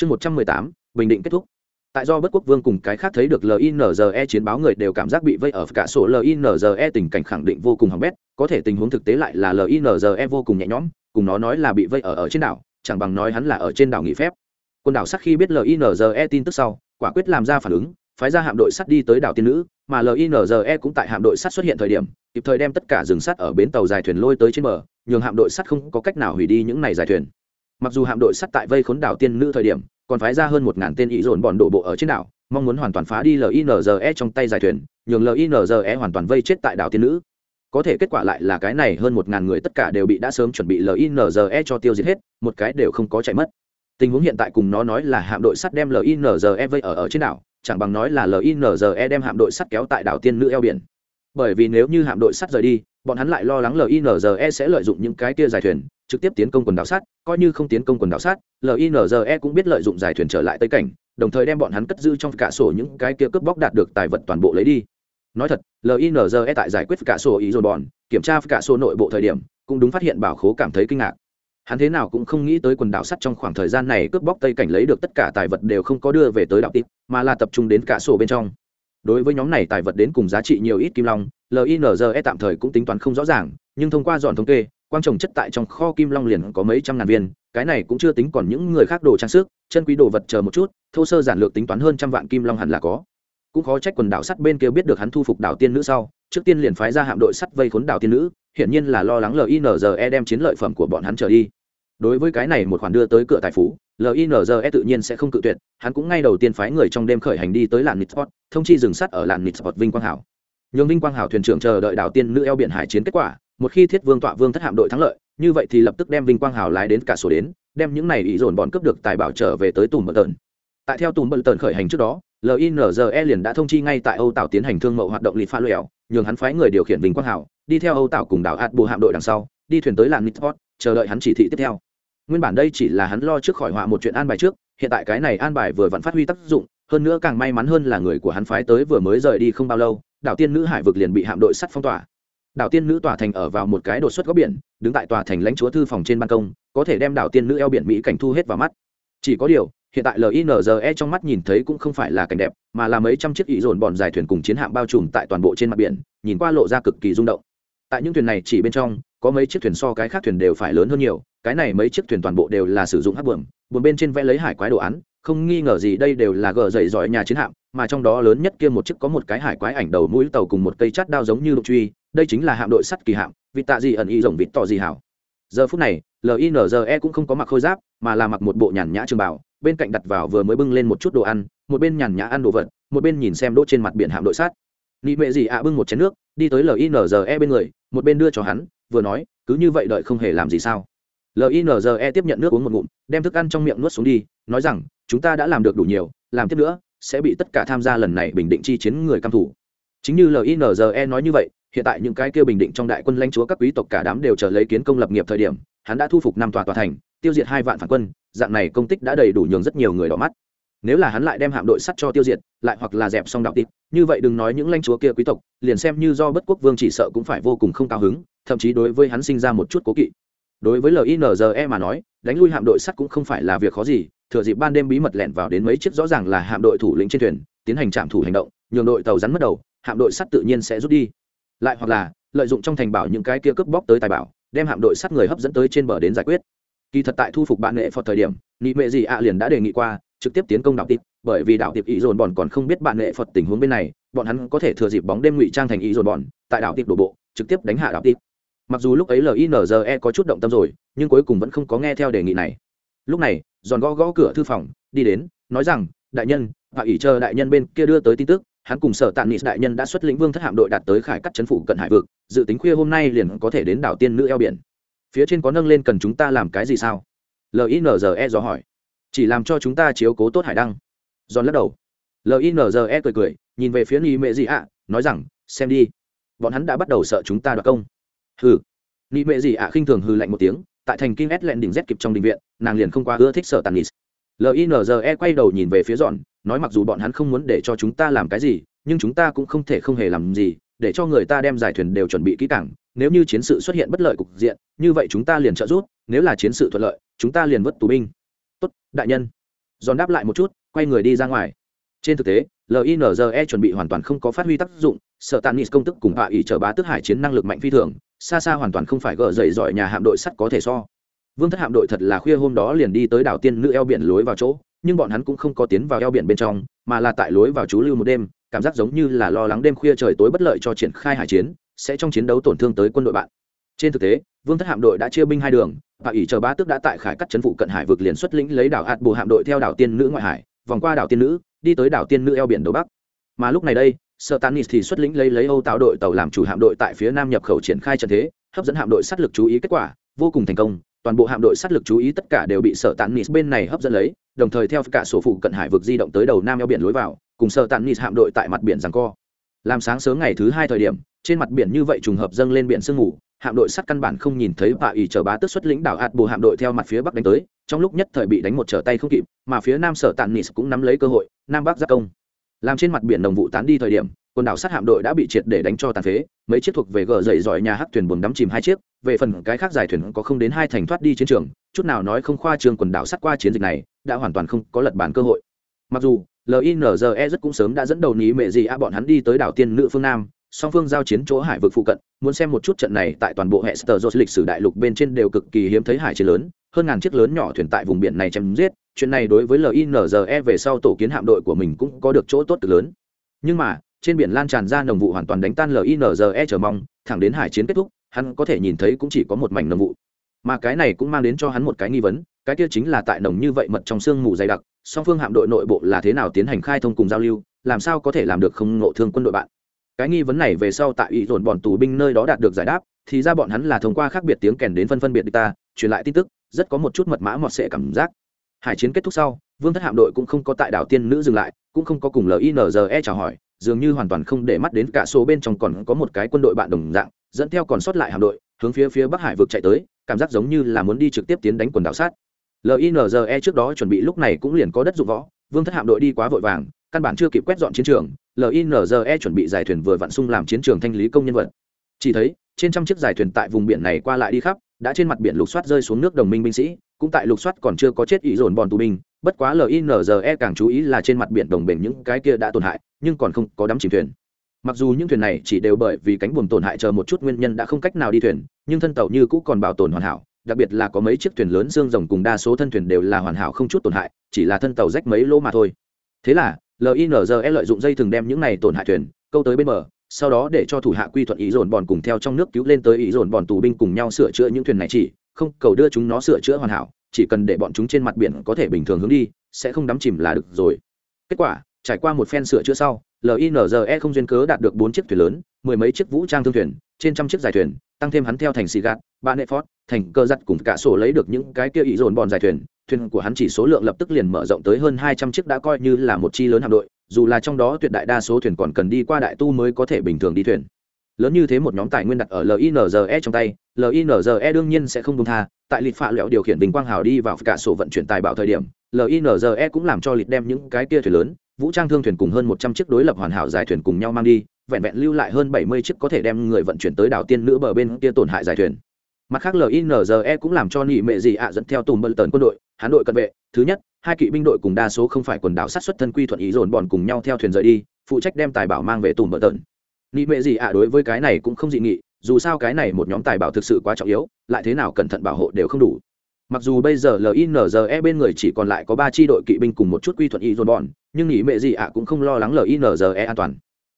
chương một trăm mười tám, bình định kết thúc. Tại do bất quốc vương cùng cái khác thấy được linze chiến báo người đều cảm giác bị vây ở cả sổ linze tình cảnh khẳng định vô cùng hỏng bét, có thể tình huống thực tế lại là linze vô cùng nhẹ nhõm, cùng nó nói là bị vây ở ở trên đảo, chẳng bằng nói hắn là ở trên đảo nghỉ phép. Quần đảo sắt khi biết linze tin tức sau, quả quyết làm ra phản ứng, phái ra hạm đội sắt đi tới đảo tiên nữ, mà linze cũng tại hạm đội sắt xuất hiện thời điểm, kịp thời đem tất cả rừng sắt ở bến tàu dài thuyền lôi tới trên bờ, nhường hạm đội sắt không có cách nào hủy đi những này dài thuyền mặc dù hạm đội sắt tại vây khốn đảo tiên nữ thời điểm, còn phái ra hơn một ngàn tên ý dồn bọn đổ bộ ở trên đảo, mong muốn hoàn toàn phá đi linze trong tay dài thuyền, nhường linze hoàn toàn vây chết tại đảo tiên nữ. Có thể kết quả lại là cái này hơn một ngàn người tất cả đều bị đã sớm chuẩn bị linze cho tiêu diệt hết, một cái đều không có chạy mất. Tình huống hiện tại cùng nó nói là hạm đội sắt đem linze vây ở ở trên đảo, chẳng bằng nói là linze đem hạm đội sắt kéo tại đảo tiên nữ eo biển. Bởi vì nếu như hạm đội sắt rời đi, bọn hắn lại lo lắng linze sẽ lợi dụng những cái kia dài thuyền trực tiếp tiến công quần đảo sắt coi như không tiến công quần đảo sắt linze cũng biết lợi dụng giải thuyền trở lại tây cảnh, đồng thời đem bọn hắn cất giữ trong cả sổ những cái kia cướp bóc đạt được tài vật toàn bộ lấy đi. Nói thật linze tại giải quyết cả sổ ý dồn bòn kiểm tra cả sổ nội bộ thời điểm, cũng đúng phát hiện bảo khố cảm thấy kinh ngạc. Hắn thế nào cũng không nghĩ tới quần đảo sắt trong khoảng thời gian này cướp bóc tây cảnh lấy được tất cả tài vật đều không có đưa về tới đảo tịp mà là tập trung đến cả sổ bên trong. Đối với nhóm này tài vật đến cùng giá trị nhiều ít kim long linze tạm thời cũng tính toán không rõ ràng, nhưng thông qua dọn thống kê quang trồng chất tại trong kho kim long liền có mấy trăm ngàn viên, cái này cũng chưa tính còn những người khác đồ trang sức, chân quý đồ vật chờ một chút, thô sơ giản lược tính toán hơn trăm vạn kim long hẳn là có. Cũng khó trách quần đảo sắt bên kia biết được hắn thu phục đảo tiên nữ sau, trước tiên liền phái ra hạm đội sắt vây khốn đảo tiên nữ, hiển nhiên là lo lắng linze đem chiến lợi phẩm của bọn hắn trở đi. Đối với cái này một khoản đưa tới cửa tài phú linze tự nhiên sẽ không cự tuyệt, hắn cũng ngay đầu tiên phái người trong đêm khởi hành đi tới làn nitsport thông chi dừng sắt ở làn nitsport vinh quang hảo. Nhường vinh quang hảo thuyền trưởng chờ đợi đảo tiên nữ eo biển hải chiến kết quả một khi thiết vương tọa vương thất hạm đội thắng lợi, như vậy thì lập tức đem vinh quang hảo lái đến cả sổ đến, đem những này ý dồn bọn cướp được tài bảo trở về tới tùm bận tần. Tại theo tùm bận tần khởi hành trước đó linze liền đã thông chi ngay tại âu tảo tiến hành thương mậu hoạt động lịt pha lụyẹo nhường hắn phái người điều khiển vinh quang hảo đi theo âu tảo cùng đảo hạt bù hạm đội đằng sau, đi thuyền tới làng nitport chờ đợi hắn chỉ thị tiếp theo. Nguyên bản đây chỉ là hắn lo trước khỏi họa một chuyện an bài trước, hiện tại cái này an bài vừa vẫn phát huy tác dụng, hơn nữa càng may mắn hơn là người của hắn phái tới vừa mới rời đi không bao lâu, đảo tiên nữ hải vực liền bị hạm đội sắt phong tỏa đảo tiên nữ tòa thành ở vào một cái đột xuất góc biển, đứng tại tòa thành lãnh chúa thư phòng trên ban công, có thể đem đảo tiên nữ eo biển mỹ cảnh thu hết vào mắt. Chỉ có điều, hiện tại linze trong mắt nhìn thấy cũng không phải là cảnh đẹp, mà là mấy trăm chiếc ỵ dồn bòn dài thuyền cùng chiến hạm bao trùm tại toàn bộ trên mặt biển, nhìn qua lộ ra cực kỳ rung động. Tại những thuyền này chỉ bên trong, có mấy chiếc thuyền so cái khác thuyền đều phải lớn hơn nhiều, cái này mấy chiếc thuyền toàn bộ đều là sử dụng hắc bờm buồn bên trên vẽ lấy hải quái đồ án, không nghi ngờ gì đây đều là gờ dậy giỏi nhà chiến hạm, mà trong đó lớn nhất kia một chiếc có một cái hải quái ảnh đầu mũi tàu cùng một cây chát đao giống như đục truy đây chính là hạm đội sắt kỳ hạm vị tạ gì ẩn y rồng vịt tỏ gì hảo. Giờ phút này linze cũng không có mặc khôi giáp, mà là mặc một bộ nhàn nhã trường bảo bên cạnh đặt vào vừa mới bưng lên một chút đồ ăn, một bên nhàn nhã ăn đồ vật, một bên nhìn xem đỗ trên mặt biển hạm đội sắt. Nị mệ gì ạ à, bưng một chén nước, đi tới linze bên người, một bên đưa cho hắn, vừa nói, cứ như vậy đợi không hề làm gì sao? Linze tiếp nhận nước uống một ngụm, đem thức ăn trong miệng nuốt xuống đi, nói rằng, chúng ta đã làm được đủ nhiều, làm tiếp nữa, sẽ bị tất cả tham gia lần này bình định chi chiến người căm thủ. Chính như linze nói như vậy hiện tại những cái kia bình định trong đại quân lãnh chúa các quý tộc cả đám đều chờ lấy kiến công lập nghiệp thời điểm, hắn đã thu phục năm tòa tòa thành, tiêu diệt hai vạn phản quân, dạng này công tích đã đầy đủ nhường rất nhiều người đỏ mắt. Nếu là hắn lại đem hạm đội sắt cho tiêu diệt, lại hoặc là dẹp xong đạo tịp như vậy đừng nói những lãnh chúa kia quý tộc, liền xem như do bất quốc vương chỉ sợ cũng phải vô cùng không cao hứng, thậm chí đối với hắn sinh ra một chút cố kỵ. Đối với linze mà nói, đánh lui hạm đội sắt cũng không phải là việc khó gì, thừa dịp ban đêm bí mật lẻn vào đến mấy chiếc rõ ràng là hạm đội thủ lĩnh trên thuyền, tiến hành trạm thủ hành động, nhường đội tàu rắn mất đầu, hạm đội sắt tự nhiên sẽ rút đi lại hoặc là, lợi dụng trong thành bảo những cái kia cướp bóc tới tài bảo, đem hạm đội sát người hấp dẫn tới trên bờ đến giải quyết. Kỳ thật tại thu phục bạn nghệ phật thời điểm, nị mệ gì ạ liền đã đề nghị qua, trực tiếp tiến công đảo tiệp bởi vì đảo tiệp ý dồn bọn còn không biết bạn nghệ phật tình huống bên này, bọn hắn có thể thừa dịp bóng đêm ngụy trang thành ý dồn bọn, tại đảo tiệp đổ bộ, trực tiếp đánh hạ đảo tiệp mặc dù lúc ấy linze có chút động tâm rồi, nhưng cuối cùng vẫn không có nghe theo đề nghị này. Lúc này, giòn gõ gõ cửa thư phòng, đi đến, nói rằng, đại nhân và ủy chờ đại nhân bên kia đưa tới tin tức hắn cùng sở Tạng nghị đại nhân đã xuất lĩnh vương thất hạm đội đạt tới khải cắt chấn phủ cận hải vực, dự tính khuya hôm nay liền có thể đến đảo tiên nữ eo biển. Phía trên có nâng lên cần chúng ta làm cái gì sao? Linze dò hỏi. Chỉ làm cho chúng ta chiếu cố tốt hải đăng. Giòn lắc đầu. Linze cười cười, nhìn về phía nghi mệ gì ạ, nói rằng, xem đi. Bọn hắn đã bắt đầu sợ chúng ta đoạt công. Hừ. Nghi mệ gì ạ khinh thường hừ lạnh một tiếng, tại thành kinh s lẹn đỉnh rét kịp trong đình viện, nàng liền không qua ưa thích Sở tàn nis linze quay đầu nhìn về phía dọn nói mặc dù bọn hắn không muốn để cho chúng ta làm cái gì, nhưng chúng ta cũng không thể không hề làm gì, để cho người ta đem giải thuyền đều chuẩn bị kỹ càng, nếu như chiến sự xuất hiện bất lợi cục diện, như vậy chúng ta liền trợ giúp, nếu là chiến sự thuận lợi, chúng ta liền vất tù binh. Tốt, đại nhân. Giòn đáp lại một chút, quay người đi ra ngoài. Trên thực tế linze chuẩn bị hoàn toàn không có phát huy tác dụng, sợ tàn nis công tức cùng hạ ỉ chờ bá tức hải chiến năng lực mạnh phi thường, xa xa hoàn toàn không phải gỡ dậy giỏi nhà hạm đội sắt có thể so vương thất hạm đội thật là khuya hôm đó liền đi tới đảo tiên nữ eo biển lối vào chỗ, nhưng bọn hắn cũng không có tiến vào eo biển bên trong, mà là tại lối vào trú lưu một đêm, cảm giác giống như là lo lắng đêm khuya trời tối bất lợi cho triển khai hải chiến, sẽ trong chiến đấu tổn thương tới quân đội bạn. Trên thực tế, vương thất hạm đội đã chia binh hai đường và ỷ chờ bá tước đã tại khải cắt trấn phụ cận hải vực liền xuất lĩnh lấy đảo hạt bù hạm đội theo đảo tiên nữ ngoại hải, vòng qua đảo tiên nữ, đi tới đảo tiên nữ eo biển đầu bắc. Mà lúc này đây sơ tanis thì xuất lĩnh lấy lấy âu tạo đội tàu làm chủ hạm đội tại phía nam nhập khẩu triển khai trận thế, hấp dẫn hạm đội sát lực chú ý kết quả, vô cùng thành công toàn bộ hạm đội sát lực chú ý tất cả đều bị sở tàn nis bên này hấp dẫn lấy, đồng thời theo cả sổ phụ cận hải vực di động tới đầu nam eo biển lối vào, cùng sở tàn nis hạm đội tại mặt biển rằng co. Làm sáng sớm ngày thứ hai thời điểm, trên mặt biển như vậy trùng hợp dâng lên biển sương mù, hạm đội sắt căn bản không nhìn thấy bà ỉ chờ bá tức xuất lĩnh đảo hạt bù hạm đội theo mặt phía bắc đánh tới, trong lúc nhất thời bị đánh một trở tay không kịp, mà phía nam sở tàn nis cũng nắm lấy cơ hội, nam bắc giác công. Làm trên mặt biển đồng vụ tán đi thời điểm quần đảo sát hạm đội đã bị triệt để đánh cho tàn phế. Mấy chiếc thuộc về gờ dậy giỏi nhà hắc thuyền buồm đắm chìm hai chiếc, về phần cái khác giải thuyền có không đến hai thành thoát đi chiến trường, chút nào nói không khoa trương quần đảo sắt qua chiến dịch này, đã hoàn toàn không có lật bản cơ hội. Mặc dù linze rất cũng sớm đã dẫn đầu ní mệ gì a bọn hắn đi tới đảo tiên nữ phương nam, song phương giao chiến chỗ hải vực phụ cận, muốn xem một chút trận này tại toàn bộ hệ sơ lịch sử đại lục bên trên đều cực kỳ hiếm thấy hải chiến lớn, hơn ngàn chiếc lớn nhỏ thuyền tại vùng biển này chém giết, chuyện này đối với linze về sau tổ kiến hạm đội của mình cũng có được chỗ tốt cực lớn. Nhưng mà trên biển lan tràn ra nồng vụ hoàn toàn đánh tan linze chờ mong, thẳng đến hải chiến kết thúc, hắn có thể nhìn thấy cũng chỉ có một mảnh nồng vụ. Mà cái này cũng mang đến cho hắn một cái nghi vấn, cái kia chính là tại nồng như vậy mật trong sương mù dày đặc, song phương hạm đội nội bộ là thế nào tiến hành khai thông cùng giao lưu, làm sao có thể làm được không ngộ thương quân đội bạn? Cái nghi vấn này về sau tại ý dồn bọn tù binh nơi đó đạt được giải đáp, thì ra bọn hắn là thông qua khác biệt tiếng kèn đến phân phân biệt địch ta, truyền lại tin tức, rất có một chút mật mã mọt sệ cảm giác. Hải chiến kết thúc sau vương thất hạm đội cũng không có tại đảo tiên nữ dừng lại, cũng không có cùng linze chào hỏi, dường như hoàn toàn không để mắt đến cả số bên trong còn có một cái quân đội bạn đồng dạng, dẫn theo còn sót lại hạm đội, hướng phía phía bắc hải vực chạy tới, cảm giác giống như là muốn đi trực tiếp tiến đánh quần đảo sát. Linze trước đó chuẩn bị lúc này cũng liền có đất dụng võ, vương thất hạm đội đi quá vội vàng, căn bản chưa kịp quét dọn chiến trường linze chuẩn bị giải thuyền vừa vặn sung làm chiến trường thanh lý công nhân vật. Chỉ thấy, trên trăm chiếc giải thuyền tại vùng biển này qua lại đi khắp, đã trên mặt biển lục soát rơi xuống nước đồng minh binh sĩ, cũng tại lục soát còn chưa có chết ý dồn bọn tù binh bất quá linze càng chú ý là trên mặt biển đồng bền những cái kia đã tổn hại, nhưng còn không có đắm chìm thuyền. Mặc dù những thuyền này chỉ đều bởi vì cánh buồm tổn hại chờ một chút nguyên nhân đã không cách nào đi thuyền, nhưng thân tàu như cũ còn bảo tồn hoàn hảo, đặc biệt là có mấy chiếc thuyền lớn xương rồng cùng đa số thân thuyền đều là hoàn hảo không chút tổn hại, chỉ là thân tàu rách mấy lỗ mà thôi. Thế là linze lợi dụng dây thừng đem những này tổn hại thuyền, câu tới bên bờ, sau đó để cho thủ hạ quy thuận ý dồn bòn cùng theo trong nước cứu lên tới ý dồn bòn tù binh cùng nhau sửa chữa những thuyền này chỉ, không cầu đưa chúng nó sửa chữa hoàn hảo chỉ cần để bọn chúng trên mặt biển có thể bình thường hướng đi, sẽ không đắm chìm là được rồi. Kết quả, trải qua một phen sửa chữa sau linze không duyên cớ đạt được bốn chiếc thuyền lớn, mười mấy chiếc vũ trang thương thuyền, trên trăm chiếc dài thuyền, tăng thêm hắn theo thành xì gạt ba nệ phót, thành cơ giặt cùng cả sổ lấy được những cái kia ý dồn bòn dài thuyền. Thuyền của hắn chỉ số lượng lập tức liền mở rộng tới hơn hai trăm chiếc đã coi như là một chi lớn hạm đội, dù là trong đó tuyệt đại đa số thuyền còn cần đi qua đại tu mới có thể bình thường đi thuyền. Lớn như thế một nhóm tài nguyên đặt ở linze trong tay linze đương nhiên sẽ không công tha tại lịch phạ lẹo điều khiển bình quang hào đi vào cả sổ vận chuyển tài bảo thời điểm linze cũng làm cho lịch đem những cái kia thuyền lớn, vũ trang thương thuyền cùng hơn một trăm chiếc đối lập hoàn hảo dài thuyền cùng nhau mang đi, vẹn vẹn lưu lại hơn bảy mươi chiếc có thể đem người vận chuyển tới đảo tiên nữ bờ bên kia tổn hại dài thuyền. Mặt khác linze cũng làm cho nị mệ gì ạ dẫn theo tùm bơ tần quân đội, hán đội cận vệ. Thứ nhất, hai kỵ binh đội cùng đa số không phải quần đảo sát xuất thân quy thuận ý dồn bọn cùng nhau theo thuyền rời đi, phụ trách đem tài bảo mang về tùm bơ tần. Nị mệ gì ạ đối với cái này cũng không dị nghị dù sao cái này một nhóm tài bảo thực sự quá trọng yếu, lại thế nào cẩn thận bảo hộ đều không đủ. Mặc dù bây giờ linze bên người chỉ còn lại có ba tri đội kỵ binh cùng một chút quy thuận y dồn bọn, nhưng nị mẹ gì ạ cũng không lo lắng linze an toàn.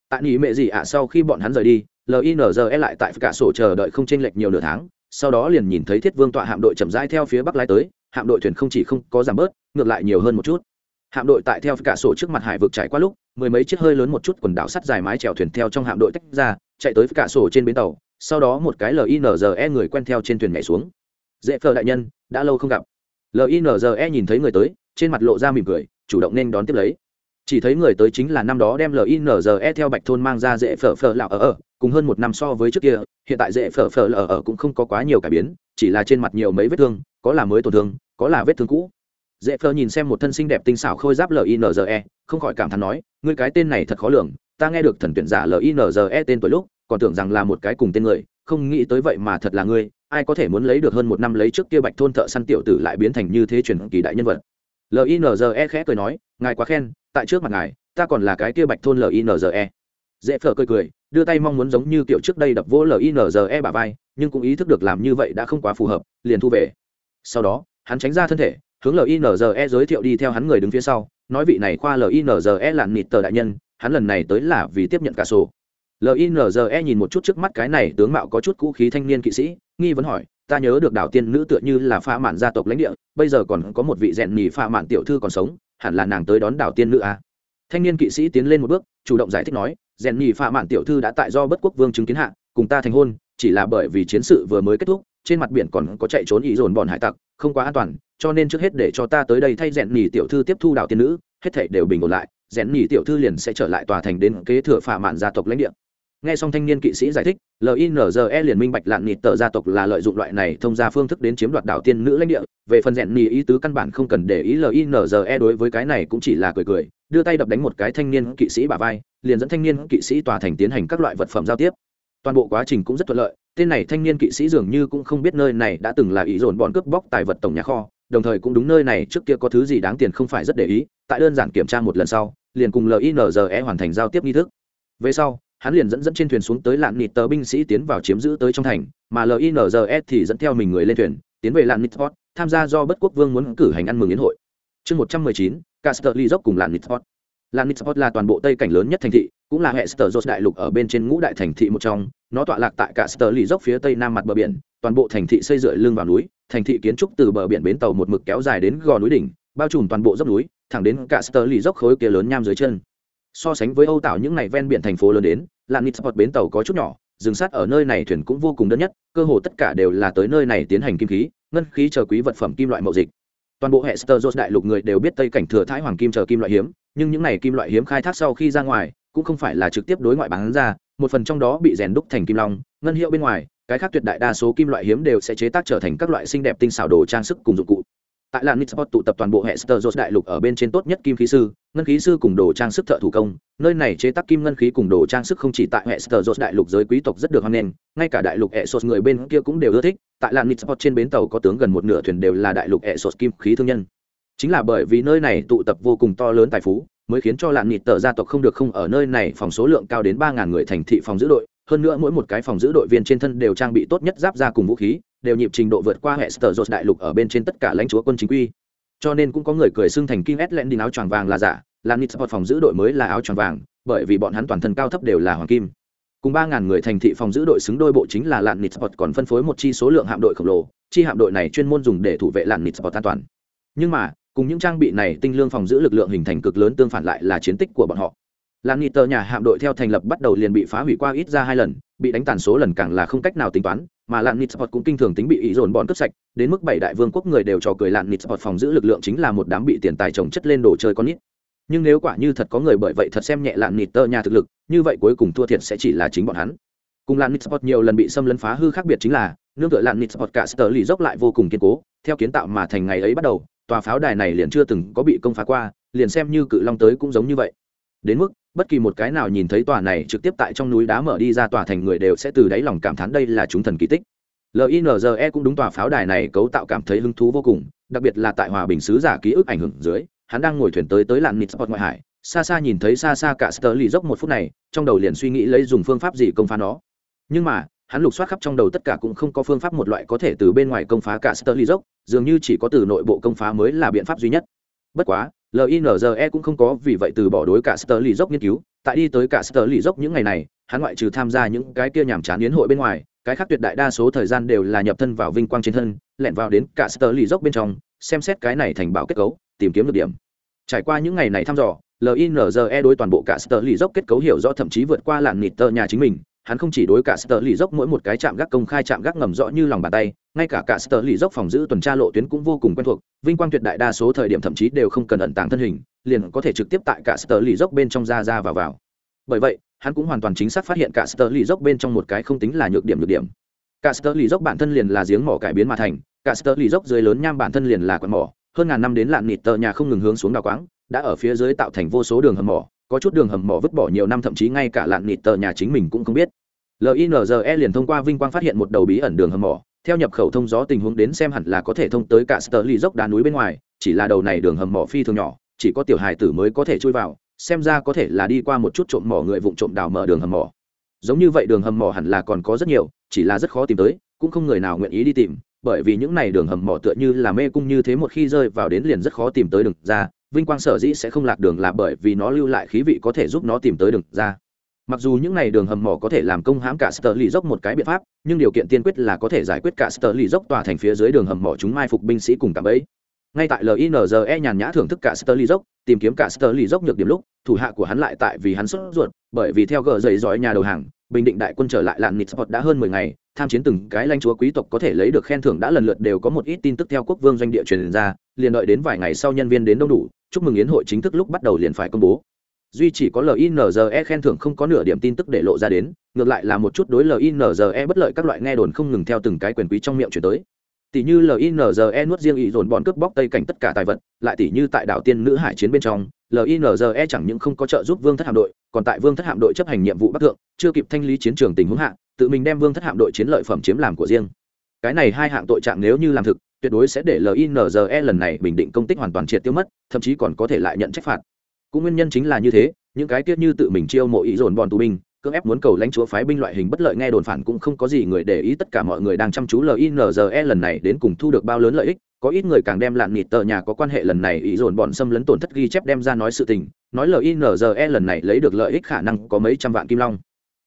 Tại nị mẹ gì ạ sau khi bọn hắn rời đi linze lại tại cả sổ chờ đợi không chênh lệch nhiều nửa tháng, sau đó liền nhìn thấy thiết vương tọa hạm đội chậm rãi theo phía bắc lái tới, hạm đội thuyền không chỉ không có giảm bớt, ngược lại nhiều hơn một chút. Hạm đội tại theo cả sổ trước mặt hải vực trải qua lúc, mười mấy chiếc hơi lớn một chút quần đảo sắt dài mái chèo thuyền theo trong hạm đội tách ra, chạy tới cả sổ trên bến tàu sau đó một cái linze người quen theo trên thuyền nhảy xuống. Dễ phờ đại nhân, đã lâu không gặp. Linze nhìn thấy người tới, trên mặt lộ ra mỉm cười, chủ động nên đón tiếp lấy. Chỉ thấy người tới chính là năm đó đem linze theo bạch thôn mang ra dễ phở phở lạo ở ở, cùng hơn một năm so với trước kia, hiện tại dễ phở phở lạo ở cũng không có quá nhiều cải biến, chỉ là trên mặt nhiều mấy vết thương, có là mới tổn thương, có là vết thương cũ. Dễ phở nhìn xem một thân xinh đẹp tinh xảo khôi giáp linze không khỏi cảm thán nói, ngươi cái tên này thật khó lường, ta nghe được thần tuyển giả linze tên tuổi lúc còn tưởng rằng là một cái cùng tên người, không nghĩ tới vậy mà thật là ngươi, ai có thể muốn lấy được hơn một năm lấy trước kia bạch thôn thợ săn tiểu tử lại biến thành như thế truyền kỳ đại nhân vật. Linze khẽ cười nói, ngài quá khen, tại trước mặt ngài, ta còn là cái kia bạch thôn linze dễ phở cười cười, đưa tay mong muốn giống như kiểu trước đây đập vỗ linze bà vai, nhưng cũng ý thức được làm như vậy đã không quá phù hợp, liền thu về. Sau đó, hắn tránh ra thân thể, hướng linze giới thiệu đi theo hắn người đứng phía sau, nói vị này khoa linze là nịt tờ đại nhân, hắn lần này tới là vì tiếp nhận cả sổ linze nhìn một chút trước mắt cái này tướng mạo có chút cũ khí thanh niên kỵ sĩ, nghi vấn hỏi, ta nhớ được đảo tiên nữ tựa như là pha mạn gia tộc lãnh địa, bây giờ còn có một vị rèn nhì pha mạn tiểu thư còn sống, hẳn là nàng tới đón đảo tiên nữ à. thanh niên kỵ sĩ tiến lên một bước, chủ động giải thích nói, rèn nhì pha mạn tiểu thư đã tại do bất quốc vương chứng kiến hạ, cùng ta thành hôn, chỉ là bởi vì chiến sự vừa mới kết thúc, trên mặt biển còn có chạy trốn ý dồn bọn hải tặc, không quá an toàn, cho nên trước hết để cho ta tới đây thay rèn nhì tiểu thư tiếp thu đảo tiên nữ, hết thảy đều bình ổn lại, rèn nhì tiểu thư liền sẽ trở lại tòa thành đến kế thừa phả mạn gia tộc lãnh địa nghe xong thanh niên kỵ sĩ giải thích linze liền minh bạch lạn nịt tờ gia tộc là lợi dụng loại này thông ra phương thức đến chiếm đoạt đảo tiên nữ lãnh địa. Về phần rèn nhì ý tứ căn bản không cần để ý linze đối với cái này cũng chỉ là cười cười, đưa tay đập đánh một cái thanh niên kỵ sĩ bả vai, liền dẫn thanh niên kỵ sĩ tòa thành tiến hành các loại vật phẩm giao tiếp. Toàn bộ quá trình cũng rất thuận lợi, tên này thanh niên kỵ sĩ dường như cũng không biết nơi này đã từng là ý dồn bọn cướp bóc tài vật tổng nhà kho, đồng thời cũng đúng nơi này trước kia có thứ gì đáng tiền không phải rất để ý, tại đơn giản kiểm tra một lần sau, liền cùng linze hoàn thành giao tiếp nghi thức. Về sau hắn liền dẫn dẫn trên thuyền xuống tới lạn nịt tờ binh sĩ tiến vào chiếm giữ tới trong thành, mà linze thì dẫn theo mình người lên thuyền, tiến về lạn nịt hot tham gia do bất quốc vương muốn cử hành ăn mừng yến hội. Chương một trăm mười chín caster lee dốc cùng lạn nịt hot lạn nịt hot là toàn bộ tây cảnh lớn nhất thành thị, cũng là hệ sở dột đại lục ở bên trên ngũ đại thành thị một trong, nó tọa lạc tại caster lee dốc phía tây nam mặt bờ biển, toàn bộ thành thị xây dựa lưng vào núi, thành thị kiến trúc từ bờ biển bến tàu một mực kéo dài đến gò núi đỉnh, bao trùm toàn bộ dốc núi, thẳng đến cả sơ dốc khối kia lớn nham dưới chân so sánh với âu tạo những ngày ven biển thành phố lớn đến lạn nịt sport bến tàu có chút nhỏ dừng sát ở nơi này thuyền cũng vô cùng đơn nhất, cơ hồ tất cả đều là tới nơi này tiến hành kim khí, ngân khí chờ quý vật phẩm kim loại mậu dịch. Toàn bộ hệ sơ đại lục người đều biết tây cảnh thừa thái hoàng kim chờ kim loại hiếm, nhưng những này kim loại hiếm khai thác sau khi ra ngoài, cũng không phải là trực tiếp đối ngoại bán ra, một phần trong đó bị rèn đúc thành kim long, ngân hiệu bên ngoài, cái khác tuyệt đại đa số kim loại hiếm đều sẽ chế tác trở thành các loại xinh đẹp tinh xảo đồ trang sức cùng dụng cụ tại làn Nitsport tụ tập toàn bộ hệ Star đại lục ở bên trên tốt nhất kim khí sư, ngân khí sư cùng đồ trang sức thợ thủ công, nơi này chế tác kim ngân khí cùng đồ trang sức không chỉ tại hệ Star đại lục giới quý tộc rất được hoan nghênh, ngay cả đại lục Essos người bên kia cũng đều ưa thích, tại làn Nitsport trên bến tàu có tướng gần một nửa thuyền đều là đại lục Essos kim khí thương nhân. Chính là bởi vì nơi này tụ tập vô cùng to lớn tài phú, mới khiến cho làn nịt tờ gia tộc không được không ở nơi này phòng số lượng cao đến ba ngàn người thành thị phòng giữ đội. Hơn nữa mỗi một cái phòng giữ đội viên trên thân đều trang bị tốt nhất giáp ra cùng vũ khí đều nhịp trình độ vượt qua hệ sở dột đại lục ở bên trên tất cả lãnh chúa quân chính quy. Cho nên cũng có người cười xưng thành kim s len đình áo choàng vàng là giả làm nít sport phòng giữ đội mới là áo choàng vàng, bởi vì bọn hắn toàn thân cao thấp đều là hoàng kim. Cùng ba ngàn người thành thị phòng giữ đội xứng đôi bộ chính là lạn nít sport còn phân phối một chi số lượng hạm đội khổng lồ, chi hạm đội này chuyên môn dùng để thủ vệ lạn nít sport an toàn. Nhưng mà, cùng những trang bị này tinh lương phòng giữ lực lượng hình thành cực lớn tương phản lại là chiến tích của bọn họ. Làm nít tờ nhà hạm đội theo thành lập bắt đầu liền bị phá hủy qua ít ra hai lần, bị đánh tàn số lần càng là không cách nào tính toán mà lạn nịt sport cũng kinh thường tính bị ý dồn bọn cướp sạch, đến mức bảy đại vương quốc người đều trò cười lạn nịt sport phòng giữ lực lượng chính là một đám bị tiền tài trồng chất lên đồ chơi con nít. Nhưng nếu quả như thật có người bởi vậy thật xem nhẹ lạn nịt tơ nhà thực lực, như vậy cuối cùng thua thiệt sẽ chỉ là chính bọn hắn. Cùng lạn nịt sport nhiều lần bị xâm lấn phá hư khác biệt chính là, nương tựa lạn nịt sport cả sờ lì dốc lại vô cùng kiên cố, theo kiến tạo mà thành ngày ấy bắt đầu, tòa pháo đài này liền chưa từng có bị công phá qua, liền xem như cự long tới cũng giống như vậy. Đến mức bất kỳ một cái nào nhìn thấy tòa này trực tiếp tại trong núi đá mở đi ra tòa thành người đều sẽ từ đáy lòng cảm thán đây là chúng thần kỳ tích. Linze cũng đúng tòa pháo đài này cấu tạo cảm thấy hứng thú vô cùng, đặc biệt là tại hòa bình sứ giả ký ức ảnh hưởng dưới, hắn đang ngồi thuyền tới tới làn nịt sport ngoại hải. Xa xa nhìn thấy xa xa cả sơ lì dốc một phút này, trong đầu liền suy nghĩ lấy dùng phương pháp gì công phá nó. Nhưng mà, hắn lục soát khắp trong đầu tất cả cũng không có phương pháp một loại có thể từ bên ngoài công phá cả sơ lì dốc, dường như chỉ có từ nội bộ công phá mới là biện pháp duy nhất. Bất quá linze cũng không có, vì vậy từ bỏ đối cả sơ lì dốc nghiên cứu. Tại đi tới cả sơ lì dốc những ngày này, hắn ngoại trừ tham gia những cái kia nhàm chán yến hội bên ngoài, cái khác tuyệt đại đa số thời gian đều là nhập thân vào vinh quang trên thân, lẻn vào đến cả sơ lì dốc bên trong, xem xét cái này thành bảo kết cấu, tìm kiếm được điểm. Trải qua những ngày này thăm dò linze đối toàn bộ cả sơ lì dốc kết cấu hiểu rõ thậm chí vượt qua làn nịt tờ nhà chính mình hắn không chỉ đối cả sơ lì dốc mỗi một cái chạm gác công khai chạm gác ngầm rõ như lòng bàn tay, ngay cả cả sơ lì dốc phòng giữ tuần tra lộ tuyến cũng vô cùng quen thuộc, vinh quang tuyệt đại đa số thời điểm thậm chí đều không cần ẩn tàng thân hình, liền có thể trực tiếp tại cả sơ lì dốc bên trong ra ra vào vào. Bởi vậy, hắn cũng hoàn toàn chính xác phát hiện cả sơ lì dốc bên trong một cái không tính là nhược điểm nhược điểm. Cả sơ lì dốc bản thân liền là giếng mỏ cải biến mà thành, cả sơ lì dốc dưới lớn nham bản thân liền là quạt mỏ, hơn ngàn năm đến lạn nịt tờ nhà không ngừng hướng xuống đào quáng, đã ở phía dưới tạo thành vô số đường hầm mỏ có chút đường hầm mỏ vứt bỏ nhiều năm, thậm chí ngay cả lạn nịt tờ nhà chính mình cũng không biết. Linze liền thông qua vinh quang phát hiện một đầu bí ẩn đường hầm mỏ. Theo nhập khẩu thông gió tình huống đến xem hẳn là có thể thông tới cả sơ ly dốc đá núi bên ngoài, chỉ là đầu này đường hầm mỏ phi thường nhỏ, chỉ có tiểu hài tử mới có thể chui vào, xem ra có thể là đi qua một chút trộm mỏ người vụng trộm đào mở đường hầm mỏ. Giống như vậy đường hầm mỏ hẳn là còn có rất nhiều, chỉ là rất khó tìm tới, cũng không người nào nguyện ý đi tìm, bởi vì những này đường hầm mỏ tựa như là mê cung như thế một khi rơi vào đến liền rất khó tìm tới đường ra vinh quang sở dĩ sẽ không lạc đường là bởi vì nó lưu lại khí vị có thể giúp nó tìm tới đường ra. Mặc dù những n à y đường hầm mỏ có thể làm công hãm cả sơ lì dốc một cái biện pháp, nhưng điều kiện tiên quyết là có thể giải quyết cả sơ lì dốc tòa thành phía dưới đường hầm mỏ chúng mai phục binh sĩ cùng cảm ấy ngay tại linze nhàn nhã thưởng thức cả sơ lì dốc tìm kiếm cả sơ lì dốc nhược điểm lúc, thủ hạ của hắn lại tại vì hắn sốt ruột, bởi vì theo gờ dày dõi nhà đầu hàng, bình định đại quân trở lại làn nịt sport đã hơn mười ngày, tham chiến từng cái lãnh chúa quý tộc có thể lấy được khen thưởng đã lần lượt đều có một ít tin tức theo quốc vương doanh địa truyền ra, liền đợi đến vài ngày sau nhân viên đến đông đủ chúc mừng yến hội chính thức lúc bắt đầu liền phải công bố. Duy chỉ có linze khen thưởng không có nửa điểm tin tức để lộ ra đến, ngược lại là một chút đối linze bất lợi các loại nghe đồn không ngừng theo từng cái quyền quý trong miệng chuyển tới. Tỷ như linze nuốt riêng ý dồn bọn cướp bóc tây cảnh tất cả tài vật, lại tỷ như tại đảo tiên nữ hải chiến bên trong linze chẳng những không có trợ giúp vương thất hạm đội, còn tại vương thất hạm đội chấp hành nhiệm vụ bắc thượng, chưa kịp thanh lý chiến trường tình huống hạ, tự mình đem vương thất hạm đội chiến lợi phẩm chiếm làm của riêng. Cái này hai hạng tội trạng nếu như làm thực tuyệt đối sẽ để linze lần này bình định công tích hoàn toàn triệt tiêu mất, thậm chí còn có thể lại nhận trách phạt. Cũng nguyên nhân chính là như thế, những cái tiết như tự mình chiêu mộ ý dồn bọn tù binh, cưỡng ép muốn cầu lãnh chúa phái binh loại hình bất lợi nghe đồn phản cũng không có gì người để ý, tất cả mọi người đang chăm chú linze lần này đến cùng thu được bao lớn lợi ích, có ít người càng đem lạn nịt tờ nhà có quan hệ lần này ý dồn bọn xâm lấn tổn thất ghi chép đem ra nói sự tình, nói linze lần này lấy được lợi ích khả năng có mấy trăm vạn kim long.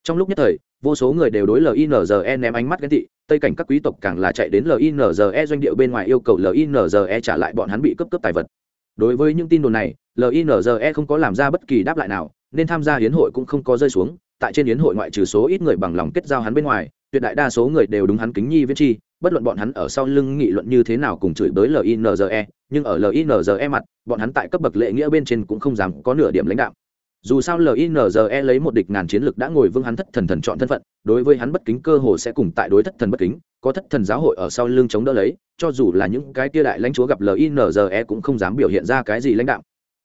Trong lúc nhất thời vô số người đều đối linze ném ánh mắt ghen tị, tây cảnh các quý tộc càng là chạy đến linze doanh điệu bên ngoài yêu cầu linze trả lại bọn hắn bị cấp cấp tài vật. Đối với những tin đồn này linze không có làm ra bất kỳ đáp lại nào, nên tham gia hiến hội cũng không có rơi xuống. Tại trên hiến hội ngoại trừ số ít người bằng lòng kết giao hắn bên ngoài, tuyệt đại đa số người đều đúng hắn kính nhi viết chi, bất luận bọn hắn ở sau lưng nghị luận như thế nào cùng chửi bới linze nhưng ở linze mặt, bọn hắn tại cấp bậc lệ nghĩa bên trên cũng không dám có nửa điểm lãnh đạo dù sao linze lấy một địch ngàn chiến lực đã ngồi vương hắn thất thần thần chọn thân phận, đối với hắn bất kính cơ hồ sẽ cùng tại đối thất thần bất kính, có thất thần giáo hội ở sau lưng chống đỡ lấy, cho dù là những cái tia đại lãnh chúa gặp linze cũng không dám biểu hiện ra cái gì lãnh đạo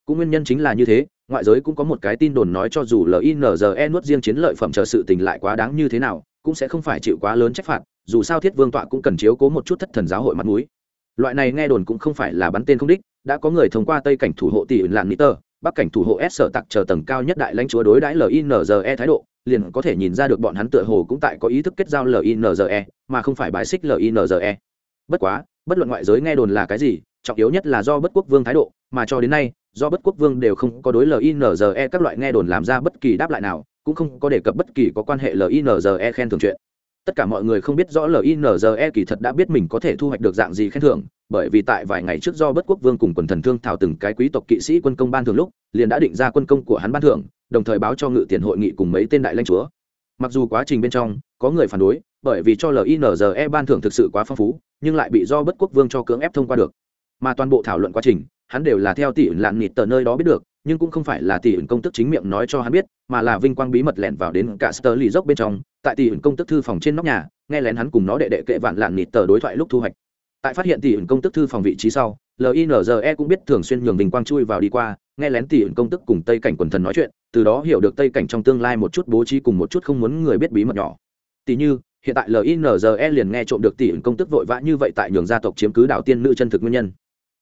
cũng nguyên nhân chính là như thế, ngoại giới cũng có một cái tin đồn nói cho dù linze nuốt riêng chiến lợi phẩm chờ sự tình lại quá đáng như thế nào, cũng sẽ không phải chịu quá lớn trách phạt, dù sao thiết vương tọa cũng cần chiếu cố một chút thất thần giáo hội mặt mũi loại này nghe đồn cũng không phải là bắn tên không đích, đã có người thông qua tây cảnh thủ hộ tỷ ẩn lạn tờ bắc cảnh thủ hộ s sở tặc chờ tầng cao nhất đại lãnh chúa đối đãi linze thái độ, liền có thể nhìn ra được bọn hắn tựa hồ cũng tại có ý thức kết giao linze mà không phải bài xích linze bất quá, bất luận ngoại giới nghe đồn là cái gì, trọng yếu nhất là do bất quốc vương thái độ, mà cho đến nay, do bất quốc vương đều không có đối linze các loại nghe đồn làm ra bất kỳ đáp lại nào, cũng không có đề cập bất kỳ có quan hệ linze khen thưởng chuyện. Tất cả mọi người không biết rõ linze kỳ thật đã biết mình có thể thu hoạch được dạng gì khen thưởng bởi vì tại vài ngày trước do bất quốc vương cùng quần thần thương thảo từng cái quý tộc kỵ sĩ quân công ban thường lúc, liền đã định ra quân công của hắn ban thưởng, đồng thời báo cho ngự tiền hội nghị cùng mấy tên đại lãnh chúa. Mặc dù quá trình bên trong, có người phản đối, bởi vì cho linze ban thưởng thực sự quá phong phú, nhưng lại bị do bất quốc vương cho cưỡng ép thông qua được. Mà toàn bộ thảo luận quá trình, hắn đều là theo tỷ ẩn lạn nịt tờ nơi đó biết được, nhưng cũng không phải là tỷ ẩn công tức chính miệng nói cho hắn biết, mà là vinh quang bí mật lẻn vào đến cả sơ lì dốc bên trong. Tại tỷ ẩn công tức thư phòng trên nóc nhà, nghe lén hắn cùng nó đệ đệ kệ vạn lạn nịt tờ đối thoại lúc thu hoạch tại phát hiện tỷ ẩn công tức thư phòng vị trí sau linze cũng biết thường xuyên nhường bình quang chui vào đi qua, nghe lén tỷ ẩn công tức cùng tây cảnh quần thần nói chuyện, từ đó hiểu được tây cảnh trong tương lai một chút bố trí cùng một chút không muốn người biết bí mật nhỏ. Tỷ như, hiện tại linze liền nghe trộm được tỷ ẩn công tức vội vã như vậy tại nhường gia tộc chiếm cứ đảo tiên nữ chân thực nguyên nhân.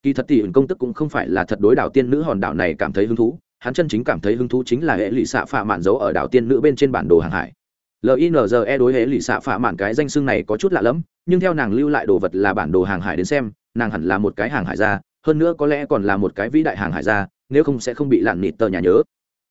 Kỳ thật tỷ ẩn công tức cũng không phải là thật đối đảo tiên nữ hòn đảo này cảm thấy hứng thú, hắn chân chính cảm thấy hứng thú chính là hệ lụy xạ phạ mạn giấu ở đảo tiên nữ bên trên bản đồ hàng hải. Linze đối hệ lụy xạ phạ mạn cái danh xưng này có chút lạ lẫm nhưng theo nàng lưu lại đồ vật là bản đồ hàng hải đến xem, nàng hẳn là một cái hàng hải gia, hơn nữa có lẽ còn là một cái vĩ đại hàng hải gia, nếu không sẽ không bị lặn nịt tờ nhà nhớ.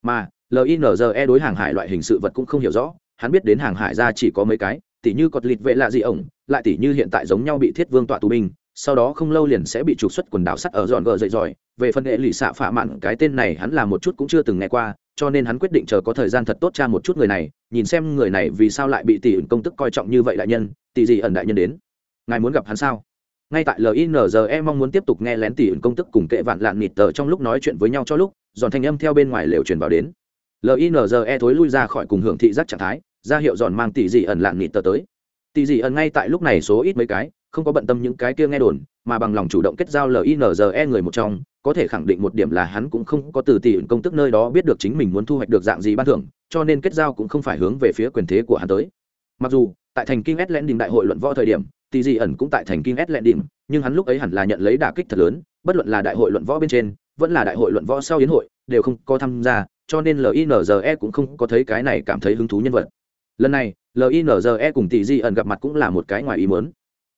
Mà linze đối hàng hải loại hình sự vật cũng không hiểu rõ, hắn biết đến hàng hải gia chỉ có mấy cái, tỉ như cọt lịt vệ lạ gì ổng, lại tỉ như hiện tại giống nhau bị thiết vương tọa tù binh, sau đó không lâu liền sẽ bị trục xuất quần đảo sắt ở dọn gờ dậy giỏi về phần hệ lụy xạ phạ mạn, cái tên này hắn là một chút cũng chưa từng nghe qua cho nên hắn quyết định chờ có thời gian thật tốt cha một chút người này, nhìn xem người này vì sao lại bị tỷ ẩn công tức coi trọng như vậy đại nhân, tỷ gì ẩn đại nhân đến. Ngài muốn gặp hắn sao? Ngay tại linze mong muốn tiếp tục nghe lén tỷ ẩn công tức cùng kệ vạn lạn nịt tờ trong lúc nói chuyện với nhau cho lúc dọn thanh âm theo bên ngoài lều truyền vào đến. Linze thối lui ra khỏi cùng hưởng thị giác trạng thái, ra hiệu dọn mang tỷ dị ẩn lạn nịt tờ tới. Tỷ dị ẩn ngay tại lúc này số ít mấy cái, không có bận tâm những cái kia nghe đồn, mà bằng lòng chủ động kết giao linze người một trong có thể khẳng định một điểm là hắn cũng không có từ tỷ ẩn công tức nơi đó biết được chính mình muốn thu hoạch được dạng gì ban thưởng, cho nên kết giao cũng không phải hướng về phía quyền thế của hắn tới. Mặc dù, tại thành kinh S đình đại hội luận võ thời điểm tỷ dị ẩn cũng tại thành kinh s lẹn đỉnh nhưng hắn lúc ấy hẳn là nhận lấy đả kích thật lớn, bất luận là đại hội luận võ bên trên, vẫn là đại hội luận võ sau yến hội, đều không có tham gia, cho nên linze cũng không có thấy cái này cảm thấy hứng thú nhân vật. Lần này linze cùng tỷ Di ẩn gặp mặt cũng là một cái ngoài ý muốn.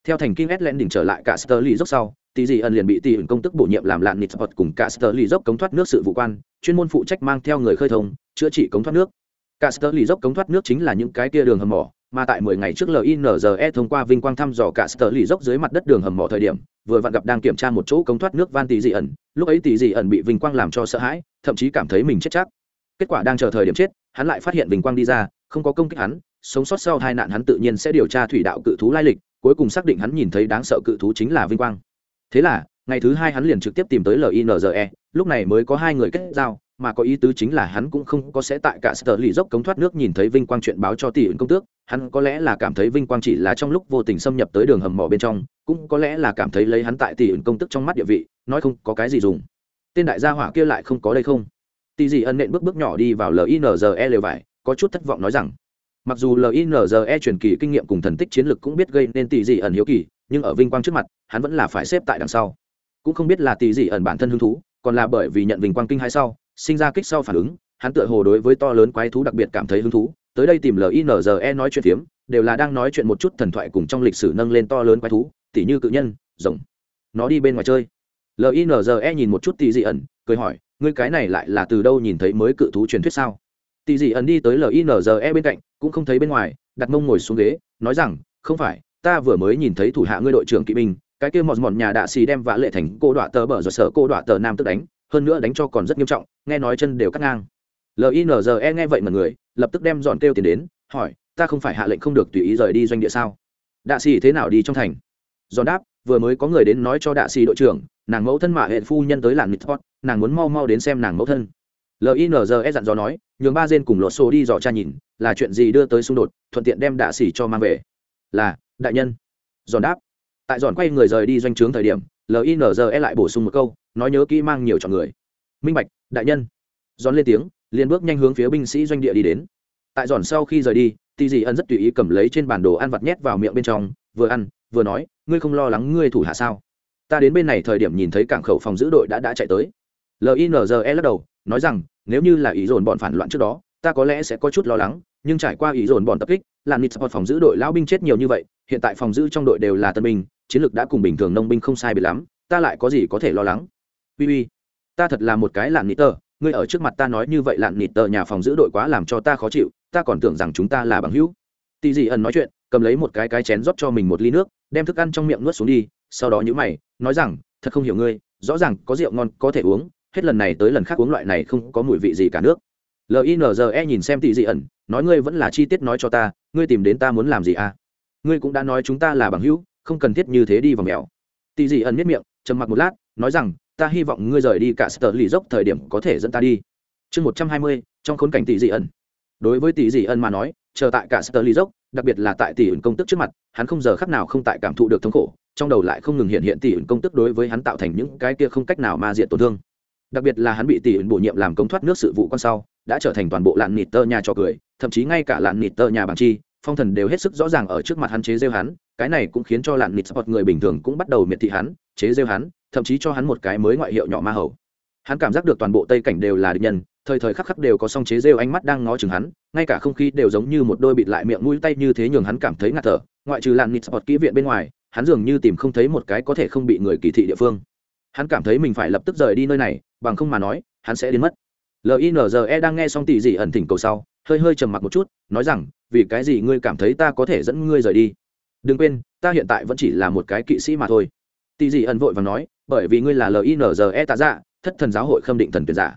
Theo thành kinh s lẹn đỉnh trở lại cả sterly dốc sau tỷ dị ẩn liền bị tỷ ẩn công tức bổ nhiệm làm lạn nịt cùng cả lì dốc cống thoát nước sự vụ quan, chuyên môn phụ trách mang theo người khơi thông, chữa trị cống thoát nước. Cả lì dốc cống thoát nước chính là những cái kia đường hầm mỏ, mà tại 10 ngày trước linze thông qua vinh quang thăm dò cả lì dốc dưới mặt đất đường hầm mỏ thời điểm, vừa vặn gặp đang kiểm tra một chỗ cống thoát nước van tỷ dị ẩn. Lúc ấy tỷ dị ẩn bị vinh quang làm cho sợ hãi, thậm chí cảm thấy mình chết chắc. Kết quả đang chờ thời điểm chết, hắn lại phát hiện vinh quang đi ra, không có công kích hắn, sống sót sau hai nạn hắn tự nhiên sẽ điều tra thủy đạo cự thú lai lịch, cuối cùng xác định hắn nhìn thấy đáng sợ cự thú chính là vinh quang thế là, ngày thứ hai hắn liền trực tiếp tìm tới linze lúc này mới có hai người kết giao, mà có ý tứ chính là hắn cũng không có sẽ tại cả sở lì dốc cống thoát nước nhìn thấy vinh quang chuyện báo cho tỷ ứng công tước, hắn có lẽ là cảm thấy vinh quang chỉ là trong lúc vô tình xâm nhập tới đường hầm mỏ bên trong, cũng có lẽ là cảm thấy lấy hắn tại tỷ ứng công tức trong mắt địa vị, nói không có cái gì dùng. Tên đại gia hỏa kia lại không có đây không? Tỷ dị ân nện bước bước nhỏ đi vào linze lều vải, có chút thất vọng nói rằng, mặc dù linze truyền kỳ kinh nghiệm cùng thần tích chiến lược cũng biết gây nên tỷ dị ẩn hiếu kỳ, nhưng ở vinh quang trước mặt hắn vẫn là phải xếp tại đằng sau. Cũng không biết là tỷ dị ẩn bản thân hứng thú, còn là bởi vì nhận vinh quang kinh hay sau, sinh ra kích sau phản ứng, hắn tựa hồ đối với to lớn quái thú đặc biệt cảm thấy hứng thú. Tới đây tìm linze nói chuyện phiếm, đều là đang nói chuyện một chút thần thoại cùng trong lịch sử nâng lên to lớn quái thú, tỉ như cự nhân, rồng. Nó đi bên ngoài chơi. Linze nhìn một chút tỷ dị ẩn, cười hỏi, ngươi cái này lại là từ đâu nhìn thấy mới cự thú truyền thuyết sao? Tỷ dị ẩn đi tới linze bên cạnh, cũng không thấy bên ngoài, đặt mông ngồi xuống ghế, nói rằng, không phải, ta vừa mới nhìn thấy thủ hạ ngươi đội trưởng kỵ binh cái kia mọt mọt nhà đạ xì đem vã lệ thành cô đọa tờ bờ rồi sở cô đọa tờ nam tức đánh, hơn nữa đánh cho còn rất nghiêm trọng, nghe nói chân đều cắt ngang. Linze nghe vậy mà người, lập tức đem dọn kêu tiền đến, hỏi, ta không phải hạ lệnh không được tùy ý rời đi doanh địa sao? Đạ xì thế nào đi trong thành? Dọn đáp, vừa mới có người đến nói cho đạ xì đội trưởng, nàng mẫu thân mạ hệ phu nhân tới làng mitport nàng muốn mau mau đến xem nàng mẫu thân. Linze dặn dò nói, nhường ba dên cùng lột xô đi dò cha nhìn, là chuyện gì đưa tới xung đột, thuận tiện đem đạ xì cho mang về. Là, đại nhân. Giòn đáp tại giòn quay người rời đi doanh trướng thời điểm linze lại bổ sung một câu, nói nhớ kỹ mang nhiều chọn người. Minh bạch, đại nhân. Giòn lên tiếng, liền bước nhanh hướng phía binh sĩ doanh địa đi đến. Tại giòn sau khi rời đi tì dì ân rất tùy ý cầm lấy trên bản đồ ăn vặt nhét vào miệng bên trong, vừa ăn, vừa nói, ngươi không lo lắng ngươi thủ hạ sao? Ta đến bên này thời điểm nhìn thấy cảng khẩu phòng giữ đội đã đã chạy tới. Linze lắc đầu, nói rằng, nếu như là ý dồn bọn phản loạn trước đó, ta có lẽ sẽ có chút lo lắng, nhưng trải qua ý dồn bọn tập kích làm nịt sport phòng giữ đội lão binh chết nhiều như vậy, hiện tại phòng giữ trong đội đều là tân binh chiến lược đã cùng bình thường nông binh không sai bị lắm, ta lại có gì có thể lo lắng? Ui ui ta thật là một cái lạn nịt tờ ngươi ở trước mặt ta nói như vậy lạn nịt tờ nhà phòng giữ đội quá làm cho ta khó chịu, ta còn tưởng rằng chúng ta là bằng hữu. Tì dị ẩn nói chuyện, cầm lấy một cái cái chén rót cho mình một ly nước, đem thức ăn trong miệng nuốt xuống đi, sau đó nhữ mày, nói rằng, thật không hiểu ngươi, rõ ràng có rượu ngon có thể uống, hết lần này tới lần khác uống loại này không có mùi vị gì cả nước. Linze nhìn xem tỷ dị ẩn, nói, ngươi vẫn là chi tiết nói cho ta, ngươi tìm đến ta muốn làm gì à? Ngươi cũng đã nói chúng ta là bằng hữu không cần thiết như thế đi vào mèo. Tỷ dị ẩn miết miệng, trầm mặc một lát, nói rằng, ta hy vọng ngươi rời đi cả sở lì dốc thời điểm có thể dẫn ta đi. Chương một trăm hai mươi, trong khốn cảnh tỷ dị ẩn. Đối với tỷ dị ẩn mà nói, chờ tại cả sở lì dốc, đặc biệt là tại tỷ ẩn công tức trước mặt, hắn không giờ khắc nào không tại cảm thụ được thống khổ, trong đầu lại không ngừng hiện hiện tỷ ẩn công tức đối với hắn tạo thành những cái kia không cách nào ma diện tổn thương. Đặc biệt là hắn bị tỷ ẩn bổ nhiệm làm công thoát nước sự vụ con sau, đã trở thành toàn bộ lạn nịt tơ nhà trò cười, thậm chí ngay cả lạn nịt tơ nhà bằng chi, phong thần đều hết sức rõ ràng ở trước mặt hắn chế rêu hắn cái này cũng khiến cho lạn nịt sport người bình thường cũng bắt đầu miệt thị hắn, chế rêu hắn, thậm chí cho hắn một cái mới ngoại hiệu nhỏ ma hầu. Hắn cảm giác được toàn bộ tây cảnh đều là địch nhân, thời thời khắc khắc đều có song chế rêu ánh mắt đang ngó chừng hắn, ngay cả không khí đều giống như một đôi bịt lại miệng mũi tay như thế nhường hắn cảm thấy ngạt thở. Ngoại trừ lạn nịt sport kỹ viện bên ngoài, hắn dường như tìm không thấy một cái có thể không bị người kỳ thị địa phương. Hắn cảm thấy mình phải lập tức rời đi nơi này, bằng không mà nói, hắn sẽ đến mất. Linze đang nghe xong tỷ dị ẩn thỉnh cầu sau, hơi hơi trầm mặc một chút, nói rằng, vì cái gì ngươi cảm thấy ta có thể dẫn ngươi rời đi? Đừng quên, ta hiện tại vẫn chỉ là một cái kỵ sĩ mà thôi. Tỷ dị ẩn vội và nói, bởi vì ngươi là linze tạ dạ thất thần giáo hội khâm định thần tuyển giả.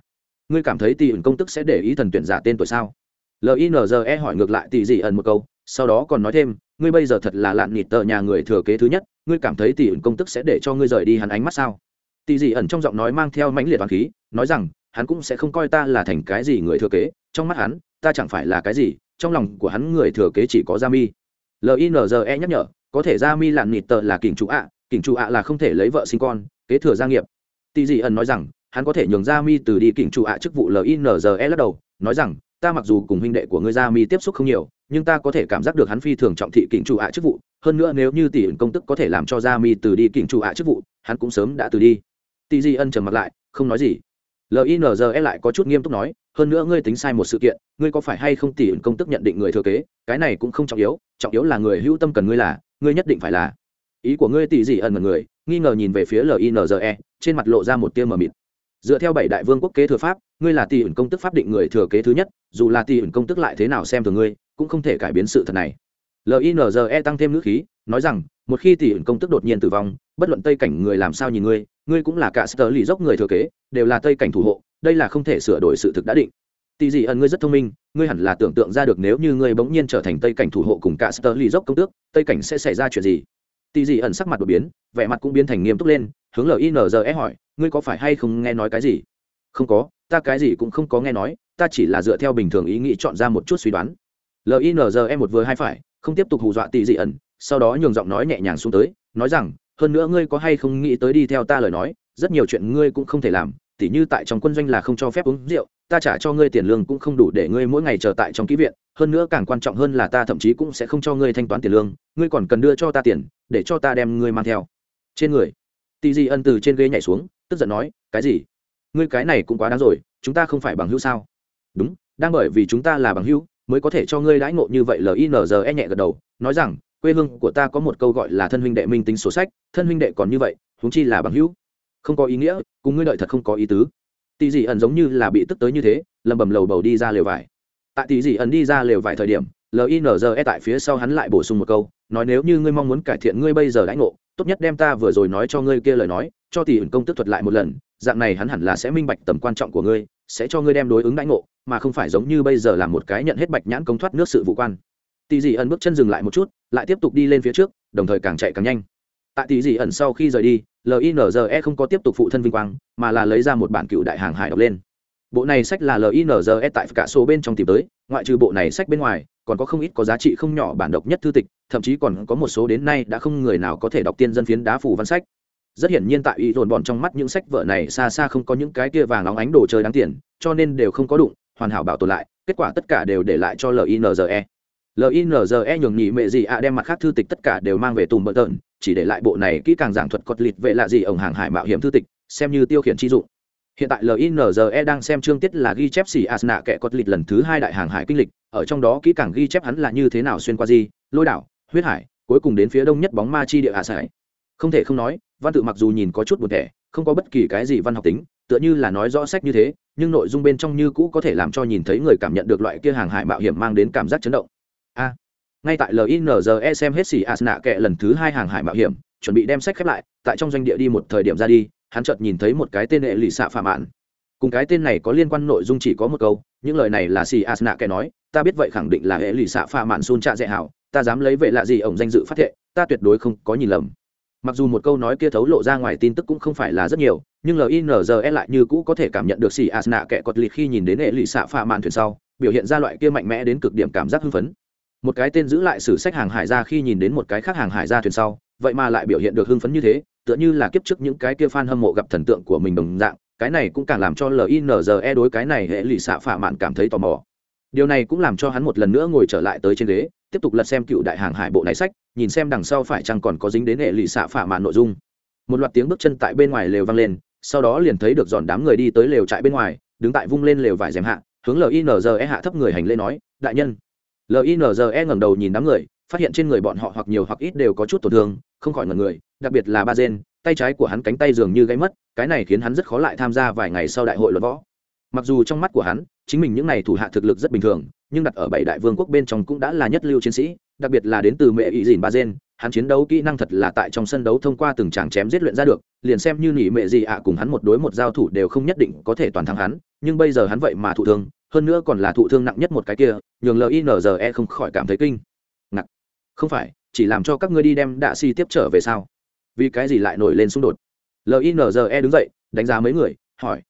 Ngươi cảm thấy tỷ ẩn công tức sẽ để ý thần tuyển giả tên tuổi sao? Linze hỏi ngược lại tỷ dị ẩn một câu, sau đó còn nói thêm, ngươi bây giờ thật là lạn nhịt tờ nhà người thừa kế thứ nhất, ngươi cảm thấy tỷ ẩn công tức sẽ để cho ngươi rời đi hắn ánh mắt sao? Tỷ dị ẩn trong giọng nói mang theo mãnh liệt toàn khí, nói rằng, hắn cũng sẽ không coi ta là thành cái gì người thừa kế, trong mắt hắn, ta chẳng phải là cái gì, trong lòng của hắn người thừa kế chỉ có gia mi linze nhắc nhở có thể Ra mi lạn nịt tờ là kình chủ ạ à, kình chủ ạ là không thể lấy vợ sinh con kế thừa gia nghiệp. Tỷ dị ẩn nói rằng hắn có thể nhường Ra mi từ đi kình chủ ạ chức vụ linze lắc đầu nói rằng ta mặc dù cùng huynh đệ của ngươi ra mi tiếp xúc không nhiều nhưng ta có thể cảm giác được hắn phi thường trọng thị kình chủ ạ chức vụ hơn nữa nếu như tỷ ẩn công tức có thể làm cho ra mi từ đi kình chủ ạ chức vụ hắn cũng sớm đã từ đi. Tỷ Dị ân trầm mặt lại không nói gì linze lại có chút nghiêm túc nói, hơn nữa ngươi tính sai một sự kiện, ngươi có phải hay không tỉ ẩn công tức nhận định người thừa kế, cái này cũng không trọng yếu trọng yếu là người hữu tâm cần ngươi là, ngươi nhất định phải là. Ý của ngươi tỉ gì ẩn mật người, nghi ngờ nhìn về phía linze trên mặt lộ ra một tia mờ mịt. Dựa theo bảy đại vương quốc kế thừa pháp, ngươi là tỉ ẩn công tức pháp định người thừa kế thứ nhất, dù là tỉ ẩn công tức lại thế nào xem thường ngươi, cũng không thể cải biến sự thật này. Linze tăng thêm ngữ khí, nói rằng, một khi tỉ ẩn công tức đột nhiên tử vong bất luận tây cảnh người làm sao nhìn ngươi ngươi cũng là cả sơ lì dốc người thừa kế, đều là tây cảnh thủ hộ, đây là không thể sửa đổi sự thực đã định. Tỷ dị ẩn ngươi rất thông minh, ngươi hẳn là tưởng tượng ra được nếu như ngươi bỗng nhiên trở thành tây cảnh thủ hộ cùng cả sơ lì dốc công tước, tây cảnh sẽ xảy ra chuyện gì? Tỷ dị ẩn sắc mặt đột biến, vẻ mặt cũng biến thành nghiêm túc lên, hướng linze hỏi, ngươi có phải hay không nghe nói cái gì? Không có, ta cái gì cũng không có nghe nói, ta chỉ là dựa theo bình thường ý nghĩ chọn ra một chút suy đoán. Linze một vừa hai phải, không tiếp tục hù dọa tỷ dị ẩn, sau đó nhường giọng nói nhẹ nhàng xuống tới, nói rằng hơn nữa ngươi có hay không nghĩ tới đi theo ta lời nói, rất nhiều chuyện ngươi cũng không thể làm, tỉ như tại trong quân doanh là không cho phép uống rượu, ta trả cho ngươi tiền lương cũng không đủ để ngươi mỗi ngày chờ tại trong ký viện, hơn nữa càng quan trọng hơn là ta thậm chí cũng sẽ không cho ngươi thanh toán tiền lương, ngươi còn cần đưa cho ta tiền, để cho ta đem ngươi mang theo. Trên người, tì di ân từ trên ghế nhảy xuống, tức giận nói, cái gì? Ngươi cái này cũng quá đáng rồi, chúng ta không phải bằng hữu sao? Đúng, đang bởi vì chúng ta là bằng hữu, mới có thể cho ngươi đãi ngộ như vậy linze nhẹ gật đầu, nói rằng quê hương của ta có một câu gọi là thân huynh đệ minh tính sổ sách, thân huynh đệ còn như vậy, huống chi là bằng hữu. Không có ý nghĩa, cùng ngươi đợi thật không có ý tứ. Tỷ dị ẩn giống như là bị tức tới như thế, lầm bầm lầu bầu đi ra lều vải. Tại tỷ dị ẩn đi ra lều vải thời điểm linze tại phía sau hắn lại bổ sung một câu, nói nếu như ngươi mong muốn cải thiện ngươi bây giờ đãi ngộ, tốt nhất đem ta vừa rồi nói cho ngươi kia lời nói, cho tỷ ẩn công tức thuật lại một lần, dạng này hắn hẳn là sẽ minh bạch tầm quan trọng của ngươi, sẽ cho ngươi đem đối ứng đãi ngộ, mà không phải giống như bây giờ là một cái nhận hết bạch nhãn công thoát nước sự vụ quan tỷ dị ẩn bước chân dừng lại một chút, lại tiếp tục đi lên phía trước, đồng thời càng chạy càng nhanh. Tại tỷ dị ẩn sau khi rời đi linze không có tiếp tục phụ thân vinh quang, mà là lấy ra một bản cựu đại hàng hải đọc lên. Bộ này sách là linze tại cả số bên trong tìm tới, ngoại trừ bộ này sách bên ngoài, còn có không ít có giá trị không nhỏ bản độc nhất thư tịch, thậm chí còn có một số đến nay đã không người nào có thể đọc tiên dân phiến đá phủ văn sách. Rất hiển nhiên tại y dồn bọn trong mắt những sách vở này xa xa không có những cái kia vàng óng ánh đồ chơi đáng tiền, cho nên đều không có đụng, hoàn hảo bảo tồn lại, kết quả tất cả đều để lại cho linze linze nhường nhị mẹ gì ạ, đem mặt khác thư tịch tất cả đều mang về tùm bờ tợn, chỉ để lại bộ này kỹ càng giảng thuật cọt lịt vệ lạ gì ổng hàng hải mạo hiểm thư tịch, xem như tiêu khiển chi dụng. Hiện tại linze đang xem chương tiết là ghi chép xỉ nạ kẻ cọt lịt lần thứ hai đại hàng hải kinh lịch, ở trong đó kỹ càng ghi chép hắn là như thế nào xuyên qua di, lôi đảo, huyết hải, cuối cùng đến phía đông nhất bóng ma chi địa hạ sải. Không thể không nói, văn tự mặc dù nhìn có chút buồn thẻ, không có bất kỳ cái gì văn học tính, tựa như là nói rõ sách như thế, nhưng nội dung bên trong như cũ có thể làm cho nhìn thấy người cảm nhận được loại kia hàng hải mạo hiểm mang đến cảm giác chấn động a. Ngay tại linze xem hết xỉ asna kệ lần thứ hai hàng hải mạo hiểm, chuẩn bị đem sách khép lại, tại trong doanh địa đi một thời điểm ra đi, hắn chợt nhìn thấy một cái tên hệ lụy xạ phạm mạn. Cùng cái tên này có liên quan nội dung chỉ có một câu, những lời này là xỉ asna kệ nói, ta biết vậy khẳng định là hệ lụy xạ phạm mạn sun trạ dễ hảo, ta dám lấy vệ lạ gì ổng danh dự phát thệ, ta tuyệt đối không có nhìn lầm. Mặc dù một câu nói kia thấu lộ ra ngoài tin tức cũng không phải là rất nhiều, nhưng linze lại như cũ có thể cảm nhận được xì asna kệ cọt lịt khi nhìn đến hệ lụy xạ phạm mạn thuyền sau, biểu hiện ra loại kia mạnh mẽ đến cực điểm cảm giác hưng phấn một cái tên giữ lại sử sách hàng hải ra khi nhìn đến một cái khác hàng hải ra thuyền sau, vậy mà lại biểu hiện được hưng phấn như thế, tựa như là kiếp trước những cái kia fan hâm mộ gặp thần tượng của mình đồng dạng, cái này cũng càng làm cho linze đối cái này hệ lụy xạ phạ mạn cảm thấy tò mò. Điều này cũng làm cho hắn một lần nữa ngồi trở lại tới trên ghế, tiếp tục lật xem cựu đại hàng hải bộ này sách, nhìn xem đằng sau phải chăng còn có dính đến hệ lụy xạ phạ mạn nội dung. Một loạt tiếng bước chân tại bên ngoài lều vang lên, sau đó liền thấy được dọn đám người đi tới lều trại bên ngoài, đứng tại vung lên lều vải dèm hạ, hướng linze hạ thấp người hành lễ nói, đại nhân linze ngẩng đầu nhìn đám người, phát hiện trên người bọn họ hoặc nhiều hoặc ít đều có chút tổn thương, không khỏi ngẩn người, đặc biệt là ba gen, tay trái của hắn cánh tay dường như gáy mất, cái này khiến hắn rất khó lại tham gia vài ngày sau đại hội luật võ. Mặc dù trong mắt của hắn, chính mình những n à y thủ hạ thực lực rất bình thường, nhưng đặt ở bảy đại vương quốc bên trong cũng đã là nhất lưu chiến sĩ, đặc biệt là đến từ mẹ ý dìn ba gen, hắn chiến đấu kỹ năng thật là tại trong sân đấu thông qua từng tràng chém giết luyện ra được, liền xem như nỉ mẹ gì ạ, cùng hắn một đối một giao thủ đều không nhất định có thể toàn thắng hắn, nhưng bây giờ hắn vậy mà thụ thương hơn nữa còn là thụ thương nặng nhất một cái kia, nhường linze không khỏi cảm thấy kinh. Ngạc. không phải, chỉ làm cho các ngươi đi đem đạ si tiếp trở về sao? Vì cái gì lại nổi lên xung đột? Linze đứng dậy, đánh giá mấy người, hỏi.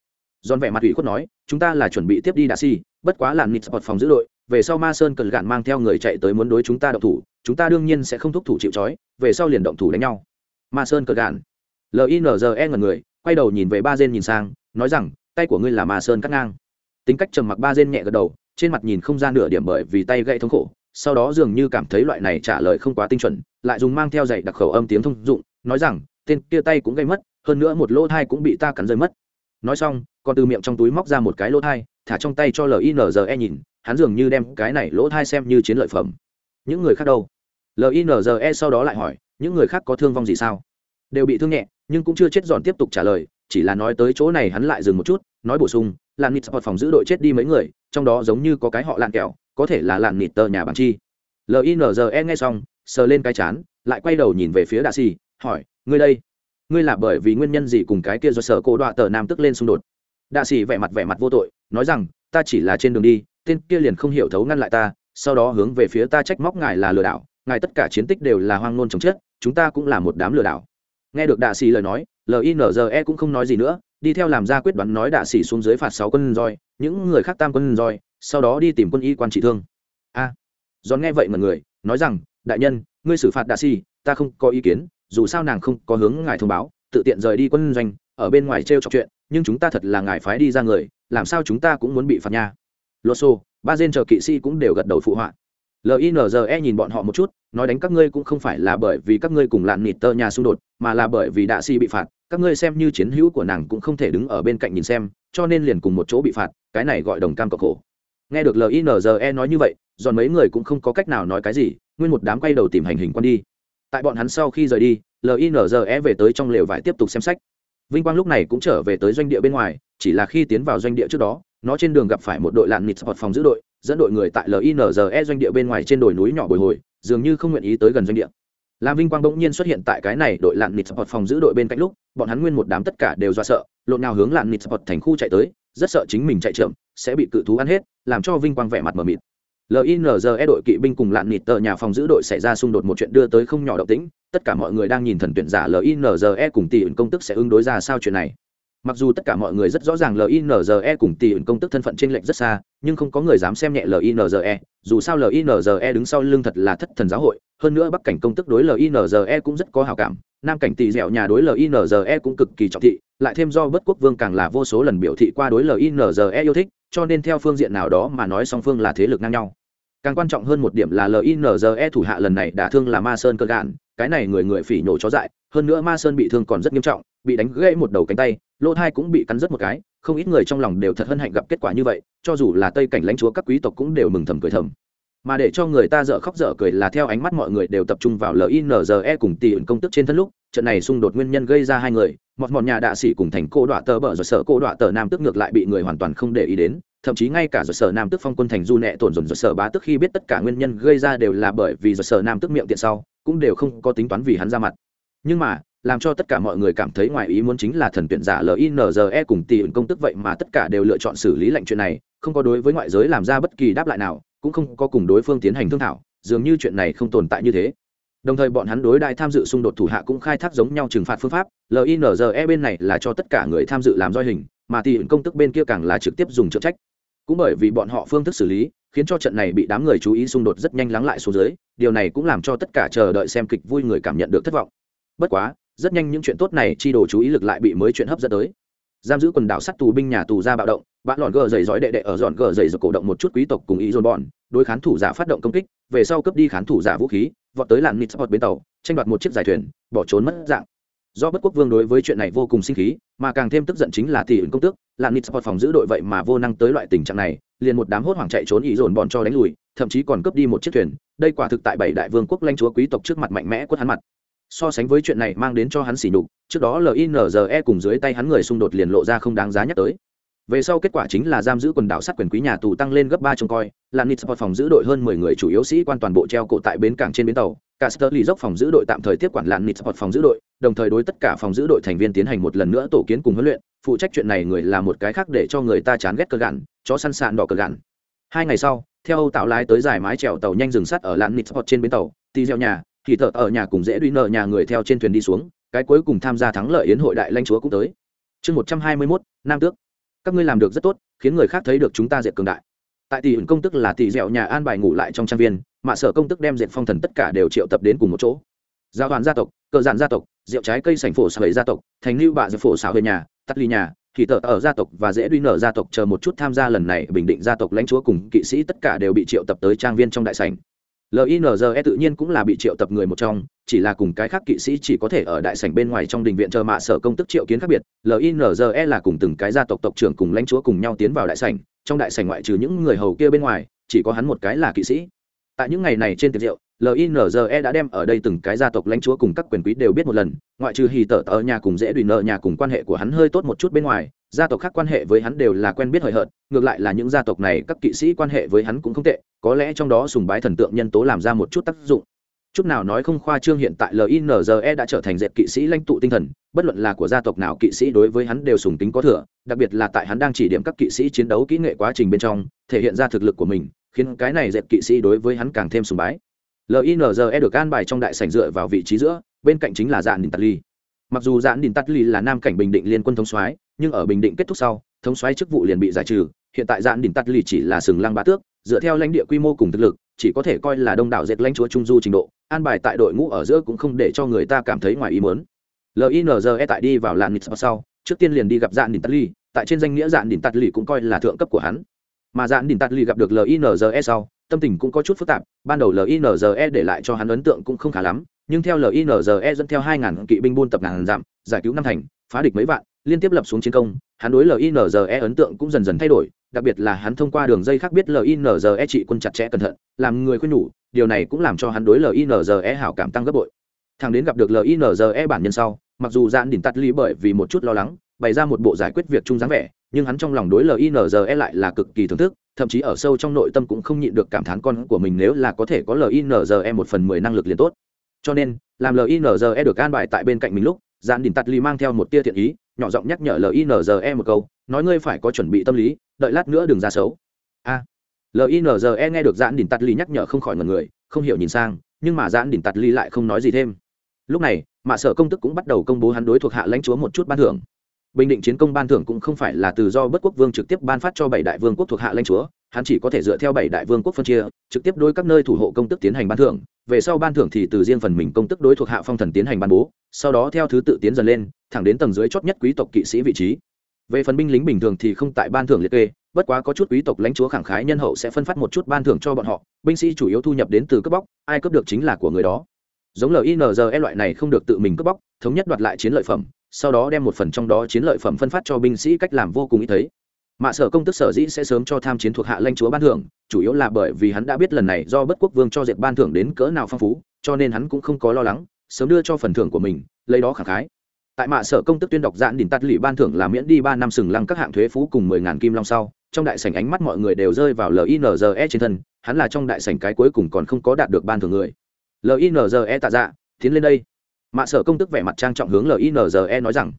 Giòn vẻ mặt ủy khuất nói, chúng ta là chuẩn bị tiếp đi đạ si, bất quá là nịt sport phòng giữ đội, về sau ma sơn cần gạn mang theo người chạy tới muốn đối chúng ta động thủ, chúng ta đương nhiên sẽ không thúc thủ chịu trói, về sau liền động thủ đánh nhau. Ma sơn cờ gạn. Linze ngần người, quay đầu nhìn về ba dên nhìn sang, nói rằng, tay của ngươi là ma sơn cắt ngang tính cách trầm mặc ba rên nhẹ gật đầu, trên mặt nhìn không ra nửa điểm bởi vì tay gãy thống khổ, sau đó dường như cảm thấy loại này trả lời không quá tinh chuẩn, lại dùng mang theo dạy đặc khẩu âm tiếng thông dụng, nói rằng, tên kia tay cũng gây mất, hơn nữa một lỗ thai cũng bị ta cắn rơi mất. Nói xong còn từ miệng trong túi móc ra một cái lỗ thai, thả trong tay cho linze nhìn, hắn dường như đem cái này lỗ thai xem như chiến lợi phẩm. Những người khác đâu? Linze sau đó lại hỏi, những người khác có thương vong gì sao? Đều bị thương nhẹ, nhưng cũng chưa chết giòn tiếp tục trả lời, chỉ là nói tới chỗ này hắn lại dừng một chút, nói bổ sung làn nịt sport phòng giữ đội chết đi mấy người, trong đó giống như có cái họ lạn kẹo, có thể là làn nịt tờ nhà bằng chi. Linze nghe xong, sờ lên cái chán, lại quay đầu nhìn về phía đạ xì, hỏi, ngươi đây, ngươi là bởi vì nguyên nhân gì cùng cái kia do sở cổ đọa tờ nam tức lên xung đột? Đạ xì vẻ mặt vẻ mặt vô tội, nói rằng, ta chỉ là trên đường đi, tên kia liền không hiểu thấu ngăn lại ta, sau đó hướng về phía ta trách móc ngài là lừa đảo, ngài tất cả chiến tích đều là hoang nôn chống chết, chúng ta cũng là một đám lừa đảo. Nghe được đạ xì lời nói linze cũng không nói gì nữa đi theo làm ra quyết đoán nói đạ xì xuống dưới phạt sáu quân roi những người khác tam quân roi sau đó đi tìm quân y quan trị thương. A. À, giòn nghe vậy mà người nói rằng đại nhân ngươi xử phạt đạ xì ta không có ý kiến dù sao nàng không có hướng ngài thông báo tự tiện rời đi quân doanh ở bên ngoài t r chọc chuyện nhưng chúng ta thật là ngài phái đi ra người làm sao chúng ta cũng muốn bị phạt nha. Lô xô ba dên chờ kỵ sĩ cũng đều gật đầu phụ họa. Linze nhìn bọn họ một chút nói đánh các ngươi cũng không phải là bởi vì các ngươi cùng lạn nịt tơ nhà xung đột mà là bởi vì đạ si bị phạt các ngươi xem như chiến hữu của nàng cũng không thể đứng ở bên cạnh nhìn xem, cho nên liền cùng một chỗ bị phạt, cái này gọi đồng cam cộng khổ. Nghe được linze nói như vậy, giòn mấy người cũng không có cách nào nói cái gì, nguyên một đám quay đầu tìm hành hình quan đi. Tại bọn hắn sau khi rời đi linze về tới trong lều vải tiếp tục xem sách. Vinh quang lúc này cũng trở về tới doanh địa bên ngoài, chỉ là khi tiến vào doanh địa trước đó, nó trên đường gặp phải một đội lạn nịt sport phòng giữ đội, dẫn đội người tại linze doanh địa bên ngoài trên đồi núi nhỏ bồi hồi, dường như không nguyện ý tới gần doanh địa. Làm vinh quang bỗng nhiên xuất hiện tại cái này đội lạn nịt sport phòng giữ đội bên cạnh lúc bọn hắn nguyên một đám tất cả đều do sợ, lộn nào hướng lạn nịt sport thành khu chạy tới, rất sợ chính mình chạy trượm sẽ bị cự thú ăn hết, làm cho vinh quang vẻ mặt mờ mịt. Linze đội kỵ binh cùng lạn nịt tờ nhà phòng giữ đội xảy ra xung đột một chuyện đưa tới không nhỏ động tĩnh, tất cả mọi người đang nhìn thần tuyển giả linze cùng tỷ ẩn công tức sẽ ứng đối ra sao chuyện này. Mặc dù tất cả mọi người rất rõ ràng linze cùng tỷ ẩn công tức thân phận t r ê n lệch rất xa, nhưng không có người dám xem nhẹ linze dù sao linze đứng sau lưng thật là thất thần giáo hội, hơn nữa bắc cảnh công tức đối linze cũng rất có hào cảm, nam cảnh tỷ dẻo nhà đối linze cũng cực kỳ trọng thị, lại thêm do bất quốc vương càng là vô số lần biểu thị qua đối linze yêu thích, cho nên theo phương diện nào đó mà nói song phương là thế lực ngang nhau. Càng quan trọng hơn một điểm là linze thủ hạ lần này đã thương là ma sơn cơ gạn, cái này người người phỉ nhổ chó dại, hơn nữa ma sơn bị thương còn rất nghiêm trọng, bị đánh gãy một đầu cánh tay, lỗ thai cũng bị cắn rất một cái không ít người trong lòng đều thật hân hạnh gặp kết quả như vậy, cho dù là tây cảnh lãnh chúa các quý tộc cũng đều mừng thầm cười thầm. Mà để cho người ta dở khóc dở cười là theo ánh mắt mọi người đều tập trung vào linze cùng tỷ ẩn công tức trên thân lúc, trận này xung đột nguyên nhân gây ra hai người, một mọt nhà đạ sĩ cùng thành cô đọa tờ bờ rồi sợ cô đọa tờ nam tức ngược lại bị người hoàn toàn không để ý đến, thậm chí ngay cả rồi sở nam tức phong quân thành du nẹ tổn dồn rồi sở bá tức khi biết tất cả nguyên nhân gây ra đều là bởi vì rồi sở nam tức miệng tiện sau, cũng đều không có tính toán vì hắn ra mặt. Nhưng mà làm cho tất cả mọi người cảm thấy ngoài ý muốn chính là thần tuyển giả linze cùng tỷ ứng công tức vậy mà tất cả đều lựa chọn xử lý lệnh chuyện này, không có đối với ngoại giới làm ra bất kỳ đáp lại nào, cũng không có cùng đối phương tiến hành thương thảo, dường như chuyện này không tồn tại như thế. Đồng thời bọn hắn đối đại tham dự xung đột thủ hạ cũng khai thác giống nhau trừng phạt phương pháp linze bên này là cho tất cả người tham dự làm roi hình, mà tỷ ứng công tức bên kia càng là trực tiếp dùng trợ trách. Cũng bởi vì bọn họ phương thức xử lý, khiến cho trận này bị đám người chú ý xung đột rất nhanh lắng lại xuống dưới, điều này cũng làm cho tất cả chờ đợi xem kịch vui người cảm nhận được thất vọng. Bất quá rất nhanh những chuyện tốt này chi đồ chú ý lực lại bị mới chuyện hấp dẫn tới. Giam giữ quần đảo sắt tù binh nhà tù ra bạo động bạn lòn gờ dày dõi đệ đệ ở dọn gờ dày dọc cổ động một chút quý tộc cùng ý dồn bọn, đối khán thủ giả phát động công kích, về sau cướp đi khán thủ giả vũ khí, vọt tới làn nít sport bến tàu, tranh đoạt một chiếc giải thuyền, bỏ trốn mất dạng. Do bất quốc vương đối với chuyện này vô cùng sinh khí, mà càng thêm tức giận chính là tỷ ứng công tước, làn nít sport phòng giữ đội vậy mà vô năng tới loại tình trạng này, liền một đám hốt hoảng chạy trốn ý dồn bọn cho đánh lùi, thậm chí còn cướp đi một chiếc thuyền, đây quả thực tại bảy đại vương quốc lãnh chúa quý tộc trước mặt mạnh mẽ quất hắn mặt so sánh với chuyện này mang đến cho hắn xỉ nhục, trước đó linze cùng dưới tay hắn người xung đột liền lộ ra không đáng giá nhắc tới. Về sau kết quả chính là giam giữ quần đảo sát quyền quý nhà tù tăng lên gấp ba trông coi, là nít sport phòng giữ đội hơn mười người chủ yếu sĩ quan toàn bộ treo cổ tại bến cảng trên bến tàu. Cả Sterling dốc phòng giữ đội tạm thời tiếp quản làn nít sport phòng giữ đội, đồng thời đối tất cả phòng giữ đội thành viên tiến hành một lần nữa tổ kiến cùng huấn luyện, phụ trách chuyện này người là một cái khác để cho người ta chán ghét cơ gạn, chó săn sạn đỏ cơ gạn. Hai ngày sau, theo âu tạo lái tới dài mái chèo tàu nhanh dừng sắt ở làn nít sport trên bến tàu, tì gieo nhà thì thợ ở nhà cùng dễ đuôi nợ nhà người theo trên thuyền đi xuống, cái cuối cùng tham gia thắng lợi yến hội đại lãnh chúa cũng tới. Chương một trăm hai mươi mốt, nam tước. Các ngươi làm được rất tốt, khiến người khác thấy được chúng ta diệt cường đại. Tại tỷ ẩn công tức là tỷ dẻo nhà an bài ngủ lại trong trang viên mạ sở công tức đem diệt phong thần tất cả đều triệu tập đến cùng một chỗ. Giao đoàn gia tộc, cờ giản gia tộc, rượu trái cây sành phổ xào gia tộc, thành lưu bạ diệp phổ xào hệ nhà, tắt ly nhà, thì tờ ở gia tộc và dễ đuôi nở gia tộc chờ một chút tham gia lần này bình định gia tộc lãnh chúa cùng kỵ sĩ tất cả đều bị triệu tập tới trang viên trong đại sảnh linze tự nhiên cũng là bị triệu tập người một trong, chỉ là cùng cái khác kỵ sĩ chỉ có thể ở đại sảnh bên ngoài trong đình viện chờ mạ sở công tức triệu kiến khác biệt. Linze là cùng từng cái gia tộc tộc trưởng cùng lãnh chúa cùng nhau tiến vào đại sảnh, trong đại sảnh ngoại trừ những người hầu kia bên ngoài, chỉ có hắn một cái là kỵ sĩ. Tại những ngày này trên tiệc rượu linze đã đem ở đây từng cái gia tộc lãnh chúa cùng các quyền quý đều biết một lần, ngoại trừ hì tở tờ nhà cùng dễ đùi nợ nhà cùng quan hệ của hắn hơi tốt một chút bên ngoài gia tộc khác quan hệ với hắn đều là quen biết hời hợt, ngược lại là những gia tộc này, các kỵ sĩ quan hệ với hắn cũng không tệ, có lẽ trong đó sùng bái thần tượng nhân tố làm ra một chút tác dụng. Chút nào nói không khoa trương hiện tại linze đã trở thành dẹp kỵ sĩ lãnh tụ tinh thần, bất luận là của gia tộc nào, kỵ sĩ đối với hắn đều sùng tính có thừa, đặc biệt là tại hắn đang chỉ điểm các kỵ sĩ chiến đấu kỹ nghệ quá trình bên trong, thể hiện ra thực lực của mình, khiến cái này dẹp kỵ sĩ đối với hắn càng thêm sùng bái. Linze được an bài trong đại sảnh dựa vào vị trí giữa, bên cạnh chính là dạn đình tắt ly mặc dù dạn đình tắt Lì là nam cảnh bình định liên quân thống soái, nhưng ở bình định kết thúc sau, thống soái chức vụ liền bị giải trừ. Hiện tại dạn đình tắt Lì chỉ là sừng lăng bá tước, dựa theo lãnh địa quy mô cùng thực lực, chỉ có thể coi là đông đảo dệt lãnh chúa trung du trình độ, an bài tại đội ngũ ở giữa cũng không để cho người ta cảm thấy ngoài ý muốn. Linze tại đi vào làn nít sau trước tiên liền đi gặp dạn đình tắt ly tại trên danh nghĩa dạn đình tắt ly cũng coi là thượng cấp của hắn. Mà dạn đình tắt ly gặp được linze sau, tâm tình cũng có chút phức tạp, ban đầu linze để lại cho hắn ấn tượng cũng không khá lắm nhưng theo linze dẫn theo hai ngàn kỵ binh buôn tập ngàn dặm, giải cứu năm thành, phá địch mấy vạn, liên tiếp lập xuống chiến công, hắn đối linze ấn tượng cũng dần dần thay đổi, đặc biệt là hắn thông qua đường dây khác biết linze trị quân chặt chẽ cẩn thận, làm người khuyên nhủ, điều này cũng làm cho hắn đối linze hảo cảm tăng gấp bội. Thằng đến gặp được linze bản nhân sau, mặc dù dạn đỉnh tắt lý bởi vì một chút lo lắng, bày ra một bộ giải quyết việc chung dáng vẻ, nhưng hắn trong lòng đối linze lại là cực kỳ thưởng thức, thậm chí ở sâu trong nội tâm cũng không nhịn được cảm thán con của mình nếu là có thể có linze một phần mười năng lực liền tốt cho nên làm linze được an bài tại bên cạnh mình lúc dạn đỉnh tắt ly mang theo một tia thiện ý nhỏ giọng nhắc nhở linze một câu nói ngươi phải có chuẩn bị tâm lý đợi lát nữa đừng ra xấu. A. À, linze nghe được dạn đỉnh tắt ly nhắc nhở không khỏi ngần người không hiểu nhìn sang nhưng mà dạn đỉnh tắt ly lại không nói gì thêm. Lúc này mạ sở công tức cũng bắt đầu công bố hắn đối thuộc hạ lãnh chúa một chút ban thưởng. Bình định chiến công ban thưởng cũng không phải là từ do bất quốc vương trực tiếp ban phát cho bảy đại vương quốc thuộc hạ lãnh chúa hắn chỉ có thể dựa theo bảy đại vương quốc phân chia trực tiếp đối các nơi thủ hộ công tức tiến hành ban thưởng về sau ban thưởng thì từ riêng phần mình công tức đối thuộc hạ phong thần tiến hành ban bố, sau đó theo thứ tự tiến dần lên, thẳng đến tầng dưới chót nhất quý tộc kỵ sĩ vị trí. Về phần binh lính bình thường thì không tại ban thưởng liệt kê, bất quá có chút quý tộc lãnh chúa khẳng khái nhân hậu sẽ phân phát một chút ban thưởng cho bọn họ, binh sĩ chủ yếu thu nhập đến từ cướp bóc, ai cướp được chính là của người đó. Giống linze loại này không được tự mình cướp bóc, thống nhất đoạt lại chiến lợi phẩm, sau đó đem một phần trong đó chiến lợi phẩm phân phát cho binh sĩ cách làm vô cùng ý thấy mạ sở công tức sở dĩ sẽ sớm cho tham chiến thuộc hạ lãnh chúa ban thưởng, chủ yếu là bởi vì hắn đã biết lần này do bất quốc vương cho diệt ban thưởng đến cỡ nào phong phú, cho nên hắn cũng không có lo lắng, sớm đưa cho phần thưởng của mình, lấy đó khẳng khái. Tại mạ sở công tức tuyên đọc dạn đỉnh tắt lì ban thưởng là miễn đi ba năm sừng lăng các hạng thuế phú cùng mười ngàn kim long sau, trong đại sảnh ánh mắt mọi người đều rơi vào linze trên thân, hắn là trong đại sảnh cái cuối cùng còn không có đạt được ban thưởng người. Linze tạ dạ tiến lên đây. Mạ sở công tức vẻ mặt trang trọng hướng linze nói rằng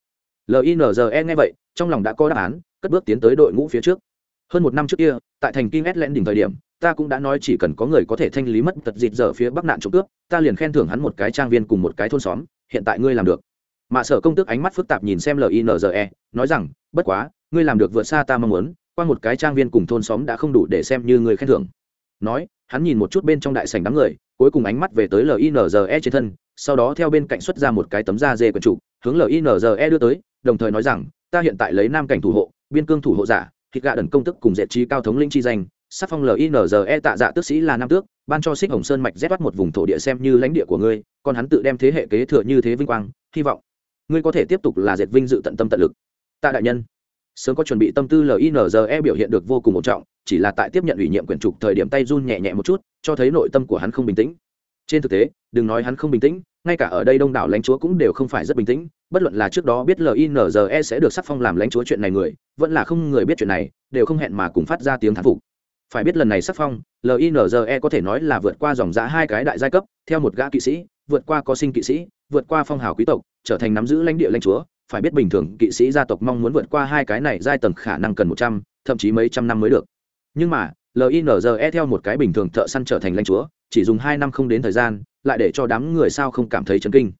linze nghe vậy, trong lòng đã có đáp án, cất bước tiến tới đội ngũ phía trước. Hơn một năm trước kia, tại thành kim len đỉnh thời điểm, ta cũng đã nói chỉ cần có người có thể thanh lý mất tật dịt giờ phía bắc nạn trộm cướp, ta liền khen thưởng hắn một cái trang viên cùng một cái thôn xóm, hiện tại ngươi làm được. Mạ sở công tức ánh mắt phức tạp nhìn xem linze nói rằng, bất quá, ngươi làm được vượt xa ta mong muốn, qua một cái trang viên cùng thôn xóm đã không đủ để xem như người khen thưởng. Nói, hắn nhìn một chút bên trong đại sảnh đám người, cuối cùng ánh mắt về tới linze trên thân, sau đó theo bên cạnh xuất ra một cái tấm da dê quần trụ, hướng linze đưa tới đồng thời nói rằng, ta hiện tại lấy nam cảnh thủ hộ, biên cương thủ hộ giả, thịt gạ đần công tức cùng dệt trí cao thống linh chi danh sắc phong linze tạ dạ tước sĩ là nam tước, ban cho xích hồng sơn mạch rét bắt một vùng thổ địa xem như lãnh địa của ngươi, còn hắn tự đem thế hệ kế thừa như thế vinh quang, hy vọng ngươi có thể tiếp tục là dệt vinh dự tận tâm tận lực. Tạ đại nhân, sớm có chuẩn bị tâm tư linze biểu hiện được vô cùng một trọng, chỉ là tại tiếp nhận ủy nhiệm quyền trục thời điểm tay run nhẹ nhẹ một chút, cho thấy nội tâm của hắn không bình tĩnh trên thực tế, đừng nói hắn không bình tĩnh, ngay cả ở đây đông đảo lãnh chúa cũng đều không phải rất bình tĩnh, bất luận là trước đó biết linze sẽ được sắc phong làm lãnh chúa chuyện này người, vẫn là không người biết chuyện này, đều không hẹn mà cùng phát ra tiếng thán phục. Phải biết lần này sắc phong linze có thể nói là vượt qua dòng giã hai cái đại giai cấp, theo một gã kỵ sĩ, vượt qua có sinh kỵ sĩ, vượt qua phong hào quý tộc, trở thành nắm giữ lãnh địa lãnh chúa. Phải biết bình thường kỵ sĩ gia tộc mong muốn vượt qua hai cái này giai tầng khả năng cần một trăm, thậm chí mấy trăm năm mới được. Nhưng mà linze theo một cái bình thường thợ săn trở thành lãnh chúa chỉ dùng hai năm không đến thời gian, lại để cho đám người sao không cảm thấy chấn kinh.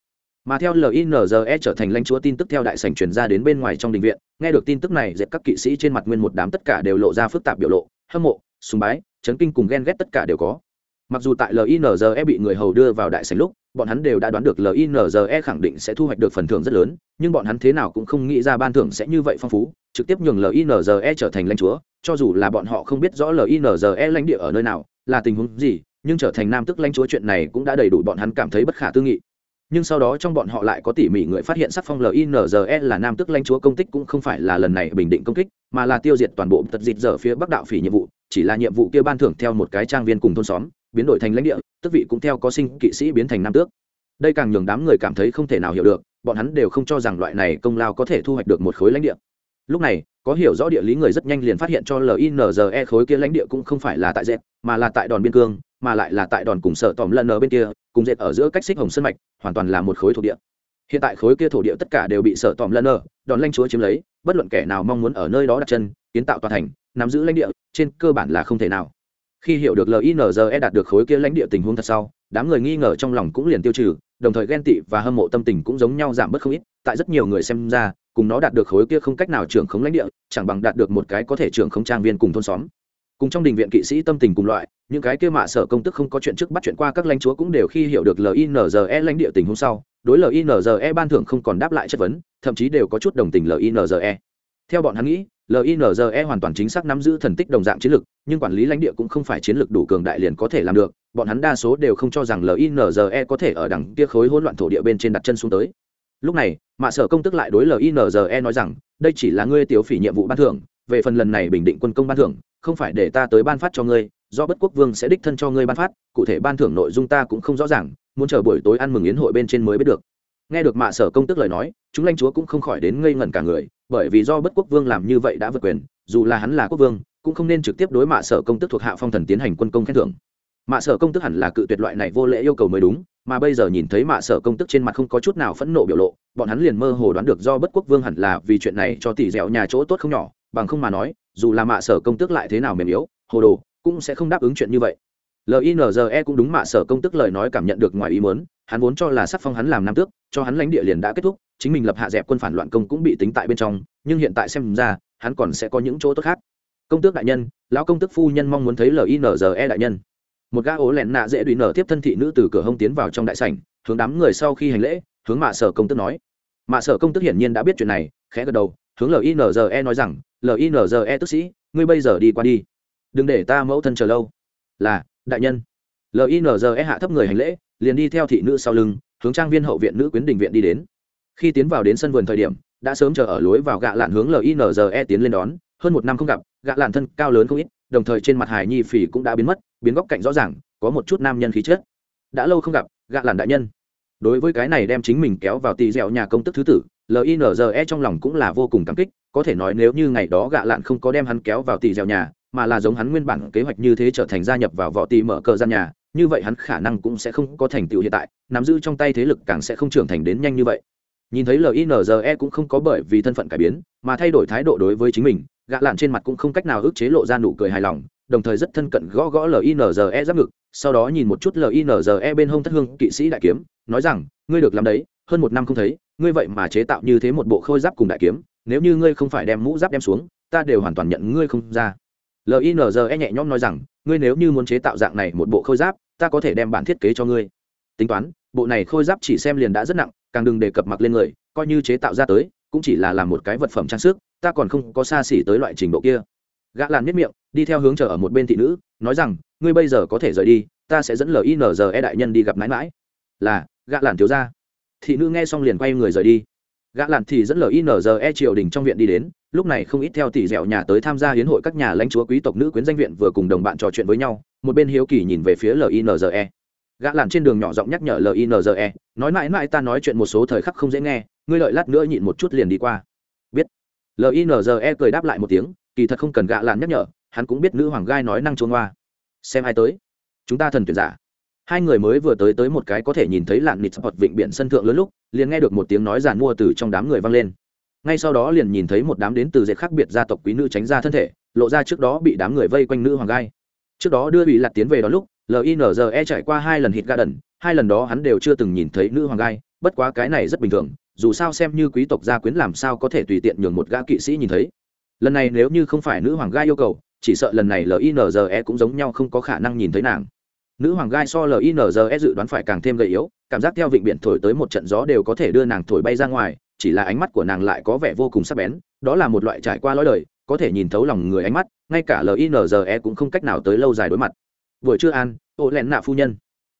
Mà theo linze trở thành lãnh chúa tin tức theo đại sảnh truyền ra đến bên ngoài trong đình viện, nghe được tin tức này dẹp các kỵ sĩ trên mặt nguyên một đám tất cả đều lộ ra phức tạp biểu lộ, hâm mộ, sùng bái, chấn kinh cùng ghen ghét tất cả đều có. Mặc dù tại linze bị người hầu đưa vào đại sảnh lúc, bọn hắn đều đã đoán được linze khẳng định sẽ thu hoạch được phần thưởng rất lớn, nhưng bọn hắn thế nào cũng không nghĩ ra ban thưởng sẽ như vậy phong phú, trực tiếp nhường linze trở thành lãnh chúa, cho dù là bọn họ không biết rõ linze lãnh địa ở nơi nào, là tình huống gì nhưng trở thành nam tức lãnh chúa chuyện này cũng đã đầy đủ bọn hắn cảm thấy bất khả tư nghị. Nhưng sau đó trong bọn họ lại có tỉ mỉ người phát hiện sắc phong linze là nam tức lãnh chúa công tích cũng không phải là lần này bình định công kích, mà là tiêu diệt toàn bộ tật dịch dở phía bắc đạo phỉ nhiệm vụ, chỉ là nhiệm vụ kia ban thưởng theo một cái trang viên cùng thôn xóm, biến đổi thành lãnh địa, tức vị cũng theo có sinh kỵ sĩ biến thành nam tước. Đây càng nhường đám người cảm thấy không thể nào hiểu được, bọn hắn đều không cho rằng loại này công lao có thể thu hoạch được một khối lãnh địa. Lúc này có hiểu rõ địa lý người rất nhanh liền phát hiện cho linze khối kia lãnh địa cũng không phải là tại dệt mà là tại đòn biên cương, mà lại là tại đòn cùng sợ tòm lần ở bên kia, cùng dệt ở giữa cách xích hồng sân mạch, hoàn toàn là một khối thổ địa. Hiện tại khối kia thổ địa tất cả đều bị sợ tòm lần ở, đòn lãnh chúa chiếm lấy, bất luận kẻ nào mong muốn ở nơi đó đặt chân, kiến tạo tòa thành, nắm giữ lãnh địa, trên cơ bản là không thể nào. Khi hiểu được linze đạt được khối kia lãnh địa tình huống thật sau, đám người nghi ngờ trong lòng cũng liền tiêu trừ, đồng thời ghen tị và hâm mộ tâm tình cũng giống nhau giảm bớt không ít, tại rất nhiều người xem ra cùng nó đạt được khối kia không cách nào trưởng khống lãnh địa, chẳng bằng đạt được một cái có thể trưởng khống trang viên cùng thôn xóm. Cùng trong đình viện kỵ sĩ tâm tình cùng loại, những cái kia mạ sở công tức không có chuyện trước bắt chuyện qua các lãnh chúa cũng đều khi hiểu được linze lãnh địa tình hôm sau, đối linze ban thưởng không còn đáp lại chất vấn, thậm chí đều có chút đồng tình linze theo bọn hắn nghĩ linze hoàn toàn chính xác nắm giữ thần tích đồng dạng chiến lược nhưng quản lý lãnh địa cũng không phải chiến lược đủ cường đại liền có thể làm được, bọn hắn đa số đều không cho rằng linze có thể ở đằng kia khối hỗn loạn thổ địa bên trên đặt chân xuống tới lúc này, mạ sở công tức lại đối linze nói rằng, đây chỉ là ngươi tiểu phỉ nhiệm vụ ban thưởng, về phần lần này bình định quân công ban thưởng, không phải để ta tới ban phát cho ngươi, do bất quốc vương sẽ đích thân cho ngươi ban phát, cụ thể ban thưởng nội dung ta cũng không rõ ràng, muốn chờ buổi tối ăn mừng yến hội bên trên mới biết được. Nghe được mạ sở công tức lời nói, chúng lãnh chúa cũng không khỏi đến ngây ngẩn cả người, bởi vì do bất quốc vương làm như vậy đã vượt quyền, dù là hắn là quốc vương, cũng không nên trực tiếp đối mạ sở công tức thuộc hạ phong thần tiến hành quân công khen thưởng mạ sở công tức hẳn là cự tuyệt loại này vô lễ yêu cầu mới đúng, mà bây giờ nhìn thấy mạ sở công tức trên mặt không có chút nào phẫn nộ biểu lộ, bọn hắn liền mơ hồ đoán được do bất quốc vương hẳn là vì chuyện này cho tỷ dẻo nhà chỗ tốt không nhỏ, bằng không mà nói, dù là mạ sở công tức lại thế nào mềm yếu, hồ đồ, cũng sẽ không đáp ứng chuyện như vậy. Linze cũng đúng mạ sở công tức lời nói cảm nhận được ngoài ý muốn, hắn vốn cho là sắc phong hắn làm nam tước, cho hắn lãnh địa liền đã kết thúc, chính mình lập hạ dẹp quân phản loạn công cũng bị tính tại bên trong, nhưng hiện tại xem ra, hắn còn sẽ có những chỗ tốt khác. Công tước đại nhân, lão công tước phu nhân mong muốn thấy linze đại nhân một gã ố lẹn nạ dễ đùi nở tiếp thân thị nữ từ cửa hông tiến vào trong đại sảnh, hướng đám người sau khi hành lễ, hướng mạ sở công tước nói. Mạ sở công tước hiển nhiên đã biết chuyện này, khẽ gật đầu, hướng linze nói rằng linze tức sĩ, ngươi bây giờ đi qua đi. Đừng để ta mẫu thân chờ lâu. Là, đại nhân. Linze hạ thấp người hành lễ, liền đi theo thị nữ sau lưng, hướng trang viên hậu viện nữ quyến đình viện đi đến. Khi tiến vào đến sân vườn thời điểm, đã sớm chờ ở lối vào gạ lạn hướng linze tiến lên đón. Hơn một năm không gặp, gạ lạn thân cao lớn không ít, đồng thời trên mặt hải nhi phỉ cũng đã biến mất biến góc cạnh rõ ràng, có một chút nam nhân khí chất. Đã lâu không gặp, gạ lạn đại nhân. Đối với cái này đem chính mình kéo vào tì dẻo nhà công tức thứ tử linze trong lòng cũng là vô cùng cảm kích, có thể nói nếu như ngày đó gạ lạn không có đem hắn kéo vào tì dẻo nhà, mà là giống hắn nguyên bản kế hoạch như thế trở thành gia nhập vào võ tì mở cờ gian nhà, như vậy hắn khả năng cũng sẽ không có thành tựu hiện tại, nắm giữ trong tay thế lực càng sẽ không trưởng thành đến nhanh như vậy. Nhìn thấy linze cũng không có bởi vì thân phận cải biến, mà thay đổi thái độ đối với chính mình, gạ lạn trên mặt cũng không cách nào ức chế lộ ra nụ cười hài lòng đồng thời rất thân cận gõ gõ linze giáp ngực, sau đó nhìn một chút linze bên hông thất hương kỵ sĩ đại kiếm, nói rằng, ngươi được làm đấy, hơn một năm không thấy, ngươi vậy mà chế tạo như thế một bộ khôi giáp cùng đại kiếm, nếu như ngươi không phải đem mũ giáp đem xuống, ta đều hoàn toàn nhận ngươi không ra. Linze nhẹ nhõm nói rằng, ngươi nếu như muốn chế tạo dạng này một bộ khôi giáp, ta có thể đem bản thiết kế cho ngươi. Tính toán, bộ này khôi giáp chỉ xem liền đã rất nặng, càng đừng đề cập mặc lên người, coi như chế tạo ra tới, cũng chỉ là làm một cái vật phẩm trang sức, ta còn không có xa xỉ tới loại trình độ kia. Gã làn miết miệng đi theo hướng chờ ở một bên thị nữ, nói rằng, ngươi bây giờ có thể rời đi, ta sẽ dẫn linze đại nhân đi gặp mãi mãi. Là, gã làn thiếu ra thị nữ nghe xong liền quay người rời đi. Gã làn thì dẫn linze triều đình trong viện đi đến, lúc này không ít theo tỷ dẻo nhà tới tham gia hiến hội các nhà lãnh chúa quý tộc nữ quyến danh viện vừa cùng đồng bạn trò chuyện với nhau, một bên hiếu kỳ nhìn về phía linze gã làn trên đường nhỏ giọng nhắc nhở linze nói mãi mãi ta nói chuyện một số thời khắc không dễ nghe, ngươi lợi lát nữa nhịn một chút liền đi qua. Biết. Linze cười đáp lại một tiếng, kỳ thật không cần gã làn nhắc nhở hắn cũng biết nữ hoàng gai nói năng trốn hoa. Xem ai tới. Chúng ta thần tuyển giả. Hai người mới vừa tới tới một cái có thể nhìn thấy lạn nịt hoặc vịnh biển sân thượng lớn lúc, liền nghe được một tiếng nói giàn mua từ trong đám người vang lên. Ngay sau đó liền nhìn thấy một đám đến từ dệt khác biệt gia tộc quý nữ tránh ra thân thể, lộ ra trước đó bị đám người vây quanh nữ hoàng gai. Trước đó đưa bị lạt tiến về đó lúc linze trải qua hai lần hít ga đần, hai lần đó hắn đều chưa từng nhìn thấy nữ hoàng gai, bất quá cái này rất bình thường, dù sao xem như quý tộc gia quyến làm sao có thể tùy tiện nhường một gã kỵ sĩ nhìn thấy. Lần này nếu như không phải nữ hoàng gai yêu cầu chỉ sợ lần này linze cũng giống nhau không có khả năng nhìn thấy nàng. Nữ hoàng gai so linze dự đoán phải càng thêm gầy yếu, cảm giác theo vịnh biển thổi tới một trận gió đều có thể đưa nàng thổi bay ra ngoài, chỉ là ánh mắt của nàng lại có vẻ vô cùng sắc bén, đó là một loại trải qua lõi đời, có thể nhìn thấu lòng người ánh mắt, ngay cả linze cũng không cách nào tới lâu dài đối mặt. Buổi trưa an, ô lẹn nạ phu nhân.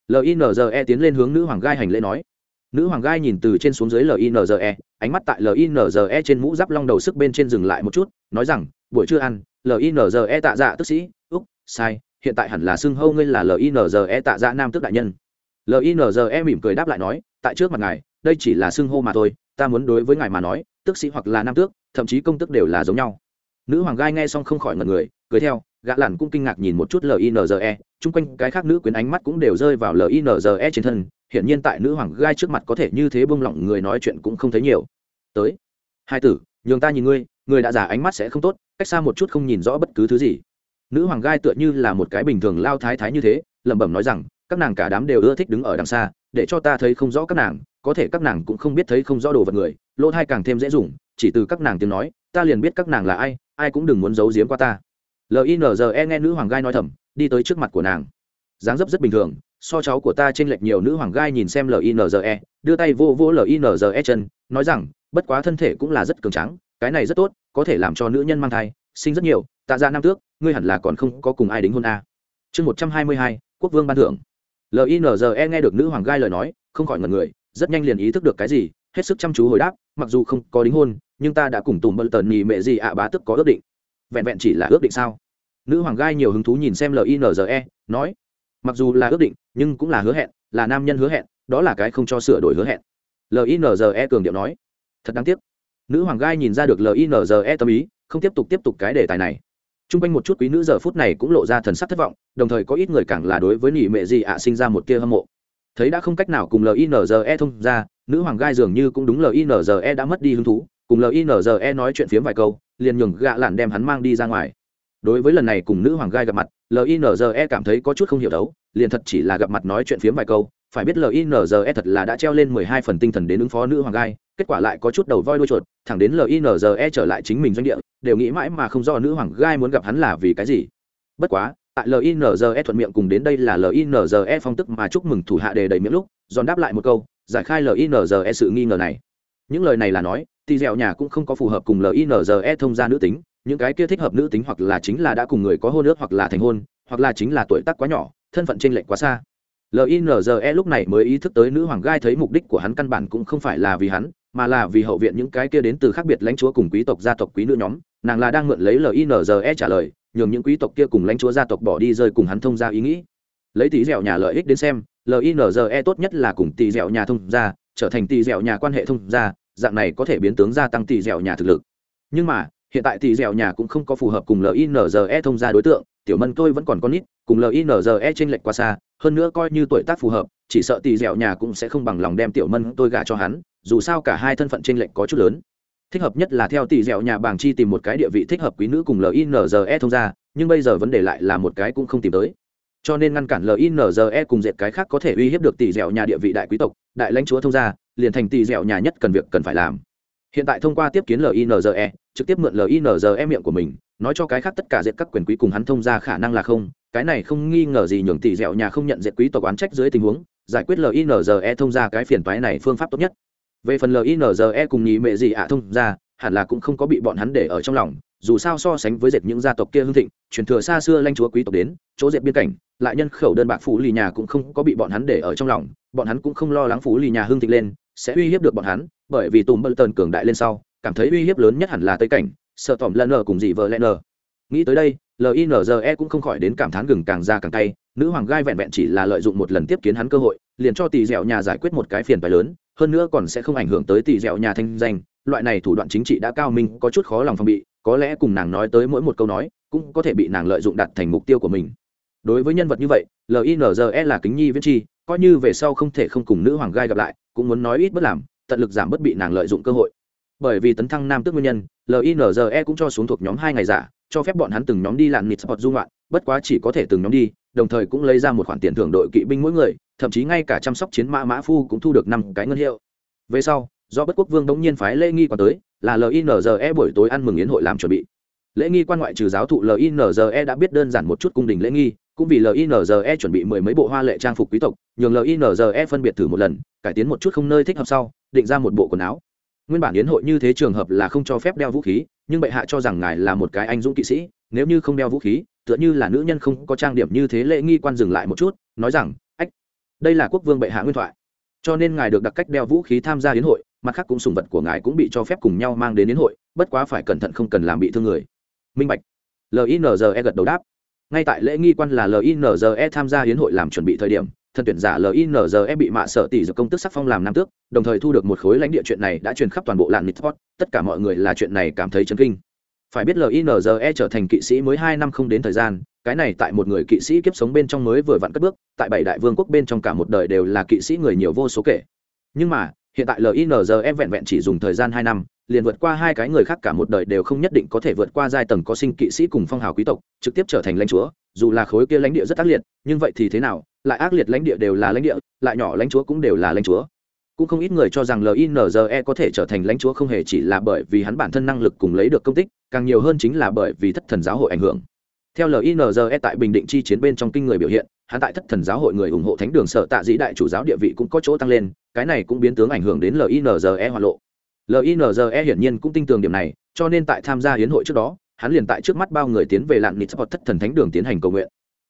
Linze tiến lên hướng nữ hoàng gai hành lễ nói. Nữ hoàng gai nhìn từ trên xuống dưới linze ánh mắt tại linze trên mũ giáp long đầu sức bên trên dừng lại một chút, nói rằng, buổi trưa ăn linze tạ dạ tức sĩ. Úc, sai, hiện tại hẳn là xưng hâu ngươi là linze tạ dạ nam tức đại nhân. Linze mỉm cười đáp lại nói, tại trước mặt ngài, đây chỉ là xưng hô mà thôi, ta muốn đối với ngài mà nói, tức sĩ hoặc là nam tước, thậm chí công tức đều là giống nhau. Nữ hoàng gai nghe xong không khỏi ngần người, cười theo, gã lặn cũng kinh ngạc nhìn một chút linze chung quanh cái khác nữ quyến ánh mắt cũng đều rơi vào linze trên thân, hiển nhiên tại nữ hoàng gai trước mặt có thể như thế bông lỏng người nói chuyện cũng không thấy nhiều. Tới, hai tử, nhường ta nhìn ngươi người đã giả ánh mắt sẽ không tốt, cách xa một chút không nhìn rõ bất cứ thứ gì. Nữ hoàng gai tựa như là một cái bình thường lao thái thái như thế, lẩm bẩm nói rằng, các nàng cả đám đều ưa thích đứng ở đằng xa, để cho ta thấy không rõ các nàng, có thể các nàng cũng không biết thấy không rõ đồ vật người, lỗ thai càng thêm dễ dùng, chỉ từ các nàng tiếng nói, ta liền biết các nàng là ai ai cũng đừng muốn giấu giếm qua ta. Linze nghe nữ hoàng gai nói thầm, đi tới trước mặt của nàng. Dáng dấp rất bình thường, so cháu của ta trên lệch nhiều, nữ hoàng gai nhìn xem linze đưa tay vô vô linze chân, nói rằng, bất quá thân thể cũng là rất cường tráng cái này rất tốt, có thể làm cho nữ nhân mang thai, sinh rất nhiều, tạ dạ ra năm tước, ngươi hẳn là còn không có cùng ai đính hôn a. Chương một trăm hai mươi hai, quốc vương ban thưởng. Linze nghe được nữ hoàng gai lời nói, không khỏi ngần người, rất nhanh liền ý thức được cái gì, hết sức chăm chú hồi đáp, mặc dù không có đính hôn, nhưng ta đã cùng tùng bận tần nhì mẹ gì ạ bá tức có ước định. Vẹn vẹn chỉ là ước định sao? Nữ hoàng gai nhiều hứng thú nhìn xem linze nói, mặc dù là ước định, nhưng cũng là hứa hẹn, là nam nhân hứa hẹn, đó là cái không cho sửa đổi hứa hẹn. Linze cường điệu nói, thật đáng tiếc nữ hoàng gai nhìn ra được linze tâm ý, không tiếp tục tiếp tục cái đề tài này. T r u n g quanh một chút quý nữ giờ phút này cũng lộ ra thần sắc thất vọng, đồng thời có ít người càng là đối với nỉ mệ gì ạ sinh ra một tia hâm mộ. Thấy đã không cách nào cùng linze thông ra, nữ hoàng gai dường như cũng đúng linze đã mất đi hứng thú, cùng linze nói chuyện phiếm vài câu, liền nhường gạ lặn đem hắn mang đi ra ngoài. Đối với lần này cùng nữ hoàng gai gặp mặt linze cảm thấy có chút không hiểu đấu, liền thật chỉ là gặp mặt nói chuyện phiếm vài câu phải biết linze thật là đã treo lên mười hai phần tinh thần đến ứng phó nữ hoàng gai, kết quả lại có chút đầu voi đuôi chuột, thẳng đến linze trở lại chính mình doanh địa, đều nghĩ mãi mà không do nữ hoàng gai muốn gặp hắn là vì cái gì. Bất quá, tại linze thuận miệng cùng đến đây là linze phong tức mà chúc mừng thủ hạ đề đầy miệng lúc giòn đáp lại một câu, giải khai linze sự nghi ngờ này. Những lời này là nói, thì dẻo nhà cũng không có phù hợp cùng linze thông gia nữ tính, những cái kia thích hợp nữ tính hoặc là chính là đã cùng người có hôn ước hoặc là thành hôn, hoặc là chính là tuổi tác quá nhỏ, thân phận t r ê n lệch quá xa linze lúc này mới ý thức tới nữ hoàng gai thấy mục đích của hắn căn bản cũng không phải là vì hắn, mà là vì hậu viện những cái kia đến từ khác biệt lãnh chúa cùng quý tộc gia tộc quý nữ nhóm. Nàng là đang mượn lấy linze trả lời, nhường những quý tộc kia cùng lãnh chúa gia tộc bỏ đi rơi cùng hắn thông ra ý nghĩ. Lấy tỷ dẻo nhà lợi ích đến xem linze tốt nhất là cùng tỷ dẻo nhà thông ra trở thành tỷ dẻo nhà quan hệ thông ra dạng này có thể biến tướng gia tăng tỷ dẻo nhà thực lực. Nhưng mà hiện tại tỷ dẻo nhà cũng không có phù hợp cùng linze thông gia đối tượng, tiểu mân tôi vẫn còn con nít, cùng linze t r ê n lệch quá xa, hơn nữa coi như tuổi tác phù hợp, chỉ sợ tỷ dẻo nhà cũng sẽ không bằng lòng đem tiểu mân tôi gả cho hắn, dù sao cả hai thân phận t r ê n lệch có chút lớn. Thích hợp nhất là theo tỷ dẻo nhà bảng chi tìm một cái địa vị thích hợp quý nữ cùng linze thông gia, nhưng bây giờ vấn đề lại là một cái cũng không tìm tới. Cho nên ngăn cản linze cùng dệt cái khác có thể uy hiếp được tỷ dẻo nhà địa vị đại quý tộc, đại lãnh chúa thông gia, liền thành tỷ dẻo nhà nhất cần việc cần phải làm hiện tại thông qua tiếp kiến linze trực tiếp mượn linze miệng của mình, nói cho cái khác tất cả diệt các quyền quý cùng hắn thông ra khả năng là không. Cái này không nghi ngờ gì nhường tỷ dẻo nhà không nhận diệt quý tộc oán trách dưới tình huống, giải quyết linze thông ra cái phiền toái này phương pháp tốt nhất. Về phần linze cùng nhị mệ gì ạ thông ra, hẳn là cũng không có bị bọn hắn để ở trong lòng, dù sao so sánh với dệt những gia tộc kia hưng thịnh, truyền thừa xa xưa lanh chúa quý tộc đến, chỗ dệt biên cảnh, lại nhân khẩu đơn bạc phú lì nhà cũng không có bị bọn hắn để ở trong lòng, bọn hắn cũng không lo lắng phú lì nhà hưng thịnh lên, sẽ uy hiếp được bọn hắn bởi vì tùm bơ tần cường đại lên sau, cảm thấy uy hiếp lớn nhất hẳn là tây cảnh, sợ tỏm lần nờ cùng dị vợ lẽ nờ. Nghĩ tới đây linze cũng không khỏi đến cảm thán gừng càng ra càng tay nữ hoàng gai vẹn vẹn chỉ là lợi dụng một lần tiếp kiến hắn cơ hội, liền cho tỷ dẻo nhà giải quyết một cái phiền phái lớn, hơn nữa còn sẽ không ảnh hưởng tới tỷ dẻo nhà thanh danh, loại này thủ đoạn chính trị đã cao minh, có chút khó lòng phòng bị, có lẽ cùng nàng nói tới mỗi một câu nói, cũng có thể bị nàng lợi dụng đặt thành mục tiêu của mình. Đối với nhân vật như vậy linze là kính nhi viễn chi, coi như về sau không thể không cùng nữ hoàng gai gặp lại, cũng muốn nói ít bất làm tận lực giảm bất bị nàng lợi dụng cơ hội. Bởi vì tấn thăng nam tước nguyên nhân linze cũng cho xuống thuộc nhóm hai ngày giả, cho phép bọn hắn từng nhóm đi lặn nịt sport dung loạn bất quá chỉ có thể từng nhóm đi, đồng thời cũng lấy ra một khoản tiền thưởng đội kỵ binh mỗi người, thậm chí ngay cả chăm sóc chiến mã mã phu cũng thu được năm cái ngân hiệu. Về sau, do bất quốc vương đống nhiên phái lễ nghi qua tới, là linze buổi tối ăn mừng yến hội làm chuẩn bị. Lễ nghi quan ngoại trừ giáo thụ linze đã biết đơn giản một chút cung đình lễ nghi, cũng vì linze chuẩn bị mười mấy bộ hoa lệ trang phục quý tộc, nhường linze phân biệt thử một lần, cải tiến một chút không nơi thích hợp sau định ra một bộ quần áo. Nguyên bản yến hội như thế trường hợp là không cho phép đeo vũ khí, nhưng bệ hạ cho rằng ngài là một cái anh dũng kỵ sĩ, nếu như không đeo vũ khí, tựa như là nữ nhân không có trang điểm như thế lễ nghi quan dừng lại một chút, nói rằng, ách, đây là quốc vương bệ hạ nguyên thoại, cho nên ngài được đặc cách đeo vũ khí tham gia yến hội, mặt khác cũng sùng vật của ngài cũng bị cho phép cùng nhau mang đến yến hội, bất quá phải cẩn thận không cần làm bị thương người. Minh bạch. Linze gật đầu đáp. Ngay tại lễ nghi quan là linze tham gia hiến hội làm chuẩn bị thời điểm thần tuyển giả linze bị mạ sợ tỷ dược công tức sắc phong làm nam tước, đồng thời thu được một khối lãnh địa chuyện này đã truyền khắp toàn bộ làng nitport tất cả mọi người là chuyện này cảm thấy chấn kinh. Phải biết linze trở thành kỵ sĩ mới hai năm không đến thời gian, cái này tại một người kỵ sĩ kiếp sống bên trong mới vừa vặn cất bước, tại bảy đại vương quốc bên trong cả một đời đều là kỵ sĩ người nhiều vô số kể. Nhưng mà, hiện tại linze vẹn vẹn chỉ dùng thời gian hai năm, liền vượt qua hai cái người khác cả một đời đều không nhất định có thể vượt qua giai tầng có sinh kỵ sĩ cùng phong hào quý tộc, trực tiếp trở thành lãnh chúa, dù là khối kia lãnh địa rất ác liệt, nhưng vậy thì thế nào? Lại ác liệt lãnh địa đều là lãnh địa, lại nhỏ lãnh chúa cũng đều là lãnh chúa. Cũng không ít người cho rằng linze có thể trở thành lãnh chúa không hề chỉ là bởi vì hắn bản thân năng lực cùng lấy được công tích, càng nhiều hơn chính là bởi vì thất thần giáo hội ảnh hưởng. Theo linze tại bình định chi chiến bên trong kinh người biểu hiện, hắn tại thất thần giáo hội người ủng hộ thánh đường sở tạ dĩ đại chủ giáo địa vị cũng có chỗ tăng lên, cái này cũng biến tướng ảnh hưởng đến linze hoạt lộ. Linze hiển nhiên cũng tin tưởng điểm này, cho nên tại tham gia hiến hội trước đó, hắn liền tại trước mắt bao người tiến về lạng nịt sport thất thần thánh đường tiến hành cầu nguyện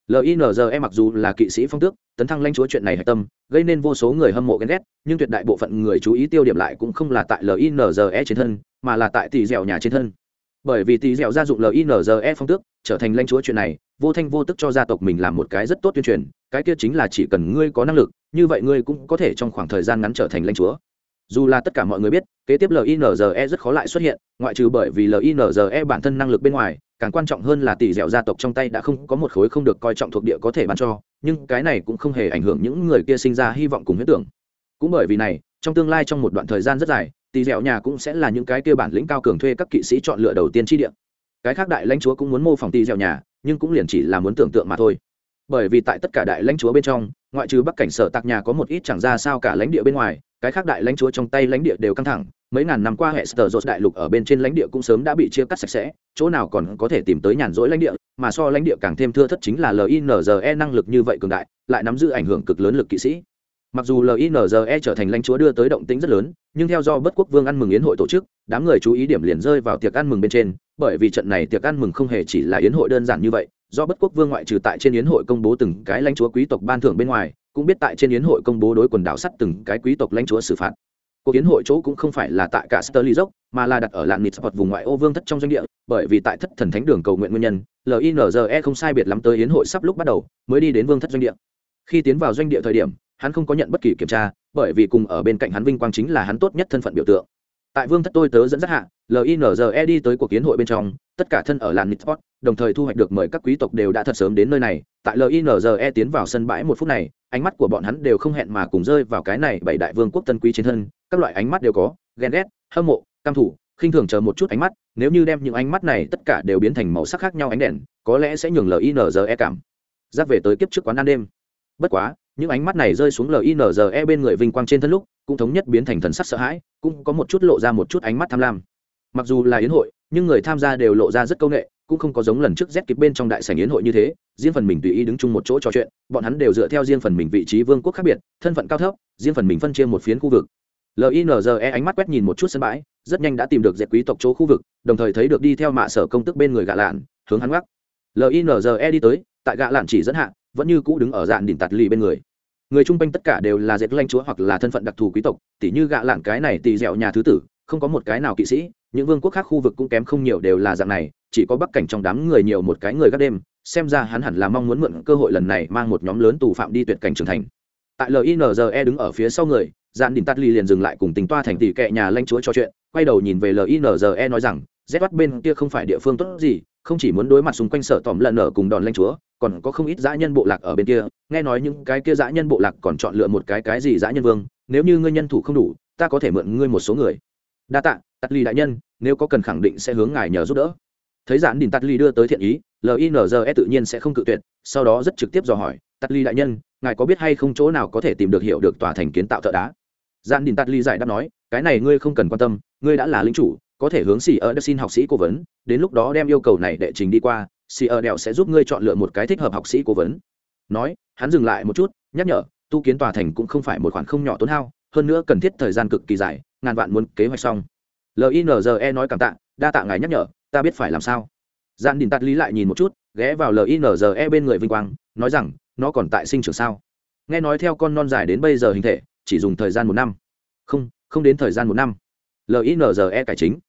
linze mặc dù là kỵ sĩ phong tước, tấn thăng lãnh chúa chuyện này hạch tâm, gây nên vô số người hâm mộ ghen ghét, nhưng tuyệt đại bộ phận người chú ý tiêu điểm lại cũng không là tại linze trên thân, mà là tại tỷ dẻo nhà trên thân. Bởi vì tỷ dẻo gia dụng linze phong tước, trở thành lãnh chúa chuyện này, vô thanh vô tức cho gia tộc mình làm một cái rất tốt tuyên truyền, cái kia chính là chỉ cần ngươi có năng lực, như vậy ngươi cũng có thể trong khoảng thời gian ngắn trở thành lãnh chúa. Dù là tất cả mọi người biết, kế tiếp linze rất khó lại xuất hiện, ngoại trừ bởi vì linze bản thân năng lực bên ngoài càng quan trọng hơn là tỷ dẻo gia tộc trong tay đã không có một khối không được coi trọng thuộc địa có thể bán cho, nhưng cái này cũng không hề ảnh hưởng những người kia sinh ra hy vọng cùng huyết tưởng. Cũng bởi vì này, trong tương lai trong một đoạn thời gian rất dài, tỷ dẻo nhà cũng sẽ là những cái kia bản lĩnh cao cường thuê các kỵ sĩ chọn lựa đầu tiên chi địa. Cái khác đại lãnh chúa cũng muốn mô phỏng tỷ dẻo nhà, nhưng cũng liền chỉ là muốn tưởng tượng mà thôi. Bởi vì tại tất cả đại lãnh chúa bên trong, ngoại trừ bắc cảnh sở tạc nhà có một ít chẳng ra sao cả lãnh địa bên ngoài cái khác đại lãnh chúa trong tay lãnh địa đều căng thẳng, mấy ngàn năm qua hệ sờ dột đại lục ở bên trên lãnh địa cũng sớm đã bị chia cắt sạch sẽ, chỗ nào còn có thể tìm tới nhàn rỗi lãnh địa, mà so lãnh địa càng thêm thưa thất chính là linze năng lực như vậy cường đại, lại nắm giữ ảnh hưởng cực lớn lực kỵ sĩ. Mặc dù linze trở thành lãnh chúa đưa tới động tĩnh rất lớn, nhưng theo do bất quốc vương ăn mừng yến hội tổ chức, đám người chú ý điểm liền rơi vào tiệc ăn mừng bên trên, bởi vì trận này tiệc ăn mừng không hề chỉ là yến hội đơn giản như vậy, do bất quốc vương ngoại trừ tại trên yến hội công bố từng cái lãnh chúa quý tộc ban thưởng bên ngoài cũng biết tại trên yến hội công bố đối quần đảo sắt từng cái quý tộc lãnh chúa xử phạt. Cuộc yến hội chỗ cũng không phải là tại cả Sterling dốc mà là đặt ở lạn nịt sport vùng ngoại ô vương thất trong doanh địa, bởi vì tại thất thần thánh đường cầu nguyện nguyên nhân linze không sai biệt lắm tới yến hội sắp lúc bắt đầu mới đi đến vương thất doanh địa. Khi tiến vào doanh địa thời điểm, hắn không có nhận bất kỳ kiểm tra, bởi vì cùng ở bên cạnh hắn vinh quang chính là hắn tốt nhất thân phận biểu tượng tại vương thất tôi tớ dẫn dắt hạ linze đi tới cuộc kiến hội bên trong, tất cả thân ở làn mitport đồng thời thu hoạch được mời các quý tộc đều đã thật sớm đến nơi này. Tại linze tiến vào sân bãi một phút này, ánh mắt của bọn hắn đều không hẹn mà cùng rơi vào cái này bảy đại vương quốc tân quý trên thân. Các loại ánh mắt đều có, ghen ghét, hâm mộ, căm thủ, khinh thường chờ một chút ánh mắt. Nếu như đem những ánh mắt này tất cả đều biến thành màu sắc khác nhau ánh đèn, có lẽ sẽ nhường linze cảm giác về tới kiếp trước quán ăn đêm. Bất quá những ánh mắt này rơi xuống linze bên người vinh quang trên thân lúc, cũng thống nhất biến thành thần sắc sợ hãi, cũng có một chút lộ ra một chút ánh mắt tham lam. Mặc dù là yến hội, nhưng người tham gia đều lộ ra rất công nghệ, cũng không có giống lần trước rét kịp bên trong đại sảnh yến hội như thế, riêng phần mình tùy ý đứng chung một chỗ trò chuyện, bọn hắn đều dựa theo riêng phần mình vị trí vương quốc khác biệt, thân phận cao thấp, riêng phần mình phân chia một phiến khu vực. Linze ánh mắt quét nhìn một chút sân bãi, rất nhanh đã tìm được dẹp quý tộc chỗ khu vực, đồng thời thấy được đi theo mạ sở công tức bên người gạ lạn, hướng hắn gác linze đi tới, tại gạ lạn chỉ dẫn hạ, vẫn như cũ đứng ở dạn đỉnh tạt lì bên người người chung quanh tất cả đều là dệt lanh chúa hoặc là thân phận đặc thù quý tộc, tỉ như gạ lạn cái này tỉ dẻo nhà thứ tử, không có một cái nào kỵ sĩ, những vương quốc khác khu vực cũng kém không nhiều đều là dạng này, chỉ có bắc cảnh trong đám người nhiều một cái người gác đêm, xem ra hắn hẳn là mong muốn mượn cơ hội lần này mang một nhóm lớn tù phạm đi tuyệt cảnh trưởng thành. Tại linze đứng ở phía sau người dạn đình tắt ly liền dừng lại cùng tính toa thành tỷ kệ nhà lanh chúa trò chuyện, quay đầu nhìn về linze nói rằng, z bắt bên kia không phải địa phương tốt gì không chỉ muốn đối mặt xung quanh sở tòm lần ở cùng đòn lanh chúa, còn có không ít dã nhân bộ lạc ở bên kia. Nghe nói những cái kia dã nhân bộ lạc còn chọn lựa một cái cái gì dã nhân vương, nếu như ngươi nhân thủ không đủ, ta có thể mượn ngươi một số người. Đa tạ tắt ly đại nhân, nếu có cần khẳng định sẽ hướng ngài nhờ giúp đỡ. Thấy giản đình tắt ly đưa tới thiện ý linze tự nhiên sẽ không cự tuyệt, sau đó rất trực tiếp dò hỏi tắt ly đại nhân, ngài có biết hay không chỗ nào có thể tìm được hiểu được tòa thành kiến tạo thợ đá? Giản đình tắt ly giải đáp nói, cái này ngươi không cần quan tâm, ngươi đã là lính chủ có thể hướng xỉ ở đất xin học sĩ cố vấn, đến lúc đó đem yêu cầu này đệ trình đi qua, xì ở đèo sẽ giúp ngươi chọn lựa một cái thích hợp học sĩ cố vấn. Nói, hắn dừng lại một chút, nhắc nhở, tu kiến tòa thành cũng không phải một khoản không nhỏ tốn hao, hơn nữa cần thiết thời gian cực kỳ dài, ngàn vạn muốn kế hoạch xong. Linze nói cảm tạ, đa tạ ngài nhắc nhở, ta biết phải làm sao. Gian đình tắt lý lại nhìn một chút, ghé vào linze bên người vinh quang, nói rằng, nó còn tại sinh trưởng sao? Nghe nói theo con non dài đến bây giờ hình thể, chỉ dùng thời gian một năm. Không không đến thời gian một năm. Linze cải chính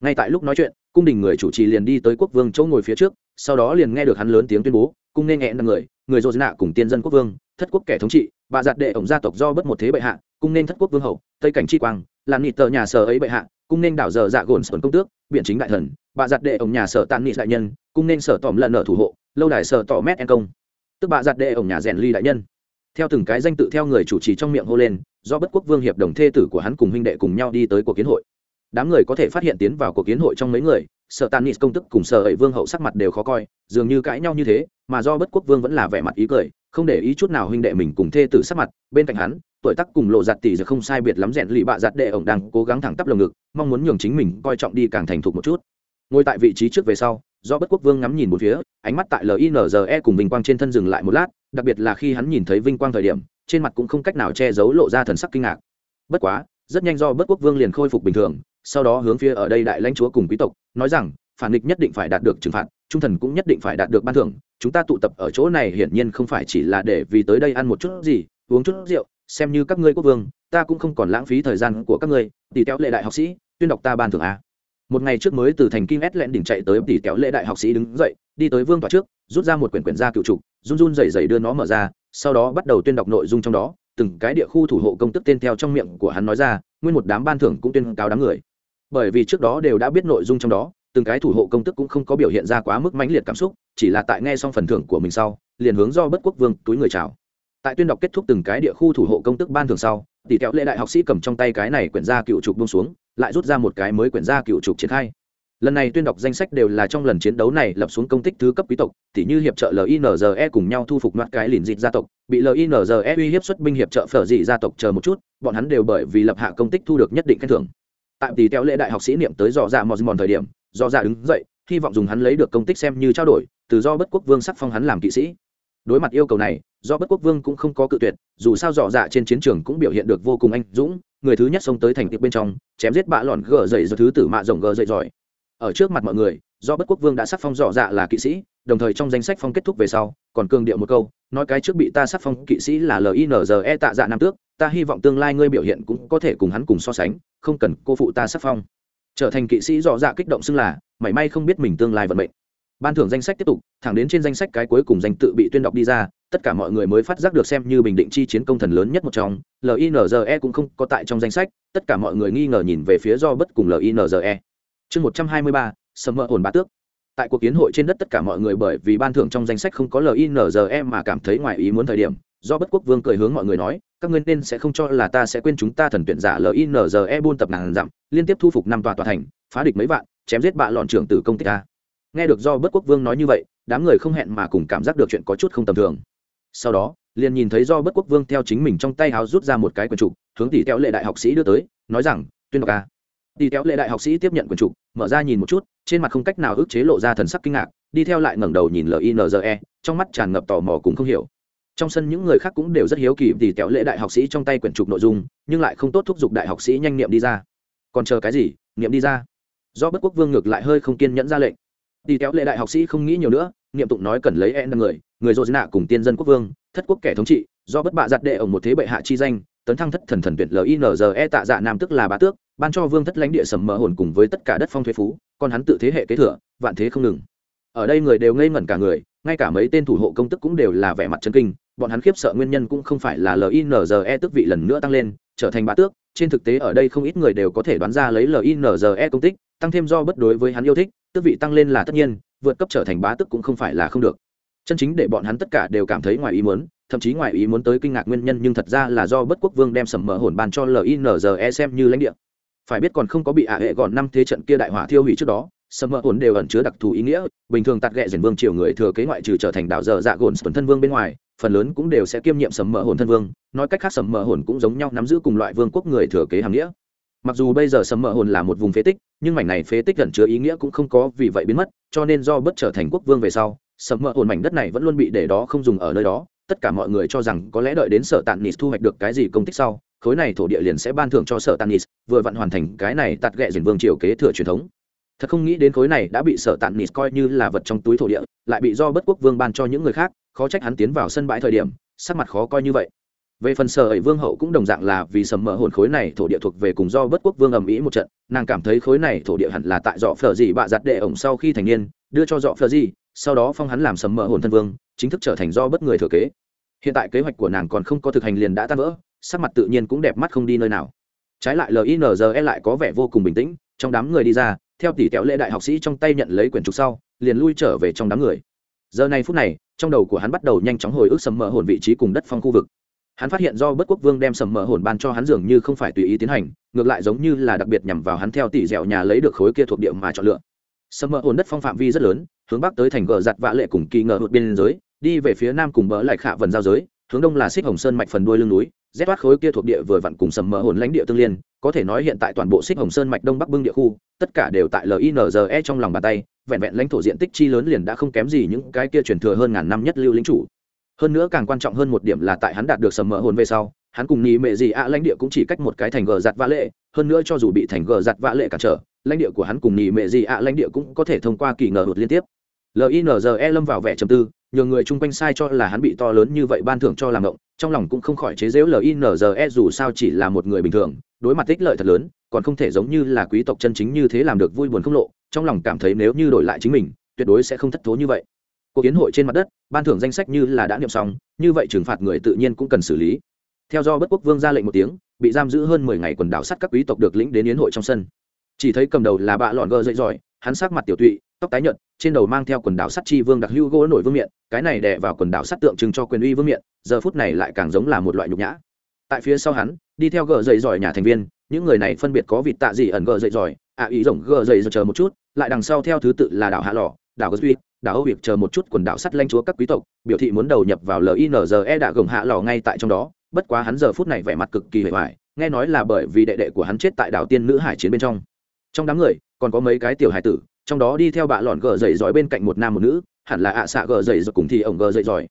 ngay tại lúc nói chuyện, cung đình người chủ trì liền đi tới quốc vương chỗ ngồi phía trước, sau đó liền nghe được hắn lớn tiếng tuyên bố, cung nên nghẹn năm người người dồn nạ cùng tiên dân quốc vương, thất quốc kẻ thống trị, bà giặt đệ ổng gia tộc do bất một thế bệ hạ, cung nên thất quốc vương hậu, tây cảnh chi quang, làm nịt tờ nhà sở ấy bệ hạ, cung nên đảo giờ dạ gồn sơn công tước, biện chính đại thần, bà giặt đệ ổng nhà sở tàn nịt đại nhân, cung nên sở tỏm lần ở thủ hộ, lâu đài sở tỏ mét en công. Tức bà giặt đệ ổng nhà rèn ly đại nhân. Theo từng cái danh tự theo người chủ trì trong miệng hô lên, do bất quốc vương hiệp đồng thê tử của hắn cùng huynh đệ cùng nhau đi tới cuộc kiến hội đám người có thể phát hiện tiến vào cuộc kiến hội trong mấy người sợ tàn nít công tức cùng sợ ẩy vương hậu sắc mặt đều khó coi, dường như cãi nhau như thế, mà do bất quốc vương vẫn là vẻ mặt ý cười, không để ý chút nào huynh đệ mình cùng thê tử sắc mặt, bên cạnh hắn, tuổi tác cùng lộ giặt tỷ giờ không sai biệt lắm rèn lì bạ giặt đệ ổng đang cố gắng thẳng tắp lồng ngực, mong muốn nhường chính mình coi trọng đi càng thành thục một chút. Ngồi tại vị trí trước về sau, do bất quốc vương ngắm nhìn một phía, ánh mắt tại linze cùng vinh quang trên thân dừng lại một lát, đặc biệt là khi hắn nhìn thấy vinh quang thời điểm, trên mặt cũng không cách nào che giấu lộ ra thần sắc kinh ngạc. Bất quá, rất nhanh do bất quốc vương liền khôi phục bình thường sau đó hướng phía ở đây đại lãnh chúa cùng quý tộc, nói rằng, phản nghịch nhất định phải đạt được trừng phạt, trung thần cũng nhất định phải đạt được ban thưởng, chúng ta tụ tập ở chỗ này hiển nhiên không phải chỉ là để vì tới đây ăn một chút gì, uống chút rượu, xem như các ngươi quốc vương, ta cũng không còn lãng phí thời gian của các ngươi, tỷ kéo lệ đại học sĩ, tuyên đọc ta ban thưởng a. Một ngày trước mới từ thành kim ét lẹn đỉnh chạy tới tỷ kéo lệ đại học sĩ đứng dậy, đi tới vương tòa trước, rút ra một quyển quyển gia cựu trục, run run rẩy rẩy đưa nó mở ra, sau đó bắt đầu tuyên đọc nội dung trong đó, từng cái địa khu thủ hộ công tức tên theo trong miệng của hắn nói ra, nguyên một đám ban thưởng cũng tuyên cao đám người bởi vì trước đó đều đã biết nội dung trong đó, từng cái thủ hộ công tức cũng không có biểu hiện ra quá mức mãnh liệt cảm xúc, chỉ là tại nghe xong phần thưởng của mình sau, liền hướng do bất quốc vương túi người chào. Tại tuyên đọc kết thúc từng cái địa khu thủ hộ công tức ban thưởng sau, tỷ kẹo lệ đại học sĩ cầm trong tay cái này quyển gia cựu trục bông xuống, lại rút ra một cái mới quyển gia cựu trục triển khai. Lần này tuyên đọc danh sách đều là trong lần chiến đấu này lập xuống công tích thứ cấp quý tộc tỷ như hiệp trợ linze cùng nhau thu phục mặt cái lìn dịt gia tộc, bị linze uy hiếp xuất binh hiệp trợ phở dị gia tộc chờ một chút, bọn hắn đều bởi vì lập hạ công tích thu được nhất định khen thưởng tại tỷ kéo lệ đại học sĩ niệm tới dò ra mò mòn thời điểm, dò ra đứng dậy, hy vọng dùng hắn lấy được công tích xem như trao đổi, từ do bất quốc vương sắc phong hắn làm kỵ sĩ. Đối mặt yêu cầu này, do bất quốc vương cũng không có cự tuyệt, dù sao dò dạ trên chiến trường cũng biểu hiện được vô cùng anh dũng, người thứ nhất xông tới thành tiệp bên trong, chém giết bạ lọn gờ dậy do thứ tử mạ rồng gờ dậy giỏi. Ở trước mặt mọi người, do bất quốc vương đã sắc phong dò dạ là kỵ sĩ, đồng thời trong danh sách phong kết thúc về sau còn cường điệu một câu, nói cái trước bị ta sắc phong kỵ sĩ là linze tạ dạ nam tước, ta hy vọng tương lai ngươi biểu hiện cũng có thể cùng hắn cùng so sánh, không cần cô phụ ta sắc phong. Trở thành kỵ sĩ dọ dạ kích động xưng là, mảy may không biết mình tương lai vận mệnh. Ban thưởng danh sách tiếp tục, thẳng đến trên danh sách cái cuối cùng danh tự bị tuyên đọc đi ra, tất cả mọi người mới phát giác được xem như bình định chi chiến công thần lớn nhất một trong linze cũng không có tại trong danh sách, tất cả mọi người nghi ngờ nhìn về phía do bất cùng linze chương một trăm hai mươi ba sầm mỡ ổn bá tước tại cuộc kiến hội trên đất tất cả mọi người bởi vì ban thưởng trong danh sách không có linze mà cảm thấy ngoài ý muốn thời điểm, do bất quốc vương cười hướng mọi người nói, các ngươi nên sẽ không cho là ta sẽ quên chúng ta thần tuyển giả linze buôn tập ngàn dặm, liên tiếp thu phục năm tòa tòa thành, phá địch mấy vạn, chém giết bạ lọn trưởng tử công tích ta. Nghe được do bất quốc vương nói như vậy, đám người không hẹn mà cùng cảm giác được chuyện có chút không tầm thường. Sau đó, liền nhìn thấy do bất quốc vương theo chính mình trong tay háo rút ra một cái quần trục, hướng tỷ kéo lệ đại học sĩ đưa tới, nói rằng, tuyên đọc ca đi kéo lệ đại học sĩ tiếp nhận quần trục, mở ra nhìn một chút, trên mặt không cách nào ức chế lộ ra thần sắc kinh ngạc, đi theo lại ngẩng đầu nhìn linze trong mắt tràn ngập tò mò cũng không hiểu. Trong sân những người khác cũng đều rất hiếu kỳ vì kéo lệ đại học sĩ trong tay quyển trục nội dung, nhưng lại không tốt thúc giục đại học sĩ nhanh niệm đi ra. Còn chờ cái gì? Niệm đi ra. Do bất quốc vương ngược lại hơi không kiên nhẫn ra lệnh. Đi kéo lệ đại học sĩ không nghĩ nhiều nữa, niệm tụng nói cần lấy e năm người người dô nạ cùng tiên dân quốc vương, thất quốc kẻ thống trị, do bất bạ giặt đệ ở một thế bệ hạ chi danh tấn thăng thất thần thần tuyển linze tạ dạ nam tức là bá tước, ban cho vương thất lãnh địa sầm mỡ hồn cùng với tất cả đất phong thuế phú, còn hắn tự thế hệ kế thừa, vạn thế không ngừng. Ở đây người đều ngây ngẩn cả người, ngay cả mấy tên thủ hộ công tức cũng đều là vẻ mặt chân kinh, bọn hắn khiếp sợ nguyên nhân cũng không phải là linze tức vị lần nữa tăng lên, trở thành bá tước, trên thực tế ở đây không ít người đều có thể đoán ra lấy linze công tích, tăng thêm do bất đối với hắn yêu thích, tước vị tăng lên là tất nhiên, vượt cấp trở thành bá tước cũng không phải là không được chân chính để bọn hắn tất cả đều cảm thấy ngoài ý muốn, thậm chí ngoài ý muốn tới kinh ngạc nguyên nhân nhưng thật ra là do bất quốc vương đem sầm mỡ hồn ban cho linze xem như lãnh địa. Phải biết còn không có bị ả hệ gọn năm thế trận kia đại hỏa thiêu hủy trước đó, sầm mỡ hồn đều ẩn chứa đặc thù ý nghĩa, bình thường tạt ghẹ dền vương triều người thừa kế ngoại trừ trở thành đạo dở dạ gồn tuần thân vương bên ngoài, phần lớn cũng đều sẽ kiêm nhiệm sầm mỡ hồn thân vương, nói cách khác sầm mỡ hồn cũng giống nhau nắm giữ cùng loại vương quốc người thừa kế hàng nghĩa. Mặc dù bây giờ sầm mỡ hồn là một vùng phế tích, nhưng mảnh này phế tích gần chứa ý nghĩa cũng không có vì vậy biến mất, cho nên do bất trở thành quốc vương về sau sầm mỡ hồn mảnh đất này vẫn luôn bị để đó không dùng ở nơi đó. Tất cả mọi người cho rằng có lẽ đợi đến sở tàn nis thu hoạch được cái gì công tích sau, khối này thổ địa liền sẽ ban thưởng cho sở tàn nis vừa vặn hoàn thành cái này tạt ghẹ dền vương triều kế thừa truyền thống. Thật không nghĩ đến khối này đã bị sở tàn nis coi như là vật trong túi thổ địa, lại bị do bất quốc vương ban cho những người khác, khó trách hắn tiến vào sân bãi thời điểm, sắc mặt khó coi như vậy. Về phần sở ấy vương hậu cũng đồng dạng là vì sầm mỡ hồn khối này thổ địa thuộc về cùng do bất quốc vương ầm ĩ một trận, nàng cảm thấy khối này thổ địa hẳn là tại dọ phở gì bạ giặt đệ ổng sau khi thành niên, đưa cho dọ phở gì sau đó phong hắn làm sầm mỡ hồn thân vương, chính thức trở thành do bất người thừa kế. Hiện tại kế hoạch của nàng còn không có thực hành liền đã tan vỡ, sắc mặt tự nhiên cũng đẹp mắt không đi nơi nào. Trái lại linze lại có vẻ vô cùng bình tĩnh, trong đám người đi ra, theo tỷ kéo lễ đại học sĩ trong tay nhận lấy quyển trục sau, liền lui trở về trong đám người. Giờ này phút này, trong đầu của hắn bắt đầu nhanh chóng hồi ức sầm mỡ hồn vị trí cùng đất phong khu vực. Hắn phát hiện do bất quốc vương đem sầm mỡ hồn ban cho hắn dường như không phải tùy ý tiến hành, ngược lại giống như là đặc biệt nhằm vào hắn theo tỷ dẻo nhà lấy được khối kia thuộc địa mà chọn lựa. Sầm mỡ hồn đất phong phạm vi rất lớn hướng bắc tới thành gờ giặt vạ lệ cùng kỳ ngờ hụt biên giới, đi về phía nam cùng bỡ lại khạ vần giao giới, hướng đông là xích hồng sơn mạch phần đuôi lưng núi rét toát khối kia thuộc địa vừa vặn cùng sầm mỡ hồn lãnh địa tương liên, có thể nói hiện tại toàn bộ xích hồng sơn mạch đông bắc bưng địa khu, tất cả đều tại linze trong lòng bàn tay, vẹn vẹn lãnh thổ diện tích chi lớn liền đã không kém gì những cái kia truyền thừa hơn ngàn năm nhất lưu lính chủ. Hơn nữa càng quan trọng hơn một điểm là tại hắn đạt được sầm mỡ hồn về sau, hắn cùng nhị mệ gì ạ lãnh địa cũng chỉ cách một cái thành gờ giặt vã lệ, hơn nữa cho dù bị thành gờ giặt vã lệ cản trở, lãnh địa của hắn cùng nhị mệ gì ạ lãnh địa cũng có thể thông qua kỳ ngờ hụt liên tiếp linze lâm vào vẻ trầm tư, nhờ người chung quanh sai cho là hắn bị to lớn như vậy ban thưởng cho làm động, trong lòng cũng không khỏi chế giễu linze dù sao chỉ là một người bình thường, đối mặt tích lợi thật lớn, còn không thể giống như là quý tộc chân chính như thế làm được vui buồn không lộ, trong lòng cảm thấy nếu như đổi lại chính mình, tuyệt đối sẽ không thất thố như vậy. Cuộc kiến hội trên mặt đất, ban thưởng danh sách như là đã niệm xong, như vậy trừng phạt người tự nhiên cũng cần xử lý. Theo do bất quốc vương ra lệnh một tiếng, bị giam giữ hơn mười ngày quần đảo sắt các quý tộc được lĩnh đến yến hội trong sân chỉ thấy cầm đầu là bạ lọn gờ dậy giỏi, hắn sát mặt tiểu tụy, tóc tái nhợt, trên đầu mang theo quần đảo sắt chi vương đặc hữu gỗ nổi vương miện, cái này đè vào quần đảo sắt tượng trưng cho quyền uy vương miện, giờ phút này lại càng giống là một loại nhục nhã. Tại phía sau hắn, đi theo gờ dậy giỏi nhà thành viên, những người này phân biệt có vịt tạ gì ẩn gờ dậy giỏi, ạ ý rồng gờ dậy rồi chờ một chút, lại đằng sau theo thứ tự là đảo hạ lò, đảo gờ duy, đảo âu việc chờ một chút quần đảo sắt lanh chúa các quý tộc, biểu thị muốn đầu nhập vào linze đã gồng hạ lò ngay tại trong đó, bất quá hắn giờ phút này vẻ mặt cực kỳ hề hoài, nghe nói là bởi vì đệ đệ của hắn chết tại đảo tiên nữ hải chiến bên trong trong đám người, còn có mấy cái tiểu hải tử, trong đó đi theo bạ lọn gờ dậy giỏi bên cạnh một nam một nữ, hẳn là ạ xạ gờ dậy rồi cùng thì ổng gờ dậy giỏi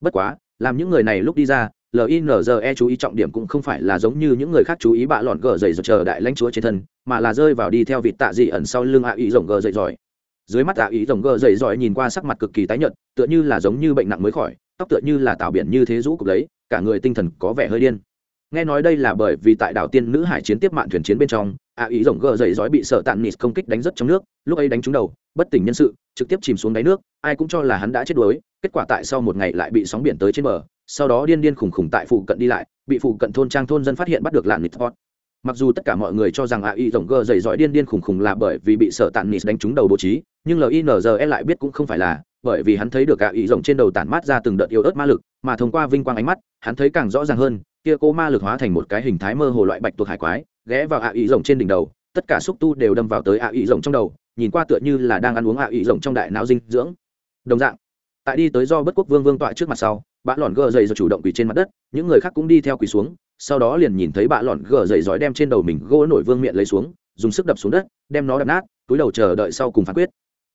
bất quá, làm những người này lúc đi ra linze chú ý trọng điểm cũng không phải là giống như những người khác chú ý bạ lọn gờ dậy rồi chờ đại lãnh chúa trên thân, mà là rơi vào đi theo vịt tạ dị ẩn sau lưng ạ ý rồng gờ dậy giỏi dưới mắt ạ ý rồng gờ dậy giỏi nhìn qua sắc mặt cực kỳ tái nhợt, tựa như là giống như bệnh nặng mới khỏi, tóc tựa như là tạo biển như thế rũ cục lấy cả người tinh thần có vẻ hơi điên nghe nói đây là bởi vì tại đảo tiên nữ hải chiến tiếp mạn thuyền chiến bên trong, a ý rồng gờ dậy giỏi bị sợ tàn nịt công kích đánh rất trong nước, lúc ấy đánh trúng đầu, bất tỉnh nhân sự, trực tiếp chìm xuống đáy nước, ai cũng cho là hắn đã chết đuối, kết quả tại sau một ngày lại bị sóng biển tới trên bờ, sau đó điên điên khủng khủng tại phụ cận đi lại, bị phụ cận thôn trang thôn dân phát hiện bắt được lạn nịt hot mặc dù tất cả mọi người cho rằng a y rồng gờ dậy dõi điên điên khủng khủng là bởi vì bị sợ tàn nịt đánh trúng đầu bố trí, nhưng linze lại biết cũng không phải là, bởi vì hắn thấy được a y rồng trên đầu tản mát ra từng đợt yếu ớt ma lực, mà thông qua vinh quang ánh mắt, hắn thấy càng rõ ràng hơn kia cô ma lực hóa thành một cái hình thái mơ hồ loại bạch tuộc hải quái, ghé vào ạ y rồng trên đỉnh đầu, tất cả xúc tu đều đâm vào tới ạ y rồng trong đầu, nhìn qua tựa như là đang ăn uống ạ y rồng trong đại não dinh dưỡng. Đồng dạng, tại đi tới do bất quốc vương vương tọa trước mặt sau bã lòn gờ dậy rồi chủ động quỳ trên mặt đất, những người khác cũng đi theo quỳ xuống, sau đó liền nhìn thấy bã lòn gờ dậy giỏi đem trên đầu mình gỗ nổi vương miệng lấy xuống, dùng sức đập xuống đất, đem nó đập nát, túi đầu chờ đợi sau cùng phán quyết.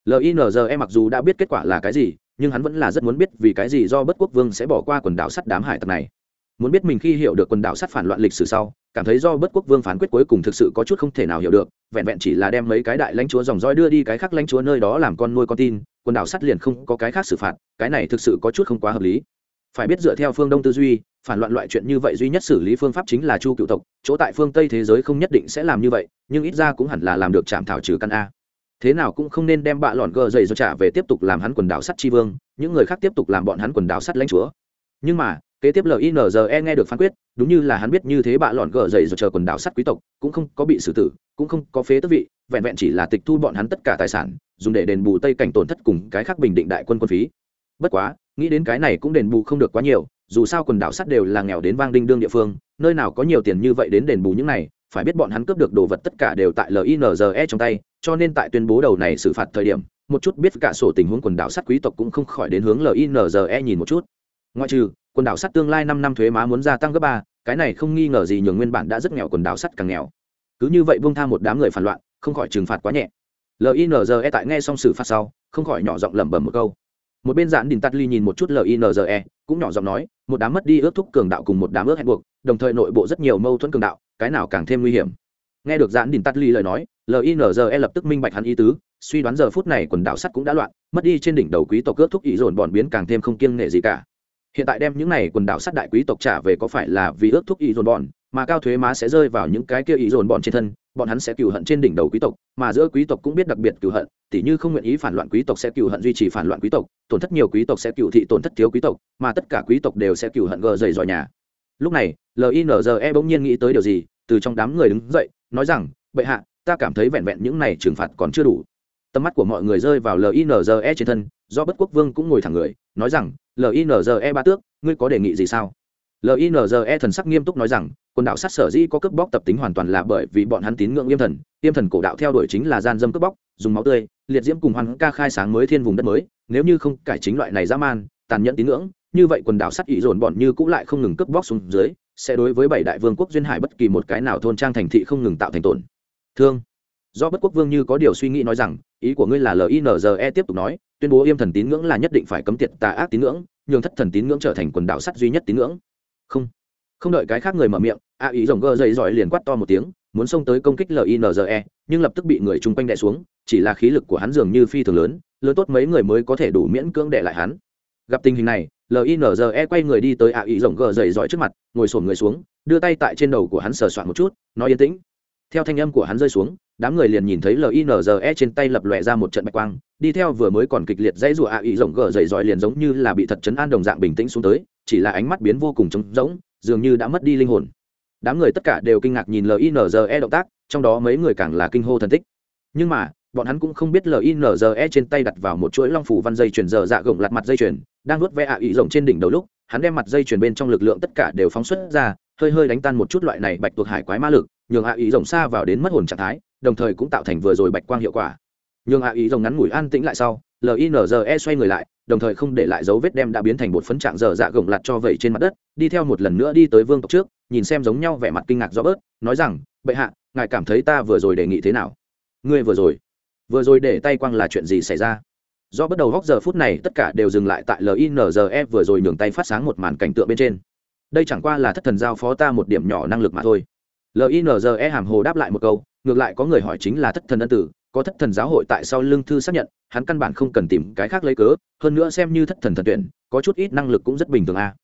Linze mặc dù đã biết kết quả là cái gì, nhưng hắn vẫn là rất muốn biết vì cái gì do bất quốc vương sẽ bỏ qua quần đảo sắt đám hải tặc này muốn biết mình khi hiểu được quần đảo sắt phản loạn lịch sử sau, cảm thấy do bất quốc vương phán quyết cuối cùng thực sự có chút không thể nào hiểu được, vẹn vẹn chỉ là đem mấy cái đại lãnh chúa dòng roi đưa đi cái khác lãnh chúa nơi đó làm con nuôi con tin, quần đảo sắt liền không có cái khác xử phạt, cái này thực sự có chút không quá hợp lý. Phải biết dựa theo phương đông tư duy, phản loạn loại chuyện như vậy duy nhất xử lý phương pháp chính là chu cựu tộc, chỗ tại phương tây thế giới không nhất định sẽ làm như vậy, nhưng ít ra cũng hẳn là làm được chạm thảo trừ căn a. Thế nào cũng không nên đem bạ lọn gờ dày do trả về tiếp tục làm hắn quần đảo sắt tri vương, những người khác tiếp tục làm bọn hắn quần đảo sắt lãnh chúa. Nhưng mà kế tiếp linze nghe được phán quyết, đúng như là hắn biết như thế bạ lọn gờ dậy rồi chờ quần đảo sắt quý tộc, cũng không có bị xử tử, cũng không có phế tước vị, vẹn vẹn chỉ là tịch thu bọn hắn tất cả tài sản, dùng để đền bù tây cảnh tổn thất cùng cái khác bình định đại quân quân phí. Bất quá, nghĩ đến cái này cũng đền bù không được quá nhiều, dù sao quần đảo sắt đều là nghèo đến vang đinh đương địa phương, nơi nào có nhiều tiền như vậy đến đền bù những này, phải biết bọn hắn cướp được đồ vật tất cả đều tại linze trong tay, cho nên tại tuyên bố đầu này xử phạt thời điểm, một chút biết cả sổ tình huống quần đảo sắt quý tộc cũng không khỏi đến hướng linze nhìn một chút. Ngoại trừ quần đảo sắt tương lai năm năm thuế má muốn gia tăng gấp ba, cái này không nghi ngờ gì nhường nguyên bản đã rất nghèo quần đảo sắt càng nghèo. Cứ như vậy buông tha một đám người phản loạn, không khỏi trừng phạt quá nhẹ. Linze tại nghe xong xử phạt sau, không khỏi nhỏ giọng lẩm bẩm một câu. Một bên giản đình tắt ly nhìn một chút linze cũng nhỏ giọng nói, một đám mất đi ước thúc cường đạo cùng một đám ước hẹn buộc, đồng thời nội bộ rất nhiều mâu thuẫn cường đạo, cái nào càng thêm nguy hiểm. Nghe được giản đình tắt ly lời nói linze lập tức minh bạch hắn ý tứ, suy đoán giờ phút này quần đảo sắt cũng đã loạn, mất đi trên đỉnh đầu quý tộc ước thúc ý dồn bọn biến càng thêm không kiêng nể gì cả hiện tại đem những này quần đảo sắt đại quý tộc trả về có phải là vì ước thúc ý dồn bọn, mà cao thuế má sẽ rơi vào những cái kia ý dồn bọn trên thân, bọn hắn sẽ cừu hận trên đỉnh đầu quý tộc, mà giữa quý tộc cũng biết đặc biệt cừu hận, tỉ như không nguyện ý phản loạn quý tộc sẽ cừu hận duy trì phản loạn quý tộc, tổn thất nhiều quý tộc sẽ cừu thị tổn thất thiếu quý tộc, mà tất cả quý tộc đều sẽ cừu hận gờ dày dòi nhà. Lúc này linze bỗng nhiên nghĩ tới điều gì, từ trong đám người đứng dậy, nói rằng, bệ hạ, ta cảm thấy vẹn vẹn những này trừng phạt còn chưa đủ. Tầm mắt của mọi người rơi vào linze trên thân, do bất quốc vương cũng ngồi thẳng người, nói rằng linze ba tước, ngươi có đề nghị gì sao? Linze thần sắc nghiêm túc nói rằng, quần đảo sát sở dĩ có cướp bóc tập tính hoàn toàn là bởi vì bọn hắn tín ngưỡng yêm thần. Yêm thần cổ đạo theo đuổi chính là gian dâm cướp bóc, dùng máu tươi, liệt diễm cùng hoàn ca khai sáng mới thiên vùng đất mới. Nếu như không cải chính loại này dã man, tàn nhẫn tín ngưỡng, như vậy quần đảo sắt ý dồn bọn như cũng lại không ngừng cướp bóc xuống dưới, sẽ đối với bảy đại vương quốc duyên hải bất kỳ một cái nào thôn trang thành thị không ngừng tạo thành tổn thương do bất quốc vương như có điều suy nghĩ nói rằng, ý của ngươi là linze tiếp tục nói, tuyên bố yêm thần tín ngưỡng là nhất định phải cấm tiệt tà ác tín ngưỡng, nhường thất thần tín ngưỡng trở thành quần đảo sắt duy nhất tín ngưỡng. Không. Không đợi cái khác người mở miệng, a ý rồng gơ dậy giỏi liền quát to một tiếng, muốn xông tới công kích linze nhưng lập tức bị người chung quanh đè xuống, chỉ là khí lực của hắn dường như phi thường lớn lớn tốt mấy người mới có thể đủ miễn cưỡng đệ lại hắn. Gặp tình hình này linze quay người đi tới a ý rồng gơ dậy giỏi trước mặt, ngồi sổm người xuống, đưa tay tại trên đầu của hắn sờ soạn một chút, nói yên tĩnh. Theo thanh âm của hắn rơi xuống đám người liền nhìn thấy linze trên tay lập lòe ra một trận bạch quang, đi theo vừa mới còn kịch liệt dãy rụa a ý rồng gờ dậy giỏi liền giống như là bị thật chấn an đồng dạng bình tĩnh xuống tới, chỉ là ánh mắt biến vô cùng trống rỗng, dường như đã mất đi linh hồn. Đám người tất cả đều kinh ngạc nhìn linze động tác, trong đó mấy người càng là kinh hô thần tích. Nhưng mà, bọn hắn cũng không biết linze trên tay đặt vào một chuỗi long phủ văn dây chuyền dở dạ gồng lặt mặt dây chuyền, đang nuốt vẽ ạ ý rộng trên đỉnh đầu lúc, hắn đem mặt dây chuyền bên trong lực lượng tất cả đều phóng xuất ra, hơi hơi đánh tan một chút loại này bạch tuộc hải quái ma lực, nhường ạ ý rộng xa vào đến mất hồn trạng thái đồng thời cũng tạo thành vừa rồi bạch quang hiệu quả. Nhường hạ ý rồng ngắn ngủi an tĩnh lại sau linze xoay người lại, đồng thời không để lại dấu vết đem đã biến thành một phấn trạng dở dạ gồng lặt cho vẩy trên mặt đất, đi theo một lần nữa đi tới vương tộc trước, nhìn xem giống nhau vẻ mặt kinh ngạc rõ bớt, nói rằng, bệ hạ, ngài cảm thấy ta vừa rồi đề nghị thế nào? Ngươi vừa rồi vừa rồi để tay quăng là chuyện gì xảy ra? Do bắt đầu góc giờ phút này, tất cả đều dừng lại tại linze vừa rồi nhường tay phát sáng một màn cảnh tượng bên trên. Đây chẳng qua là thất thần giao phó ta một điểm nhỏ năng lực mà thôi. Linze hàm hồ đáp lại một câu ngược lại có người hỏi chính là thất thần ân tử, có thất thần giáo hội tại sao lương thư xác nhận, hắn căn bản không cần tìm cái khác lấy cớ, hơn nữa xem như thất thần thần tuyển, có chút ít năng lực cũng rất bình thường a à.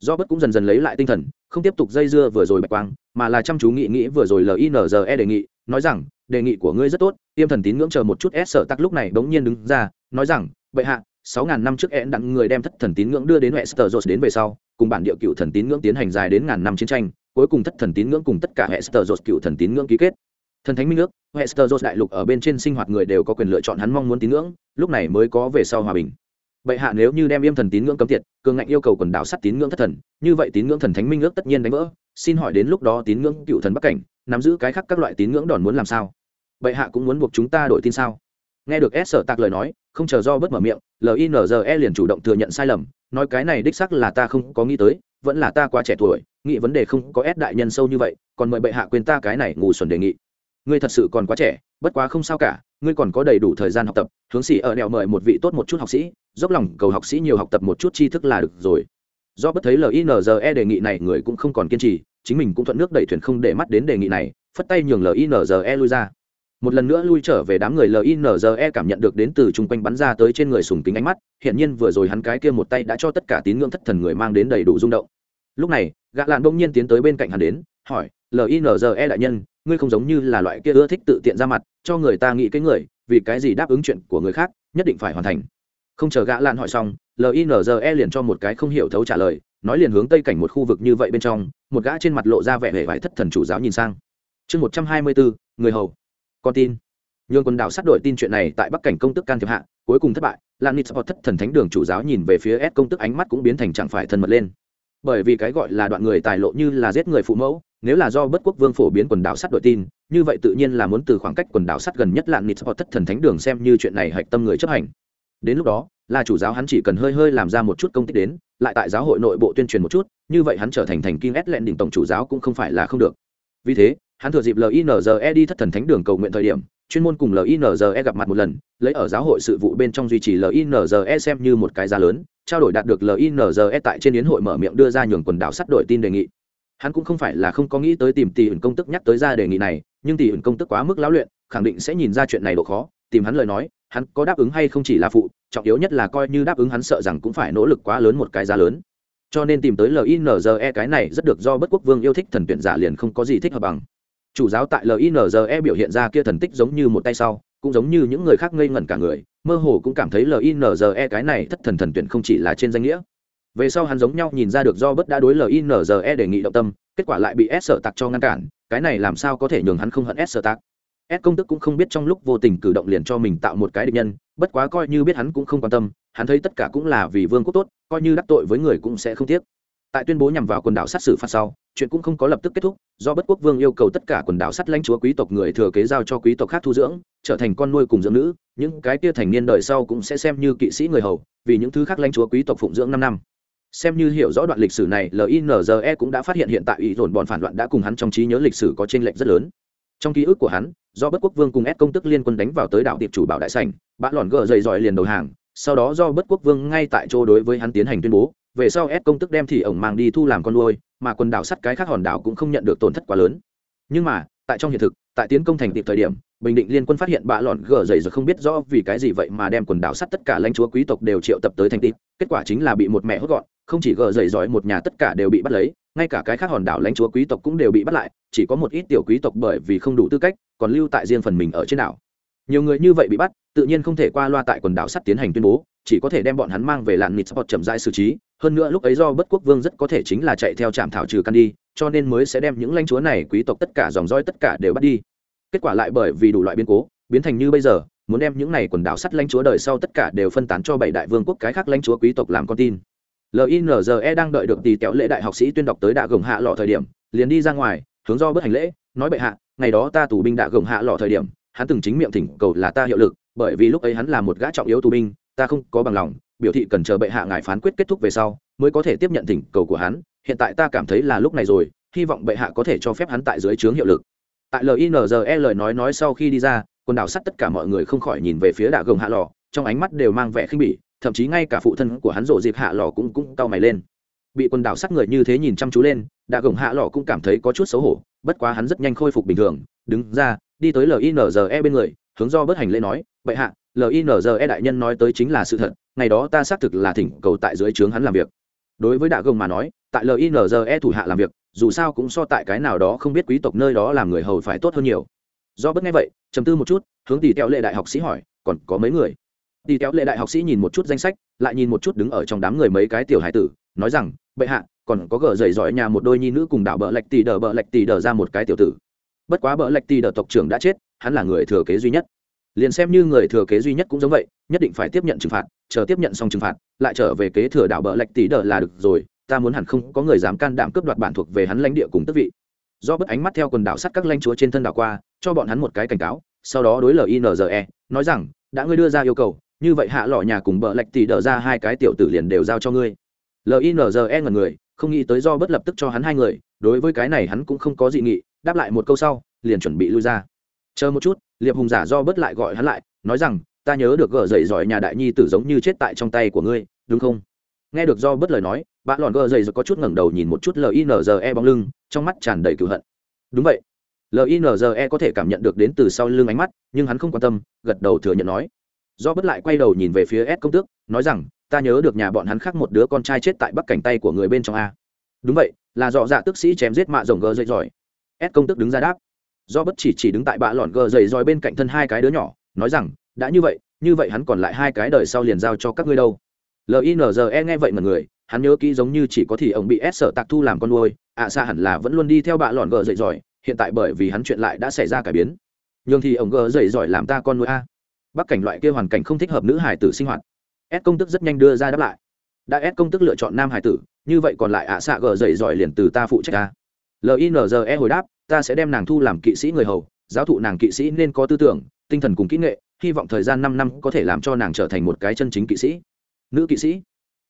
do bất cũng dần dần lấy lại tinh thần, không tiếp tục dây dưa vừa rồi bạch quang, mà là chăm chú nghị nghĩ vừa rồi linze đề nghị, nói rằng, đề nghị của ngươi rất tốt, tiêm thần tín ngưỡng chờ một chút s sợ tắc lúc này bỗng nhiên đứng ra, nói rằng, bệ hạ, sáu ngàn năm trước én đặng người đem thất thần tín ngưỡng đưa đến hệ sơ đến về sau, cùng bản địa cựu thần tín ngưỡng tiến hành dài đến ngàn năm chiến tranh, cuối cùng thất thần tín ngưỡng cùng tất cả hệ sơ cựu thần tín ngưỡng ký kết thần thánh minh ước hester đại lục ở bên trên sinh hoạt người đều có quyền lựa chọn hắn mong muốn tín ngưỡng, lúc này mới có về sau hòa bình. Bệ hạ nếu như đem yêm thần tín ngưỡng cấm tiệt, cường ngạnh yêu cầu quần đảo sắt tín ngưỡng thất thần, như vậy tín ngưỡng thần thánh minh ước tất nhiên đánh vỡ, xin hỏi đến lúc đó tín ngưỡng cựu thần bắc cảnh, nắm giữ cái khác các loại tín ngưỡng đòn muốn làm sao? Bệ hạ cũng muốn buộc chúng ta đổi tin sao? Nghe được s sở tạc lời nói, không chờ do bất mở miệng linze liền chủ động thừa nhận sai lầm, nói cái này đích sắc là ta không có nghĩ tới, vẫn là ta quá trẻ tuổi, nghĩ vấn đề không có s đại nhân sâu như vậy, còn mời bệ hạ quên ta cái này ngủ xuẩn đề nghị ngươi thật sự còn quá trẻ, bất quá không sao cả, ngươi còn có đầy đủ thời gian học tập, hướng sĩ ở đèo mời một vị tốt một chút học sĩ, dốc lòng cầu học sĩ nhiều học tập một chút tri thức là được rồi. Do bất thấy linze đề nghị này, người cũng không còn kiên trì, chính mình cũng thuận nước đẩy thuyền không để mắt đến đề nghị này, phất tay nhường linze lui ra. Một lần nữa lui trở về đám người linze cảm nhận được đến từ chung quanh bắn ra tới trên người sùng kính ánh mắt hiện nhiên vừa rồi hắn cái kia một tay đã cho tất cả tín ngưỡng thất thần người mang đến đầy đủ rung động. Lúc này, gã lạn đông nhiên tiến tới bên cạnh hắn đến, hỏi linze đại nhân ngươi không giống như là loại kia ưa thích tự tiện ra mặt, cho người ta nghĩ cái người, vì cái gì đáp ứng chuyện của người khác, nhất định phải hoàn thành. Không chờ gã lan hỏi xong linze liền cho một cái không hiểu thấu trả lời, nói liền hướng tây cảnh một khu vực như vậy bên trong, một gã trên mặt lộ ra vẻ vẻ vải thất thần chủ giáo nhìn sang. Chương một trăm hai mươi bốn người hầu. Con tin. Nhường quần đảo sát đổi tin chuyện này tại bắc cảnh công tức can thiệp hạ, cuối cùng thất bại, lan nít thất thần thánh đường chủ giáo nhìn về phía s công tức ánh mắt cũng biến thành chẳng phải thân mật lên. Bởi vì cái gọi là đoạn người tài lộ như là giết người phụ mẫu nếu là do bất quốc vương phổ biến quần đảo sắt đội tin, như vậy tự nhiên là muốn từ khoảng cách quần đảo sắt gần nhất lạn nịt sport thất thần thánh đường xem như chuyện này hạch tâm người chấp hành. Đến lúc đó, là chủ giáo hắn chỉ cần hơi hơi làm ra một chút công tích đến, lại tại giáo hội nội bộ tuyên truyền một chút, như vậy hắn trở thành thành kinh ét lẹn đỉnh tổng chủ giáo cũng không phải là không được. Vì thế, hắn thừa dịp linze đi thất thần thánh đường cầu nguyện thời điểm, chuyên môn cùng linze gặp mặt một lần, lấy ở giáo hội sự vụ bên trong duy trì linze xem như một cái giá lớn, trao đổi đạt được linze tại trên yến hội mở miệng đưa ra nhường quần đảo sắt đổi tin đề nghị hắn cũng không phải là không có nghĩ tới tìm tỷ ẩn công tức nhắc tới ra đề nghị này, nhưng tỷ ẩn công tức quá mức lão luyện, khẳng định sẽ nhìn ra chuyện này độ khó, tìm hắn lời nói, hắn có đáp ứng hay không chỉ là phụ, trọng yếu nhất là coi như đáp ứng hắn sợ rằng cũng phải nỗ lực quá lớn một cái giá lớn. Cho nên tìm tới linze cái này rất được do bất quốc vương yêu thích thần tuyển giả liền không có gì thích hợp bằng. Chủ giáo tại linze biểu hiện ra kia thần tích giống như một tay sau, cũng giống như những người khác ngây ngẩn cả người, mơ hồ cũng cảm thấy linze cái này thất thần thần tuyển không chỉ là trên danh nghĩa về sau hắn giống nhau nhìn ra được do bất đã đối linze đề nghị động tâm, kết quả lại bị s sở tặc cho ngăn cản, cái này làm sao có thể nhường hắn không hận s sở tặc s công tức cũng không biết trong lúc vô tình cử động liền cho mình tạo một cái địch nhân, bất quá coi như biết hắn cũng không quan tâm, hắn thấy tất cả cũng là vì vương quốc tốt, coi như đắc tội với người cũng sẽ không tiếc. Tại tuyên bố nhằm vào quần đảo sát xử phạt sau, chuyện cũng không có lập tức kết thúc, do bất quốc vương yêu cầu tất cả quần đảo sắt lãnh chúa quý tộc người thừa kế giao cho quý tộc khác thu dưỡng, trở thành con nuôi cùng dưỡng nữ, những cái kia thành niên đời sau cũng sẽ xem như kỵ sĩ người hầu, vì những thứ khác lãnh chúa quý tộc phụng dưỡng năm năm xem như hiểu rõ đoạn lịch sử này linze cũng đã phát hiện hiện tại ý dồn bọn phản loạn đã cùng hắn trong trí nhớ lịch sử có t r ê n lệch rất lớn. Trong ký ức của hắn, do bất quốc vương cùng ép công tức liên quân đánh vào tới đảo tiệp chủ bảo đại sảnh, bã lòn gờ dày dòi liền đầu hàng, sau đó do bất quốc vương ngay tại chỗ đối với hắn tiến hành tuyên bố, về sau ép công tức đem thì ổng mang đi thu làm con nuôi, mà quần đảo sắt cái khác hòn đảo cũng không nhận được tổn thất quá lớn. Nhưng mà tại trong hiện thực, tại tiến công thành tiệp thời điểm, bình định liên quân phát hiện bạ lọn gờ dày rồi không biết rõ vì cái gì vậy mà đem quần đảo sắt tất cả lãnh chúa quý tộc đều triệu tập tới thành tiệp, kết quả chính là bị một mẹ hốt gọn, không chỉ gờ dày giỏi một nhà tất cả đều bị bắt lấy, ngay cả cái khác hòn đảo lãnh chúa quý tộc cũng đều bị bắt lại, chỉ có một ít tiểu quý tộc bởi vì không đủ tư cách, còn lưu tại riêng phần mình ở trên đảo. Nhiều người như vậy bị bắt, tự nhiên không thể qua loa tại quần đảo sắt tiến hành tuyên bố, chỉ có thể đem bọn hắn mang về làn nịt sport chậm rãi xử trí hơn nữa lúc ấy do bất quốc vương rất có thể chính là chạy theo trạm thảo trừ căn đi, cho nên mới sẽ đem những lãnh chúa này quý tộc tất cả dòng roi tất cả đều bắt đi. Kết quả lại bởi vì đủ loại biến cố, biến thành như bây giờ, muốn đem những này quần đảo sắt lãnh chúa đời sau tất cả đều phân tán cho bảy đại vương quốc cái khác lãnh chúa quý tộc làm con tin. Linze đang đợi được tì kéo lễ đại học sĩ tuyên đọc tới đạ gồng hạ lọ thời điểm, liền đi ra ngoài, hướng do bất hành lễ, nói bệ hạ, ngày đó ta tù binh đạ gồng hạ lọ thời điểm, hắn từng chính miệng thỉnh cầu là ta hiệu lực, bởi vì lúc ấy hắn là một gã trọng yếu tù binh, ta không có bằng lòng biểu thị cần chờ bệ hạ ngài phán quyết kết thúc về sau, mới có thể tiếp nhận thỉnh cầu của hắn. Hiện tại ta cảm thấy là lúc này rồi, hy vọng bệ hạ có thể cho phép hắn tại dưới trướng hiệu lực. Tại linze lời nói nói sau khi đi ra, quần đảo sắt tất cả mọi người không khỏi nhìn về phía đạ gồng hạ lò, trong ánh mắt đều mang vẻ khinh bỉ, thậm chí ngay cả phụ thân của hắn rộ dịp hạ lò cũng cũng cau mày lên. Bị quần đảo sắt người như thế nhìn chăm chú lên, đạ gồng hạ lò cũng cảm thấy có chút xấu hổ, bất quá hắn rất nhanh khôi phục bình thường, đứng ra, đi tới linze bên người, hướng do bất hành lễ nói, bệ hạ linze đại nhân nói tới chính là sự thật, ngày đó ta xác thực là thỉnh cầu tại dưới trướng hắn làm việc. Đối với đạ gồng mà nói, tại linze thủ hạ làm việc, dù sao cũng so tại cái nào đó không biết quý tộc nơi đó làm người hầu phải tốt hơn nhiều. Do bất nghe vậy chấm tư một chút, hướng tỷ kéo lệ đại học sĩ hỏi, còn có mấy người? Tỷ kéo lệ đại học sĩ nhìn một chút danh sách, lại nhìn một chút đứng ở trong đám người mấy cái tiểu hải tử, nói rằng, bệ hạ, còn có gờ dày giỏi nhà một đôi nhi nữ cùng đảo bợ lạch tỷ đờ bợ lạch tỷ đờ ra một cái tiểu tử. Bất quá bợ lạch tỷ đờ tộc trưởng đã chết, hắn là người thừa kế duy nhất liền xem như người thừa kế duy nhất cũng giống vậy, nhất định phải tiếp nhận trừng phạt, chờ tiếp nhận xong trừng phạt, lại trở về kế thừa đảo bờ lạch tỷ đờ là được rồi, ta muốn hẳn không có người dám can đảm cướp đoạt bản thuộc về hắn lãnh địa cùng tước vị. Do bất ánh mắt theo quần đảo sắt các lãnh chúa trên thân đảo qua, cho bọn hắn một cái cảnh cáo, sau đó đối linze nói rằng, đã ngươi đưa ra yêu cầu, như vậy hạ lọ nhà cùng bờ lạch tỷ đờ ra hai cái tiểu tử liền đều giao cho ngươi. Linze ngần người, không nghĩ tới do bất lập tức cho hắn hai người, đối với cái này hắn cũng không có dị nghị, đáp lại một câu sau, liền chuẩn bị lui ra. Chờ một chút liệp hùng giả do bất lại gọi hắn lại, nói rằng, ta nhớ được gờ dậy giỏi nhà đại nhi tử giống như chết tại trong tay của ngươi, đúng không? Nghe được do bất lời nói, bạn lòn gờ dậy rồi có chút ngẩng đầu nhìn một chút linze bóng lưng, trong mắt tràn đầy cựu hận. Đúng vậy. Linze có thể cảm nhận được đến từ sau lưng ánh mắt, nhưng hắn không quan tâm, gật đầu thừa nhận nói. Do bất lại quay đầu nhìn về phía s công tước, nói rằng, ta nhớ được nhà bọn hắn khác một đứa con trai chết tại bắc cảnh tay của người bên trong a. Đúng vậy, là dọ dạ tức sĩ chém giết mạ rồng gờ dậy giỏi. S công tước đứng ra đáp do bất chỉ chỉ đứng tại bạ lọn gờ dậy giỏi bên cạnh thân hai cái đứa nhỏ, nói rằng, đã như vậy như vậy hắn còn lại hai cái đời sau liền giao cho các ngươi đâu. Linze nghe vậy mà người, hắn nhớ kỹ giống như chỉ có thì ông bị ép sở tạc thu làm con nuôi, ạ à xa hẳn là vẫn luôn đi theo bạ lọn gờ dậy giỏi hiện tại bởi vì hắn chuyện lại đã xảy ra cải biến. Nhưng thì ông gờ dậy giỏi làm ta con nuôi a. Bắc cảnh loại kia hoàn cảnh không thích hợp nữ hải tử sinh hoạt. S công tức rất nhanh đưa ra đáp lại. Đã s công tức lựa chọn nam hải tử, như vậy còn lại ạ à xạ gờ dậy giỏi liền từ ta phụ trách ta linze hồi đáp, ta sẽ đem nàng thu làm kỵ sĩ người hầu, giáo thụ nàng kỵ sĩ nên có tư tưởng, tinh thần cùng kỹ nghệ, hy vọng thời gian năm năm có thể làm cho nàng trở thành một cái chân chính kỵ sĩ. Nữ kỵ sĩ?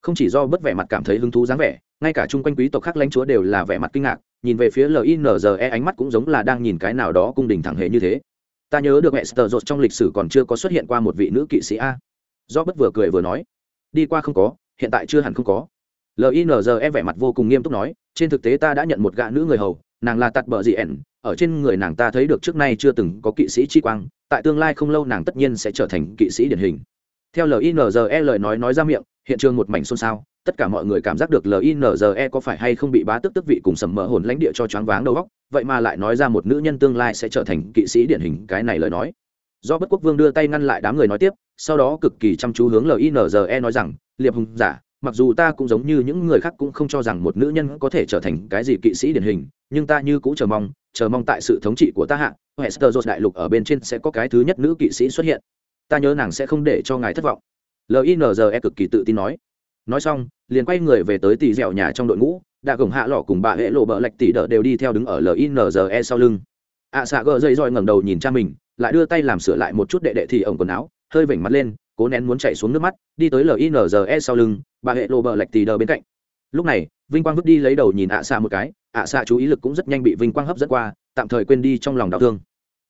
Không chỉ do bất vẻ mặt cảm thấy hứng thú dáng vẻ, ngay cả chung quanh quý tộc khác lãnh chúa đều là vẻ mặt kinh ngạc, nhìn về phía linze ánh mắt cũng giống là đang nhìn cái nào đó cung đình thẳng hề như thế. Ta nhớ được mẹ sờ trong lịch sử còn chưa có xuất hiện qua một vị nữ kỵ sĩ a. Do bất vừa cười vừa nói. Đi qua không có, hiện tại chưa hẳn không có. Linze vẻ mặt vô cùng nghiêm túc nói trên thực tế ta đã nhận một gã nữ người hầu, nàng là tạt bờ dị ẻn, ở trên người nàng ta thấy được trước nay chưa từng có kỵ sĩ chi quang, tại tương lai không lâu nàng tất nhiên sẽ trở thành kỵ sĩ điển hình. Theo linze lời nói nói ra miệng, hiện trường một mảnh xôn xao, tất cả mọi người cảm giác được linze có phải hay không bị bá tức tức vị cùng sầm mỡ hồn lãnh địa cho choáng váng đầu óc, vậy mà lại nói ra một nữ nhân tương lai sẽ trở thành kỵ sĩ điển hình, cái này lời nói. Do bất quốc vương đưa tay ngăn lại đám người nói tiếp, sau đó cực kỳ chăm chú hướng linze nói rằng, liệp hùng giả mặc dù ta cũng giống như những người khác cũng không cho rằng một nữ nhân có thể trở thành cái gì kỵ sĩ điển hình nhưng ta như cũng chờ mong chờ mong tại sự thống trị của ta hạ hester đại lục ở bên trên sẽ có cái thứ nhất nữ kỵ sĩ xuất hiện. Ta nhớ nàng sẽ không để cho ngài thất vọng. Linze cực kỳ tự tin nói. Nói xong liền quay người về tới tỷ dẻo nhà trong đội ngũ đã gồng hạ lọ cùng bà hệ lộ bợ lạch tỷ đỡ đều đi theo đứng ở linze sau lưng. Ạ à, xạ gờ dây roi ngẩng đầu nhìn cha mình lại đưa tay làm sửa lại một chút đệ đệ thì ổng quần áo hơi vểnh mặt lên cố nén muốn chạy xuống nước mắt đi tới linze sau lưng bà hệ lộ bờ lạch tì đờ bên cạnh. Lúc này, vinh quang vứt đi lấy đầu nhìn ạ à xạ một cái, ạ à xạ chú ý lực cũng rất nhanh bị vinh quang hấp dẫn qua, tạm thời quên đi trong lòng đau thương.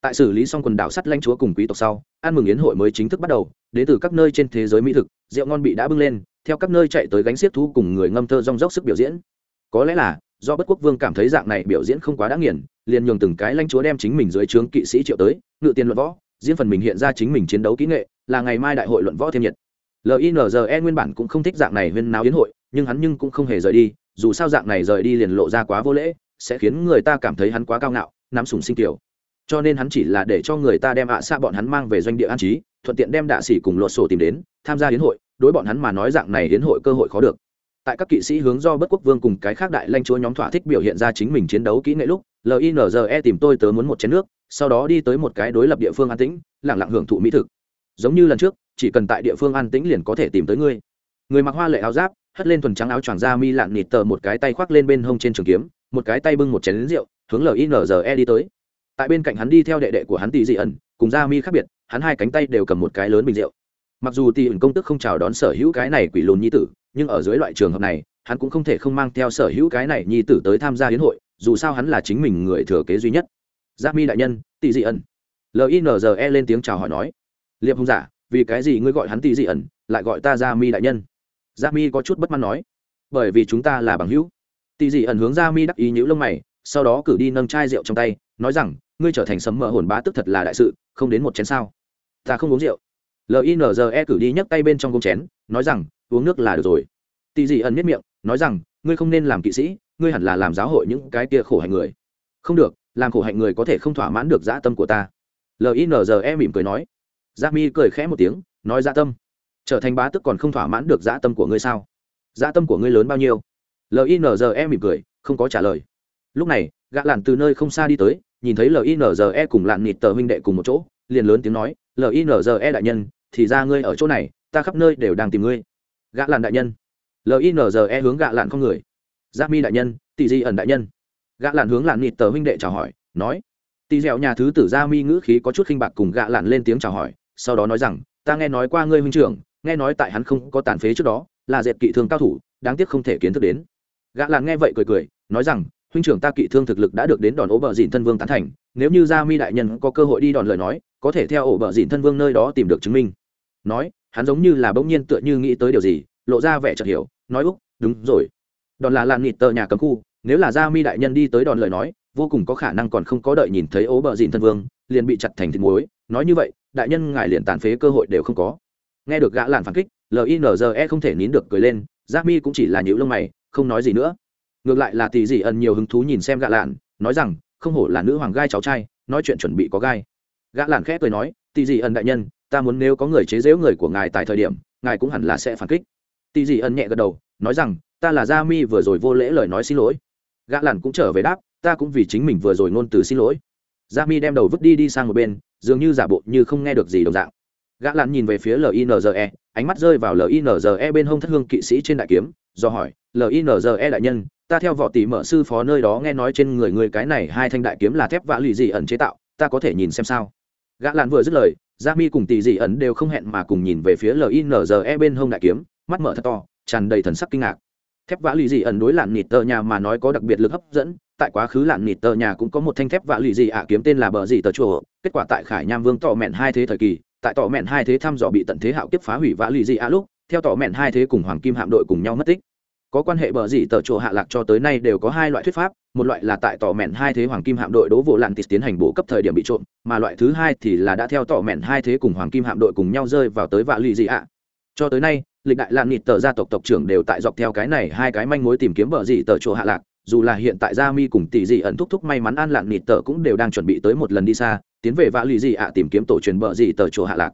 Tại xử lý xong quần đảo sắt lãnh chúa cùng quý tộc sau, ăn mừng yến hội mới chính thức bắt đầu, đến từ các nơi trên thế giới mỹ thực, rượu ngon bị đã bưng lên, theo các nơi chạy tới gánh xiết thú cùng người ngâm thơ rong dốc sức biểu diễn. Có lẽ là, do bất quốc vương cảm thấy dạng này biểu diễn không quá đã nghiền, liền nhường từng cái lãnh chúa đem chính mình dưới trướng kỵ sĩ triệu tới, ngự tiền luận võ, diễn phần mình hiện ra chính mình chiến đấu kỹ nghệ, là ngày mai đại hội luận võ thêm nhiệt linze nguyên bản cũng không thích dạng này huyên náo yến hội, nhưng hắn nhưng cũng không hề rời đi, dù sao dạng này rời đi liền lộ ra quá vô lễ, sẽ khiến người ta cảm thấy hắn quá cao ngạo, nắm sùng sinh tiểu. Cho nên hắn chỉ là để cho người ta đem ạ xa bọn hắn mang về doanh địa an trí, thuận tiện đem đạ sĩ cùng lột sổ tìm đến, tham gia hiến hội, đối bọn hắn mà nói dạng này hiến hội cơ hội khó được. Tại các kỵ sĩ hướng do bất quốc vương cùng cái khác đại lanh chúa nhóm thỏa thích biểu hiện ra chính mình chiến đấu kỹ nghệ lúc linze tìm tôi tớ muốn một chén nước, sau đó đi tới một cái đối lập địa phương an tĩnh lẳng lặng hưởng thụ mỹ thực. Giống như lần trước chỉ cần tại địa phương an tĩnh liền có thể tìm tới ngươi. Người mặc hoa lệ áo giáp, hất lên thuần trắng áo choàng da mi lạn nịt tờ một cái tay khoác lên bên hông trên trường kiếm, một cái tay bưng một chén rượu, hướng linze đi tới. Tại bên cạnh hắn đi theo đệ đệ của hắn tỷ dị ẩn, cùng da mi khác biệt, hắn hai cánh tay đều cầm một cái lớn bình rượu. Mặc dù tỷ ẩn công tức không chào đón sở hữu cái này quỷ lùn nhi tử, nhưng ở dưới loại trường hợp này, hắn cũng không thể không mang theo sở hữu cái này nhi tử tới tham gia hiến hội, dù sao hắn là chính mình người thừa kế duy nhất. Gia mi đại nhân tỷ dị ẩn. Linze lên tiếng chào hỏi nói. Liệp hùng giả vì cái gì ngươi gọi hắn tỷ dị ẩn, lại gọi ta ra mi đại nhân? Ra mi có chút bất mãn nói. Bởi vì chúng ta là bằng hữu. Tỷ dị ẩn hướng ra mi đắc ý nhữ lông mày, sau đó cử đi nâng chai rượu trong tay, nói rằng, ngươi trở thành sấm mỡ hồn bá tức thật là đại sự, không đến một chén sao? Ta không uống rượu. Linze cử đi nhấc tay bên trong gông chén, nói rằng, uống nước là được rồi. Tỷ dị ẩn miết miệng, nói rằng, ngươi không nên làm kỵ sĩ, ngươi hẳn là làm giáo hội những cái kia khổ hạnh người. Không được, làm khổ hạnh người có thể không thỏa mãn được dã tâm của ta. Linze mỉm cười nói g mi cười khẽ một tiếng, nói Giả tâm, trở thành bá tức còn không thỏa mãn được Giả tâm của ngươi sao? Giả tâm của ngươi lớn bao nhiêu? Linze mỉm cười, không có trả lời. Lúc này, gã Lạn từ nơi không xa đi tới, nhìn thấy linze cùng Lạn nịt tờ huynh đệ cùng một chỗ, liền lớn tiếng nói linze đại nhân, thì ra ngươi ở chỗ này, ta khắp nơi đều đang tìm ngươi. Gã Lạn đại nhân. Linze hướng gã Lạn không người. Giác mi đại nhân, tỷ di ẩn đại nhân. Gã Lạn hướng Lạn nịt tờ huynh đệ chào hỏi, nói, tỷ dẻo nhà thứ tử gia mi ngữ khí có chút khinh bạc cùng gã Lạn lên tiếng chào hỏi sau đó nói rằng, ta nghe nói qua ngươi huynh trưởng, nghe nói tại hắn không có tàn phế trước đó, là dệt kỵ thương cao thủ, đáng tiếc không thể kiến thức đến. Gã lặn nghe vậy cười cười, nói rằng, huynh trưởng ta kỵ thương thực lực đã được đến đòn ố bờ dìn thân vương tán thành, nếu như gia mi đại nhân có cơ hội đi đòn lời nói, có thể theo ổ bờ dìn thân vương nơi đó tìm được chứng minh. Nói, hắn giống như là bỗng nhiên tựa như nghĩ tới điều gì, lộ ra vẻ chợt hiểu, nói, úc, đúng rồi. Đòn là làn nịt tờ nhà cấm khu, nếu là gia mi đại nhân đi tới đòn lời nói, vô cùng có khả năng còn không có đợi nhìn thấy ố bờ dìn thân vương, liền bị chặt thành thịt muối nói như vậy, đại nhân ngài liền tàn phế cơ hội đều không có. Nghe được gã làn phản kích linze không thể nín được cười lên gia mi cũng chỉ là nhữ lông mày, không nói gì nữa. Ngược lại là tỷ dị ẩn nhiều hứng thú nhìn xem gã lạn nói rằng, không hổ là nữ hoàng gai cháu trai, nói chuyện chuẩn bị có gai. Gã lạn khẽ cười nói, tỷ dị ẩn đại nhân, ta muốn nếu có người chế giễu người của ngài tại thời điểm, ngài cũng hẳn là sẽ phản kích. Tỷ dị ẩn nhẹ gật đầu, nói rằng, ta là gia mi vừa rồi vô lễ lời nói xin lỗi. Gã lạn cũng trở về đáp, ta cũng vì chính mình vừa rồi ngôn từ xin lỗi. Gia mi đem đầu vứt đi đi sang một bên dường như giả bộ như không nghe được gì đồng dạng. Gã lặn nhìn về phía linze ánh mắt rơi vào linze bên hông thất hương kỵ sĩ trên đại kiếm, do hỏi linze đại nhân, ta theo võ tỷ mở sư phó nơi đó nghe nói trên người người cái này hai thanh đại kiếm là thép vã lì dị ẩn chế tạo, ta có thể nhìn xem sao? Gã lặn vừa dứt lời, gia mi cùng tỷ dị ẩn đều không hẹn mà cùng nhìn về phía linze bên hông đại kiếm, mắt mở thật to, tràn đầy thần sắc kinh ngạc. Thép vã lì dị ẩn đối lặn nịt tờ nhà mà nói có đặc biệt lực hấp dẫn tại quá khứ lạn nịt tờ nhà cũng có một thanh thép vạ lì gì ạ, kiếm tên là bờ gì tờ chùa. Kết quả tại khải nham vương tỏ mẹn hai thế thời kỳ, tại tỏ mẹn hai thế thăm dò bị tận thế hạo kiếp phá hủy vạ lì gì ạ lúc, theo tỏ mẹn hai thế cùng hoàng kim hạm đội cùng nhau mất tích. Có quan hệ bờ gì tờ chùa hạ lạc cho tới nay đều có hai loại thuyết pháp, một loại là tại tỏ mẹn hai thế hoàng kim hạm đội đố vô lạn tịt tiến hành bổ cấp thời điểm bị trộm, mà loại thứ hai thì là đã theo tỏ mẹn hai thế cùng hoàng kim hạm đội cùng nhau rơi vào tới vạ lì gì ạ. Cho tới nay, lịch đại lạn nịt tờ gia tộc tộc trưởng đều tại dọc theo cái này hai cái manh mối tìm kiếm bờ gì tờ chùa hạ lạc dù là hiện tại gia mi cùng tỷ dị ẩn thúc thúc may mắn an lạn nịt tờ cũng đều đang chuẩn bị tới một lần đi xa, tiến về vã lì dị ạ tìm kiếm tổ truyền bờ gì tờ chỗ hạ lạc.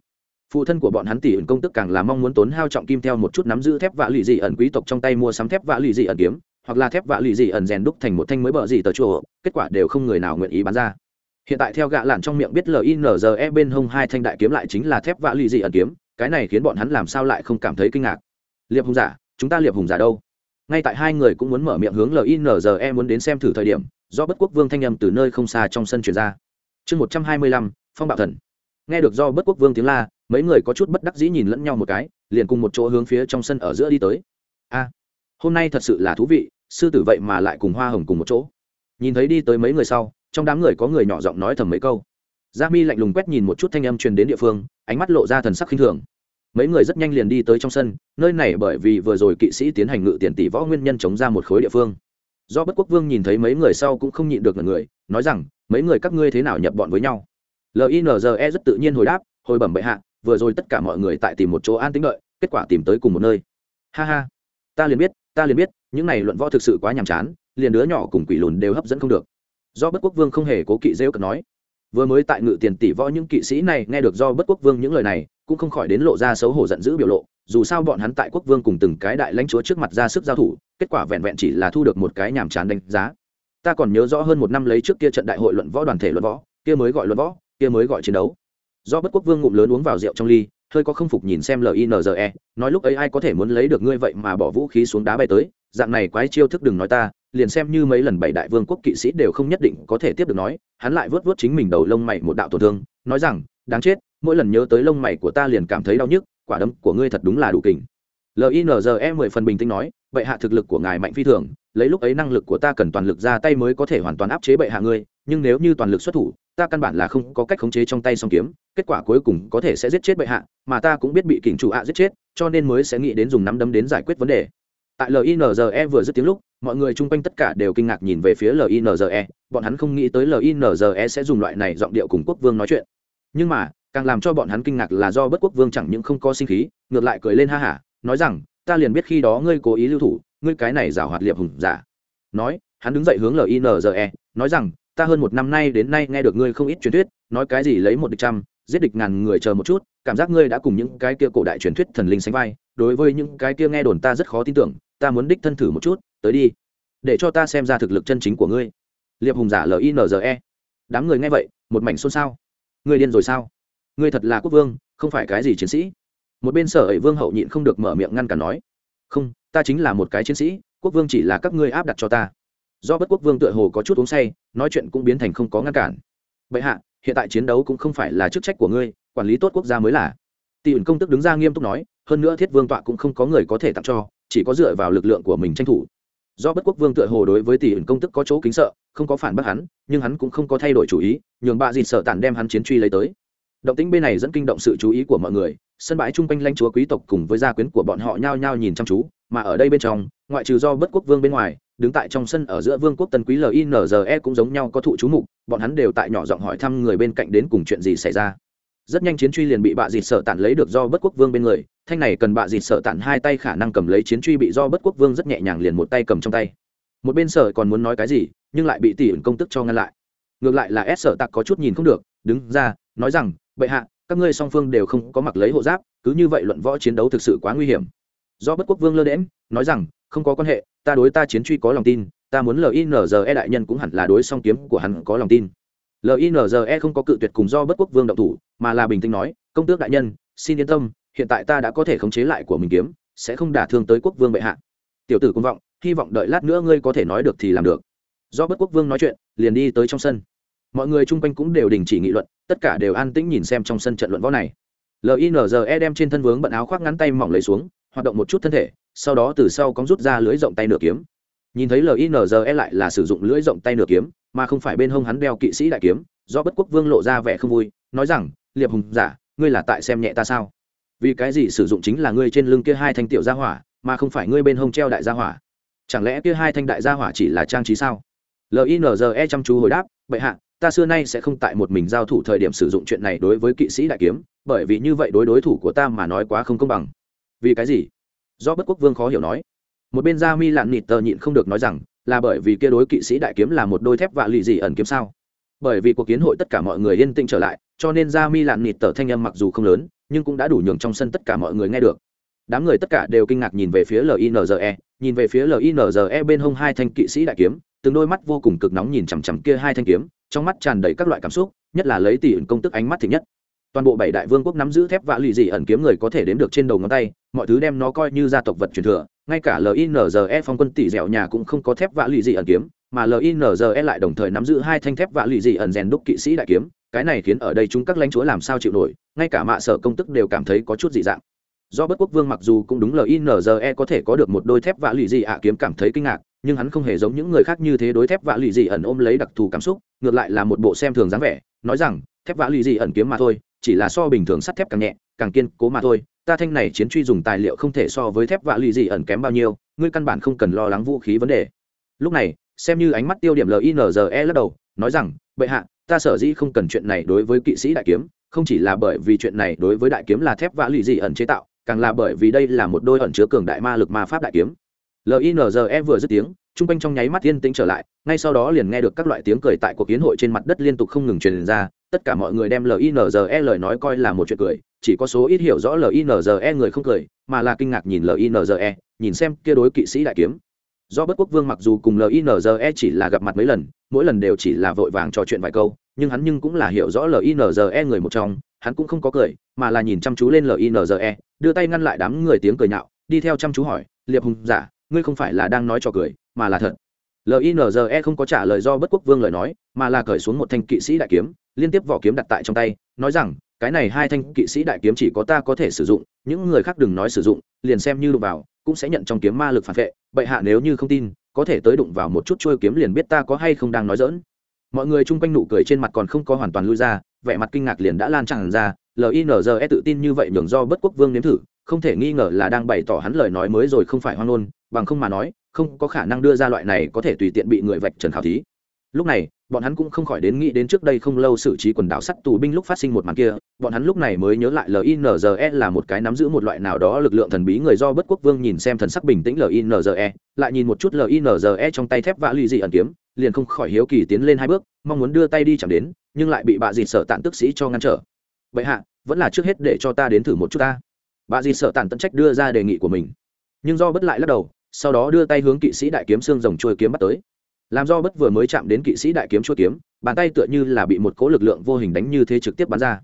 Phụ thân của bọn hắn tỷ ẩn công tức càng là mong muốn tốn hao trọng kim theo một chút nắm giữ thép vã lì dị ẩn quý tộc trong tay mua sắm thép vã lì dị ẩn kiếm, hoặc là thép vã lì dị ẩn rèn đúc thành một thanh mới bờ gì tờ chỗ, kết quả đều không người nào nguyện ý bán ra. Hiện tại theo gạ lạn trong miệng biết linze bên hông hai thanh đại kiếm lại chính là thép vã lì dị ẩn kiếm, cái này khiến bọn hắn làm sao lại không cảm thấy kinh ngạc. Liệp hùng giả, chúng ta liệp hùng giả đâu? Ngay tại hai người cũng muốn mở miệng hướng linze muốn đến xem thử thời điểm, do bất quốc vương thanh âm từ nơi không xa trong sân truyền ra. Chương một trăm hai mươi lăm, phong bạo thần. Nghe được do bất quốc vương tiếng la, mấy người có chút bất đắc dĩ nhìn lẫn nhau một cái, liền cùng một chỗ hướng phía trong sân ở giữa đi tới. A, hôm nay thật sự là thú vị, sư tử vậy mà lại cùng hoa hồng cùng một chỗ. Nhìn thấy đi tới mấy người sau, trong đám người có người nhỏ giọng nói thầm mấy câu. Gia mi lạnh lùng quét nhìn một chút thanh âm truyền đến địa phương, ánh mắt lộ ra thần sắc khinh thường mấy người rất nhanh liền đi tới trong sân, nơi này bởi vì vừa rồi kỵ sĩ tiến hành ngự tiền tỷ võ nguyên nhân chống ra một khối địa phương. Do bất quốc vương nhìn thấy mấy người sau cũng không nhịn được người, nói rằng, mấy người các ngươi thế nào nhập bọn với nhau? Linze rất tự nhiên hồi đáp, hồi bẩm bệ hạ, vừa rồi tất cả mọi người tại tìm một chỗ an tĩnh đợi, kết quả tìm tới cùng một nơi. Ha ha, ta liền biết, ta liền biết, những này luận võ thực sự quá nhàm chán, liền đứa nhỏ cùng quỷ lùn đều hấp dẫn không được. Do bất quốc vương không hề cố kỵ rêu cật nói. Vừa mới tại ngự tiền tỷ võ những kỵ sĩ này nghe được do bất quốc vương những lời này cũng không khỏi đến lộ ra xấu hổ giận dữ biểu lộ, dù sao bọn hắn tại quốc vương cùng từng cái đại lãnh chúa trước mặt ra sức giao thủ, kết quả vẹn vẹn chỉ là thu được một cái nhàm chán đánh giá. Ta còn nhớ rõ hơn một năm lấy trước kia trận đại hội luận võ đoàn thể luận võ, kia mới gọi luận võ, kia mới gọi chiến đấu. Do bất quốc vương ngụm lớn uống vào rượu trong ly, hơi có không phục nhìn xem linze nói lúc ấy ai có thể muốn lấy được ngươi vậy mà bỏ vũ khí xuống đá bay tới, dạng này quái chiêu thức đừng nói ta, liền xem như mấy lần bảy đại vương quốc kỵ sĩ đều không nhất định có thể tiếp được nói, hắn lại vớt vớt chính mình đầu lông mày một đạo tổn thương, nói rằng, đáng chết mỗi lần nhớ tới lông mày của ta liền cảm thấy đau nhức, quả đấm của ngươi thật đúng là đủ kình. Linze mười phần bình tĩnh nói, bệ hạ thực lực của ngài mạnh phi thường, lấy lúc ấy năng lực của ta cần toàn lực ra tay mới có thể hoàn toàn áp chế bệ hạ ngươi, nhưng nếu như toàn lực xuất thủ, ta căn bản là không có cách khống chế trong tay song kiếm, kết quả cuối cùng có thể sẽ giết chết bệ hạ, mà ta cũng biết bị kình chủ ạ giết chết, cho nên mới sẽ nghĩ đến dùng nắm đấm đến giải quyết vấn đề. Tại linze vừa dứt tiếng lúc, mọi người chung quanh tất cả đều kinh ngạc nhìn về phía linze bọn hắn không nghĩ tới linze sẽ dùng loại này giọng điệu cùng quốc vương nói chuyện. Nhưng mà càng làm cho bọn hắn kinh ngạc là do bất quốc vương chẳng những không có sinh khí, ngược lại cười lên ha hả, nói rằng, ta liền biết khi đó ngươi cố ý lưu thủ, ngươi cái này giả hoạt liệp hùng giả. Nói, hắn đứng dậy hướng linze nói rằng, ta hơn một năm nay đến nay nghe được ngươi không ít truyền thuyết, nói cái gì lấy một địch trăm, giết địch ngàn người chờ một chút, cảm giác ngươi đã cùng những cái kia cổ đại truyền thuyết thần linh sánh vai, đối với những cái kia nghe đồn ta rất khó tin tưởng, ta muốn đích thân thử một chút, tới đi, để cho ta xem ra thực lực chân chính của ngươi. Liệp hùng giả linze đám người nghe vậy, một mảnh xôn xao. Ngươi điên rồi sao? Ngươi thật là quốc vương, không phải cái gì chiến sĩ. Một bên sở ấy vương hậu nhịn không được mở miệng ngăn cản nói, không, ta chính là một cái chiến sĩ, quốc vương chỉ là các ngươi áp đặt cho ta. Do bất quốc vương tựa hồ có chút uống say, nói chuyện cũng biến thành không có ngăn cản. Bệ hạ, hiện tại chiến đấu cũng không phải là chức trách của ngươi, quản lý tốt quốc gia mới là. Tỷ ẩn công tức đứng ra nghiêm túc nói, hơn nữa thiết vương tọa cũng không có người có thể tặng cho, chỉ có dựa vào lực lượng của mình tranh thủ. Do bất quốc vương tựa hồ đối với tỷ ẩn công tức có chỗ kính sợ, không có phản bác hắn, nhưng hắn cũng không có thay đổi chủ ý, nhường bạ dịt sợ tản đem hắn chiến truy lấy tới động tĩnh bên này dẫn kinh động sự chú ý của mọi người, sân bãi chung quanh lãnh chúa quý tộc cùng với gia quyến của bọn họ nhao nhao nhìn chăm chú, mà ở đây bên trong, ngoại trừ do bất quốc vương bên ngoài, đứng tại trong sân ở giữa vương quốc tân quý linze cũng giống nhau có thụ chú mục, bọn hắn đều tại nhỏ giọng hỏi thăm người bên cạnh đến cùng chuyện gì xảy ra. Rất nhanh chiến truy liền bị bạ dịt sợ tản lấy được do bất quốc vương bên người, thanh này cần bạ dịt sợ tản hai tay khả năng cầm lấy chiến truy bị do bất quốc vương rất nhẹ nhàng liền một tay cầm trong tay. Một bên sở còn muốn nói cái gì, nhưng lại bị tỷ ẩn công tức cho ngăn lại. Ngược lại là s sợ tặc có chút nhìn không được, đứng ra, nói rằng bệ hạ, các ngươi song phương đều không có mặc lấy hộ giáp, cứ như vậy luận võ chiến đấu thực sự quá nguy hiểm. Do bất quốc vương lơ đễm nói rằng, không có quan hệ, ta đối ta chiến truy có lòng tin, ta muốn linze đại nhân cũng hẳn là đối song kiếm của hắn có lòng tin. Linze không có cự tuyệt cùng do bất quốc vương động thủ, mà là bình tĩnh nói, công tước đại nhân, xin yên tâm, hiện tại ta đã có thể khống chế lại của mình kiếm, sẽ không đả thương tới quốc vương bệ hạ. Tiểu tử công vọng, hy vọng đợi lát nữa ngươi có thể nói được thì làm được. Do bất quốc vương nói chuyện, liền đi tới trong sân mọi người chung quanh cũng đều đình chỉ nghị luận, tất cả đều an tĩnh nhìn xem trong sân trận luận võ này. Linze đem trên thân vướng bận áo khoác ngắn tay mỏng lấy xuống, hoạt động một chút thân thể, sau đó từ sau cóng rút ra lưới rộng tay nửa kiếm. Nhìn thấy linze lại là sử dụng lưỡi rộng tay nửa kiếm, mà không phải bên hông hắn đeo kỵ sĩ đại kiếm, do bất quốc vương lộ ra vẻ không vui, nói rằng, liệp hùng giả, ngươi là tại xem nhẹ ta sao? Vì cái gì sử dụng chính là ngươi trên lưng kia hai thanh tiểu gia hỏa, mà không phải ngươi bên hông treo đại gia hỏa? Chẳng lẽ kia hai thanh đại gia hỏa chỉ là trang trí sao? Linze chăm chú hồi đáp, bệ hạ ta xưa nay sẽ không tại một mình giao thủ thời điểm sử dụng chuyện này đối với kỵ sĩ đại kiếm, bởi vì như vậy đối đối thủ của ta mà nói quá không công bằng. Vì cái gì? Do bất quốc vương khó hiểu nói. Một bên gia mi lạn nịt tờ nhịn không được nói rằng, là bởi vì kia đối kỵ sĩ đại kiếm là một đôi thép vạ lì gì ẩn kiếm sao? Bởi vì cuộc kiến hội tất cả mọi người yên tĩnh trở lại, cho nên gia mi lạn nịt tờ thanh âm mặc dù không lớn, nhưng cũng đã đủ nhường trong sân tất cả mọi người nghe được. Đám người tất cả đều kinh ngạc nhìn về phía linze nhìn về phía linze bên hông hai thanh kỵ sĩ đại kiếm, từng đôi mắt vô cùng cực nóng nhìn chằm chằm kia hai thanh kiếm trong mắt tràn đầy các loại cảm xúc, nhất là lấy tỷ ẩn công tức ánh mắt thịnh nhất. Toàn bộ bảy đại vương quốc nắm giữ thép vạ lì dị ẩn kiếm người có thể đếm được trên đầu ngón tay, mọi thứ đem nó coi như gia tộc vật truyền thừa, ngay cả linze phong quân tỷ dẻo nhà cũng không có thép vạ lì dị ẩn kiếm, mà linze lại đồng thời nắm giữ hai thanh thép vạ lì dị ẩn rèn đúc kỵ sĩ đại kiếm, cái này khiến ở đây chúng các lãnh chúa làm sao chịu nổi, ngay cả mạ sở công tức đều cảm thấy có chút dị dạng. Do bất quốc vương mặc dù cũng đúng linze có thể có được một đôi thép vạ lì dị ạ kiếm cảm thấy kinh ngạc nhưng hắn không hề giống những người khác như thế đối thép vạ lì dị ẩn ôm lấy đặc thù cảm xúc, ngược lại là một bộ xem thường dáng vẻ, nói rằng, thép vạ lì dị ẩn kiếm mà thôi, chỉ là so bình thường sắt thép càng nhẹ, càng kiên cố mà thôi, ta thanh này chiến truy dùng tài liệu không thể so với thép vạ lì dị ẩn kém bao nhiêu, ngươi căn bản không cần lo lắng vũ khí vấn đề. Lúc này, xem như ánh mắt tiêu điểm linze lắc đầu, nói rằng, bệ hạ, ta sở dĩ không cần chuyện này đối với kỵ sĩ đại kiếm, không chỉ là bởi vì chuyện này đối với đại kiếm là thép vạ lì dị ẩn chế tạo, càng là bởi vì đây là một đôi ẩn chứa cường đại ma lực ma pháp đại kiếm linze vừa dứt tiếng t r u n g quanh trong nháy mắt yên tĩnh trở lại, ngay sau đó liền nghe được các loại tiếng cười tại cuộc kiến hội trên mặt đất liên tục không ngừng truyền ra, tất cả mọi người đem linze lời nói coi là một chuyện cười, chỉ có số ít hiểu rõ linze người không cười, mà là kinh ngạc nhìn linze nhìn xem kia đối kỵ sĩ đại kiếm. Do bất quốc vương mặc dù cùng linze chỉ là gặp mặt mấy lần, mỗi lần đều chỉ là vội vàng trò chuyện vài câu, nhưng hắn nhưng cũng là hiểu rõ linze người một trong, hắn cũng không có cười, mà là nhìn chăm chú lên linze đưa tay ngăn lại đám người tiếng cười nhạo, đi theo chăm chú hỏi, liệp hùng giả ngươi không phải là đang nói cho cười, mà là thật. Linze không có trả lời do bất quốc vương lời nói, mà là cởi xuống một thanh kỵ sĩ đại kiếm, liên tiếp vỏ kiếm đặt tại trong tay, nói rằng, cái này hai thanh kỵ sĩ đại kiếm chỉ có ta có thể sử dụng, những người khác đừng nói sử dụng, liền xem như đụng vào, cũng sẽ nhận trong kiếm ma lực phản vệ, bệ hạ nếu như không tin, có thể tới đụng vào một chút trôi kiếm liền biết ta có hay không đang nói dỡn mọi người chung quanh nụ cười trên mặt còn không có hoàn toàn lui ra, vẻ mặt kinh ngạc liền đã lan tràn ra linze tự tin như vậy nhường do bất quốc vương nếm thử, không thể nghi ngờ là đang bày tỏ hắn lời nói mới rồi không phải hoang ngôn bằng không mà nói, không có khả năng đưa ra loại này có thể tùy tiện bị người vạch trần khảo thí. Lúc này, bọn hắn cũng không khỏi đến nghĩ đến trước đây không lâu xử trí quần đảo sắt tù binh lúc phát sinh một màn kia, bọn hắn lúc này mới nhớ lại linze là một cái nắm giữ một loại nào đó lực lượng thần bí người do bất quốc vương nhìn xem thần sắc bình tĩnh linze lại nhìn một chút linze trong tay thép vã lì dị ẩn kiếm, liền không khỏi hiếu kỳ tiến lên hai bước, mong muốn đưa tay đi chẳng đến, nhưng lại bị bà dịt sợ tạn tức sĩ cho ngăn trở. Vậy hạ, vẫn là trước hết để cho ta đến thử một chút ta. Bà dịt sợ tàn tận trách đưa ra đề nghị của mình. Nhưng do bất lại lắc đầu sau đó đưa tay hướng kỵ sĩ đại kiếm xương rồng trôi kiếm bắt tới. Làm do bất vừa mới chạm đến kỵ sĩ đại kiếm trôi kiếm, bàn tay tựa như là bị một cố lực lượng vô hình đánh như thế trực tiếp bắn ra.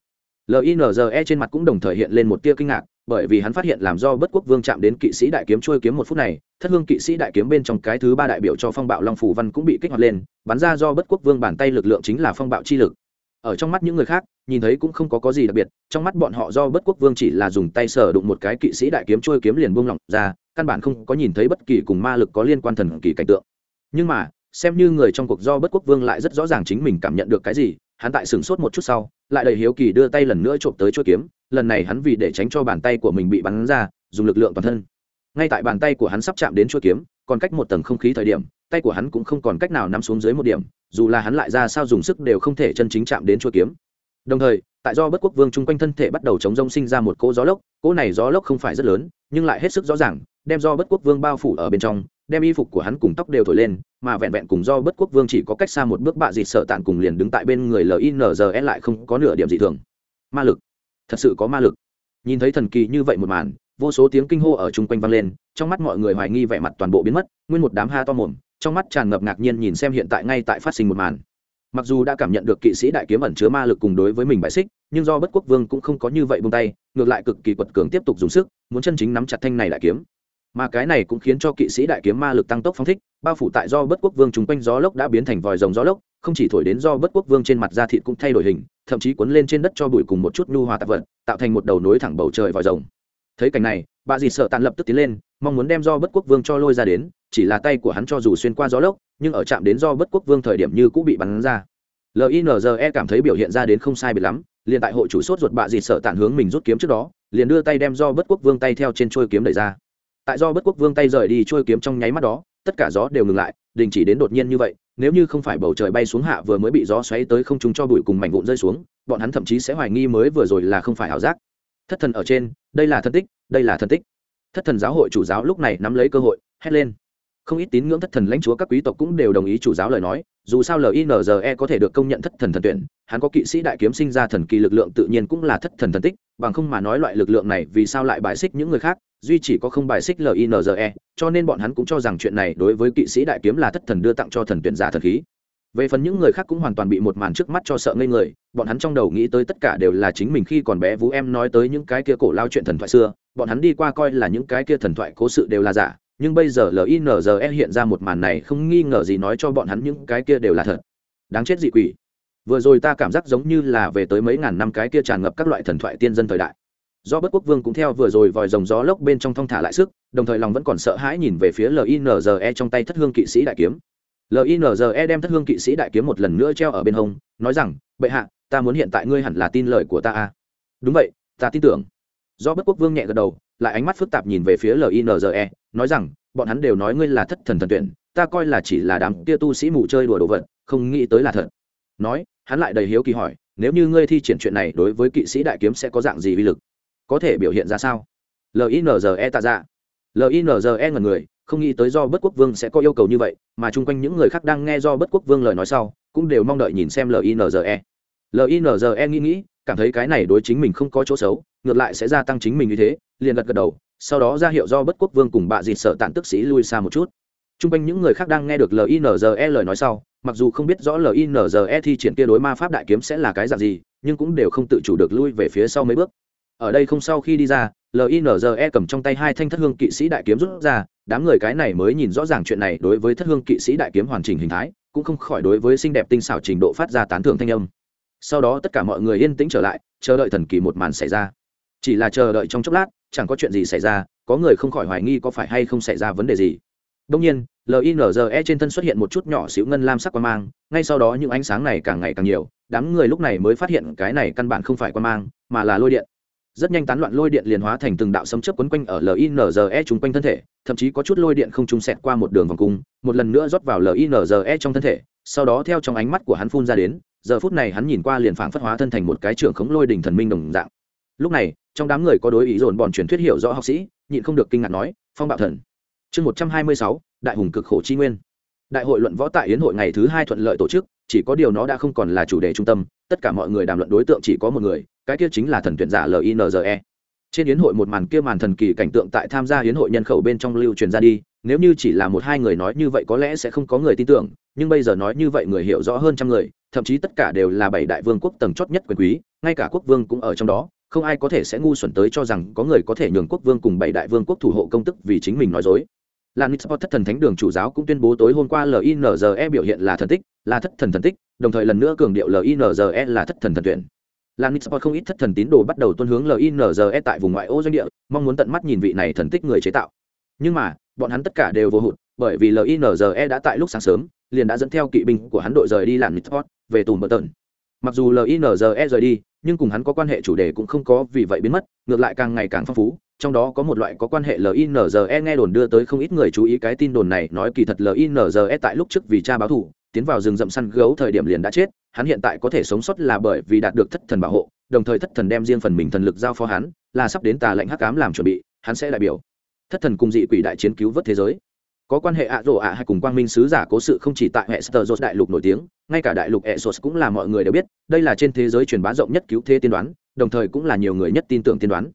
Linze trên mặt cũng đồng thời hiện lên một tia kinh ngạc, bởi vì hắn phát hiện làm do bất quốc vương chạm đến kỵ sĩ đại kiếm trôi kiếm một phút này, thất hương kỵ sĩ đại kiếm bên trong cái thứ ba đại biểu cho phong bạo long phủ văn cũng bị kích hoạt lên, bắn ra do bất quốc vương bàn tay lực lượng chính là phong bạo chi lực. Ở trong mắt những người khác nhìn thấy cũng không có có gì đặc biệt, trong mắt bọn họ do bất quốc vương chỉ là dùng tay sờ đụng một cái kỵ sĩ đại kiếm trôi kiếm liền buông lỏng ra, căn bản không có nhìn thấy bất kỳ cùng ma lực có liên quan thần kỳ cảnh tượng. Nhưng mà, xem như người trong cuộc do bất quốc vương lại rất rõ ràng chính mình cảm nhận được cái gì, hắn tại sửng sốt một chút sau, lại đầy hiếu kỳ đưa tay lần nữa trộm tới chuôi kiếm, lần này hắn vì để tránh cho bàn tay của mình bị bắn ra, dùng lực lượng toàn thân. Ngay tại bàn tay của hắn sắp chạm đến chuôi kiếm, còn cách một tầng không khí thời điểm, tay của hắn cũng không còn cách nào nắm xuống dưới một điểm, dù là hắn lại ra sao dùng sức đều không thể chân chính chạm đến chuôi kiếm đồng thời, tại do bất quốc vương chung quanh thân thể bắt đầu chống rông sinh ra một cỗ gió lốc, cỗ này gió lốc không phải rất lớn, nhưng lại hết sức rõ ràng, đem do bất quốc vương bao phủ ở bên trong, đem y phục của hắn cùng tóc đều thổi lên, mà vẹn vẹn cùng do bất quốc vương chỉ có cách xa một bước bạ dịt sợ tàn cùng liền đứng tại bên người linze lại không có nửa điểm dị thường. Ma lực. Thật sự có ma lực. Nhìn thấy thần kỳ như vậy một màn, vô số tiếng kinh hô ở chung quanh vang lên, trong mắt mọi người hoài nghi vẻ mặt toàn bộ biến mất, nguyên một đám ha to mồm, trong mắt tràn ngập ngạc nhiên nhìn xem hiện tại ngay tại phát sinh một màn mặc dù đã cảm nhận được kỵ sĩ đại kiếm ẩn chứa ma lực cùng đối với mình bại xích, nhưng do bất quốc vương cũng không có như vậy buông tay, ngược lại cực kỳ quật cường tiếp tục dùng sức, muốn chân chính nắm chặt thanh này đại kiếm. Mà cái này cũng khiến cho kỵ sĩ đại kiếm ma lực tăng tốc phóng thích, bao phủ tại do bất quốc vương chung quanh gió lốc đã biến thành vòi rồng gió lốc, không chỉ thổi đến do bất quốc vương trên mặt da thịt cũng thay đổi hình, thậm chí cuốn lên trên đất cho bụi cùng một chút nhu hòa tạp vật, tạo thành một đầu nối thẳng bầu trời vòi rồng. Thấy cảnh này, bà dì sợ tàn lập tức tiến lên, mong muốn đem do bất quốc vương cho lôi ra đến chỉ là tay của hắn cho dù xuyên qua gió lốc, nhưng ở chạm đến do bất quốc vương thời điểm như cũng bị bắn ra. Linze cảm thấy biểu hiện ra đến không sai biệt lắm, liền tại hội chủ sốt ruột bạ dịt sợ tản hướng mình rút kiếm trước đó, liền đưa tay đem do bất quốc vương tay theo trên trôi kiếm đẩy ra. Tại do bất quốc vương tay rời đi trôi kiếm trong nháy mắt đó, tất cả gió đều ngừng lại, đình chỉ đến đột nhiên như vậy, nếu như không phải bầu trời bay xuống hạ vừa mới bị gió xoáy tới không chúng cho bụi cùng mảnh vụn rơi xuống, bọn hắn thậm chí sẽ hoài nghi mới vừa rồi là không phải ảo giác. Thất thần ở trên, đây là thân tích, đây là thân tích. Thất thần giáo hội chủ giáo lúc này nắm lấy cơ hội, hét lên không ít tín ngưỡng thất thần lãnh chúa các quý tộc cũng đều đồng ý chủ giáo lời nói, dù sao linze có thể được công nhận thất thần thần tuyển, hắn có kỵ sĩ đại kiếm sinh ra thần kỳ lực lượng tự nhiên cũng là thất thần thần tích, bằng không mà nói loại lực lượng này vì sao lại bài xích những người khác, duy chỉ có không bài xích linze cho nên bọn hắn cũng cho rằng chuyện này đối với kỵ sĩ đại kiếm là thất thần đưa tặng cho thần tuyển giả thần khí. Về phần những người khác cũng hoàn toàn bị một màn trước mắt cho sợ ngây người, bọn hắn trong đầu nghĩ tới tất cả đều là chính mình khi còn bé vũ em nói tới những cái kia cổ lao chuyện thần thoại xưa, bọn hắn đi qua coi là những cái kia thần thoại cố sự đều là giả nhưng bây giờ linze hiện ra một màn này không nghi ngờ gì nói cho bọn hắn những cái kia đều là thật. Đáng chết dị quỷ. Vừa rồi ta cảm giác giống như là về tới mấy ngàn năm cái kia tràn ngập các loại thần thoại tiên dân thời đại. Do bất quốc vương cũng theo vừa rồi vòi rồng gió lốc bên trong thong thả lại sức, đồng thời lòng vẫn còn sợ hãi nhìn về phía linze trong tay thất hương kỵ sĩ đại kiếm. Linze đem thất hương kỵ sĩ đại kiếm một lần nữa treo ở bên hông, nói rằng, bệ hạ, ta muốn hiện tại ngươi hẳn là tin lời của ta a đúng vậy, ta tin tưởng. Do bất quốc vương nhẹ gật đầu lại ánh mắt phức tạp nhìn về phía linze nói rằng, bọn hắn đều nói ngươi là thất thần thần tuyển, ta coi là chỉ là đám kia tu sĩ mù chơi đùa đồ vật, không nghĩ tới là thật. Nói, hắn lại đầy hiếu kỳ hỏi, nếu như ngươi thi triển chuyện này đối với kỵ sĩ đại kiếm sẽ có dạng gì uy lực? Có thể biểu hiện ra sao? Linze tạ dạ. ra linze ngần người, không nghĩ tới do bất quốc vương sẽ có yêu cầu như vậy, mà chung quanh những người khác đang nghe do bất quốc vương lời nói sau, cũng đều mong đợi nhìn xem linze linze nghĩ nghĩ cảm thấy cái này đối chính mình không có chỗ xấu, ngược lại sẽ gia tăng chính mình như thế, liền gật gật đầu, sau đó ra hiệu do bất quốc vương cùng bạ dịt sợ tản tức sĩ lui xa một chút. T r u n g quanh những người khác đang nghe được linze lời nói sau, mặc dù không biết rõ linze thi triển kia đối ma pháp đại kiếm sẽ là cái dạng gì, nhưng cũng đều không tự chủ được lui về phía sau mấy bước. Ở đây không sau khi đi ra linze cầm trong tay hai thanh thất hương kỵ sĩ đại kiếm rút ra, đám người cái này mới nhìn rõ ràng chuyện này đối với thất hương kỵ sĩ đại kiếm hoàn chỉnh hình thái, cũng không khỏi đối với xinh đẹp tinh xảo trình độ phát ra tán thưởng thanh âm sau đó tất cả mọi người yên tĩnh trở lại, chờ đợi thần kỳ một màn xảy ra. Chỉ là chờ đợi trong chốc lát, chẳng có chuyện gì xảy ra, có người không khỏi hoài nghi có phải hay không xảy ra vấn đề gì. Đông nhiên linze trên thân xuất hiện một chút nhỏ xíu ngân lam sắc quan mang, ngay sau đó những ánh sáng này càng ngày càng nhiều, đám người lúc này mới phát hiện cái này căn bản không phải quan mang, mà là lôi điện. Rất nhanh tán loạn lôi điện liền hóa thành từng đạo sấm chớp quấn quanh ở linze chung quanh thân thể, thậm chí có chút lôi điện không trung sẹt qua một đường vòng cung, một lần nữa rót vào linze trong thân thể, sau đó theo trong ánh mắt của hắn phun ra đến giờ phút này hắn nhìn qua liền phảng phất hóa thân thành một cái trưởng khống lôi đỉnh thần minh đồng dạng. Lúc này, trong đám người có đối ý dồn bọn truyền thuyết hiểu rõ học sĩ, nhịn không được kinh ngạc nói, phong bạo thần, chương một trăm hai mươi sáu, đại hùng cực khổ chi nguyên. Đại hội luận võ tại yến hội ngày thứ hai thuận lợi tổ chức, chỉ có điều nó đã không còn là chủ đề trung tâm, tất cả mọi người đàm luận đối tượng chỉ có một người, cái kia chính là thần tuyển giả linze trên yến hội một màn kia màn thần kỳ cảnh tượng tại tham gia yến hội nhân khẩu bên trong lưu truyền ra đi, nếu như chỉ là một hai người nói như vậy có lẽ sẽ không có người tin tưởng nhưng bây giờ nói như vậy người hiểu rõ hơn trăm người, thậm chí tất cả đều là bảy đại vương quốc tầng chót nhất quyền quý, ngay cả quốc vương cũng ở trong đó, không ai có thể sẽ ngu xuẩn tới cho rằng có người có thể nhường quốc vương cùng bảy đại vương quốc thủ hộ công tức vì chính mình nói dối. Là nitsport thất thần thánh đường chủ giáo cũng tuyên bố tối hôm qua linze biểu hiện là thần tích, là thất thần thần tích, đồng thời lần nữa cường điệu linze là thất thần thần tuyển. Là nitsport không ít thất thần tín đồ bắt đầu tuân hướng linze tại vùng ngoại ô doanh địa, mong muốn tận mắt nhìn vị này thần tích người chế tạo. Nhưng mà, bọn hắn tất cả đều vô hụt bởi vì linze đã tại lúc sáng sớm, liền đã dẫn theo kỵ binh của hắn đội rời đi làm nitsport về tùm bờ tần mặc dù linze rời đi, nhưng cùng hắn có quan hệ chủ đề cũng không có vì vậy biến mất, ngược lại càng ngày càng phong phú, trong đó có một loại có quan hệ linze nghe đồn đưa tới không ít người chú ý cái tin đồn này nói kỳ thật linze tại lúc trước vì cha báo thủ tiến vào rừng rậm săn gấu thời điểm liền đã chết, hắn hiện tại có thể sống sót là bởi vì đạt được thất thần bảo hộ, đồng thời thất thần đem riêng phần mình thần lực giao phó hắn, là sắp đến tà lệnh hắc cám làm chuẩn bị, hắn sẽ đại biểu. Thất thần cùng dị quỷ đại chiến cứu vớt thế giới có quan hệ ạ rổ ạ hay cùng quang minh sứ giả cố sự không chỉ tại hệ sơ đại lục nổi tiếng, ngay cả đại lục hệ sột cũng là mọi người đều biết, đây là trên thế giới truyền bá rộng nhất cứu thế tiên đoán, đồng thời cũng là nhiều người nhất tin tưởng tiên đoán.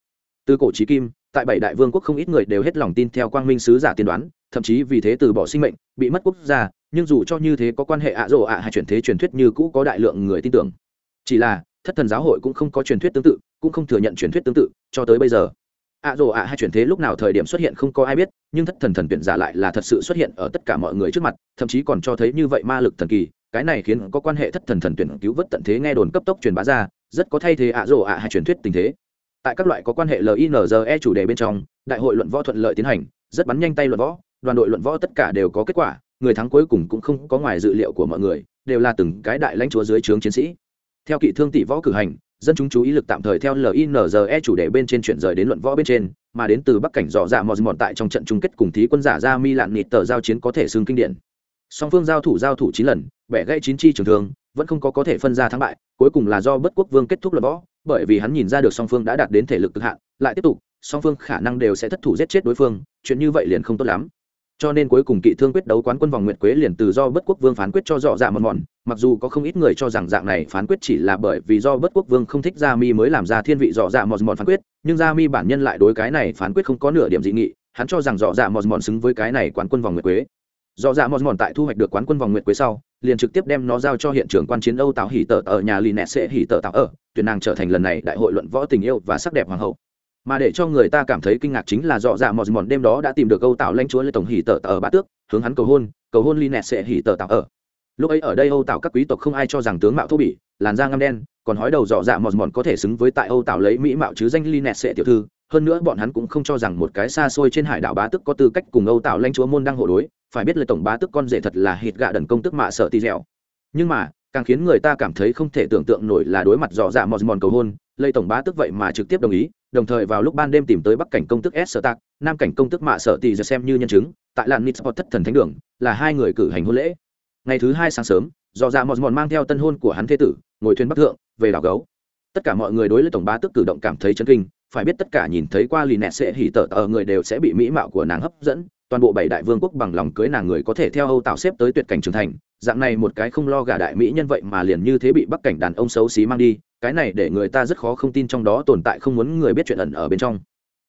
Từ cổ trí kim, tại bảy đại vương quốc không ít người đều hết lòng tin theo quang minh sứ giả tiên đoán, thậm chí vì thế từ bỏ sinh mệnh, bị mất quốc gia, nhưng dù cho như thế có quan hệ ạ rổ ạ hay truyền thế truyền thuyết như cũ có đại lượng người tin tưởng. Chỉ là, thất thần giáo hội cũng không có truyền thuyết tương tự, cũng không thừa nhận truyền thuyết tương tự, cho tới bây giờ ạ rồ ạ hai chuyển thế lúc nào thời điểm xuất hiện không có ai biết, nhưng thất thần thần tuyển giả lại là thật sự xuất hiện ở tất cả mọi người trước mặt, thậm chí còn cho thấy như vậy ma lực thần kỳ, cái này khiến có quan hệ thất thần thần tuyển cứu vớt tận thế nghe đồn cấp tốc truyền bá ra, rất có thay thế ạ rồ ạ hai truyền thuyết tình thế. Tại các loại có quan hệ linze chủ đề bên trong, đại hội luận võ thuận lợi tiến hành, rất bắn nhanh tay luận võ, đoàn đội luận võ tất cả đều có kết quả, người thắng cuối cùng cũng không có ngoài dự liệu của mọi người, đều là từng cái đại lãnh chúa dưới trướng chiến sĩ. Theo kỵ thương tỷ võ cử hành dân chúng chú ý lực tạm thời theo linze chủ đề bên trên chuyển rời đến luận võ bên trên, mà đến từ bắc cảnh dò dạ mòn mòn tại trong trận chung kết cùng thí quân giả ra mi lạn nịt tờ giao chiến có thể xương kinh điển. Song phương giao thủ giao thủ chín lần, bẻ gãy chín chi trường thương, vẫn không có có thể phân ra thắng bại, cuối cùng là do bất quốc vương kết thúc luận võ, bởi vì hắn nhìn ra được song phương đã đạt đến thể lực cực hạn, lại tiếp tục, song phương khả năng đều sẽ thất thủ giết chết đối phương, chuyện như vậy liền không tốt lắm cho nên cuối cùng kỵ thương quyết đấu quán quân vòng nguyệt quế liền từ do bất quốc vương phán quyết cho dọ dạ mòn mòn. Mặc dù có không ít người cho rằng dạng này phán quyết chỉ là bởi vì do bất quốc vương không thích gia mi mới làm ra thiên vị dọ dạ mòn mòn phán quyết, nhưng gia mi bản nhân lại đối cái này phán quyết không có nửa điểm dị nghị, hắn cho rằng dọ dạ mòn mòn xứng với cái này quán quân vòng nguyệt quế. Dọ dạ mòn mòn tại thu hoạch được quán quân vòng nguyệt quế sau, liền trực tiếp đem nó giao cho hiện trường quan chiến âu táo hỉ tờ ở nhà lì nẹt sẽ hỉ tờ tạo ở, tuyển nàng trở thành lần này đại hội luận võ tình yêu và sắc đẹp hoàng hậu mà để cho người ta cảm thấy kinh ngạc chính là dọ dạ mòn mòn đêm đó đã tìm được âu tạo lãnh chúa lê tổng hỉ tờ ở bát tước, hướng hắn cầu hôn cầu hôn li nẹt sẽ hỉ tờ tạo ở. Lúc ấy ở đây âu tạo các quý tộc không ai cho rằng tướng mạo thô bỉ, làn da ngăm đen, còn hói đầu dọ dạ mòn mòn có thể xứng với tại âu tạo lấy mỹ mạo chứ danh li nẹt sẽ tiểu thư, hơn nữa bọn hắn cũng không cho rằng một cái xa xôi trên hải đảo bá tức có tư cách cùng âu tạo lãnh chúa môn đăng hộ đối, phải biết lời tổng bá tức con rể thật là hít gạ đần công tức mạ sợ tì dẻo. Nhưng mà, càng khiến người ta cảm thấy không thể tưởng tượng nổi là đối mặt dọ dạ mòn mòn cầu hôn, lây tổng bá tức vậy mà trực tiếp đồng ý đồng thời vào lúc ban đêm tìm tới bắc cảnh công tức s sở tạc, nam cảnh công tức mạ sở tỷ giờ xem như nhân chứng, tại làn nít thất thần thánh đường, là hai người cử hành hôn lễ. Ngày thứ hai sáng sớm, do dạ mòn mòn mang theo tân hôn của hắn thế tử, ngồi thuyền bắc thượng, về đảo gấu. Tất cả mọi người đối với tổng bá tức cử động cảm thấy chấn kinh, phải biết tất cả nhìn thấy qua lì nẹt sẽ hỉ tở ở người đều sẽ bị mỹ mạo của nàng hấp dẫn, toàn bộ bảy đại vương quốc bằng lòng cưới nàng người có thể theo âu tạo xếp tới tuyệt cảnh trưởng thành, dạng này một cái không lo gả đại mỹ nhân vậy mà liền như thế bị bắc cảnh đàn ông xấu xí mang đi cái này để người ta rất khó không tin trong đó tồn tại không muốn người biết chuyện ẩn ở bên trong.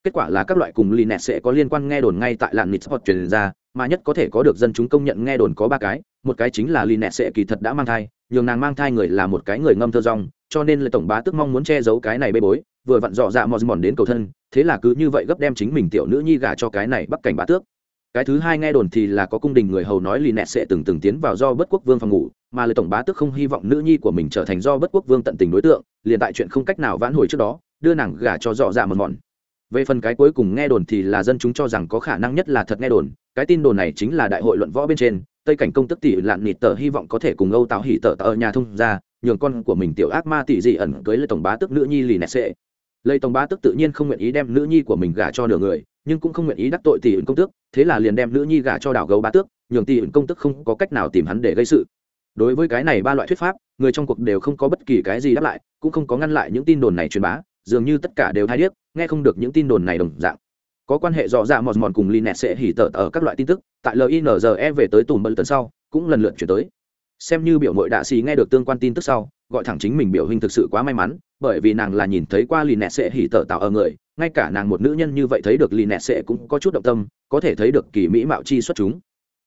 Kết quả là các loại cùng linet sẽ có liên quan nghe đồn ngay tại làn nịt sport truyền ra, mà nhất có thể có được dân chúng công nhận nghe đồn có ba cái, một cái chính là linet sẽ kỳ thật đã mang thai, nhường nàng mang thai người là một cái người ngâm thơ rong, cho nên là tổng bá tức mong muốn che giấu cái này bê bối, vừa vặn dọ dạ mòn mòn đến cầu thân, thế là cứ như vậy gấp đem chính mình tiểu nữ nhi gả cho cái này bắc cảnh bá tước. Cái thứ hai nghe đồn thì là có cung đình người hầu nói lì nẹt sẽ từng từng tiến vào do bất quốc vương phòng ngủ mà lời tổng bá tức không hy vọng nữ nhi của mình trở thành do bất quốc vương tận tình đối tượng, liền tại chuyện không cách nào vãn hồi trước đó, đưa nàng gả cho dọ dạ mòn mòn. Về phần cái cuối cùng nghe đồn thì là dân chúng cho rằng có khả năng nhất là thật nghe đồn, cái tin đồn này chính là đại hội luận võ bên trên, tây cảnh công tức tỷ lạn nịt tờ hy vọng có thể cùng âu táo hỉ tờ ở nhà thông ra nhường con của mình tiểu ác ma tỷ dị ẩn cưới lê tổng bá tức nữ nhi lì nẹt sệ. Lê tổng bá tức tự nhiên không nguyện ý đem nữ nhi của mình gả cho nửa người, nhưng cũng không nguyện ý đắc tội tỷ ẩn công tước, thế là liền đem nữ nhi gả cho đảo gấu bá tước, nhường tỷ ẩn công tức không có cách nào tìm hắn để gây sự đối với cái này ba loại thuyết pháp, người trong cuộc đều không có bất kỳ cái gì đáp lại, cũng không có ngăn lại những tin đồn này truyền bá, dường như tất cả đều thay điếc, nghe không được những tin đồn này đồng dạng. Có quan hệ rõ ràng mòn mòn cùng linet sẽ hỉ tợt ở các loại tin tức, tại linze về tới tùm bận tần sau, cũng lần lượt chuyển tới. Xem như biểu mội đạ xì nghe được tương quan tin tức sau, gọi thẳng chính mình biểu hình thực sự quá may mắn, bởi vì nàng là nhìn thấy qua linet sẽ hỉ tợt tạo ở người, ngay cả nàng một nữ nhân như vậy thấy được linet sẽ cũng có chút động tâm, có thể thấy được kỳ mỹ mạo chi xuất chúng.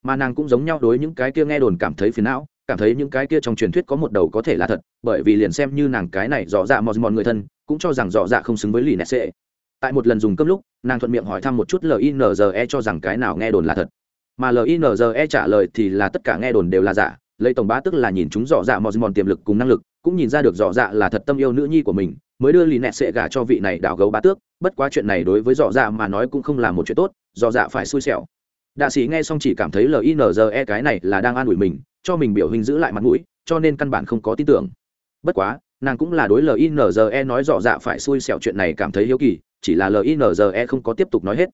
Mà nàng cũng giống nhau đối những cái kia nghe đồn cảm thấy phiền não cảm thấy những cái kia trong truyền thuyết có một đầu có thể là thật, bởi vì liền xem như nàng cái này dò dạ mòn mòn người thân, cũng cho rằng dò dạ không xứng với lì nẹt sệ. Tại một lần dùng cơm lúc, nàng thuận miệng hỏi thăm một chút linze cho rằng cái nào nghe đồn là thật. Mà linze trả lời thì là tất cả nghe đồn đều là giả, lấy tổng bá tức là nhìn chúng dò dạ mòn mòn tiềm lực cùng năng lực, cũng nhìn ra được dò dạ là thật tâm yêu nữ nhi của mình, mới đưa lì nẹt sệ gả cho vị này đảo gấu bá tước, bất quá chuyện này đối với dò dạ mà nói cũng không là một chuyện tốt dò dạ phải xui xẻo. Đạ sĩ nghe xong chỉ cảm thấy linze cái này là đang an ủi mình cho mình biểu hình giữ lại mặt mũi, cho nên căn bản không có tin tưởng. Bất quá, nàng cũng là đối linze nói rõ dạ phải xui xẻo chuyện này cảm thấy hiếu kỳ, chỉ là linze không có tiếp tục nói hết.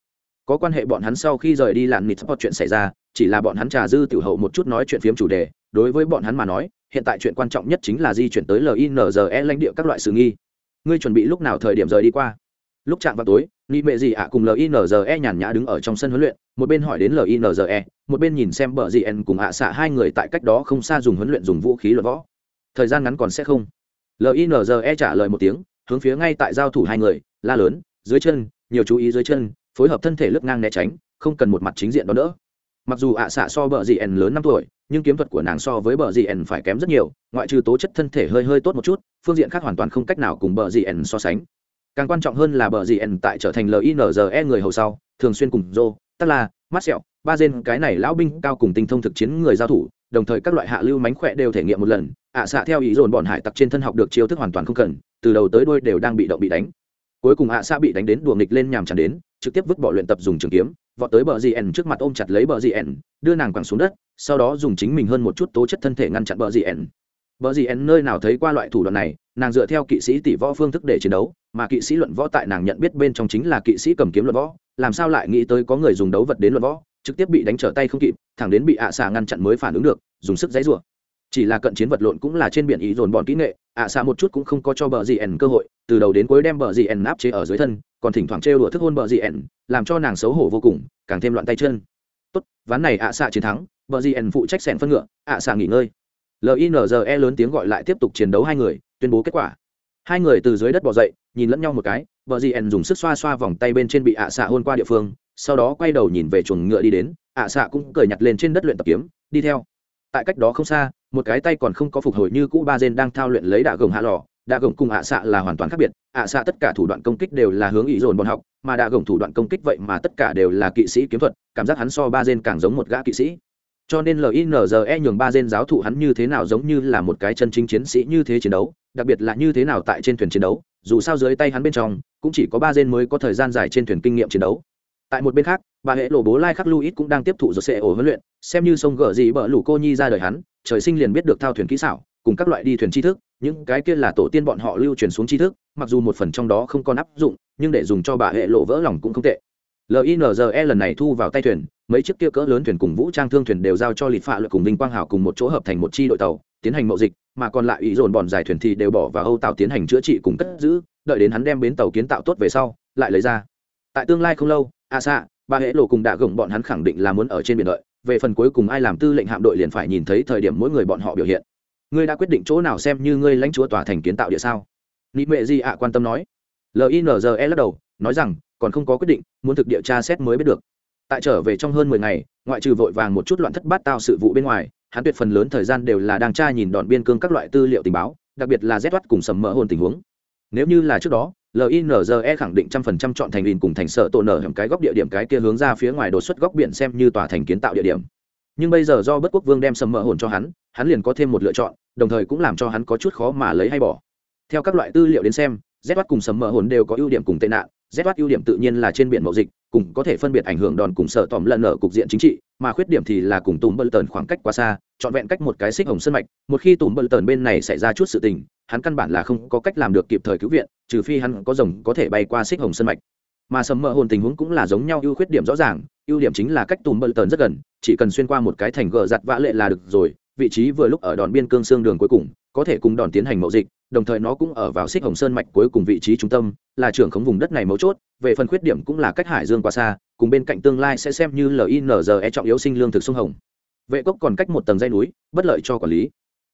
Có quan hệ bọn hắn sau khi rời đi làn nịt sport chuyện xảy ra, chỉ là bọn hắn trà dư tiểu hậu một chút nói chuyện phiếm chủ đề, đối với bọn hắn mà nói, hiện tại chuyện quan trọng nhất chính là di chuyển tới linze lãnh địa các loại sự nghi. Ngươi chuẩn bị lúc nào thời điểm rời đi qua? Lúc chạm vào tối, ni mệ gì ạ cùng linze nhàn nhã đứng ở trong sân huấn luyện, một bên hỏi đến linze một bên nhìn xem bờ gì cùng ạ xạ hai người tại cách đó không xa dùng huấn luyện dùng vũ khí luận võ. Thời gian ngắn còn sẽ không. Linze trả lời một tiếng, hướng phía ngay tại giao thủ hai người, la lớn, dưới chân, nhiều chú ý dưới chân, phối hợp thân thể lướt ngang né tránh, không cần một mặt chính diện đó nữa. Mặc dù ạ xạ so bờ gì ẩn lớn năm tuổi, nhưng kiếm thuật của nàng so với bờ gì ẩn phải kém rất nhiều, ngoại trừ tố chất thân thể hơi hơi tốt một chút, phương diện khác hoàn toàn không cách nào cùng bờ gì ẩn so sánh. Càng quan trọng hơn là bờ gì ẩn tại trở thành linze người hầu sau, thường xuyên cùng joe tức là mắt sẹo ba dên cái này lão binh cao cùng tinh thông thực chiến người giao thủ, đồng thời các loại hạ lưu mánh khỏe đều thể nghiệm một lần, ạ xạ theo ý dồn bọn hải tặc trên thân học được chiêu thức hoàn toàn không cần, từ đầu tới đuôi đều đang bị động bị đánh. Cuối cùng ạ xạ bị đánh đến đùa nghịch lên nhàm chán đến, trực tiếp vứt bỏ luyện tập dùng trường kiếm, vọt tới bờ gì ẻn trước mặt ôm chặt lấy bờ gì ẻn đưa nàng quẳng xuống đất, sau đó dùng chính mình hơn một chút tố chất thân thể ngăn chặn bờ gì ẻn bờ gì ẻn nơi nào thấy qua loại thủ đoạn này, nàng dựa theo kỵ sĩ tỷ võ phương thức để chiến đấu, mà kỵ sĩ luận võ tại nàng nhận biết bên trong chính là kỵ sĩ cầm kiếm luận võ, làm sao lại nghĩ tới có người dùng đấu vật đến luận võ? Trực tiếp bị đánh trở tay không kịp, thẳng đến bị ạ xà ngăn chặn mới phản ứng được, dùng sức dãy rủa. Chỉ là cận chiến vật lộn cũng là trên biển ý dồn bọn kỹ nghệ, ạ xà một chút cũng không có cho bờ gì ẩn cơ hội, từ đầu đến cuối đem bờ gì ẩn áp chế ở dưới thân, còn thỉnh thoảng trêu đùa thức hôn bờ gì ẩn, làm cho nàng xấu hổ vô cùng, càng thêm loạn tay chân. Tốt, ván này ạ xạ chiến thắng, bờ gì ẩn phụ trách sẻn phân ngựa, ạ xạ nghỉ ngơi. Linze lớn tiếng gọi lại tiếp tục chiến đấu hai người, tuyên bố kết quả. Hai người từ dưới đất bỏ dậy, nhìn lẫn nhau một cái vợ dì ẩn dùng sức xoa xoa vòng tay bên trên bị ạ xạ hôn qua địa phương sau đó quay đầu nhìn về chuồng ngựa đi đến, ạ xạ cũng cởi nhặt lên trên đất luyện tập kiếm, đi theo. Tại cách đó không xa, một cái tay còn không có phục hồi như cũ ba gen đang thao luyện lấy đạ gồng hạ lò, đạ gồng cùng ạ xạ là hoàn toàn khác biệt, ạ xạ tất cả thủ đoạn công kích đều là hướng ý dồn bọn học, mà đạ gồng thủ đoạn công kích vậy mà tất cả đều là kỵ sĩ kiếm thuật, cảm giác hắn so ba gen càng giống một gã kỵ sĩ. Cho nên linze nhường ba gen giáo thụ hắn như thế nào giống như là một cái chân chính chiến sĩ như thế chiến đấu, đặc biệt là như thế nào tại trên thuyền chiến đấu, dù sao dưới tay hắn bên trong, cũng chỉ có ba gen mới có thời gian dài trên thuyền kinh nghiệm chiến đấu tại một bên khác, bà hệ lộ bố lai khắc luis cũng đang tiếp thụ rồi sệ ổ huấn luyện, xem như sông gở gì bờ lũ cô nhi ra đời hắn, trời sinh liền biết được thao thuyền kỹ xảo, cùng các loại đi thuyền tri thức, những cái kia là tổ tiên bọn họ lưu truyền xuống tri thức, mặc dù một phần trong đó không còn áp dụng, nhưng để dùng cho bà hệ lộ vỡ lòng cũng không tệ. Linze lần này thu vào tay thuyền, mấy chiếc kia cỡ lớn thuyền cùng vũ trang thương thuyền đều giao cho lịt phạ lợi cùng vinh quang hảo cùng một chỗ hợp thành một chi đội tàu, tiến hành mậu dịch, mà còn lại ý dồn bọn dài thuyền thì đều bỏ vào âu tàu tiến hành chữa trị cùng cất giữ, đợi đến hắn đem bến tàu kiến tạo tốt về sau, lại lấy ra. Tại tương lai không lâu a xạ ba hễ lộ cùng đạ gồng bọn hắn khẳng định là muốn ở trên biển đợi. Về phần cuối cùng ai làm tư lệnh hạm đội liền phải nhìn thấy thời điểm mỗi người bọn họ biểu hiện. Ngươi đã quyết định chỗ nào xem như ngươi lãnh chúa tòa thành kiến tạo địa sao? Nị mệ di ạ, quan tâm nói. Linze lắc đầu, nói rằng, còn không có quyết định, muốn thực địa tra xét mới biết được. Tại trở về trong hơn mười ngày, ngoại trừ vội vàng một chút loạn thất bát tao sự vụ bên ngoài, hắn tuyệt phần lớn thời gian đều là đang tra nhìn đòn biên cương các loại tư liệu tình báo, đặc biệt là z cùng sầm mỡ hồn tình huống. Nếu như là trước đó linze khẳng định trăm phần trăm chọn thành in cùng thành sợ tổ nở hầm cái góc địa điểm cái kia hướng ra phía ngoài đột xuất góc biển xem như tòa thành kiến tạo địa điểm. Nhưng bây giờ do bất quốc vương đem sầm mỡ hồn cho hắn hắn liền có thêm một lựa chọn, đồng thời cũng làm cho hắn có chút khó mà lấy hay bỏ. Theo các loại tư liệu đến xem, z cùng sầm mỡ hồn đều có ưu điểm cùng tệ nạn z ưu điểm tự nhiên là trên biển mậu dịch, cùng có thể phân biệt ảnh hưởng đòn cùng sợ tòm lần ở cục diện chính trị, mà khuyết điểm thì là cùng tùm bờ tần khoảng cách quá xa, trọn vẹn cách một cái xích hồng sân mạch, một khi tùm bờ tần bên này xảy ra chút sự tình, hắn căn bản là không có cách làm được kịp thời cứu viện, trừ phi hắn có rồng có thể bay qua xích hồng sân mạch. Mà sầm mơ hồn tình huống cũng là giống nhau ưu khuyết điểm rõ ràng, ưu điểm chính là cách tùm bờ tần rất gần, chỉ cần xuyên qua một cái thành gờ giặt vã lệ là được rồi, vị trí vừa lúc ở đòn biên cương xương đường cuối cùng, có thể cùng đòn tiến hành mậu dịch đồng thời nó cũng ở vào xích hồng sơn mạch cuối cùng vị trí trung tâm, là trưởng khống vùng đất này mấu chốt, về phần khuyết điểm cũng là cách hải dương quá xa, cùng bên cạnh tương lai sẽ xem như linze trọng yếu sinh lương thực sông hồng. Vệ cốc còn cách một tầng dây núi, bất lợi cho quản lý.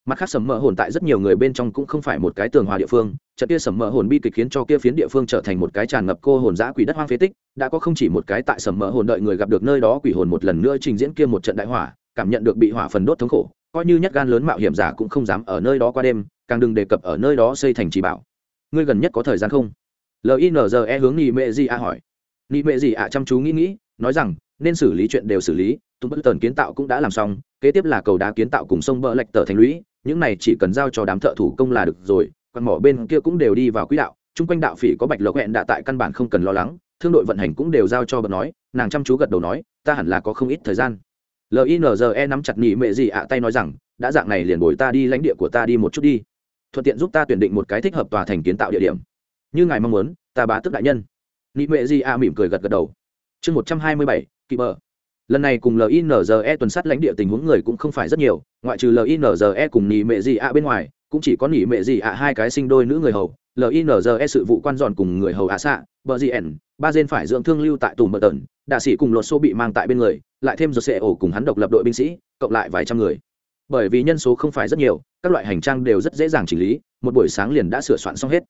Mặt khác sầm mỡ hồn tại rất nhiều người bên trong cũng không phải một cái tường hòa địa phương, trận kia sầm mỡ hồn bi kịch khiến cho kia phiến địa phương trở thành một cái tràn ngập cô hồn dã quỷ đất hoang phế tích, đã có không chỉ một cái tại sầm mỡ hồn đợi người gặp được nơi đó quỷ hồn một lần nữa trình diễn kia một trận đại hỏa, cảm nhận được bị hỏa phần đốt thống khổ coi như nhất gan lớn mạo hiểm giả cũng không dám ở nơi đó qua đêm, càng đừng đề cập ở nơi đó xây thành trì bảo. Ngươi gần nhất có thời gian không? Linze hướng nghị mệ gì a hỏi. Nghị mệ gì a chăm chú nghĩ nghĩ, nói rằng, nên xử lý chuyện đều xử lý, tùng bất tần kiến tạo cũng đã làm xong, kế tiếp là cầu đá kiến tạo cùng sông bờ lệch tờ thành lũy, những này chỉ cần giao cho đám thợ thủ công là được rồi còn mỏ bên kia cũng đều đi vào quỹ đạo, chung quanh đạo phỉ có bạch lộc hẹn đã tại căn bản không cần lo lắng, thương đội vận hành cũng đều giao cho bật nói, nàng chăm chú gật đầu nói, ta hẳn là có không ít thời gian linze nắm chặt nhị mệ gì ạ, tay nói rằng, đã dạng này liền bồi ta đi lãnh địa của ta đi một chút đi. Thuận tiện giúp ta tuyển định một cái thích hợp tòa thành kiến tạo địa điểm. Như ngài mong muốn, ta bá tức đại nhân. Nhị mệ gì ạ mỉm cười gật gật đầu. Chương một trăm hai mươi bảy, kỵ bờ lần này cùng linze tuần sát lãnh địa tình huống người cũng không phải rất nhiều, ngoại trừ linze cùng nhị mệ gì ạ bên ngoài, cũng chỉ có nhị mệ gì ạ hai cái sinh đôi nữ người hầu linze sự vụ quan dọn cùng người hầu ạ xạ bờ gn ba dên phải dưỡng thương lưu tại tù mờ tần đạ sĩ cùng lột xô bị mang tại bên người lại thêm giật sệ ổ cùng hắn độc lập đội binh sĩ cộng lại vài trăm người. Bởi vì nhân số không phải rất nhiều các loại hành trang đều rất dễ dàng chỉnh lý một buổi sáng liền đã sửa soạn xong hết.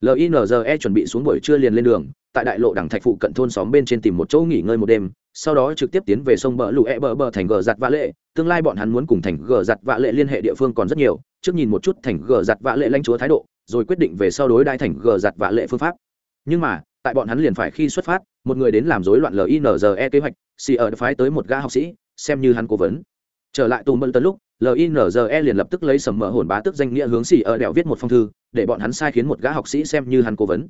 Linze chuẩn bị xuống buổi trưa liền lên đường tại đại lộ đằng thạch phụ cận thôn xóm bên trên tìm một chỗ nghỉ ngơi một đêm sau đó trực tiếp tiến về sông bờ lũ, e bờ bờ thành gờ giặt vã lệ. Tương lai bọn hắn muốn cùng thành gờ giặt vã lệ liên hệ địa phương còn rất nhiều trước nhìn một chút thành gờ giặt vã lệ lãnh chúa thái độ rồi quyết định về sau đối đại thành gờ giặt vạ lệ phương pháp. Nhưng mà, tại bọn hắn liền phải khi xuất phát, một người đến làm rối loạn linze kế hoạch, xì ở phái tới một gã học sĩ, xem như hắn cố vấn. Trở lại tù mân tân lúc linze liền lập tức lấy sầm mỡ hồn bá tức danh nghĩa hướng xì ở đèo viết một phong thư, để bọn hắn sai khiến một gã học sĩ xem như hắn cố vấn.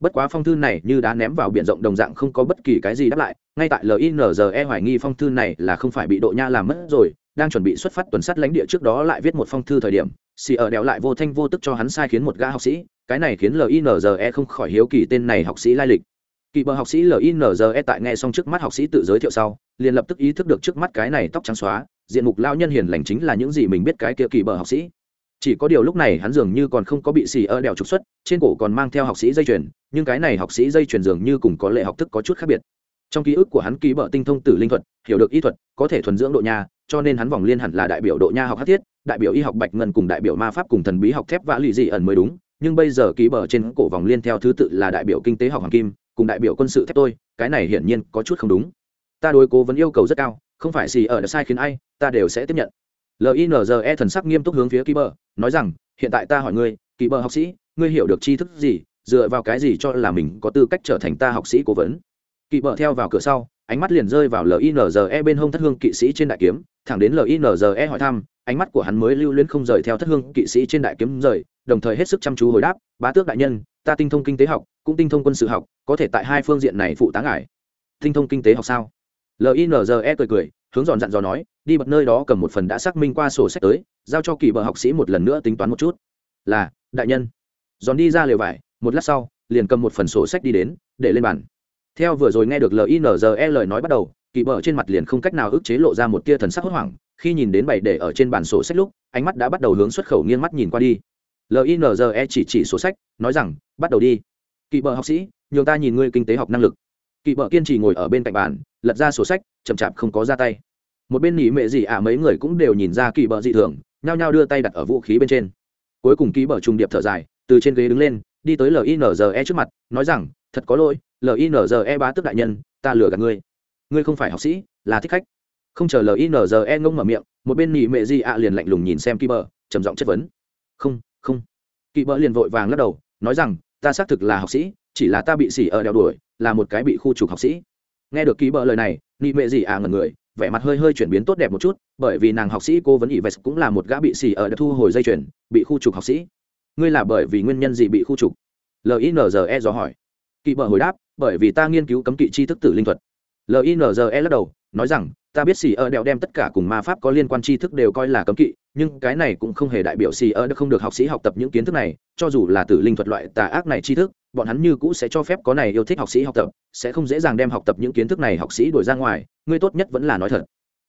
Bất quá phong thư này như đã ném vào biển rộng đồng dạng không có bất kỳ cái gì đáp lại, ngay tại linze hoài nghi phong thư này là không phải bị độ nha làm mất rồi đang chuẩn bị xuất phát tuần sát lãnh địa trước đó lại viết một phong thư thời điểm, xì ở đèo lại vô thanh vô tức cho hắn sai khiến một gã học sĩ, cái này khiến linze không khỏi hiếu kỳ tên này học sĩ lai lịch. Kỳ bờ học sĩ linze tại nghe xong trước mắt học sĩ tự giới thiệu sau, liền lập tức ý thức được trước mắt cái này tóc trắng xóa, diện mục lao nhân hiền lành chính là những gì mình biết cái kia kỳ bờ học sĩ. Chỉ có điều lúc này hắn dường như còn không có bị xì ở đèo trục xuất, trên cổ còn mang theo học sĩ dây chuyền, nhưng cái này học sĩ dây chuyền dường như cùng có lệ học thức có chút khác biệt trong ký ức của hắn ký bờ tinh thông tử linh thuật, hiểu được y thuật, có thể thuần dưỡng độ nha, cho nên hắn vòng liên hẳn là đại biểu độ nha học hát thiết, đại biểu y học bạch ngân cùng đại biểu ma pháp cùng thần bí học thép vã lụy dị ẩn mới đúng, nhưng bây giờ ký bờ trên cổ vòng liên theo thứ tự là đại biểu kinh tế học hoàng kim, cùng đại biểu quân sự thép tôi, cái này hiển nhiên có chút không đúng. Ta đối cố vấn yêu cầu rất cao, không phải gì ở đã sai khiến ai, ta đều sẽ tiếp nhận. Linze thần sắc nghiêm túc hướng phía ký bờ nói rằng, hiện tại ta hỏi ngươi, ký bờ học sĩ, ngươi hiểu được tri thức gì, dựa vào cái gì cho là mình có tư cách trở thành ta học sĩ cố vấn? Kỵ bờ theo vào cửa sau, ánh mắt liền rơi vào linze bên hông thất hương kỵ sĩ trên đại kiếm, thẳng đến linze hỏi thăm, ánh mắt của hắn mới lưu luyến không rời theo thất hương kỵ sĩ trên đại kiếm rời, đồng thời hết sức chăm chú hồi đáp, bá tước đại nhân, ta tinh thông kinh tế học, cũng tinh thông quân sự học, có thể tại hai phương diện này phụ tá ngài. Tinh thông kinh tế học sao? Linze cười cười, hướng dọn dặn dò nói, đi bật nơi đó cầm một phần đã xác minh qua sổ sách tới, giao cho kỳ bờ học sĩ một lần nữa tính toán một chút. Là, đại nhân. Dọn đi ra lều vải, một lát sau, liền cầm một phần sổ sách đi đến, để lên bàn theo vừa rồi nghe được linze lời nói bắt đầu, kỳ bờ trên mặt liền không cách nào ức chế lộ ra một tia thần sắc hốt hoảng, khi nhìn đến bảy để ở trên bàn sổ sách lúc, ánh mắt đã bắt đầu hướng xuất khẩu nghiêng mắt nhìn qua đi. Linze chỉ chỉ sổ sách, nói rằng, bắt đầu đi. Kỳ bờ học sĩ, nhường ta nhìn ngươi kinh tế học năng lực. Kỳ bờ kiên trì ngồi ở bên cạnh bàn, lật ra sổ sách, chậm chạp không có ra tay. Một bên nỉ mệ gì ạ, mấy người cũng đều nhìn ra kỳ bờ dị thường, nhao nhao đưa tay đặt ở vũ khí bên trên. Cuối cùng kỳ bờ trung điệp thở dài, từ trên ghế đứng lên, đi tới linze trước mặt, nói rằng, thật có lỗi linze bá tức đại nhân ta lừa gạt ngươi. Ngươi không phải học sĩ là thích khách. Không chờ linze ngông mở miệng một bên nhị mệ di ạ liền lạnh lùng nhìn xem kỳ bờ trầm giọng chất vấn. Không không. Kỳ bờ liền vội vàng lắc đầu nói rằng ta xác thực là học sĩ chỉ là ta bị xỉ ở đeo đuổi là một cái bị khu trục học sĩ. Nghe được kỳ bờ lời này nỉ mệ di ạ ngần người vẻ mặt hơi hơi chuyển biến tốt đẹp một chút bởi vì nàng học sĩ cô vấn ỉ vest cũng là một gã bị xỉ ở đã thu hồi dây chuyển, bị khu trục học sĩ. Ngươi là bởi vì nguyên nhân gì bị khu trục? Linze dò hỏi. Kỳ bờ hồi đáp bởi vì ta nghiên cứu cấm kỵ tri thức tử linh thuật. Linze lắc đầu, nói rằng, ta biết xì ơ đeo đem tất cả cùng ma pháp có liên quan tri thức đều coi là cấm kỵ, nhưng cái này cũng không hề đại biểu xì ơ không được học sĩ học tập những kiến thức này, cho dù là tử linh thuật loại tà ác này tri thức, bọn hắn như cũ sẽ cho phép có này yêu thích học sĩ học tập, sẽ không dễ dàng đem học tập những kiến thức này học sĩ đổi ra ngoài, ngươi tốt nhất vẫn là nói thật.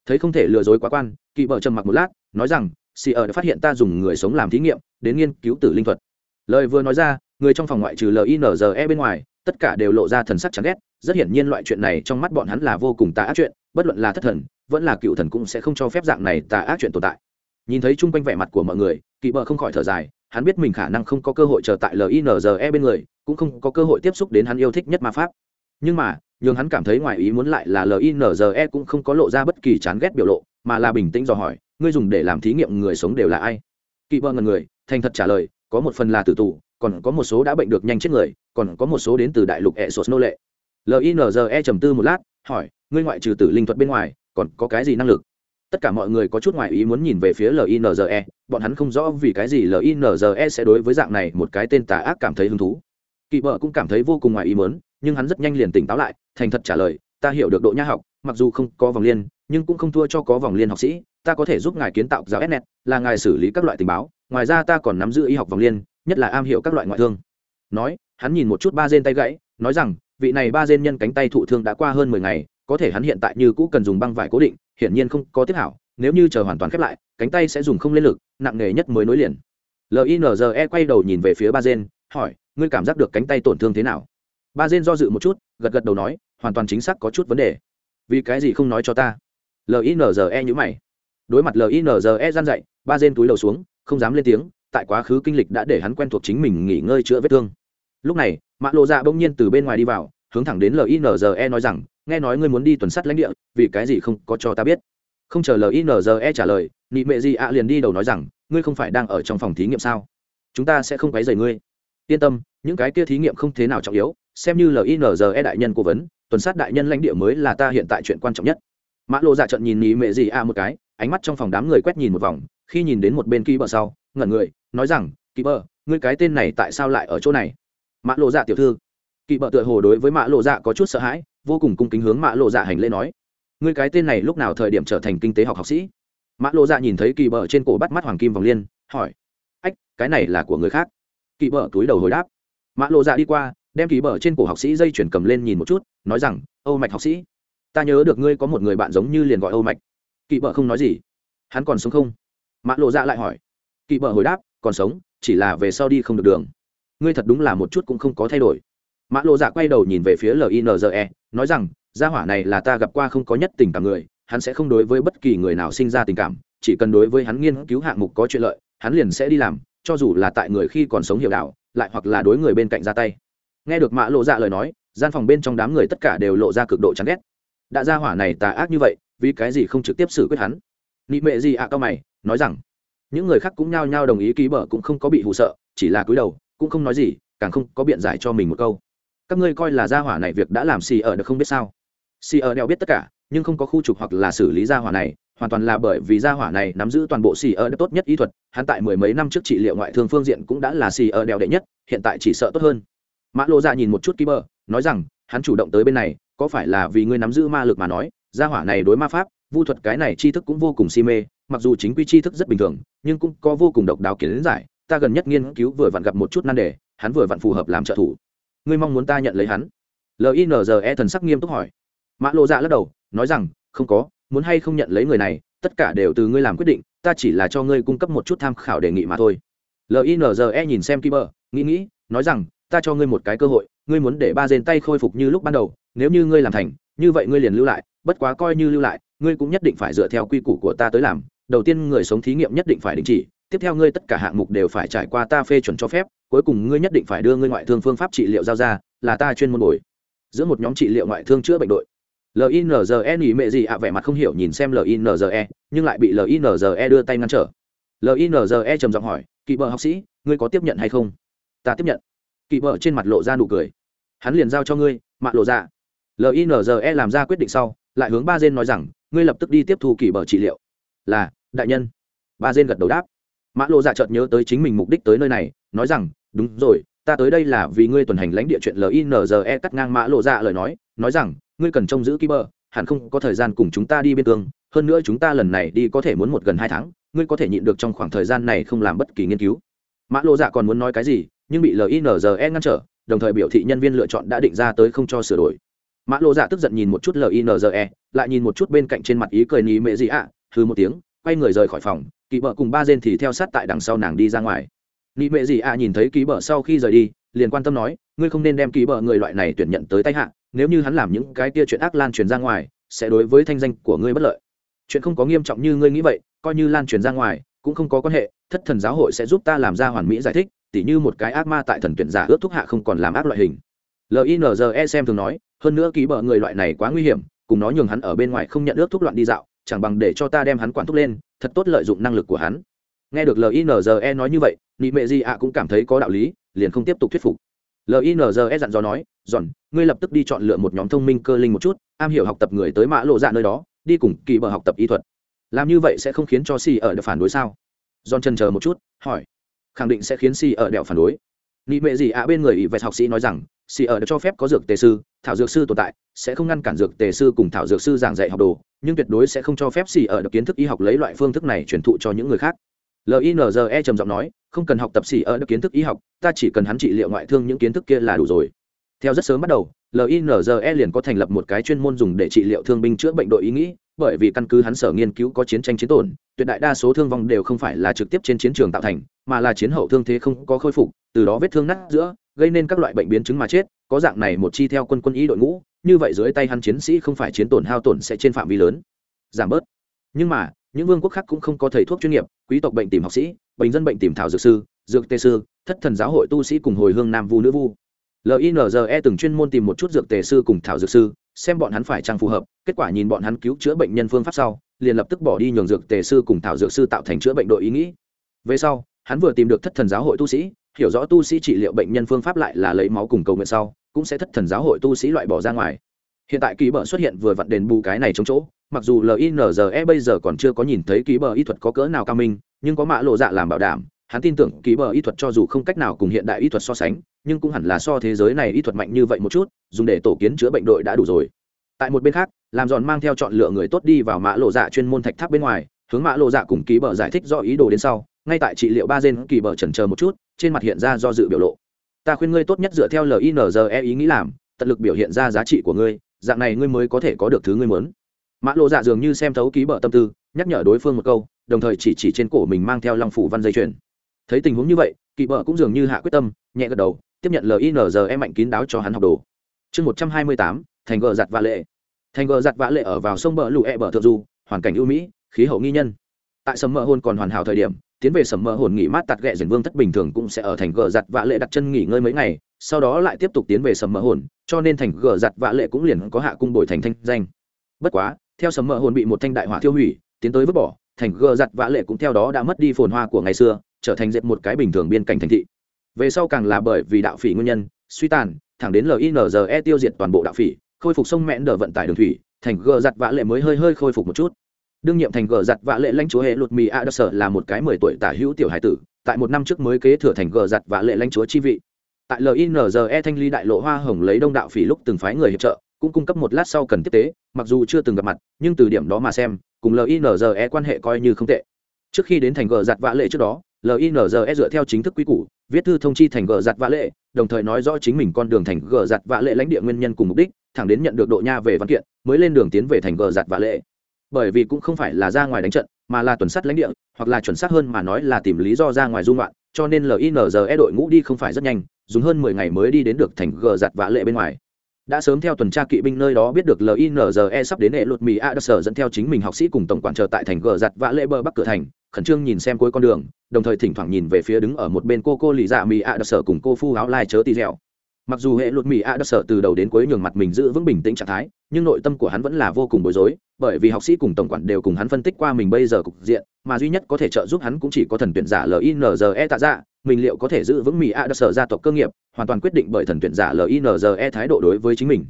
Thấy không thể lừa dối quá quan, kỵ bờ trầm mặc một lát, nói rằng, xì ơ đã phát hiện ta dùng người sống làm thí nghiệm, đến nghiên cứu tử linh thuật. Lời vừa nói ra, người trong phòng ngoại trừ linze bên ngoài tất cả đều lộ ra thần sắc chán ghét, rất hiển nhiên loại chuyện này trong mắt bọn hắn là vô cùng tà ác chuyện, bất luận là thất thần, vẫn là cựu thần cũng sẽ không cho phép dạng này tà ác chuyện tồn tại. Nhìn thấy chung quanh vẻ mặt của mọi người, kỵ bờ không khỏi thở dài, hắn biết mình khả năng không có cơ hội chờ tại linze bên người, cũng không có cơ hội tiếp xúc đến hắn yêu thích nhất ma pháp. Nhưng mà, nhường hắn cảm thấy ngoài ý muốn lại là linze cũng không có lộ ra bất kỳ chán ghét biểu lộ, mà là bình tĩnh dò hỏi, ngươi dùng để làm thí nghiệm người sống đều là ai? Kỵ bờ ngần người, thành thật trả lời có một phần là tử tù, còn có một số đã bệnh được nhanh chết người, còn có một số đến từ đại lục ẹ sột nô lệ. Linze trầm tư một lát, hỏi, ngươi ngoại trừ tử linh thuật bên ngoài, còn có cái gì năng lực? Tất cả mọi người có chút ngoại ý muốn nhìn về phía linze bọn hắn không rõ vì cái gì linze sẽ đối với dạng này một cái tên tà ác cảm thấy hứng thú. Kỵ vợ cũng cảm thấy vô cùng ngoại ý muốn, nhưng hắn rất nhanh liền tỉnh táo lại, thành thật trả lời, ta hiểu được độ nha học, mặc dù không có vòng liên, nhưng cũng không thua cho có vòng liên học sĩ, ta có thể giúp ngài kiến tạo giáo snet là ngài xử lý các loại tình báo ngoài ra ta còn nắm giữ y học vòng liên, nhất là am hiểu các loại ngoại thương. Nói, hắn nhìn một chút ba dên tay gãy, nói rằng, vị này ba dên nhân cánh tay thụ thương đã qua hơn mười ngày, có thể hắn hiện tại như cũ cần dùng băng vải cố định, hiển nhiên không có tiếp hảo, nếu như chờ hoàn toàn khép lại, cánh tay sẽ dùng không lên lực, nặng nề nhất mới nối liền. Linze quay đầu nhìn về phía ba dên hỏi, ngươi cảm giác được cánh tay tổn thương thế nào? Ba dên do dự một chút, gật gật đầu nói, hoàn toàn chính xác có chút vấn đề. Vì cái gì không nói cho ta? Linze nhữ mày. Đối mặt linze gian dậy ba dên túi đầu xuống không dám lên tiếng, tại quá khứ kinh lịch đã để hắn quen thuộc chính mình nghỉ ngơi chữa vết thương. Lúc này mạ lộ dạ bỗng nhiên từ bên ngoài đi vào, hướng thẳng đến linze nói rằng, nghe nói ngươi muốn đi tuần sắt lãnh địa, vì cái gì không có cho ta biết? Không chờ linze trả lời, nị mệ gì ạ liền đi đầu nói rằng, ngươi không phải đang ở trong phòng thí nghiệm sao? Chúng ta sẽ không quấy rầy ngươi. Yên tâm, những cái kia thí nghiệm không thế nào trọng yếu, xem như linze đại nhân cố vấn, tuần sát đại nhân lãnh địa mới là ta hiện tại chuyện quan trọng nhất. Mã lộ dạ trận nhìn nị mệ gì ạ một cái, ánh mắt trong phòng đám người quét nhìn một vòng khi nhìn đến một bên ký bờ sau, ngẩn người, nói rằng, ký bờ ngươi cái tên này tại sao lại ở chỗ này? Mã lộ dạ tiểu thư. Kỵ bợ tựa hồ đối với Mã lộ dạ có chút sợ hãi, vô cùng cung kính hướng Mã lộ dạ hành lễ nói, ngươi cái tên này lúc nào thời điểm trở thành kinh tế học học sĩ? Mã lộ dạ nhìn thấy kỳ bợ trên cổ bắt mắt hoàng kim vòng liên, hỏi, ách, cái này là của người khác? Kỳ bợ túi đầu hồi đáp. Mã lộ dạ đi qua, đem kỳ bợ trên cổ học sĩ dây chuyển cầm lên nhìn một chút, nói rằng, âu mạch học sĩ, ta nhớ được ngươi có một người bạn giống như liền gọi âu mạch. Kỳ bợ không nói gì. Hắn còn sống không? Mã lộ dạ lại hỏi. Kỳ bợ hồi đáp, còn sống, chỉ là về sau đi không được đường. Ngươi thật đúng là một chút cũng không có thay đổi. Mã lộ dạ quay đầu nhìn về phía linze nói rằng, gia hỏa này là ta gặp qua không có nhất tình cảm người, hắn sẽ không đối với bất kỳ người nào sinh ra tình cảm, chỉ cần đối với hắn nghiên cứu hạng mục có chuyện lợi, hắn liền sẽ đi làm, cho dù là tại người khi còn sống hiểu đạo, lại hoặc là đối người bên cạnh ra tay. Nghe được mã lộ dạ lời nói, gian phòng bên trong đám người tất cả đều lộ ra cực độ chán ghét. Đã gia hỏa này tà ác như vậy, vì cái gì không trực tiếp xử quyết hắn? Nị mệ gì ạ à cao mày nói rằng, những người khác cũng nhao nhao đồng ý ký bờ cũng không có bị hù sợ, chỉ là cúi đầu, cũng không nói gì, càng không có biện giải cho mình một câu. Các ngươi coi là gia hỏa này việc đã làm xì ở được không biết sao? Xì ở đeo biết tất cả, nhưng không có khu trục hoặc là xử lý gia hỏa này, hoàn toàn là bởi vì gia hỏa này nắm giữ toàn bộ xì ở đất tốt nhất y thuật, hắn tại mười mấy năm trước trị liệu ngoại thương phương diện cũng đã là xì ở đeo đệ nhất, hiện tại chỉ sợ tốt hơn. Mã lộ ra dạ nhìn một chút ký bờ nói rằng, hắn chủ động tới bên này, có phải là vì ngươi nắm giữ ma lực mà nói, gia hỏa này đối ma pháp, vu thuật cái này tri thức cũng vô cùng si mê mặc dù chính quy tri thức rất bình thường nhưng cũng có vô cùng độc đáo kiến giải ta gần nhất nghiên cứu vừa vặn gặp một chút nan đề hắn vừa vặn phù hợp làm trợ thủ. Ngươi mong muốn ta nhận lấy hắn? Linze thần sắc nghiêm túc hỏi. Mã lộ dạ lắc đầu nói rằng không có muốn hay không nhận lấy người này tất cả đều từ ngươi làm quyết định ta chỉ là cho ngươi cung cấp một chút tham khảo đề nghị mà thôi. Linze nhìn xem Kiber, nghĩ nghĩ nói rằng ta cho ngươi một cái cơ hội ngươi muốn để ba dền tay khôi phục như lúc ban đầu nếu như ngươi làm thành như vậy ngươi liền lưu lại bất quá coi như lưu lại ngươi cũng nhất định phải dựa theo quy củ của ta tới làm đầu tiên người sống thí nghiệm nhất định phải đình chỉ, tiếp theo ngươi tất cả hạng mục đều phải trải qua ta phê chuẩn cho phép, cuối cùng ngươi nhất định phải đưa ngươi ngoại thương phương pháp trị liệu giao ra, là ta chuyên môn bồi. Giữa một nhóm trị liệu ngoại thương chữa bệnh đội. Linze nghỉ mệ gì ạ, vẻ mặt không hiểu nhìn xem linze nhưng lại bị linze đưa tay ngăn trở. Linze trầm giọng hỏi, kỵ bờ học sĩ, ngươi có tiếp nhận hay không? Ta tiếp nhận. Kỵ bờ trên mặt lộ ra nụ cười. Hắn liền giao cho ngươi, mạ lộ ra. Linze làm ra quyết định sau, lại hướng ba dên nói rằng, ngươi lập tức đi tiếp thu kỷ bờ trị liệu. Là đại nhân. Ba dên gật đầu đáp. Mã lộ dạ chợt nhớ tới chính mình mục đích tới nơi này nói rằng đúng rồi ta tới đây là vì ngươi tuần hành lãnh địa chuyện linze cắt ngang mã lộ dạ lời nói nói rằng ngươi cần trông giữ ký bờ hẳn không có thời gian cùng chúng ta đi biên cương. hơn nữa chúng ta lần này đi có thể muốn một gần hai tháng ngươi có thể nhịn được trong khoảng thời gian này không làm bất kỳ nghiên cứu. Mã lộ dạ còn muốn nói cái gì nhưng bị linze ngăn trở đồng thời biểu thị nhân viên lựa chọn đã định ra tới không cho sửa đổi. Mã lộ dạ tức giận nhìn một chút linze lại nhìn một chút bên cạnh trên mặt ý cười nhí mệ gì ạ à, hư một tiếng quay người rời khỏi phòng kỳ bờ cùng ba dên thì theo sát tại đằng sau nàng đi ra ngoài. Nị mệ gì ạ nhìn thấy Kỳ bờ sau khi rời đi, liền quan tâm nói, ngươi không nên đem Kỳ bờ người loại này tuyển nhận tới tay hạ, nếu như hắn làm những cái tia chuyện ác lan truyền ra ngoài, sẽ đối với thanh danh của ngươi bất lợi. Chuyện không có nghiêm trọng như ngươi nghĩ vậy, coi như lan truyền ra ngoài, cũng không có quan hệ, thất thần giáo hội sẽ giúp ta làm ra hoàn mỹ giải thích, tỉ như một cái ác ma tại thần tuyển giả ước thúc hạ không còn làm ác loại hình. Linze xem thường nói, hơn nữa ký bờ người loại này quá nguy hiểm, cùng nó nhường hắn ở bên ngoài không nhận ước thúc loạn đi dạo chẳng bằng để cho ta đem hắn quản thúc lên, thật tốt lợi dụng năng lực của hắn. Nghe được linze nói như vậy, nị mệ di ạ cũng cảm thấy có đạo lý, liền không tiếp tục thuyết phục. Linze dặn dò nói dọn ngươi lập tức đi chọn lựa một nhóm thông minh cơ linh một chút, am hiểu học tập người tới mã lộ dạ nơi đó, đi cùng kỳ bờ học tập y thuật. Làm như vậy sẽ không khiến cho si ở được phản đối sao? John chân chờ một chút, hỏi. Khẳng định sẽ khiến si ở đẹo phản đối. Nị mệ gì ạ bên người ỷ vẹt học sĩ nói rằng xì ở được cho phép có dược tề sư, thảo dược sư tồn tại, sẽ không ngăn cản dược tề sư cùng thảo dược sư giảng dạy học đồ, nhưng tuyệt đối sẽ không cho phép xì ở được kiến thức y học lấy loại phương thức này truyền thụ cho những người khác. Linze trầm giọng nói, không cần học tập xì ở được kiến thức y học, ta chỉ cần hắn trị liệu ngoại thương những kiến thức kia là đủ rồi. Theo rất sớm bắt đầu linze liền có thành lập một cái chuyên môn dùng để trị liệu thương binh chữa bệnh đội ý nghĩ, bởi vì căn cứ hắn sở nghiên cứu có chiến tranh chiến tổn, tuyệt đại đa số thương vong đều không phải là trực tiếp trên chiến trường tạo thành, mà là chiến hậu thương thế không có khôi phục, từ đó vết thương nát giữa gây nên các loại bệnh biến chứng mà chết, có dạng này một chi theo quân quân y đội ngũ, như vậy dưới tay hắn chiến sĩ không phải chiến tổn hao tổn sẽ trên phạm vi lớn. Giảm bớt. Nhưng mà, những vương quốc khác cũng không có thầy thuốc chuyên nghiệp, quý tộc bệnh tìm học sĩ bệnh dân bệnh tìm thảo dược sư, dược tề sư, thất thần giáo hội tu sĩ cùng hồi hương nam vu nữ vu. Linze từng chuyên môn tìm một chút dược tề sư cùng thảo dược sư, xem bọn hắn phải trang phù hợp, kết quả nhìn bọn hắn cứu chữa bệnh nhân phương pháp sau, liền lập tức bỏ đi nhường dược tề sư cùng thảo dược sư tạo thành chữa bệnh đội ý nghĩ. Về sau, hắn vừa tìm được thất thần giáo hội tu sĩ hiểu rõ tu sĩ trị liệu bệnh nhân phương pháp lại là lấy máu cùng cầu nguyện sau, cũng sẽ thất thần giáo hội tu sĩ loại bỏ ra ngoài. Hiện tại ký bờ xuất hiện vừa vặn đền bù cái này chống chỗ, mặc dù linze bây giờ còn chưa có nhìn thấy ký bờ y thuật có cỡ nào cao minh, nhưng có mã lộ dạ làm bảo đảm, hắn tin tưởng ký bờ y thuật cho dù không cách nào cùng hiện đại y thuật so sánh, nhưng cũng hẳn là so thế giới này y thuật mạnh như vậy một chút, dùng để tổ kiến chữa bệnh đội đã đủ rồi. Tại một bên khác, làm giòn mang theo chọn lựa người tốt đi vào mã lộ dạ chuyên môn thạch tháp bên ngoài, hướng mã lộ dạ cùng ký bờ giải thích do ý đồ đến sau ngay tại trị liệu ba gen kỳ bờ chần chờ một chút, trên mặt hiện ra do dự biểu lộ. Ta khuyên ngươi tốt nhất dựa theo linze ý nghĩ làm, tận lực biểu hiện ra giá trị của ngươi, dạng này ngươi mới có thể có được thứ ngươi muốn. Mã lộ dạ dường như xem thấu ký bờ tâm tư, nhắc nhở đối phương một câu, đồng thời chỉ chỉ trên cổ mình mang theo long phủ văn dây chuyền. Thấy tình huống như vậy, kỳ bờ cũng dường như hạ quyết tâm, nhẹ gật đầu, tiếp nhận linze mạnh kín đáo cho hắn học đồ. Chương một trăm hai mươi tám, thành gờ giặt vạ lệ. Thành gờ giặt vạ lệ ở vào sông bờ lụ e bờ thượng du, hoàn cảnh ưu mỹ, khí hậu nghi nhân tại sầm mỡ hôn còn hoàn hảo thời điểm, tiến về sầm mỡ hồn nghỉ mát tạt ghẹ dền vương thất bình thường cũng sẽ ở thành gờ giặt vạ lệ đặt chân nghỉ ngơi mấy ngày, sau đó lại tiếp tục tiến về sầm mỡ hồn, cho nên thành gờ giặt vạ lệ cũng liền có hạ cung bồi thành thanh danh. Bất quá, theo sầm mỡ hồn bị một thanh đại hỏa thiêu hủy, tiến tới vứt bỏ, thành gờ giặt vạ lệ cũng theo đó đã mất đi phồn hoa của ngày xưa, trở thành dệt một cái bình thường biên cảnh thành thị. Về sau càng là bởi vì đạo phỉ nguyên nhân, suy tàn, thẳng đến linze tiêu diệt toàn bộ đạo phỉ, khôi phục sông mẹn đờ vận tải đường thủy, thành gờ giặt vạ lệ mới hơi hơi khôi phục một chút đương nhiệm thành gờ giặt vạ lệ lãnh chúa hệ luật mì a đ sở là một cái mười tuổi tả hữu tiểu hải tử, tại một năm trước mới kế thừa thành gờ giặt vạ lệ lãnh chúa chi vị. Tại linze thanh ly đại lộ hoa hồng lấy đông đạo phỉ lúc từng phái người hiệp trợ, cũng cung cấp một lát sau cần tiếp tế, mặc dù chưa từng gặp mặt, nhưng từ điểm đó mà xem, cùng linze quan hệ coi như không tệ. Trước khi đến thành gờ giặt vạ lệ trước đó linze dựa theo chính thức quy củ, viết thư thông chi thành gờ giặt vạ lệ, đồng thời nói rõ chính mình con đường thành gờ giặt vạ lệ lãnh địa nguyên nhân cùng mục đích, thẳng đến nhận được độ nha về văn kiện, mới lên đường tiến về thành gờ giặt vạ lệ bởi vì cũng không phải là ra ngoài đánh trận, mà là tuần sát lãnh địa, hoặc là chuẩn xác hơn mà nói là tìm lý do ra ngoài dung loạn cho nên linze đội ngũ đi không phải rất nhanh, dùng hơn mười ngày mới đi đến được thành gờ giặt vã lệ bên ngoài. Đã sớm theo tuần tra kỵ binh nơi đó biết được linze sắp đến hệ luật mỹ a đ sở dẫn theo chính mình học sĩ cùng tổng quản trợ tại thành gờ giặt vã lệ bờ bắc cửa thành, khẩn trương nhìn xem cuối con đường, đồng thời thỉnh thoảng nhìn về phía đứng ở một bên cô cô lì dạ mỹ a đ sở cùng cô phu áo lai chớ tì dẻo mặc dù hệ luật mỹ a đã sợ từ đầu đến cuối nhường mặt mình giữ vững bình tĩnh trạng thái, nhưng nội tâm của hắn vẫn là vô cùng bối rối, bởi vì học sĩ cùng tổng quản đều cùng hắn phân tích qua mình bây giờ cục diện, mà duy nhất có thể trợ giúp hắn cũng chỉ có thần tuyển giả linze tạ dạ. Mình liệu có thể giữ vững mỹ a đã sợ gia tộc cơ nghiệp, hoàn toàn quyết định bởi thần tuyển giả linze thái độ đối với chính mình.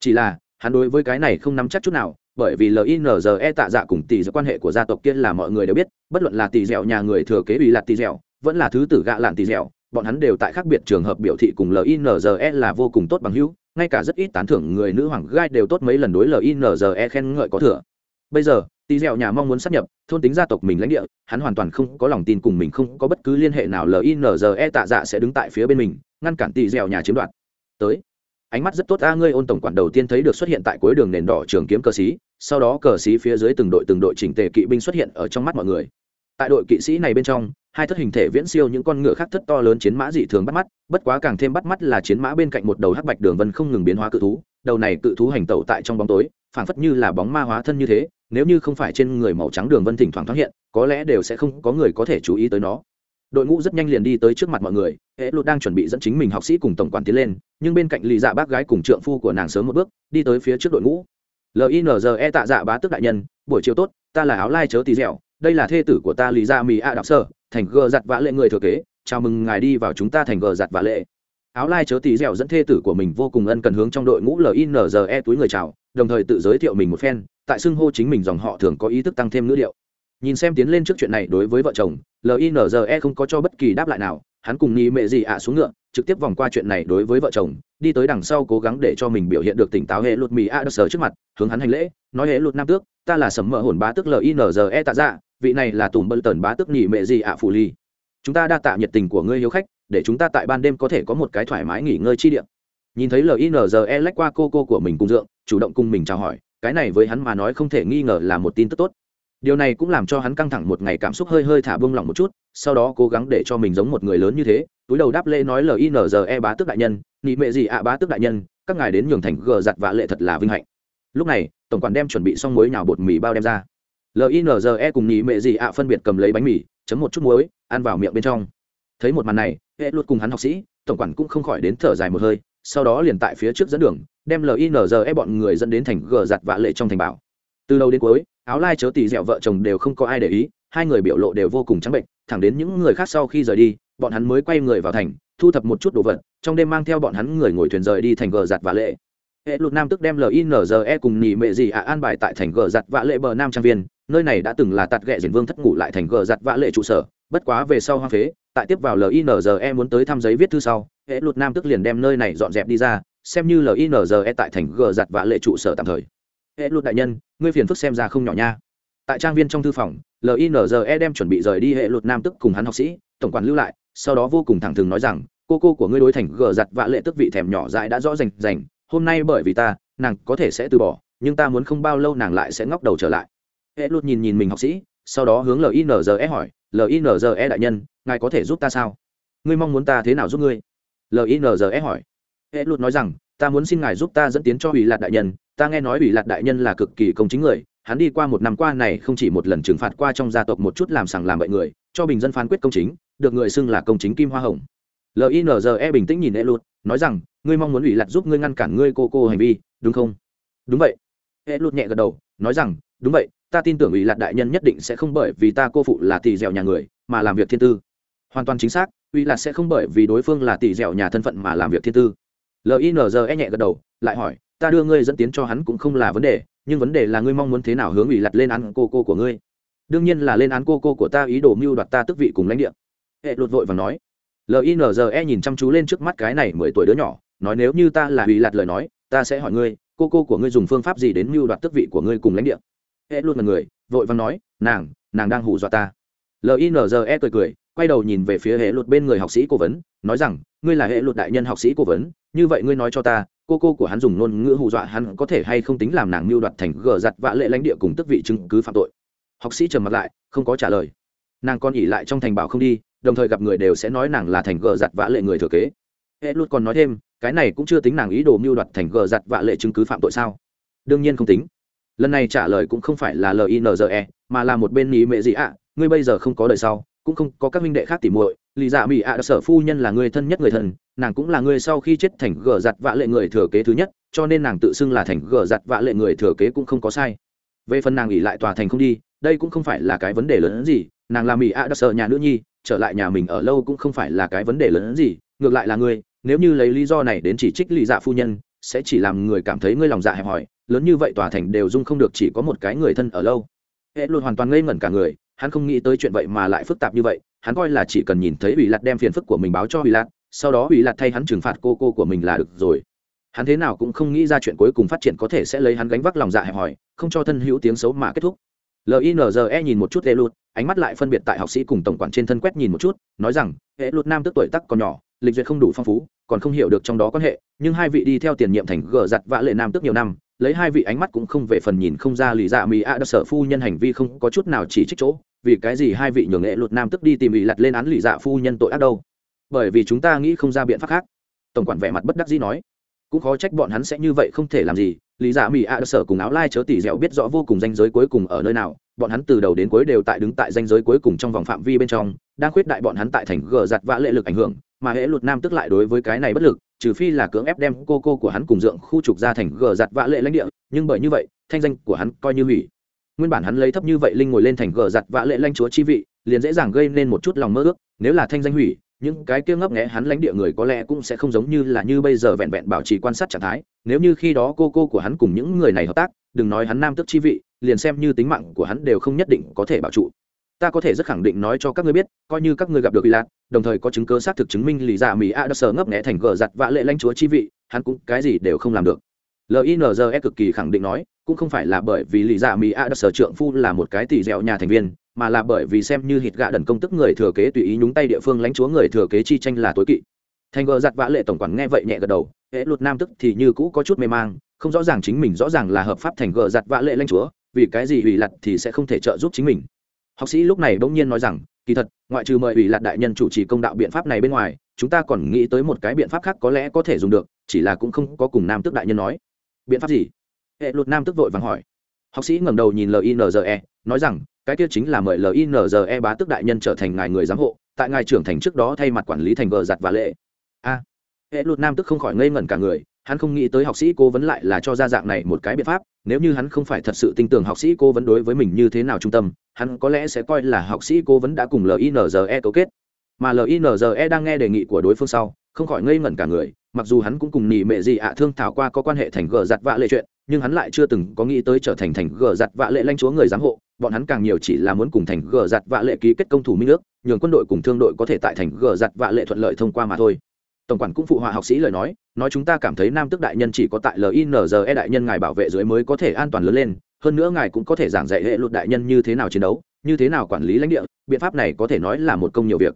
Chỉ là, hắn đối với cái này không nắm chắc chút nào, bởi vì linze tạ dạ cùng tỷ dẻo quan hệ của gia tộc kia là mọi người đều biết, bất luận là tỷ dẻo nhà người thừa kế ủy là tỷ dẻo, vẫn là thứ tử gạ lạn tỷ dẻo bọn hắn đều tại khác biệt trường hợp biểu thị cùng linze là vô cùng tốt bằng hữu, ngay cả rất ít tán thưởng người nữ hoàng gai đều tốt mấy lần đối linze khen ngợi có thừa. Bây giờ tỷ dẻo nhà mong muốn sắp nhập, thôn tính gia tộc mình lãnh địa, hắn hoàn toàn không có lòng tin cùng mình không có bất cứ liên hệ nào linze tạ dạ sẽ đứng tại phía bên mình, ngăn cản tỷ dẻo nhà chiếm đoạt. Tới, ánh mắt rất tốt, a, ngươi ôn tổng quản đầu tiên thấy được xuất hiện tại cuối đường nền đỏ trường kiếm cờ xí sau đó cờ xí phía dưới từng đội từng đội chỉnh tề kỵ binh xuất hiện ở trong mắt mọi người tại đội kỵ sĩ này bên trong, hai thất hình thể viễn siêu những con ngựa khác thất to lớn chiến mã dị thường bắt mắt, bất quá càng thêm bắt mắt là chiến mã bên cạnh một đầu hắc bạch đường vân không ngừng biến hóa cự thú, đầu này cự thú hành tẩu tại trong bóng tối, phảng phất như là bóng ma hóa thân như thế, nếu như không phải trên người màu trắng đường vân thỉnh thoảng thoáng hiện, có lẽ đều sẽ không có người có thể chú ý tới nó. Đội ngũ rất nhanh liền đi tới trước mặt mọi người hệ lụt đang chuẩn bị dẫn chính mình học sĩ cùng tổng quản tiến lên, nhưng bên cạnh lì dạ bác gái cùng trượng phu của nàng sớm một bước, đi tới phía trước đội ngũ. Linze tạ dạ bá tức đại nhân, buổi chiều tốt, ta là áo lai chớ tì dẻo đây là thê tử của ta lý gia mỹ a đạo sơ thành gờ giặt vã lệ người thừa kế, chào mừng ngài đi vào chúng ta thành gờ giặt vã lệ áo lai chớ tí dẻo dẫn thê tử của mình vô cùng ân cần hướng trong đội ngũ linze túi người chào, đồng thời tự giới thiệu mình một phen, tại xưng hô chính mình dòng họ thường có ý thức tăng thêm ngữ liệu. nhìn xem tiến lên trước chuyện này đối với vợ chồng linze không có cho bất kỳ đáp lại nào, hắn cùng nghi mẹ gì ạ xuống ngựa, trực tiếp vòng qua chuyện này đối với vợ chồng, đi tới đằng sau cố gắng để cho mình biểu hiện được tỉnh táo hệ luật mỹ a đ sở trước mặt, hướng hắn hành lễ, nói hệ luật nam tước, ta là sấm mở hồn ba tước linze tạ dạ vị này là tùm bân tần bá tước nhị mẹ gì ạ phù ly. Chúng ta đa tạ nhiệt tình của ngươi hiếu khách, để chúng ta tại ban đêm có thể có một cái thoải mái nghỉ ngơi chi điện nhìn thấy linze lách qua cô cô của mình cùng dượng, chủ động cùng mình chào hỏi, cái này với hắn mà nói không thể nghi ngờ là một tin tức tốt. Điều này cũng làm cho hắn căng thẳng một ngày cảm xúc hơi hơi thả bông lỏng một chút, sau đó cố gắng để cho mình giống một người lớn như thế, túi đầu đáp lễ nói linze bá tước đại nhân nị mệ gì ạ bá tước đại nhân, các ngài đến nhường thành gờ giặt vạ lệ thật là vinh hạnh. Lúc này, tổng quản đem chuẩn bị xong muối nhào bột mì bao đem ra linze cùng nhị mệ gì ạ phân biệt cầm lấy bánh mì, chấm một chút muối, ăn vào miệng bên trong. Thấy một màn này, hệ luật cùng hắn học sĩ, tổng quản cũng không khỏi đến thở dài một hơi, sau đó liền tại phía trước dẫn đường, đem linze bọn người dẫn đến thành gờ giặt vạ lệ trong thành bảo. Từ đầu đến cuối, áo lai chớ tỉ dẹo vợ chồng đều không có ai để ý, hai người biểu lộ đều vô cùng trắng bệnh, thẳng đến những người khác sau khi rời đi, bọn hắn mới quay người vào thành, thu thập một chút đồ vật, trong đêm mang theo bọn hắn người ngồi thuyền rời đi thành gờ giặt vạ lệ. Hệ luật nam tức đem linze cùng nhị mệ gì ạ an bài tại thành gờ giặt vạ lệ bờ nam trang viên nơi này đã từng là tạt ghẹ diển vương thất ngủ lại thành gờ giặt vã lệ trụ sở, bất quá về sau hoang phế, tại tiếp vào linze muốn tới thăm giấy viết thư sau, hệ luật nam tức liền đem nơi này dọn dẹp đi ra, xem như linze tại thành gờ giặt vã lệ trụ sở tạm thời. Hệ luật đại nhân, ngươi phiền phức xem ra không nhỏ nha. Tại trang viên trong thư phòng linze đem chuẩn bị rời đi hệ luật nam tức cùng hắn học sĩ, tổng quản lưu lại, sau đó vô cùng thẳng thừng nói rằng, cô cô của ngươi đối thành gờ giặt vã lệ tức vị thèm nhỏ dại đã rõ rành rành, hôm nay bởi vì ta, nàng có thể sẽ từ bỏ, nhưng ta muốn không bao lâu nàng lại sẽ ngóc đầu trở lại hệ luật nhìn nhìn mình học sĩ, sau đó hướng linze hỏi linze đại nhân, ngài có thể giúp ta sao? Ngươi mong muốn ta thế nào giúp ngươi? Linze hỏi. Hệ luật nói rằng, ta muốn xin ngài giúp ta dẫn tiến cho ủy lạc đại nhân, ta nghe nói ủy lạc đại nhân là cực kỳ công chính người, hắn đi qua một năm qua này không chỉ một lần trừng phạt qua trong gia tộc một chút làm sằng làm bậy người, cho bình dân phán quyết công chính, được người xưng là công chính kim hoa hồng. Linze bình tĩnh nhìn hệ luật nói rằng, ngươi mong muốn ủy lạc giúp ngươi ngăn cản ngươi cô cô hành vi, đúng không? Đúng vậy. Hệ luật nhẹ gật đầu, nói rằng, đúng vậy ta tin tưởng ủy lạc đại nhân nhất định sẽ không bởi vì ta cô phụ là tỷ dẻo nhà người mà làm việc thiên tư. Hoàn toàn chính xác, ủy lạc sẽ không bởi vì đối phương là tỷ dẻo nhà thân phận mà làm việc thiên tư. Linze nhẹ gật đầu, lại hỏi, ta đưa ngươi dẫn tiến cho hắn cũng không là vấn đề, nhưng vấn đề là ngươi mong muốn thế nào hướng ủy lạc lên án cô cô của ngươi. Đương nhiên là lên án cô cô của ta ý đồ mưu đoạt ta tức vị cùng lãnh địa. Hệ luật vội và nói. Linze nhìn chăm chú lên trước mắt cái này mười tuổi đứa nhỏ, nói nếu như ta là ủy lạc lời nói, ta sẽ hỏi ngươi, cô cô của ngươi dùng phương pháp gì đến mưu đoạt tức vị của ngươi cùng lãnh địa? Hệ luôn là người, vội vàng nói, nàng nàng đang hù dọa ta. Linze cười cười, quay đầu nhìn về phía hệ luật bên người học sĩ cố vấn, nói rằng, ngươi là hệ luật đại nhân học sĩ cố vấn, như vậy ngươi nói cho ta, cô cô của hắn dùng ngôn ngữ hù dọa hắn có thể hay không tính làm nàng mưu đoạt thành gờ giặt vạ lệ lãnh địa cùng tức vị chứng cứ phạm tội? Học sĩ trầm mặt lại, không có trả lời. Nàng con ỉ lại trong thành bảo không đi, đồng thời gặp người đều sẽ nói nàng là thành gờ giặt vạ lệ người thừa kế. Hệ luật còn nói thêm, cái này cũng chưa tính nàng ý đồ mưu đoạt thành gờ giặt vạ lệ chứng cứ phạm tội sao? Đương nhiên không tính lần này trả lời cũng không phải là linze mà là một bên ý mẹ gì ạ. Ngươi bây giờ không có đời sau, cũng không có các minh đệ khác tỉ muội. Lì dạ mỹ ạ, sở phu nhân là người thân nhất người thân, nàng cũng là người sau khi chết thành gờ giặt vạ lệ người thừa kế thứ nhất, cho nên nàng tự xưng là thành gờ giặt vạ lệ người thừa kế cũng không có sai. Về phần nàng nghỉ lại tòa thành không đi, đây cũng không phải là cái vấn đề lớn hơn gì. Nàng là mỹ ạ đã sở nhà nữ nhi, trở lại nhà mình ở lâu cũng không phải là cái vấn đề lớn hơn gì. Ngược lại là ngươi, nếu như lấy lý do này đến chỉ trích lì dạ phu nhân, sẽ chỉ làm người cảm thấy ngươi lòng dạ hẹp hòi lớn như vậy tòa thành đều dung không được chỉ có một cái người thân ở lâu. Hệ luôn hoàn toàn ngây ngẩn cả người, hắn không nghĩ tới chuyện vậy mà lại phức tạp như vậy, hắn coi là chỉ cần nhìn thấy ủy lạt đem phiền phức của mình báo cho ủy lạt, sau đó ủy lạt thay hắn trừng phạt cô cô của mình là được rồi. Hắn thế nào cũng không nghĩ ra chuyện cuối cùng phát triển có thể sẽ lấy hắn gánh vác lòng dạ hẹp hòi, không cho thân hữu tiếng xấu mà kết thúc. Linze nhìn một chút hệ lụt, ánh mắt lại phân biệt tại học sĩ cùng tổng quản trên thân quét nhìn một chút, nói rằng, hệ lụt nam tức tuổi tắc còn nhỏ, lịch duyệt không đủ phong phú, còn không hiểu được trong đó quan hệ, nhưng hai vị đi theo tiền nhiệm thành gờ giặt vã lệ nam tức nhiều năm lấy hai vị ánh mắt cũng không về phần nhìn không ra lì dạ mỹ a đã Sở phu nhân hành vi không có chút nào chỉ trích chỗ, vì cái gì hai vị nhường nghệ luật nam tức đi tìm ý lặt lên án lì dạ phu nhân tội ác đâu? Bởi vì chúng ta nghĩ không ra biện pháp khác. Tổng quản vẻ mặt bất đắc dĩ nói. Cũng khó trách bọn hắn sẽ như vậy không thể làm gì lý dạ mỹ a đã sở cùng áo lai chớ tỉ dẻo biết rõ vô cùng danh giới cuối cùng ở nơi nào, bọn hắn từ đầu đến cuối đều tại đứng tại danh giới cuối cùng trong vòng phạm vi bên trong, đang khuyết đại bọn hắn tại thành gờ giặt vã lệ lực ảnh hưởng, mà hễ luật nam tức lại đối với cái này bất lực trừ phi là cưỡng ép đem cô cô của hắn cùng dượng khu trục ra thành gờ giặt vã lệ lãnh địa, nhưng bởi như vậy, thanh danh của hắn coi như hủy. Nguyên bản hắn lấy thấp như vậy linh ngồi lên thành gờ giặt vã lệ lãnh chúa chi vị, liền dễ dàng gây nên một chút lòng mơ ước, nếu là thanh danh hủy, những cái kia ngấp nghé hắn lãnh địa người có lẽ cũng sẽ không giống như là như bây giờ vẹn vẹn bảo trì quan sát trạng thái, nếu như khi đó cô cô của hắn cùng những người này hợp tác, đừng nói hắn nam tức chi vị, liền xem như tính mạng của hắn đều không nhất định có thể bảo trụ ta có thể rất khẳng định nói cho các ngươi biết, coi như các ngươi gặp được bị lạc đồng thời có chứng cơ xác thực chứng minh lì dạ mỹ a đã sờ ngấp nghẽ thành gờ giặt vạ lệ lãnh chúa chi vị, hắn cũng cái gì đều không làm được. Linze cực kỳ khẳng định nói, cũng không phải là bởi vì lì dạ mỹ a đã sờ trượng phu là một cái tỷ dẻo nhà thành viên, mà là bởi vì xem như hít gạ đần công tức người thừa kế tùy ý nhúng tay địa phương lãnh chúa người thừa kế chi tranh là tối kỵ. Thành gờ giặt vã lệ tổng quản nghe vậy nhẹ gật đầu hễ luật nam tức thì như cũ có chút mê mang, không rõ ràng chính mình rõ ràng là hợp pháp thành gờ giặt vã lệ lãnh chúa, vì cái gì ủy lặt thì sẽ không thể trợ giúp chính mình học sĩ lúc này bỗng nhiên nói rằng, kỳ thật, ngoại trừ mời ủy lạc đại nhân chủ trì công đạo biện pháp này bên ngoài, chúng ta còn nghĩ tới một cái biện pháp khác có lẽ có thể dùng được, chỉ là cũng không có cùng nam tức đại nhân nói. Biện pháp gì? Hệ luật nam tức vội vàng hỏi. Học sĩ ngẩng đầu nhìn linze nói rằng, cái kia chính là mời linze bá tức đại nhân trở thành ngài người giám hộ, tại ngài trưởng thành trước đó thay mặt quản lý thành vợ giặt và lệ. A. Hệ luật nam tức không khỏi ngây ngẩn cả người hắn không nghĩ tới học sĩ cố vấn lại là cho ra dạng này một cái biện pháp, nếu như hắn không phải thật sự tin tưởng học sĩ cố vấn đối với mình như thế nào trung tâm, hắn có lẽ sẽ coi là học sĩ cố vấn đã cùng linze cấu kết. Mà linze đang nghe đề nghị của đối phương sau, không khỏi ngây ngẩn cả người, mặc dù hắn cũng cùng nỉ mệ gì ạ thương thảo qua có quan hệ thành gờ giặt vạ lệ chuyện, nhưng hắn lại chưa từng có nghĩ tới trở thành thành gờ giặt vạ lệ lanh chúa người giám hộ, bọn hắn càng nhiều chỉ là muốn cùng thành gờ giặt vạ lệ ký kết công thủ minh ước, nhường quân đội cùng thương đội có thể tại thành gờ giặt vạ lệ thuận lợi thông qua mà thôi tổng quản cũng phụ họa học sĩ lời nói nói chúng ta cảm thấy nam tức đại nhân chỉ có tại linze đại nhân ngài bảo vệ dưới mới có thể an toàn lớn lên, hơn nữa ngài cũng có thể giảng dạy hệ luật đại nhân như thế nào chiến đấu, như thế nào quản lý lãnh địa, biện pháp này có thể nói là một công nhiều việc.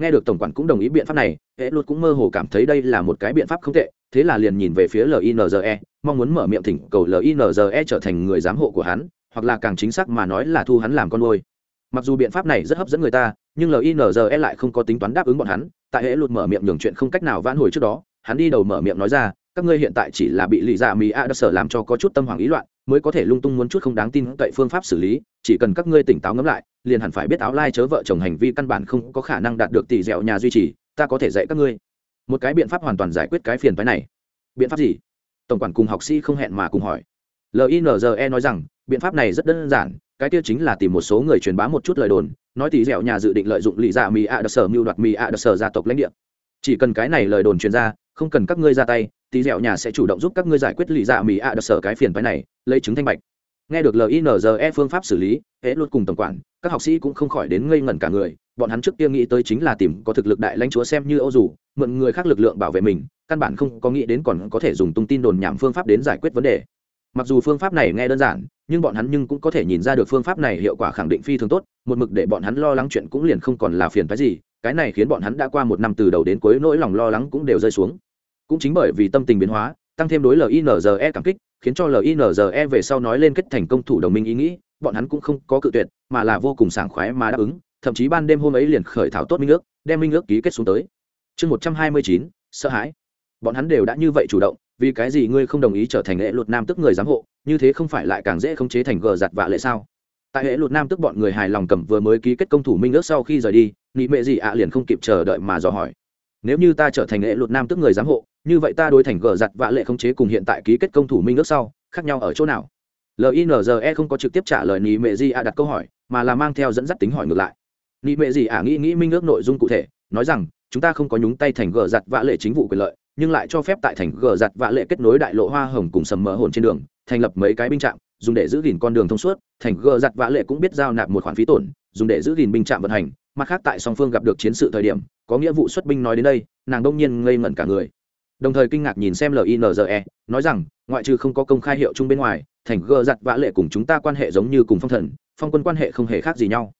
Nghe được tổng quản cũng đồng ý biện pháp này, hệ luật cũng mơ hồ cảm thấy đây là một cái biện pháp không tệ, thế là liền nhìn về phía linze mong muốn mở miệng thỉnh cầu linze trở thành người giám hộ của hắn, hoặc là càng chính xác mà nói là thu hắn làm con nuôi. Mặc dù biện pháp này rất hấp dẫn người ta nhưng linze lại không có tính toán đáp ứng bọn hắn, tại hệ luật mở miệng nhường chuyện không cách nào vãn hồi trước đó, hắn đi đầu mở miệng nói ra, các ngươi hiện tại chỉ là bị lì dạ mỹ a đã sở làm cho có chút tâm hoàng ý loạn, mới có thể lung tung muốn chút không đáng tin cậy phương pháp xử lý, chỉ cần các ngươi tỉnh táo ngẫm lại, liền hẳn phải biết áo lai chớ vợ chồng hành vi căn bản không có khả năng đạt được tỷ dẻo nhà duy trì, ta có thể dạy các ngươi. Một cái biện pháp hoàn toàn giải quyết cái phiền phái này. Biện pháp gì? Tổng quản cùng học sĩ không hẹn mà cùng hỏi. Linze nói rằng, biện pháp này rất đơn giản, cái tiêu chính là tìm một số người truyền bá một chút lời đồn nói tỷ dẻo nhà dự định lợi dụng lì dạ mỹ a đặc sở mưu đoạt mỹ a đặc sở gia tộc lãnh địa. Chỉ cần cái này lời đồn truyền ra, không cần các ngươi ra tay tỷ dẻo nhà sẽ chủ động giúp các ngươi giải quyết lì dạ mỹ a đặc sở cái phiền phái này, lấy chứng thanh bạch. Nghe được linze phương pháp xử lý, hễ luôn cùng tổng quản, các học sĩ cũng không khỏi đến ngây ngẩn cả người, bọn hắn trước kia nghĩ tới chính là tìm có thực lực đại lãnh chúa xem như âu dù, mượn người khác lực lượng bảo vệ mình, căn bản không có nghĩ đến còn có thể dùng tung tin đồn nhảm phương pháp đến giải quyết vấn đề. Mặc dù phương pháp này nghe đơn giản nhưng bọn hắn nhưng cũng có thể nhìn ra được phương pháp này hiệu quả khẳng định phi thường tốt, một mực để bọn hắn lo lắng chuyện cũng liền không còn là phiền phái gì, cái này khiến bọn hắn đã qua một năm từ đầu đến cuối nỗi lòng lo lắng cũng đều rơi xuống. Cũng chính bởi vì tâm tình biến hóa, tăng thêm đối linze cảm kích, khiến cho linze về sau nói lên kết thành công thủ đồng minh ý nghĩ, bọn hắn cũng không có cự tuyệt, mà là vô cùng sảng khoái mà đáp ứng, thậm chí ban đêm hôm ấy liền khởi thảo tốt minh ước, đem minh ước ký kết xuống tới. Chương một trăm hai mươi chín, sợ hãi. Bọn hắn đều đã như vậy chủ động, vì cái gì ngươi không đồng ý trở thành lễ luật nam tức người giám hộ như thế không phải lại càng dễ khống chế thành gờ giặt vạ lệ sao? Tại hệ luật nam tức bọn người hài lòng cầm vừa mới ký kết công thủ minh ước sau khi rời đi, nị mệ gì ạ liền không kịp chờ đợi mà dò hỏi. Nếu như ta trở thành hệ luật nam tức người giám hộ, như vậy ta đối thành gờ giặt vạ lệ khống chế cùng hiện tại ký kết công thủ minh ước sau, khác nhau ở chỗ nào? Linze không có trực tiếp trả lời nị mệ gì ạ đặt câu hỏi, mà là mang theo dẫn dắt tính hỏi ngược lại. Nị mệ gì ạ nghĩ nghĩ minh ước nội dung cụ thể, nói rằng, chúng ta không có nhúng tay thành gờ giặt vạ lệ chính vụ quyền lợi, nhưng lại cho phép tại thành gờ giặt vạ lệ kết nối đại lộ hoa hồng cùng sầm mỡ hồn trên đường thành lập mấy cái binh trạm, dùng để giữ gìn con đường thông suốt, thành gờ giặt vã lệ cũng biết giao nạp một khoản phí tổn, dùng để giữ gìn binh trạm vận hành. Mặt khác tại song phương gặp được chiến sự thời điểm, có nghĩa vụ xuất binh nói đến đây, nàng đông nhiên ngây ngẩn cả người. Đồng thời kinh ngạc nhìn xem linze nói rằng, ngoại trừ không có công khai hiệu chung bên ngoài, thành gờ giặt vã lệ cùng chúng ta quan hệ giống như cùng phong thần, phong quân quan hệ không hề khác gì nhau.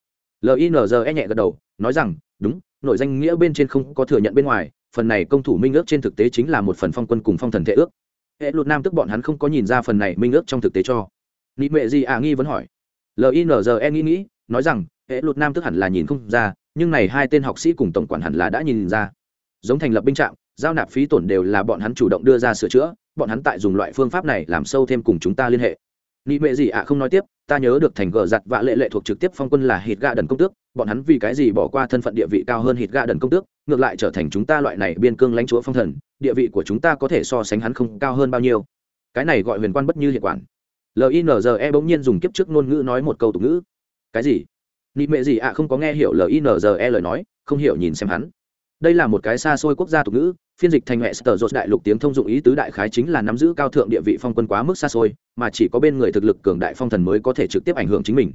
Linze nhẹ gật đầu, nói rằng, đúng, nội danh nghĩa bên trên không có thừa nhận bên ngoài, phần này công thủ minh ước trên thực tế chính là một phần phong quân cùng phong thần thể ước hệ luật nam tức bọn hắn không có nhìn ra phần này minh ước trong thực tế cho. Nị mệ gì à nghi vẫn hỏi. Linze nghĩ nghĩ, nói rằng hệ luật nam tức hẳn là nhìn không ra, nhưng này hai tên học sĩ cùng tổng quản hẳn là đã nhìn ra. Giống thành lập binh trạm giao nạp phí tổn đều là bọn hắn chủ động đưa ra sửa chữa, bọn hắn tại dùng loại phương pháp này làm sâu thêm cùng chúng ta liên hệ. Nị mệ gì ạ không nói tiếp, ta nhớ được thành gờ giặt vạ lệ lệ thuộc trực tiếp phong quân là hít gà đần công tước, bọn hắn vì cái gì bỏ qua thân phận địa vị cao hơn hít gà đần công tước ngược lại trở thành chúng ta loại này biên cương lãnh chúa phong thần, địa vị của chúng ta có thể so sánh hắn không cao hơn bao nhiêu. Cái này gọi huyền quan bất như hiệu quản. Linze bỗng nhiên dùng kiếp trước ngôn ngữ nói một câu tục ngữ. Cái gì? Nị mệ gì ạ? Không có nghe hiểu linze lời nói, không hiểu nhìn xem hắn. Đây là một cái xa xôi quốc gia tục ngữ, phiên dịch thành hệ sở dột đại lục tiếng thông dụng ý tứ đại khái chính là nắm giữ cao thượng địa vị phong quân quá mức xa xôi, mà chỉ có bên người thực lực cường đại phong thần mới có thể trực tiếp ảnh hưởng chính mình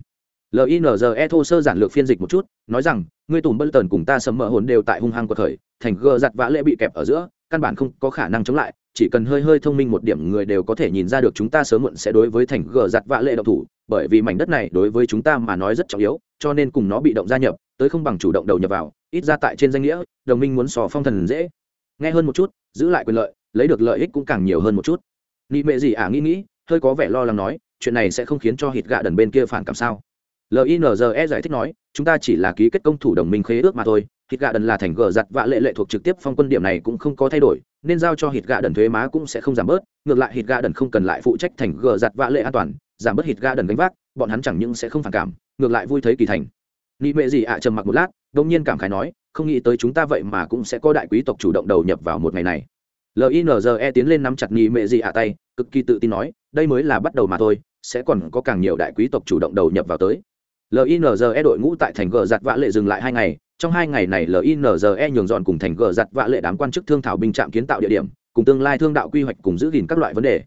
linze thô sơ giản lược phiên dịch một chút, nói rằng, ngươi tùm bân tần cùng ta sầm mỡ hồn đều tại hung hăng của thời thành gờ giặt vã lệ bị kẹp ở giữa, căn bản không có khả năng chống lại, chỉ cần hơi hơi thông minh một điểm người đều có thể nhìn ra được chúng ta sớm muộn sẽ đối với thành gờ giặt vã lệ độc thủ, bởi vì mảnh đất này đối với chúng ta mà nói rất trọng yếu, cho nên cùng nó bị động gia nhập, tới không bằng chủ động đầu nhập vào, ít ra tại trên danh nghĩa, đồng minh muốn sò phong thần dễ. Nghe hơn một chút, giữ lại quyền lợi, lấy được lợi ích cũng càng nhiều hơn một chút. Nị mệ gì ả à nghĩ nghĩ, hơi có vẻ lo lắng nói, chuyện này sẽ không khiến cho hít gạ đần bên kia phản cảm sao? Linze giải thích nói, chúng ta chỉ là ký kết công thủ đồng minh khế ước mà thôi hít gạ đần là thành gờ giặt vạ lệ lệ thuộc trực tiếp phong quân điểm này cũng không có thay đổi, nên giao cho hít gạ đần thuế má cũng sẽ không giảm bớt, ngược lại hít gạ đần không cần lại phụ trách thành gờ giặt vạ lệ an toàn, giảm bớt hít gạ đần gánh vác, bọn hắn chẳng những sẽ không phản cảm, ngược lại vui thấy kỳ thành. Nị mệ gì ạ trầm mặc một lát, đông nhiên cảm khái nói, không nghĩ tới chúng ta vậy mà cũng sẽ có đại quý tộc chủ động đầu nhập vào một ngày này. Linze tiến lên nắm chặt nị mệ gì ạ tay, cực kỳ tự tin nói, đây mới là bắt đầu mà thôi, sẽ còn có càng nhiều đại quý tộc chủ động đầu nhập vào tới linze đội ngũ tại thành gờ giặt vã lệ dừng lại hai ngày. Trong hai ngày này linze nhường dọn cùng thành gờ giặt vã lệ đám quan chức thương thảo binh trạm kiến tạo địa điểm, cùng tương lai thương đạo quy hoạch cùng giữ gìn các loại vấn đề.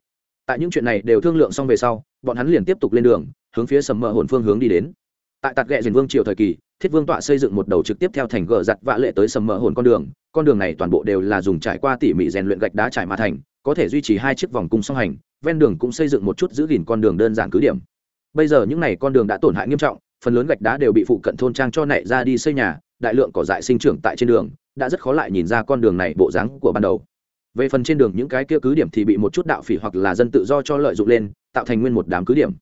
Tại những chuyện này đều thương lượng xong về sau, bọn hắn liền tiếp tục lên đường, hướng phía sầm mờ hồn phương hướng đi đến. Tại tạt ghẹ diền vương triều thời kỳ, thiết vương tọa xây dựng một đầu trực tiếp theo thành gờ giặt vạ lệ tới sầm mỡ hồn con đường. Con đường này toàn bộ đều là dùng trải qua tỉ mỉ rèn luyện gạch đá trải mà thành, có thể duy trì hai chiếc vòng cung song hành, ven đường cũng xây dựng một chút giữ gìn con đường đơn giản cứ điểm. Bây giờ những n à y con đường đã tổn hại nghiêm trọng phần lớn gạch đá đều bị phụ cận thôn trang cho nảy ra đi xây nhà, đại lượng cỏ dại sinh trưởng tại trên đường, đã rất khó lại nhìn ra con đường này bộ dáng của ban đầu. Về phần trên đường những cái kia cứ điểm thì bị một chút đạo phỉ hoặc là dân tự do cho lợi dụng lên, tạo thành nguyên một đám cứ điểm.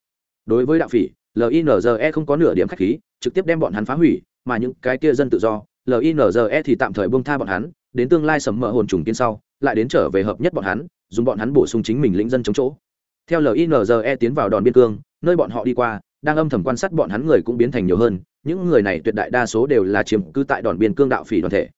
Đối với đạo phỉ linze không có nửa điểm khách khí, trực tiếp đem bọn hắn phá hủy, mà những cái kia dân tự do linze thì tạm thời bông tha bọn hắn, đến tương lai sầm mỡ hồn trùng tiên sau, lại đến trở về hợp nhất bọn hắn, dùng bọn hắn bổ sung chính mình lĩnh dân chống chỗ. Theo linze tiến vào đòn biên cương, nơi bọn họ đi qua đang âm thầm quan sát bọn hắn người cũng biến thành nhiều hơn, những người này tuyệt đại đa số đều là chiếm cư tại đòn biên cương đạo phỉ đoàn thể.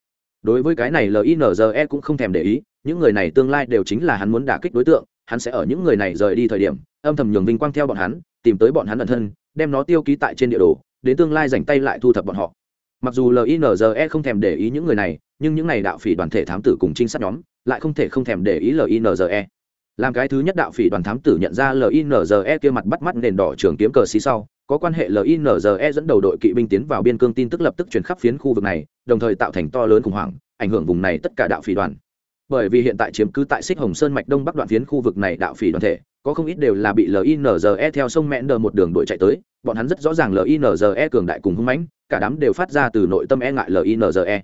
Đối với cái này linze cũng không thèm để ý, những người này tương lai đều chính là hắn muốn đả kích đối tượng, hắn sẽ ở những người này rời đi thời điểm, âm thầm nhường vinh quang theo bọn hắn, tìm tới bọn hắn ẩn thân, đem nó tiêu ký tại trên địa đồ, đến tương lai dành tay lại thu thập bọn họ. Mặc dù linze không thèm để ý những người này, nhưng những này đạo phỉ đoàn thể thám tử cùng trinh sát nhóm lại không thể không thèm để ý linze làm cái thứ nhất đạo phỉ đoàn thám tử nhận ra linze kia mặt bắt mắt nền đỏ trường kiếm cờ xí sau, có quan hệ linze dẫn đầu đội kỵ binh tiến vào biên cương tin tức lập tức truyền khắp phiến khu vực này, đồng thời tạo thành to lớn khủng hoảng, ảnh hưởng vùng này tất cả đạo phỉ đoàn. Bởi vì hiện tại chiếm cứ tại xích hồng sơn mạch đông bắc đoạn phiến khu vực này đạo phỉ đoàn thể, có không ít đều là bị linze theo sông mẹn đờ một đường đuổi chạy tới, bọn hắn rất rõ ràng linze cường đại cùng hung mãnh, cả đám đều phát ra từ nội tâm e ngại linze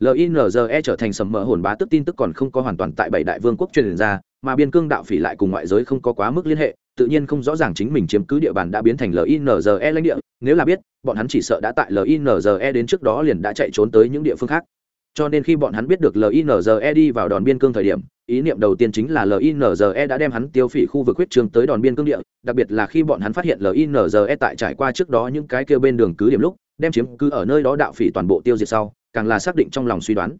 linze trở thành sầm mỡ hồn bá tức tin tức còn không có hoàn toàn tại bảy đại vương quốc truyền ra mà biên cương đạo phỉ lại cùng ngoại giới không có quá mức liên hệ, tự nhiên không rõ ràng chính mình chiếm cứ địa bàn đã biến thành linze lãnh địa, nếu là biết, bọn hắn chỉ sợ đã tại linze đến trước đó liền đã chạy trốn tới những địa phương khác. Cho nên khi bọn hắn biết được linze đi vào đòn biên cương thời điểm, ý niệm đầu tiên chính là linze đã đem hắn tiêu phỉ khu vực huyết trường tới đòn biên cương địa, đặc biệt là khi bọn hắn phát hiện linze tại trải qua trước đó những cái kêu bên đường cứ điểm lúc, đem chiếm cứ ở nơi đó đạo phỉ toàn bộ tiêu diệt sau, càng là xác định trong lòng suy đoán.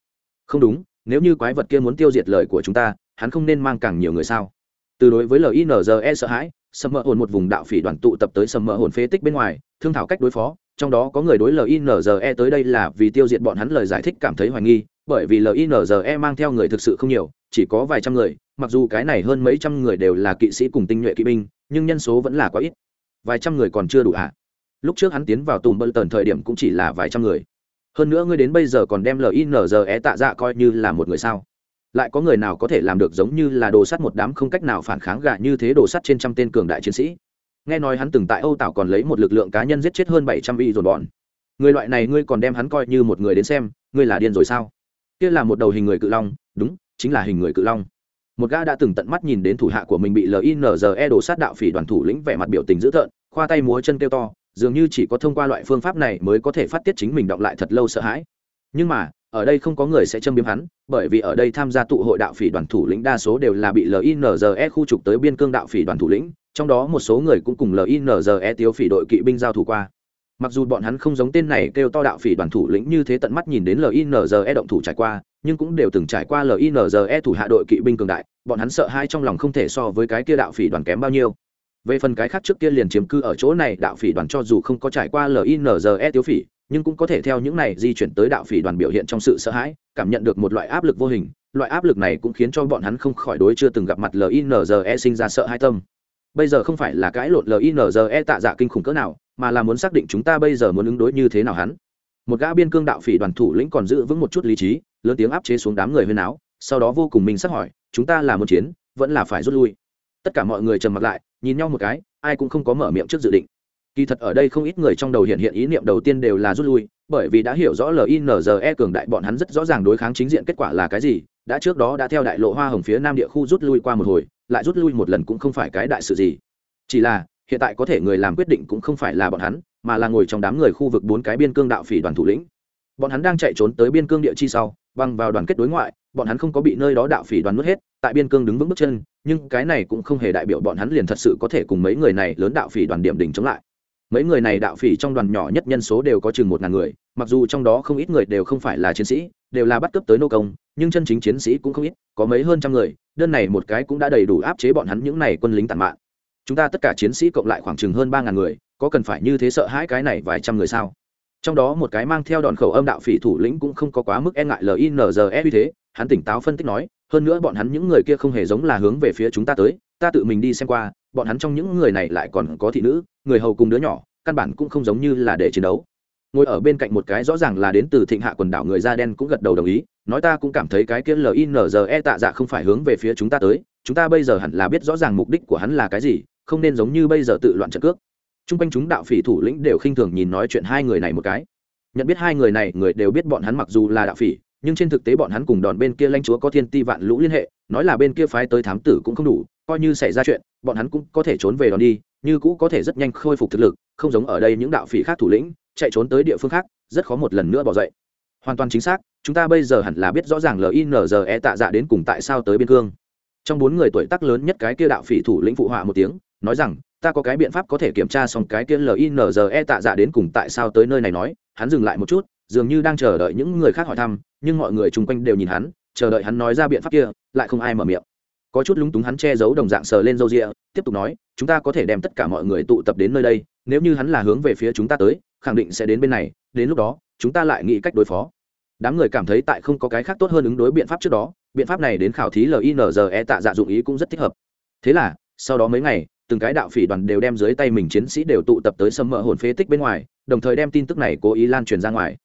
Không đúng, nếu như quái vật kia muốn tiêu diệt lời của chúng ta hắn không nên mang càng nhiều người sao? Từ đối với linze sợ hãi sầm mỡ hồn một vùng đạo phỉ đoàn tụ tập tới sầm mỡ hồn phế tích bên ngoài, thương thảo cách đối phó, trong đó có người đối linze tới đây là vì tiêu diệt bọn hắn lời giải thích cảm thấy hoài nghi, bởi vì linze mang theo người thực sự không nhiều, chỉ có vài trăm người, mặc dù cái này hơn mấy trăm người đều là kỵ sĩ cùng tinh nhuệ kỵ binh, nhưng nhân số vẫn là quá ít. Vài trăm người còn chưa đủ à? lúc trước hắn tiến vào tùm bơ tần thời điểm cũng chỉ là vài trăm người. Hơn nữa ngươi đến bây giờ còn đem linze tạ dạ coi như là một người sao? Lại có người nào có thể làm được giống như là đồ sắt một đám không cách nào phản kháng gạ như thế đồ sắt trên trăm tên cường đại chiến sĩ? Nghe nói hắn từng tại âu tảo còn lấy một lực lượng cá nhân giết chết hơn bảy trăm y dồn bọn. Người loại này ngươi còn đem hắn coi như một người đến xem, ngươi là điên rồi sao? Kia là một đầu hình người cự long, đúng, chính là hình người cự long. Một gã đã từng tận mắt nhìn đến thủ hạ của mình bị linze đổ sát đạo phỉ đoàn thủ lĩnh vẻ mặt biểu tình dữ tợn, khoa tay múa chân kêu to, dường như chỉ có thông qua loại phương pháp này mới có thể phát tiết chính mình động lại thật lâu sợ hãi. Nhưng mà ở đây không có người sẽ châm biếm hắn, bởi vì ở đây tham gia tụ hội đạo phỉ đoàn thủ lĩnh đa số đều là bị linze khu trục tới biên cương đạo phỉ đoàn thủ lĩnh, trong đó một số người cũng cùng linze tiêu phỉ đội kỵ binh giao thủ qua. Mặc dù bọn hắn không giống tên này kêu to đạo phỉ đoàn thủ lĩnh như thế tận mắt nhìn đến linze động thủ trải qua, nhưng cũng đều từng trải qua linze thủ hạ đội kỵ binh cường đại, bọn hắn sợ hai trong lòng không thể so với cái kia đạo phỉ đoàn kém bao nhiêu. Về phần cái khác trước kia liền chiếm cư ở chỗ này, đạo phỉ đoàn cho dù không có trải qua linze tiêu phỉ nhưng cũng có thể theo những này di chuyển tới đạo phỉ đoàn biểu hiện trong sự sợ hãi, cảm nhận được một loại áp lực vô hình, loại áp lực này cũng khiến cho bọn hắn không khỏi đối chưa từng gặp mặt linze sinh ra sợ hai tâm. Bây giờ không phải là cãi lộn linze tạ dạ kinh khủng cỡ nào, mà là muốn xác định chúng ta bây giờ muốn ứng đối như thế nào hắn. Một gã biên cương đạo phỉ đoàn thủ lĩnh còn giữ vững một chút lý trí, lớn tiếng áp chế xuống đám người huyên áo sau đó vô cùng mình sắc hỏi, chúng ta là một chiến, vẫn là phải rút lui? Tất cả mọi người trầm mặt lại, nhìn nhau một cái, ai cũng không có mở miệng trước dự định kỳ thật ở đây không ít người trong đầu hiện hiện ý niệm đầu tiên đều là rút lui, bởi vì đã hiểu rõ linze cường đại, bọn hắn rất rõ ràng đối kháng chính diện kết quả là cái gì, đã trước đó đã theo đại lộ hoa hồng phía nam địa khu rút lui qua một hồi, lại rút lui một lần cũng không phải cái đại sự gì. Chỉ là, hiện tại có thể người làm quyết định cũng không phải là bọn hắn, mà là ngồi trong đám người khu vực bốn cái biên cương đạo phỉ đoàn thủ lĩnh. Bọn hắn đang chạy trốn tới biên cương địa chi sau băng vào đoàn kết đối ngoại, bọn hắn không có bị nơi đó đạo phỉ đoàn nuốt hết, tại biên cương đứng vững bước chân, nhưng cái này cũng không hề đại biểu bọn hắn liền thật sự có thể cùng mấy người này lớn đạo phỉ đoàn điểm đỉnh chống lại mấy người này đạo phỉ trong đoàn nhỏ nhất nhân số đều có chừng một ngàn người, mặc dù trong đó không ít người đều không phải là chiến sĩ, đều là bắt cướp tới nô công, nhưng chân chính chiến sĩ cũng không ít, có mấy hơn trăm người, đơn này một cái cũng đã đầy đủ áp chế bọn hắn những này quân lính tàn mạng chúng ta tất cả chiến sĩ cộng lại khoảng chừng hơn ba ngàn người, có cần phải như thế sợ hãi cái này vài trăm người sao? Trong đó một cái mang theo đòn khẩu âm đạo phỉ thủ lĩnh cũng không có quá mức e ngại linze uy thế, hắn tỉnh táo phân tích nói, hơn nữa bọn hắn những người kia không hề giống là hướng về phía chúng ta tới, ta tự mình đi xem qua bọn hắn trong những người này lại còn có thị nữ, người hầu cùng đứa nhỏ, căn bản cũng không giống như là để chiến đấu. Ngồi ở bên cạnh một cái rõ ràng là đến từ thịnh hạ quần đảo người da đen cũng gật đầu đồng ý, nói ta cũng cảm thấy cái kia linze tạ dạ không phải hướng về phía chúng ta tới, chúng ta bây giờ hẳn là biết rõ ràng mục đích của hắn là cái gì, không nên giống như bây giờ tự loạn trận cước. T r u n g quanh chúng đạo phỉ thủ lĩnh đều khinh thường nhìn nói chuyện hai người này một cái. Nhận biết hai người này, người đều biết bọn hắn mặc dù là đạo phỉ, nhưng trên thực tế bọn hắn cùng đòn bên kia lanh chúa có thiên ti vạn lũ liên hệ, nói là bên kia phái tới thám tử cũng không đủ coi như xảy ra chuyện, bọn hắn cũng có thể trốn về đòn đi, như cũ có thể rất nhanh khôi phục thực lực, không giống ở đây những đạo phỉ khác thủ lĩnh, chạy trốn tới địa phương khác, rất khó một lần nữa bỏ dậy. Hoàn toàn chính xác, chúng ta bây giờ hẳn là biết rõ ràng linze tạ dạ đến cùng tại sao tới biên cương. Trong bốn người tuổi tác lớn nhất cái kia đạo phỉ thủ lĩnh phụ họa một tiếng, nói rằng, ta có cái biện pháp có thể kiểm tra xong cái kia linze tạ dạ đến cùng tại sao tới nơi này nói, hắn dừng lại một chút, dường như đang chờ đợi những người khác hỏi thăm, nhưng mọi người chung quanh đều nhìn hắn, chờ đợi hắn nói ra biện pháp kia, lại không ai mở miệng có chút lúng túng hắn che giấu đồng dạng sờ lên râu rịa, tiếp tục nói, chúng ta có thể đem tất cả mọi người tụ tập đến nơi đây, nếu như hắn là hướng về phía chúng ta tới, khẳng định sẽ đến bên này, đến lúc đó, chúng ta lại nghĩ cách đối phó. Đám người cảm thấy tại không có cái khác tốt hơn ứng đối biện pháp trước đó, biện pháp này đến khảo thí linze tạ dạ dụng ý cũng rất thích hợp. Thế là, sau đó mấy ngày, từng cái đạo phỉ đoàn đều đem dưới tay mình chiến sĩ đều tụ tập tới sâm mỡ hồn phế tích bên ngoài, đồng thời đem tin tức này cố ý lan truyền ra ngoài.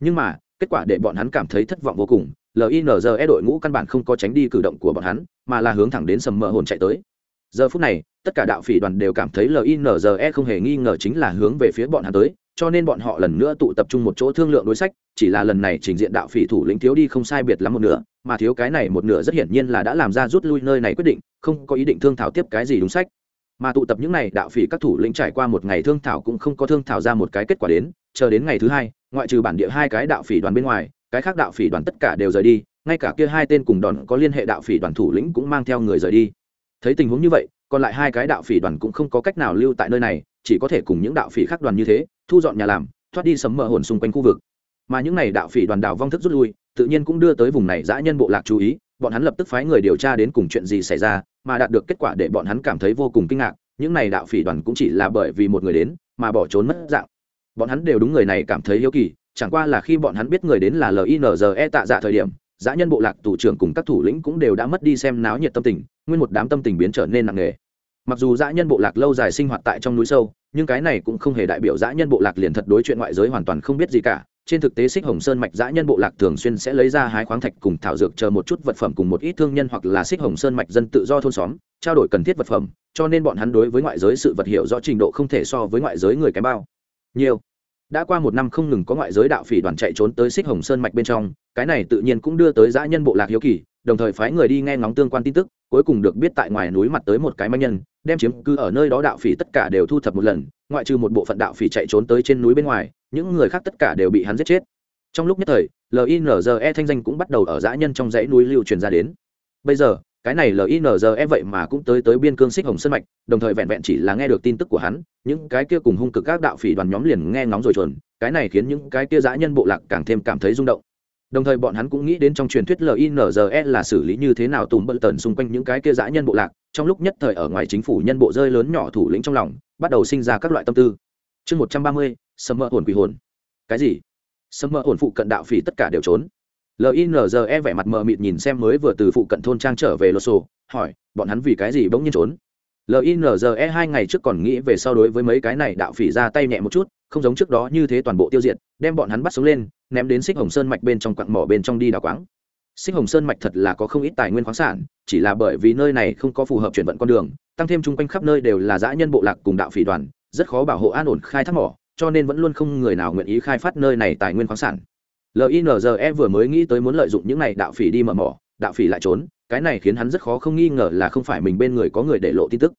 Nhưng mà, kết quả để bọn hắn cảm thấy thất vọng vô cùng linze đội ngũ căn bản không có tránh đi cử động của bọn hắn, mà là hướng thẳng đến sầm mờ hồn chạy tới. Giờ phút này, tất cả đạo phỉ đoàn đều cảm thấy linze không hề nghi ngờ chính là hướng về phía bọn hắn tới, cho nên bọn họ lần nữa tụ tập trung một chỗ thương lượng đối sách, chỉ là lần này trình diện đạo phỉ thủ lĩnh thiếu đi không sai biệt lắm một nửa, mà thiếu cái này một nửa rất hiển nhiên là đã làm ra rút lui nơi này quyết định, không có ý định thương thảo tiếp cái gì đúng sách. Mà tụ tập những này, đạo phỉ các thủ lĩnh trải qua một ngày thương thảo cũng không có thương thảo ra một cái kết quả đến, chờ đến ngày thứ hai, ngoại trừ bản địa hai cái đạo phỉ đoàn bên ngoài cái khác đạo phỉ đoàn tất cả đều rời đi, ngay cả kia hai tên cùng đòn có liên hệ đạo phỉ đoàn thủ lĩnh cũng mang theo người rời đi. Thấy tình huống như vậy, còn lại hai cái đạo phỉ đoàn cũng không có cách nào lưu tại nơi này, chỉ có thể cùng những đạo phỉ khác đoàn như thế, thu dọn nhà làm, thoát đi sấm mờ hồn xung quanh khu vực. Mà những n à y đạo phỉ đoàn đảo vong thức rút lui, tự nhiên cũng đưa tới vùng này giã nhân bộ lạc chú ý, bọn hắn lập tức phái người điều tra đến cùng chuyện gì xảy ra, mà đạt được kết quả để bọn hắn cảm thấy vô cùng kinh ngạc, những n à y đạo phỉ đoàn cũng chỉ là bởi vì một người đến, mà bỏ trốn mất dạng. Bọn hắn đều đúng người này cảm thấy hiếu kỳ chẳng qua là khi bọn hắn biết người đến là linze tạ dạ thời điểm, dã nhân bộ lạc thủ trưởng cùng các thủ lĩnh cũng đều đã mất đi xem náo nhiệt tâm tình, nguyên một đám tâm tình biến trở nên nặng nề. Mặc dù dã nhân bộ lạc lâu dài sinh hoạt tại trong núi sâu, nhưng cái này cũng không hề đại biểu dã nhân bộ lạc liền thật đối chuyện ngoại giới hoàn toàn không biết gì cả. Trên thực tế xích hồng sơn mạch dã nhân bộ lạc thường xuyên sẽ lấy ra hái khoáng thạch cùng thảo dược chờ một chút vật phẩm cùng một ít thương nhân hoặc là xích hồng sơn mạch dân tự do thôn xóm, trao đổi cần thiết vật phẩm, cho nên bọn hắn đối với ngoại giới sự vật hiệu rõ trình độ không thể so với ngoại giới người cái bao nhiều đã qua một năm không ngừng có ngoại giới đạo phỉ đoàn chạy trốn tới xích hồng sơn mạch bên trong, cái này tự nhiên cũng đưa tới dã nhân bộ lạc hiếu kỳ, đồng thời phái người đi nghe ngóng tương quan tin tức, cuối cùng được biết tại ngoài núi mặt tới một cái manh nhân, đem chiếm cư ở nơi đó đạo phỉ tất cả đều thu thập một lần, ngoại trừ một bộ phận đạo phỉ chạy trốn tới trên núi bên ngoài, những người khác tất cả đều bị hắn giết chết. Trong lúc nhất thời linze thanh danh cũng bắt đầu ở dã nhân trong dãy núi lưu truyền ra đến. Bây giờ cái này linze vậy mà cũng tới tới biên cương xích hồng sân mạch, đồng thời vẹn vẹn chỉ là nghe được tin tức của hắn, những cái kia cùng hung cực các đạo phỉ đoàn nhóm liền nghe ngóng rồi chuẩn cái này khiến những cái kia dã nhân bộ lạc càng thêm cảm thấy rung động. Đồng thời bọn hắn cũng nghĩ đến trong truyền thuyết linze là xử lý như thế nào tùm bận tần xung quanh những cái kia dã nhân bộ lạc, trong lúc nhất thời ở ngoài chính phủ nhân bộ rơi lớn nhỏ thủ lĩnh trong lòng, bắt đầu sinh ra các loại tâm tư. Chương một trăm ba mươi sầm mỡ hồn quỷ hồn. Cái gì? Sầm mỡ hồn phụ cận đạo phỉ tất cả đều trốn linze vẻ mặt mờ mịt nhìn xem mới vừa từ phụ cận thôn trang trở về lô sô, hỏi, bọn hắn vì cái gì bỗng nhiên trốn? Linze hai ngày trước còn nghĩ về sau đối với mấy cái này đạo phỉ ra tay nhẹ một chút, không giống trước đó như thế toàn bộ tiêu diệt, đem bọn hắn bắt sống lên, ném đến xích hồng sơn mạch bên trong quặng mỏ bên trong đi đào quáng. Xích hồng sơn mạch thật là có không ít tài nguyên khoáng sản, chỉ là bởi vì nơi này không có phù hợp chuyển vận con đường, tăng thêm chung quanh khắp nơi đều là dã nhân bộ lạc cùng đạo phỉ đoàn, rất khó bảo hộ an ổn khai thác mỏ, cho nên vẫn luôn không người nào nguyện ý khai phát nơi này tài nguyên khoáng sản linze vừa mới nghĩ tới muốn lợi dụng những này đạo phỉ đi mở mỏ, đạo phỉ lại trốn, cái này khiến hắn rất khó không nghi ngờ là không phải mình bên người có người để lộ tin tức.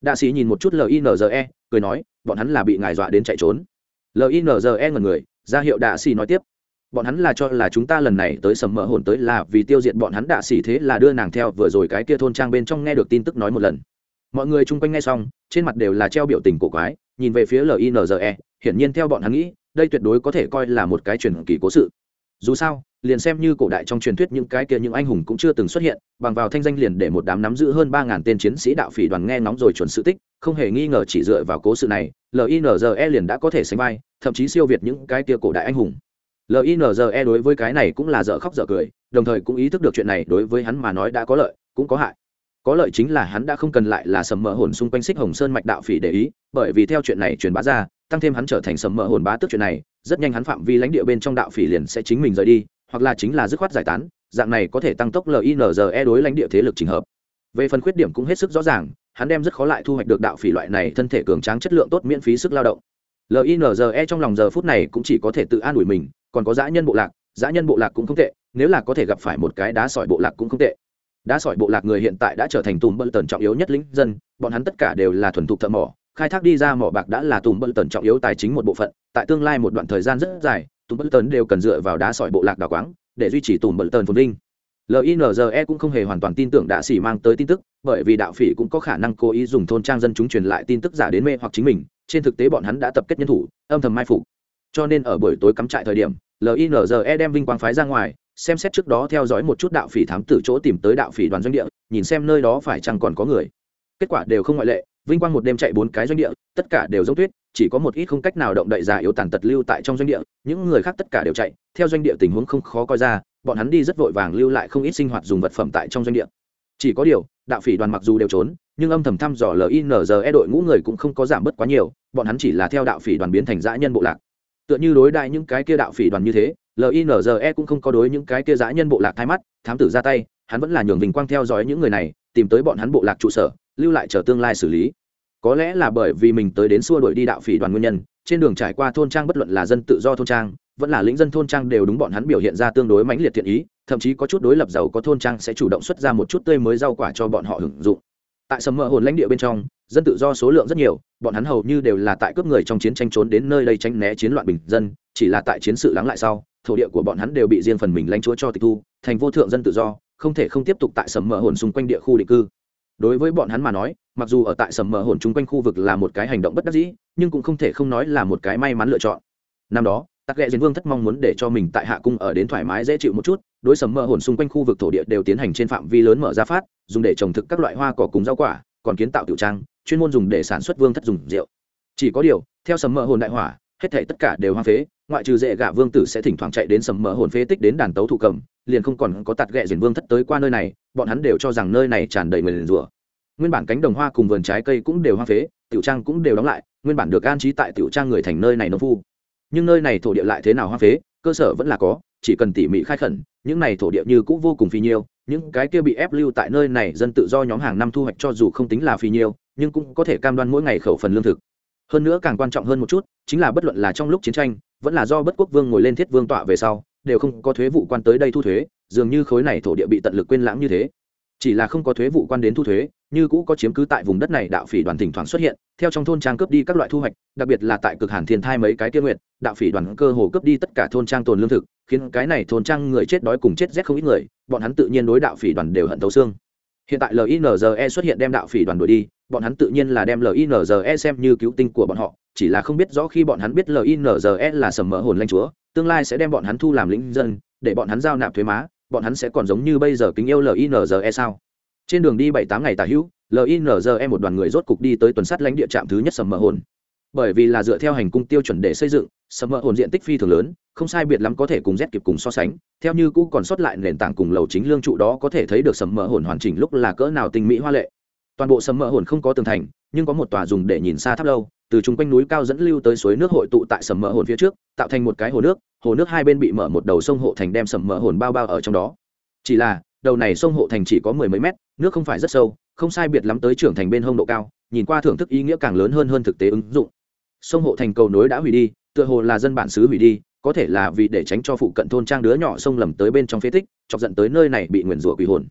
Đạ sĩ nhìn một chút linze cười nói, bọn hắn là bị ngài dọa đến chạy trốn. Linze ngần người, ra hiệu đạ sĩ nói tiếp, bọn hắn là cho là chúng ta lần này tới sầm mỡ hồn tới là vì tiêu diệt bọn hắn. Đạ sĩ thế là đưa nàng theo vừa rồi cái kia thôn trang bên trong nghe được tin tức nói một lần. Mọi người chung quanh nghe xong, trên mặt đều là treo biểu tình cổ quái, nhìn về phía linze hiển nhiên theo bọn hắn nghĩ đây tuyệt đối có thể coi là một cái truyền kỳ cố sự. Dù sao, liền xem như cổ đại trong truyền thuyết những cái kia những anh hùng cũng chưa từng xuất hiện, bằng vào thanh danh liền để một đám nắm giữ hơn ba ngàn tên chiến sĩ đạo phỉ đoàn nghe nóng rồi chuẩn sự tích, không hề nghi ngờ chỉ dựa vào cố sự này linze liền đã có thể sánh vai, thậm chí siêu việt những cái kia cổ đại anh hùng. Linze đối với cái này cũng là dở khóc dở cười, đồng thời cũng ý thức được chuyện này đối với hắn mà nói đã có lợi, cũng có hại. Có lợi chính là hắn đã không cần lại là sầm mỡ hồn xung quanh xích hồng sơn mạch đạo phỉ để ý, bởi vì theo chuyện này truyền bá ra tăng thêm hắn trở thành sầm mỡ hồn bá tước chuyện này, rất nhanh hắn phạm vi lãnh địa bên trong đạo phỉ liền sẽ chính mình rời đi, hoặc là chính là dứt khoát giải tán, dạng này có thể tăng tốc linze đối lãnh địa thế lực trình hợp. Về phần khuyết điểm cũng hết sức rõ ràng, hắn đem rất khó lại thu hoạch được đạo phỉ loại này thân thể cường tráng chất lượng tốt miễn phí sức lao động. Linze trong lòng giờ phút này cũng chỉ có thể tự an ủi mình, còn có dã nhân bộ lạc, dã nhân bộ lạc cũng không tệ, nếu là có thể gặp phải một cái đá sỏi bộ lạc cũng không tệ. Đá sỏi bộ lạc người hiện tại đã trở thành tùm bận tần trọng yếu nhất lĩnh dân, bọn hắn tất cả đều là thuần thục thợ mỏ khai thác đi ra mỏ bạc đã là tùm bận tần trọng yếu tài chính một bộ phận, tại tương lai một đoạn thời gian rất dài, tùm bận tần đều cần dựa vào đá sỏi bộ lạc đào quáng để duy trì tùm bận tần phồn vinh. Linze cũng không hề hoàn toàn tin tưởng đạ sĩ mang tới tin tức, bởi vì đạo phỉ cũng có khả năng cố ý dùng thôn trang dân chúng truyền lại tin tức giả đến mê hoặc chính mình, trên thực tế bọn hắn đã tập kết nhân thủ, âm thầm mai phục. Cho nên ở buổi tối cắm trại thời điểm linze đem vinh quang phái ra ngoài, xem xét trước đó theo dõi một chút đạo phỉ thám tử chỗ tìm tới đạo phỉ đoàn doanh địa, nhìn xem nơi đó phải chăng còn có người kết quả đều không ngoại lệ, vinh quang một đêm chạy bốn cái doanh địa, tất cả đều giống tuyết, chỉ có một ít không cách nào động đậy già yếu tàn tật lưu tại trong doanh địa, những người khác tất cả đều chạy, theo doanh địa tình huống không khó coi ra, bọn hắn đi rất vội vàng lưu lại không ít sinh hoạt dùng vật phẩm tại trong doanh địa. Chỉ có điều, đạo phỉ đoàn mặc dù đều trốn, nhưng âm thầm thăm dò linze đội ngũ người cũng không có giảm bớt quá nhiều, bọn hắn chỉ là theo đạo phỉ đoàn biến thành dã nhân bộ lạc. Tựa như đối đại những cái kia đạo phỉ đoàn như thế linze cũng không có đối những cái kia dã nhân bộ lạc thay mắt, thám tử ra tay, hắn vẫn là nhường vinh quang theo dõi những người này, tìm tới bọn hắn bộ lạc trụ sở lưu lại chờ tương lai xử lý. Có lẽ là bởi vì mình tới đến xua đuổi đi đạo phỉ đoàn nguyên nhân, trên đường trải qua thôn trang bất luận là dân tự do thôn trang, vẫn là lĩnh dân thôn trang đều đúng bọn hắn biểu hiện ra tương đối mãnh liệt thiện ý, thậm chí có chút đối lập giàu có thôn trang sẽ chủ động xuất ra một chút tươi mới rau quả cho bọn họ hưởng dụng. Tại sầm mỡ hồn lãnh địa bên trong, dân tự do số lượng rất nhiều, bọn hắn hầu như đều là tại cướp người trong chiến tranh trốn đến nơi đây tranh né chiến loạn bình dân, chỉ là tại chiến sự lắng lại sau, thổ địa của bọn hắn đều bị riêng phần mình lãnh chúa cho tịch thu, thành vô thượng dân tự do, không thể không tiếp tục tại sầm mỡ hồn xung quanh địa khu định cư đối với bọn hắn mà nói, mặc dù ở tại sầm mờ hồn chung quanh khu vực là một cái hành động bất đắc dĩ, nhưng cũng không thể không nói là một cái may mắn lựa chọn. Năm đó, tắc ghẹ diên vương thất mong muốn để cho mình tại hạ cung ở đến thoải mái dễ chịu một chút, đối sầm mờ hồn xung quanh khu vực thổ địa đều tiến hành trên phạm vi lớn mở ra phát, dùng để trồng thực các loại hoa cỏ cùng rau quả, còn kiến tạo tiểu trang, chuyên môn dùng để sản xuất vương thất dùng rượu. Chỉ có điều, theo sầm mờ hồn đại hỏa hết thảy tất cả đều hoang phế, ngoại trừ dễ gạ vương tử sẽ thỉnh thoảng chạy đến sầm mỡ hồn phế tích đến đàn tấu thủ cầm, liền không còn có tạt gẹ diễn vương thất tới qua nơi này, bọn hắn đều cho rằng nơi này tràn đầy mùi liền rủa. Nguyên bản cánh đồng hoa cùng vườn trái cây cũng đều hoang phế, tiểu trang cũng đều đóng lại, nguyên bản được an trí tại tiểu trang người thành nơi này nông phu. Nhưng nơi này thổ địa lại thế nào hoang phế, cơ sở vẫn là có, chỉ cần tỉ mỉ khai khẩn, những này thổ địa như cũng vô cùng phi nhiêu, những cái kia bị ép lưu tại nơi này dân tự do nhóm hàng năm thu hoạch cho dù không tính là phi nhiêu, nhưng cũng có thể cam đoan mỗi ngày khẩu phần lương thực hơn nữa càng quan trọng hơn một chút, chính là bất luận là trong lúc chiến tranh, vẫn là do bất quốc vương ngồi lên thiết vương tọa về sau, đều không có thuế vụ quan tới đây thu thuế, dường như khối này thổ địa bị tận lực quên lãng như thế. Chỉ là không có thuế vụ quan đến thu thuế, như cũ có chiếm cứ tại vùng đất này đạo phỉ đoàn thỉnh thoảng xuất hiện, theo trong thôn trang cướp đi các loại thu hoạch, đặc biệt là tại cực hàn thiên thai mấy cái tiên nguyện đạo phỉ đoàn cơ hồ cướp đi tất cả thôn trang tồn lương thực, khiến cái này thôn trang người chết đói cùng chết rét không ít người, bọn hắn tự nhiên đối đạo phỉ đoàn đều hận tấu xương hiện tại linze xuất hiện đem đạo phỉ đoàn đuổi đi, bọn hắn tự nhiên là đem linze xem như cứu tinh của bọn họ, chỉ là không biết rõ khi bọn hắn biết linze là sầm mỡ hồn lanh chúa, tương lai sẽ đem bọn hắn thu làm lĩnh dân, để bọn hắn giao nạp thuế má, bọn hắn sẽ còn giống như bây giờ kính yêu linze sao? Trên đường đi bảy tám ngày tà hữu linze một đoàn người rốt cục đi tới tuần sát lãnh địa trạm thứ nhất sầm mỡ hồn. Bởi vì là dựa theo hành cung tiêu chuẩn để xây dựng sầm mỡ hồn diện tích phi thường lớn, không sai biệt lắm có thể cùng z kịp cùng so sánh. Theo như cũ còn sót lại nền tảng cùng lầu chính lương trụ đó có thể thấy được sầm mỡ hồn hoàn chỉnh lúc là cỡ nào tinh mỹ hoa lệ. Toàn bộ sầm mỡ hồn không có tường thành, nhưng có một tòa dùng để nhìn xa tháp lâu, từ chung quanh núi cao dẫn lưu tới suối nước hội tụ tại sầm mỡ hồn phía trước, tạo thành một cái hồ nước hồ nước hai bên bị mở một đầu sông hộ thành đem sầm mỡ hồn bao bao ở trong đó. Chỉ là, đầu này sông hộ thành chỉ có mười mấy mét, nước không phải rất sâu, không sai biệt lắm tới trưởng thành bên hông độ cao, nhìn qua thưởng thức ý nghĩa càng lớn hơn hơn thực tế ứng dụng. Sông hộ thành cầu nối đã hủy đi tựa hồ là dân bản xứ hủy đi có thể là vì để tránh cho phụ cận thôn trang đứa nhỏ xông lầm tới bên trong phế tích chọc dẫn tới nơi này bị nguyền rủa quỷ hồn.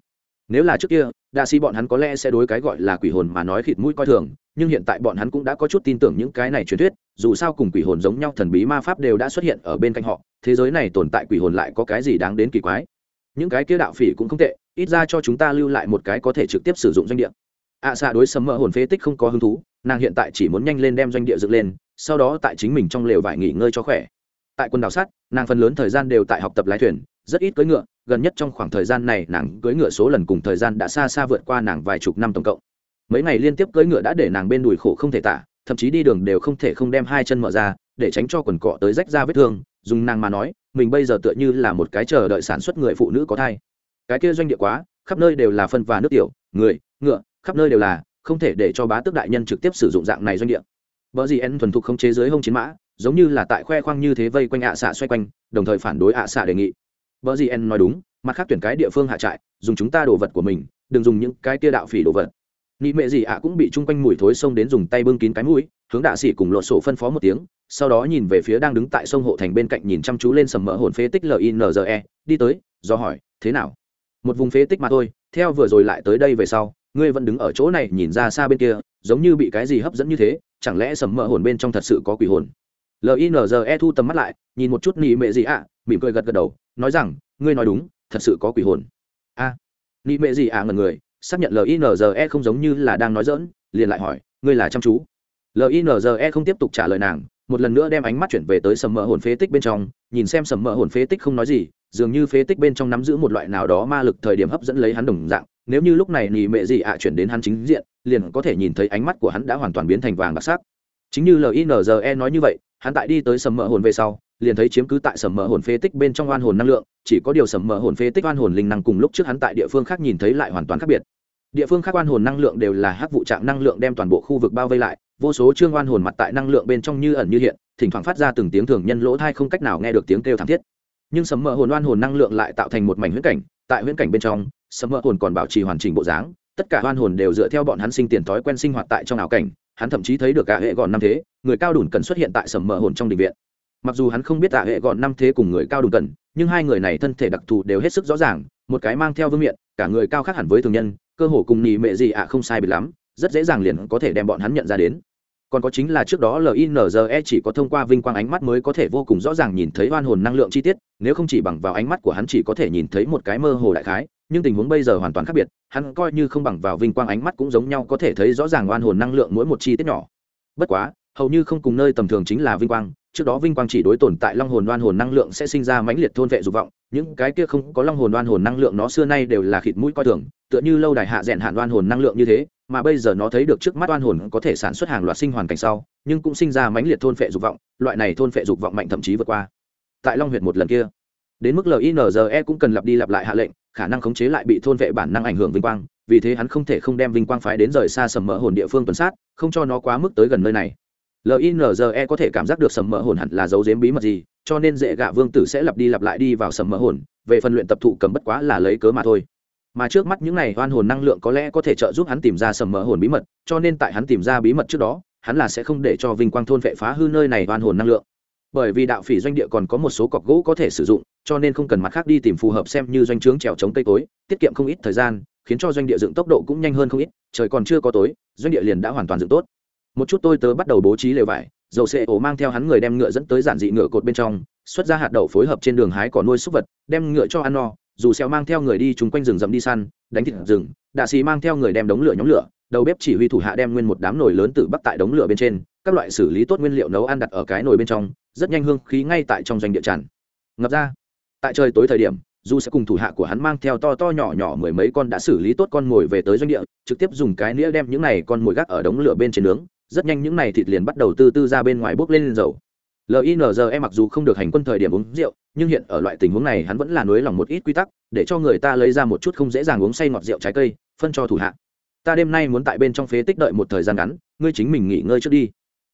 Nếu là trước kia đa sĩ bọn hắn có lẽ sẽ đối cái gọi là quỷ hồn mà nói khịt mũi coi thường nhưng hiện tại bọn hắn cũng đã có chút tin tưởng những cái này truyền thuyết dù sao cùng quỷ hồn giống nhau thần bí ma pháp đều đã xuất hiện ở bên cạnh họ thế giới này tồn tại quỷ hồn lại có cái gì đáng đến kỳ quái? Những cái kia đạo phỉ cũng không tệ ít ra cho chúng ta lưu lại một cái có thể trực tiếp sử dụng doanh địa. Ạ à, xạ đối sấm mỡ hồn phế tích không có hứng thú nàng hiện tại chỉ muốn nhanh lên đem doanh địa dựng lên sau đó tại chính mình trong lều vải nghỉ ngơi cho khỏe. Tại quần đảo sát nàng phần lớn thời gian đều tại học tập lái thuyền, rất ít cưỡi ngựa, gần nhất trong khoảng thời gian này nàng cưỡi ngựa số lần cùng thời gian đã xa xa vượt qua nàng vài chục năm tổng cộng. Mấy ngày liên tiếp cưỡi ngựa đã để nàng bên đùi khổ không thể tả, thậm chí đi đường đều không thể không đem hai chân mở ra, để tránh cho quần cọ tới rách ra vết thương, dùng nàng mà nói, mình bây giờ tựa như là một cái chờ đợi sản xuất người phụ nữ có thai. Cái kia doanh địa quá, khắp nơi đều là phân và nước tiểu, người, ngựa, khắp nơi đều là, không thể để cho bá tước đại nhân trực tiếp sử dụng dạng này doanh địa vợ gì en thuần thục không chế giới hông chiến mã, giống như là tại khoe khoang như thế vây quanh ạ xạ xoay quanh, đồng thời phản đối ạ xạ đề nghị. Vợ gì en nói đúng, mặt khác tuyển cái địa phương hạ trại, dùng chúng ta đồ vật của mình, đừng dùng những cái tia đạo phỉ đồ vật. Nị mệ gì ạ cũng bị chung quanh mùi thối xông đến dùng tay bưng kín cái mũi, hướng đạ sĩ cùng lột sổ phân phó một tiếng, sau đó nhìn về phía đang đứng tại sông hộ thành bên cạnh nhìn chăm chú lên sầm mỡ hồn phế tích linze đi tới, do hỏi, thế nào? Một vùng phế tích mà thôi, theo vừa rồi lại tới đây về sau ngươi vẫn đứng ở chỗ này nhìn ra xa bên kia giống như bị cái gì hấp dẫn như thế chẳng lẽ sầm mỡ hồn bên trong thật sự có quỷ hồn? Linze thu tầm mắt lại nhìn một chút nị mệ gì ạ mỉm cười gật gật đầu nói rằng ngươi nói đúng thật sự có quỷ hồn. A à, nị mệ gì ạ ngần người xác nhận linze không giống như là đang nói dỡn liền lại hỏi ngươi là chăm chú. Linze không tiếp tục trả lời nàng một lần nữa đem ánh mắt chuyển về tới sầm mỡ hồn phế tích bên trong nhìn xem sầm mỡ hồn phế tích không nói gì dường như phế tích bên trong nắm giữ một loại nào đó ma lực thời điểm hấp dẫn lấy hắn đồng dạng nếu như lúc này nỉ mệ gì ạ chuyển đến hắn chính diện, liền có thể nhìn thấy ánh mắt của hắn đã hoàn toàn biến thành vàng bạc sắc. Chính như linze nói như vậy, hắn tại đi tới sầm mỡ hồn về sau, liền thấy chiếm cứ tại sầm mỡ hồn phế tích bên trong oan hồn năng lượng, chỉ có điều sầm mỡ hồn phế tích oan hồn linh năng cùng lúc trước hắn tại địa phương khác nhìn thấy lại hoàn toàn khác biệt. Địa phương khác oan hồn năng lượng đều là hắc vụ trạng năng lượng đem toàn bộ khu vực bao vây lại, vô số chương oan hồn mặt tại năng lượng bên trong như ẩn như hiện, thỉnh thoảng phát ra từng tiếng thường nhân lỗ thai không cách nào nghe được tiếng kêu thảm thiết. Nhưng sầm mỡ hồn oan hồn năng lượng lại tạo thành một mảnh huyễn cảnh, tại huyễn cảnh bên trong sấm Mơ hồn còn bảo trì hoàn chỉnh bộ dáng, tất cả hoan hồn đều dựa theo bọn hắn sinh tiền thói quen sinh hoạt tại trong ảo cảnh, hắn thậm chí thấy được cả hệ gọn năm thế, người cao đủn cần xuất hiện tại sầm Mơ hồn trong đình viện. Mặc dù hắn không biết cả hệ gọn năm thế cùng người cao đủn cần, nhưng hai người này thân thể đặc thù đều hết sức rõ ràng, một cái mang theo vương miện, cả người cao khác hẳn với thường nhân, cơ hồ cùng nhì mệ gì ạ không sai biệt lắm, rất dễ dàng liền có thể đem bọn hắn nhận ra đến. Còn có chính là trước đó linze chỉ có thông qua vinh quang ánh mắt mới có thể vô cùng rõ ràng nhìn thấy oan hồn năng lượng chi tiết, nếu không chỉ bằng vào ánh mắt của hắn chỉ có thể nhìn thấy một cái mơ hồ đại khái nhưng tình huống bây giờ hoàn toàn khác biệt, hắn coi như không bằng vào vinh quang ánh mắt cũng giống nhau có thể thấy rõ ràng oan hồn năng lượng mỗi một chi tiết nhỏ. Bất quá, hầu như không cùng nơi tầm thường chính là vinh quang, trước đó vinh quang chỉ đối tồn tại long hồn oan hồn năng lượng sẽ sinh ra mãnh liệt thôn vệ dục vọng, những cái kia không có long hồn oan hồn năng lượng nó xưa nay đều là khịt mũi coi thường, tựa như lâu đài hạ rèn hạn oan hồn năng lượng như thế, mà bây giờ nó thấy được trước mắt oan hồn có thể sản xuất hàng loạt sinh hoàn cảnh sau, nhưng cũng sinh ra mãnh liệt thôn phệ dục vọng, loại này thôn phệ dục vọng mạnh thậm chí vượt qua. Tại long huyệt một lần kia, đến mức linze cũng cần lặp đi lặp lại hạ lệnh khả năng khống chế lại bị thôn vệ bản năng ảnh hưởng vinh quang, vì thế hắn không thể không đem vinh quang phái đến rời xa sầm mỡ hồn địa phương tuần sát, không cho nó quá mức tới gần nơi này. Linze có thể cảm giác được sầm mỡ hồn hẳn là dấu dếm bí mật gì, cho nên dễ gạ vương tử sẽ lặp đi lặp lại đi vào sầm mỡ hồn, về phần luyện tập thụ cầm bất quá là lấy cớ mà thôi. Mà trước mắt những này oan hồn năng lượng có lẽ có thể trợ giúp hắn tìm ra sầm mỡ hồn bí mật, cho nên tại hắn tìm ra bí mật trước đó, hắn là sẽ không để cho vinh quang thôn vệ phá hư nơi này oan hồn năng lượng bởi vì đạo phỉ doanh địa còn có một số cọc gỗ có thể sử dụng, cho nên không cần mặt khác đi tìm phù hợp xem như doanh trướng trèo chống cây tối tiết kiệm không ít thời gian, khiến cho doanh địa dựng tốc độ cũng nhanh hơn không ít, trời còn chưa có tối, doanh địa liền đã hoàn toàn dựng tốt. Một chút tôi tớ bắt đầu bố trí lều vải, dầu xệ ổ mang theo hắn người đem ngựa dẫn tới giản dị ngựa cột bên trong, xuất ra hạt đậu phối hợp trên đường hái cỏ nuôi súc vật, đem ngựa cho ăn no, dù xeo mang theo người đi chúng quanh rừng rậm đi săn, đánh thịt rừng, đạ xì mang theo người đem đống lửa nhóm lửa, đầu bếp chỉ huy thủ hạ đem nguyên một đám nồi lớn từ bắc tại đống lửa bên trên các loại xử lý tốt nguyên liệu nấu ăn đặt ở cái nồi bên trong, rất nhanh hương khí ngay tại trong doanh địa tràn. Ngập ra. Tại trời tối thời điểm, dù sẽ cùng thủ hạ của hắn mang theo to to nhỏ nhỏ mười mấy con đã xử lý tốt con mồi về tới doanh địa, trực tiếp dùng cái nĩa đem những này con mồi gác ở đống lửa bên trên nướng, rất nhanh những này thịt liền bắt đầu tư tư ra bên ngoài bốc lên dầu. Linze mặc dù không được hành quân thời điểm uống rượu, nhưng hiện ở loại tình huống này hắn vẫn là nới lòng một ít quy tắc, để cho người ta lấy ra một chút không dễ dàng uống say ngọt rượu trái cây, phân cho thủ hạ. Ta đêm nay muốn tại bên trong phế tích đợi một thời gian ngắn, ngươi chính mình nghỉ ngơi trước đi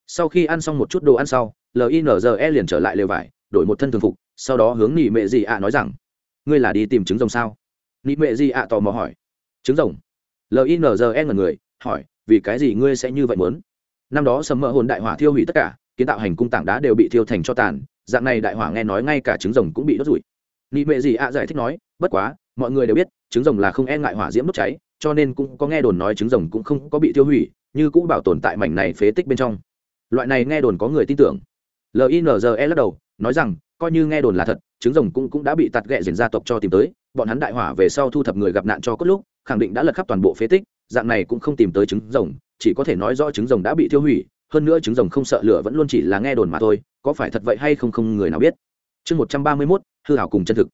sau khi ăn xong một chút đồ ăn sau linze liền trở lại lều vải, đổi một thân thường phục, sau đó hướng nị mệ gì ạ nói rằng, ngươi là đi tìm trứng rồng sao? Nị mệ gì ạ tò mò hỏi. Trứng rồng? Linze ngần người, hỏi, vì cái gì ngươi sẽ như vậy muốn? Năm đó sầm mỡ hồn đại hỏa thiêu hủy tất cả, kiến tạo hành cung tảng đá đều bị thiêu thành cho tàn, dạng này đại hỏa nghe nói ngay cả trứng rồng cũng bị đốt rủi nị mệ gì ạ giải thích nói, bất quá, mọi người đều biết, trứng rồng là không e ngại hỏa diễm đốt cháy, cho nên cũng có nghe đồn nói trứng rồng cũng không có bị tiêu hủy, như cũng bảo tồn tại mảnh này phế tích bên trong loại này nghe đồn có người tin tưởng. Linze lắc đầu nói rằng coi như nghe đồn là thật trứng rồng cũng, cũng đã bị tạt ghẹ diền gia tộc cho tìm tới. Bọn hắn đại hỏa về sau thu thập người gặp nạn cho cốt lúc khẳng định đã lật khắp toàn bộ phế tích dạng này cũng không tìm tới trứng rồng chỉ có thể nói rõ trứng rồng đã bị tiêu hủy hơn nữa trứng rồng không sợ lửa vẫn luôn chỉ là nghe đồn mà thôi có phải thật vậy hay không không người nào biết. Chương một trăm ba mươi mốt hư hảo cùng chân thực.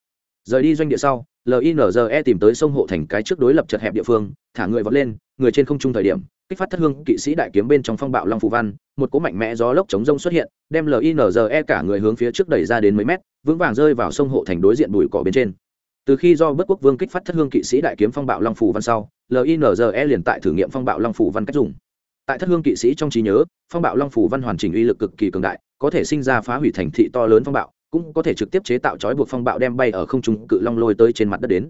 Rời đi doanh địa sau linze tìm tới sông hộ thành cái trước đối lập chật hẹp địa phương thả người vọt lên người trên không trung thời điểm kích phát thất hương kỵ sĩ đại kiếm bên trong phong bạo long phù văn, một cỗ mạnh mẽ gió lốc chống rông xuất hiện, đem linze cả người hướng phía trước đẩy ra đến mấy mét, vững vàng rơi vào sông hộ thành đối diện bụi cỏ bên trên. Từ khi do bất quốc vương kích phát thất hương kỵ sĩ đại kiếm phong bạo long phù văn sau linze liền tại thử nghiệm phong bạo long phù văn cách dùng. Tại thất hương kỵ sĩ trong trí nhớ, phong bạo long phủ văn hoàn chỉnh uy lực cực kỳ cường đại, có thể sinh ra phá hủy thành thị to lớn phong bạo, cũng có thể trực tiếp chế tạo trói buộc phong bạo đem bay ở không trung cự long lôi tới trên mặt đất đến.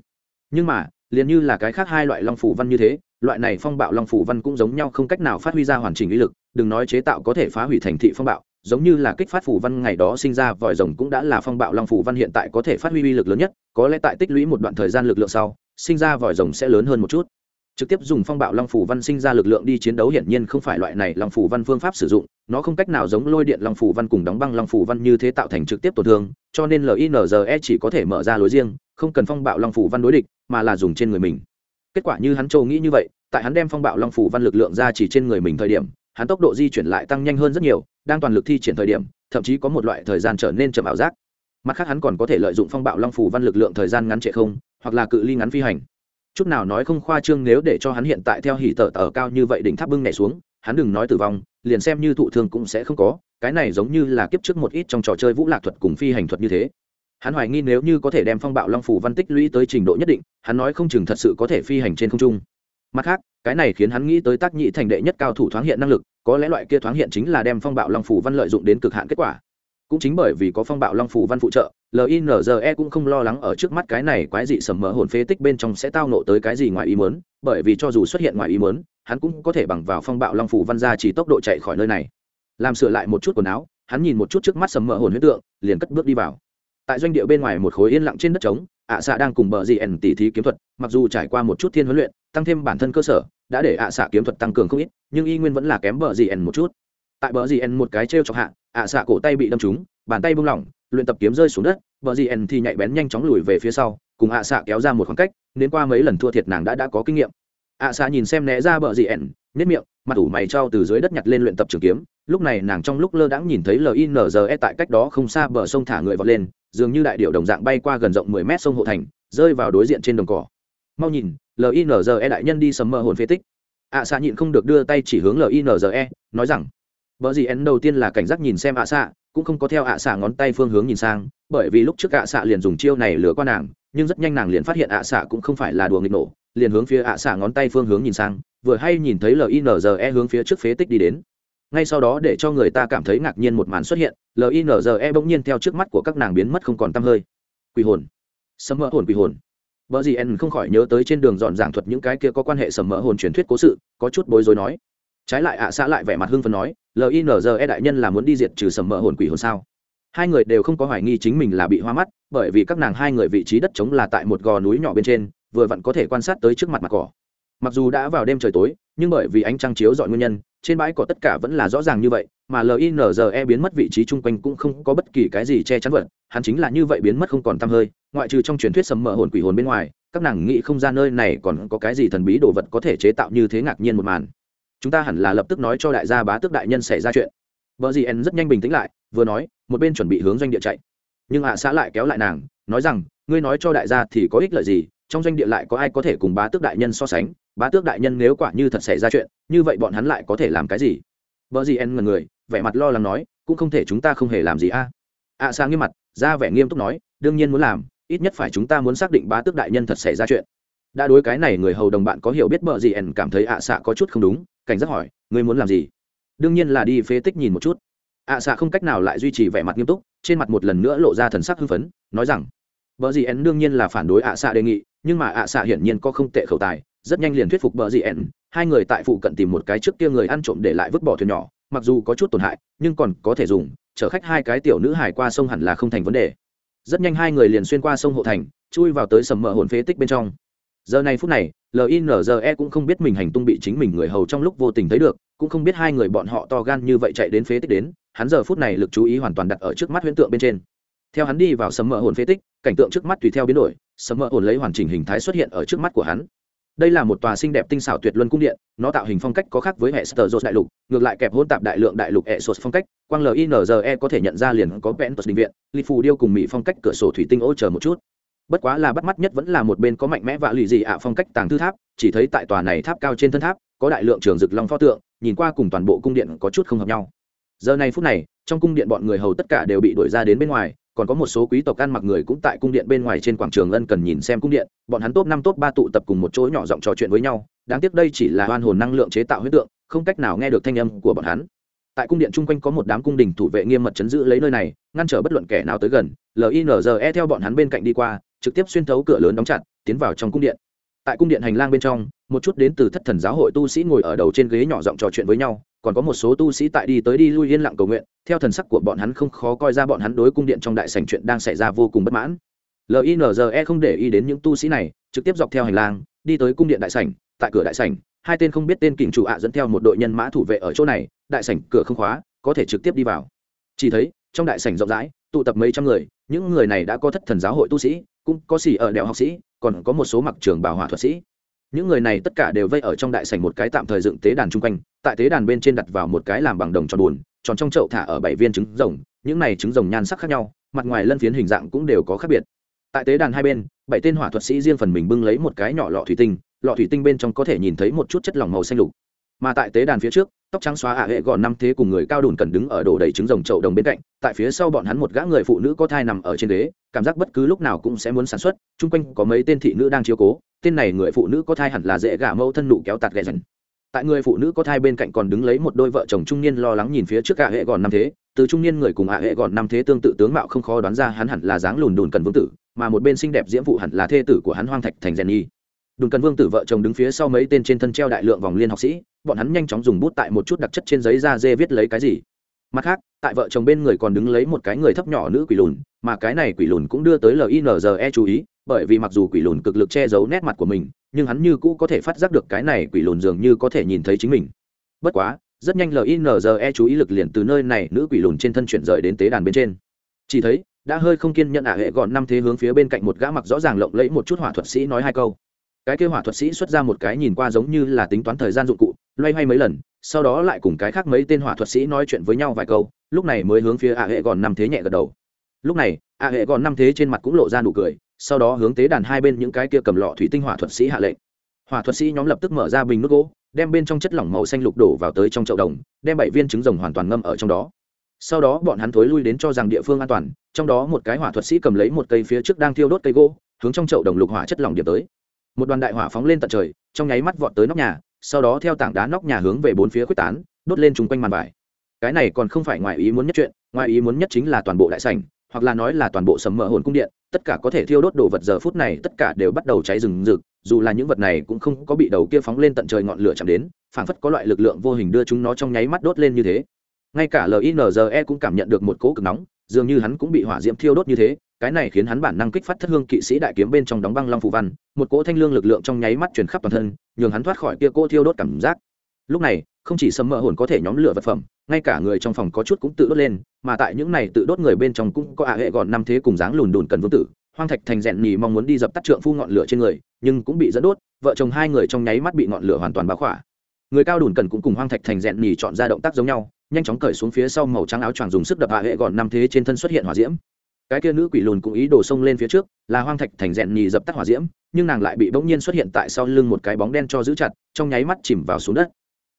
Nhưng mà, liền như là cái khác hai loại long phủ văn như thế loại này phong bạo long phủ văn cũng giống nhau không cách nào phát huy ra hoàn chỉnh uy lực, đừng nói chế tạo có thể phá hủy thành thị phong bạo, giống như là kích phát phủ văn ngày đó sinh ra vòi rồng cũng đã là phong bạo long phủ văn hiện tại có thể phát huy uy lực lớn nhất, có lẽ tại tích lũy một đoạn thời gian lực lượng sau, sinh ra vòi rồng sẽ lớn hơn một chút. Trực tiếp dùng phong bạo long phủ văn sinh ra lực lượng đi chiến đấu hiển nhiên không phải loại này long phủ văn phương pháp sử dụng, nó không cách nào giống lôi điện long phủ văn cùng đóng băng long phủ văn như thế tạo thành trực tiếp tổn thương, cho nên linze chỉ có thể mở ra lối riêng, không cần phong bạo long phủ văn đối địch, mà là dùng trên người mình kết quả như hắn châu nghĩ như vậy, tại hắn đem phong bạo long phủ văn lực lượng ra chỉ trên người mình thời điểm, hắn tốc độ di chuyển lại tăng nhanh hơn rất nhiều, đang toàn lực thi triển thời điểm, thậm chí có một loại thời gian trở nên chậm ảo giác. Mặt khác hắn còn có thể lợi dụng phong bạo long phủ văn lực lượng thời gian ngắn trệ không, hoặc là cự ly ngắn phi hành. Chút nào nói không khoa trương nếu để cho hắn hiện tại theo hỉ tờ tờ cao như vậy đỉnh tháp bưng nhảy xuống, hắn đừng nói tử vong, liền xem như thụ thương cũng sẽ không có, cái này giống như là kiếp trước một ít trong trò chơi vũ lạc thuật cùng phi hành thuật như thế hắn hoài nghi nếu như có thể đem phong bạo long phủ văn tích lũy tới trình độ nhất định, hắn nói không chừng thật sự có thể phi hành trên không trung. Mặt khác, cái này khiến hắn nghĩ tới tác nhị thành đệ nhất cao thủ thoáng hiện năng lực, có lẽ loại kia thoáng hiện chính là đem phong bạo long phủ văn lợi dụng đến cực hạn kết quả. Cũng chính bởi vì có phong bạo long phủ văn phụ trợ linze cũng không lo lắng ở trước mắt cái này quái dị sầm mỡ hồn phế tích bên trong sẽ tao nộ tới cái gì ngoài ý mớn bởi vì cho dù xuất hiện ngoài ý mớn hắn cũng có thể bằng vào phong bạo long phủ văn ra chỉ tốc độ chạy khỏi nơi này. Làm sửa lại một chút quần áo, hắn nhìn một chút trước mắt sầm mỡ hồn huyết tượng, liền cất bước đi vào tại doanh địa bên ngoài một khối yên lặng trên đất trống, ạ xạ đang cùng bờ dị ẩn tỉ thí kiếm thuật, mặc dù trải qua một chút thiên huấn luyện, tăng thêm bản thân cơ sở, đã để ạ xạ kiếm thuật tăng cường không ít, nhưng y nguyên vẫn là kém bờ dị ẩn một chút. Tại bờ dị ẩn một cái t r e o chọc hạ, ạ xạ cổ tay bị đâm trúng, bàn tay bung lỏng, luyện tập kiếm rơi xuống đất, bờ dị ẩn thì nhạy bén nhanh chóng lùi về phía sau, cùng ạ xạ kéo ra một khoảng cách, nên qua mấy lần thua thiệt nàng đã đã có kinh nghiệm. Ạ xạ nhìn xem né ra bờ dị ẩn nếp miệng, mặt ủ mày trao từ dưới đất nhặt lên luyện tập trường kiếm, lúc này nàng trong lúc lơ đãng nhìn thấy linze tại cách đó không xa bờ sông thả người vọt lên dường như đại điệu đồng dạng bay qua gần rộng mười mét sông hộ thành, rơi vào đối diện trên đồng cỏ. Mau nhìn linze đại nhân đi sầm mơ hồn phế tích. Ạ xạ nhịn không được đưa tay chỉ hướng linze nói rằng vợ gì ấn đầu tiên là cảnh giác nhìn xem ạ xạ cũng không có theo ạ xạ ngón tay phương hướng nhìn sang, bởi vì lúc trước ạ xạ liền dùng chiêu này lừa qua nàng, nhưng rất nhanh nàng liền phát hiện ạ xạ cũng không phải là đùa nghịch nổ, liền hướng phía ạ xạ ngón tay phương hướng nhìn sang, vừa hay nhìn thấy linze hướng phía trước phế tích đi đến ngay sau đó để cho người ta cảm thấy ngạc nhiên một màn xuất hiện linze bỗng nhiên theo trước mắt của các nàng biến mất không còn t hơi. Quỷ hồn. Sầm mỡ hồn quỷ hồn. Vợ gì en không khỏi nhớ tới trên đường dọn giảng thuật những cái kia có quan hệ sầm mỡ hồn truyền thuyết cố sự, có chút bối rối nói. Trái lại ạ xã lại vẻ mặt hưng phần nói linze đại nhân là muốn đi diệt trừ sầm mỡ hồn quỷ hồn sao? Hai người đều không có hoài nghi chính mình là bị hoa mắt, bởi vì các nàng hai người vị trí đất trống là tại một gò núi nhỏ bên trên, vừa vặn có thể quan sát tới trước mặt mặt cỏ. Mặc dù đã vào đêm trời tối, nhưng bởi vì ánh trăng chiếu dọi nguyên nhân trên bãi cỏ tất cả vẫn là rõ ràng như vậy, mà linze biến mất vị trí chung quanh cũng không có bất kỳ cái gì che chắn vật, hắn chính là như vậy biến mất không còn t hơi, ngoại trừ trong truyền thuyết sầm mỡ hồn quỷ hồn bên ngoài, các nàng nghĩ không ra nơi này còn có cái gì thần bí đồ vật có thể chế tạo như thế ngạc nhiên một màn. Chúng ta hẳn là lập tức nói cho đại gia bá tước đại nhân xảy ra chuyện. Vợ gì en rất nhanh bình tĩnh lại, vừa nói, một bên chuẩn bị hướng doanh địa chạy. Nhưng ạ xã lại kéo lại nàng, nói rằng ngươi nói cho đại gia thì có ích lợi gì, trong doanh địa lại có ai có thể cùng bá tước đại nhân so sánh, bá tước đại nhân nếu quả như thật xảy ra chuyện, như vậy bọn hắn lại có thể làm cái gì? Vợ gì en ngần người, vẻ mặt lo lắng nói, cũng không thể chúng ta không hề làm gì a. À, ạ xa nghiêm mặt, ra vẻ nghiêm túc nói, đương nhiên muốn làm, ít nhất phải chúng ta muốn xác định bá tước đại nhân thật xảy ra chuyện. Đã đối cái này người hầu đồng bạn có hiểu biết Bờ gì ẩn cảm thấy ạ xạ có chút không đúng, cảnh giác hỏi, ngươi muốn làm gì? Đương nhiên là đi phế tích nhìn một chút. ạ xạ không cách nào lại duy trì vẻ mặt nghiêm túc, trên mặt một lần nữa lộ ra thần sắc hưng phấn, nói rằng Bờ gì En đương nhiên là phản đối ạ xạ đề nghị nhưng mà ạ xạ hiển nhiên có không tệ khẩu tài rất nhanh liền thuyết phục Bờ gì En, hai người tại phụ cận tìm một cái trước kia người ăn trộm để lại vứt bỏ thuyền nhỏ mặc dù có chút tổn hại nhưng còn có thể dùng chở khách hai cái tiểu nữ hải qua sông hẳn là không thành vấn đề. Rất nhanh hai người liền xuyên qua sông hộ thành chui vào tới sầm mờ hồn phế tích bên trong. Giờ này phút này linze cũng không biết mình hành tung bị chính mình người hầu trong lúc vô tình thấy được cũng không biết hai người bọn họ to gan như vậy chạy đến phế tích đến hắn giờ phút này lực chú ý hoàn toàn đặt ở trước mắt huyễn tượng bên trên theo hắn đi vào sầm mỡ hồn phế tích, cảnh tượng trước mắt tùy theo biến đổi, sầm mỡ hồn lấy hoàn chỉnh hình thái xuất hiện ở trước mắt của hắn. Đây là một tòa xinh đẹp tinh xảo tuyệt luân cung điện, nó tạo hình phong cách có khác với hệ sờ đại lục, ngược lại kẹp hôn tạp đại lượng đại lục hệ sột phong cách, quang linze có thể nhận ra liền có vẹn tật định viện li phù điêu cùng mỹ phong cách cửa sổ thủy tinh ô chờ một chút. Bất quá là bắt mắt nhất vẫn là một bên có mạnh mẽ và lì dị ạ phong cách tàng thư tháp, chỉ thấy tại tòa này tháp cao trên thân tháp, có đại lượng trường rực long pho tượng, nhìn qua cùng toàn bộ cung điện có chút không hợp nhau. Giờ này phút này, trong cung điện bọn người hầu tất cả đều bị đuổi ra đến bên ngoài còn có một số quý tộc ăn mặc người cũng tại cung điện bên ngoài trên quảng trường ân cần nhìn xem cung điện, bọn hắn top năm, top ba tụ tập cùng một chỗ nhỏ giọng trò chuyện với nhau, đáng tiếc đây chỉ là hoan hồn năng lượng chế tạo huyết tượng, không cách nào nghe được thanh âm của bọn hắn. Tại cung điện chung quanh có một đám cung đình thủ vệ nghiêm mật chấn giữ lấy nơi này, ngăn trở bất luận kẻ nào tới gần linze theo bọn hắn bên cạnh đi qua, trực tiếp xuyên thấu cửa lớn đóng chặt, tiến vào trong cung điện. Tại cung điện hành lang bên trong, một chút đến từ thất thần giáo hội tu sĩ ngồi ở đầu trên ghế nhỏ giọng trò chuyện với nhau còn có một số tu sĩ tại đi tới đi lui yên lặng cầu nguyện, theo thần sắc của bọn hắn không khó coi ra bọn hắn đối cung điện trong đại sành chuyện đang xảy ra vô cùng bất mãn. Linze không để ý đến những tu sĩ này, trực tiếp dọc theo hành lang, đi tới cung điện đại sảnh. Tại cửa đại sảnh, hai tên không biết tên kình chủ ạ dẫn theo một đội nhân mã thủ vệ ở chỗ này, đại sảnh cửa không khóa, có thể trực tiếp đi vào. Chỉ thấy, trong đại sảnh rộng rãi, tụ tập mấy trăm người, những người này đã có thất thần giáo hội tu sĩ, cũng có xỉ ở đèo học sĩ, còn có một số mặc trường bảo hỏa thuật sĩ những người này tất cả đều vây ở trong đại sảnh một cái tạm thời dựng tế đàn chung quanh, tại tế đàn bên trên đặt vào một cái làm bằng đồng tròn buồn, tròn trong chậu thả ở bảy viên trứng rồng, những này trứng rồng nhan sắc khác nhau, mặt ngoài lân phiến hình dạng cũng đều có khác biệt. Tại tế đàn hai bên, bảy tên hỏa thuật sĩ riêng phần mình bưng lấy một cái nhỏ lọ thủy tinh, lọ thủy tinh bên trong có thể nhìn thấy một chút chất lỏng màu xanh lục mà tại tế đàn phía trước, tóc trắng xóa ả hệ gọn năm thế cùng người cao đùn cần đứng ở đổ đầy trứng rồng chậu đồng bên cạnh, tại phía sau bọn hắn một gã người phụ nữ có thai nằm ở trên ghế, cảm giác bất cứ lúc nào cũng sẽ muốn sản xuất, chung quanh có mấy tên thị nữ đang chiếu cố, tên này người phụ nữ có thai hẳn là dễ gả mẫu thân nụ kéo tạt ghẹ dần. Tại người phụ nữ có thai bên cạnh còn đứng lấy một đôi vợ chồng trung niên lo lắng nhìn phía trước ả hệ gọn năm thế, từ trung niên người cùng ả hệ gọn năm thế tương tự tướng mạo không khó đoán ra hắn hẳn là dáng lùn đùn cần vương tử, mà một bên xinh đẹp diễm phụ hẳn là thê tử của hắn hoang thạch thành rèn nhi. Đùn cần vương tử vợ chồng đứng phía sau mấy tên trên thân treo đại lượng vòng liên học sĩ bọn hắn nhanh chóng dùng bút tại một chút đặc chất trên giấy da dê viết lấy cái gì. Mặt khác, tại vợ chồng bên người còn đứng lấy một cái người thấp nhỏ nữ quỷ lùn, mà cái này quỷ lùn cũng đưa tới linze chú ý, bởi vì mặc dù quỷ lùn cực lực che giấu nét mặt của mình, nhưng hắn như cũ có thể phát giác được cái này quỷ lùn dường như có thể nhìn thấy chính mình. Bất quá, rất nhanh linze chú ý lực liền từ nơi này nữ quỷ lùn trên thân chuyển rời đến tế đàn bên trên. Chỉ thấy, đã hơi không kiên nhận ả hệ gọn năm thế hướng phía bên cạnh một gã mặc rõ ràng lộng lẫy một chút hỏa thuật sĩ nói hai câu. Cái kêu hỏa thuật sĩ xuất ra một cái nhìn qua giống như là tính toán thời gian dụng cụ loay hoay mấy lần, sau đó lại cùng cái khác mấy tên hỏa thuật sĩ nói chuyện với nhau vài câu, lúc này mới hướng phía ả hệ Gòn năm thế nhẹ gật đầu. Lúc này ả hệ Gòn năm thế trên mặt cũng lộ ra nụ cười, sau đó hướng tế đàn hai bên những cái kia cầm lọ thủy tinh hỏa thuật sĩ hạ lệnh. Hỏa thuật sĩ nhóm lập tức mở ra bình nước gỗ, đem bên trong chất lỏng màu xanh lục đổ vào tới trong chậu đồng, đem bảy viên trứng rồng hoàn toàn ngâm ở trong đó. Sau đó bọn hắn thối lui đến cho rằng địa phương an toàn, trong đó một cái hỏa thuật sĩ cầm lấy một cây phía trước đang thiêu đốt cây gỗ, hướng trong chậu đồng lục hỏa chất lỏng điểm tới. Một đoàn đại hỏa phóng lên tận trời, trong nháy mắt vọt tới nóc nhà sau đó theo tảng đá nóc nhà hướng về bốn phía quyết tán, đốt lên chung quanh màn vải. Cái này còn không phải ngoài ý muốn nhất chuyện ngoài ý muốn nhất chính là toàn bộ đại sảnh, hoặc là nói là toàn bộ sầm mỡ hồn cung điện, tất cả có thể thiêu đốt đồ vật giờ phút này tất cả đều bắt đầu cháy rừng rực, dù là những vật này cũng không có bị đầu kia phóng lên tận trời ngọn lửa chạm đến, phảng phất có loại lực lượng vô hình đưa chúng nó trong nháy mắt đốt lên như thế. Ngay cả linze cũng cảm nhận được một cỗ cực nóng, dường như hắn cũng bị hỏa diễm thiêu đốt như thế cái này khiến hắn bản năng kích phát thất hương kỵ sĩ đại kiếm bên trong đóng băng long phù văn, một cỗ thanh lương lực lượng trong nháy mắt truyền khắp toàn thân, nhường hắn thoát khỏi kia cỗ thiêu đốt cảm giác. Lúc này, không chỉ sấm mỡ hồn có thể nhóm lửa vật phẩm, ngay cả người trong phòng có chút cũng tự đốt lên, mà tại những này tự đốt người bên trong cũng có ả hệ gọn năm thế cùng dáng lùn đùn cần vương tử. Hoang thạch thành rèn nhì mong muốn đi dập tắt trượng phu ngọn lửa trên người, nhưng cũng bị dẫn đốt, vợ chồng hai người trong nháy mắt bị ngọn lửa hoàn toàn báo khỏa. Người cao đùn cần cũng cùng hoang thạch thành rèn nhì chọn ra động tác giống nhau, nhanh chóng cởi xuống phía sau màu trắng áo choàng dùng sức đập hạ hệ gọn năm thế trên thân xuất hiện hỏa diễm cái kia nữ quỷ lùn cũng ý đồ xông lên phía trước, là hoang thạch thành rèn nhì dập tắt hỏa diễm, nhưng nàng lại bị bỗng nhiên xuất hiện tại sau lưng một cái bóng đen cho giữ chặt, trong nháy mắt chìm vào xuống đất.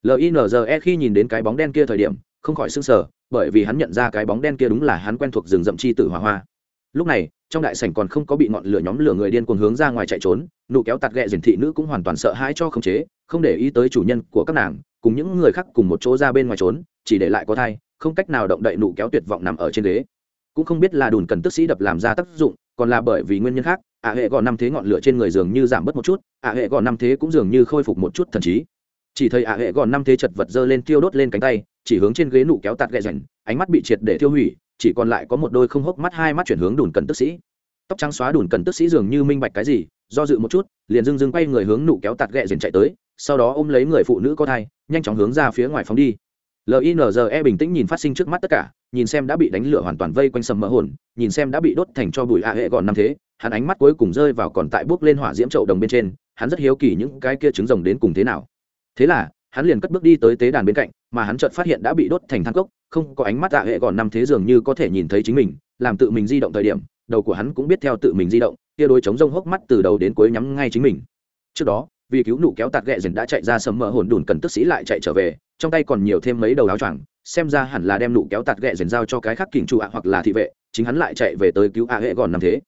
Linze khi nhìn đến cái bóng đen kia thời điểm, không khỏi sưng sờ, bởi vì hắn nhận ra cái bóng đen kia đúng là hắn quen thuộc rừng rậm chi tử hỏa hoa. Lúc này, trong đại sảnh còn không có bị ngọn lửa nhóm lửa người điên cuồng hướng ra ngoài chạy trốn, nụ kéo tạt ghẹ diển thị nữ cũng hoàn toàn sợ hãi cho khống chế, không để ý tới chủ nhân của các nàng, cùng những người khác cùng một chỗ ra bên ngoài trốn, chỉ để lại có thai, không cách nào động đậy nụ kéo tuyệt vọng nằm ở trên ghế cũng không biết là đùn cần tức sĩ đập làm ra tác dụng, còn là bởi vì nguyên nhân khác, ạ hệ gọn năm thế ngọn lửa trên người dường như giảm bớt một chút, ạ hệ gọn năm thế cũng dường như khôi phục một chút thần trí. Chỉ thấy ạ hệ gọn năm thế chật vật dơ lên tiêu đốt lên cánh tay, chỉ hướng trên ghế nụ kéo tạt gậy rành ánh mắt bị triệt để tiêu hủy, chỉ còn lại có một đôi không hốc mắt hai mắt chuyển hướng đùn cần tức sĩ. Tóc trắng xóa đùn cần tức sĩ dường như minh bạch cái gì, do dự một chút, liền dưng dưng quay người hướng nụ kéo tạt gậy rành chạy tới, sau đó ôm lấy người phụ nữ có thai, nhanh chóng hướng ra phía ngoài phóng đi linze bình tĩnh nhìn phát sinh trước mắt tất cả, nhìn xem đã bị đánh lửa hoàn toàn vây quanh sầm mỡ hồn, nhìn xem đã bị đốt thành cho bụi a hệ gọn năm thế, hắn ánh mắt cuối cùng rơi vào còn tại bước lên hỏa diễm trậu đồng bên trên, hắn rất hiếu kỳ những cái kia trứng rồng đến cùng thế nào. Thế là, hắn liền cất bước đi tới tế đàn bên cạnh, mà hắn chợt phát hiện đã bị đốt thành thang cốc, không có ánh mắt a hệ gọn năm thế dường như có thể nhìn thấy chính mình, làm tự mình di động thời điểm, đầu của hắn cũng biết theo tự mình di động, kia đôi chống rông hốc mắt từ đầu đến cuối nhắm ngay chính mình. Trước đó vì cứu nụ kéo tạt ghẹ dần đã chạy ra sầm mỡ hồn đùn cần tức sĩ lại chạy trở về, trong tay còn nhiều thêm mấy đầu áo choàng, xem ra hẳn là đem nụ kéo tạt ghẹ dần giao cho cái khác kình trụ ạ hoặc là thị vệ, chính hắn lại chạy về tới cứu ạ hệ gòn năm thế.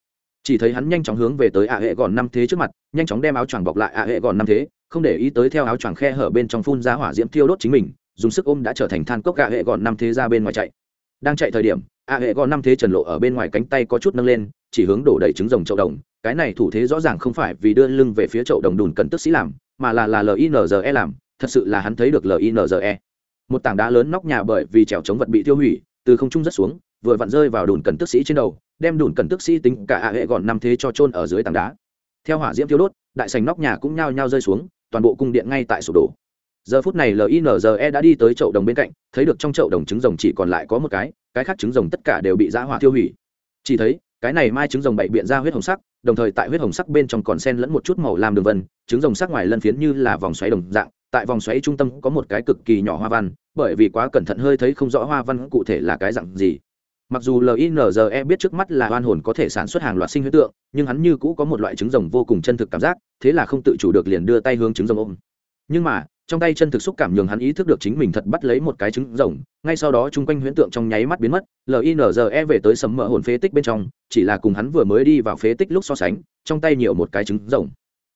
Chỉ thấy hắn nhanh chóng hướng về tới ạ hệ gòn năm thế trước mặt, nhanh chóng đem áo choàng bọc lại ạ hệ gòn năm thế, không để ý tới theo áo choàng khe hở bên trong phun ra hỏa diễm thiêu đốt chính mình, dùng sức ôm đã trở thành than cốc ạ hệ gòn năm thế ra bên ngoài chạy. Đang chạy thời điểm a hệ gòn năm thế trần lộ ở bên ngoài cánh tay có chút nâng lên, chỉ hướng đổ đầy trứng rồng chậu đồng cái này thủ thế rõ ràng không phải vì đưa lưng về phía chậu đồng đùn cần tức sĩ làm, mà là là linze làm, thật sự là hắn thấy được linze một tảng đá lớn nóc nhà bởi vì trèo chống vật bị tiêu hủy, từ không trung rất xuống, vừa vặn rơi vào đùn cần tức sĩ trên đầu, đem đùn cần tức sĩ tính cả hạ hệ gọn năm thế cho trôn ở dưới tảng đá. Theo hỏa diễm thiêu đốt, đại sành nóc nhà cũng nhao nhao rơi xuống, toàn bộ cung điện ngay tại sụp đổ. Giờ phút này linze đã đi tới chậu đồng bên cạnh, thấy được trong chậu đồng trứng rồng chỉ còn lại có một cái cái khác trứng rồng tất cả đều bị giã hỏa tiêu hủy. Chỉ thấy cái này mai trứng rồng bảy biện ra huyết hồng sắc, đồng thời tại huyết hồng sắc bên trong còn sen lẫn một chút màu lam đường vân, trứng rồng sắc ngoài lân phiến như là vòng xoáy đồng dạng, tại vòng xoáy trung tâm có một cái cực kỳ nhỏ hoa văn, bởi vì quá cẩn thận hơi thấy không rõ hoa văn cụ thể là cái dạng gì. Mặc dù linze biết trước mắt là oan hồn có thể sản xuất hàng loạt sinh huyết tượng, nhưng hắn như cũ có một loại trứng rồng vô cùng chân thực cảm giác, thế là không tự chủ được liền đưa tay hướng trứng rồng ôm. Nhưng mà trong tay chân thực xúc cảm nhường hắn ý thức được chính mình thật bắt lấy một cái trứng rồng, ngay sau đó chung quanh huyễn tượng trong nháy mắt biến mất linze về tới sấm mỡ hồn phế tích bên trong, chỉ là cùng hắn vừa mới đi vào phế tích lúc so sánh, trong tay nhiều một cái trứng rồng.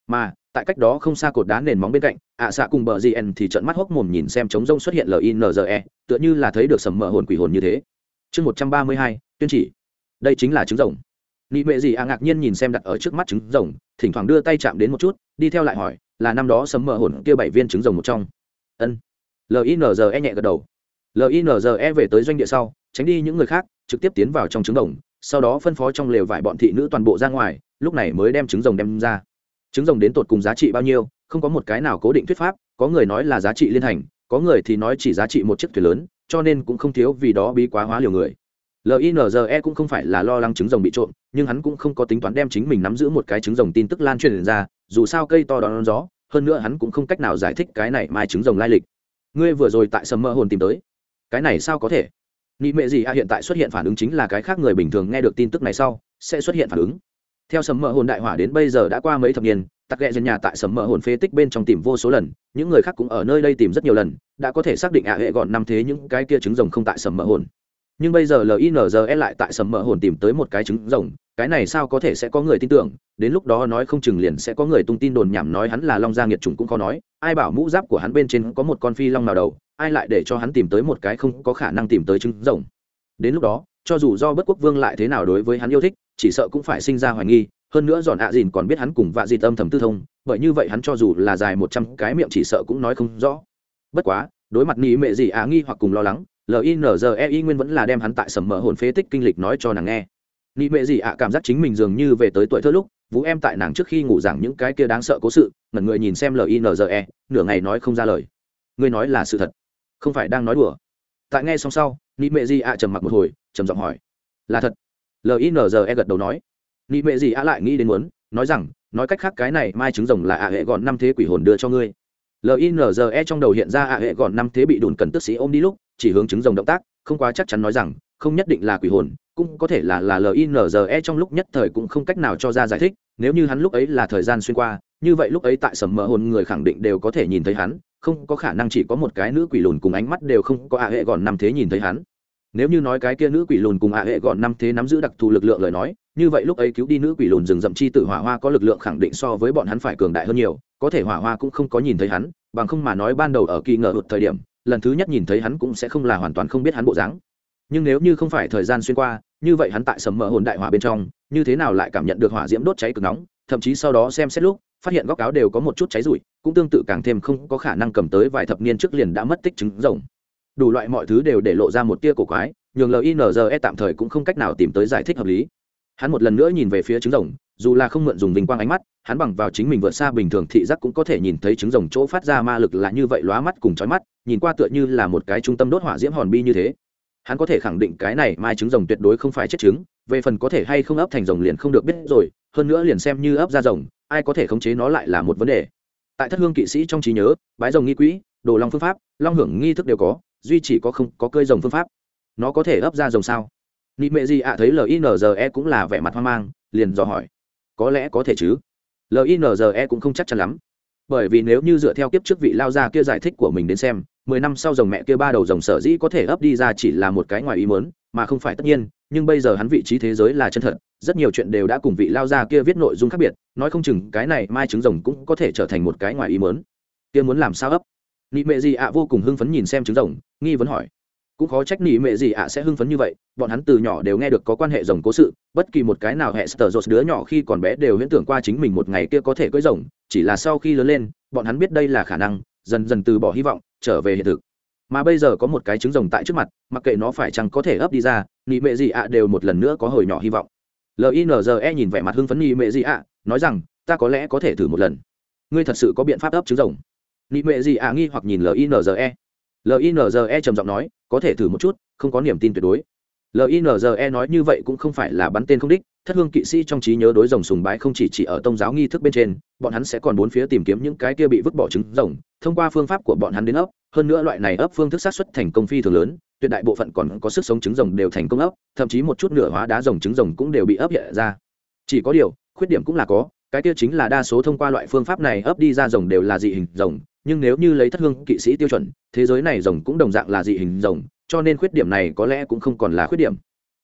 Mà, tại cách đó không xa cột đá nền móng bên cạnh, ạ xạ cùng bờ gn thì trận mắt hốc mồm nhìn xem trống rông xuất hiện linze tựa như là thấy được sầm mỡ hồn quỷ hồn như thế. Chương một trăm ba mươi hai, tuyên chỉ. Đây chính là trứng rồng nị mệ gì à ngạc nhiên nhìn xem đặt ở trước mắt trứng rồng thỉnh thoảng đưa tay chạm đến một chút đi theo lại hỏi là năm đó sấm mờ hồn kia bảy viên trứng rồng một trong. Ân. Linze nhẹ gật đầu. Linze về tới doanh địa sau tránh đi những người khác trực tiếp tiến vào trong trứng rồng sau đó phân phó trong lều vải bọn thị nữ toàn bộ ra ngoài lúc này mới đem trứng rồng đem ra. Trứng rồng đến tột cùng giá trị bao nhiêu không có một cái nào cố định thuyết pháp có người nói là giá trị liên hành, có người thì nói chỉ giá trị một chiếc thuyền lớn cho nên cũng không thiếu vì đó bí quá hóa liều người linze cũng không phải là lo lắng trứng rồng bị trộm, nhưng hắn cũng không có tính toán đem chính mình nắm giữ một cái trứng rồng tin tức lan truyền ra, dù sao cây to đón gió, hơn nữa hắn cũng không cách nào giải thích cái này mai trứng rồng lai lịch. Ngươi vừa rồi tại sầm mơ hồn tìm tới. Cái này sao có thể? Nghĩ mệ gì a hiện tại xuất hiện phản ứng chính là cái khác người bình thường nghe được tin tức này sau, sẽ xuất hiện phản ứng. Theo sầm mơ hồn đại hỏa đến bây giờ đã qua mấy thập niên tắc ghẹ dân nhà tại sầm mơ hồn phế tích bên trong tìm vô số lần, những người khác cũng ở nơi đây tìm rất nhiều lần, đã có thể xác định ạ hệ gọn năm thế những cái kia trứng rồng không tại sầm mơ hồn nhưng bây giờ linze lại tại sầm mỡ hồn tìm tới một cái trứng rồng, cái này sao có thể sẽ có người tin tưởng? Đến lúc đó nói không chừng liền sẽ có người tung tin đồn nhảm nói hắn là long gia nghiệt trùng cũng khó nói, ai bảo mũ giáp của hắn bên trên có một con phi long nào đầu, ai lại để cho hắn tìm tới một cái không có khả năng tìm tới trứng rồng? Đến lúc đó, cho dù do bất quốc vương lại thế nào đối với hắn yêu thích, chỉ sợ cũng phải sinh ra hoài nghi, hơn nữa giòn ạ à dìn còn biết hắn cùng vạ dì tâm thầm tư thông, bởi như vậy hắn cho dù là dài một trăm cái miệng chỉ sợ cũng nói không rõ. Bất quá, đối mặt nghĩ mẹ gì á nghi hoặc cùng lo lắng linzei nguyên vẫn là đem hắn tại sầm mỡ hồn phế tích kinh lịch nói cho nàng nghe. Nị mệ gì ạ cảm giác chính mình dường như về tới tuổi thơ lúc, vũ em tại nàng trước khi ngủ rằng những cái kia đáng sợ cố sự, ngẩn người nhìn xem linze nửa ngày nói không ra lời. Ngươi nói là sự thật, không phải đang nói đùa. Tại nghe xong sau, nị mệ gì ạ trầm mặc một hồi, trầm giọng hỏi, là thật? Linze gật đầu nói. Nị mệ gì ạ lại nghĩ đến muốn, nói rằng, nói cách khác cái này mai trứng rồng là ạ hệ gọn năm thế quỷ hồn đưa cho ngươi linze trong đầu hiện ra ạ hệ gọn năm thế bị đùn cần tức sĩ ôm đi lúc, chỉ hướng chứng rồng động tác, không quá chắc chắn nói rằng, không nhất định là quỷ hồn, cũng có thể là là linze trong lúc nhất thời cũng không cách nào cho ra giải thích, nếu như hắn lúc ấy là thời gian xuyên qua, như vậy lúc ấy tại sầm mờ hồn người khẳng định đều có thể nhìn thấy hắn, không có khả năng chỉ có một cái nữ quỷ lùn cùng ánh mắt đều không có ạ hệ gọn năm thế nhìn thấy hắn. Nếu như nói cái kia nữ quỷ lùn cùng ạ hệ gọn năm thế nắm giữ đặc thù lực lượng lời nói như vậy lúc ấy cứu đi nữ quỷ lùn rừng rậm chi tử hỏa hoa có lực lượng khẳng định so với bọn hắn phải cường đại hơn nhiều, có thể hỏa hoa cũng không có nhìn thấy hắn, bằng không mà nói ban đầu ở kỳ ngờ hụt thời điểm, lần thứ nhất nhìn thấy hắn cũng sẽ không là hoàn toàn không biết hắn bộ dáng. Nhưng nếu như không phải thời gian xuyên qua, như vậy hắn tại sầm mỡ hồn đại hỏa bên trong, như thế nào lại cảm nhận được hỏa diễm đốt cháy cực nóng, thậm chí sau đó xem xét lúc, phát hiện góc áo đều có một chút cháy rụi, cũng tương tự càng thêm không có khả năng cầm tới vài thập niên trước liền đã mất tích trứng rồng. Đủ loại mọi thứ đều để lộ ra một tia cổ quái, nhường linze tạm thời cũng không cách nào tìm tới giải thích hợp lý hắn một lần nữa nhìn về phía trứng rồng, dù là không mượn dùng vinh quang ánh mắt, hắn bằng vào chính mình vượt xa bình thường thị giác cũng có thể nhìn thấy trứng rồng chỗ phát ra ma lực là như vậy lóa mắt cùng chói mắt, nhìn qua tựa như là một cái trung tâm đốt hỏa diễm hòn bi như thế. Hắn có thể khẳng định cái này mai trứng rồng tuyệt đối không phải chết trứng, về phần có thể hay không ấp thành rồng liền không được biết rồi, hơn nữa liền xem như ấp ra rồng, ai có thể khống chế nó lại là một vấn đề. Tại thất hương kỵ sĩ trong trí nhớ, bái rồng nghi quỹ, đồ long phương pháp, long hưởng nghi thức đều có, duy chỉ có không có cơi rồng phương pháp. Nó có thể ấp ra rồng sao? Nị mệ gì ạ thấy linze cũng là vẻ mặt hoang mang, liền dò hỏi. Có lẽ có thể chứ? Linze cũng không chắc chắn lắm. Bởi vì nếu như dựa theo kiếp trước vị lao gia kia giải thích của mình đến xem, mười năm sau dòng mẹ kia ba đầu dòng sở dĩ có thể ấp đi ra chỉ là một cái ngoài ý mớn mà không phải tất nhiên, nhưng bây giờ hắn vị trí thế giới là chân thật, rất nhiều chuyện đều đã cùng vị lao gia kia viết nội dung khác biệt, nói không chừng cái này mai trứng rồng cũng có thể trở thành một cái ngoài ý mớn kia muốn làm sao ấp? Nị mệ gì ạ vô cùng hưng phấn nhìn xem trứng rồng, nghi vấn hỏi cũng khó trách nị mệ gì ạ sẽ hưng phấn như vậy, bọn hắn từ nhỏ đều nghe được có quan hệ rồng cố sự, bất kỳ một cái nào hệ sờ dột đứa nhỏ khi còn bé đều huyễn tưởng qua chính mình một ngày kia có thể cưỡi rồng, chỉ là sau khi lớn lên, bọn hắn biết đây là khả năng, dần dần từ bỏ hy vọng, trở về hiện thực. Mà bây giờ có một cái trứng rồng tại trước mặt, mặc kệ nó phải chăng có thể ấp đi ra nị mệ gì ạ đều một lần nữa có hồi nhỏ hy vọng. Linze nhìn vẻ mặt hưng phấn nị mệ gì ạ, nói rằng, ta có lẽ có thể thử một lần. Ngươi thật sự có biện pháp ấp trứng rồng. Nị mệ gì ạ nghi hoặc nhìn linze linze trầm giọng nói có thể thử một chút, không có niềm tin tuyệt đối. Linze nói như vậy cũng không phải là bắn tên không đích, thất hương kỵ sĩ trong trí nhớ đối rồng sùng bái không chỉ chỉ ở tôn giáo nghi thức bên trên, bọn hắn sẽ còn bốn phía tìm kiếm những cái kia bị vứt bỏ trứng rồng, thông qua phương pháp của bọn hắn đến ấp, hơn nữa loại này ấp phương thức sát xuất thành công phi thường lớn, tuyệt đại bộ phận còn có sức sống trứng rồng đều thành công ấp, thậm chí một chút nửa hóa đá rồng trứng rồng cũng đều bị ấp hiện ra. Chỉ có điều, khuyết điểm cũng là có, cái kia chính là đa số thông qua loại phương pháp này ấp đi ra rồng đều là dị hình rồng nhưng nếu như lấy thất hương kỵ sĩ tiêu chuẩn, thế giới này rồng cũng đồng dạng là dị hình rồng, cho nên khuyết điểm này có lẽ cũng không còn là khuyết điểm.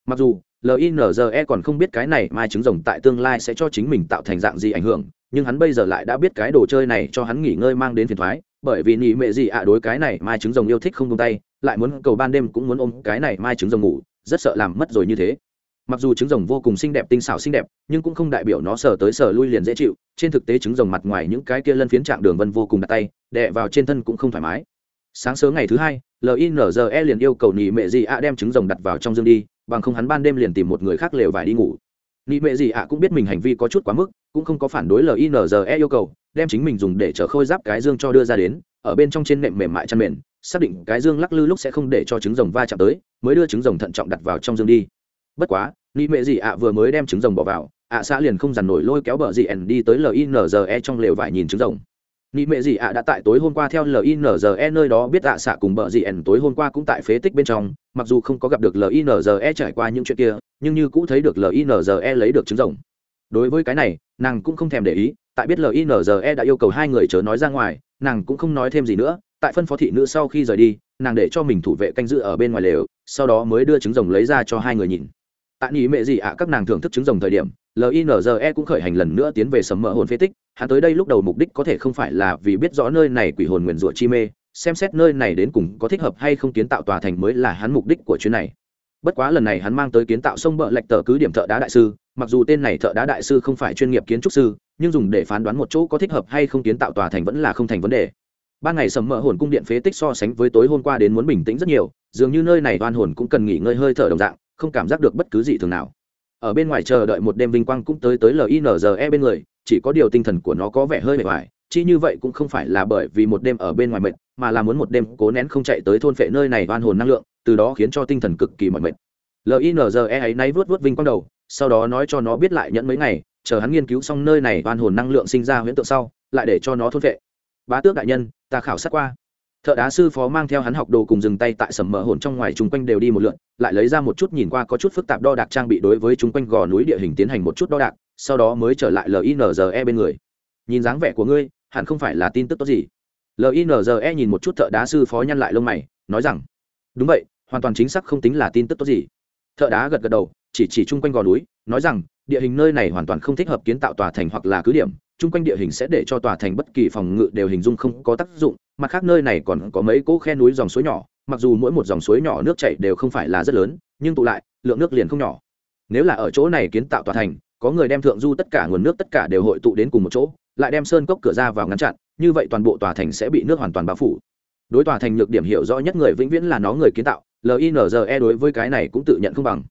Mặc dù linze còn không biết cái này mai trứng rồng tại tương lai sẽ cho chính mình tạo thành dạng gì ảnh hưởng, nhưng hắn bây giờ lại đã biết cái đồ chơi này cho hắn nghỉ ngơi mang đến phiền thoái, bởi vì nị mệ gì ạ đối cái này mai trứng rồng yêu thích không tung tay, lại muốn cầu ban đêm cũng muốn ôm cái này mai trứng rồng ngủ, rất sợ làm mất rồi như thế mặc dù trứng rồng vô cùng xinh đẹp, tinh xảo xinh đẹp, nhưng cũng không đại biểu nó sờ tới sờ lui liền dễ chịu. Trên thực tế trứng rồng mặt ngoài những cái kia lân phiến trạng đường vân vô cùng đặt tay, đè vào trên thân cũng không thoải mái. Sáng sớm ngày thứ hai linze liền yêu cầu nị mệ gì ạ đem trứng rồng đặt vào trong dương đi, bằng không hắn ban đêm liền tìm một người khác lều vải đi ngủ. Nị mệ gì ạ cũng biết mình hành vi có chút quá mức, cũng không có phản đối linze yêu cầu, đem chính mình dùng để chở khôi giáp cái dương cho đưa ra đến, ở bên trong trên nệm mềm mại chăn mền xác định cái dương lắc lư lúc sẽ không để cho trứng rồng va chạm tới, mới đưa trứng rồng thận trọng đặt vào trong dương đi bất quá nị mệ gì ạ vừa mới đem trứng rồng bỏ vào, ạ xã liền không dằn nổi lôi kéo bờ gì ẩn đi tới linze trong lều vải nhìn trứng rồng. Nị mệ gì ạ đã tại tối hôm qua theo linze nơi đó biết ạ xã cùng bờ gì ẩn tối hôm qua cũng tại phế tích bên trong, mặc dù không có gặp được linze trải qua những chuyện kia, nhưng như cũ thấy được linze lấy được trứng rồng. Đối với cái này, nàng cũng không thèm để ý, tại biết linze đã yêu cầu hai người chớ nói ra ngoài, nàng cũng không nói thêm gì nữa, tại phân phó thị nữ sau khi rời đi, nàng để cho mình thủ vệ canh giữ ở bên ngoài lều, sau đó mới đưa trứng rồng lấy ra cho hai người nhìn tại nhị mệ gì ạ, các nàng thưởng thức trứng rồng thời điểm linze cũng khởi hành lần nữa tiến về sầm mỡ hồn phế tích. Hắn tới đây lúc đầu mục đích có thể không phải là vì biết rõ nơi này quỷ hồn nguyền rủa chi mê, xem xét nơi này đến cùng có thích hợp hay không kiến tạo tòa thành mới là hắn mục đích của chuyến này. Bất quá lần này hắn mang tới kiến tạo sông bờ lệch tờ cứ điểm thợ đá đại sư, mặc dù tên này thợ đá đại sư không phải chuyên nghiệp kiến trúc sư, nhưng dùng để phán đoán một chỗ có thích hợp hay không kiến tạo tòa thành vẫn là không thành vấn đề. Ban ngày sầm mỡ hồn cung điện phế tích so sánh với tối hôm qua đến muốn bình tĩnh rất nhiều, dường như nơi này oan hồn cũng cần nghỉ ngơi hơi thở đồng dạng không cảm giác được bất cứ gì thường nào. Ở bên ngoài chờ đợi một đêm vinh quang cũng tới tới linze bên người, chỉ có điều tinh thần của nó có vẻ hơi mệt mỏi, chi như vậy cũng không phải là bởi vì một đêm ở bên ngoài mệt, mà là muốn một đêm cố nén không chạy tới thôn phệ nơi này oan hồn năng lượng, từ đó khiến cho tinh thần cực kỳ mỏi mệt. Linze ấy nay vớt vớt vinh quang đầu, sau đó nói cho nó biết lại nhẫn mấy ngày, chờ hắn nghiên cứu xong nơi này oan hồn năng lượng sinh ra huyễn tượng sau, lại để cho nó thôn phệ. Bá tước đại nhân, ta khảo sát qua thợ đá sư phó mang theo hắn học đồ cùng dừng tay tại sầm mỡ hồn trong ngoài chung quanh đều đi một lượn, lại lấy ra một chút nhìn qua có chút phức tạp đo đạc trang bị đối với chung quanh gò núi địa hình tiến hành một chút đo đạc, sau đó mới trở lại linze bên người. Nhìn dáng vẻ của ngươi, hẳn không phải là tin tức tốt gì. Linze nhìn một chút thợ đá sư phó nhăn lại lông mày, nói rằng, đúng vậy, hoàn toàn chính xác không tính là tin tức tốt gì. Thợ đá gật gật đầu, chỉ chỉ chung quanh gò núi, nói rằng, địa hình nơi này hoàn toàn không thích hợp kiến tạo tòa thành hoặc là cứ điểm, chung quanh địa hình sẽ để cho tòa thành bất kỳ phòng ngự đều hình dung không có tác dụng mặt khác nơi này còn có mấy cỗ khe núi dòng suối nhỏ, mặc dù mỗi một dòng suối nhỏ nước chảy đều không phải là rất lớn, nhưng tụ lại, lượng nước liền không nhỏ. Nếu là ở chỗ này kiến tạo tòa thành, có người đem thượng du tất cả nguồn nước tất cả đều hội tụ đến cùng một chỗ, lại đem sơn cốc cửa ra vào ngăn chặn, như vậy toàn bộ tòa thành sẽ bị nước hoàn toàn bao phủ. Đối tòa thành nhược điểm hiểu rõ nhất người vĩnh viễn là nó người kiến tạo linze đối với cái này cũng tự nhận không bằng.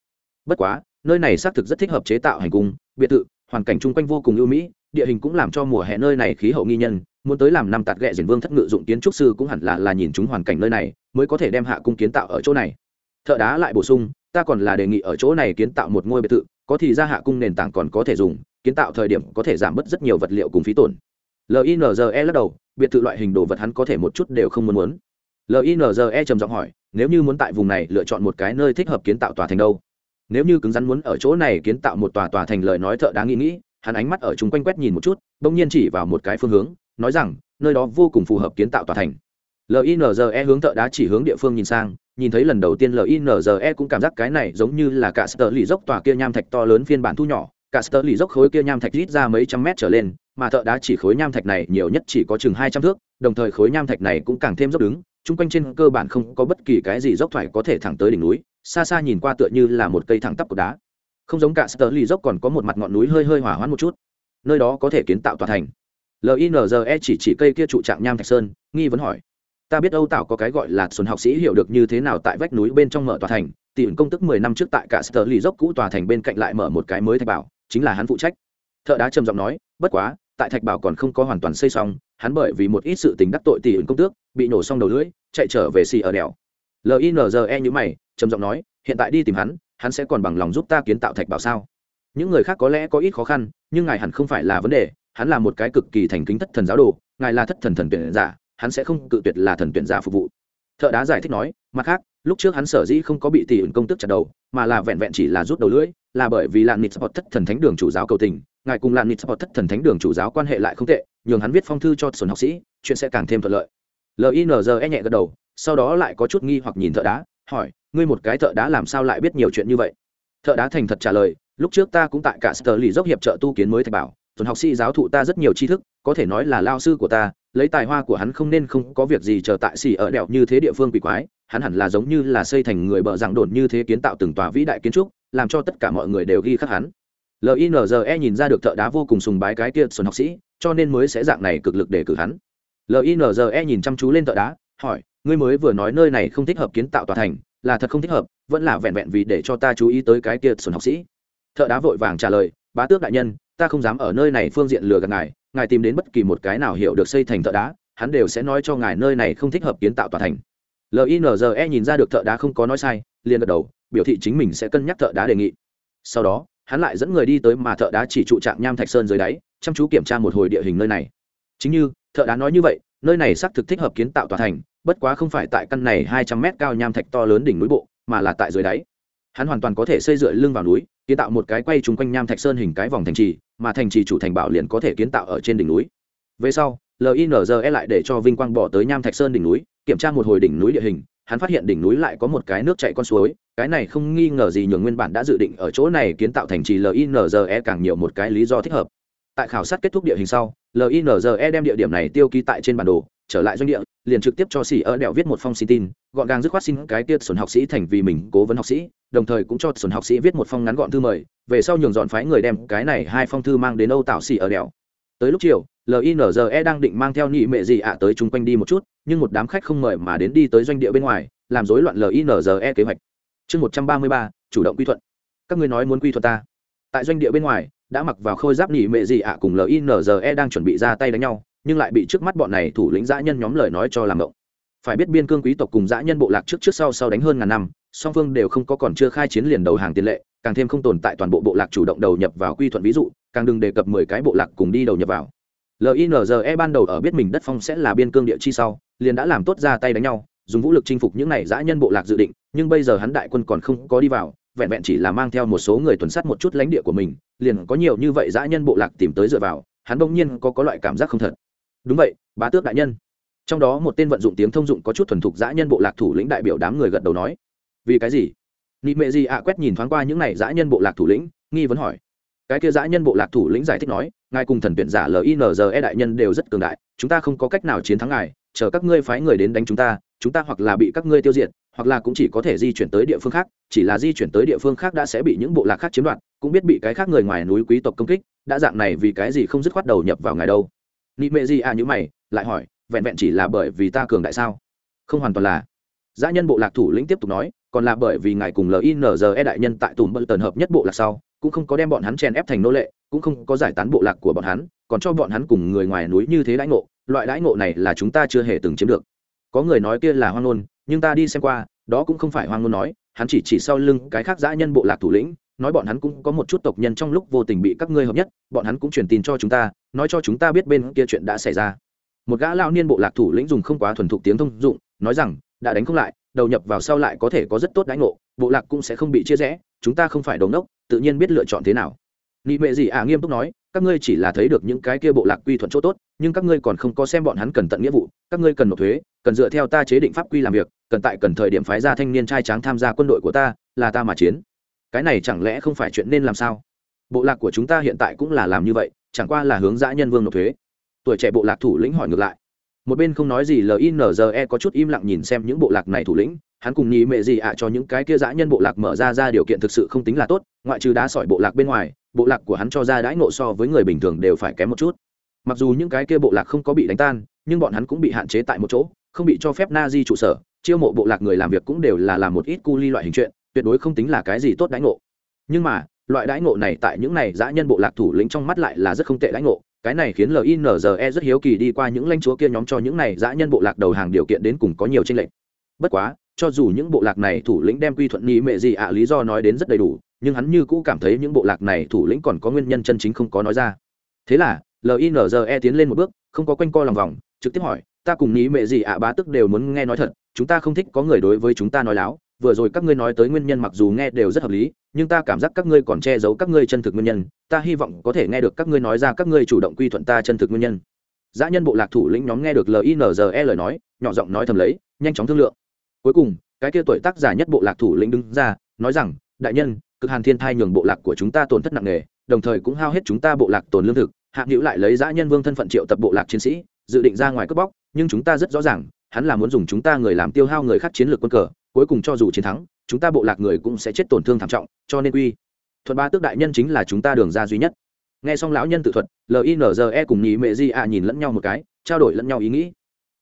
Bất quá, nơi này xác thực rất thích hợp chế tạo hành cung, biệt thự, hoàn cảnh chung quanh vô cùng ưu mỹ địa hình cũng làm cho mùa hè nơi này khí hậu nghi nhân, muốn tới làm năm tạt ghẹ diển vương thất ngự dụng kiến trúc sư cũng hẳn là là nhìn chúng hoàn cảnh nơi này, mới có thể đem hạ cung kiến tạo ở chỗ này. Thợ đá lại bổ sung, ta còn là đề nghị ở chỗ này kiến tạo một ngôi biệt thự, có thì ra hạ cung nền tảng còn có thể dùng, kiến tạo thời điểm có thể giảm bớt rất nhiều vật liệu cùng phí tổn. Linze lắc đầu, biệt thự loại hình đồ vật hắn có thể một chút đều không muốn muốn. Linze trầm giọng hỏi, nếu như muốn tại vùng này lựa chọn một cái nơi thích hợp kiến tạo tòa thành đâu? Nếu như cứng rắn muốn ở chỗ này kiến tạo một tòa tòa thành lời nói thợ đáng nghĩ nghĩ hắn ánh mắt ở chung quanh quét nhìn một chút, bỗng nhiên chỉ vào một cái phương hướng, nói rằng, nơi đó vô cùng phù hợp kiến tạo tòa thành. Linze hướng thợ đá chỉ hướng địa phương nhìn sang, nhìn thấy lần đầu tiên linze cũng cảm giác cái này giống như là cả sơ lì dốc tòa kia nham thạch to lớn phiên bản thu nhỏ. Cả sơ lì dốc khối kia nham thạch rít ra mấy trăm mét trở lên, mà thợ đá chỉ khối nham thạch này nhiều nhất chỉ có chừng hai trăm thước, đồng thời khối nham thạch này cũng càng thêm dốc đứng, chung quanh trên cơ bản không có bất kỳ cái gì dốc thoải có thể thẳng tới đỉnh núi, xa xa nhìn qua tựa như là một cây thẳng tắp của đá không giống cả sơ lì dốc còn có một mặt ngọn núi hơi hơi hỏa hoãn một chút. Nơi đó có thể kiến tạo tòa thành. Linze chỉ chỉ cây kia trụ trạng nham thạch sơn, nghi vấn hỏi. Ta biết âu tạo có cái gọi là xuân học sĩ hiểu được như thế nào tại vách núi bên trong mở tòa thành tỷ ứng công tức mười năm trước tại cả sở lì dốc cũ tòa thành bên cạnh lại mở một cái mới thạch bảo, chính là hắn phụ trách. Thợ đá trầm giọng nói, bất quá, tại thạch bảo còn không có hoàn toàn xây xong, hắn bởi vì một ít sự tình đắc tội tỷ ứng công tước, bị nổ xong đầu lưỡi, chạy trở về xì ở đèo. Linze như mày, trầm giọng nói, hiện tại đi tìm hắn hắn sẽ còn bằng lòng giúp ta kiến tạo thạch bảo sao? Những người khác có lẽ có ít khó khăn, nhưng ngài hẳn không phải là vấn đề, hắn là một cái cực kỳ thành kính thất thần giáo đồ, ngài là thất thần thần tuyển giả, hắn sẽ không cự tuyệt là thần tuyển giả phục vụ. Thợ đá giải thích nói, mặt khác, lúc trước hắn sở dĩ không có bị tỷ ẩn công tức chặt đầu, mà là vẹn vẹn chỉ là rút đầu lưỡi, là bởi vì lạn nịt sport thất thần thánh đường chủ giáo cầu tình, ngài cùng lạn nịt sport thất thần thánh đường chủ giáo quan hệ lại không tệ, nhường hắn viết phong thư cho xuân học sĩ, chuyện sẽ càng thêm thuận lợi. Linze nhẹ gật đầu, sau đó lại có chút nghi hoặc nhìn thợ đá hỏi, ngươi một cái thợ đá làm sao lại biết nhiều chuyện như vậy? Thợ đá thành thật trả lời, lúc trước ta cũng tại cả sở lì dốc hiệp trợ tu kiến mới thạch bảo, tuần học sĩ giáo thụ ta rất nhiều tri thức, có thể nói là lao sư của ta, lấy tài hoa của hắn không nên không có việc gì chờ tại xì ở đèo như thế địa phương quỷ quái, hắn hẳn là giống như là xây thành người bờ dạng đồn như thế kiến tạo từng tòa vĩ đại kiến trúc, làm cho tất cả mọi người đều ghi khắc hắn. Linze nhìn ra được thợ đá vô cùng sùng bái cái kia xuân học sĩ, cho nên mới sẽ dạng này cực lực để cử hắn. Linze nhìn chăm chú lên thợ đá, hỏi ngươi mới vừa nói nơi này không thích hợp kiến tạo tòa thành, là thật không thích hợp, vẫn là vẹn vẹn vì để cho ta chú ý tới cái kia xuân học sĩ. Thợ đá vội vàng trả lời, bá tước đại nhân, ta không dám ở nơi này phương diện lừa gạt ngài ngài tìm đến bất kỳ một cái nào hiểu được xây thành thợ đá, hắn đều sẽ nói cho ngài nơi này không thích hợp kiến tạo tòa thành. Linze nhìn ra được thợ đá không có nói sai, liền gật đầu, biểu thị chính mình sẽ cân nhắc thợ đá đề nghị. Sau đó, hắn lại dẫn người đi tới mà thợ đá chỉ trụ trạng nham thạch sơn dưới đáy, chăm chú kiểm tra một hồi địa hình nơi này. Chính như, thợ đá nói như vậy, nơi này xác thực thích hợp kiến tạo tòa thành bất quá không phải tại căn này hai trăm mét cao nham thạch to lớn đỉnh núi bộ, mà là tại dưới đáy. Hắn hoàn toàn có thể xây dựa lưng vào núi, kiến tạo một cái quay chung quanh nham thạch sơn hình cái vòng thành trì, mà thành trì chủ thành bảo liền có thể kiến tạo ở trên đỉnh núi. Về sau linze lại để cho vinh quang bỏ tới nham thạch sơn đỉnh núi, kiểm tra một hồi đỉnh núi địa hình, hắn phát hiện đỉnh núi lại có một cái nước chảy con suối, cái này không nghi ngờ gì nhường nguyên bản đã dự định ở chỗ này kiến tạo thành trì linze càng nhiều một cái lý do thích hợp. Tại khảo sát kết thúc địa hình sau linze đem địa điểm này tiêu ký tại trên bản đồ trở lại doanh địa, liền trực tiếp cho xỉ ở đèo viết một phong xin tin, gọn gàng dứt khoát xin cái tiết sổn học sĩ thành vì mình cố vấn học sĩ, đồng thời cũng cho sổn học sĩ viết một phong ngắn gọn thư mời, về sau nhường dọn phái người đem cái này hai phong thư mang đến âu tạo xỉ ở đèo tới lúc chiều linze đang định mang theo nhị mệ gì ạ tới chung quanh đi một chút, nhưng một đám khách không mời mà đến đi tới doanh địa bên ngoài, làm rối loạn linze kế hoạch. Chương một trăm ba mươi ba, chủ động quy thuận. Các ngươi nói muốn quy thuận ta? Tại doanh địa bên ngoài, đã mặc vào khôi giáp nhị mệ gì ạ cùng linze đang chuẩn bị ra tay đánh nhau nhưng lại bị trước mắt bọn này thủ lĩnh dã nhân nhóm lời nói cho làm động phải biết biên cương quý tộc cùng dã nhân bộ lạc trước trước sau sau đánh hơn ngàn năm, song phương đều không có còn chưa khai chiến liền đầu hàng tiền lệ, càng thêm không tồn tại toàn bộ bộ lạc chủ động đầu nhập vào quy thuận ví dụ, càng đừng đề cập mười cái bộ lạc cùng đi đầu nhập vào. Linze ban đầu ở biết mình đất phong sẽ là biên cương địa chi sau, liền đã làm tốt ra tay đánh nhau, dùng vũ lực chinh phục những này dã nhân bộ lạc dự định, nhưng bây giờ hắn đại quân còn không có đi vào, vẹn vẹn chỉ là mang theo một số người tuần sát một chút lãnh địa của mình, liền có nhiều như vậy dã nhân bộ lạc tìm tới dựa vào, hắn bỗng nhiên có có loại cảm giác không thật đúng vậy, bá tước đại nhân. Trong đó một tên vận dụng tiếng thông dụng có chút thuần thục dã nhân bộ lạc thủ lĩnh đại biểu đám người gật đầu nói. Vì cái gì? Nị mệ gì ạ quét nhìn thoáng qua những này dã nhân bộ lạc thủ lĩnh, nghi vấn hỏi. Cái kia dã nhân bộ lạc thủ lĩnh giải thích nói, ngài cùng thần tuyển giả linze đại nhân đều rất cường đại, chúng ta không có cách nào chiến thắng ngài, chờ các ngươi phái người đến đánh chúng ta chúng ta hoặc là bị các ngươi tiêu diệt, hoặc là cũng chỉ có thể di chuyển tới địa phương khác, chỉ là di chuyển tới địa phương khác đã sẽ bị những bộ lạc khác chiếm đoạt, cũng biết bị cái khác người ngoài núi quý tộc công kích, đã dạng này vì cái gì không dứt khoát đầu nhập vào ngài đâu nị mệ gì à như mày, lại hỏi, vẹn vẹn chỉ là bởi vì ta cường đại sao? Không hoàn toàn là. Giá nhân bộ lạc thủ lĩnh tiếp tục nói, còn là bởi vì ngài cùng linze đại nhân tại tùm bận tần hợp nhất bộ lạc sau, cũng không có đem bọn hắn chèn ép thành nô lệ, cũng không có giải tán bộ lạc của bọn hắn, còn cho bọn hắn cùng người ngoài núi như thế đãi ngộ, loại đãi ngộ này là chúng ta chưa hề từng chiếm được. Có người nói kia là hoang ngôn, nhưng ta đi xem qua, đó cũng không phải hoang ngôn nói, hắn chỉ chỉ sau lưng cái khác giã nhân bộ lạc thủ lĩnh, nói bọn hắn cũng có một chút tộc nhân trong lúc vô tình bị các ngươi hợp nhất, bọn hắn cũng truyền tin cho chúng ta nói cho chúng ta biết bên kia chuyện đã xảy ra. Một gã lao niên bộ lạc thủ lĩnh dùng không quá thuần thục tiếng thông dụng, nói rằng, đã đánh không lại, đầu nhập vào sau lại có thể có rất tốt đánh ngộ, bộ lạc cũng sẽ không bị chia rẽ, chúng ta không phải đầu nốc tự nhiên biết lựa chọn thế nào. Nị mệ gì à nghiêm túc nói, các ngươi chỉ là thấy được những cái kia bộ lạc quy thuận chỗ tốt, nhưng các ngươi còn không có xem bọn hắn cần tận nghĩa vụ, các ngươi cần nộp thuế, cần dựa theo ta chế định pháp quy làm việc, cần tại cần thời điểm phái ra thanh niên trai tráng tham gia quân đội của ta, là ta mà chiến. Cái này chẳng lẽ không phải chuyện nên làm sao? Bộ lạc của chúng ta hiện tại cũng là làm như vậy chẳng qua là hướng dã nhân vương nộp thuế. Tuổi trẻ bộ lạc thủ lĩnh hỏi ngược lại. Một bên không nói gì linze có chút im lặng nhìn xem những bộ lạc này thủ lĩnh, hắn cùng nhị mệ gì ạ cho những cái kia dã nhân bộ lạc mở ra ra điều kiện thực sự không tính là tốt, ngoại trừ đá sỏi bộ lạc bên ngoài, bộ lạc của hắn cho ra đãi ngộ so với người bình thường đều phải kém một chút. Mặc dù những cái kia bộ lạc không có bị đánh tan, nhưng bọn hắn cũng bị hạn chế tại một chỗ, không bị cho phép na di trụ sở, chiêu mộ bộ lạc người làm việc cũng đều là làm một ít cu ly loại hình chuyện, tuyệt đối không tính là cái gì tốt đãi ngộ. Nhưng mà loại đãi ngộ này tại những này dã nhân bộ lạc thủ lĩnh trong mắt lại là rất không tệ đãi ngộ. Cái này khiến linze rất hiếu kỳ đi qua những lãnh chúa kia nhóm cho những này dã nhân bộ lạc đầu hàng điều kiện đến cùng có nhiều tranh lệch. Bất quá, cho dù những bộ lạc này thủ lĩnh đem quy thuận nghĩ mệ gì ạ lý do nói đến rất đầy đủ, nhưng hắn như cũ cảm thấy những bộ lạc này thủ lĩnh còn có nguyên nhân chân chính không có nói ra. Thế là linze tiến lên một bước, không có quanh co lòng vòng, trực tiếp hỏi, ta cùng nghĩ mệ gì ạ bá tức đều muốn nghe nói thật, chúng ta không thích có người đối với chúng ta nói láo vừa rồi các ngươi nói tới nguyên nhân mặc dù nghe đều rất hợp lý, nhưng ta cảm giác các ngươi còn che giấu các ngươi chân thực nguyên nhân, ta hy vọng có thể nghe được các ngươi nói ra các ngươi chủ động quy thuận ta chân thực nguyên nhân. Dã nhân bộ lạc thủ lĩnh nhóm nghe được linze lời nói, nhỏ giọng nói thầm lấy, nhanh chóng thương lượng. Cuối cùng, cái kia tuổi tác giả nhất bộ lạc thủ lĩnh đứng ra, nói rằng, đại nhân, cực hàn thiên thai nhường bộ lạc của chúng ta tổn thất nặng nề, đồng thời cũng hao hết chúng ta bộ lạc tồn lương thực hạng hữu lại lấy dã nhân vương thân phận triệu tập bộ lạc chiến sĩ, dự định ra ngoài cướp bóc, nhưng chúng ta rất rõ ràng, hắn là muốn dùng chúng ta người làm tiêu hao người khác chiến lược quân cờ cuối cùng cho dù chiến thắng, chúng ta bộ lạc người cũng sẽ chết tổn thương thảm trọng, cho nên quy thuận ba tước đại nhân chính là chúng ta đường ra duy nhất. Nghe xong lão nhân tự thuật linze cùng nhị mệ di ạ nhìn lẫn nhau một cái, trao đổi lẫn nhau ý nghĩ.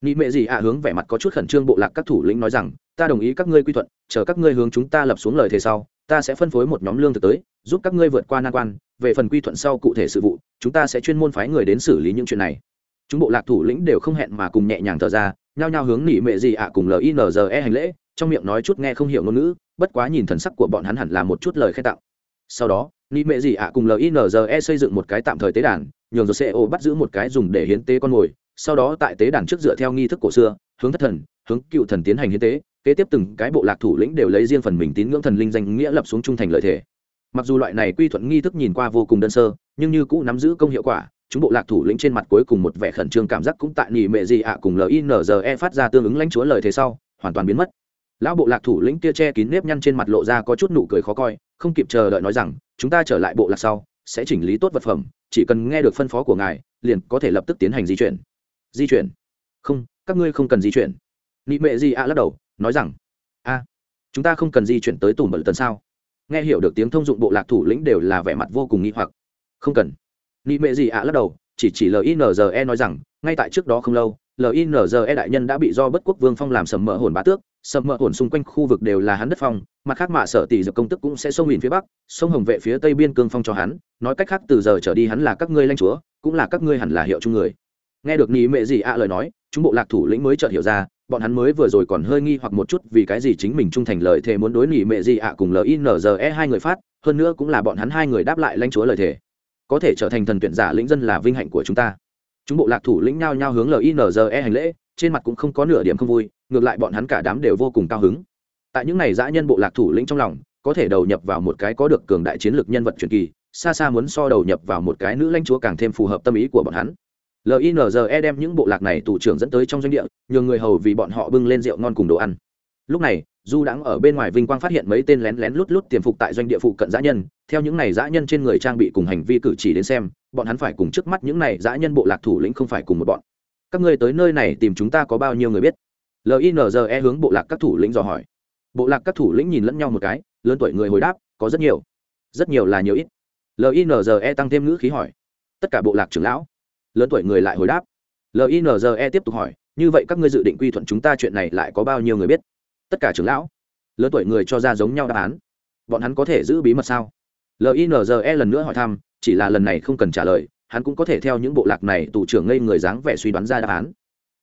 Nhị mệ di ạ hướng vẻ mặt có chút khẩn trương bộ lạc các thủ lĩnh nói rằng, ta đồng ý các ngươi quy thuận, chờ các ngươi hướng chúng ta lập xuống lời thế sau, ta sẽ phân phối một nhóm lương thực tới, giúp các ngươi vượt qua nan quan. Về phần quy thuận sau cụ thể sự vụ, chúng ta sẽ chuyên môn phái người đến xử lý những chuyện này. Chúng bộ lạc thủ lĩnh đều không hẹn mà cùng nhẹ nhàng thở ra, nhao nhao hướng nỉ mệ gì ạ cùng linze hành lễ trong miệng nói chút nghe không hiểu ngôn ngữ, bất quá nhìn thần sắc của bọn hắn hẳn là một chút lời khen tặng. Sau đó, ni mệ gì ạ cùng linze xây dựng một cái tạm thời tế đàn, nhường rồi ceo bắt giữ một cái dùng để hiến tế con mồi, sau đó tại tế đàn trước dựa theo nghi thức cổ xưa, hướng thất thần, hướng cựu thần tiến hành hiến tế, kế tiếp từng cái bộ lạc thủ lĩnh đều lấy riêng phần mình tín ngưỡng thần linh danh nghĩa lập xuống trung thành lợi thể. Mặc dù loại này quy thuận nghi thức nhìn qua vô cùng đơn sơ, nhưng như cũ nắm giữ công hiệu quả, chúng bộ lạc thủ lĩnh trên mặt cuối cùng một vẻ khẩn trương cảm giác cũng tại nỉ mệ gì ạ cùng linze phát ra tương ứng lãnh chúa lời thế sau, hoàn toàn biến mất lão bộ lạc thủ lĩnh kia che kín nếp nhăn trên mặt lộ ra có chút nụ cười khó coi, không kịp chờ đợi nói rằng, chúng ta trở lại bộ lạc sau, sẽ chỉnh lý tốt vật phẩm, chỉ cần nghe được phân phó của ngài, liền có thể lập tức tiến hành di chuyển. Di chuyển? Không, các ngươi không cần di chuyển. Nị mệ gì ạ lắc đầu, nói rằng, a, chúng ta không cần di chuyển tới tùm mật tần sao? Nghe hiểu được tiếng thông dụng bộ lạc thủ lĩnh đều là vẻ mặt vô cùng nghi hoặc. Không cần. Nị mệ gì ạ lắc đầu, chỉ chỉ linze nói rằng, ngay tại trước đó không lâu linze đại nhân đã bị do bất quốc vương phong làm sầm mỡ hồn bá tước, sầm mỡ hồn xung quanh khu vực đều là hắn đất phong, mặt khác mạ sở tỷ dược công tức cũng sẽ sông mìn phía bắc, sông hồng vệ phía tây biên cương phong cho hắn, nói cách khác từ giờ trở đi hắn là các ngươi lanh chúa, cũng là các ngươi hẳn là hiệu chung người. Nghe được nị mệ gì ạ lời nói, chúng bộ lạc thủ lĩnh mới chợt hiểu ra, bọn hắn mới vừa rồi còn hơi nghi hoặc một chút vì cái gì chính mình trung thành lời thề muốn đối nỉ mệ gì ạ cùng linze hai người phát, hơn nữa cũng là bọn hắn hai người đáp lại lãnh chúa lời thề. Có thể trở thành thần tuyển giả lĩnh dân là vinh hạnh của chúng ta chúng bộ lạc thủ lĩnh nhao nhao hướng linze hành lễ, trên mặt cũng không có nửa điểm không vui, ngược lại bọn hắn cả đám đều vô cùng cao hứng. Tại những ngày dã nhân bộ lạc thủ lĩnh trong lòng, có thể đầu nhập vào một cái có được cường đại chiến lược nhân vật truyền kỳ, xa xa muốn so đầu nhập vào một cái nữ lãnh chúa càng thêm phù hợp tâm ý của bọn hắn. Linze đem những bộ lạc này tù trưởng dẫn tới trong doanh địa, nhường người hầu vì bọn họ bưng lên rượu ngon cùng đồ ăn. Lúc này, du đãng ở bên ngoài vinh quang phát hiện mấy tên lén lén lút lút tiềm phục tại doanh địa phụ cận dã nhân, theo những này dã nhân trên người trang bị cùng hành vi cử chỉ đến xem bọn hắn phải cùng trước mắt những này dã nhân bộ lạc thủ lĩnh không phải cùng một bọn. Các ngươi tới nơi này tìm chúng ta có bao nhiêu người biết? Linze hướng bộ lạc các thủ lĩnh dò hỏi. Bộ lạc các thủ lĩnh nhìn lẫn nhau một cái, lớn tuổi người hồi đáp, có rất nhiều. Rất nhiều là nhiều ít. Linze tăng thêm ngữ khí hỏi. Tất cả bộ lạc trưởng lão. Lớn tuổi người lại hồi đáp. Linze tiếp tục hỏi, như vậy các ngươi dự định quy thuận chúng ta chuyện này lại có bao nhiêu người biết? Tất cả trưởng lão. Lớn tuổi người cho ra giống nhau đáp án. Bọn hắn có thể giữ bí mật sao? Linze lần nữa hỏi thăm chỉ là lần này không cần trả lời, hắn cũng có thể theo những bộ lạc này tù trưởng ngây người dáng vẻ suy đoán ra đáp án.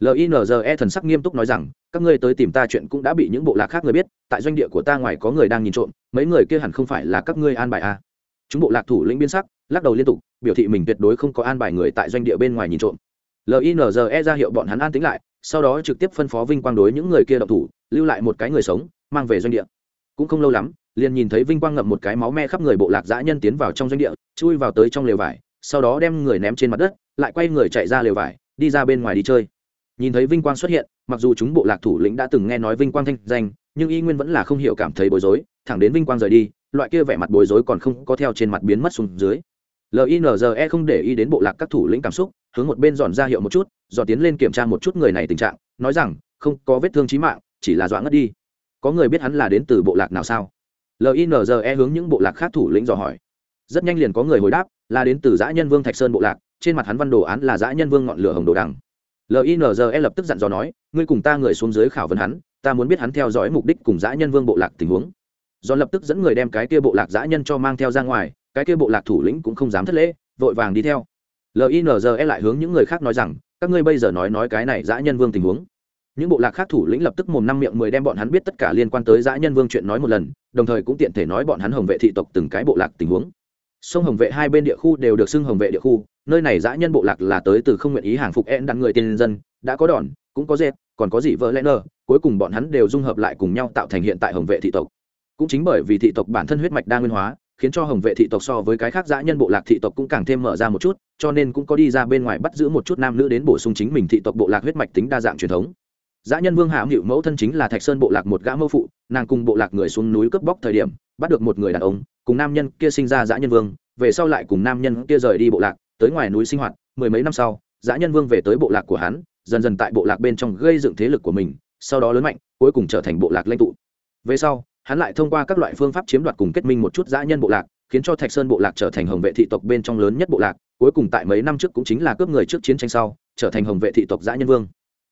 Linze thần sắc nghiêm túc nói rằng, các ngươi tới tìm ta chuyện cũng đã bị những bộ lạc khác người biết, tại doanh địa của ta ngoài có người đang nhìn trộm, mấy người kia hẳn không phải là các ngươi an bài à. chúng bộ lạc thủ lĩnh biên sắc, lắc đầu liên tục, biểu thị mình tuyệt đối không có an bài người tại doanh địa bên ngoài nhìn trộm. Linze ra hiệu bọn hắn an tính lại, sau đó trực tiếp phân phó vinh quang đối những người kia độc thủ, lưu lại một cái người sống, mang về doanh địa cũng không lâu lắm, liền nhìn thấy vinh quang ngậm một cái máu me khắp người bộ lạc dã nhân tiến vào trong doanh địa, chui vào tới trong lều vải, sau đó đem người ném trên mặt đất, lại quay người chạy ra lều vải, đi ra bên ngoài đi chơi. Nhìn thấy vinh quang xuất hiện, mặc dù chúng bộ lạc thủ lĩnh đã từng nghe nói vinh quang thanh danh, nhưng y nguyên vẫn là không hiểu cảm thấy bối rối, thẳng đến vinh quang rời đi, loại kia vẻ mặt bối rối còn không có theo trên mặt biến mất xuống dưới. Linze không để ý đến bộ lạc các thủ lĩnh cảm xúc, hướng một bên dọn ra hiệu một chút, dọn tiến lên kiểm tra một chút người này tình trạng, nói rằng, không có vết thương trí mạng, chỉ là dọa ngất đi có người biết hắn là đến từ bộ lạc nào sao? Linze hướng những bộ lạc khác thủ lĩnh dò hỏi. Rất nhanh liền có người hồi đáp, là đến từ giã nhân vương thạch sơn bộ lạc, trên mặt hắn văn đồ án là giã nhân vương ngọn lửa hồng đồ đằng. Linze lập tức dặn dò nói, ngươi cùng ta người xuống dưới khảo vấn hắn, ta muốn biết hắn theo dõi mục đích cùng giã nhân vương bộ lạc tình huống. Do lập tức dẫn người đem cái kia bộ lạc giã nhân cho mang theo ra ngoài, cái kia bộ lạc thủ lĩnh cũng không dám thất lễ, vội vàng đi theo. Linze lại hướng những người khác nói rằng, các ngươi bây giờ nói nói cái này giã nhân vương tình huống những bộ lạc khác thủ lĩnh lập tức mồm năm miệng mười đem bọn hắn biết tất cả liên quan tới dã nhân vương chuyện nói một lần, đồng thời cũng tiện thể nói bọn hắn hồng vệ thị tộc từng cái bộ lạc tình huống. Sông hồng vệ hai bên địa khu đều được xưng hồng vệ địa khu, nơi này dã nhân bộ lạc là tới từ không nguyện ý hàng phục en đặng người tiên dân, đã có đòn, cũng có dệt, còn có gì vợ lẽ nơ cuối cùng bọn hắn đều dung hợp lại cùng nhau tạo thành hiện tại hồng vệ thị tộc. Cũng chính bởi vì thị tộc bản thân huyết mạch đa nguyên hóa, khiến cho hồng vệ thị tộc so với cái khác dã nhân bộ lạc thị tộc cũng càng thêm mở ra một chút, cho nên cũng có đi ra bên ngoài bắt giữ một chút nam nữ đến bổ sung chính mình thị tộc bộ lạc huyết mạch tính đa dạng truyền thống dã nhân vương hạ hữu mẫu thân chính là thạch sơn bộ lạc một gã mẫu phụ, nàng cùng bộ lạc người xuống núi cướp bóc thời điểm, bắt được một người đàn ông, cùng nam nhân kia sinh ra dã nhân vương, về sau lại cùng nam nhân kia rời đi bộ lạc, tới ngoài núi sinh hoạt, mười mấy năm sau, dã nhân vương về tới bộ lạc của hắn, dần dần tại bộ lạc bên trong gây dựng thế lực của mình, sau đó lớn mạnh, cuối cùng trở thành bộ lạc lãnh tụ. Về sau, hắn lại thông qua các loại phương pháp chiếm đoạt cùng kết minh một chút dã nhân bộ lạc, khiến cho thạch sơn bộ lạc trở thành hồng vệ thị tộc bên trong lớn nhất bộ lạc, cuối cùng tại mấy năm trước cũng chính là cướp người trước chiến tranh sau, trở thành hồng vệ thị tộc dã nhân vương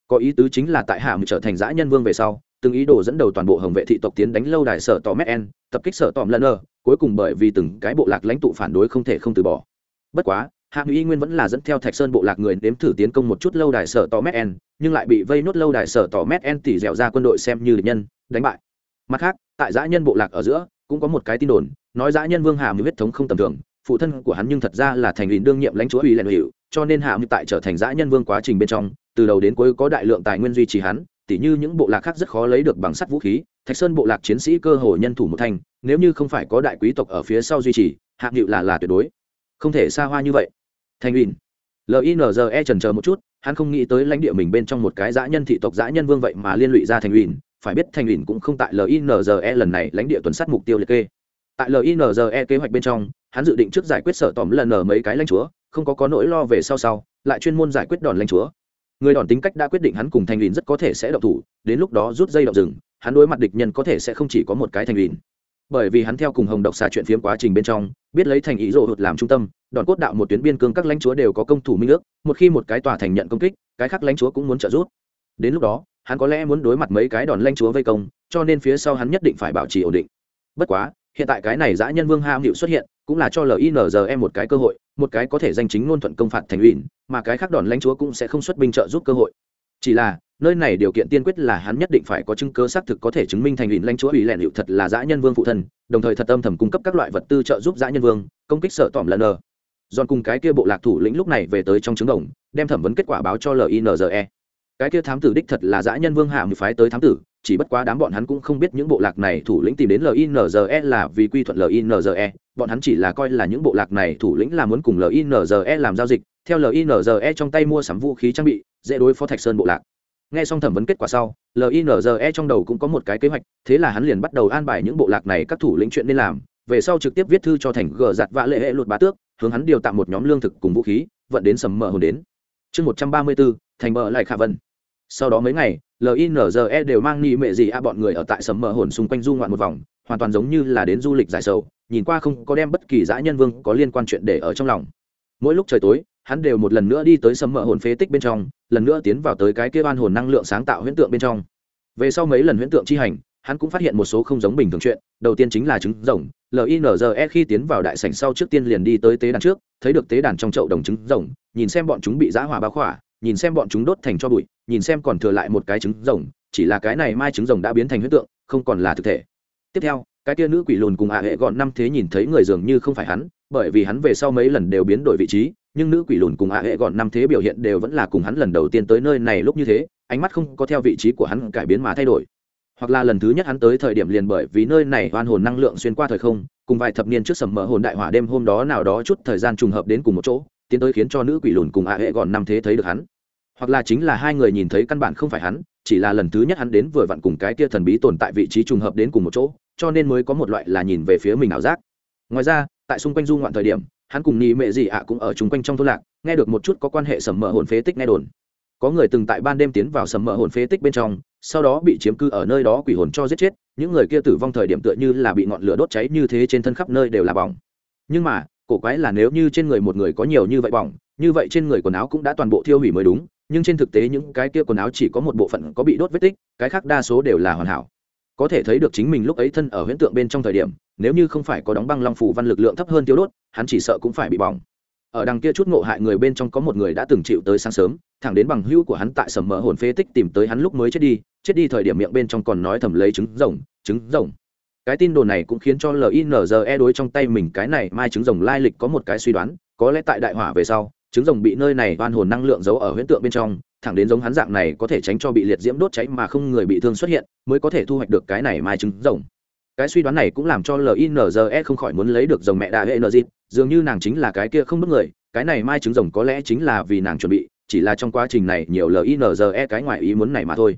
có ý tứ chính là tại hạ trở thành dã nhân vương về sau, từng ý đồ dẫn đầu toàn bộ hồng vệ thị tộc tiến đánh lâu đài sở Tò en, tập kích sở tòm lần ơ cuối cùng bởi vì từng cái bộ lạc lãnh tụ phản đối không thể không từ bỏ. Bất quá, hạ y nguyên vẫn là dẫn theo thạch sơn bộ lạc người nếm thử tiến công một chút lâu đài sở Tò en, nhưng lại bị vây nốt lâu đài sở Tò en tỉ dẻo ra quân đội xem như địch nhân, đánh bại. Mặt khác, tại dã nhân bộ lạc ở giữa, cũng có một cái tin đồn, nói dã nhân vương hà mưu huyết thống không tầm thường, phụ thân của hắn nhưng thật ra là thành ủy đương nhiệm lãnh chúa ủy lèn hiệu cho nên hạ mưu tại trở thành dã nhân vương quá trình bên trong, từ đầu đến cuối có đại lượng tài nguyên duy trì hắn, tỉ như những bộ lạc khác rất khó lấy được bằng sắt vũ khí, thạch sơn bộ lạc chiến sĩ cơ hồ nhân thủ một thành, nếu như không phải có đại quý tộc ở phía sau duy trì, hạ mưu là là tuyệt đối, không thể xa hoa như vậy. Thành ủy linze trần chờ một chút, hắn không nghĩ tới lãnh địa mình bên trong một cái dã nhân thị tộc, dã nhân vương vậy mà liên lụy ra thành ủy phải biết thành ủy cũng không tại linze lần này lãnh địa tuần sát mục tiêu liệt kê. Tại linze kế hoạch bên trong, hắn dự định trước giải quyết sở tóm lần ở mấy cái lãnh chúa không có có nỗi lo về sau sau, lại chuyên môn giải quyết đòn lãnh chúa. Người đòn tính cách đã quyết định hắn cùng thành ủy rất có thể sẽ động thủ, đến lúc đó rút dây động rừng, hắn đối mặt địch nhân có thể sẽ không chỉ có một cái thành ủy bởi vì hắn theo cùng hồng độc xà chuyện phiếm quá trình bên trong, biết lấy thành ý rộ hụt làm trung tâm, đòn cốt đạo một tuyến biên cương các lãnh chúa đều có công thủ minh ước, một khi một cái tòa thành nhận công kích, cái khác lãnh chúa cũng muốn trợ giúp. Đến lúc đó, hắn có lẽ muốn đối mặt mấy cái đòn lãnh chúa vây công, cho nên phía sau hắn nhất định phải bảo trì ổn định. Bất quá, hiện tại cái này dã nhân vương ham hiệu xuất hiện cũng là cho linzm một cái cơ hội, một cái có thể danh chính ngôn thuận công phạt thành ủy mà cái khác đòn lãnh chúa cũng sẽ không xuất binh trợ giúp cơ hội. Chỉ là, nơi này điều kiện tiên quyết là hắn nhất định phải có chứng cơ xác thực có thể chứng minh thành ủy lãnh chúa ủy lẹn hiệu thật là dã nhân vương phụ thân, đồng thời thật âm thầm cung cấp các loại vật tư trợ giúp dã nhân vương, công kích sợ tỏm lần nờ. Giòn cùng cái kia bộ lạc thủ lĩnh lúc này về tới trong trứng đồng, đem thẩm vấn kết quả báo cho linze cái kia thám tử đích thật là dã nhân vương hạ phái tới thám tử, chỉ bất quá đám bọn hắn cũng không biết những bộ lạc này thủ lĩnh tìm đến linze là vì quy thuận linze bọn hắn chỉ là coi là những bộ lạc này thủ lĩnh là muốn cùng linze làm giao dịch, theo linze trong tay mua sắm vũ khí trang bị, dễ đối phó thạch sơn bộ lạc. Nghe xong thẩm vấn kết quả sau linze trong đầu cũng có một cái kế hoạch, thế là hắn liền bắt đầu an bài những bộ lạc này các thủ lĩnh chuyện nên làm. Về sau trực tiếp viết thư cho thành gờ giặt vã lệ hệ luật bá tước, hướng hắn điều tạm một nhóm lương thực cùng vũ khí, vận đến sầm mờ hồn đến. Chương một trăm ba mươi bốn thành bờ lại khả vân sau đó mấy ngày linze đều mang nghi mệ gì a bọn người ở tại sầm mờ hồn xung quanh du ngoạn một vòng, hoàn toàn giống như là đến du lịch giải sầu, nhìn qua không có đem bất kỳ dã nhân vương có liên quan chuyện để ở trong lòng. Mỗi lúc trời tối, hắn đều một lần nữa đi tới sầm mờ hồn phế tích bên trong, lần nữa tiến vào tới cái kia ban hồn năng lượng sáng tạo huyễn tượng bên trong. Về sau mấy lần huyễn tượng chi hành, hắn cũng phát hiện một số không giống bình thường chuyện, đầu tiên chính là trứng rồng linze khi tiến vào đại sảnh sau trước tiên liền đi tới tế đàn trước, thấy được tế đàn trong chậu đồng trứng rồng, nhìn xem bọn chúng bị giã hỏa bao khỏa nhìn xem bọn chúng đốt thành cho bụi, nhìn xem còn thừa lại một cái trứng rồng, chỉ là cái này mai trứng rồng đã biến thành huyết tượng, không còn là thực thể. Tiếp theo, cái tia nữ quỷ lùn cùng ạ hệ gọn năm thế nhìn thấy người dường như không phải hắn, bởi vì hắn về sau mấy lần đều biến đổi vị trí, nhưng nữ quỷ lùn cùng ạ hệ gọn năm thế biểu hiện đều vẫn là cùng hắn lần đầu tiên tới nơi này lúc như thế, ánh mắt không có theo vị trí của hắn cải biến mà thay đổi. Hoặc là lần thứ nhất hắn tới thời điểm liền bởi vì nơi này oan hồn năng lượng xuyên qua thời không, cùng vài thập niên trước sầm mỡ hồn đại hỏa đêm hôm đó nào đó chút thời gian trùng hợp đến cùng một chỗ, tiến tới khiến cho nữ quỷ lùn cùng ạ hệ gọn năm thế thấy được hắn hoặc là chính là hai người nhìn thấy căn bản không phải hắn, chỉ là lần thứ nhất hắn đến vừa vặn cùng cái kia thần bí tồn tại vị trí trùng hợp đến cùng một chỗ, cho nên mới có một loại là nhìn về phía mình ảo giác. Ngoài ra, tại xung quanh du ngoạn thời điểm, hắn cùng nhị mẹ gì ạ cũng ở chung quanh trong thôn lạc, nghe được một chút có quan hệ sầm mỡ hồn phế tích nghe đồn. Có người từng tại ban đêm tiến vào sầm mỡ hồn phế tích bên trong, sau đó bị chiếm cư ở nơi đó quỷ hồn cho giết chết, những người kia tử vong thời điểm tựa như là bị ngọn lửa đốt cháy như thế trên thân khắp nơi đều là bỏng. Nhưng mà, cổ quái là nếu như trên người một người có nhiều như vậy bỏng, như vậy trên người quần áo cũng đã toàn bộ thiêu hủy mới đúng nhưng trên thực tế những cái kia quần áo chỉ có một bộ phận có bị đốt vết tích, cái khác đa số đều là hoàn hảo. Có thể thấy được chính mình lúc ấy thân ở huyễn tượng bên trong thời điểm, nếu như không phải có đóng băng long phủ văn lực lượng thấp hơn tiêu đốt, hắn chỉ sợ cũng phải bị bỏng. Ở đằng kia chút ngộ hại người bên trong có một người đã từng chịu tới sáng sớm, thẳng đến bằng hữu của hắn tại sầm mỡ hồn phế tích tìm tới hắn lúc mới chết đi chết đi thời điểm miệng bên trong còn nói thầm lấy trứng rồng trứng rồng. Cái tin đồn này cũng khiến cho linze đối trong tay mình cái này, mai trứng rồng lai lịch có một cái suy đoán, có lẽ tại đại hỏa về sau trứng rồng bị nơi này oan hồn năng lượng giấu ở huyễn tượng bên trong, thẳng đến giống hắn dạng này có thể tránh cho bị liệt diễm đốt cháy mà không người bị thương xuất hiện, mới có thể thu hoạch được cái này mai trứng rồng. Cái suy đoán này cũng làm cho linze không khỏi muốn lấy được rồng mẹ đại hệ nợ dịp dường như nàng chính là cái kia không bất người, cái này mai trứng rồng có lẽ chính là vì nàng chuẩn bị, chỉ là trong quá trình này nhiều linze cái ngoài ý muốn này mà thôi.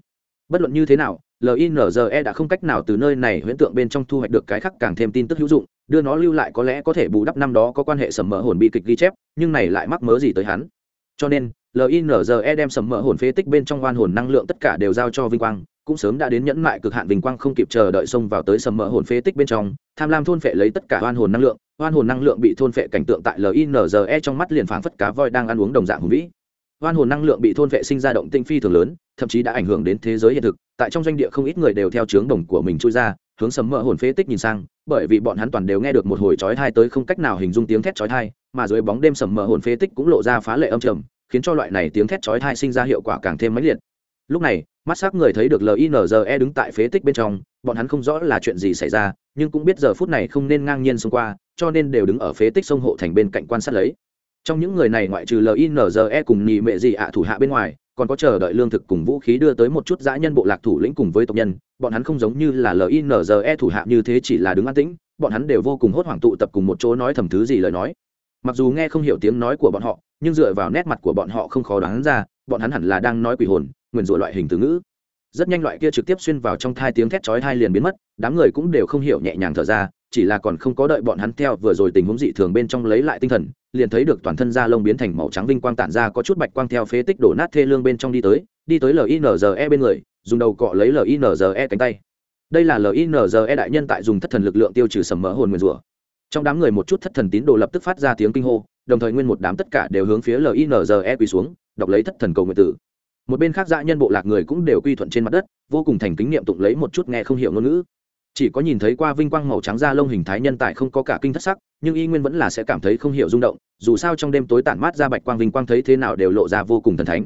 Bất luận như thế nào linze đã không cách nào từ nơi này huyễn tượng bên trong thu hoạch được cái khác càng thêm tin tức hữu dụng đưa nó lưu lại có lẽ có thể bù đắp năm đó có quan hệ sầm mỡ hồn bi kịch ghi chép, nhưng này lại mắc mớ gì tới hắn. Cho nên linze đem sầm mỡ hồn phế tích bên trong oan hồn năng lượng tất cả đều giao cho vinh quang, cũng sớm đã đến nhẫn mại cực hạn vinh quang không kịp chờ đợi xông vào tới sầm mỡ hồn phế tích bên trong, tham lam thôn phệ lấy tất cả oan hồn năng lượng, oan hồn năng lượng bị thôn phệ cảnh tượng tại linze trong mắt liền phảng phất cá voi đang ăn uống đồng dạng hùng vĩ. Oan hồn năng lượng bị thôn phệ sinh ra động tinh phi thường lớn, thậm chí đã ảnh hưởng đến thế giới hiện thực, tại trong doanh địa không ít người đều theo chướng đồng của mình chui ra hướng sầm mỡ hồn phế tích nhìn sang, bởi vì bọn hắn toàn đều nghe được một hồi chói thai tới, không cách nào hình dung tiếng thét chói thai mà dưới bóng đêm sầm mỡ hồn phế tích cũng lộ ra phá lệ âm trầm, khiến cho loại này tiếng thét chói thai sinh ra hiệu quả càng thêm mãnh liệt. Lúc này, mắt s ắ c người thấy được linze đứng tại phế tích bên trong, bọn hắn không rõ là chuyện gì xảy ra, nhưng cũng biết giờ phút này không nên ngang nhiên xông qua, cho nên đều đứng ở phế tích sông hộ thành bên cạnh quan sát lấy. Trong những người này ngoại trừ linze cùng nhị mệ gì ạ thủ hạ bên ngoài còn có chờ đợi lương thực cùng vũ khí đưa tới một chút dã nhân bộ lạc thủ lĩnh cùng với tộc nhân, bọn hắn không giống như là linze thủ hạ như thế chỉ là đứng an tĩnh, bọn hắn đều vô cùng hốt hoảng tụ tập cùng một chỗ nói thầm thứ gì lời nói. Mặc dù nghe không hiểu tiếng nói của bọn họ, nhưng dựa vào nét mặt của bọn họ không khó đoán ra, bọn hắn hẳn là đang nói quỷ hồn nguyền rủa loại hình từ ngữ. Rất nhanh loại kia trực tiếp xuyên vào trong thai tiếng thét chói thai liền biến mất, đám người cũng đều không hiểu nhẹ nhàng thở ra, chỉ là còn không có đợi bọn hắn theo vừa rồi tình huống dị thường bên trong lấy lại tinh thần liền thấy được toàn thân da lông biến thành màu trắng vinh quang tản ra có chút bạch quang theo phế tích đổ nát thê lương bên trong đi tới đi tới linze bên người, dùng đầu cọ lấy linze cánh tay. Đây là linze đại nhân tại dùng thất thần lực lượng tiêu trừ sầm mỡ hồn nguyên rủa. Trong đám người một chút thất thần tín đồ lập tức phát ra tiếng kinh hô, đồng thời nguyên một đám tất cả đều hướng phía linze quỳ xuống, đọc lấy thất thần cầu nguyện tử một bên khác dã nhân bộ lạc người cũng đều quy thuận trên mặt đất, vô cùng thành kính niệm tụng lấy một chút nghe không hiểu ngôn ngữ chỉ có nhìn thấy qua vinh quang màu trắng da lông hình thái nhân tại không có cả kinh thất sắc, nhưng y nguyên vẫn là sẽ cảm thấy không hiểu rung động, dù sao trong đêm tối tản mát ra bạch quang vinh quang thấy thế nào đều lộ ra vô cùng thần thánh.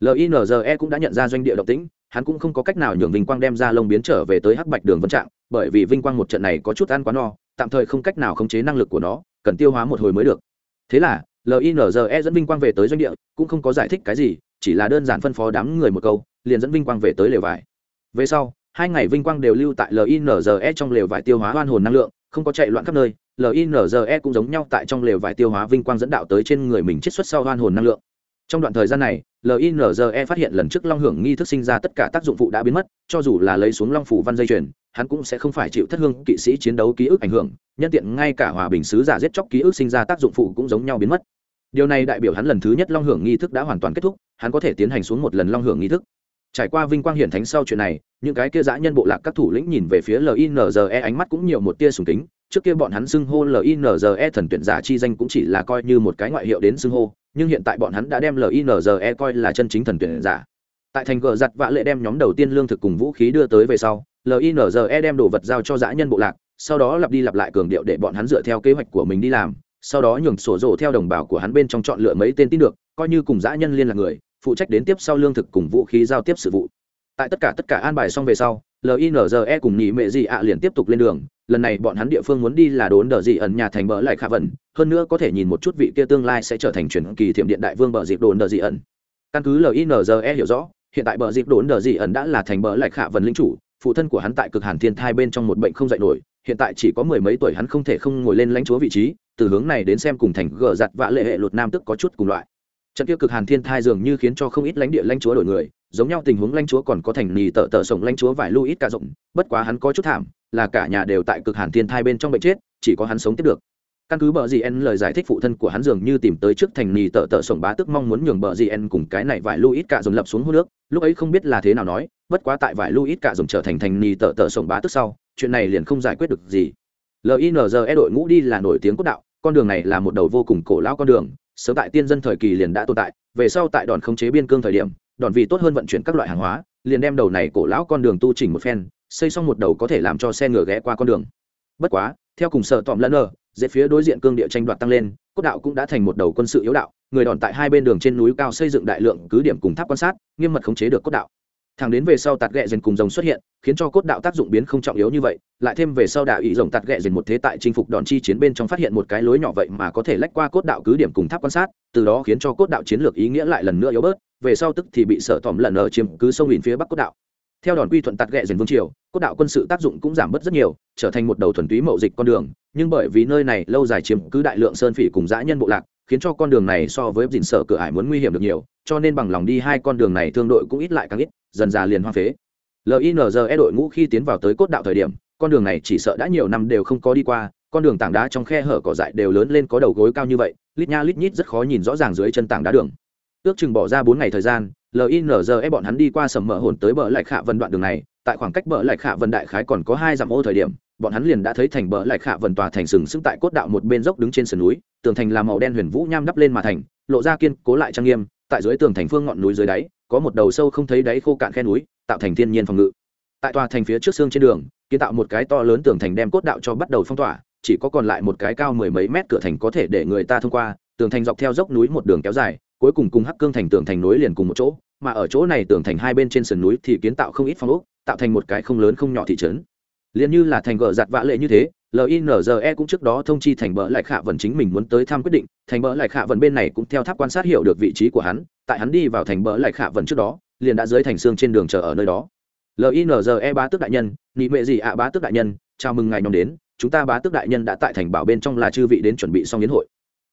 Linze cũng đã nhận ra doanh địa động tĩnh, hắn cũng không có cách nào nhường vinh quang đem ra lông biến trở về tới hắc bạch đường vân trạng, bởi vì vinh quang một trận này có chút ăn quá no, tạm thời không cách nào khống chế năng lực của nó, cần tiêu hóa một hồi mới được. Thế là linze dẫn vinh quang về tới doanh địa, cũng không có giải thích cái gì, chỉ là đơn giản phân phó đám người một câu, liền dẫn vinh quang về tới lều vải. Về sau hai ngày vinh quang đều lưu tại linze trong lều vải tiêu hóa hoan hồn năng lượng, không có chạy loạn khắp nơi linze cũng giống nhau tại trong lều vải tiêu hóa vinh quang dẫn đạo tới trên người mình chiết xuất sau hoan hồn năng lượng. Trong đoạn thời gian này linze phát hiện lần trước long hưởng nghi thức sinh ra tất cả tác dụng phụ đã biến mất, cho dù là lấy xuống long phủ văn dây chuyền, hắn cũng sẽ không phải chịu thất hương kỵ sĩ chiến đấu ký ức ảnh hưởng, nhân tiện ngay cả hòa bình sứ giả giết chóc ký ức sinh ra tác dụng phụ cũng giống nhau biến mất. Điều này đại biểu hắn lần thứ nhất long hưởng nghi thức đã hoàn toàn kết thúc, hắn có thể tiến hành xuống một lần long hưởng nghi thức trải qua vinh quang hiển thánh sau chuyện này, những cái kia dã nhân bộ lạc các thủ lĩnh nhìn về phía linze ánh mắt cũng nhiều một tia sùng kính. Trước kia bọn hắn xưng hô linze thần tuyển giả chi danh cũng chỉ là coi như một cái ngoại hiệu đến xưng hô, nhưng hiện tại bọn hắn đã đem linze coi là chân chính thần tuyển giả. Tại thành cờ giặt vạ lệ đem nhóm đầu tiên lương thực cùng vũ khí đưa tới về sau linze đem đồ vật giao cho dã nhân bộ lạc, sau đó lặp đi lặp lại cường điệu để bọn hắn dựa theo kế hoạch của mình đi làm, sau đó nhường sổ rổ theo đồng bào của hắn bên trong chọn lựa mấy tên tin được, coi như cùng dã nhân liên lạc người phụ trách đến tiếp sau lương thực cùng vũ khí giao tiếp sự vụ. Tại tất cả tất cả an bài xong về sau linze cùng nhị mệ dị ạ liền tiếp tục lên đường. Lần này bọn hắn địa phương muốn đi là đốn đờ dị ẩn nhà thành bờ lại khả vẩn. Hơn nữa có thể nhìn một chút vị kia tương lai sẽ trở thành truyền kỳ thiểm điện đại vương bờ dịp đồn đờ dị ẩn. Căn cứ linze hiểu rõ, hiện tại bờ dịp đồn đờ dị ẩn đã là thành bờ lại khả vẩn lính chủ. Phụ thân của hắn tại cực hàn thiên thai bên trong một bệnh không dạy nổi. Hiện tại chỉ có mười mấy tuổi hắn không thể không ngồi lên lãnh chúa vị trí. Từ hướng này đến xem cùng thành gờ giặt vạ lệ hệ luật nam tức có chút cùng loại trận kia cực hàn thiên thai dường như khiến cho không ít lãnh địa lãnh chúa đổi người, giống nhau tình huống lãnh chúa còn có thành nì tợ tợ sổng lãnh chúa vài lưu ít cả rộng, bất quá hắn có chút thảm, là cả nhà đều tại cực hàn thiên thai bên trong bệnh chết, chỉ có hắn sống tiếp được. Căn cứ bờ gì en lời giải thích phụ thân của hắn dường như tìm tới trước thành nì tợ tợ sổng bá tức mong muốn nhường bờ gì en cùng cái này vài lưu ít cả dồn lập xuống hô nước, lúc ấy không biết là thế nào nói, bất quá tại vài lưu ít cả dồn trở thành thành nì tợ tợ sổng bá tức sau, chuyện này liền không giải quyết được gì. Linze đội ngũ đi là nổi tiếng cốt đạo, con đường này là một đầu vô cùng cổ lão con đường sớm tại tiên dân thời kỳ liền đã tồn tại, về sau tại đòn khống chế biên cương thời điểm, đòn vì tốt hơn vận chuyển các loại hàng hóa, liền đem đầu này cổ lão con đường tu chỉnh một phen, xây xong một đầu có thể làm cho xe ngựa ghé qua con đường. Bất quá, theo cùng sợ tòm lẫn ở, dễ phía đối diện cương địa tranh đoạt tăng lên, cốt đạo cũng đã thành một đầu quân sự yếu đạo, người đòn tại hai bên đường trên núi cao xây dựng đại lượng cứ điểm cùng tháp quan sát, nghiêm mật khống chế được cốt đạo thẳng đến về sau tạt ghẹ dền cùng rồng xuất hiện, khiến cho cốt đạo tác dụng biến không trọng yếu như vậy, lại thêm về sau đạo ý rồng tạt ghẹ dền một thế tại chinh phục đòn chi chiến bên trong phát hiện một cái lối nhỏ vậy mà có thể lách qua cốt đạo cứ điểm cùng tháp quan sát, từ đó khiến cho cốt đạo chiến lược ý nghĩa lại lần nữa yếu bớt, về sau tức thì bị sở tỏm lần ở chiếm cứ sông nhìn phía bắc cốt đạo. Theo đòn quy thuận tạt ghẹ dền vương triều, cốt đạo quân sự tác dụng cũng giảm bớt rất nhiều, trở thành một đầu thuần túy mậu dịch con đường, nhưng bởi vì nơi này lâu dài chiếm cứ đại lượng sơn phỉ cùng dã nhân bộ lạc, khiến cho con đường này so với dình sở cửa ải muốn nguy hiểm được nhiều, cho nên bằng lòng đi hai con đường này thương đội cũng ít lại càng ít dần già liền hoang phế. Linze đội ngũ khi tiến vào tới cốt đạo thời điểm, con đường này chỉ sợ đã nhiều năm đều không có đi qua, con đường tảng đá trong khe hở cỏ dại đều lớn lên có đầu gối cao như vậy, lít nha lít nhít rất khó nhìn rõ ràng dưới chân tảng đá đường. Ước chừng bỏ ra bốn ngày thời gian linze bọn hắn đi qua sầm mỡ hồn tới bờ lại khạ vân đoạn đường này, tại khoảng cách bờ lại khạ vân đại khái còn có hai dặm ô thời điểm, bọn hắn liền đã thấy thành bờ lại khạ vân tòa thành sừng sững tại cốt đạo một bên dốc đứng trên sườn núi, tường thành là màu đen huyền vũ nham đắp lên mà thành, lộ ra kiên cố lại trang nghiêm, tại dưới tường thành phương ngọn núi dưới đáy có một đầu sâu không thấy đáy khô cạn khe núi, tạo thành thiên nhiên phòng ngự. Tại tòa thành phía trước xương trên đường, kiến tạo một cái to lớn tường thành đem cốt đạo cho bắt đầu phong tỏa, chỉ có còn lại một cái cao mười mấy mét cửa thành có thể để người ta thông qua, tường thành dọc theo dốc núi một đường kéo dài, cuối cùng cùng hắc cương thành tường thành núi liền cùng một chỗ, mà ở chỗ này tường thành hai bên trên sườn núi thì kiến tạo không ít phong ốc, tạo thành một cái không lớn không nhỏ thị trấn. Liền như là thành gờ giặt vã lệ như thế linze cũng trước đó thông chi thành bỡ lại khả vần chính mình muốn tới thăm quyết định. Thành bỡ lại khả vần bên này cũng theo tháp quan sát hiểu được vị trí của hắn. Tại hắn đi vào thành bỡ lại khả vần trước đó, liền đã dưới thành xương trên đường chờ ở nơi đó. Linze bá tước đại nhân, nị mệ gì ạ bá tước đại nhân, chào mừng ngài nhóm đến. Chúng ta bá tước đại nhân đã tại thành bảo bên trong là chư vị đến chuẩn bị xong yến hội.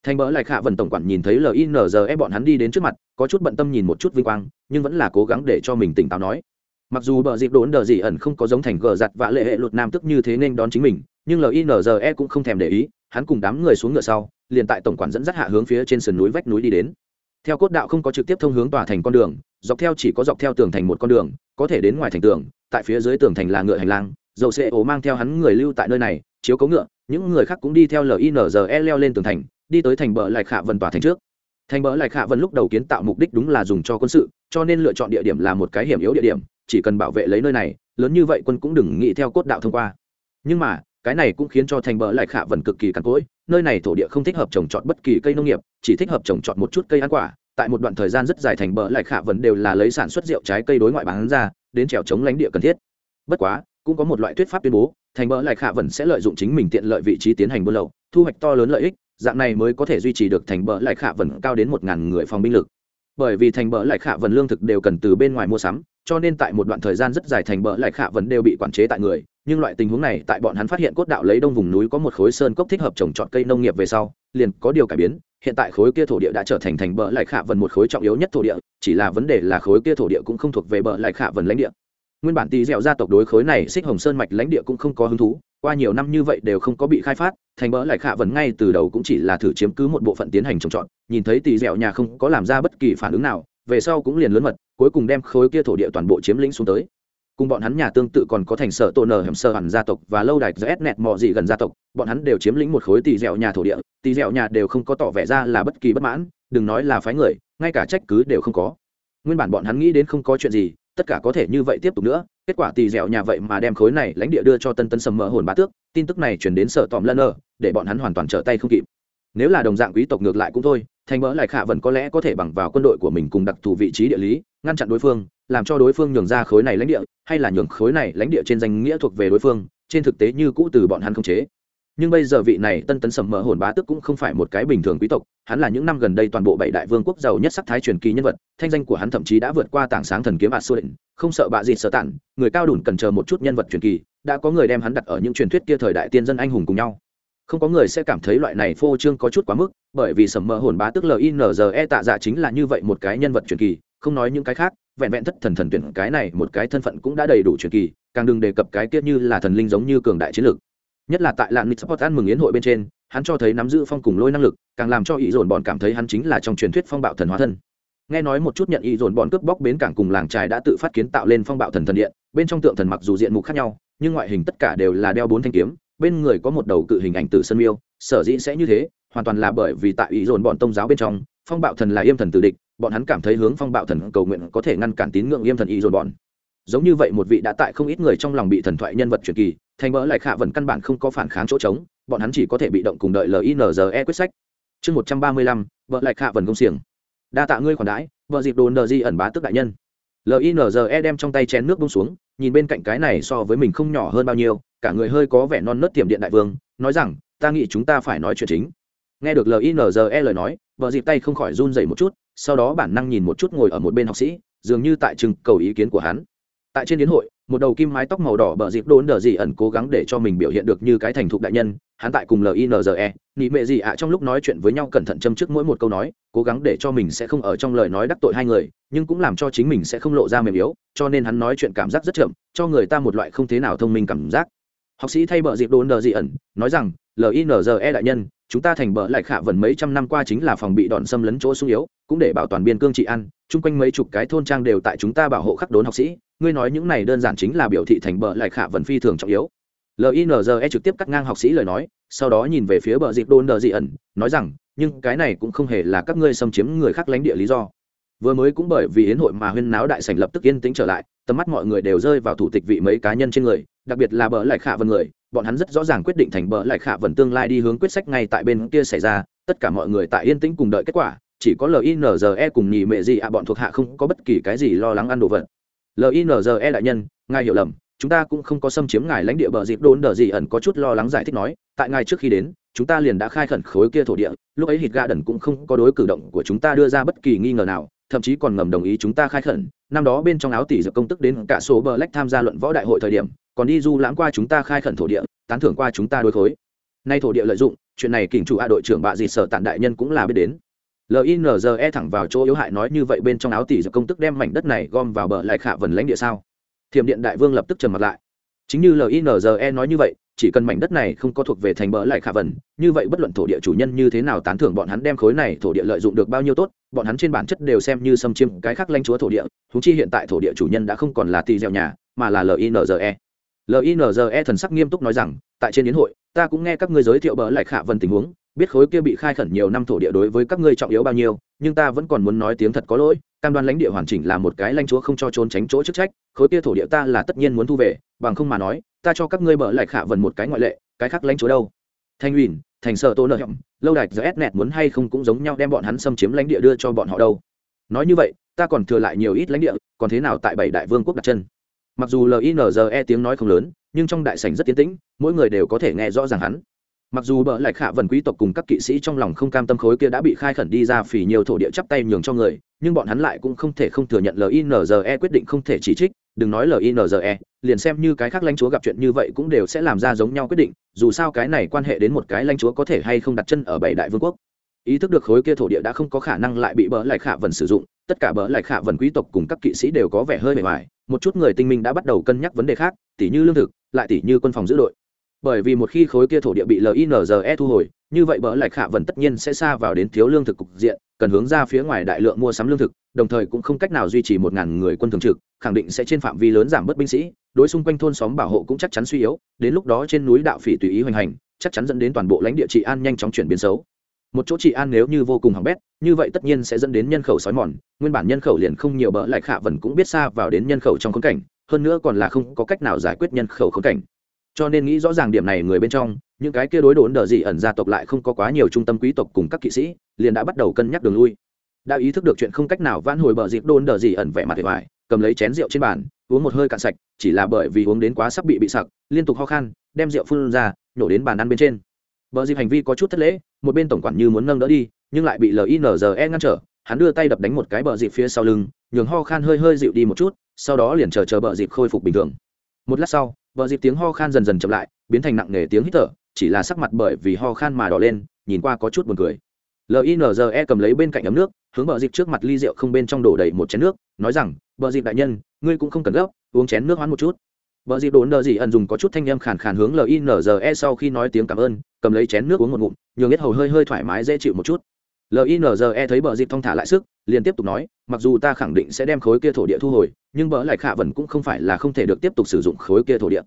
Thành bỡ lại khả vần tổng quản nhìn thấy linze bọn hắn đi đến trước mặt, có chút bận tâm nhìn một chút vinh quang, nhưng vẫn là cố gắng để cho mình tỉnh táo nói. Mặc dù bờ dịp đốn đờ gì ẩn không có giống thành gờ giặt và lệ hệ luật nam tức như thế nên đón chính mình nhưng linze cũng không thèm để ý, hắn cùng đám người xuống ngựa sau, liền tại tổng quản dẫn dắt hạ hướng phía trên sườn núi vách núi đi đến. Theo cốt đạo không có trực tiếp thông hướng tòa thành con đường, dọc theo chỉ có dọc theo tường thành một con đường, có thể đến ngoài thành tường, tại phía dưới tường thành là ngựa hành lang, dầu xe ố mang theo hắn người lưu tại nơi này, chiếu cấu ngựa, những người khác cũng đi theo linze leo lên tường thành, đi tới thành bờ lại khả vần tòa thành trước. Thành bờ lại khả vần lúc đầu kiến tạo mục đích đúng là dùng cho quân sự, cho nên lựa chọn địa điểm là một cái hiểm yếu địa điểm, chỉ cần bảo vệ lấy nơi này, lớn như vậy quân cũng đừng nghĩ theo cốt đạo thông qua. Nhưng mà cái này cũng khiến cho thành bờ lại khả vần cực kỳ cằn cỗi, nơi này thổ địa không thích hợp trồng trọt bất kỳ cây nông nghiệp, chỉ thích hợp trồng trọt một chút cây ăn quả. Tại một đoạn thời gian rất dài thành bờ lại khả vần đều là lấy sản xuất rượu trái cây đối ngoại bán ra, đến trèo chống lãnh địa cần thiết. Bất quá, cũng có một loại thuyết pháp tuyên bố, thành bờ lại khả vần sẽ lợi dụng chính mình tiện lợi vị trí tiến hành buôn lậu, thu hoạch to lớn lợi ích, dạng này mới có thể duy trì được thành bờ lại khả vần cao đến một ngàn người phòng binh lực. Bởi vì thành bờ lại khả vần lương thực đều cần từ bên ngoài mua sắm, cho nên tại một đoạn thời gian rất dài thành bờ lại khả vần đều bị quản chế tại người nhưng loại tình huống này tại bọn hắn phát hiện cốt đạo lấy đông vùng núi có một khối sơn cốc thích hợp trồng trọt cây nông nghiệp về sau, liền có điều cải biến. Hiện tại khối kia thổ địa đã trở thành thành bờ lại khả vần một khối trọng yếu nhất thổ địa, chỉ là vấn đề là khối kia thổ địa cũng không thuộc về bờ lại khả vần lãnh địa. Nguyên bản tỳ dẻo gia tộc đối khối này xích hồng sơn mạch lãnh địa cũng không có hứng thú, qua nhiều năm như vậy đều không có bị khai phát, thành bỡ lại khả vấn ngay từ đầu cũng chỉ là thử chiếm cứ một bộ phận tiến hành trồng trọt, nhìn thấy tỳ dẻo nhà không có làm ra bất kỳ phản ứng nào, về sau cũng liền lớn mật, cuối cùng đem khối kia thổ địa toàn bộ chiếm lĩnh xuống tới cùng bọn hắn nhà tương tự còn có thành sở tổ nở hẻm sơ hẳn gia tộc và lâu đài z nẹt mò gì gần gia tộc, bọn hắn đều chiếm lĩnh một khối tỳ dẻo nhà thổ địa, tỳ dẻo nhà đều không có tỏ vẻ ra là bất kỳ bất mãn, đừng nói là phái người, ngay cả trách cứ đều không có. Nguyên bản bọn hắn nghĩ đến không có chuyện gì, tất cả có thể như vậy tiếp tục nữa, kết quả tỳ dẻo nhà vậy mà đem khối này lãnh địa đưa cho tân tân sầm mỡ hồn bá tước, tin tức này chuyển đến sở tòm lân ở để bọn hắn hoàn toàn trở tay không kịp nếu là đồng dạng quý tộc ngược lại cũng thôi, thành mỡ lại khả vẫn có lẽ có thể bằng vào quân đội của mình cùng đặc thù vị trí địa lý, ngăn chặn đối phương, làm cho đối phương nhường ra khối này lãnh địa, hay là nhường khối này lãnh địa trên danh nghĩa thuộc về đối phương, trên thực tế như cũ từ bọn hắn không chế. Nhưng bây giờ vị này tân tấn sầm mỡ hồn bá tức cũng không phải một cái bình thường quý tộc, hắn là những năm gần đây toàn bộ bảy đại vương quốc giàu nhất sắc thái truyền kỳ nhân vật, thanh danh của hắn thậm chí đã vượt qua tảng sáng thần kiếm bạt xô định, không sợ bạ gì sợ tản, người cao đủn cần chờ một chút nhân vật truyền kỳ, đã có người đem hắn đặt ở những truyền thuyết kia thời đại tiên dân anh hùng cùng nhau không có người sẽ cảm thấy loại này phô trương có chút quá mức, bởi vì sầm mỡ hồn bá tức linze tạ dạ chính là như vậy một cái nhân vật truyền kỳ, không nói những cái khác, vẹn vẹn thất thần thần tuyển cái này một cái thân phận cũng đã đầy đủ truyền kỳ, càng đừng đề cập cái kia như là thần linh giống như cường đại chiến lược. Nhất là tại lạn nitsport ăn mừng yến hội bên trên, hắn cho thấy nắm giữ phong cùng lôi năng lực, càng làm cho ý dồn bọn cảm thấy hắn chính là trong truyền thuyết phong bạo thần hóa thân. Nghe nói một chút nhận ý dồn bọn cướp bóc bến cảng cùng làng trài đã tự phát kiến tạo lên phong bạo thần thần điện, bên trong tượng thần mặc dù diện mục khác nhau, nhưng ngoại hình tất cả đều là đeo bốn thanh kiếm bên người có một đầu cự hình ảnh tử sân miêu, sở dĩ sẽ như thế, hoàn toàn là bởi vì tại ý dồn bọn tôn giáo bên trong, phong bạo thần là yêm thần tử địch, bọn hắn cảm thấy hướng phong bạo thần cầu nguyện có thể ngăn cản tín ngưỡng yêm thần ý dồn bọn. Giống như vậy một vị đã tại không ít người trong lòng bị thần thoại nhân vật truyền kỳ, thành mỡ lại khả vẫn căn bản không có phản kháng chỗ trống, bọn hắn chỉ có thể bị động cùng đợi linze quyết sách. Chương một trăm ba mươi lăm, vợ lại khả vần công xiềng. Đa tạ ngươi khoản đãi, vợ dịp đồ nờ di ẩn bá tức đại nhân. Linze đem trong tay chén nước bông xuống, nhìn bên cạnh cái này so với mình không nhỏ hơn bao nhiêu cả người hơi có vẻ non nớt tiềm điện đại vương, nói rằng, ta nghĩ chúng ta phải nói chuyện chính. Nghe được linze lời nói, vợ dịp tay không khỏi run dày một chút, sau đó bản năng nhìn một chút ngồi ở một bên học sĩ, dường như tại chừng cầu ý kiến của hắn. Tại trên đến hội, một đầu kim mái tóc màu đỏ bờ dịp đốn đờ dị ẩn cố gắng để cho mình biểu hiện được như cái thành thục đại nhân, hắn tại cùng linze nị mệ gì ạ, trong lúc nói chuyện với nhau cẩn thận châm trước mỗi một câu nói, cố gắng để cho mình sẽ không ở trong lời nói đắc tội hai người, nhưng cũng làm cho chính mình sẽ không lộ ra mềm yếu, cho nên hắn nói chuyện cảm giác rất chậm, cho người ta một loại không thế nào thông minh cảm giác học sĩ thay bờ dịp đốn đờ dị ẩn, nói rằng linze đại nhân, chúng ta thành bờ lại khả vần mấy trăm năm qua chính là phòng bị đòn xâm lấn chỗ sung yếu, cũng để bảo toàn biên cương trị ăn chung quanh mấy chục cái thôn trang đều tại chúng ta bảo hộ khắc đốn học sĩ. Ngươi nói những này đơn giản chính là biểu thị thành bờ lại khả vần phi thường trọng yếu. Linze trực tiếp cắt ngang học sĩ lời nói, sau đó nhìn về phía bờ dịp đồn đờ dị ẩn, nói rằng, nhưng cái này cũng không hề là các ngươi xâm chiếm người khác lãnh địa lý do. Vừa mới cũng bởi vì yến hội mà huyên náo đại sảnh lập tức yên tĩnh trở lại, tầm mắt mọi người đều rơi vào thủ tịch vị mấy cá nhân trên người đặc biệt là bờ lại khả vần người, bọn hắn rất rõ ràng quyết định thành bờ lại khả vần tương lai đi hướng quyết sách ngay tại bên kia xảy ra, tất cả mọi người tại yên tĩnh cùng đợi kết quả, chỉ có linze cùng nhì mệ gì ạ, bọn thuộc hạ không có bất kỳ cái gì lo lắng ăn đồ vật. Linze đại nhân, ngài hiểu lầm, chúng ta cũng không có xâm chiếm ngài lãnh địa bờ dịp đốn đờ gì ẩn có chút lo lắng giải thích nói, tại ngài trước khi đến, chúng ta liền đã khai khẩn khối kia thổ địa, lúc ấy hít ga đần cũng không có đối cử động của chúng ta đưa ra bất kỳ nghi ngờ nào, thậm chí còn ngầm đồng ý chúng ta khai khẩn, năm đó bên trong áo tỷ dược công tức đến cả số bờ lách tham gia luận võ đại hội thời điểm còn đi du lãng qua chúng ta khai khẩn thổ địa, tán thưởng qua chúng ta đối khối. Nay thổ địa lợi dụng, chuyện này kình chủ a đội trưởng bạ dịt sở tản đại nhân cũng là biết đến. Linze thẳng vào chỗ yếu hại nói như vậy bên trong áo tỷ giật công tức đem mảnh đất này gom vào bờ lại khả vần lãnh địa sao? Thiểm điện đại vương lập tức trầm mặt lại. Chính như linze nói như vậy, chỉ cần mảnh đất này không có thuộc về thành bờ lại khả vần, như vậy bất luận thổ địa chủ nhân như thế nào tán thưởng bọn hắn đem khối này thổ địa lợi dụng được bao nhiêu tốt, bọn hắn trên bản chất đều xem như xâm chiếm cái khác lãnh chúa thổ địa thú chi hiện tại thổ địa chủ nhân đã không còn là tỷ gieo nhà, mà là linze linze thần sắc nghiêm túc nói rằng, tại trên yến hội, ta cũng nghe các ngươi giới thiệu bỡ lại khả Vân tình huống, biết khối kia bị khai khẩn nhiều năm thổ địa đối với các ngươi trọng yếu bao nhiêu, nhưng ta vẫn còn muốn nói tiếng thật có lỗi, cam đoan lãnh địa hoàn chỉnh là một cái lãnh chúa không cho trốn tránh chỗ chức trách, khối kia thổ địa ta là tất nhiên muốn thu về, bằng không mà nói, ta cho các ngươi bỡ lại khả vần một cái ngoại lệ, cái khác lãnh chúa đâu? Thanh uyển, thành sở tô nợ hậm lâu đài giờ ép nẹt muốn hay không cũng giống nhau đem bọn hắn xâm chiếm lãnh địa đưa cho bọn họ đâu. Nói như vậy, ta còn thừa lại nhiều ít lãnh địa, còn thế nào tại bảy đại vương quốc đặt chân? Mặc dù linze tiếng nói không lớn, nhưng trong đại sảnh rất tiến tĩnh, mỗi người đều có thể nghe rõ ràng hắn. Mặc dù bợ lại khả vần quý tộc cùng các kỵ sĩ trong lòng không cam tâm khối kia đã bị khai khẩn đi ra phỉ nhiều thổ địa chắp tay nhường cho người, nhưng bọn hắn lại cũng không thể không thừa nhận linze quyết định không thể chỉ trích, đừng nói linze liền xem như cái khác lãnh chúa gặp chuyện như vậy cũng đều sẽ làm ra giống nhau quyết định, dù sao cái này quan hệ đến một cái lãnh chúa có thể hay không đặt chân ở bảy đại vương quốc. Ý thức được khối kia thổ địa đã không có khả năng lại bị bỡ lại khả vần sử dụng, tất cả bỡ lại khả vần quý tộc cùng các kỵ sĩ đều có vẻ hơi bề ngoài một chút người tinh minh đã bắt đầu cân nhắc vấn đề khác, tỉ như lương thực, lại tỉ như quân phòng giữ đội. Bởi vì một khi khối kia thổ địa bị linze thu hồi, như vậy bỡ lại khả vần tất nhiên sẽ xa vào đến thiếu lương thực cục diện, cần hướng ra phía ngoài đại lượng mua sắm lương thực, đồng thời cũng không cách nào duy trì một ngàn người quân thường trực, khẳng định sẽ trên phạm vi lớn giảm bớt binh sĩ, đối xung quanh thôn xóm bảo hộ cũng chắc chắn suy yếu, đến lúc đó trên núi đạo phỉ tùy ý hoành hành, chắc chắn dẫn đến toàn bộ lãnh địa trị an nhanh chóng chuyển biến xấu một chỗ trị an nếu như vô cùng hỏng bét, như vậy tất nhiên sẽ dẫn đến nhân khẩu xói mòn, nguyên bản nhân khẩu liền không nhiều bỡ lại khả vần cũng biết xa vào đến nhân khẩu trong khốn cảnh, hơn nữa còn là không có cách nào giải quyết nhân khẩu khốn cảnh. Cho nên nghĩ rõ ràng điểm này người bên trong, những cái kia đối đốn đờ gì ẩn gia tộc lại không có quá nhiều trung tâm quý tộc cùng các kỵ sĩ, liền đã bắt đầu cân nhắc đường lui. Đã ý thức được chuyện không cách nào vãn hồi bờ dịp đôn đờ gì ẩn vẻ mặt hoài, cầm lấy chén rượu trên bàn, uống một hơi cạn sạch, chỉ là bởi vì uống đến quá sắp bị bị sặc, liên tục ho khan, đem rượu phun ra, nhổ đến bàn ăn bên trên. Bờ dịp hành vi có chút thất lễ một bên tổng quản như muốn nâng đỡ đi, nhưng lại bị linze ngăn trở, hắn đưa tay đập đánh một cái bờ dịp phía sau lưng, nhường ho khan hơi hơi dịu đi một chút, sau đó liền chờ chờ bờ dịp khôi phục bình thường. Một lát sau, bờ dịp tiếng ho khan dần dần chậm lại, biến thành nặng nề tiếng hít thở, chỉ là sắc mặt bởi vì ho khan mà đỏ lên, nhìn qua có chút buồn cười. Linze cầm lấy bên cạnh ấm nước, hướng bờ dịp trước mặt ly rượu không bên trong đổ đầy một chén nước, nói rằng, bờ dịp đại nhân, ngươi cũng không cần gấp, uống chén nước hoán một chút. Bờ dịp đốn đờ gì ẩn dùng có chút thanh âm khàn khàn hướng LINZE sau khi nói tiếng cảm ơn, cầm lấy chén nước uống một ngụm, nhường hết hầu hơi hơi thoải mái dễ chịu một chút. LINZE thấy bờ dịp thong thả lại sức, liền tiếp tục nói, mặc dù ta khẳng định sẽ đem khối kia thổ địa thu hồi, nhưng bờ lại khả vẫn cũng không phải là không thể được tiếp tục sử dụng khối kia thổ địa.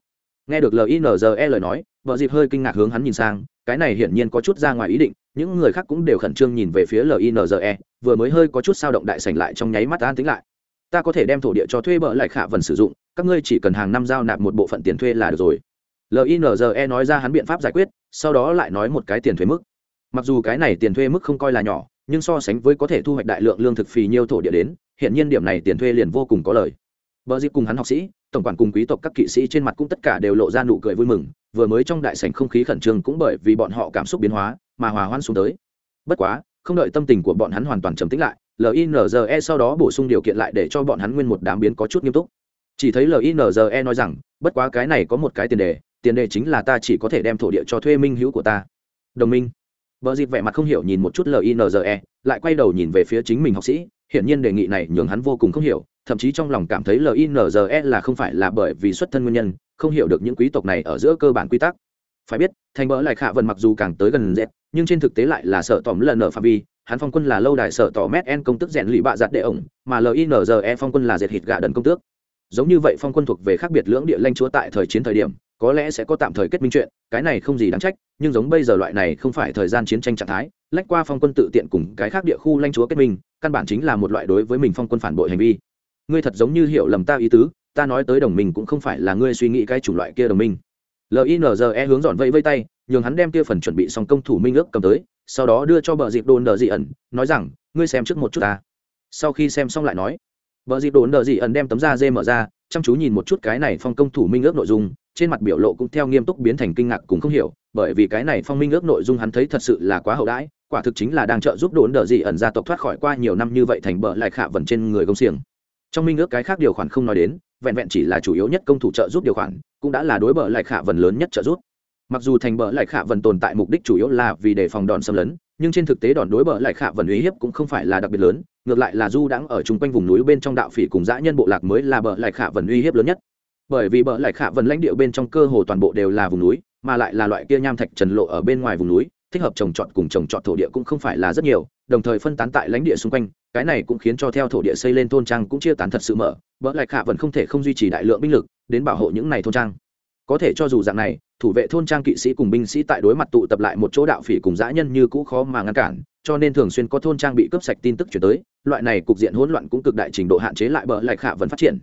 Nghe được LINZE lời nói, bờ dịp hơi kinh ngạc hướng hắn nhìn sang, cái này hiển nhiên có chút ra ngoài ý định, những người khác cũng đều khẩn trương nhìn về phía LINZE, vừa mới hơi có chút sao động đại sảnh lại trong nháy mắt an tĩnh lại ta có thể đem thổ địa cho thuê bờ lại khả vần sử dụng các ngươi chỉ cần hàng năm giao nạp một bộ phận tiền thuê là được rồi. Linze nói ra hắn biện pháp giải quyết, sau đó lại nói một cái tiền thuê mức. Mặc dù cái này tiền thuê mức không coi là nhỏ, nhưng so sánh với có thể thu hoạch đại lượng lương thực phì nhiêu thổ địa đến, hiện nhiên điểm này tiền thuê liền vô cùng có lời. Bờ dịp cùng hắn học sĩ, tổng quản cùng quý tộc các kỵ sĩ trên mặt cũng tất cả đều lộ ra nụ cười vui mừng, vừa mới trong đại sảnh không khí khẩn trương cũng bởi vì bọn họ cảm xúc biến hóa mà hòa hoan xuống tới. Bất quá, không đợi tâm tình của bọn hắn hoàn toàn trầm tĩnh lại linze sau đó bổ sung điều kiện lại để cho bọn hắn nguyên một đám biến có chút nghiêm túc chỉ thấy linze nói rằng, bất quá cái này có một cái tiền đề tiền đề chính là ta chỉ có thể đem thổ địa cho thuê minh hữu của ta. Đồng minh. Vợ dịp vẻ mặt không hiểu nhìn một chút linze lại quay đầu nhìn về phía chính mình học sĩ, hiển nhiên đề nghị này nhường hắn vô cùng không hiểu, thậm chí trong lòng cảm thấy linze là không phải là bởi vì xuất thân nguyên nhân, không hiểu được những quý tộc này ở giữa cơ bản quy tắc. Phải biết, thành bỡ lại khả vần mặc dù càng tới gần z nhưng trên thực tế lại là sợ tỏm lần ở phạm vi, hắn phong quân là lâu đài sở tỏ mét en công tức rèn lụy bạ giặt đệ ổng, mà linze phong quân là dệt hịt gạ đần công tước giống như vậy phong quân thuộc về khác biệt lưỡng địa lanh chúa tại thời chiến thời điểm, có lẽ sẽ có tạm thời kết minh chuyện, cái này không gì đáng trách, nhưng giống bây giờ loại này không phải thời gian chiến tranh trạng thái, lách qua phong quân tự tiện cùng cái khác địa khu lanh chúa kết minh, căn bản chính là một loại đối với mình phong quân phản bội hành vi. Ngươi thật giống như hiểu lầm ta ý tứ, ta nói tới đồng minh cũng không phải là ngươi suy nghĩ cái chủng loại kia đồng minh. Linze hướng dọn vẫy vây tay, nhường hắn đem kia phần chuẩn bị xong công thủ minh ước cầm tới, sau đó đưa cho bờ dịp đồn đờ dị ẩn, nói rằng, ngươi xem trước một chút ta. Sau khi xem xong lại nói bờ dịp đốn đờ dị ẩn đem tấm da dê mở ra, chăm chú nhìn một chút cái này phong công thủ minh ước nội dung, trên mặt biểu lộ cũng theo nghiêm túc biến thành kinh ngạc cũng không hiểu, bởi vì cái này phong minh ước nội dung hắn thấy thật sự là quá hậu đãi, quả thực chính là đang trợ giúp đốn đờ dị ẩn gia tộc thoát khỏi qua nhiều năm như vậy thành bờ lại khả vần trên người công xiềng. Trong minh ước cái khác điều khoản không nói đến, vẹn vẹn chỉ là chủ yếu nhất công thủ trợ giúp điều khoản, cũng đã là đối bờ lại khả vần lớn nhất trợ giúp. Mặc dù thành bờ lại khả vần tồn tại mục đích chủ yếu là vì đề phòng đòn xâm lấn nhưng trên thực tế đòn đối bờ lại khả vần uy hiếp cũng không phải là đặc biệt lớn, ngược lại là du đãng ở chung quanh vùng núi bên trong đạo phỉ cùng dã nhân bộ lạc mới là bờ lại khả vần uy hiếp lớn nhất. Bởi vì bờ lại khả vần lãnh địa bên trong cơ hồ toàn bộ đều là vùng núi, mà lại là loại kia nham thạch trần lộ ở bên ngoài vùng núi, thích hợp trồng trọt cùng trồng trọt thổ địa cũng không phải là rất nhiều, đồng thời phân tán tại lãnh địa xung quanh, cái này cũng khiến cho theo thổ địa xây lên thôn trang cũng chia tán thật sự mở, bờ lại khả vần không thể không duy trì đại lượng binh lực đến bảo hộ những này thôn trang có thể cho dù dạng này, thủ vệ thôn trang kỵ sĩ cùng binh sĩ tại đối mặt tụ tập lại một chỗ đạo phỉ cùng dã nhân như cũ khó mà ngăn cản, cho nên thường xuyên có thôn trang bị cướp sạch tin tức chuyển tới, loại này cục diện hỗn loạn cũng cực đại trình độ hạn chế lại bờ lại khả vẫn phát triển.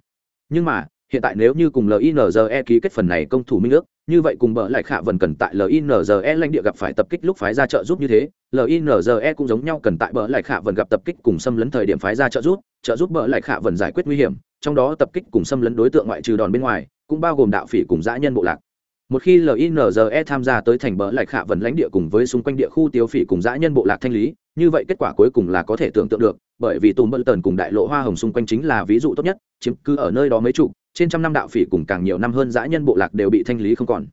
Nhưng mà, hiện tại nếu như cùng linze ký kết phần này công thủ minh ước, như vậy cùng bờ lại khả vẫn cần tại linze lãnh địa gặp phải tập kích lúc phái ra trợ giúp như thế linze cũng giống nhau cần tại bờ lại khả vẫn gặp tập kích cùng xâm lấn thời điểm phái ra trợ giúp trợ giúp bờ lại khả vẫn giải quyết nguy hiểm trong đó tập kích cùng xâm lấn đối tượng ngoại trừ đòn bên ngoài, cũng bao gồm đạo phỉ cùng dã nhân bộ lạc. Một khi linze tham gia tới thành bờ lại hạ vần lãnh địa cùng với xung quanh địa khu tiêu phỉ cùng dã nhân bộ lạc thanh lý, như vậy kết quả cuối cùng là có thể tưởng tượng được, bởi vì tùm bơ tần cùng đại lộ hoa hồng xung quanh chính là ví dụ tốt nhất, chiếm cứ ở nơi đó mấy chục trên trăm năm đạo phỉ cùng càng nhiều năm hơn dã nhân bộ lạc đều bị thanh lý không còn.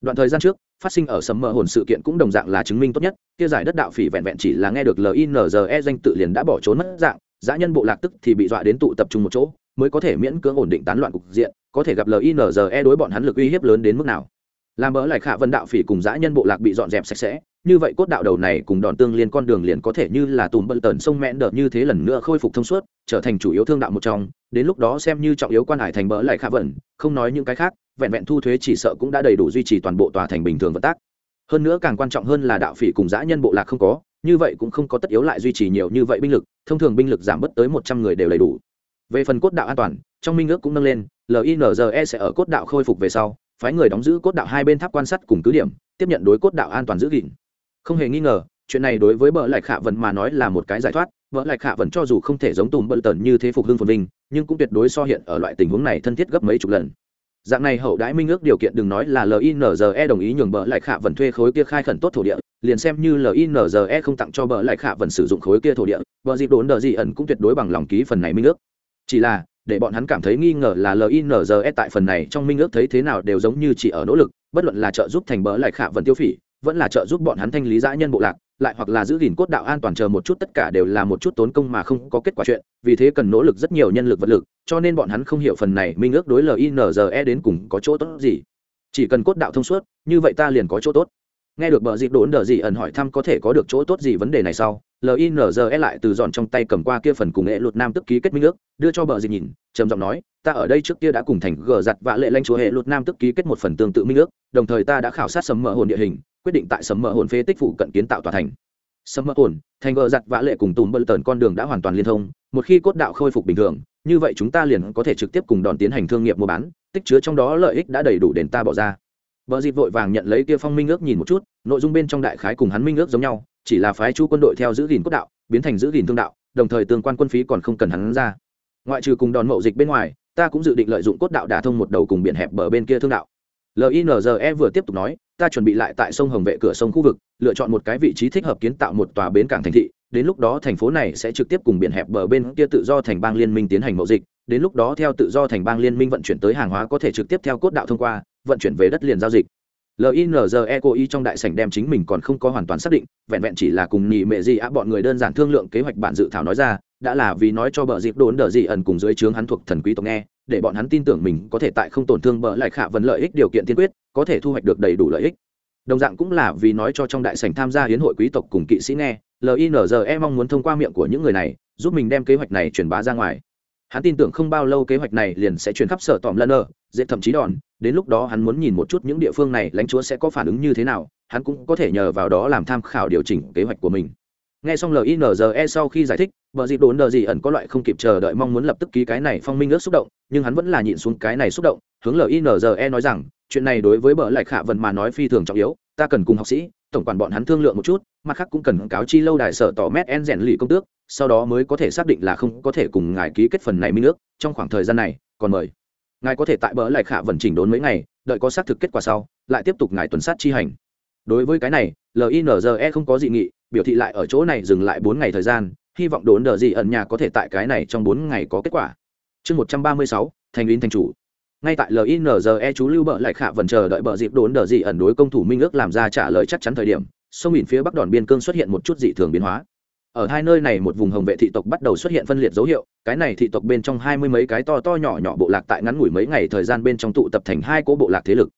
Đoạn thời gian trước, phát sinh ở sấm mờ hồn sự kiện cũng đồng dạng là chứng minh tốt nhất, kia giải đất đạo phỉ vẹn vẹn chỉ là nghe được linze danh tự liền đã bỏ trốn mất dạng, dã nhân bộ lạc tức thì bị dọa đến tụ tập trung một chỗ mới có thể miễn cưỡng ổn định tán loạn cục diện, có thể gặp linze đối bọn hắn lực uy hiếp lớn đến mức nào. Làm mỡ lại khả vân đạo phỉ cùng dã nhân bộ lạc bị dọn dẹp sạch sẽ, như vậy cốt đạo đầu này cùng đòn tương liên con đường liền có thể như là tùm bận tần sông mẹn đợt như thế lần nữa khôi phục thông suốt, trở thành chủ yếu thương đạo một trong, đến lúc đó xem như trọng yếu quan hải thành mỡ lại khả vẩn không nói những cái khác, vẹn vẹn thu thuế chỉ sợ cũng đã đầy đủ duy trì toàn bộ tòa thành bình thường vận tác. Hơn nữa càng quan trọng hơn là đạo phỉ cùng dã nhân bộ lạc không có, như vậy cũng không có tất yếu lại duy trì nhiều như vậy binh lực, thông thường binh lực giảm bớt tới một trăm người đều đầy đủ về phần cốt đạo an toàn, trong minh ước cũng nâng lên linze sẽ ở cốt đạo khôi phục về sau, phái người đóng giữ cốt đạo hai bên tháp quan sát cùng cứ điểm, tiếp nhận đối cốt đạo an toàn giữ gìn. Không hề nghi ngờ, chuyện này đối với bờ lại khả vần mà nói là một cái giải thoát bợ lại khả vần cho dù không thể giống tùm bận tần như thế phục hưng phồn vinh, nhưng cũng tuyệt đối so hiện ở loại tình huống này thân thiết gấp mấy chục lần. Dạng này hậu đãi minh ước điều kiện đừng nói là linze đồng ý nhường bờ lại khả vần thuê khối kia khai khẩn tốt thổ địa, liền xem như linze không tặng cho bờ lại khả vần sử dụng khối kia thổ địa, bờ dịp đốn đờ dị ẩn cũng tuyệt đối bằng lòng ký phần này minh ước chỉ là, để bọn hắn cảm thấy nghi ngờ là linze tại phần này trong minh ước thấy thế nào đều giống như chỉ ở nỗ lực, bất luận là trợ giúp thành bỡ lại khả vần tiêu phỉ, vẫn là trợ giúp bọn hắn thanh lý dã nhân bộ lạc, lại hoặc là giữ gìn cốt đạo an toàn chờ một chút tất cả đều là một chút tốn công mà không có kết quả chuyện, vì thế cần nỗ lực rất nhiều nhân lực vật lực, cho nên bọn hắn không hiểu phần này minh ước đối linze đến cùng có chỗ tốt gì. Chỉ cần cốt đạo thông suốt, như vậy ta liền có chỗ tốt nghe được bờ dịp đốn đờ gì ẩn hỏi thăm có thể có được chỗ tốt gì vấn đề này sau linze lại từ dọn trong tay cầm qua kia phần cùng nghệ luật nam tức ký kết minh ước, đưa cho bờ dịp nhìn, trầm giọng nói, ta ở đây trước kia đã cùng thành gờ giặt và lệ lanh chúa hệ luật nam tức ký kết một phần tương tự minh ước, đồng thời ta đã khảo sát sấm mở hồn địa hình, quyết định tại sấm mở hồn phế tích phụ cận kiến tạo tòa thành. Sấm mở hồn, thành gờ giặt và lệ cùng tùm bơ tần con đường đã hoàn toàn liên thông, một khi cốt đạo khôi phục bình thường, như vậy chúng ta liền có thể trực tiếp cùng đòn tiến hành thương nghiệp mua bán, tích chứa trong đó lợi ích đã đầy đủ đền ta bỏ ra. Bờ dịp vội vàng nhận lấy kia phong minh ước nhìn một chút, nội dung bên trong đại khái cùng hắn minh ước giống nhau, chỉ là phái chu quân đội theo giữ gìn cốt đạo, biến thành giữ gìn thương đạo, đồng thời tương quan quân phí còn không cần hắn ra. Ngoại trừ cùng đòn mậu dịch bên ngoài, ta cũng dự định lợi dụng cốt đạo đả thông một đầu cùng biển hẹp bờ bên kia thương đạo. LINZE vừa tiếp tục nói, ta chuẩn bị lại tại sông Hồng vệ cửa sông khu vực, lựa chọn một cái vị trí thích hợp kiến tạo một tòa bến cảng thành thị, đến lúc đó thành phố này sẽ trực tiếp cùng biển hẹp bờ bên kia tự do thành bang liên minh tiến hành mậu dịch, đến lúc đó theo tự do thành bang liên minh vận chuyển tới hàng hóa có thể trực tiếp theo cốt đạo thông qua, vận chuyển về đất liền giao dịch. Linze cố ý trong đại sảnh đem chính mình còn không có hoàn toàn xác định, vẹn vẹn chỉ là cùng nhị mẹ gì á bọn người đơn giản thương lượng kế hoạch bản dự thảo nói ra, đã là vì nói cho bờ dịp đốn đờ gì ẩn cùng dưới trướng hắn thuộc thần quý tộc nghe, để bọn hắn tin tưởng mình có thể tại không tổn thương bờ lại khả vấn lợi ích điều kiện tiên quyết, có thể thu hoạch được đầy đủ lợi ích. Đồng dạng cũng là vì nói cho trong đại sảnh tham gia hiến hội quý tộc cùng kỵ sĩ nghe linze mong muốn thông qua miệng của những người này, giúp mình đem kế hoạch này truyền bá ra ngoài hắn tin tưởng không bao lâu kế hoạch này liền sẽ truyền khắp sở tòm lân ở, dễ thậm chí đòn. Đến lúc đó hắn muốn nhìn một chút những địa phương này lãnh chúa sẽ có phản ứng như thế nào, hắn cũng có thể nhờ vào đó làm tham khảo điều chỉnh kế hoạch của mình. Nghe xong linze sau khi giải thích, vợ dịp đồn đờ gì ẩn có loại không kịp chờ đợi mong muốn lập tức ký cái này phong minh ước xúc động, nhưng hắn vẫn là nhịn xuống cái này xúc động, hướng linze nói rằng, chuyện này đối với bờ lại khả vần mà nói phi thường trọng yếu, ta cần cùng học sĩ tổng quản bọn hắn thương lượng một chút, mặt khác cũng cần cáo chi lâu đài sở tỏ mét en rèn lì công tước, sau đó mới có thể xác định là không có thể cùng ngài ký kết phần này minh nước. trong khoảng thời gian này, còn mời. Ngài có thể tại bờ lại khả vần chỉnh đốn mấy ngày, đợi có xác thực kết quả sau, lại tiếp tục ngài tuần sát chi hành. Đối với cái này linze không có dị nghị, biểu thị lại ở chỗ này dừng lại bốn ngày thời gian, hy vọng đốn đờ gì ẩn nhà có thể tại cái này trong bốn ngày có kết quả. Chương một trăm ba mươi sáu, thành lính thành chủ ngay tại linze chú lưu bợ lại khả vần chờ đợi bờ dịp đốn đờ dị ẩn đối công thủ minh ước làm ra trả lời chắc chắn thời điểm, sông mìn phía bắc đòn biên cương xuất hiện một chút dị thường biến hóa. Ở hai nơi này một vùng hồng vệ thị tộc bắt đầu xuất hiện phân liệt dấu hiệu, cái này thị tộc bên trong hai mươi mấy cái to to nhỏ nhỏ bộ lạc tại ngắn ngủi mấy ngày thời gian bên trong tụ tập thành hai cỗ bộ lạc thế lực.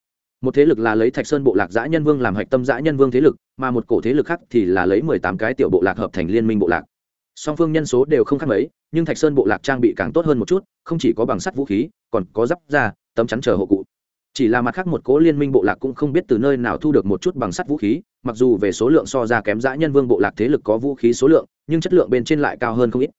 Một thế lực là lấy thạch sơn bộ lạc giã nhân vương làm hạch tâm giã nhân vương thế lực, mà một cổ thế lực khác thì là lấy mười tám cái tiểu bộ lạc hợp thành liên minh bộ lạc song phương nhân số đều không khác mấy, nhưng thạch sơn bộ lạc trang bị càng tốt hơn một chút, không chỉ có bằng sắt vũ khí, còn có giáp da, tấm chắn chờ hộ cụ. Chỉ là mặt khác một cố liên minh bộ lạc cũng không biết từ nơi nào thu được một chút bằng sắt vũ khí, mặc dù về số lượng so ra kém dã nhân vương bộ lạc thế lực có vũ khí số lượng, nhưng chất lượng bên trên lại cao hơn không ít.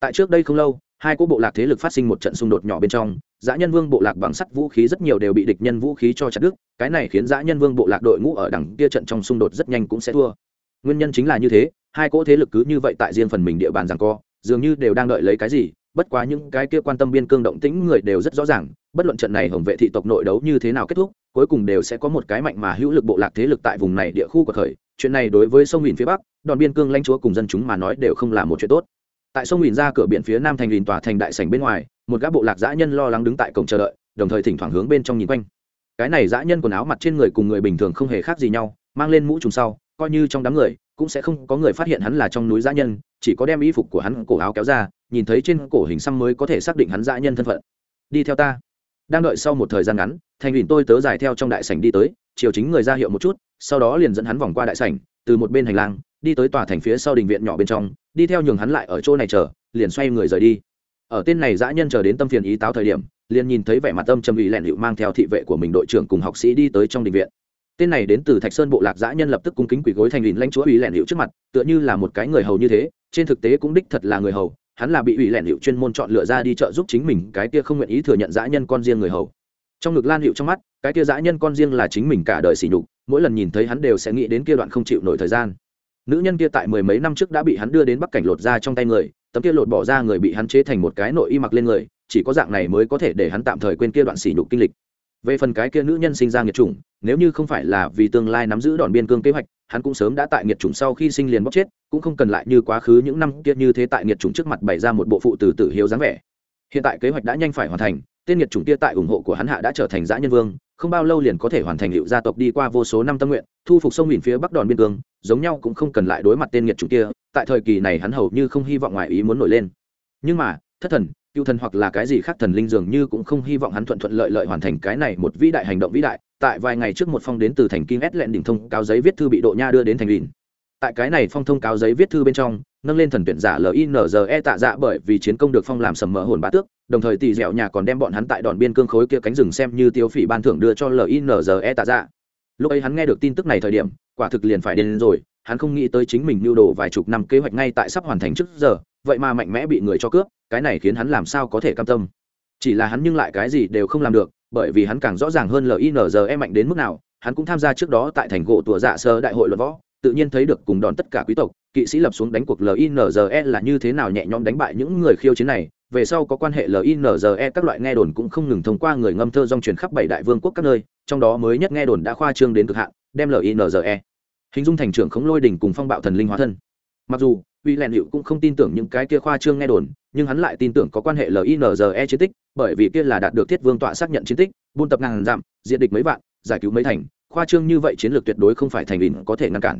Tại trước đây không lâu, hai cố bộ lạc thế lực phát sinh một trận xung đột nhỏ bên trong, dã nhân vương bộ lạc bằng sắt vũ khí rất nhiều đều bị địch nhân vũ khí cho chặt đứt, cái này khiến dã nhân vương bộ lạc đội ngũ ở đằng kia trận trong xung đột rất nhanh cũng sẽ thua. Nguyên nhân chính là như thế hai cỗ thế lực cứ như vậy tại riêng phần mình địa bàn rằng co, dường như đều đang đợi lấy cái gì, bất quá những cái kia quan tâm biên cương động tĩnh người đều rất rõ ràng, bất luận trận này hồng vệ thị tộc nội đấu như thế nào kết thúc, cuối cùng đều sẽ có một cái mạnh mà hữu lực bộ lạc thế lực tại vùng này địa khu của khởi chuyện này đối với sông Huỳnh phía bắc đòn biên cương lãnh chúa cùng dân chúng mà nói đều không là một chuyện tốt. Tại sông Huỳnh ra cửa biển phía nam thành Huỳnh tòa thành đại sảnh bên ngoài, một gã bộ lạc dã nhân lo lắng đứng tại cổng chờ đợi, đồng thời thỉnh thoảng hướng bên trong nhìn quanh. Cái này dã nhân quần áo mặt trên người cùng người bình thường không hề khác gì nhau, mang lên mũ trùng sau, coi như trong đám người cũng sẽ không có người phát hiện hắn là trong núi dã nhân, chỉ có đem y phục của hắn cổ áo kéo ra, nhìn thấy trên cổ hình xăm mới có thể xác định hắn dã nhân thân phận. Đi theo ta. Đang đợi sau một thời gian ngắn, thành ủy tôi tớ dài theo trong đại sảnh đi tới, chiều chính người ra hiệu một chút, sau đó liền dẫn hắn vòng qua đại sảnh, từ một bên hành lang, đi tới tòa thành phía sau đình viện nhỏ bên trong, đi theo nhường hắn lại ở chỗ này chờ, liền xoay người rời đi. Ở tên này dã nhân chờ đến tâm phiền ý táo thời điểm, liền nhìn thấy vẻ mặt tâm trầm ủy lẹn hiệu mang theo thị vệ của mình đội trưởng cùng học sĩ đi tới trong đình viện tên này đến từ thạch sơn bộ lạc Giã nhân lập tức cung kính quỳ gối thành ủy lãnh chúa ủy lẹn hiệu trước mặt, tựa như là một cái người hầu như thế, trên thực tế cũng đích thật là người hầu, hắn là bị ủy lẹn hiệu chuyên môn chọn lựa ra đi trợ giúp chính mình, cái kia không nguyện ý thừa nhận Giã nhân con riêng người hầu. Trong ngực lan hiệu trong mắt, cái kia Giã nhân con riêng là chính mình cả đời sỉ nhục, mỗi lần nhìn thấy hắn đều sẽ nghĩ đến kia đoạn không chịu nổi thời gian. Nữ nhân kia tại mười mấy năm trước đã bị hắn đưa đến bắc cảnh lột ra trong tay người, tấm kia lột bỏ ra người bị hắn chế thành một cái nội y mặc lên người, chỉ có dạng này mới có thể để hắn tạm thời quên kia đoạn sỉ nhục kinh lịch về phần cái kia nữ nhân sinh ra nghiệt chủng, nếu như không phải là vì tương lai nắm giữ đòn biên cương kế hoạch, hắn cũng sớm đã tại nghiệt chủng sau khi sinh liền bóc chết, cũng không cần lại như quá khứ những năm kia như thế tại nghiệt chủng trước mặt bày ra một bộ phụ từ tử hiếu dáng vẻ. Hiện tại kế hoạch đã nhanh phải hoàn thành, tên nhiệt chủng kia tại ủng hộ của hắn hạ đã trở thành dã nhân vương, không bao lâu liền có thể hoàn thành hiệu gia tộc đi qua vô số năm tâm nguyện, thu phục sông mìn phía bắc đòn biên cương, giống nhau cũng không cần lại đối mặt tên nhiệt chủng kia, tại thời kỳ này hắn hầu như không hy vọng ngoài ý muốn nổi lên. Nhưng mà, thất thần cựu thần hoặc là cái gì khác thần linh dường như cũng không hy vọng hắn thuận thuận lợi lợi hoàn thành cái này một vĩ đại hành động vĩ đại. Tại vài ngày trước một phong đến từ thành kinh ét lẹn đỉnh thông cáo giấy viết thư bị độ nha đưa đến thành ủy tại cái này phong thông cáo giấy viết thư bên trong, nâng lên thần tuyển giả linze tạ dạ bởi vì chiến công được phong làm sầm mỡ hồn bá tước, đồng thời tỷ dẻo nhà còn đem bọn hắn tại đòn biên cương khối kia cánh rừng xem như tiêu phỉ ban thưởng đưa cho linze tạ dạ. Lúc ấy hắn nghe được tin tức này thời điểm, quả thực liền phải đến rồi, hắn không nghĩ tới chính mình lưu đồ vài chục năm kế hoạch ngay tại sắp hoàn thành trước giờ vậy mà mạnh mẽ bị người cho cướp, cái này khiến hắn làm sao có thể cam tâm. Chỉ là hắn nhưng lại cái gì đều không làm được, bởi vì hắn càng rõ ràng hơn linze mạnh đến mức nào, hắn cũng tham gia trước đó tại thành gỗ tùa dạ sơ đại hội luận võ, tự nhiên thấy được cùng đón tất cả quý tộc, kỵ sĩ lập xuống đánh cuộc linze là như thế nào nhẹ nhõm đánh bại những người khiêu chiến này, về sau có quan hệ linze các loại nghe đồn cũng không ngừng thông qua người ngâm thơ dòng truyền khắp bảy đại vương quốc các nơi, trong đó mới nhất nghe đồn đã khoa trương đến cực hạn, đem linze hình dung thành trưởng khống lôi đỉnh cùng phong bạo thần linh hóa thân mặc dù, uy lèn hiệu cũng không tin tưởng những cái kia khoa trương nghe đồn, nhưng hắn lại tin tưởng có quan hệ linze chiến tích, bởi vì kia là đạt được thiết vương tọa xác nhận chiến tích, buôn tập ngàn dặm diện địch mấy vạn, giải cứu mấy thành, khoa trương như vậy chiến lược tuyệt đối không phải thành ủy có thể ngăn cản.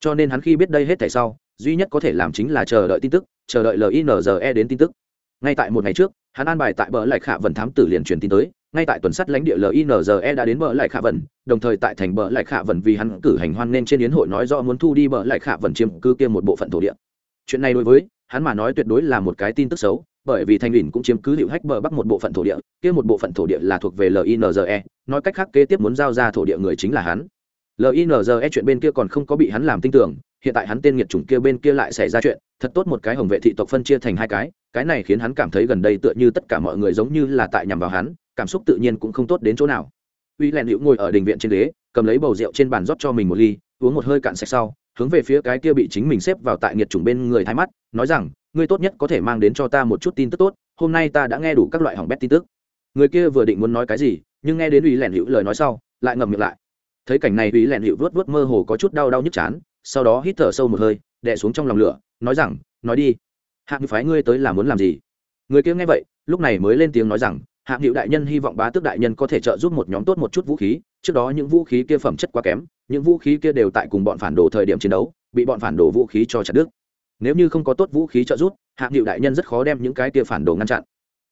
Cho nên hắn khi biết đây hết thảy sau, duy nhất có thể làm chính là chờ đợi tin tức, chờ đợi linze đến tin tức. Ngay tại một ngày trước, hắn an bài tại bờ lại khả vần thám tử liền truyền tin tới, ngay tại tuần sắt lãnh địa linze đã đến bờ lại khả vần đồng thời tại thành bờ lại khả vần vì hắn cử hành hoan nên trên yến hội nói rõ muốn thu đi bờ lại khả vần chiếm cư kia một bộ phận thổ địa. Chuyện này đối với hắn mà nói tuyệt đối là một cái tin tức xấu, bởi vì thành ủy cũng chiếm cứ hiệu hách bờ bắc một bộ phận thổ địa, kia một bộ phận thổ địa là thuộc về linze nói cách khác, kế tiếp muốn giao ra thổ địa người chính là hắn. Linze chuyện bên kia còn không có bị hắn làm tin tưởng, hiện tại hắn tên nghiệt chủng kia bên kia lại xảy ra chuyện, thật tốt một cái hồng vệ thị tộc phân chia thành hai cái cái này khiến hắn cảm thấy gần đây tựa như tất cả mọi người giống như là tại nhằm vào hắn, cảm xúc tự nhiên cũng không tốt đến chỗ nào uy len hữu ngồi ở đình viện trên ghế, cầm lấy bầu rượu trên bàn rót cho mình một ly, uống một hơi cạn sạch sau, hướng về phía cái kia bị chính mình xếp vào tại nghiệt chủng bên người thái mắt, nói rằng, ngươi tốt nhất có thể mang đến cho ta một chút tin tức tốt, hôm nay ta đã nghe đủ các loại hỏng bét tin tức. Người kia vừa định muốn nói cái gì, nhưng nghe đến uy lẹn hữu lời nói sau, lại ngậm miệng lại. Thấy cảnh này, uy lẹn hữu vớt vớt mơ hồ có chút đau đau nhức chán, sau đó hít thở sâu một hơi, đè xuống trong lòng lửa, nói rằng, nói đi hạng phái ngươi tới là muốn làm gì? Người kia nghe vậy, lúc này mới lên tiếng nói rằng hạng hiệu đại nhân hy vọng bá tước đại nhân có thể trợ giúp một nhóm tốt một chút vũ khí, trước đó những vũ khí kia phẩm chất quá kém, những vũ khí kia đều tại cùng bọn phản đồ thời điểm chiến đấu, bị bọn phản đồ vũ khí cho chặt đứt. Nếu như không có tốt vũ khí trợ giúp hạng hiệu đại nhân rất khó đem những cái kia phản đồ ngăn chặn.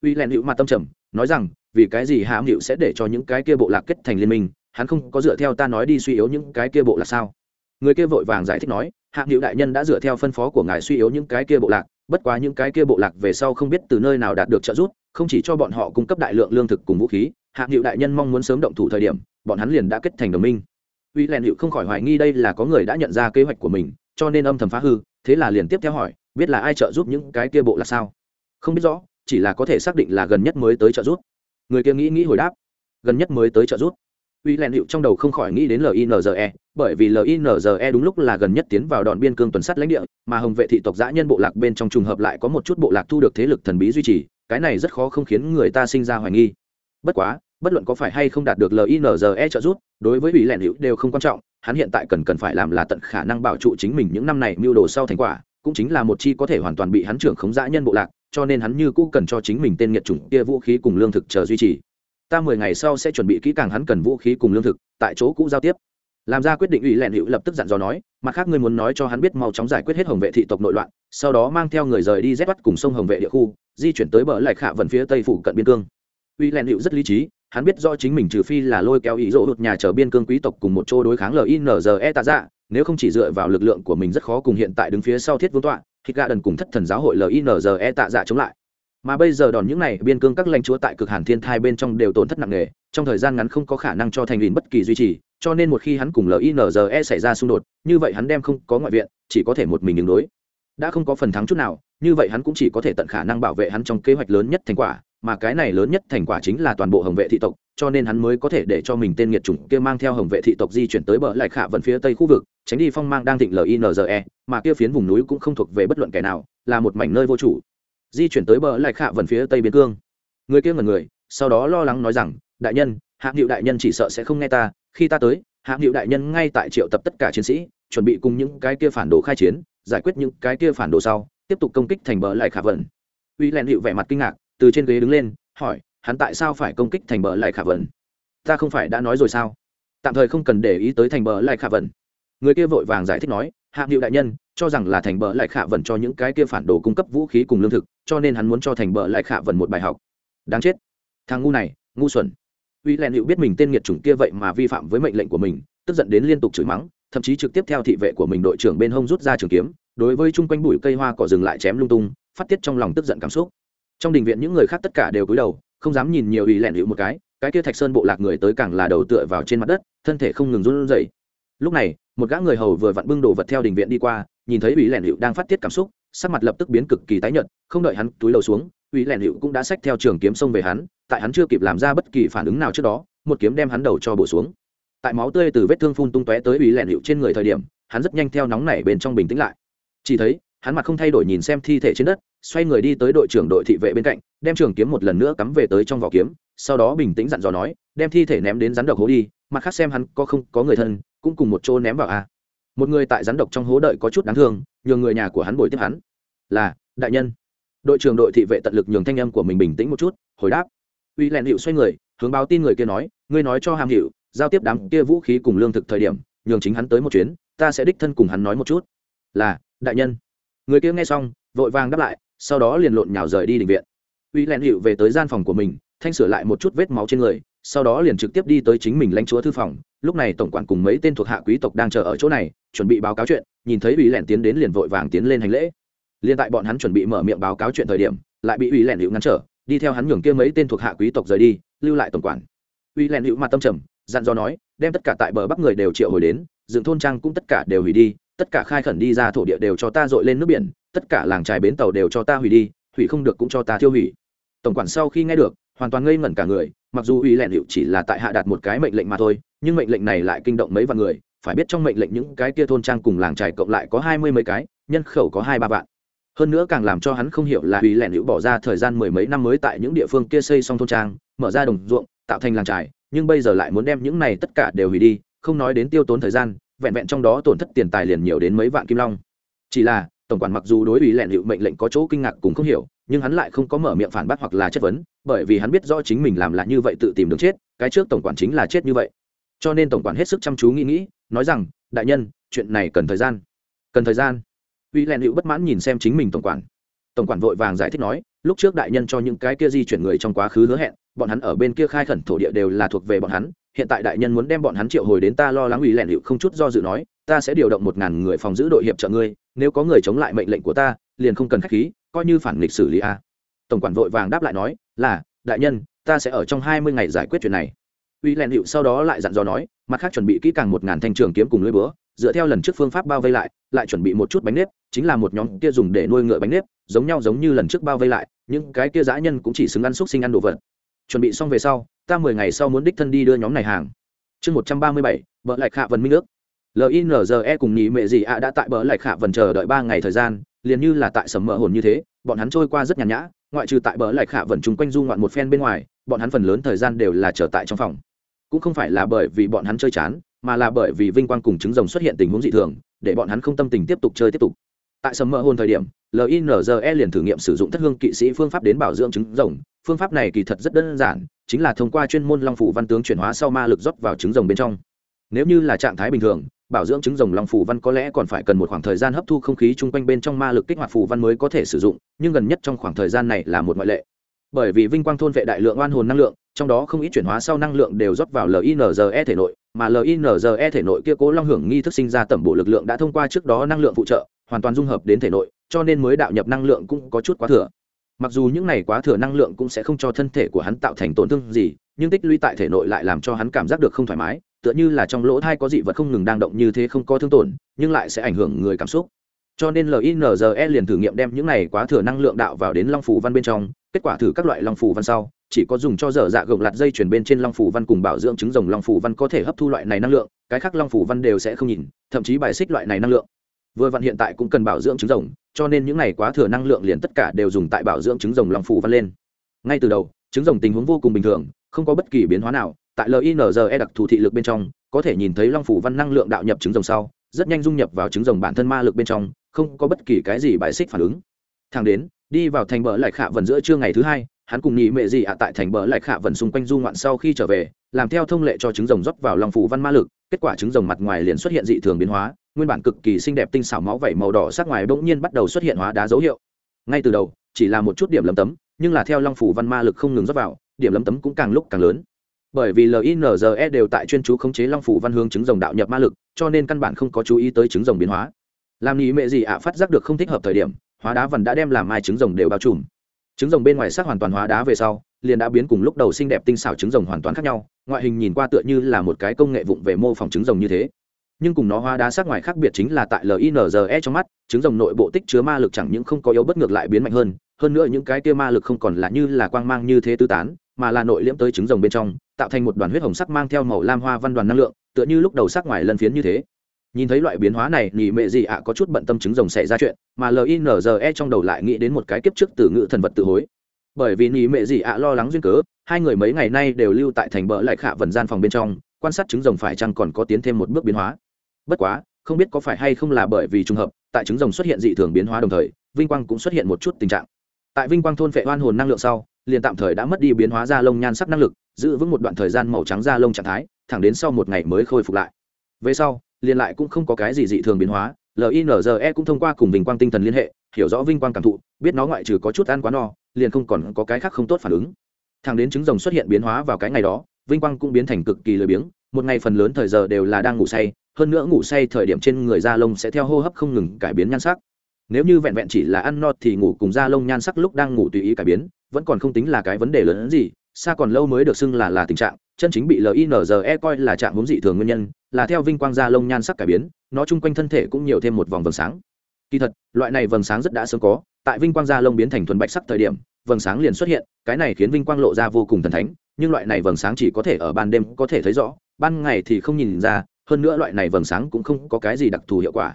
Uy len hữu mặt tâm trầm, nói rằng, vì cái gì hạng hiệu sẽ để cho những cái kia bộ lạc kết thành liên minh, hắn không có dựa theo ta nói đi suy yếu những cái kia bộ lạc sao? Người kia vội vàng giải thích nói hạng hiệu đại nhân đã dựa theo phân phó của ngài suy yếu những cái kia bộ lạc, bất quá những cái kia bộ lạc về sau không biết từ nơi nào đạt được trợ giúp không chỉ cho bọn họ cung cấp đại lượng lương thực cùng vũ khí hạng hiệu đại nhân mong muốn sớm động thủ thời điểm, bọn hắn liền đã kết thành đồng minh. Uy len hiệu không khỏi hoài nghi đây là có người đã nhận ra kế hoạch của mình, cho nên âm thầm phá hư, thế là liền tiếp theo hỏi, biết là ai trợ giúp những cái kia bộ là sao? Không biết rõ, chỉ là có thể xác định là gần nhất mới tới trợ giúp. Người kia nghĩ nghĩ hồi đáp, gần nhất mới tới trợ giúp. Uy len hiệu trong đầu không khỏi nghĩ đến linze bởi vì linze đúng lúc là gần nhất tiến vào đòn biên cương tuần sắt lãnh địa, mà hồng vệ thị tộc giã nhân bộ lạc bên trong trùng hợp lại có một chút bộ lạc thu được thế lực thần bí duy trì cái này rất khó không khiến người ta sinh ra hoài nghi. Bất quá, bất luận có phải hay không đạt được linze trợ giúp, đối với ủy lẹn hữu đều không quan trọng, hắn hiện tại cần cần phải làm là tận khả năng bảo trụ chính mình những năm này mưu đồ sau thành quả, cũng chính là một chi có thể hoàn toàn bị hắn trưởng khống dã nhân bộ lạc, cho nên hắn như cũ cần cho chính mình tên nghiệt chủng kia vũ khí cùng lương thực chờ duy trì. Ta mười ngày sau sẽ chuẩn bị kỹ càng hắn cần vũ khí cùng lương thực, tại chỗ cũ giao tiếp làm ra quyết định ủy lẹn hữu lập tức dặn dò nói, mặt khác ngươi muốn nói cho hắn biết mau chóng giải quyết hết hồng vệ thị tộc nội loạn, sau đó mang theo người rời đi rét bắt cùng sông hồng vệ địa khu, di chuyển tới bờ lại khả vần phía tây phủ cận biên cương. Ủy lẹn hữu rất lý trí, hắn biết rõ chính mình trừ phi là lôi kéo ý dỗ hụt nhà chờ biên cương quý tộc cùng một chỗ đối kháng linze tạ dạ nếu không chỉ dựa vào lực lượng của mình rất khó cùng hiện tại đứng phía sau thiết vương tọa, thịt gà đần cùng thất thần giáo hội linze tạ dạ chống lại. Mà bây giờ đòn những này, biên cương các lãnh chúa tại cực hàn thiên thai bên trong đều tổn thất nặng nề, trong thời gian ngắn không có khả năng cho thành viên bất kỳ duy trì cho nên một khi hắn cùng linze xảy ra xung đột, như vậy hắn đem không có ngoại viện, chỉ có thể một mình đứng đối. Đã không có phần thắng chút nào, như vậy hắn cũng chỉ có thể tận khả năng bảo vệ hắn trong kế hoạch lớn nhất thành quả, mà cái này lớn nhất thành quả chính là toàn bộ hồng vệ thị tộc, cho nên hắn mới có thể để cho mình tên nghiệt chủng kia mang theo hồng vệ thị tộc di chuyển tới bờ lại khả vận phía tây khu vực, tránh đi phong mang đang thịnh linze mà kia phiến vùng núi cũng không thuộc về bất luận kẻ nào, là một mảnh nơi vô chủ. Di chuyển tới bờ lại khả vận phía tây biên cương. Người kia ngần người, sau đó lo lắng nói rằng, đại nhân hạng hiệu đại nhân chỉ sợ sẽ không nghe ta khi ta tới hạng hiệu đại nhân ngay tại triệu tập tất cả chiến sĩ, chuẩn bị cùng những cái kia phản đồ khai chiến, giải quyết những cái kia phản đồ sau, tiếp tục công kích thành bờ lại khả vận uy len hiệu vẻ mặt kinh ngạc, từ trên ghế đứng lên, hỏi, hắn tại sao phải công kích thành bờ lại khả vẩn? ta không phải đã nói rồi sao? Tạm thời không cần để ý tới thành bờ lại khả vẩn. người kia vội vàng giải thích nói hạng hiệu đại nhân, cho rằng là thành bờ lại khả vẩn cho những cái kia phản đồ cung cấp vũ khí cùng lương thực, cho nên hắn muốn cho thành bờ lại khả vẩn một bài học. Đáng chết. Thằng ngu này, ngu xuẩn uy len hữu biết mình tên nghiệt chủng kia vậy mà vi phạm với mệnh lệnh của mình, tức giận đến liên tục chửi mắng, thậm chí trực tiếp theo thị vệ của mình đội trưởng bên hông rút ra trường kiếm, đối với chung quanh bụi cây hoa cỏ dừng lại chém lung tung, phát tiết trong lòng tức giận cảm xúc. Trong đình viện những người khác tất cả đều cúi đầu, không dám nhìn nhiều ủy lẹn hữu một cái cái kia thạch sơn bộ lạc người tới càng là đầu tựa vào trên mặt đất, thân thể không ngừng run rẩy. Lúc này, một gã người hầu vừa vặn bưng đồ vật theo đình viện đi qua, nhìn thấy ủy lẹn hữu đang phát tiết cảm xúc, sắc mặt lập tức biến cực kỳ tái nhợt, không đợi hắn túi đầu xuống ủy lẹn hữu cũng đã xách theo trường kiếm xông về hắn tại hắn chưa kịp làm ra bất kỳ phản ứng nào trước đó, một kiếm đem hắn đầu cho bổ xuống. Tại máu tươi từ vết thương phun tung tóe tới ủy lẹn hiệu trên người thời điểm, hắn rất nhanh theo nóng nảy bên trong bình tĩnh lại. Chỉ thấy, hắn mặt không thay đổi nhìn xem thi thể trên đất, xoay người đi tới đội trưởng đội thị vệ bên cạnh, đem trường kiếm một lần nữa cắm về tới trong vỏ kiếm, sau đó bình tĩnh dặn dò nói, đem thi thể ném đến rắn độc hố đi, mặt khác xem hắn có không có người thân, cũng cùng một chỗ ném vào a. Một người tại rắn độc trong hố đợi có chút đáng thương, nhường người nhà của hắn bồi tiếp hắn. Là, đại nhân. Đội trưởng đội thị vệ tận lực nhường thanh âm của mình bình tĩnh một chút, hồi đáp uy lẹn hiệu xoay người, hướng báo tin người kia nói, ngươi nói cho hàm hiệu giao tiếp đám kia vũ khí cùng lương thực thời điểm, nhường chính hắn tới một chuyến, ta sẽ đích thân cùng hắn nói một chút. Là, đại nhân. Người kia nghe xong, vội vàng đáp lại, sau đó liền lộn nhào rời đi định viện. Uy lẹn hiệu về tới gian phòng của mình, thanh sửa lại một chút vết máu trên người, sau đó liền trực tiếp đi tới chính mình lãnh chúa thư phòng. Lúc này tổng quản cùng mấy tên thuộc hạ quý tộc đang chờ ở chỗ này, chuẩn bị báo cáo chuyện, nhìn thấy ủy lẹn tiến đến liền vội vàng tiến lên hành lễ. Liền tại bọn hắn chuẩn bị mở miệng báo cáo chuyện thời điểm, lại bị ủy lẹn hiệu ngăn trở đi theo hắn nhường kia mấy tên thuộc hạ quý tộc rời đi, lưu lại tổng quản. Uy len hữu mặt tâm trầm, dặn dò nói, đem tất cả tại bờ bắc người đều triệu hồi đến, dựng thôn trang cũng tất cả đều hủy đi, tất cả khai khẩn đi ra thổ địa đều cho ta dội lên nước biển, tất cả làng trài bến tàu đều cho ta hủy đi, hủy không được cũng cho ta tiêu hủy. Tổng quản sau khi nghe được, hoàn toàn ngây ngẩn cả người, mặc dù Uy lẹn hiệu chỉ là tại hạ đạt một cái mệnh lệnh mà thôi, nhưng mệnh lệnh này lại kinh động mấy vạn người, phải biết trong mệnh lệnh những cái kia thôn trang cùng làng trài cộng lại có hai mươi mấy cái, nhân khẩu có hai ba vạn hơn nữa càng làm cho hắn không hiểu là ủy lẻn hữu bỏ ra thời gian mười mấy năm mới tại những địa phương kia xây xong thôn trang, mở ra đồng ruộng, tạo thành làng trài nhưng bây giờ lại muốn đem những này tất cả đều hủy đi, không nói đến tiêu tốn thời gian, vẹn vẹn trong đó tổn thất tiền tài liền nhiều đến mấy vạn kim long. Chỉ là, tổng quản mặc dù đối ủy lẹn hữu mệnh lệnh có chỗ kinh ngạc cũng không hiểu, nhưng hắn lại không có mở miệng phản bác hoặc là chất vấn, bởi vì hắn biết rõ chính mình làm là như vậy tự tìm đường chết, cái trước tổng quản chính là chết như vậy. Cho nên tổng quản hết sức chăm chú nghĩ nghĩ, nói rằng, đại nhân, chuyện này cần thời gian, cần thời gian uy len hữu bất mãn nhìn xem chính mình tổng quản. Tổng quản vội vàng giải thích nói, lúc trước đại nhân cho những cái kia di chuyển người trong quá khứ hứa hẹn, bọn hắn ở bên kia khai khẩn thổ địa đều là thuộc về bọn hắn, hiện tại đại nhân muốn đem bọn hắn triệu hồi đến ta lo lắng ủy lẹn hiệu không chút do dự nói, ta sẽ điều động một ngàn người phòng giữ đội hiệp trợ ngươi, nếu có người chống lại mệnh lệnh của ta, liền không cần khách khí, coi như phản nghịch xử lý a. Tổng quản vội vàng đáp lại nói, là, đại nhân, ta sẽ ở trong hai mươi ngày giải quyết chuyện này uy len hiệu sau đó lại dặn dò nói, mặt khác chuẩn bị kỹ càng một ngàn thanh trường kiếm cùng lưỡi búa, dựa theo lần trước phương pháp bao vây lại lại chuẩn bị một chút bánh nếp, chính là một nhóm kia dùng để nuôi ngựa bánh nếp, giống nhau giống như lần trước bao vây lại, những cái kia dã nhân cũng chỉ xứng ăn xúc sinh ăn đồ vật. Chuẩn bị xong về sau, ta mười ngày sau muốn đích thân đi đưa nhóm này hàng. Chương một trăm ba mươi bảy vợ lại khạ vần minh ước linze cùng nhị mẹ gì ạ đã tại bờ lại khạ vần chờ đợi ba ngày thời gian, liền như là tại sầm mỡ hồn như thế, bọn hắn trôi qua rất nhàn nhã, ngoại trừ tại bờ lại khạ vần chung quanh du ngoạn một phen bên ngoài, bọn hắn phần lớn thời gian đều là trở tại trong phòng cũng không phải là bởi vì bọn hắn chơi chán, mà là bởi vì vinh quang cùng trứng rồng xuất hiện tình huống dị thường, để bọn hắn không tâm tình tiếp tục chơi tiếp tục. Tại sầm mỡ hồn thời điểm linze liền thử nghiệm sử dụng thất hương kỵ sĩ phương pháp đến bảo dưỡng trứng rồng. Phương pháp này kỳ thật rất đơn giản, chính là thông qua chuyên môn long phủ văn tướng chuyển hóa sau ma lực rót vào trứng rồng bên trong. Nếu như là trạng thái bình thường, bảo dưỡng trứng rồng long phủ văn có lẽ còn phải cần một khoảng thời gian hấp thu không khí chung quanh bên trong ma lực kích hoạt phủ văn mới có thể sử dụng, nhưng gần nhất trong khoảng thời gian này là một ngoại lệ. Bởi vì vinh quang thôn vệ đại lượng oan hồn năng lượng trong đó không ít chuyển hóa sau năng lượng đều rót vào linze thể nội, mà linze thể nội kia cố long hưởng nghi thức sinh ra tẩm bổ lực lượng đã thông qua trước đó năng lượng phụ trợ, hoàn toàn dung hợp đến thể nội, cho nên mới đạo nhập năng lượng cũng có chút quá thừa. Mặc dù những này quá thừa năng lượng cũng sẽ không cho thân thể của hắn tạo thành tổn thương gì, nhưng tích lũy tại thể nội lại làm cho hắn cảm giác được không thoải mái, tựa như là trong lỗ thai có dị vật không ngừng đang động như thế không có thương tổn, nhưng lại sẽ ảnh hưởng người cảm xúc. Cho nên linze liền thử nghiệm đem những này quá thừa năng lượng đạo vào đến long phủ văn bên trong, kết quả thử các loại long phủ văn sau chỉ có dùng cho dở dạ gồng lạt dây chuyển bên trên long phủ văn cùng bảo dưỡng trứng rồng long phủ văn có thể hấp thu loại này năng lượng, cái khác long phủ văn đều sẽ không nhìn, thậm chí bài xích loại này năng lượng. Vừa vặn hiện tại cũng cần bảo dưỡng trứng rồng, cho nên những này quá thừa năng lượng liền tất cả đều dùng tại bảo dưỡng trứng rồng long phủ văn lên. Ngay từ đầu, trứng rồng tình huống vô cùng bình thường, không có bất kỳ biến hóa nào, tại linze đặc thù thị lực bên trong, có thể nhìn thấy long phủ văn năng lượng đạo nhập trứng rồng sau, rất nhanh dung nhập vào trứng rồng bản thân ma lực bên trong, không có bất kỳ cái gì bài xích phản ứng. Thang đến, đi vào thành bờ lại khạ vần giữa trưa ngày thứ hai hắn cùng nhị mệ gì ạ tại thành bờ lại khả vần xung quanh du ngoạn sau khi trở về, làm theo thông lệ cho trứng rồng rót vào lòng phủ văn ma lực, kết quả trứng rồng mặt ngoài liền xuất hiện dị thường biến hóa, nguyên bản cực kỳ xinh đẹp tinh xảo máu vẩy màu đỏ sắc ngoài bỗng nhiên bắt đầu xuất hiện hóa đá dấu hiệu. Ngay từ đầu, chỉ là một chút điểm lấm tấm, nhưng là theo long phủ văn ma lực không ngừng rót vào, điểm lấm tấm cũng càng lúc càng lớn. Bởi vì linze đều tại chuyên chú khống chế long phủ văn hướng trứng rồng đạo nhập ma lực, cho nên căn bản không có chú ý tới trứng rồng biến hóa. Làm nhị mệ gì ạ phát giác được không thích hợp thời điểm, hóa đá vằn đã đem làm mai trứng rồng đều bao trùm trứng rồng bên ngoài sắc hoàn toàn hóa đá về sau, liền đã biến cùng lúc đầu xinh đẹp tinh xảo trứng rồng hoàn toàn khác nhau, ngoại hình nhìn qua tựa như là một cái công nghệ vụng về mô phỏng trứng rồng như thế. Nhưng cùng nó hóa đá sắc ngoài khác biệt chính là tại linze trong mắt, trứng rồng nội bộ tích chứa ma lực chẳng những không có yếu bất ngược lại biến mạnh hơn hơn nữa những cái kia ma lực không còn là như là quang mang như thế tư tán, mà là nội liễm tới trứng rồng bên trong, tạo thành một đoàn huyết hồng sắc mang theo màu lam hoa văn đoàn năng lượng, tựa như lúc đầu sắc ngoài lân phiến như thế nhìn thấy loại biến hóa này nhị mệ gì ạ có chút bận tâm trứng rồng xảy ra chuyện, mà linze trong đầu lại nghĩ đến một cái kiếp trước từ ngữ thần vật tự hối. Bởi vì nhị mệ gì ạ lo lắng duyên cớ, hai người mấy ngày nay đều lưu tại thành bờ lại khả vần gian phòng bên trong, quan sát trứng rồng phải chăng còn có tiến thêm một bước biến hóa. Bất quá, không biết có phải hay không là bởi vì trùng hợp, tại trứng rồng xuất hiện dị thường biến hóa đồng thời, vinh quang cũng xuất hiện một chút tình trạng. Tại vinh quang thôn vệ oan hồn năng lượng sau, liền tạm thời đã mất đi biến hóa da lông nhan sắc năng lực, giữ vững một đoạn thời gian màu trắng da lông trạng thái, thẳng đến sau một ngày mới khôi phục lại. Về sau liền lại cũng không có cái gì dị thường biến hóa. Linze cũng thông qua cùng vinh quang tinh thần liên hệ, hiểu rõ vinh quang cảm thụ, biết nó ngoại trừ có chút ăn quá no, liền không còn có cái khác không tốt phản ứng. Thằng đến trứng rồng xuất hiện biến hóa vào cái ngày đó, vinh quang cũng biến thành cực kỳ lười biếng, một ngày phần lớn thời giờ đều là đang ngủ say, hơn nữa ngủ say thời điểm trên người da lông sẽ theo hô hấp không ngừng cải biến nhan sắc. Nếu như vẹn vẹn chỉ là ăn no thì ngủ cùng da lông nhan sắc lúc đang ngủ tùy ý cải biến, vẫn còn không tính là cái vấn đề lớn hơn gì, xa còn lâu mới được xưng là là tình trạng, chân chính bị linze coi là trạng hướng dị thường nguyên nhân là theo vinh quang da lông nhan sắc cải biến, nó chung quanh thân thể cũng nhiều thêm một vòng vầng sáng. Kỳ thật, loại này vầng sáng rất đã sớm có, tại vinh quang da lông biến thành thuần bạch sắc thời điểm, vầng sáng liền xuất hiện, cái này khiến vinh quang lộ ra vô cùng thần thánh, nhưng loại này vầng sáng chỉ có thể ở ban đêm có thể thấy rõ, ban ngày thì không nhìn ra, hơn nữa loại này vầng sáng cũng không có cái gì đặc thù hiệu quả.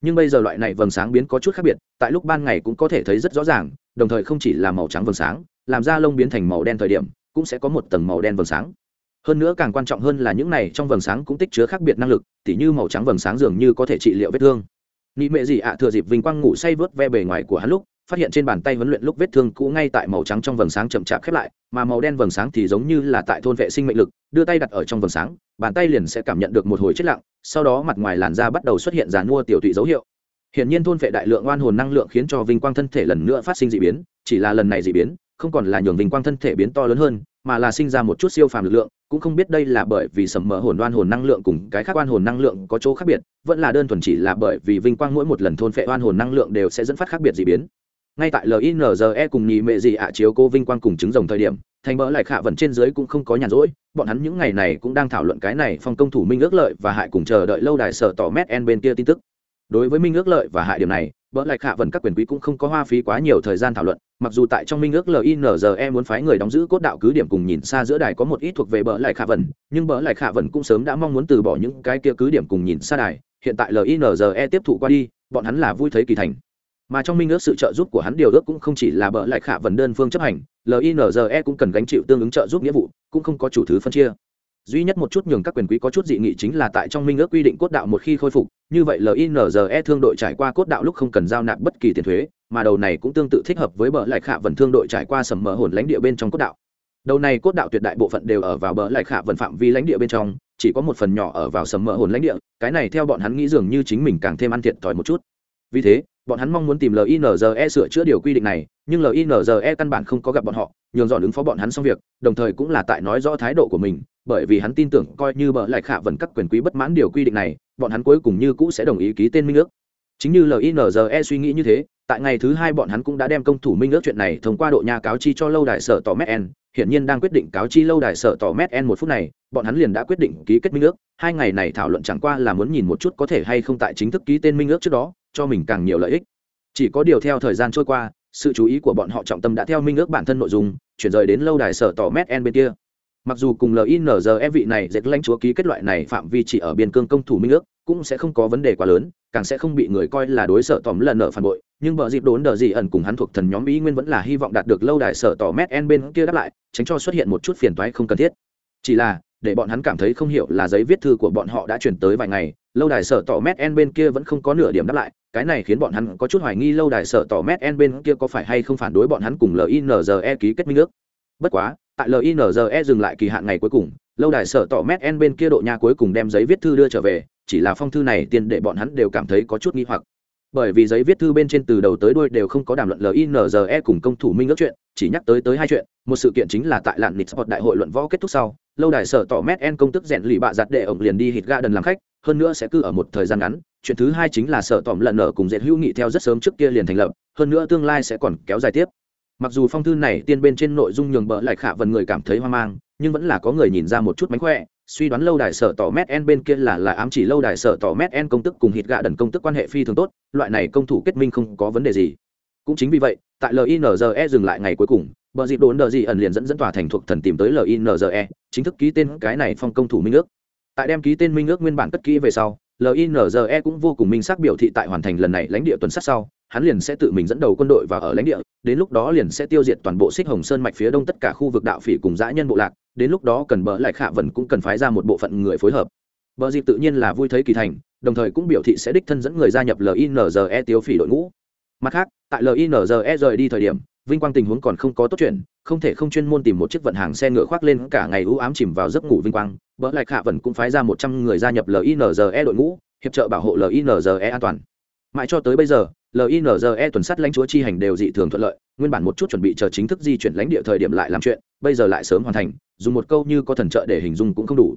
Nhưng bây giờ loại này vầng sáng biến có chút khác biệt, tại lúc ban ngày cũng có thể thấy rất rõ ràng, đồng thời không chỉ là màu trắng vầng sáng, làm da lông biến thành màu đen thời điểm, cũng sẽ có một tầng màu đen vầng sáng hơn nữa càng quan trọng hơn là những này trong vầng sáng cũng tích chứa khác biệt năng lực tỉ như màu trắng vầng sáng dường như có thể trị liệu vết thương. Nị mệ gì ạ thừa dịp vinh quang ngủ say vớt ve bề ngoài của hắn lúc phát hiện trên bàn tay huấn luyện lúc vết thương cũ ngay tại màu trắng trong vầng sáng chậm chạp khép lại mà màu đen vầng sáng thì giống như là tại thôn vệ sinh mệnh lực đưa tay đặt ở trong vầng sáng bàn tay liền sẽ cảm nhận được một hồi chết lặng sau đó mặt ngoài làn da bắt đầu xuất hiện dàn mua tiểu tụy dấu hiệu. Hiện nhiên thôn vệ đại lượng oan hồn năng lượng khiến cho vinh quang thân thể lần nữa phát sinh dị biến, chỉ là lần này dị biến, không còn là nhường vinh quang thân thể biến to lớn hơn, mà là sinh ra một chút siêu phàm lực lượng, cũng không biết đây là bởi vì sầm mờ hồn đoan hồn năng lượng cùng cái khác oan hồn năng lượng có chỗ khác biệt, vẫn là đơn thuần chỉ là bởi vì vinh quang mỗi một lần thôn phệ oan hồn năng lượng đều sẽ dẫn phát khác biệt dị biến. Ngay tại LINZE cùng nhị mẹ gì ạ chiếu cô vinh quang cùng chứng rồng thời điểm, thành mỡ lại khả vận trên dưới cũng không có nhàn rỗi, bọn hắn những ngày này cũng đang thảo luận cái này phong công thủ minh ước lợi và hại cùng chờ đợi lâu đài sở tỏ mét en bên kia tin tức đối với minh ước lợi và hại điểm này bỡ lại hạ vần các quyền quý cũng không có hoa phí quá nhiều thời gian thảo luận, mặc dù tại trong minh ước linze muốn phái người đóng giữ cốt đạo cứ điểm cùng nhìn xa giữa đài có một ít thuộc về bỡ lại khả vần nhưng bỡ lại khả vần cũng sớm đã mong muốn từ bỏ những cái kia cứ điểm cùng nhìn xa đài, hiện tại linze tiếp thụ qua đi, bọn hắn là vui thấy kỳ thành. Mà trong minh ước sự trợ giúp của hắn điều ước cũng không chỉ là bỡ lại khả vần đơn phương chấp hành linze cũng cần gánh chịu tương ứng trợ giúp nghĩa vụ, cũng không có chủ thứ phân chia duy nhất một chút nhường các quyền quý có chút dị nghị chính là tại trong minh ước quy định cốt đạo một khi khôi phục, như vậy linze thương đội trải qua cốt đạo lúc không cần giao nạp bất kỳ tiền thuế, mà đầu này cũng tương tự thích hợp với bờ lại khả vần thương đội trải qua sầm mỡ hồn lãnh địa bên trong cốt đạo. Đầu này cốt đạo tuyệt đại bộ phận đều ở vào bờ lại khả vần phạm vi lãnh địa bên trong, chỉ có một phần nhỏ ở vào sầm mỡ hồn lãnh địa, cái này theo bọn hắn nghĩ dường như chính mình càng thêm ăn thiệt thòi một chút. Vì thế, bọn hắn mong muốn tìm linze sửa chữa điều quy định này, nhưng linze căn bản không có gặp bọn họ, nhường dọn ứng phó bọn hắn xong việc, đồng thời cũng là tại nói rõ thái độ của mình bởi vì hắn tin tưởng coi như bợ lại khả vần các quyền quý bất mãn điều quy định này, bọn hắn cuối cùng như cũ sẽ đồng ý ký tên minh ước. Chính như linze suy nghĩ như thế, tại ngày thứ hai bọn hắn cũng đã đem công thủ minh ước chuyện này thông qua độ nhà cáo chi cho lâu đài sở tỏ mét n hiện nhiên đang quyết định cáo chi lâu đài sở tỏ mét n một phút này, bọn hắn liền đã quyết định ký kết minh ước. Hai ngày này thảo luận chẳng qua là muốn nhìn một chút có thể hay không tại chính thức ký tên minh ước trước đó, cho mình càng nhiều lợi ích. Chỉ có điều theo thời gian trôi qua, sự chú ý của bọn họ trọng tâm đã theo minh ước bản thân nội dung, chuyển rời đến lâu đài sở tỏ mét n bên kia mặc dù cùng linze vị này dệt lãnh chúa ký kết loại này phạm vi chỉ ở biên cương công thủ minh ước, cũng sẽ không có vấn đề quá lớn, càng sẽ không bị người coi là đối sở tòm lần nợ phản bội, nhưng bờ dịp đốn đờ gì ẩn cùng hắn thuộc thần nhóm ý nguyên vẫn là hy vọng đạt được lâu đài sở tỏ mét en bên kia đáp lại, tránh cho xuất hiện một chút phiền toái không cần thiết. Chỉ là, để bọn hắn cảm thấy không hiểu là giấy viết thư của bọn họ đã chuyển tới vài ngày, lâu đài sở tỏ mét en bên kia vẫn không có nửa điểm đáp lại, cái này khiến bọn hắn có chút hoài nghi lâu đài sở tỏ mét en bên kia có phải hay không phản đối bọn hắn cùng linze ký kết minh ước bất quá, tại linze dừng lại kỳ hạn ngày cuối cùng, lâu đài sở tỏ mét en bên kia độ nha cuối cùng đem giấy viết thư đưa trở về, chỉ là phong thư này tiền để bọn hắn đều cảm thấy có chút nghi hoặc. Bởi vì giấy viết thư bên trên từ đầu tới đuôi đều không có đàm luận linze cùng công thủ minh ước chuyện, chỉ nhắc tới tới hai chuyện, một sự kiện chính là tại lạn nịt sport đại hội luận võ kết thúc sau, lâu đài sở tỏ mét en công tức rèn lì bạ giặt để ổng liền đi hít ga đần làm khách, hơn nữa sẽ cư ở một thời gian ngắn, chuyện thứ hai chính là sở tỏm lần ở cùng dệt hữu nghị theo rất sớm trước kia liền thành lập, hơn nữa tương lai sẽ còn kéo dài tiếp mặc dù phong thư này tiên bên trên nội dung nhường bỡ lại khả vần người cảm thấy hoang mang, nhưng vẫn là có người nhìn ra một chút mánh khỏe, suy đoán lâu đài sở tỏ mét en bên kia là là ám chỉ lâu đài sở tỏ mét en công tức cùng hít gạ đần công tức quan hệ phi thường tốt, loại này công thủ kết minh không có vấn đề gì. Cũng chính vì vậy, tại linze dừng lại ngày cuối cùng bờ dịp đồn đờ dị ẩn liền dẫn dẫn tòa thành thuộc thần tìm tới linze chính thức ký tên cái này phong công thủ minh ước. Tại đem ký tên minh ước nguyên bản cất kỹ về sau linze cũng vô cùng minh xác biểu thị tại hoàn thành lần này lãnh địa tuần sát sau, hắn liền sẽ tự mình dẫn đầu quân đội vào ở lãnh địa, đến lúc đó liền sẽ tiêu diệt toàn bộ xích hồng sơn mạch phía đông tất cả khu vực đạo phỉ cùng dã nhân bộ lạc, đến lúc đó cần bỡ lại khả vần cũng cần phái ra một bộ phận người phối hợp. Bờ dịp tự nhiên là vui thấy kỳ thành, đồng thời cũng biểu thị sẽ đích thân dẫn người gia nhập linze tiêu phỉ đội ngũ. Mặt khác, tại linze rời đi thời điểm, vinh quang tình huống còn không có tốt chuyện không thể không chuyên môn tìm một chiếc vận hàng xe ngựa khoác lên cả ngày ưu ám chìm vào giấc ngủ vinh quang, bỡ lại khả vần cũng phái ra một trăm người gia nhập linze đội ngũ, hiệp trợ bảo hộ linze an toàn. Mãi cho tới bây giờ linze tuần sát lãnh chúa chi hành đều dị thường thuận lợi, nguyên bản một chút chuẩn bị chờ chính thức di chuyển lãnh địa thời điểm lại làm chuyện, bây giờ lại sớm hoàn thành, dùng một câu như có thần trợ để hình dung cũng không đủ.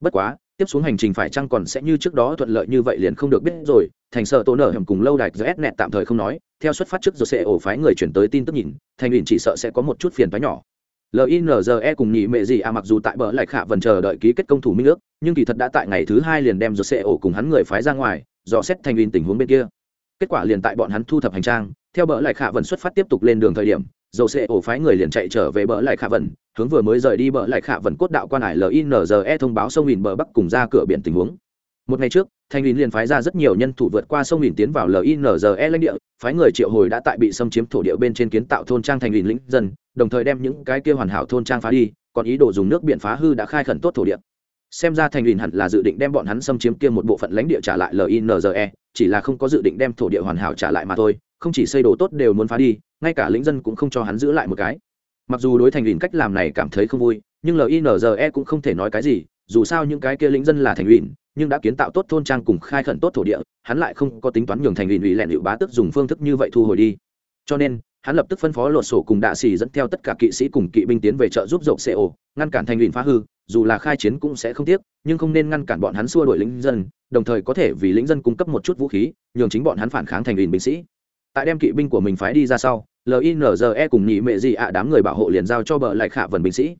Bất quá tiếp xuống hành trình phải chăng còn sẽ như trước đó thuận lợi như vậy liền không được biết rồi. Thành sợ tổ nở hầm cùng lâu đài gs nẹt tạm thời không nói. Theo xuất phát trước rồi sẽ ổ phái người chuyển tới tin tức nhìn. Thành ủy chỉ sợ sẽ có một chút phiền phái nhỏ. Linze cùng nhị mẹ gì à mặc dù tại bờ lại khả vần chờ đợi ký kết công thủ minh ước, nhưng kỳ thật đã tại ngày thứ hai liền đem rồi sẽ ổ cùng hắn người phái ra ngoài, dò xét thành ủy tình huống bên kia. Kết quả liền tại bọn hắn thu thập hành trang. Theo bờ lại khả vần xuất phát tiếp tục lên đường thời điểm dầu sẽ ổ phái người liền chạy trở về bờ lại khả vần hướng vừa mới rời đi bờ lại khả vần cốt đạo quan hải linze thông báo sông mìn bờ bắc cùng ra cửa biển tình huống. Một ngày trước, thanh ủy liền phái ra rất nhiều nhân thủ vượt qua sông mìn tiến vào linze lãnh địa, phái người triệu hồi đã tại bị xâm chiếm thổ địa bên trên kiến tạo thôn trang thành ủy lĩnh dân, đồng thời đem những cái kia hoàn hảo thôn trang phá đi, còn ý đồ dùng nước biển phá hư đã khai khẩn tốt thổ địa. Xem ra thành ủy hẳn là dự định đem bọn hắn xâm chiếm kia một bộ phận lãnh địa trả lại linze chỉ là không có dự định đem thổ địa hoàn hảo trả lại mà thôi, không chỉ xây đồ tốt đều muốn phá đi ngay cả lĩnh dân cũng không cho hắn giữ lại một cái. Mặc dù đối thành ủy cách làm này cảm thấy không vui, nhưng linze cũng không thể nói cái gì, dù sao những cái kia lĩnh dân là thành ủy nhưng đã kiến tạo tốt thôn trang cùng khai khẩn tốt thổ địa, hắn lại không có tính toán nhường thành ủy ủy lẹn hiệu bá tức dùng phương thức như vậy thu hồi đi. Cho nên, hắn lập tức phân phó lột sổ cùng đạ xì dẫn theo tất cả kỵ sĩ cùng kỵ binh tiến về trợ giúp dậu xe ổ, ngăn cản thành ủy phá hư, dù là khai chiến cũng sẽ không tiếc, nhưng không nên ngăn cản bọn hắn xua đuổi lính dân, đồng thời có thể vì lính dân cung cấp một chút vũ khí, nhường chính bọn hắn phản kháng thành ủy binh sĩ. Tại đem kỵ binh của mình phái đi ra sau linze cùng nhị mệ gì ạ đám người bảo hộ liền giao cho bờ lại khả vần binh sĩ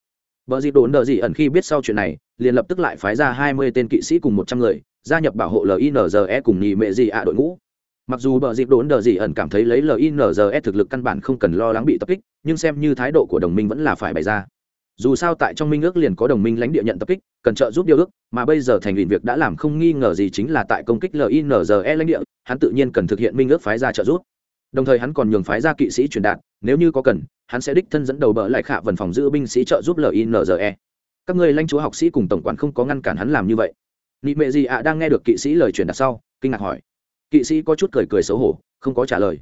Bờ dịp đồn đờ gì ẩn khi biết sau chuyện này, liền lập tức lại phái ra hai mươi tên kỵ sĩ cùng một trăm người, gia nhập bảo hộ LINZE cùng nhị mẹ gì ạ đội ngũ. Mặc dù bờ dịp đồn đờ gì ẩn cảm thấy lấy LINZE thực lực căn bản không cần lo lắng bị tập kích, nhưng xem như thái độ của đồng minh vẫn là phải bày ra. Dù sao tại trong minh ước liền có đồng minh lãnh địa nhận tập kích, cần trợ giúp điều ước, mà bây giờ thành ủy việc đã làm không nghi ngờ gì chính là tại công kích LINZE lãnh địa, hắn tự nhiên cần thực hiện minh ước phái ra trợ giúp đồng thời hắn còn nhường phái ra kỵ sĩ truyền đạt, nếu như có cần, hắn sẽ đích thân dẫn đầu bờ lại khả vần phòng giữ binh sĩ trợ giúp linze các người lãnh chúa học sĩ cùng tổng quản không có ngăn cản hắn làm như vậy. Nị mệ gì ạ đang nghe được kỵ sĩ lời truyền đạt sau, kinh ngạc hỏi. Kỵ sĩ có chút cười cười xấu hổ, không có trả lời.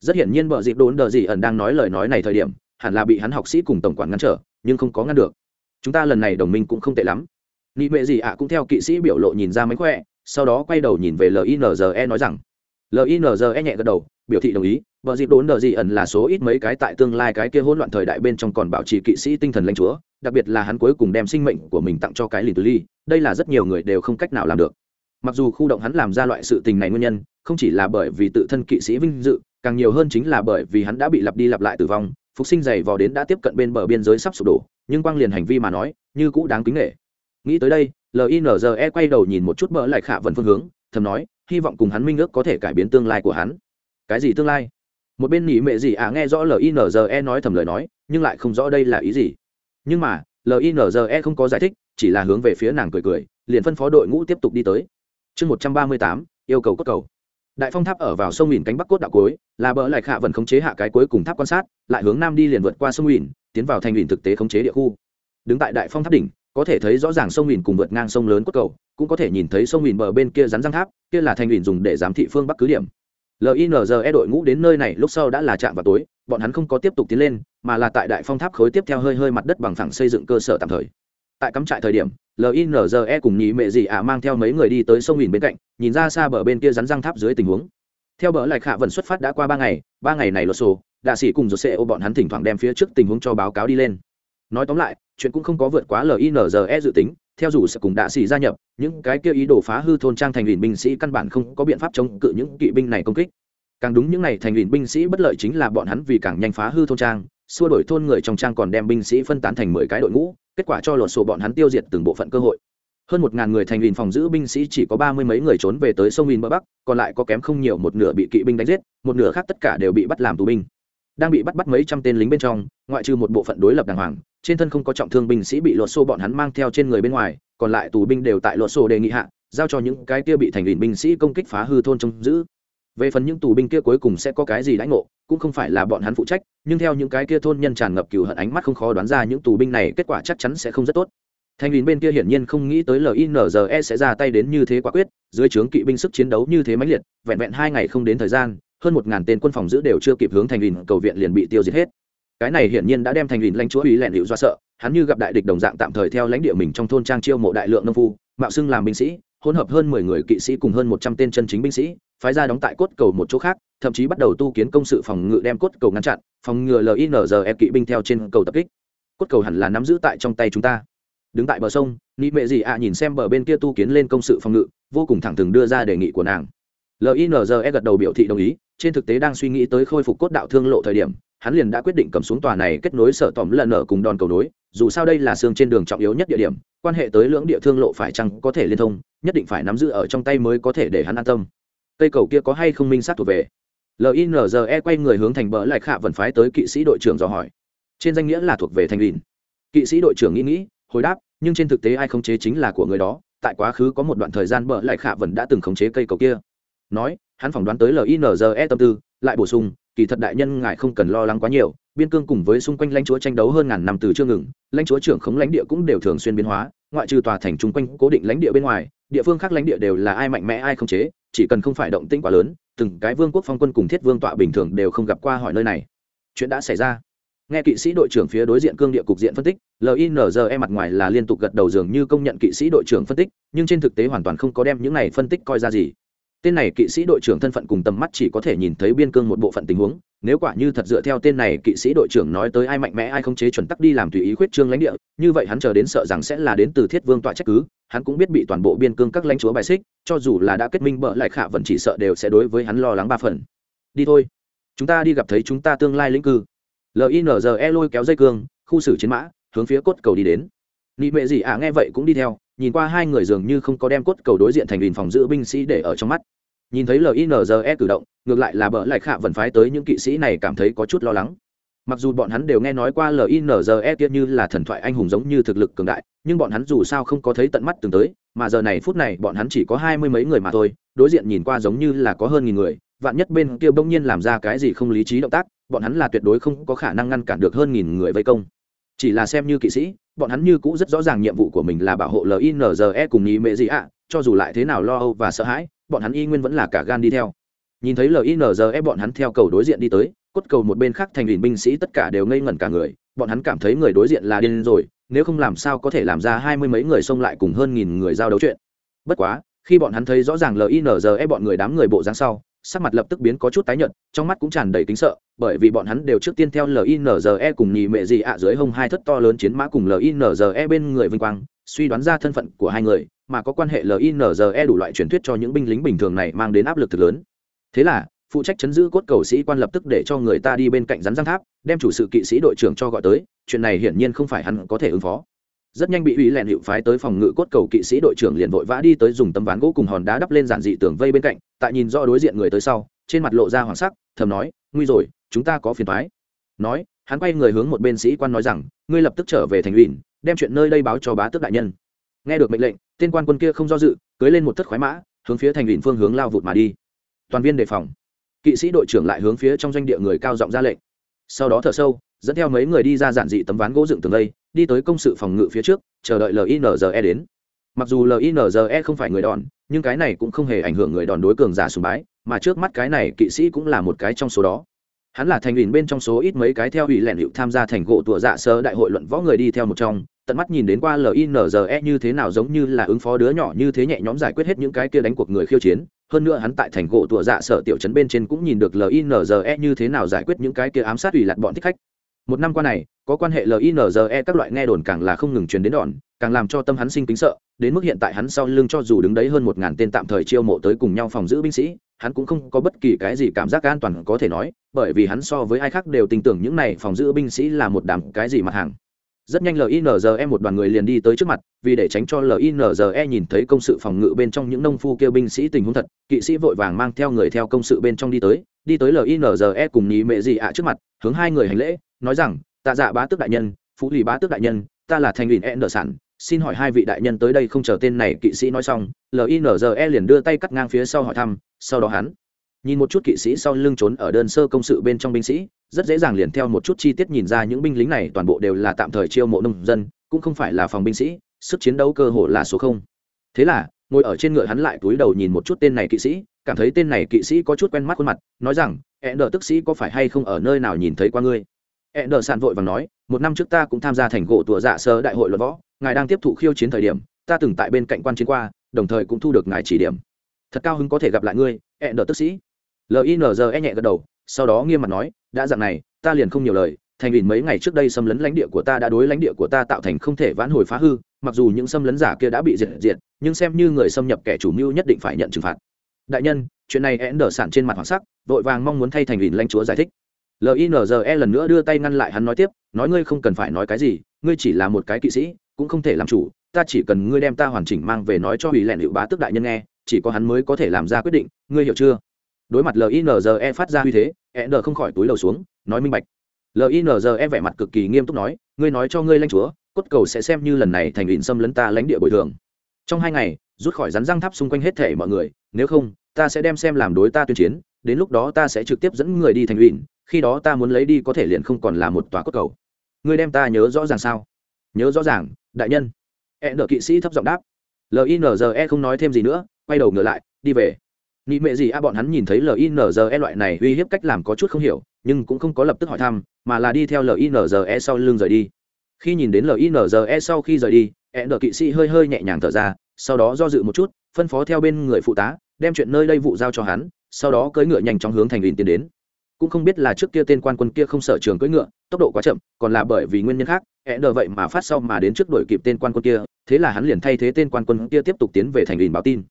Rất hiển nhiên bờ dịp đốn đờ gì ẩn đang nói lời nói này thời điểm, hẳn là bị hắn học sĩ cùng tổng quản ngăn trở, nhưng không có ngăn được. Chúng ta lần này đồng minh cũng không tệ lắm. Nị mệ gì ạ cũng theo kỵ sĩ biểu lộ nhìn ra mánh khỏe, sau đó quay đầu nhìn về linze nói rằng. Linze nhẹ gật đầu biểu thị đồng ý vợ dịp đốn đờ dị ẩn là số ít mấy cái tại tương lai cái kia hỗn loạn thời đại bên trong còn bảo trì kỵ sĩ tinh thần lãnh chúa, đặc biệt là hắn cuối cùng đem sinh mệnh của mình tặng cho cái lì tứ ly, đây là rất nhiều người đều không cách nào làm được. Mặc dù khu động hắn làm ra loại sự tình này nguyên nhân, không chỉ là bởi vì tự thân kỵ sĩ vinh dự, càng nhiều hơn chính là bởi vì hắn đã bị lặp đi lặp lại tử vong, phục sinh dày vò đến đã tiếp cận bên bờ biên giới sắp sụp đổ, nhưng quang liền hành vi mà nói, như cũ đáng kính nghệ nghĩ tới đây linze quay đầu nhìn một chút bỡ lại khả vần phương hướng, thầm nói, hy vọng cùng hắn minh ước có thể cải biến tương lai của hắn cái gì tương lai? Một bên nỉ mệ gì à nghe rõ linze nói thầm lời nói, nhưng lại không rõ đây là ý gì. Nhưng mà linze không có giải thích, chỉ là hướng về phía nàng cười cười, liền phân phó đội ngũ tiếp tục đi tới. Chương một trăm ba mươi tám, yêu cầu cốt cầu. Đại phong tháp ở vào sông ỉn cánh bắc cốt đạo cuối, là bờ lại hạ vẫn khống chế hạ cái cuối cùng tháp quan sát, lại hướng nam đi liền vượt qua sông ỉn tiến vào thành ỉn thực tế khống chế địa khu. Đứng tại đại phong tháp đỉnh, có thể thấy rõ ràng sông ỉn cùng vượt ngang sông lớn cốt cầu, cũng có thể nhìn thấy sông ỉn bờ bên kia rắn răng tháp, kia là thành ỉn dùng để giám thị phương bắc cứ điểm linze đội ngũ đến nơi này lúc sau đã là chạm vào tối, bọn hắn không có tiếp tục tiến lên, mà là tại đại phong tháp khối tiếp theo hơi hơi mặt đất bằng phẳng xây dựng cơ sở tạm thời. Tại cắm trại thời điểm linze cùng nhị mẹ dị ạ mang theo mấy người đi tới sông nhìn bên cạnh, nhìn ra xa bờ bên kia rắn răng tháp dưới tình huống. Theo bờ lại khả vận xuất phát đã qua ba ngày ba ngày này lột sổ đạ sĩ cùng dột xe ô bọn hắn thỉnh thoảng đem phía trước tình huống cho báo cáo đi lên. Nói tóm lại chuyện cũng không có vượt quá linze dự tính, theo dù sẽ cùng đạ sĩ gia nhập, những cái kia ý đồ phá hư thôn trang thành ủy binh sĩ căn bản không có biện pháp chống cự những kỵ binh này công kích. Càng đúng những n à y thành ủy binh sĩ bất lợi chính là bọn hắn vì càng nhanh phá hư thôn trang, xua đổi thôn người trong trang còn đem binh sĩ phân tán thành mười cái đội ngũ, kết quả cho lột sổ bọn hắn tiêu diệt từng bộ phận cơ hội. Hơn một ngàn người thành ủy phòng giữ binh sĩ chỉ có ba mươi mấy người trốn về tới sông in bờ bắc, còn lại có kém không nhiều một nửa bị kỵ binh đánh giết, một nửa khác tất cả đều bị bắt làm tù binh đang bị bắt bắt mấy trăm tên lính bên trong, ngoại trừ một bộ phận đối lập đàng hoàng, trên thân không có trọng thương binh sĩ bị lột xô bọn hắn mang theo trên người bên ngoài, còn lại tù binh đều tại lột xô đề nghị hạ, giao cho những cái kia bị thành ủy binh sĩ công kích phá hư thôn trông giữ. Về phần những tù binh kia cuối cùng sẽ có cái gì đãi ngộ, cũng không phải là bọn hắn phụ trách, nhưng theo những cái kia thôn nhân tràn ngập cừu hận ánh mắt không khó đoán ra những tù binh này kết quả chắc chắn sẽ không rất tốt. Thành ủy bên kia hiển nhiên không nghĩ tới linze sẽ ra tay đến như thế quả quyết, dưới trướng kỵ binh sức chiến đấu như thế mãnh liệt, vẹn vẹn hai ngày không đến thời gian hơn một ngàn tên quân phòng giữ đều chưa kịp hướng thành ủy cầu viện liền bị tiêu diệt hết. Cái này hiển nhiên đã đem thành ủy lãnh chúa ủy lẹn hữu do sợ, hắn như gặp đại địch đồng dạng tạm thời theo lãnh địa mình trong thôn trang chiêu mộ đại lượng nông phu, mạo xưng làm binh sĩ, hỗn hợp hơn mười người kỵ sĩ cùng hơn một trăm tên chân chính binh sĩ, phái ra đóng tại cốt cầu một chỗ khác, thậm chí bắt đầu tu kiến công sự phòng ngự đem cốt cầu ngăn chặn, phòng ngừa linze kỵ binh theo trên cầu tập kích. Cốt cầu hẳn là nắm giữ tại trong tay chúng ta. Đứng tại bờ sông, nị mệ dị ạ nhìn xem bờ bên kia tu kiến lên công sự phòng ngự, vô cùng thẳng thừng đưa ra đề nghị của nàng. Linze gật đầu biểu thị đồng ý trên thực tế đang suy nghĩ tới khôi phục cốt đạo thương lộ thời điểm, hắn liền đã quyết định cầm xuống tòa này kết nối sở tỏm lần ở cùng đòn cầu nối, dù sao đây là xương trên đường trọng yếu nhất địa điểm, quan hệ tới lưỡng địa thương lộ phải chăng có thể liên thông, nhất định phải nắm giữ ở trong tay mới có thể để hắn an tâm. Cây cầu kia có hay không minh sát thuộc về? Linze quay người hướng thành bờ lại khạ vần phái tới kỵ sĩ đội trưởng dò hỏi. Trên danh nghĩa là thuộc về thành ủy kỵ sĩ đội trưởng nghĩ nghĩ, hồi đáp, nhưng trên thực tế ai khống chế chính là của người đó, tại quá khứ có một đoạn thời gian bờ lại khạ vần đã từng khống chế cây cầu kia. Nói hắn phỏng đoán tới linze tâm tư, lại bổ sung, kỳ thật đại nhân ngài không cần lo lắng quá nhiều, biên cương cùng với xung quanh lãnh chúa tranh đấu hơn ngàn năm từ chưa ngừng, lãnh chúa trưởng khống lãnh địa cũng đều thường xuyên biến hóa, ngoại trừ tòa thành chung quanh cố định lãnh địa bên ngoài, địa phương khác lãnh địa đều là ai mạnh mẽ ai không chế, chỉ cần không phải động tĩnh quá lớn, từng cái vương quốc phong quân cùng thiết vương tọa bình thường đều không gặp qua hỏi nơi này. Chuyện đã xảy ra. Nghe kỵ sĩ đội trưởng phía đối diện cương địa cục diện phân tích linze mặt ngoài là liên tục gật đầu dường như công nhận kỵ sĩ đội trưởng phân tích, nhưng trên thực tế hoàn toàn không có đem những này phân tích coi ra gì tên này kỵ sĩ đội trưởng thân phận cùng tầm mắt chỉ có thể nhìn thấy biên cương một bộ phận tình huống, nếu quả như thật dựa theo tên này kỵ sĩ đội trưởng nói tới ai mạnh mẽ ai không chế chuẩn tắc đi làm tùy ý khuyết trương lãnh địa, như vậy hắn chờ đến sợ rằng sẽ là đến từ thiết vương tọa trách cứ, hắn cũng biết bị toàn bộ biên cương các lãnh chúa bài xích, cho dù là đã kết minh bợ lại khả vẫn chỉ sợ đều sẽ đối với hắn lo lắng ba phần. Đi thôi. Chúng ta đi gặp thấy chúng ta tương lai lĩnh cư. Linze lôi kéo dây cương, khu xử chiến mã, hướng phía cốt cầu đi đến. Nị mệ gì à nghe vậy cũng đi theo nhìn qua hai người dường như không có đem cốt cầu đối diện thành đình phòng giữ binh sĩ để ở trong mắt. Nhìn thấy linze cử động, ngược lại là bợ lại khạ vẫn phái tới những kỵ sĩ này cảm thấy có chút lo lắng. Mặc dù bọn hắn đều nghe nói qua linze kia như là thần thoại anh hùng giống như thực lực cường đại, nhưng bọn hắn dù sao không có thấy tận mắt từng tới, mà giờ này phút này bọn hắn chỉ có hai mươi mấy người mà thôi, đối diện nhìn qua giống như là có hơn nghìn người, vạn nhất bên kia bỗng nhiên làm ra cái gì không lý trí động tác, bọn hắn là tuyệt đối không có khả năng ngăn cản được hơn nghìn người vây công chỉ là xem như kỵ sĩ, bọn hắn như cũ rất rõ ràng nhiệm vụ của mình là bảo hộ linze cùng nhị mệ gì ạ, cho dù lại thế nào lo âu và sợ hãi, bọn hắn y nguyên vẫn là cả gan đi theo. Nhìn thấy linze bọn hắn theo cầu đối diện đi tới, cốt cầu một bên khác thành ủy binh sĩ tất cả đều ngây ngẩn cả người, bọn hắn cảm thấy người đối diện là điên rồi, nếu không làm sao có thể làm ra hai mươi mấy người xông lại cùng hơn nghìn người giao đấu chuyện. Bất quá, khi bọn hắn thấy rõ ràng linze bọn người đám người bộ dáng sau sắc mặt lập tức biến có chút tái nhợt, trong mắt cũng tràn đầy kính sợ, bởi vì bọn hắn đều trước tiên theo linze cùng nhị mẹ gì ạ dưới hông hai thất to lớn chiến mã cùng linze bên người vinh quang, suy đoán ra thân phận của hai người, mà có quan hệ linze đủ loại truyền thuyết cho những binh lính bình thường này mang đến áp lực thực lớn. Thế là, phụ trách chấn giữ cốt cầu sĩ quan lập tức để cho người ta đi bên cạnh rắn răng tháp, đem chủ sự kỵ sĩ đội trưởng cho gọi tới, chuyện này hiển nhiên không phải hắn có thể ứng phó rất nhanh bị ủy lẹn hiệu phái tới phòng ngự cốt cầu kỵ sĩ đội trưởng liền vội vã đi tới dùng tấm ván gỗ cùng hòn đá đắp lên giản dị tường vây bên cạnh, tại nhìn rõ đối diện người tới sau, trên mặt lộ ra hoảng sắc, thầm nói, nguy rồi, chúng ta có phiền thoái nói, hắn quay người hướng một bên sĩ quan nói rằng, ngươi lập tức trở về thành ủy đem chuyện nơi đây báo cho bá tước đại nhân. Nghe được mệnh lệnh, tên quan quân kia không do dự, cưới lên một thất khoái mã, hướng phía thành ủy phương hướng lao vụt mà đi. Toàn viên đề phòng. Kỵ sĩ đội trưởng lại hướng phía trong doanh địa người cao giọng ra lệnh. Sau đó thở sâu dẫn theo mấy người đi ra giản dị tấm ván gỗ dựng tường lây đi tới công sự phòng ngự phía trước, chờ đợi linze đến. Mặc dù linze không phải người đòn, nhưng cái này cũng không hề ảnh hưởng người đòn đối cường giả sùng bái, mà trước mắt cái này kỵ sĩ cũng là một cái trong số đó. Hắn là thành ủy bên trong số ít mấy cái theo ủy lẻn hiệu tham gia thành gỗ tùa dạ sơ đại hội luận võ người đi theo một trong, tận mắt nhìn đến qua linze như thế nào giống như là ứng phó đứa nhỏ như thế nhẹ nhõm giải quyết hết những cái kia đánh cuộc người khiêu chiến. Hơn nữa hắn tại thành gỗ tùa dạ sở tiểu trấn bên trên cũng nhìn được linze như thế nào giải quyết những cái kia ám sát ủy lặt bọn thích khách một năm qua này, có quan hệ linze các loại nghe đồn càng là không ngừng truyền đến đòn, càng làm cho tâm hắn sinh kính sợ, đến mức hiện tại hắn sau lưng cho dù đứng đấy hơn một ngàn tên tạm thời chiêu mộ tới cùng nhau phòng giữ binh sĩ, hắn cũng không có bất kỳ cái gì cảm giác an toàn có thể nói, bởi vì hắn so với ai khác đều tin tưởng những này phòng giữ binh sĩ là một đám cái gì mặt hàng. Rất nhanh linze một đoàn người liền đi tới trước mặt, vì để tránh cho linze nhìn thấy công sự phòng ngự bên trong những nông phu kêu binh sĩ tình huống thật, kỵ sĩ vội vàng mang theo người theo công sự bên trong đi tới đi tới linze cùng nhí mệ gì ạ trước mặt, hướng hai người hành lễ nói rằng, tạ dạ bá tước đại nhân, phú lì bá tước đại nhân, ta là thành ủy e nợ sản xin hỏi hai vị đại nhân tới đây không chờ tên này kỵ sĩ nói xong. Linze liền đưa tay cắt ngang phía sau hỏi thăm, sau đó hắn nhìn một chút kỵ sĩ sau lưng trốn ở đơn sơ công sự bên trong binh sĩ, rất dễ dàng liền theo một chút chi tiết nhìn ra những binh lính này toàn bộ đều là tạm thời chiêu mộ nông dân, cũng không phải là phòng binh sĩ, sức chiến đấu cơ hội là số không. Thế là, ngồi ở trên ngựa hắn lại túi đầu nhìn một chút tên này kỵ sĩ, cảm thấy tên này kỵ sĩ có chút quen mắt khuôn mặt, nói rằng hẹn nợ tức sĩ có phải hay không ở nơi nào nhìn thấy qua ngươi? E nợ sàn vội và nói, một năm trước ta cũng tham gia thành gỗ tùa dạ sơ đại hội luật võ, ngài đang tiếp thụ khiêu chiến thời điểm, ta từng tại bên cạnh quan chiến qua, đồng thời cũng thu được ngài chỉ điểm. Thật cao hứng có thể gặp lại ngươi e nợ tức sĩ. Linze nhẹ gật đầu, sau đó nghiêm mặt nói, đã dạng này, ta liền không nhiều lời, thành ủy mấy ngày trước đây xâm lấn lãnh địa của ta đã đối lãnh địa của ta tạo thành không thể vãn hồi phá hư, mặc dù những xâm lấn giả kia đã bị diệt diệt, nhưng xem như người xâm nhập kẻ chủ mưu nhất định phải nhận trừng phạt. Đại nhân, chuyện này én đờ sản trên mặt hoàng sắc, vội vàng mong muốn thay thành ủy lãnh chúa giải thích linze lần nữa đưa tay ngăn lại hắn nói tiếp, nói ngươi không cần phải nói cái gì, ngươi chỉ là một cái kỵ sĩ, cũng không thể làm chủ, ta chỉ cần ngươi đem ta hoàn chỉnh mang về nói cho ủy lẹn hiệu bá tức đại nhân nghe, chỉ có hắn mới có thể làm ra quyết định, ngươi hiểu chưa? Đối mặt linze phát ra uy thế e n không khỏi túi lầu xuống, nói minh bạch. Linze vẻ mặt cực kỳ nghiêm túc nói, ngươi nói cho ngươi lãnh chúa, cốt cầu sẽ xem như lần này thành ủy xâm lấn ta lãnh địa bồi thường. Trong hai ngày, rút khỏi rắn răng tháp xung quanh hết thể mọi người, nếu không, ta sẽ đem xem làm đối ta tuyên chiến, đến lúc đó ta sẽ trực tiếp dẫn người đi thành ủy khi đó ta muốn lấy đi có thể liền không còn là một tòa cốt cầu. Ngươi đem ta nhớ rõ ràng sao? Nhớ rõ ràng, đại nhân. E nợ kỵ sĩ thấp giọng đáp. Linze không nói thêm gì nữa, quay đầu ngựa lại, đi về. Nị mệ gì a, bọn hắn nhìn thấy linze loại này uy hiếp cách làm có chút không hiểu, nhưng cũng không có lập tức hỏi thăm, mà là đi theo linze sau lưng rời đi. Khi nhìn đến linze sau khi rời đi e nợ kỵ sĩ hơi hơi nhẹ nhàng thở ra, sau đó do dự một chút, phân phó theo bên người phụ tá, đem chuyện nơi đây vụ giao cho hắn, sau đó cưỡi ngựa nhanh chóng hướng thành ủy tiến đến cũng không biết là trước kia tên quan quân kia không sở trường cưỡi ngựa, tốc độ quá chậm, còn là bởi vì nguyên nhân khác e đờ vậy mà phát sau mà đến trước đuổi kịp tên quan quân kia, thế là hắn liền thay thế tên quan quân kia tiếp tục tiến về thành ủy báo tin.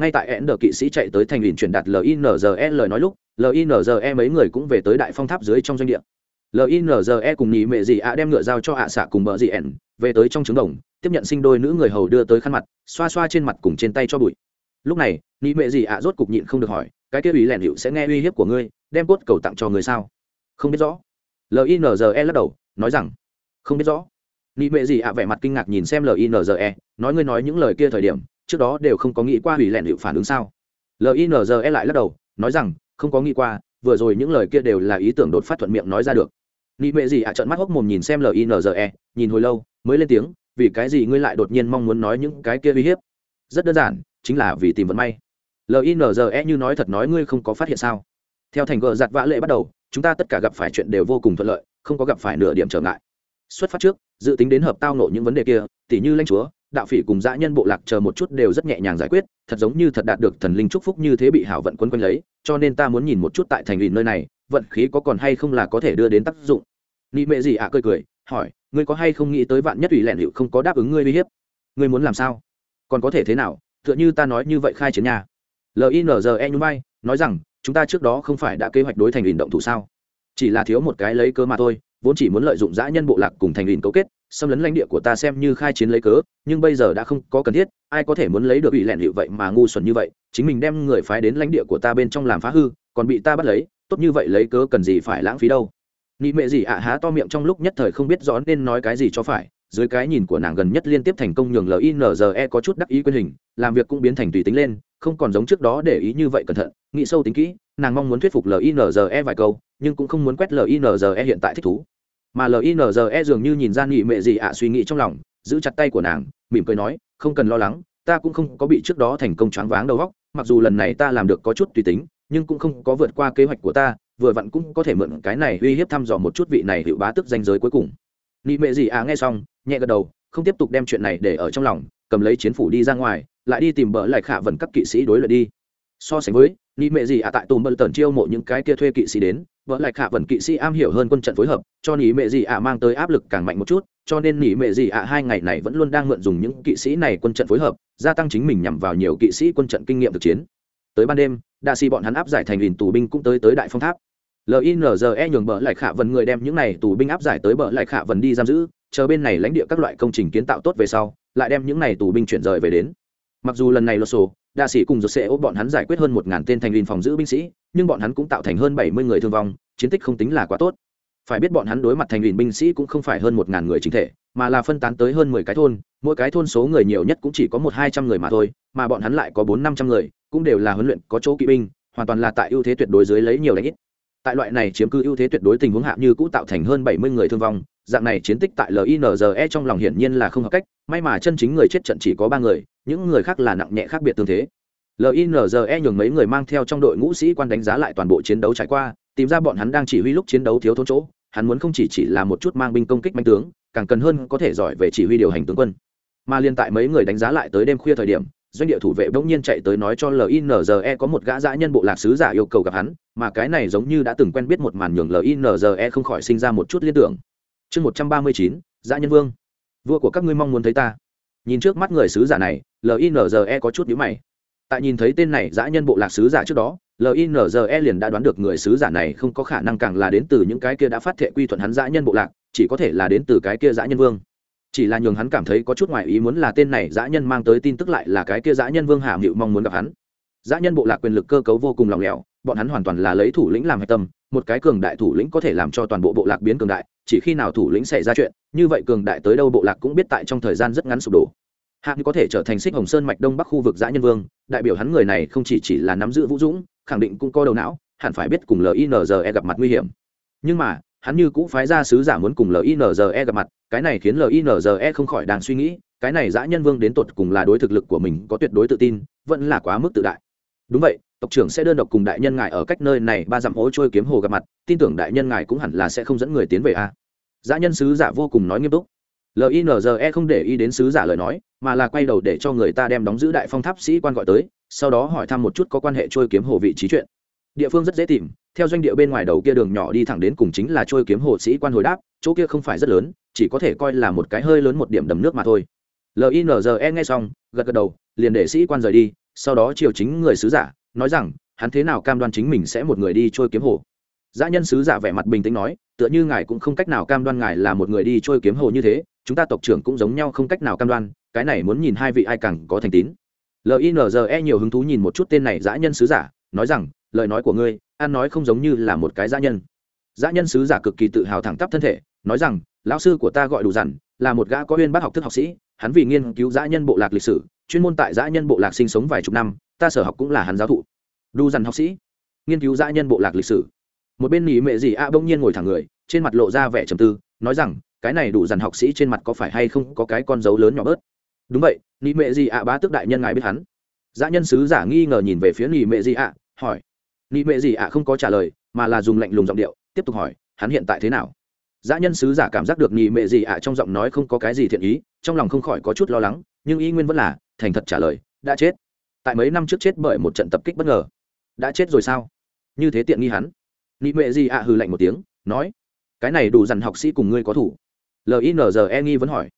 Ngay tại ẻn đờ kỵ sĩ chạy tới thành ủy truyền đạt linze lời nói lúc linze mấy người cũng về tới đại phong tháp dưới trong doanh địa. Linze cùng nhị mẹ dị ạ đem ngựa giao cho ạ xạ cùng bờ dị ẻn, về tới trong trứng đồng, tiếp nhận sinh đôi nữ người hầu đưa tới khăn mặt, xoa xoa trên mặt cùng trên tay cho bụi. Lúc này, nhị mẹ dị ạ rốt cục nhịn không được hỏi cái kia ủy lẻn hiệu sẽ nghe uy hiếp của ngươi, đem cốt cầu tặng cho người sao? Không biết rõ. Linze lắc đầu, nói rằng, không biết rõ. Nị mệ dị ạ, vẻ mặt kinh ngạc nhìn xem linze nói ngươi nói những lời kia thời điểm, trước đó đều không có nghĩ qua hủy lẹn hiệu phản ứng sao? Linze lại lắc đầu, nói rằng, không có nghĩ qua, vừa rồi những lời kia đều là ý tưởng đột phát thuận miệng nói ra được. Nị mệ gì ạ à trợn mắt hốc mồm nhìn xem linze nhìn hồi lâu, mới lên tiếng, vì cái gì ngươi lại đột nhiên mong muốn nói những cái kia uy hiếp? Rất đơn giản, chính là vì tìm vận may linze như nói thật nói ngươi không có phát hiện sao? Theo thành gờ giặt vã lệ bắt đầu, chúng ta tất cả gặp phải chuyện đều vô cùng thuận lợi, không có gặp phải nửa điểm trở ngại. Xuất phát trước, dự tính đến hợp tao nộ những vấn đề kia, tỉ như lãnh chúa, đạo phỉ cùng dã nhân bộ lạc chờ một chút đều rất nhẹ nhàng giải quyết, thật giống như thật đạt được thần linh chúc phúc như thế bị hảo vận quân quanh lấy, cho nên ta muốn nhìn một chút tại thành ủy nơi này, vận khí có còn hay không là có thể đưa đến tác dụng. Nị mệ gì ạ cười cười, hỏi, ngươi có hay không nghĩ tới vạn nhất ủy lẹn hiệu không có đáp ứng ngươi uy hiếp? Ngươi muốn làm sao? Còn có thể thế nào? Tựa như ta nói như vậy khai chiến nhà linze nhún vai, nói rằng, chúng ta trước đó không phải đã kế hoạch đối thành ủy động thủ sao? Chỉ là thiếu một cái lấy cớ mà thôi, vốn chỉ muốn lợi dụng dã nhân bộ lạc cùng thành ủy cấu kết, xâm lấn lãnh địa của ta xem như khai chiến lấy cớ, nhưng bây giờ đã không có cần thiết, ai có thể muốn lấy được ủy lẹn hiệu vậy mà ngu xuẩn như vậy, chính mình đem người phái đến lãnh địa của ta bên trong làm phá hư, còn bị ta bắt lấy, tốt như vậy lấy cớ cần gì phải lãng phí đâu? Nị mệ gì ạ há to miệng trong lúc nhất thời không biết rõ nên nói cái gì cho phải, dưới cái nhìn của nàng gần nhất liên tiếp thành công nhường linze có chút đắc ý quyền hình, làm việc cũng biến thành tùy tính lên không còn giống trước đó để ý như vậy cẩn thận, nghĩ sâu tính kỹ, nàng mong muốn thuyết phục linze vài câu, nhưng cũng không muốn quét linze hiện tại thích thú. Mà linze dường như nhìn ra nghị mệ gì ạ, suy nghĩ trong lòng, giữ chặt tay của nàng, mỉm cười nói, không cần lo lắng, ta cũng không có bị trước đó thành công choáng váng đầu góc mặc dù lần này ta làm được có chút tùy tính, nhưng cũng không có vượt qua kế hoạch của ta, vừa vặn cũng có thể mượn cái này uy hiếp thăm dò một chút vị này hiệu bá tức danh giới cuối cùng. Nghị mệ gì à nghe xong, nhẹ gật đầu, không tiếp tục đem chuyện này để ở trong lòng, cầm lấy chiến phủ đi ra ngoài lại đi tìm bỡ lại khả vần các kỵ sĩ đối lợi đi. So sánh với nị mệ gì à tại tùm bờ tần chiêu mộ những cái kia thuê kỵ sĩ đến vợ lại khả vần kỵ sĩ am hiểu hơn quân trận phối hợp, cho nị mệ gì à mang tới áp lực càng mạnh một chút, cho nên nị mệ gì à hai ngày này vẫn luôn đang mượn dùng những kỵ sĩ này quân trận phối hợp, gia tăng chính mình nhằm vào nhiều kỵ sĩ quân trận kinh nghiệm thực chiến. Tới ban đêm đa xì bọn hắn áp giải thành lìn tù binh cũng tới tới đại phong tháp. Linze nhường bờ lại khả vần người đem những này tù binh áp giải tới bờ lại khả vần đi giam giữ, chờ bên này lãnh địa các loại công trình kiến tạo tốt về sau, lại đem những này tù binh chuyển rời về đến mặc dù lần này lột sổ, đa sĩ cùng dột sẽ ốp bọn hắn giải quyết hơn một ngàn tên thành viên phòng giữ binh sĩ, nhưng bọn hắn cũng tạo thành hơn bảy mươi người thương vong, chiến tích không tính là quá tốt. Phải biết bọn hắn đối mặt thành viên binh sĩ cũng không phải hơn một ngàn người chính thể, mà là phân tán tới hơn mười cái thôn, mỗi cái thôn số người nhiều nhất cũng chỉ có một hai trăm người mà thôi, mà bọn hắn lại có bốn năm trăm người, cũng đều là huấn luyện có chỗ kỵ binh, hoàn toàn là tại ưu thế tuyệt đối dưới lấy nhiều đánh ít. Tại loại này chiếm cứ ưu thế tuyệt đối tình huống hạ như cũ tạo thành hơn bảy mươi người thương vong, dạng này chiến tích tại linze trong lòng hiển nhiên là không hợp cách, may mà chân chính người chết trận chỉ có ba người những người khác là nặng nhẹ khác biệt tương thế. Linze nhường mấy người mang theo trong đội ngũ sĩ quan đánh giá lại toàn bộ chiến đấu trải qua, tìm ra bọn hắn đang chỉ huy lúc chiến đấu thiếu thốn chỗ, hắn muốn không chỉ chỉ là một chút mang binh công kích manh tướng, càng cần hơn có thể giỏi về chỉ huy điều hành tướng quân. Mà liên tại mấy người đánh giá lại tới đêm khuya thời điểm, doanh địa thủ vệ bỗng nhiên chạy tới nói cho linze có một gã dã nhân bộ lạc sứ giả yêu cầu gặp hắn, mà cái này giống như đã từng quen biết một màn nhường linze không khỏi sinh ra một chút liên tưởng. Chương một trăm ba mươi chín, dã nhân vương. Vua của các ngươi mong muốn thấy ta nhìn trước mắt người sứ giả này linze có chút nhữ mày. Tại nhìn thấy tên này dã nhân bộ lạc sứ giả trước đó linze liền đã đoán được người sứ giả này không có khả năng càng là đến từ những cái kia đã phát thệ quy thuận hắn dã nhân bộ lạc, chỉ có thể là đến từ cái kia dã nhân vương. Chỉ là nhường hắn cảm thấy có chút ngoại ý muốn là tên này dã nhân mang tới tin tức lại là cái kia dã nhân vương hàm hiệu mong muốn gặp hắn. Dã nhân bộ lạc quyền lực cơ cấu vô cùng lỏng lẻo, bọn hắn hoàn toàn là lấy thủ lĩnh làm hạch tâm, một cái cường đại thủ lĩnh có thể làm cho toàn bộ bộ lạc biến cường đại chỉ khi nào thủ lĩnh xảy ra chuyện, như vậy cường đại tới đâu bộ lạc cũng biết tại trong thời gian rất ngắn sụp đổ. Hạng có thể trở thành xích hồng sơn mạch đông bắc khu vực dã nhân vương, đại biểu hắn người này không chỉ chỉ là nắm giữ vũ dũng, khẳng định cũng có đầu não, hẳn phải biết cùng linze gặp mặt nguy hiểm. Nhưng mà, hắn như cũng phái ra sứ giả muốn cùng linze gặp mặt, cái này khiến linze không khỏi đang suy nghĩ, cái này dã nhân vương đến tột cùng là đối thực lực của mình có tuyệt đối tự tin, vẫn là quá mức tự đại. Đúng vậy tộc trưởng sẽ đơn độc cùng đại nhân ngài ở cách nơi này ba dặm hố trôi kiếm hồ gặp mặt, tin tưởng đại nhân ngài cũng hẳn là sẽ không dẫn người tiến về a. Dã nhân sứ giả vô cùng nói nghiêm túc. Linze không để ý đến sứ giả lời nói, mà là quay đầu để cho người ta đem đóng giữ đại phong tháp sĩ quan gọi tới, sau đó hỏi thăm một chút có quan hệ trôi kiếm hồ vị trí chuyện. Địa phương rất dễ tìm, theo doanh địa bên ngoài đầu kia đường nhỏ đi thẳng đến cùng chính là trôi kiếm hồ sĩ quan hồi đáp, chỗ kia không phải rất lớn, chỉ có thể coi là một cái hơi lớn một điểm đầm nước mà thôi. Linze nghe xong, gật gật đầu, liền để sĩ quan rời đi, sau đó chiều chính người sứ giả nói rằng hắn thế nào cam đoan chính mình sẽ một người đi trôi kiếm hồ Dã nhân sứ giả vẻ mặt bình tĩnh nói, tựa như ngài cũng không cách nào cam đoan ngài là một người đi trôi kiếm hồ như thế, chúng ta tộc trưởng cũng giống nhau không cách nào cam đoan, cái này muốn nhìn hai vị ai càng có thành tín. Linze nhiều hứng thú nhìn một chút tên này dã nhân sứ giả, nói rằng, lời nói của ngươi, an nói không giống như là một cái dã nhân. Dã nhân sứ giả cực kỳ tự hào thẳng tắp thân thể, nói rằng, lão sư của ta gọi đủ dặn, là một gã có uyên bác học thức học sĩ, hắn vì nghiên cứu dã nhân bộ lạc lịch sử, chuyên môn tại dã nhân bộ lạc sinh sống vài chục năm, ta sở học cũng là hắn giáo thụ. Đủ dằn học sĩ, nghiên cứu dã nhân bộ lạc lịch sử. Một bên nỉ mệ gì a bỗng nhiên ngồi thẳng người trên mặt lộ ra vẻ trầm tư nói rằng cái này đủ dằn học sĩ trên mặt có phải hay không có cái con dấu lớn nhỏ bớt? Đúng vậy nỉ mệ gì a bá tước đại nhân ngài biết hắn. Dã nhân sứ giả nghi ngờ nhìn về phía nỉ mệ gì a hỏi. Nỉ mệ gì a không có trả lời mà là dùng lạnh lùng giọng điệu tiếp tục hỏi hắn hiện tại thế nào? Dã nhân sứ giả cảm giác được nỉ mệ gì a trong giọng nói không có cái gì thiện ý trong lòng không khỏi có chút lo lắng nhưng y nguyên vẫn là thành thật trả lời, đã chết. Tại mấy năm trước chết bởi một trận tập kích bất ngờ. Đã chết rồi sao? Như thế tiện nghi hắn. Nị mệ gì ạ hừ lạnh một tiếng, nói, cái này đủ dằn học sĩ cùng ngươi có thủ. Linze nghi vẫn hỏi,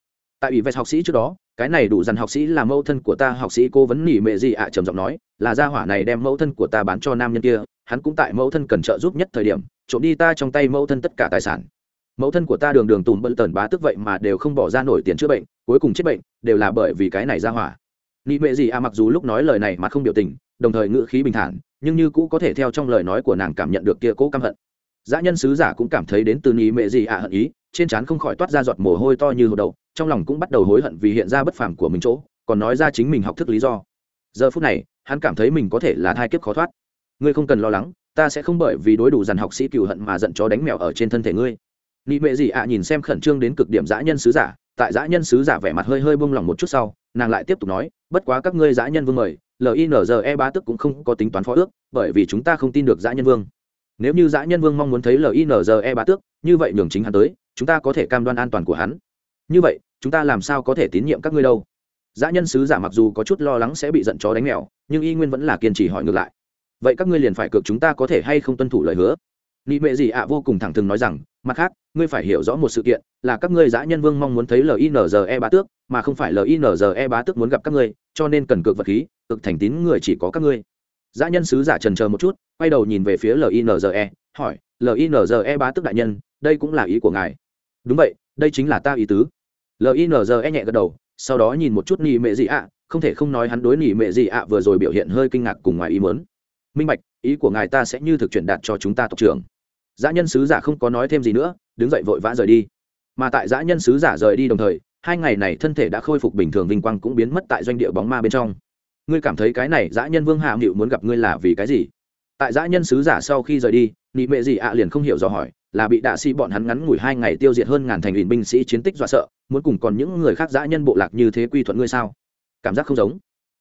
tại ủy vẹt học sĩ trước đó, cái này đủ dằn học sĩ là mẫu thân của ta. Học sĩ cô vấn nỉ mệ gì ạ trầm giọng nói, là gia hỏa này đem mẫu thân của ta bán cho nam nhân kia, hắn cũng tại mẫu thân cần trợ giúp nhất thời điểm, trộm đi ta trong tay mẫu thân tất cả tài sản. Mẫu thân của ta đường đường tùm bận tần bá tức vậy mà đều không bỏ ra nổi tiền chữa bệnh, cuối cùng chết bệnh, đều là bởi vì cái này ra hỏa nị mệ gì à mặc dù lúc nói lời này mà không biểu tình, đồng thời ngữ khí bình thản, nhưng như cũ có thể theo trong lời nói của nàng cảm nhận được kia cố căm hận. Dã nhân sứ giả cũng cảm thấy đến từ nị mệ gì à hận ý, trên trán không khỏi toát ra giọt mồ hôi to như hồ đậu, trong lòng cũng bắt đầu hối hận vì hiện ra bất phàm của mình chỗ, còn nói ra chính mình học thức lý do. Giờ phút này, hắn cảm thấy mình có thể là thai kiếp khó thoát. Ngươi không cần lo lắng, ta sẽ không bởi vì đối đủ dàn học sĩ cựu hận mà giận chó đánh mèo ở trên thân thể ngươi. Nị mệ gì ạ nhìn xem khẩn trương đến cực điểm dã nhân sứ giả, tại dã nhân sứ giả vẻ mặt hơi hơi bông lỏng một chút sau, nàng lại tiếp tục nói bất quá các ngươi dã nhân vương mời linze ba tức cũng không có tính toán phó ước, bởi vì chúng ta không tin được dã nhân vương. Nếu như dã nhân vương mong muốn thấy linze ba tước, như vậy nhường chính hắn tới, chúng ta có thể cam đoan an toàn của hắn. Như vậy, chúng ta làm sao có thể tín nhiệm các ngươi đâu? Dã nhân sứ giả mặc dù có chút lo lắng sẽ bị giận chó đánh mèo, nhưng y nguyên vẫn là kiên trì hỏi ngược lại. Vậy các ngươi liền phải cược chúng ta có thể hay không tuân thủ lời hứa? Nị mệ gì ạ, vô cùng thẳng thừng nói rằng, mặt khác, ngươi phải hiểu rõ một sự kiện, là các ngươi dã nhân vương mong muốn thấy linze bá tước, mà không phải linze bá tước muốn gặp các ngươi cho nên cần cược vật khí, cực thành tín người chỉ có các ngươi. Giã nhân sứ giả trần chờ một chút, quay đầu nhìn về phía linze hỏi linze bá tước đại nhân, đây cũng là ý của ngài. Đúng vậy, đây chính là ta ý tứ. Linze nhẹ gật đầu, sau đó nhìn một chút nị mệ gì ạ không thể không nói hắn đối nị mệ gì ạ vừa rồi biểu hiện hơi kinh ngạc cùng ngoài ý mớn minh bạch, ý của ngài ta sẽ như thực truyền đạt cho chúng ta tộc trưởng. Dã nhân sứ giả không có nói thêm gì nữa, đứng dậy vội vã rời đi. Mà tại dã nhân sứ giả rời đi đồng thời hai ngày này thân thể đã khôi phục bình thường vinh quang cũng biến mất tại doanh địa bóng ma bên trong. Ngươi cảm thấy cái này dã nhân vương hạ nghịu muốn gặp ngươi là vì cái gì? Tại dã nhân sứ giả sau khi rời đi, nị mệ gì ạ liền không hiểu dò hỏi, là bị đạ sĩ bọn hắn ngắn ngủi hai ngày tiêu diệt hơn ngàn thành ủy binh sĩ chiến tích dọa sợ, muốn cùng còn những người khác dã nhân bộ lạc như thế quy thuận ngươi sao? Cảm giác không giống.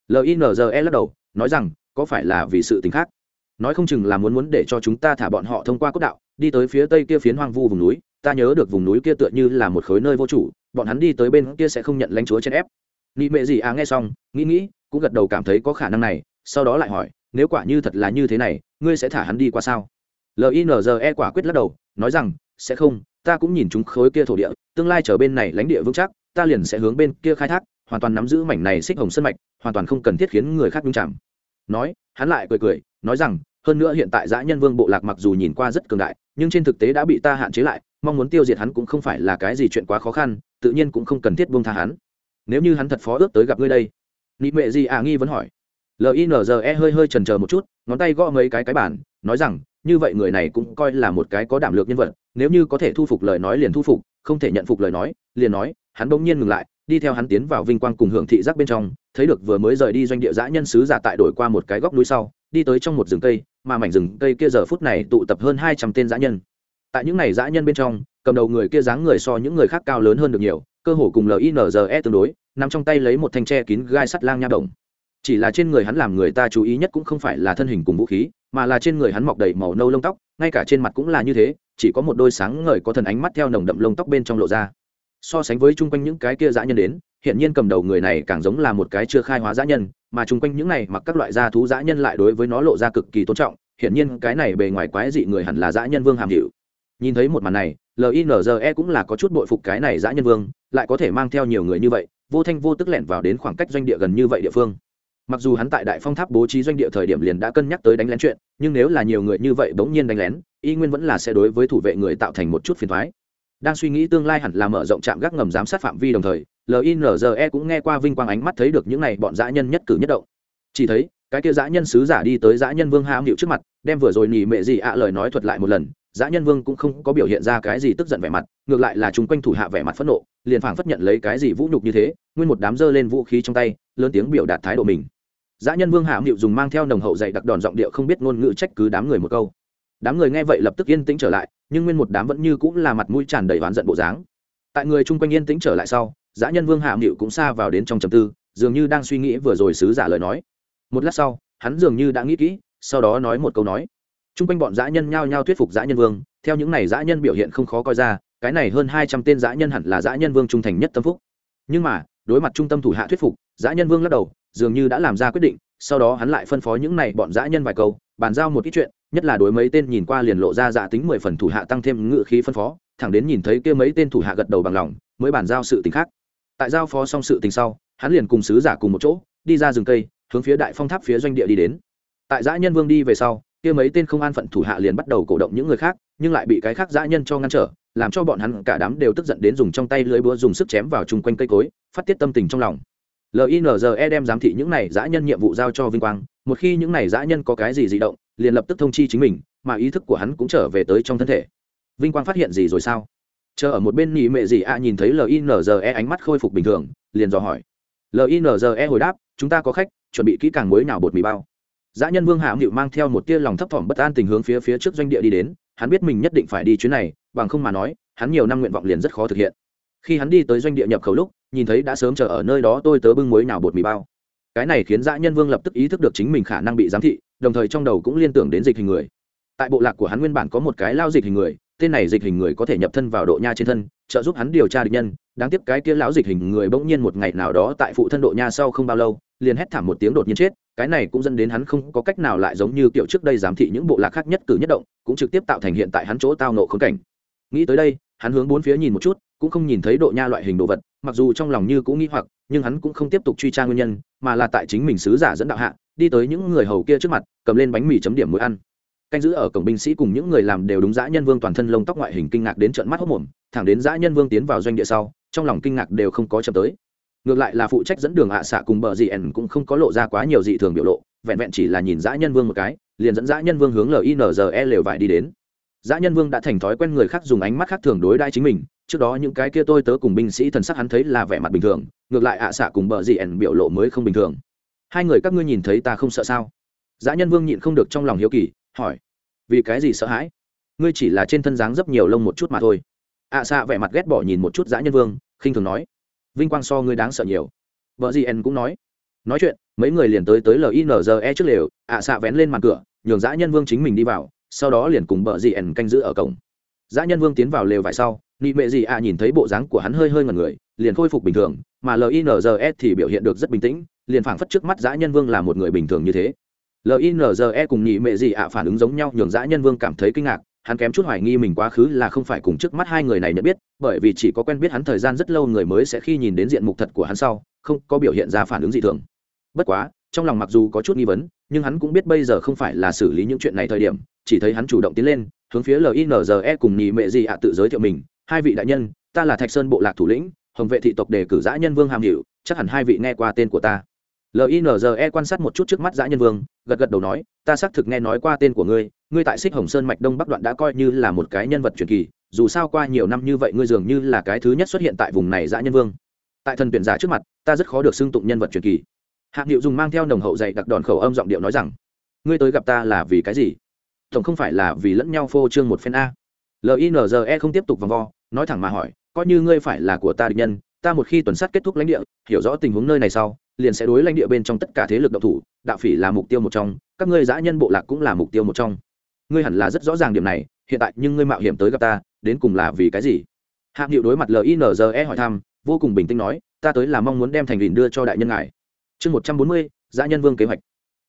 Linze lắc đầu, nói rằng, có phải là vì sự t khác? Nói không chừng là muốn muốn để cho chúng ta thả bọn họ thông qua cốt đạo, đi tới phía tây kia phiến hoang vu vùng núi, ta nhớ được vùng núi kia tựa như là một khối nơi vô chủ bọn hắn đi tới bên kia sẽ không nhận lãnh chúa trên ép. Nị mệ gì à nghe xong, nghĩ nghĩ, cũng gật đầu cảm thấy có khả năng này, sau đó lại hỏi, nếu quả như thật là như thế này, ngươi sẽ thả hắn đi qua sao? Linze quả quyết lắc đầu, nói rằng, sẽ không, ta cũng nhìn chúng khối kia thổ địa, tương lai trở bên này lãnh địa vững chắc, ta liền sẽ hướng bên kia khai thác, hoàn toàn nắm giữ mảnh này xích hồng sân mạch, hoàn toàn không cần thiết khiến người khác nhung chạm. Nói, hắn lại cười cười, nói rằng, hơn nữa hiện tại dã nhân vương bộ lạc mặc dù nhìn qua rất cường đại, nhưng trên thực tế đã bị ta hạn chế lại, mong muốn tiêu diệt hắn cũng không phải là cái gì chuyện quá khó khăn tự nhiên cũng không cần thiết buông tha hắn. Nếu như hắn thật phó ước tới gặp ngươi đây, nị mệ gì à nghi vẫn hỏi. Linze hơi hơi trần chờ một chút, ngón tay gõ mấy cái cái bản nói rằng, như vậy người này cũng coi là một cái có đảm lược nhân vật, nếu như có thể thu phục lời nói liền thu phục, không thể nhận phục lời nói, liền nói, hắn bỗng nhiên ngừng lại, đi theo hắn tiến vào vinh quang cùng hưởng thị giác bên trong, thấy được vừa mới rời đi doanh địa giã nhân sứ giả tại đổi qua một cái góc núi sau, đi tới trong một rừng cây, mà mảnh rừng cây kia giờ phút này tụ tập hơn hai trăm tên giã nhân. Tại những này giã nhân bên trong cầm đầu người kia dáng người so những người khác cao lớn hơn được nhiều, cơ hồ cùng linze tương đối nằm trong tay lấy một thanh tre kín gai sắt lang nha đồng. Chỉ là trên người hắn làm người ta chú ý nhất cũng không phải là thân hình cùng vũ khí, mà là trên người hắn mọc đầy màu nâu lông tóc, ngay cả trên mặt cũng là như thế, chỉ có một đôi sáng ngời có thần ánh mắt theo nồng đậm lông tóc bên trong lộ ra. So sánh với chung quanh những cái kia dã nhân đến hiện nhiên cầm đầu người này càng giống là một cái chưa khai hóa dã nhân, mà chung quanh những này mặc các loại da thú dã nhân lại đối với nó lộ ra cực kỳ tôn trọng hiện nhiên cái này bề ngoài quái dị người hẳn là dã nhân vương hàm hiệu nhìn thấy một màn này linze cũng là có chút bội phục cái này dã nhân vương, lại có thể mang theo nhiều người như vậy, vô thanh vô tức lẻn vào đến khoảng cách doanh địa gần như vậy địa phương. Mặc dù hắn tại đại phong tháp bố trí doanh địa thời điểm liền đã cân nhắc tới đánh lén chuyện, nhưng nếu là nhiều người như vậy bỗng nhiên đánh lén, y nguyên vẫn là sẽ đối với thủ vệ người tạo thành một chút phiền thoái đang suy nghĩ tương lai hẳn là mở rộng trạm gác ngầm giám sát phạm vi đồng thời linze cũng nghe qua vinh quang ánh mắt thấy được những n à y bọn dã nhân nhất cử nhất động. Chỉ thấy, cái kia dã nhân sứ giả đi tới dã nhân vương hãm hiệu trước mặt, đem vừa rồi nỉ mệ gì ạ lời nói thuật lại một lần dã nhân vương cũng không có biểu hiện ra cái gì tức giận vẻ mặt, ngược lại là chúng quanh thủ hạ vẻ mặt phẫn nộ, liền phảng phất nhận lấy cái gì vũ nhục như thế, nguyên một đám dơ lên vũ khí trong tay, lớn tiếng biểu đạt thái độ mình. Dã nhân vương hạ mịu dùng mang theo nồng hậu dạy đặc đòn giọng điệu không biết ngôn ngữ trách cứ đám người một câu. Đám người nghe vậy lập tức yên tĩnh trở lại, nhưng nguyên một đám vẫn như cũng là mặt mũi tràn đầy oán giận bộ dáng. Tại người chung quanh yên tĩnh trở lại sau dã nhân vương hạ mịu cũng xa vào đến trong trầm tư, dường như đang suy nghĩ vừa rồi sứ giả lời nói. Một lát sau, hắn dường như đã nghĩ kỹ, sau đó nói một câu nói. Trung quanh bọn dã nhân nhao nhao thuyết phục dã nhân vương, theo những này dã nhân biểu hiện không khó coi ra, cái này hơn hai trăm tên dã nhân hẳn là dã nhân vương trung thành nhất tâm phúc. Nhưng mà, đối mặt trung tâm thủ hạ thuyết phục, dã nhân vương lắc đầu, dường như đã làm ra quyết định, sau đó hắn lại phân phó những này bọn dã nhân vài câu, bàn giao một ít chuyện, nhất là đối mấy tên nhìn qua liền lộ ra dạ tính mười phần thủ hạ tăng thêm ngự khí phân phó, thẳng đến nhìn thấy kia mấy tên thủ hạ gật đầu bằng lòng, mới bàn giao sự tình khác. Tại giao phó xong sự tình sau, hắn liền cùng sứ giả cùng một chỗ, đi ra rừng cây, hướng phía đại phong tháp phía doanh địa đi đến. Tại dã nhân vương đi về sau kia mấy tên không an phận thủ hạ liền bắt đầu cổ động những người khác, nhưng lại bị cái khác dã nhân cho ngăn trở, làm cho bọn hắn cả đám đều tức giận đến dùng trong tay lưới búa dùng sức chém vào chung quanh cây cối, phát tiết tâm tình trong lòng. Linze đem giám thị những này dã nhân nhiệm vụ giao cho vinh quang, một khi những này dã nhân có cái gì di động, liền lập tức thông chi chính mình, mà ý thức của hắn cũng trở về tới trong thân thể. Vinh quang phát hiện gì rồi sao? Chờ ở một bên nhị mệ gì ạ nhìn thấy linze ánh mắt khôi phục bình thường, liền dò hỏi. Linze hồi đáp, chúng ta có khách, chuẩn bị kỹ càng muối nào bột mì bao dã nhân vương hạ ngự mang theo một tia lòng thấp thỏm bất an tình hướng phía phía trước doanh địa đi đến, hắn biết mình nhất định phải đi chuyến này, bằng không mà nói, hắn nhiều năm nguyện vọng liền rất khó thực hiện. Khi hắn đi tới doanh địa nhập khẩu lúc, nhìn thấy đã sớm chờ ở nơi đó tôi tớ bưng muối nào bột mì bao. Cái này khiến dã nhân vương lập tức ý thức được chính mình khả năng bị giám thị, đồng thời trong đầu cũng liên tưởng đến dịch hình người. Tại bộ lạc của hắn nguyên bản có một cái lao dịch hình người, tên này dịch hình người có thể nhập thân vào độ nha trên thân trợ giúp hắn điều tra địch nhân, đáng tiếc cái kia lão dịch hình người bỗng nhiên một ngày nào đó tại phụ thân độ nha sau không bao lâu, liền hét thảm một tiếng đột nhiên chết, cái này cũng dẫn đến hắn không có cách nào lại giống như kiểu trước đây giám thị những bộ lạc khác nhất cử nhất động, cũng trực tiếp tạo thành hiện tại hắn chỗ tao nộ khốn cảnh. Nghĩ tới đây, hắn hướng bốn phía nhìn một chút, cũng không nhìn thấy độ nha loại hình đồ vật, mặc dù trong lòng như cũng nghĩ hoặc, nhưng hắn cũng không tiếp tục truy tra nguyên nhân, mà là tại chính mình sứ giả dẫn đạo hạ, đi tới những người hầu kia trước mặt, cầm lên bánh mì chấm điểm mũi ăn canh giữ ở cổng binh sĩ cùng những người làm đều đúng dã nhân vương toàn thân lông tóc ngoại hình kinh ngạc đến trận mắt hốc mồm, thẳng đến dã nhân vương tiến vào doanh địa sau, trong lòng kinh ngạc đều không có chậm tới. Ngược lại là phụ trách dẫn đường ạ à xạ cùng bờ dì ẩn cũng không có lộ ra quá nhiều dị thường biểu lộ, vẹn vẹn chỉ là nhìn dã nhân vương một cái, liền dẫn dã nhân vương hướng linze lều vải đi đến. Dã nhân vương đã thành thói quen người khác dùng ánh mắt khác thường đối đãi chính mình, trước đó những cái kia tôi tớ cùng binh sĩ thần sắc hắn thấy là vẻ mặt bình thường, ngược lại ạ à xạ cùng bờ dì ẩn biểu lộ mới không bình thường. Hai người các ngươi nhìn thấy ta không sợ sao? Dã nhân vương nhịn không được trong lòng hiếu kỳ hỏi, vì cái gì sợ hãi? Ngươi chỉ là trên thân dáng rất nhiều lông một chút mà thôi. Ạ à xạ vẻ mặt ghét bỏ nhìn một chút dã nhân vương, khinh thường nói, vinh quang so ngươi đáng sợ nhiều. Vợ gì en cũng nói. Nói chuyện, mấy người liền tới tới linze trước lều ạ à xạ vén lên mặt cửa, nhường dã nhân vương chính mình đi vào, sau đó liền cùng vợ gì en canh giữ ở cổng. Dã nhân vương tiến vào lều vải sau, nị mệ gì ạ nhìn thấy bộ dáng của hắn hơi hơi ngần người, liền khôi phục bình thường, mà linze thì biểu hiện được rất bình tĩnh, liền phảng phất trước mắt dã nhân vương là một người bình thường như thế linze cùng nhị mệ gì ạ à phản ứng giống nhau, nhường dã nhân vương cảm thấy kinh ngạc. Hắn kém chút hoài nghi mình quá khứ là không phải cùng trước mắt hai người này nhận biết, bởi vì chỉ có quen biết hắn thời gian rất lâu người mới sẽ khi nhìn đến diện mục thật của hắn sau, không có biểu hiện ra phản ứng dị thường. Bất quá, trong lòng mặc dù có chút nghi vấn, nhưng hắn cũng biết bây giờ không phải là xử lý những chuyện này thời điểm, chỉ thấy hắn chủ động tiến lên, hướng phía linze cùng nhị mệ gì ạ à tự giới thiệu mình. Hai vị đại nhân, ta là thạch sơn bộ lạc thủ lĩnh, hồng vệ thị tộc đề cử dã nhân vương hàm hiệu chắc hẳn hai vị nghe qua tên của ta linze quan sát một chút trước mắt dã nhân vương, gật gật đầu nói, ta xác thực nghe nói qua tên của ngươi ngươi tại xích hồng sơn mạch đông bắc đoạn đã coi như là một cái nhân vật truyền kỳ, dù sao qua nhiều năm như vậy ngươi dường như là cái thứ nhất xuất hiện tại vùng này dã nhân vương. Tại thần tuyển giả trước mặt, ta rất khó được xưng tụng nhân vật truyền kỳ. Hạng hiệu dùng mang theo nồng hậu dạy đặc đòn khẩu âm giọng điệu nói rằng, ngươi tới gặp ta là vì cái gì? Tổng không phải là vì lẫn nhau phô trương một phen a. Linze không tiếp tục vòng vo, nói thẳng mà hỏi, coi như ngươi phải là của ta địch nhân ta một khi tuần sát kết thúc lãnh địa, hiểu rõ tình huống nơi này sau, liền sẽ đối lãnh địa bên trong tất cả thế lực động thủ, đạo phỉ là mục tiêu một trong, các ngươi giã nhân bộ lạc cũng là mục tiêu một trong. Ngươi hẳn là rất rõ ràng điểm này, hiện tại nhưng ngươi mạo hiểm tới gặp ta, đến cùng là vì cái gì? Hạng hiệu đối mặt linze hỏi thăm, vô cùng bình tĩnh nói, ta tới là mong muốn đem thành đình đưa cho đại nhân ngài. Chương một trăm bốn mươi giã nhân vương kế hoạch.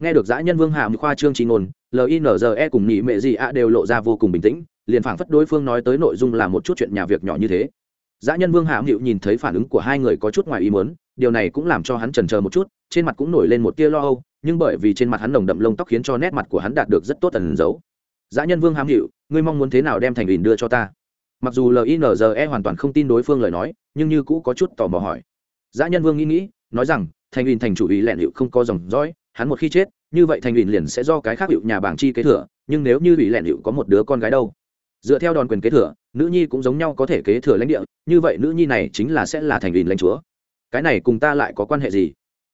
Nghe được giã nhân vương hàm khoa trương trí ngôn linze cùng nhị mệ gì ạ đều lộ ra vô cùng bình tĩnh, liền phảng phất đối phương nói tới nội dung là một chút chuyện nhà việc nhỏ như thế. Dã nhân Vương hạ Hựu nhìn thấy phản ứng của hai người có chút ngoài ý muốn, điều này cũng làm cho hắn chần chờ một chút, trên mặt cũng nổi lên một tia lo âu, nhưng bởi vì trên mặt hắn nồng đậm lông tóc khiến cho nét mặt của hắn đạt được rất tốt ẩn giấu. Dã nhân Vương Hàm Hựu, ngươi mong muốn thế nào đem thành ủy đưa cho ta? Mặc dù LINZE hoàn toàn không tin đối phương lời nói, nhưng như cũ có chút tò mò hỏi. Dã nhân Vương nghĩ nghĩ, nói rằng, thành ủy thành chủ ủy lẹn hiệu không có dòng dõi, hắn một khi chết, như vậy thành ủy liền sẽ do cái khác hiệu nhà bảng chi kế thừa, nhưng nếu như ủy lẹn hiệu có một đứa con gái đâu? Dựa theo đòn quyền kế thừa, nữ nhi cũng giống nhau có thể kế thừa lãnh địa, như vậy nữ nhi này chính là sẽ là thành viên lãnh chúa. Cái này cùng ta lại có quan hệ gì?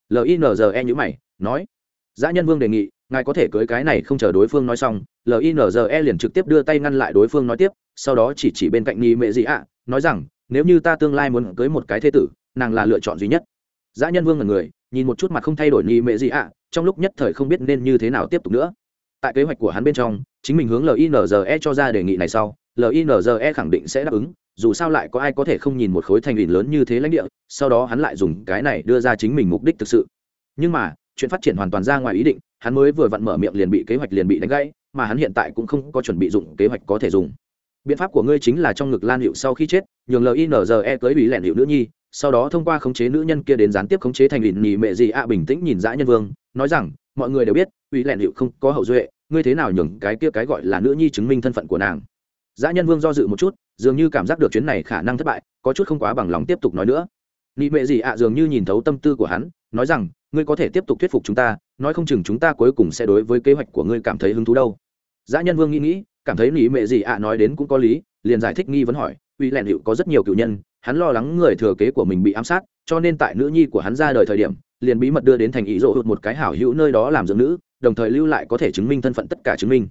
Linze nhữ mày, nói. Dã nhân vương đề nghị, ngài có thể cưới cái này không chờ đối phương nói xong. Linze liền trực tiếp đưa tay ngăn lại đối phương nói tiếp, sau đó chỉ chỉ bên cạnh nghi mệ gì ạ, nói rằng, nếu như ta tương lai muốn cưới một cái thế tử, nàng là lựa chọn duy nhất. Dã nhân vương là người, nhìn một chút mặt không thay đổi nghi mệ gì ạ, trong lúc nhất thời không biết nên như thế nào tiếp tục nữa. Tại kế hoạch của hắn bên trong chính mình hướng linze cho ra đề nghị này sau linze khẳng định sẽ đáp ứng, dù sao lại có ai có thể không nhìn một khối thành ủy lớn như thế lãnh địa, sau đó hắn lại dùng cái này đưa ra chính mình mục đích thực sự. Nhưng mà, chuyện phát triển hoàn toàn ra ngoài ý định, hắn mới vừa vặn mở miệng liền bị kế hoạch liền bị đánh gãy, mà hắn hiện tại cũng không có chuẩn bị dụng kế hoạch có thể dùng. Biện pháp của ngươi chính là trong ngực lan hiệu sau khi chết, nhường linze cưới ủy lẻn hiệu nữ nhi, sau đó thông qua khống chế nữ nhân kia đến gián tiếp khống chế thành ủy nhì mệ gì ạ bình tĩnh nhìn dã nhân vương, nói rằng, mọi người đều biết ủy lẹn hiệu không có hậu duệ ngươi thế nào nhường cái kia cái gọi là nữ nhi chứng minh thân phận của nàng? Dã nhân vương do dự một chút, dường như cảm giác được chuyến này khả năng thất bại, có chút không quá bằng lòng tiếp tục nói nữa. Nị mệ gì ạ, dường như nhìn thấu tâm tư của hắn, nói rằng, ngươi có thể tiếp tục thuyết phục chúng ta, nói không chừng chúng ta cuối cùng sẽ đối với kế hoạch của ngươi cảm thấy hứng thú đâu. Dã nhân vương nghĩ nghĩ, cảm thấy nị mệ gì ạ nói đến cũng có lý, liền giải thích nghi vấn hỏi, uy lẹn hiệu có rất nhiều cựu nhân, hắn lo lắng người thừa kế của mình bị ám sát, cho nên tại nữ nhi của hắn ra đời thời điểm, liền bí mật đưa đến thành ý rộ hụt một cái hảo hữu nơi đó làm dưỡng nữ đồng thời lưu lại có thể chứng minh thân phận tất cả chứng minh.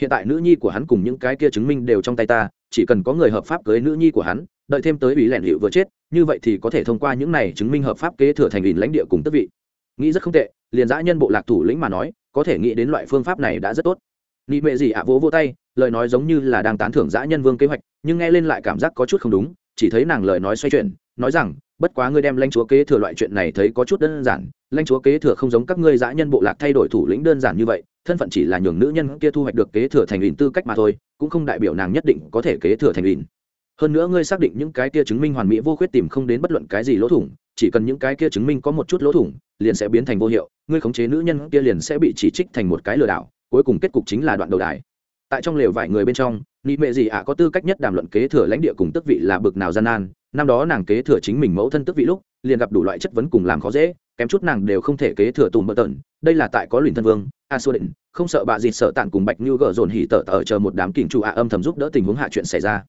Hiện tại nữ nhi của hắn cùng những cái kia chứng minh đều trong tay ta, chỉ cần có người hợp pháp cưới nữ nhi của hắn, đợi thêm tới ủy lẻn hiệu vừa chết, như vậy thì có thể thông qua những này chứng minh hợp pháp kế thừa thành ủy lãnh địa cùng tức vị. Nghĩ rất không tệ, liền dã nhân bộ lạc thủ lĩnh mà nói, có thể nghĩ đến loại phương pháp này đã rất tốt. Nị mệ gì ạ, vỗ vỗ tay, lời nói giống như là đang tán thưởng dã nhân vương kế hoạch, nhưng nghe lên lại cảm giác có chút không đúng, chỉ thấy nàng lời nói xoay chuyển, nói rằng bất quá ngươi đem lãnh chúa kế thừa loại chuyện này thấy có chút đơn giản, lãnh chúa kế thừa không giống các ngươi dã nhân bộ lạc thay đổi thủ lĩnh đơn giản như vậy, thân phận chỉ là nhường nữ nhân kia thu hoạch được kế thừa thành ủy tư cách mà thôi, cũng không đại biểu nàng nhất định có thể kế thừa thành ủy hơn nữa ngươi xác định những cái kia chứng minh hoàn mỹ vô khuyết tìm không đến bất luận cái gì lỗ thủng, chỉ cần những cái kia chứng minh có một chút lỗ thủng, liền sẽ biến thành vô hiệu, ngươi khống chế nữ nhân kia liền sẽ bị chỉ trích thành một cái lừa đảo, cuối cùng kết cục chính là đoạn đầu đài. Tại trong lều vài người bên trong, nị mệ gì ạ có tư cách nhất đàm luận kế thừa lãnh địa cùng tức vị là bực nào gian nan năm đó nàng kế thừa chính mình mẫu thân tức vị lúc, liền gặp đủ loại chất vấn cùng làm khó dễ, kém chút nàng đều không thể kế thừa tùm bơ tần. Đây là tại có luyện thân vương, a xô định, không sợ bà gì sợ tàn cùng bạch như gỡ dồn hỉ tở tở chờ một đám kình chủ ạ âm thầm giúp đỡ tình huống hạ chuyện xảy ra.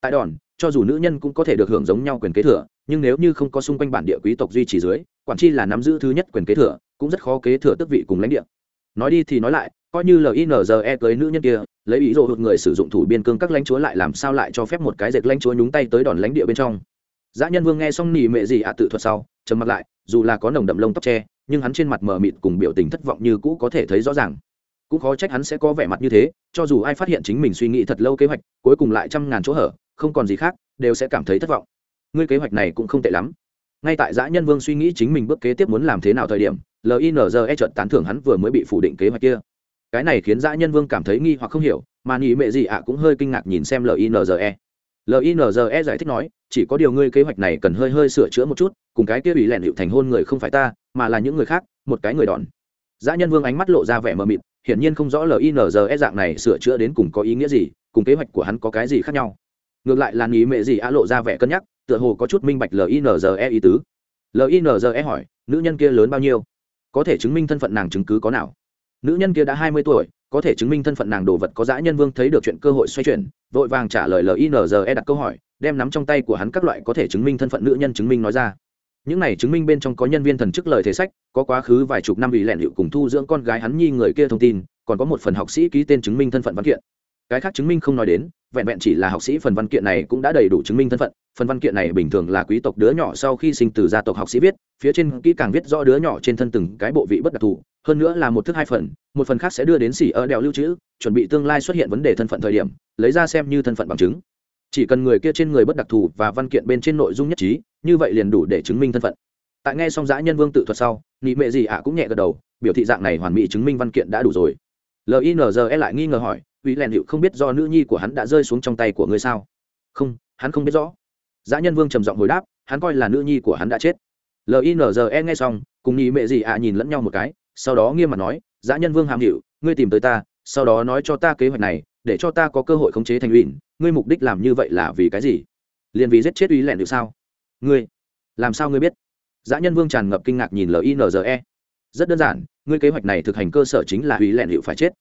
Tại đòn, cho dù nữ nhân cũng có thể được hưởng giống nhau quyền kế thừa, nhưng nếu như không có xung quanh bản địa quý tộc duy trì dưới, quản chi là nắm giữ thứ nhất quyền kế thừa, cũng rất khó kế thừa tức vị cùng lãnh địa. Nói đi thì nói lại, coi như linze cưới nữ nhân kia, lấy ý đồ hụt người sử dụng thủ biên cương các lãnh chúa lại làm sao lại cho phép một cái dệt lãnh chúa nhúng tay tới đòn lãnh địa bên trong dã nhân vương nghe xong nỉ mệ gì ạ tự thuật sau, trầm mặt lại, dù là có nồng đậm lông tóc tre nhưng hắn trên mặt mờ mịt cùng biểu tình thất vọng như cũ có thể thấy rõ ràng. Cũng khó trách hắn sẽ có vẻ mặt như thế, cho dù ai phát hiện chính mình suy nghĩ thật lâu kế hoạch, cuối cùng lại trăm ngàn chỗ hở, không còn gì khác, đều sẽ cảm thấy thất vọng. Ngươi kế hoạch này cũng không tệ lắm. Ngay tại dã nhân vương suy nghĩ chính mình bước kế tiếp muốn làm thế nào thời điểm linze chợt tán thưởng hắn vừa mới bị phủ định kế hoạch kia. Cái này khiến dã nhân vương cảm thấy nghi hoặc không hiểu, mà nghĩ mẹ gì ạ cũng hơi kinh ngạc nhìn xem linze linze giải thích nói, chỉ có điều ngươi kế hoạch này cần hơi hơi sửa chữa một chút, cùng cái kia bị lẹn hiệu thành hôn người không phải ta, mà là những người khác, một cái người đòn. Dã nhân vương ánh mắt lộ ra vẻ mờ mịt, hiển nhiên không rõ linze dạng này sửa chữa đến cùng có ý nghĩa gì, cùng kế hoạch của hắn có cái gì khác nhau. Ngược lại là nghĩ mẹ gì á lộ ra vẻ cân nhắc, tựa hồ có chút minh bạch linze ý tứ. Linze hỏi, nữ nhân kia lớn bao nhiêu? Có thể chứng minh thân phận nàng chứng cứ có nào? Nữ nhân kia đã hai mươi tuổi có thể chứng minh thân phận nàng đồ vật có dã nhân vương thấy được chuyện cơ hội xoay chuyển, vội vàng trả lời linze đặt câu hỏi, đem nắm trong tay của hắn các loại có thể chứng minh thân phận nữ nhân chứng minh nói ra. Những này chứng minh bên trong có nhân viên thần chức lời thế sách, có quá khứ vài chục năm bị lẹn hiệu cùng thu dưỡng con gái hắn nhi người kia thông tin, còn có một phần học sĩ ký tên chứng minh thân phận văn kiện. Cái khác chứng minh không nói đến, vẹn vẹn chỉ là học sĩ phần văn kiện này cũng đã đầy đủ chứng minh thân phận phần văn kiện này bình thường là quý tộc đứa nhỏ sau khi sinh từ gia tộc học sĩ viết, phía trên kỹ càng viết rõ đứa nhỏ trên thân từng cái bộ vị bất đặc thù, hơn nữa là một thức hai phần, một phần khác sẽ đưa đến xỉ ở đèo lưu trữ, chuẩn bị tương lai xuất hiện vấn đề thân phận thời điểm, lấy ra xem như thân phận bằng chứng. Chỉ cần người kia trên người bất đặc thù và văn kiện bên trên nội dung nhất trí, như vậy liền đủ để chứng minh thân phận. Tại nghe xong giã nhân vương tự thuật sau, nị mệ gì ạ cũng nhẹ gật đầu, biểu thị dạng này hoàn mỹ chứng minh văn kiện đã đủ rồi. Linze lại nghi ngờ hỏi, uy lèn hiệu không biết do nữ nhi của hắn đã rơi xuống trong tay của ngươi sao? Không, hắn không biết rõ dã nhân vương trầm giọng hồi đáp, hắn coi là nữ nhi của hắn đã chết. Linze nghe xong, cùng nhị mẹ gì ạ nhìn lẫn nhau một cái, sau đó nghiêm mặt nói, dã nhân vương hàm hiệu ngươi tìm tới ta, sau đó nói cho ta kế hoạch này, để cho ta có cơ hội khống chế thành ủy ngươi mục đích làm như vậy là vì cái gì? Liền vì giết chết uy lẹn được sao? Ngươi, làm sao ngươi biết? Dã nhân vương tràn ngập kinh ngạc nhìn linze rất đơn giản, ngươi kế hoạch này thực hành cơ sở chính là uy lẹn hiệu phải chết.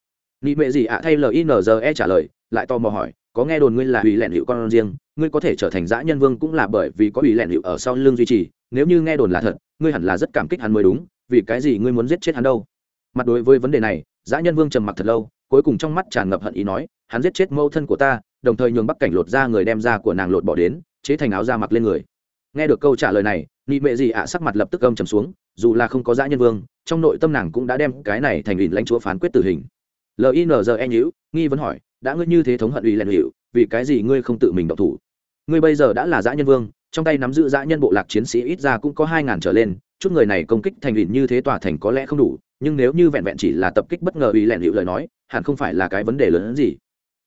Nị mẹ gì ạ thay linze trả lời, lại tò mò hỏi, có nghe đồn ngươi là uy lẹn hiệu con riêng ngươi có thể trở thành dã nhân vương cũng là bởi vì có ủy lẹn hiệu ở sau lưng duy trì, nếu như nghe đồn là thật, ngươi hẳn là rất cảm kích hắn mới đúng, vì cái gì ngươi muốn giết chết hắn đâu? Mặt đối với vấn đề này, dã nhân vương trầm mặc thật lâu, cuối cùng trong mắt tràn ngập hận ý nói, hắn giết chết mâu thân của ta, đồng thời nhường bắc cảnh lột ra người đem ra của nàng lột bỏ đến, chế thành áo da mặc lên người. Nghe được câu trả lời này, nị mệ gì ạ sắc mặt lập tức âm trầm xuống, dù là không có dã nhân vương, trong nội tâm nàng cũng đã đem cái này thành ủy lãnh chúa phán quyết tử hình. Linze nhữ nghi vấn hỏi, đã ngươi như thế thống hận ủy lẹn hiệu vì cái gì ngươi không tự mình động thủ? Ngươi bây giờ đã là dã nhân vương trong tay nắm giữ dã nhân bộ lạc chiến sĩ ít ra cũng có hai ngàn trở lên chút người này công kích thành ủy như thế tòa thành có lẽ không đủ nhưng nếu như vẹn vẹn chỉ là tập kích bất ngờ ủy lẹn hiệu lời nói hẳn không phải là cái vấn đề lớn hơn gì.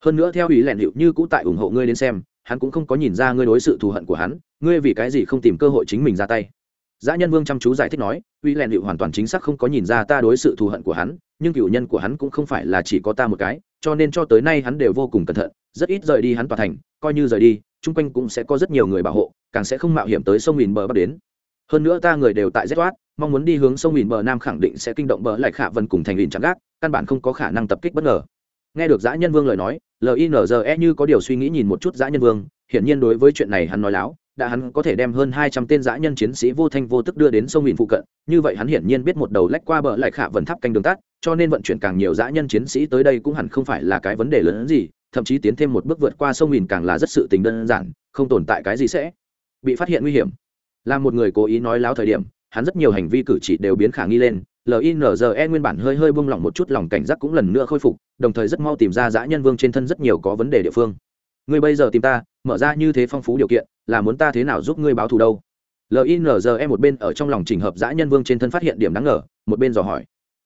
Hơn nữa theo ủy lẹn hiệu như cũ tại ủng hộ ngươi đến xem hắn cũng không có nhìn ra ngươi đối sự thù hận của hắn ngươi vì cái gì không tìm cơ hội chính mình ra tay. Dã nhân vương chăm chú giải thích nói, ủy Lẹn hiệu hoàn toàn chính xác không có nhìn ra ta đối sự thù hận của hắn, nhưng cựu nhân của hắn cũng không phải là chỉ có ta một cái, cho nên cho tới nay hắn đều vô cùng cẩn thận, rất ít rời đi hắn tòa thành, coi như rời đi, chung quanh cũng sẽ có rất nhiều người bảo hộ, càng sẽ không mạo hiểm tới sông Mìn bờ bắc đến. Hơn nữa ta người đều tại Zwatt, mong muốn đi hướng sông Mìn bờ nam khẳng định sẽ kinh động bờ lại khả vân cùng thành Mìn trắng gác, căn bản không có khả năng tập kích bất ngờ. Nghe được Dã nhân vương lời nói, LINZE như có điều suy nghĩ nhìn một chút Dã nhân vương, hiển nhiên đối với chuyện này hắn nói láo, đã hắn có thể đem hơn hai trăm tên dã nhân chiến sĩ vô thanh vô tức đưa đến sông Mìn phụ cận, như vậy hắn hiển nhiên biết một đầu lách qua bờ lại khả vận tháp canh đường tắt, cho nên vận chuyển càng nhiều dã nhân chiến sĩ tới đây cũng hẳn không phải là cái vấn đề lớn hơn gì, thậm chí tiến thêm một bước vượt qua sông mìn càng là rất sự tình đơn giản không tồn tại cái gì sẽ bị phát hiện nguy hiểm. Là một người cố ý nói láo thời điểm hắn rất nhiều hành vi cử chỉ đều biến khả nghi lên linze nguyên bản hơi hơi buông lỏng một chút lòng cảnh giác cũng lần nữa khôi phục đồng thời rất mau tìm ra dã nhân vương trên thân rất nhiều có vấn đề địa phương ngươi bây giờ tìm ta, mở ra như thế phong phú điều kiện, là muốn ta thế nào giúp ngươi báo thù đâu? Linze một bên ở trong lòng trình hợp dã nhân vương trên thân phát hiện điểm đáng ngờ, một bên dò hỏi.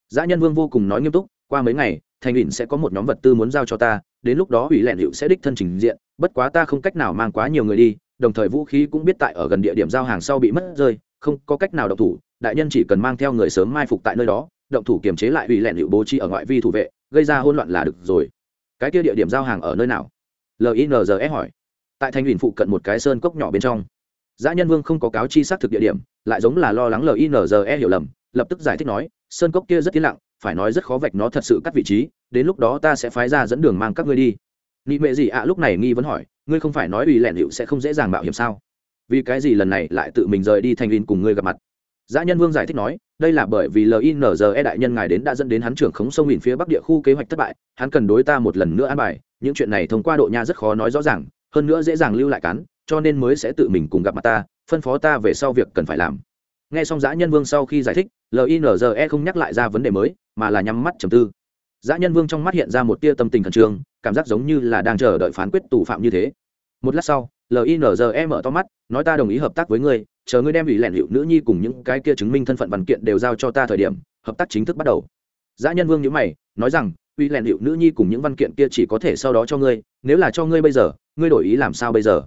Dã nhân vương vô cùng nói nghiêm túc, qua mấy ngày, thành ủy sẽ có một nhóm vật tư muốn giao cho ta, đến lúc đó ủy lẹn hiệu sẽ đích thân trình diện, bất quá ta không cách nào mang quá nhiều người đi, đồng thời vũ khí cũng biết tại ở gần địa điểm giao hàng sau bị mất rơi, không có cách nào động thủ, đại nhân chỉ cần mang theo người sớm mai phục tại nơi đó, động thủ kiềm chế lại ủy lẹn hiệu bố trí ở ngoại vi thủ vệ, gây ra hỗn loạn là được rồi. Cái kia địa điểm giao hàng ở nơi nào? Linze hỏi tại thành ủy phụ cận một cái sơn cốc nhỏ bên trong Dã Nhân Vương không có cáo chi xác thực địa điểm, lại giống là lo lắng LINZE hiểu lầm, lập tức giải thích nói, sơn cốc kia rất tiến lặng, phải nói rất khó vạch nó thật sự cắt vị trí, đến lúc đó ta sẽ phái ra dẫn đường mang các ngươi đi. Nị mẹ gì ạ lúc này nghi vấn hỏi, ngươi không phải nói ủy lẹn hiệu sẽ không dễ dàng mạo hiểm sao? Vì cái gì lần này lại tự mình rời đi thành viên cùng ngươi gặp mặt? Dã Nhân Vương giải thích nói, đây là bởi vì LINZE đại nhân ngài đến đã dẫn đến hắn trưởng khống sông mìn phía bắc địa khu kế hoạch thất bại, hắn cần đối ta một lần nữa an bài, những chuyện này thông qua độ nha rất khó nói rõ ràng, hơn nữa dễ dàng lưu lại cắn, cho nên mới sẽ tự mình cùng gặp mặt ta phân phó ta về sau việc cần phải làm. Nghe xong giã nhân vương sau khi giải thích linze không nhắc lại ra vấn đề mới mà là nhắm mắt trầm tư. Giã nhân vương trong mắt hiện ra một tia tâm tình khẩn trương cảm giác giống như là đang chờ đợi phán quyết tù phạm như thế. Một lát sau linze mở to mắt, nói ta đồng ý hợp tác với ngươi, chờ ngươi đem ủy lẻn hiệu nữ nhi cùng những cái kia chứng minh thân phận văn kiện đều giao cho ta thời điểm, hợp tác chính thức bắt đầu. Giã nhân vương nhữ mày, nói rằng, ủy lẻn hiệu nữ nhi cùng những văn kiện kia chỉ có thể sau đó cho ngươi, nếu là cho ngươi bây giờ, ngươi đổi ý làm sao bây giờ?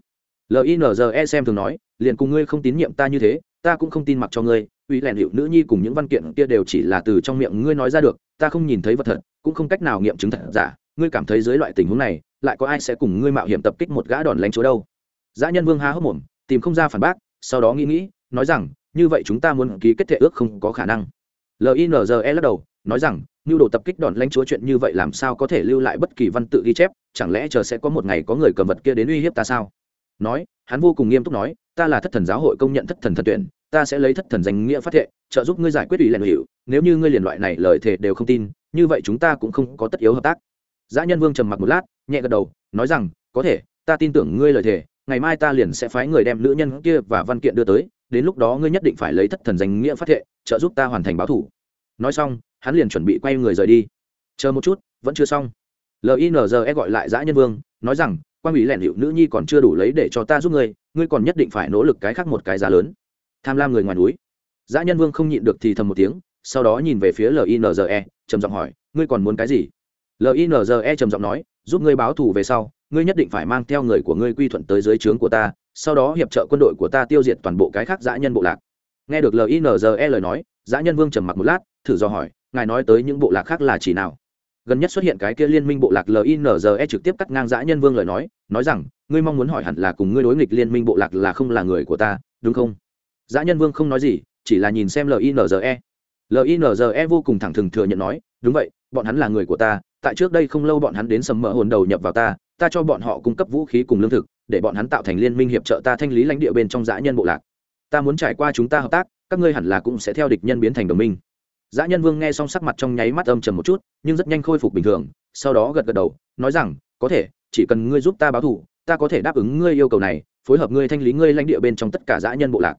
Linze xem thường nói, liền cùng ngươi không tín nhiệm ta như thế, ta cũng không tin mặc cho ngươi, ủy lẻn hiệu nữ nhi cùng những văn kiện kia đều chỉ là từ trong miệng ngươi nói ra được, ta không nhìn thấy vật thật, cũng không cách nào nghiệm chứng thật giả, ngươi cảm thấy dưới loại tình huống này, lại có ai sẽ cùng ngươi mạo hiểm tập kích một gã đòn lánh chúa đâu? Dã nhân vương há hốc mồm, tìm không ra phản bác, sau đó nghĩ nghĩ, nói rằng, như vậy chúng ta muốn ký kết thể ước không có khả năng. Linze lắc đầu, nói rằng như đồ tập kích đòn lãnh chúa chuyện như vậy làm sao có thể lưu lại bất kỳ văn tự ghi chép, chẳng lẽ chờ sẽ có một ngày có người cầm vật kia đến uy hiếp ta sao? Nói, hắn vô cùng nghiêm túc nói, ta là thất thần giáo hội công nhận thất thần thần tuyển, ta sẽ lấy thất thần danh nghĩa phát thệ, trợ giúp ngươi giải quyết ủy lệnh hiệu nếu như ngươi liền loại này lời thề đều không tin, như vậy chúng ta cũng không có tất yếu hợp tác. Dã nhân vương trầm mặc một lát, nhẹ gật đầu, nói rằng, có thể, ta tin tưởng ngươi lời thề ngày mai ta liền sẽ phái người đem nữ nhân kia và văn kiện đưa tới, đến lúc đó ngươi nhất định phải lấy thất thần danh nghĩa phát thệ, trợ giúp ta hoàn thành báo thủ. Nói xong, hắn liền chuẩn bị quay người rời đi. Chờ một chút, vẫn chưa xong. Linze gọi lại giã nhân vương, nói rằng quan ủy lẻn hiệu nữ nhi còn chưa đủ lấy để cho ta giúp ngươi ngươi còn nhất định phải nỗ lực cái khác một cái giá lớn. Tham lam người ngoài núi. Giã nhân vương không nhịn được thì thầm một tiếng, sau đó nhìn về phía linze trầm giọng hỏi, ngươi còn muốn cái gì? Linze trầm giọng nói, giúp ngươi báo thù về sau ngươi nhất định phải mang theo người của ngươi quy thuận tới dưới trướng của ta, sau đó hiệp trợ quân đội của ta tiêu diệt toàn bộ cái khác dã nhân bộ lạc. Nghe được linze lời nói, dã nhân vương trầm mặc một lát, thử do hỏi, ngài nói tới những bộ lạc khác là chỉ nào? Gần nhất xuất hiện cái kia liên minh bộ lạc linze trực tiếp cắt ngang dã nhân vương lời nói nói rằng, ngươi mong muốn hỏi hẳn là cùng ngươi đối nghịch liên minh bộ lạc là không là người của ta, đúng không? Dã nhân vương không nói gì, chỉ là nhìn xem linze linze vô cùng thẳng thừng thừa nhận nói, đúng vậy, bọn hắn là người của ta, tại trước đây không lâu bọn hắn đến sầm mỡ hồn đầu nhập vào ta ta cho bọn họ cung cấp vũ khí cùng lương thực, để bọn hắn tạo thành liên minh hiệp trợ ta thanh lý lãnh địa bên trong dã nhân bộ lạc. Ta muốn trải qua chúng ta hợp tác, các ngươi hẳn là cũng sẽ theo địch nhân biến thành đồng minh. Dã nhân vương nghe xong sắc mặt trong nháy mắt âm trầm một chút, nhưng rất nhanh khôi phục bình thường, sau đó gật gật đầu, nói rằng, có thể, chỉ cần ngươi giúp ta báo thù, ta có thể đáp ứng ngươi yêu cầu này, phối hợp ngươi thanh lý ngươi lãnh địa bên trong tất cả dã nhân bộ lạc.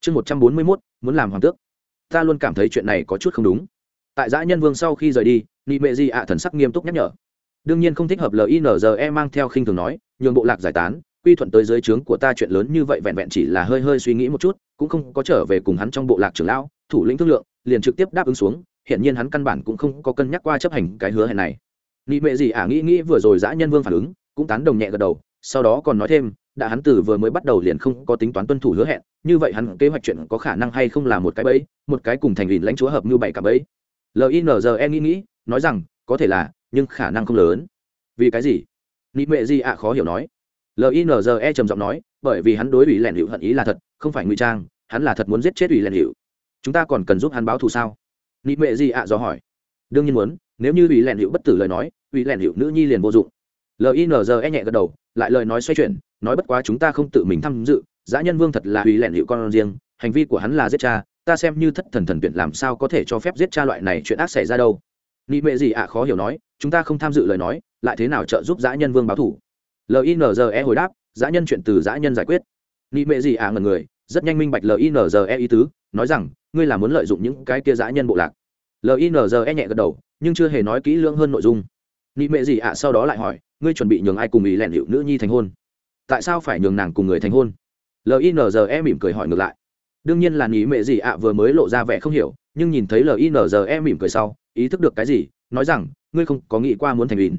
Chương một trăm bốn mươi mốt, muốn làm hoàng tước. Ta luôn cảm thấy chuyện này có chút không đúng. Tại dã nhân vương sau khi rời đi, nị mệ di ạ thần sắc nghiêm túc nhắc nhở đương nhiên không thích hợp linze mang theo khinh thường nói, nhường bộ lạc giải tán, quy thuận tới dưới trướng của ta chuyện lớn như vậy vẹn vẹn chỉ là hơi hơi suy nghĩ một chút, cũng không có trở về cùng hắn trong bộ lạc trưởng lão, thủ lĩnh thương lượng, liền trực tiếp đáp ứng xuống hiện nhiên hắn căn bản cũng không có cân nhắc qua chấp hành cái hứa hẹn này. Nị mệ gì ả nghĩ nghĩ vừa rồi dã nhân vương phản ứng, cũng tán đồng nhẹ gật đầu, sau đó còn nói thêm, đã hắn từ vừa mới bắt đầu liền không có tính toán tuân thủ hứa hẹn, như vậy hắn kế hoạch chuyện có khả năng hay không là một cái bẫy, một cái cùng thành ủy lãnh chúa hợp như bảy cả bẫy. Linze nghĩ nghĩ, nói rằng, có thể là nhưng khả năng không lớn. Vì cái gì? Nị mệ gì ạ khó hiểu nói. Linze trầm giọng nói, bởi vì hắn đối ủy lẻn hiệu hận ý là thật, không phải ngụy trang, hắn là thật muốn giết chết ủy lẻn hiệu chúng ta còn cần giúp hắn báo thù sao? Nị mệ gì ạ do hỏi. Đương nhiên muốn, nếu như ủy lẻn hiệu bất tử lời nói, ủy lẻn hiệu nữ nhi liền vô dụng. Linze nhẹ gật đầu, lại lời nói xoay chuyển, nói bất quá chúng ta không tự mình tham dự giã nhân vương thật là ủy lẻn hiệu con riêng, hành vi của hắn là giết cha, ta xem như thất thần thần tuyển làm sao có thể cho phép giết cha loại này, chuyện ác xảy ra đâu nị mệ gì ạ, khó hiểu nói, chúng ta không tham dự lời nói, lại thế nào trợ giúp dã nhân vương báo thủ? Linze hồi đáp, dã nhân chuyện từ dã nhân giải quyết. Nị mệ gì ạ ngần người, rất nhanh minh bạch linze ý tứ, nói rằng, ngươi là muốn lợi dụng những cái kia dã nhân bộ lạc. Linze nhẹ gật đầu, nhưng chưa hề nói kỹ lưỡng hơn nội dung. Nị mệ gì ạ, sau đó lại hỏi, ngươi chuẩn bị nhường ai cùng ý lẻn hiệu nữ nhi thành hôn? Tại sao phải nhường nàng cùng người thành hôn? Linze mỉm cười hỏi ngược lại. Đương nhiên là nị mệ gì ạ, vừa mới lộ ra vẻ không hiểu, nhưng nhìn thấy linze mỉm cười sau ý thức được cái gì, nói rằng, ngươi không có nghĩ qua muốn thành ủy.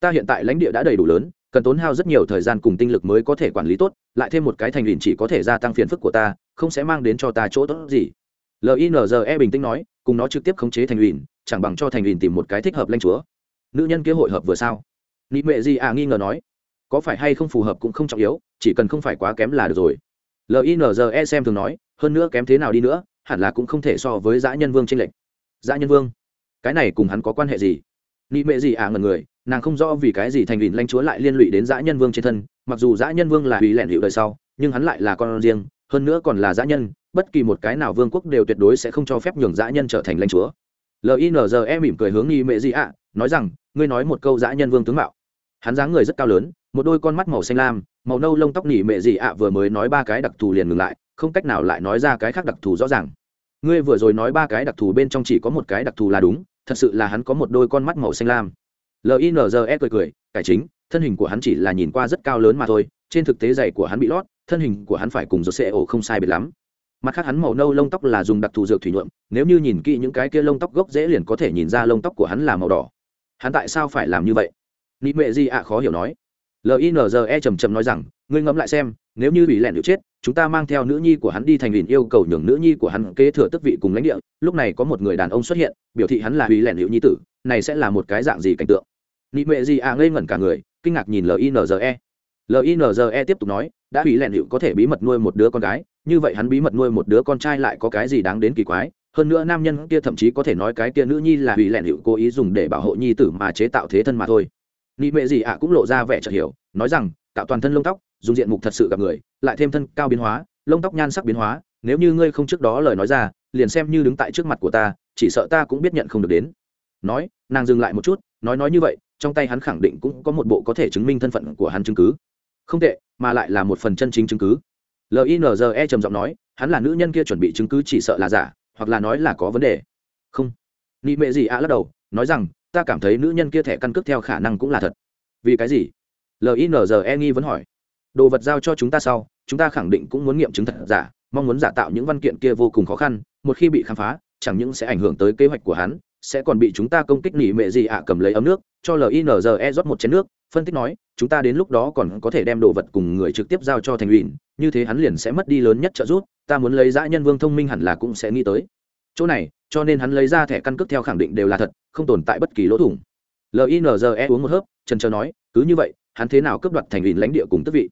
Ta hiện tại lãnh địa đã đầy đủ lớn, cần tốn hao rất nhiều thời gian cùng tinh lực mới có thể quản lý tốt, lại thêm một cái thành ủy chỉ có thể gia tăng phiền phức của ta, không sẽ mang đến cho ta chỗ tốt gì. Linze bình tĩnh nói, cùng nó trực tiếp khống chế thành ủy, chẳng bằng cho thành ủy tìm một cái thích hợp lãnh chúa. Nữ nhân kế hội hợp vừa sao? Nị mệ gì à nghi ngờ nói, có phải hay không phù hợp cũng không trọng yếu, chỉ cần không phải quá kém là được rồi. Linze xem thường nói, hơn nữa kém thế nào đi nữa, hẳn là cũng không thể so với dã nhân vương tranh lệch. Dã nhân vương? Cái này cùng hắn có quan hệ gì? Nị mệ gì à ngần người, nàng không rõ vì cái gì thành vịn lãnh chúa lại liên lụy đến dã nhân vương trên thân, mặc dù dã nhân vương là hủy lẹn hiệu đời sau, nhưng hắn lại là con riêng, hơn nữa còn là dã nhân, bất kỳ một cái nào vương quốc đều tuyệt đối sẽ không cho phép nhường dã nhân trở thành lãnh chúa. Linze mỉm cười hướng nị mệ gì ạ nói rằng, ngươi nói một câu dã nhân vương tướng mạo. Hắn dáng người rất cao lớn, một đôi con mắt màu xanh lam, màu nâu lông tóc nỉ mệ gì ạ vừa mới nói ba cái đặc thù liền ngừng lại, không cách nào lại nói ra cái khác đặc thù rõ ràng. Ngươi vừa rồi nói ba cái đặc thù bên trong chỉ có một cái đặc thù là đúng thật sự là hắn có một đôi con mắt màu xanh lam. Linze cười cười, cải chính, thân hình của hắn chỉ là nhìn qua rất cao lớn mà thôi, trên thực tế giày của hắn bị lót, thân hình của hắn phải cùng giật xe ổ không sai biệt lắm. Mặt khác hắn màu nâu lông tóc là dùng đặc thù dược thủy nhuộm, nếu như nhìn kỹ những cái kia lông tóc gốc dễ liền có thể nhìn ra lông tóc của hắn là màu đỏ. Hắn tại sao phải làm như vậy? Nị mệ gì ạ khó hiểu nói. Linze trầm trầm nói rằng, ngươi ngẫm lại xem nếu như bị lẹn được chết, chúng ta mang theo nữ nhi của hắn đi thành ủy yêu cầu nhường nữ nhi của hắn kế thừa tức vị cùng lãnh địa. Lúc này có một người đàn ông xuất hiện, biểu thị hắn là bị lẹn điệu nhi tử, này sẽ là một cái dạng gì cảnh tượng? Nị mệ gì à ngây ngẩn cả người, kinh ngạc nhìn linze linze tiếp tục nói, đã bị lẹn điệu có thể bí mật nuôi một đứa con gái, như vậy hắn bí mật nuôi một đứa con trai lại có cái gì đáng đến kỳ quái? Hơn nữa nam nhân kia thậm chí có thể nói cái kia nữ nhi là bị lẹn hiệu cố ý dùng để bảo hộ nhi tử mà chế tạo thế thân mà thôi. Nị mệ gì ạ cũng lộ ra vẻ chợt hiểu, nói rằng tạo toàn thân lông tóc dùng diện mục thật sự gặp người, lại thêm thân cao biến hóa, lông tóc nhan sắc biến hóa, nếu như ngươi không trước đó lời nói ra, liền xem như đứng tại trước mặt của ta, chỉ sợ ta cũng biết nhận không được đến. Nói, nàng dừng lại một chút, nói nói như vậy, trong tay hắn khẳng định cũng có một bộ có thể chứng minh thân phận của hắn chứng cứ. Không tệ, mà lại là một phần chân chính chứng cứ. Linze trầm giọng nói, hắn là nữ nhân kia chuẩn bị chứng cứ chỉ sợ là giả, hoặc là nói là có vấn đề. Không. Nị mệ gì ạ lắc đầu, nói rằng, ta cảm thấy nữ nhân kia thẻ căn cước theo khả năng cũng là thật. Vì cái gì? Linze nghi vẫn hỏi đồ vật giao cho chúng ta sau, chúng ta khẳng định cũng muốn nghiệm chứng thật giả, mong muốn giả tạo những văn kiện kia vô cùng khó khăn, một khi bị khám phá, chẳng những sẽ ảnh hưởng tới kế hoạch của hắn, sẽ còn bị chúng ta công kích nỉ mệ gì ạ, cầm lấy ấm nước, cho linze rót một chén nước, phân tích nói, chúng ta đến lúc đó còn có thể đem đồ vật cùng người trực tiếp giao cho thành ủy như thế hắn liền sẽ mất đi lớn nhất trợ giúp, ta muốn lấy dã nhân vương thông minh hẳn là cũng sẽ nghĩ tới. Chỗ này, cho nên hắn lấy ra thẻ căn cước theo khẳng định đều là thật, không tồn tại bất kỳ lỗ thủng. Linze uống một hớp, trần trờ nói, cứ như vậy, hắn thế nào cướp đoạt thành ủy lãnh địa cùng tức vị?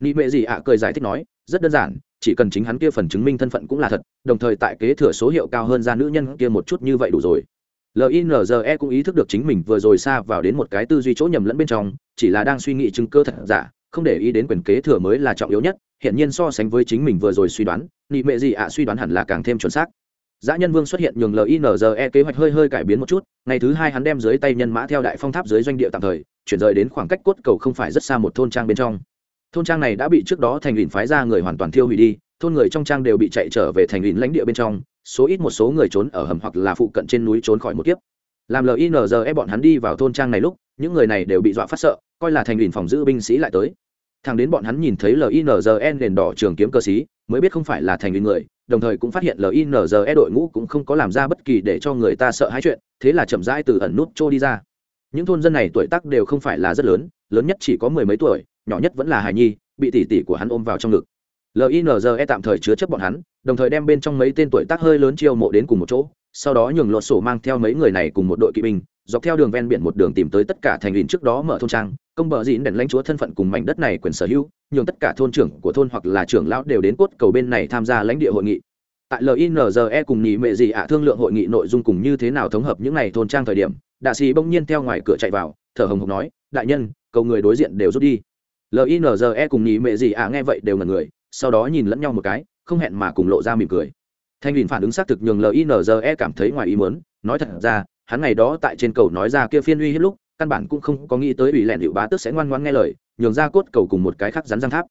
Nị mệ gì ạ cười giải thích nói, rất đơn giản, chỉ cần chính hắn kia phần chứng minh thân phận cũng là thật, đồng thời tại kế thừa số hiệu cao hơn ra nữ nhân kia một chút như vậy đủ rồi. Linze cũng ý thức được chính mình vừa rồi xa vào đến một cái tư duy chỗ nhầm lẫn bên trong, chỉ là đang suy nghĩ chứng cơ thật giả, không để ý đến quyền kế thừa mới là trọng yếu nhất hiện nhiên so sánh với chính mình vừa rồi suy đoán, nị mệ gì ạ suy đoán hẳn là càng thêm chuẩn xác. Dã nhân vương xuất hiện nhường linze kế hoạch hơi hơi cải biến một chút, ngày thứ hai hắn đem dưới tay nhân mã theo đại phong tháp dưới doanh địa tạm thời, chuyển rời đến khoảng cách cốt cầu không phải rất xa một thôn trang bên trong thôn trang này đã bị trước đó thành ủy phái ra người hoàn toàn thiêu hủy đi, thôn người trong trang đều bị chạy trở về thành ủy lãnh địa bên trong, số ít một số người trốn ở hầm hoặc là phụ cận trên núi trốn khỏi một kiếp. Làm linze bọn hắn đi vào thôn trang này lúc, những người này đều bị dọa phát sợ, coi là thành ủy phòng giữ binh sĩ lại tới. Thằng đến bọn hắn nhìn thấy linze nền đỏ trường kiếm cơ sĩ mới biết không phải là thành ủy người, đồng thời cũng phát hiện linze đội ngũ cũng không có làm ra bất kỳ để cho người ta sợ hãi chuyện, thế là chậm rãi từ ẩn nút trôi đi ra. Những thôn dân này tuổi tác đều không phải là rất lớn lớn nhất chỉ có mười mấy tuổi nhỏ nhất vẫn là hài nhi, bị tỷ tỷ của hắn ôm vào trong ngực. Linze tạm thời chứa chấp bọn hắn, đồng thời đem bên trong mấy tên tuổi tác hơi lớn chiêu mộ đến cùng một chỗ, sau đó nhường lột sổ mang theo mấy người này cùng một đội kỵ binh, dọc theo đường ven biển một đường tìm tới tất cả thành lìn trước đó mở thôn trang, công bờ dịn đèn lãnh chúa thân phận cùng mảnh đất này quyền sở hữu, nhường tất cả thôn trưởng của thôn hoặc là trưởng lão đều đến cốt cầu bên này tham gia lãnh địa hội nghị. Tại linze cùng nhị mệ dị ạ, thương lượng hội nghị nội dung cùng như thế nào thống hợp những này thôn trang thời điểm, đạ sĩ bỗng nhiên theo ngoài cửa chạy vào, thở hồng hộc nói, đại nhân, cầu người đối diện đều rút đi linze cùng nhị mệ gì ạ nghe vậy đều ngần người, sau đó nhìn lẫn nhau một cái, không hẹn mà cùng lộ ra mỉm cười. Thanh huỳnh phản ứng xác thực nhường linze cảm thấy ngoài ý muốn, nói thật ra, hắn ngày đó tại trên cầu nói ra kia phiên uy hết lúc, căn bản cũng không có nghĩ tới ủy lẹn hiệu bá tước sẽ ngoan ngoan nghe lời, nhường ra cốt cầu cùng một cái khác rắn răng tháp.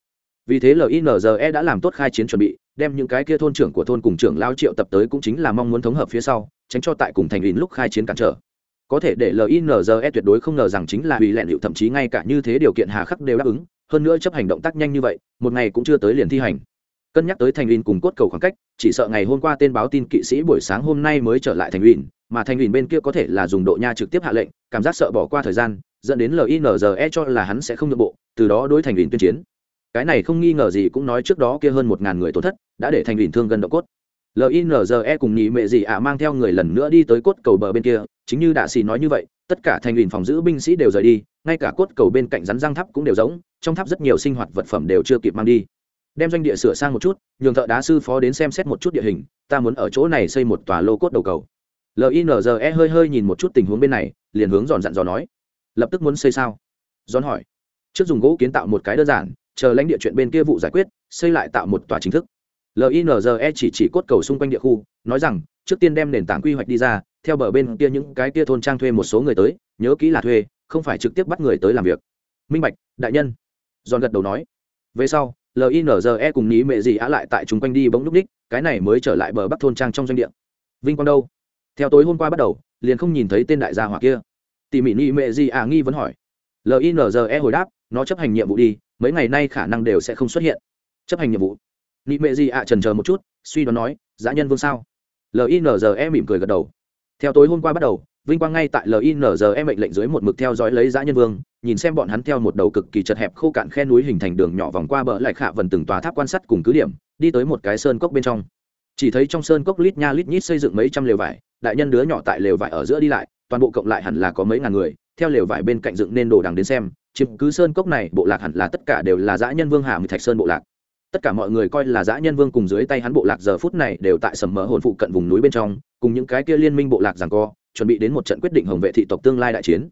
Vì thế linze đã làm tốt khai chiến chuẩn bị, đem những cái kia thôn trưởng của thôn cùng trưởng lao triệu tập tới cũng chính là mong muốn thống hợp phía sau, tránh cho tại cùng thành ủy lúc khai chiến cản trở có thể để linze tuyệt đối không ngờ rằng chính là ủy lẹn hiệu thậm chí ngay cả như thế điều kiện hà khắc đều đáp ứng, hơn nữa chấp hành động tác nhanh như vậy, một ngày cũng chưa tới liền thi hành. Cân nhắc tới thành ủy cùng cốt cầu khoảng cách, chỉ sợ ngày hôm qua tên báo tin kỵ sĩ buổi sáng hôm nay mới trở lại thành ủy mà thành ủy bên kia có thể là dùng độ nha trực tiếp hạ lệnh, cảm giác sợ bỏ qua thời gian, dẫn đến linze cho là hắn sẽ không nhượng bộ, từ đó đối thành ủy tuyên chiến. Cái này không nghi ngờ gì cũng nói trước đó kia hơn một ngàn người tổn thất, đã để thành ủy thương gần độ cốt linze cùng nhị mẹ gì ạ mang theo người lần nữa đi tới cốt cầu bờ bên kia, chính như đạ xì nói như vậy, tất cả thành ủy phòng giữ binh sĩ đều rời đi, ngay cả cốt cầu bên cạnh rắn răng tháp cũng đều giống trong tháp rất nhiều sinh hoạt vật phẩm đều chưa kịp mang đi. Đem doanh địa sửa sang một chút, nhường thợ đá sư phó đến xem xét một chút địa hình, ta muốn ở chỗ này xây một tòa lô cốt đầu cầu. Linze hơi hơi nhìn một chút tình huống bên này, liền hướng giòn dặn dò nói. Lập tức muốn xây sao? Giòn hỏi. Trước dùng gỗ kiến tạo một cái đơn giản, chờ lãnh địa chuyện bên kia vụ giải quyết, xây lại tạo một tòa chính thức linze chỉ chỉ cốt cầu xung quanh địa khu, nói rằng, trước tiên đem nền tảng quy hoạch đi ra, theo bờ bên kia những cái kia thôn trang thuê một số người tới, nhớ kỹ là thuê, không phải trực tiếp bắt người tới làm việc. Minh bạch, đại nhân. Giòn gật đầu nói. Về sau linze cùng ní mẹ gì á lại tại chúng quanh đi bỗng núp ních cái này mới trở lại bờ bắc thôn trang trong doanh địa. Vinh quang đâu? Theo tối hôm qua bắt đầu, liền không nhìn thấy tên đại gia hỏa kia. Tỉ mỉ ní mẹ gì á nghi vấn hỏi. Linze hồi đáp, nó chấp hành nhiệm vụ đi, mấy ngày nay khả năng đều sẽ không xuất hiện. Chấp hành nhiệm vụ nị mẹ gì ạ, à, trần chờ một chút suy đoán nói giã nhân vương sao? Linze mỉm cười gật đầu. Theo tối hôm qua bắt đầu vinh quang ngay tại linze mệnh lệnh dưới một mực theo dõi lấy giã nhân vương nhìn xem bọn hắn theo một đầu cực kỳ chật hẹp khô cạn khe núi hình thành đường nhỏ vòng qua bờ lại khạ vần từng tòa tháp quan sát cùng cứ điểm đi tới một cái sơn cốc bên trong. Chỉ thấy trong sơn cốc lít nha lít nhít xây dựng mấy trăm lều vải đại nhân đứa nhỏ tại lều vải ở giữa đi lại toàn bộ cộng lại hẳn là có mấy ngàn người theo lều vải bên cạnh dựng nên đồ đằng đến xem chiếm cứ sơn cốc này bộ lạc hẳn là tất cả đều là dã nhân vương hà mười thạch sơn bộ lạc tất cả mọi người coi là dã nhân vương cùng dưới tay hắn bộ lạc giờ phút này đều tại sầm mỡ hồn phụ cận vùng núi bên trong, cùng những cái kia liên minh bộ lạc rằng co, chuẩn bị đến một trận quyết định hồng vệ thị tộc tương lai đại chiến.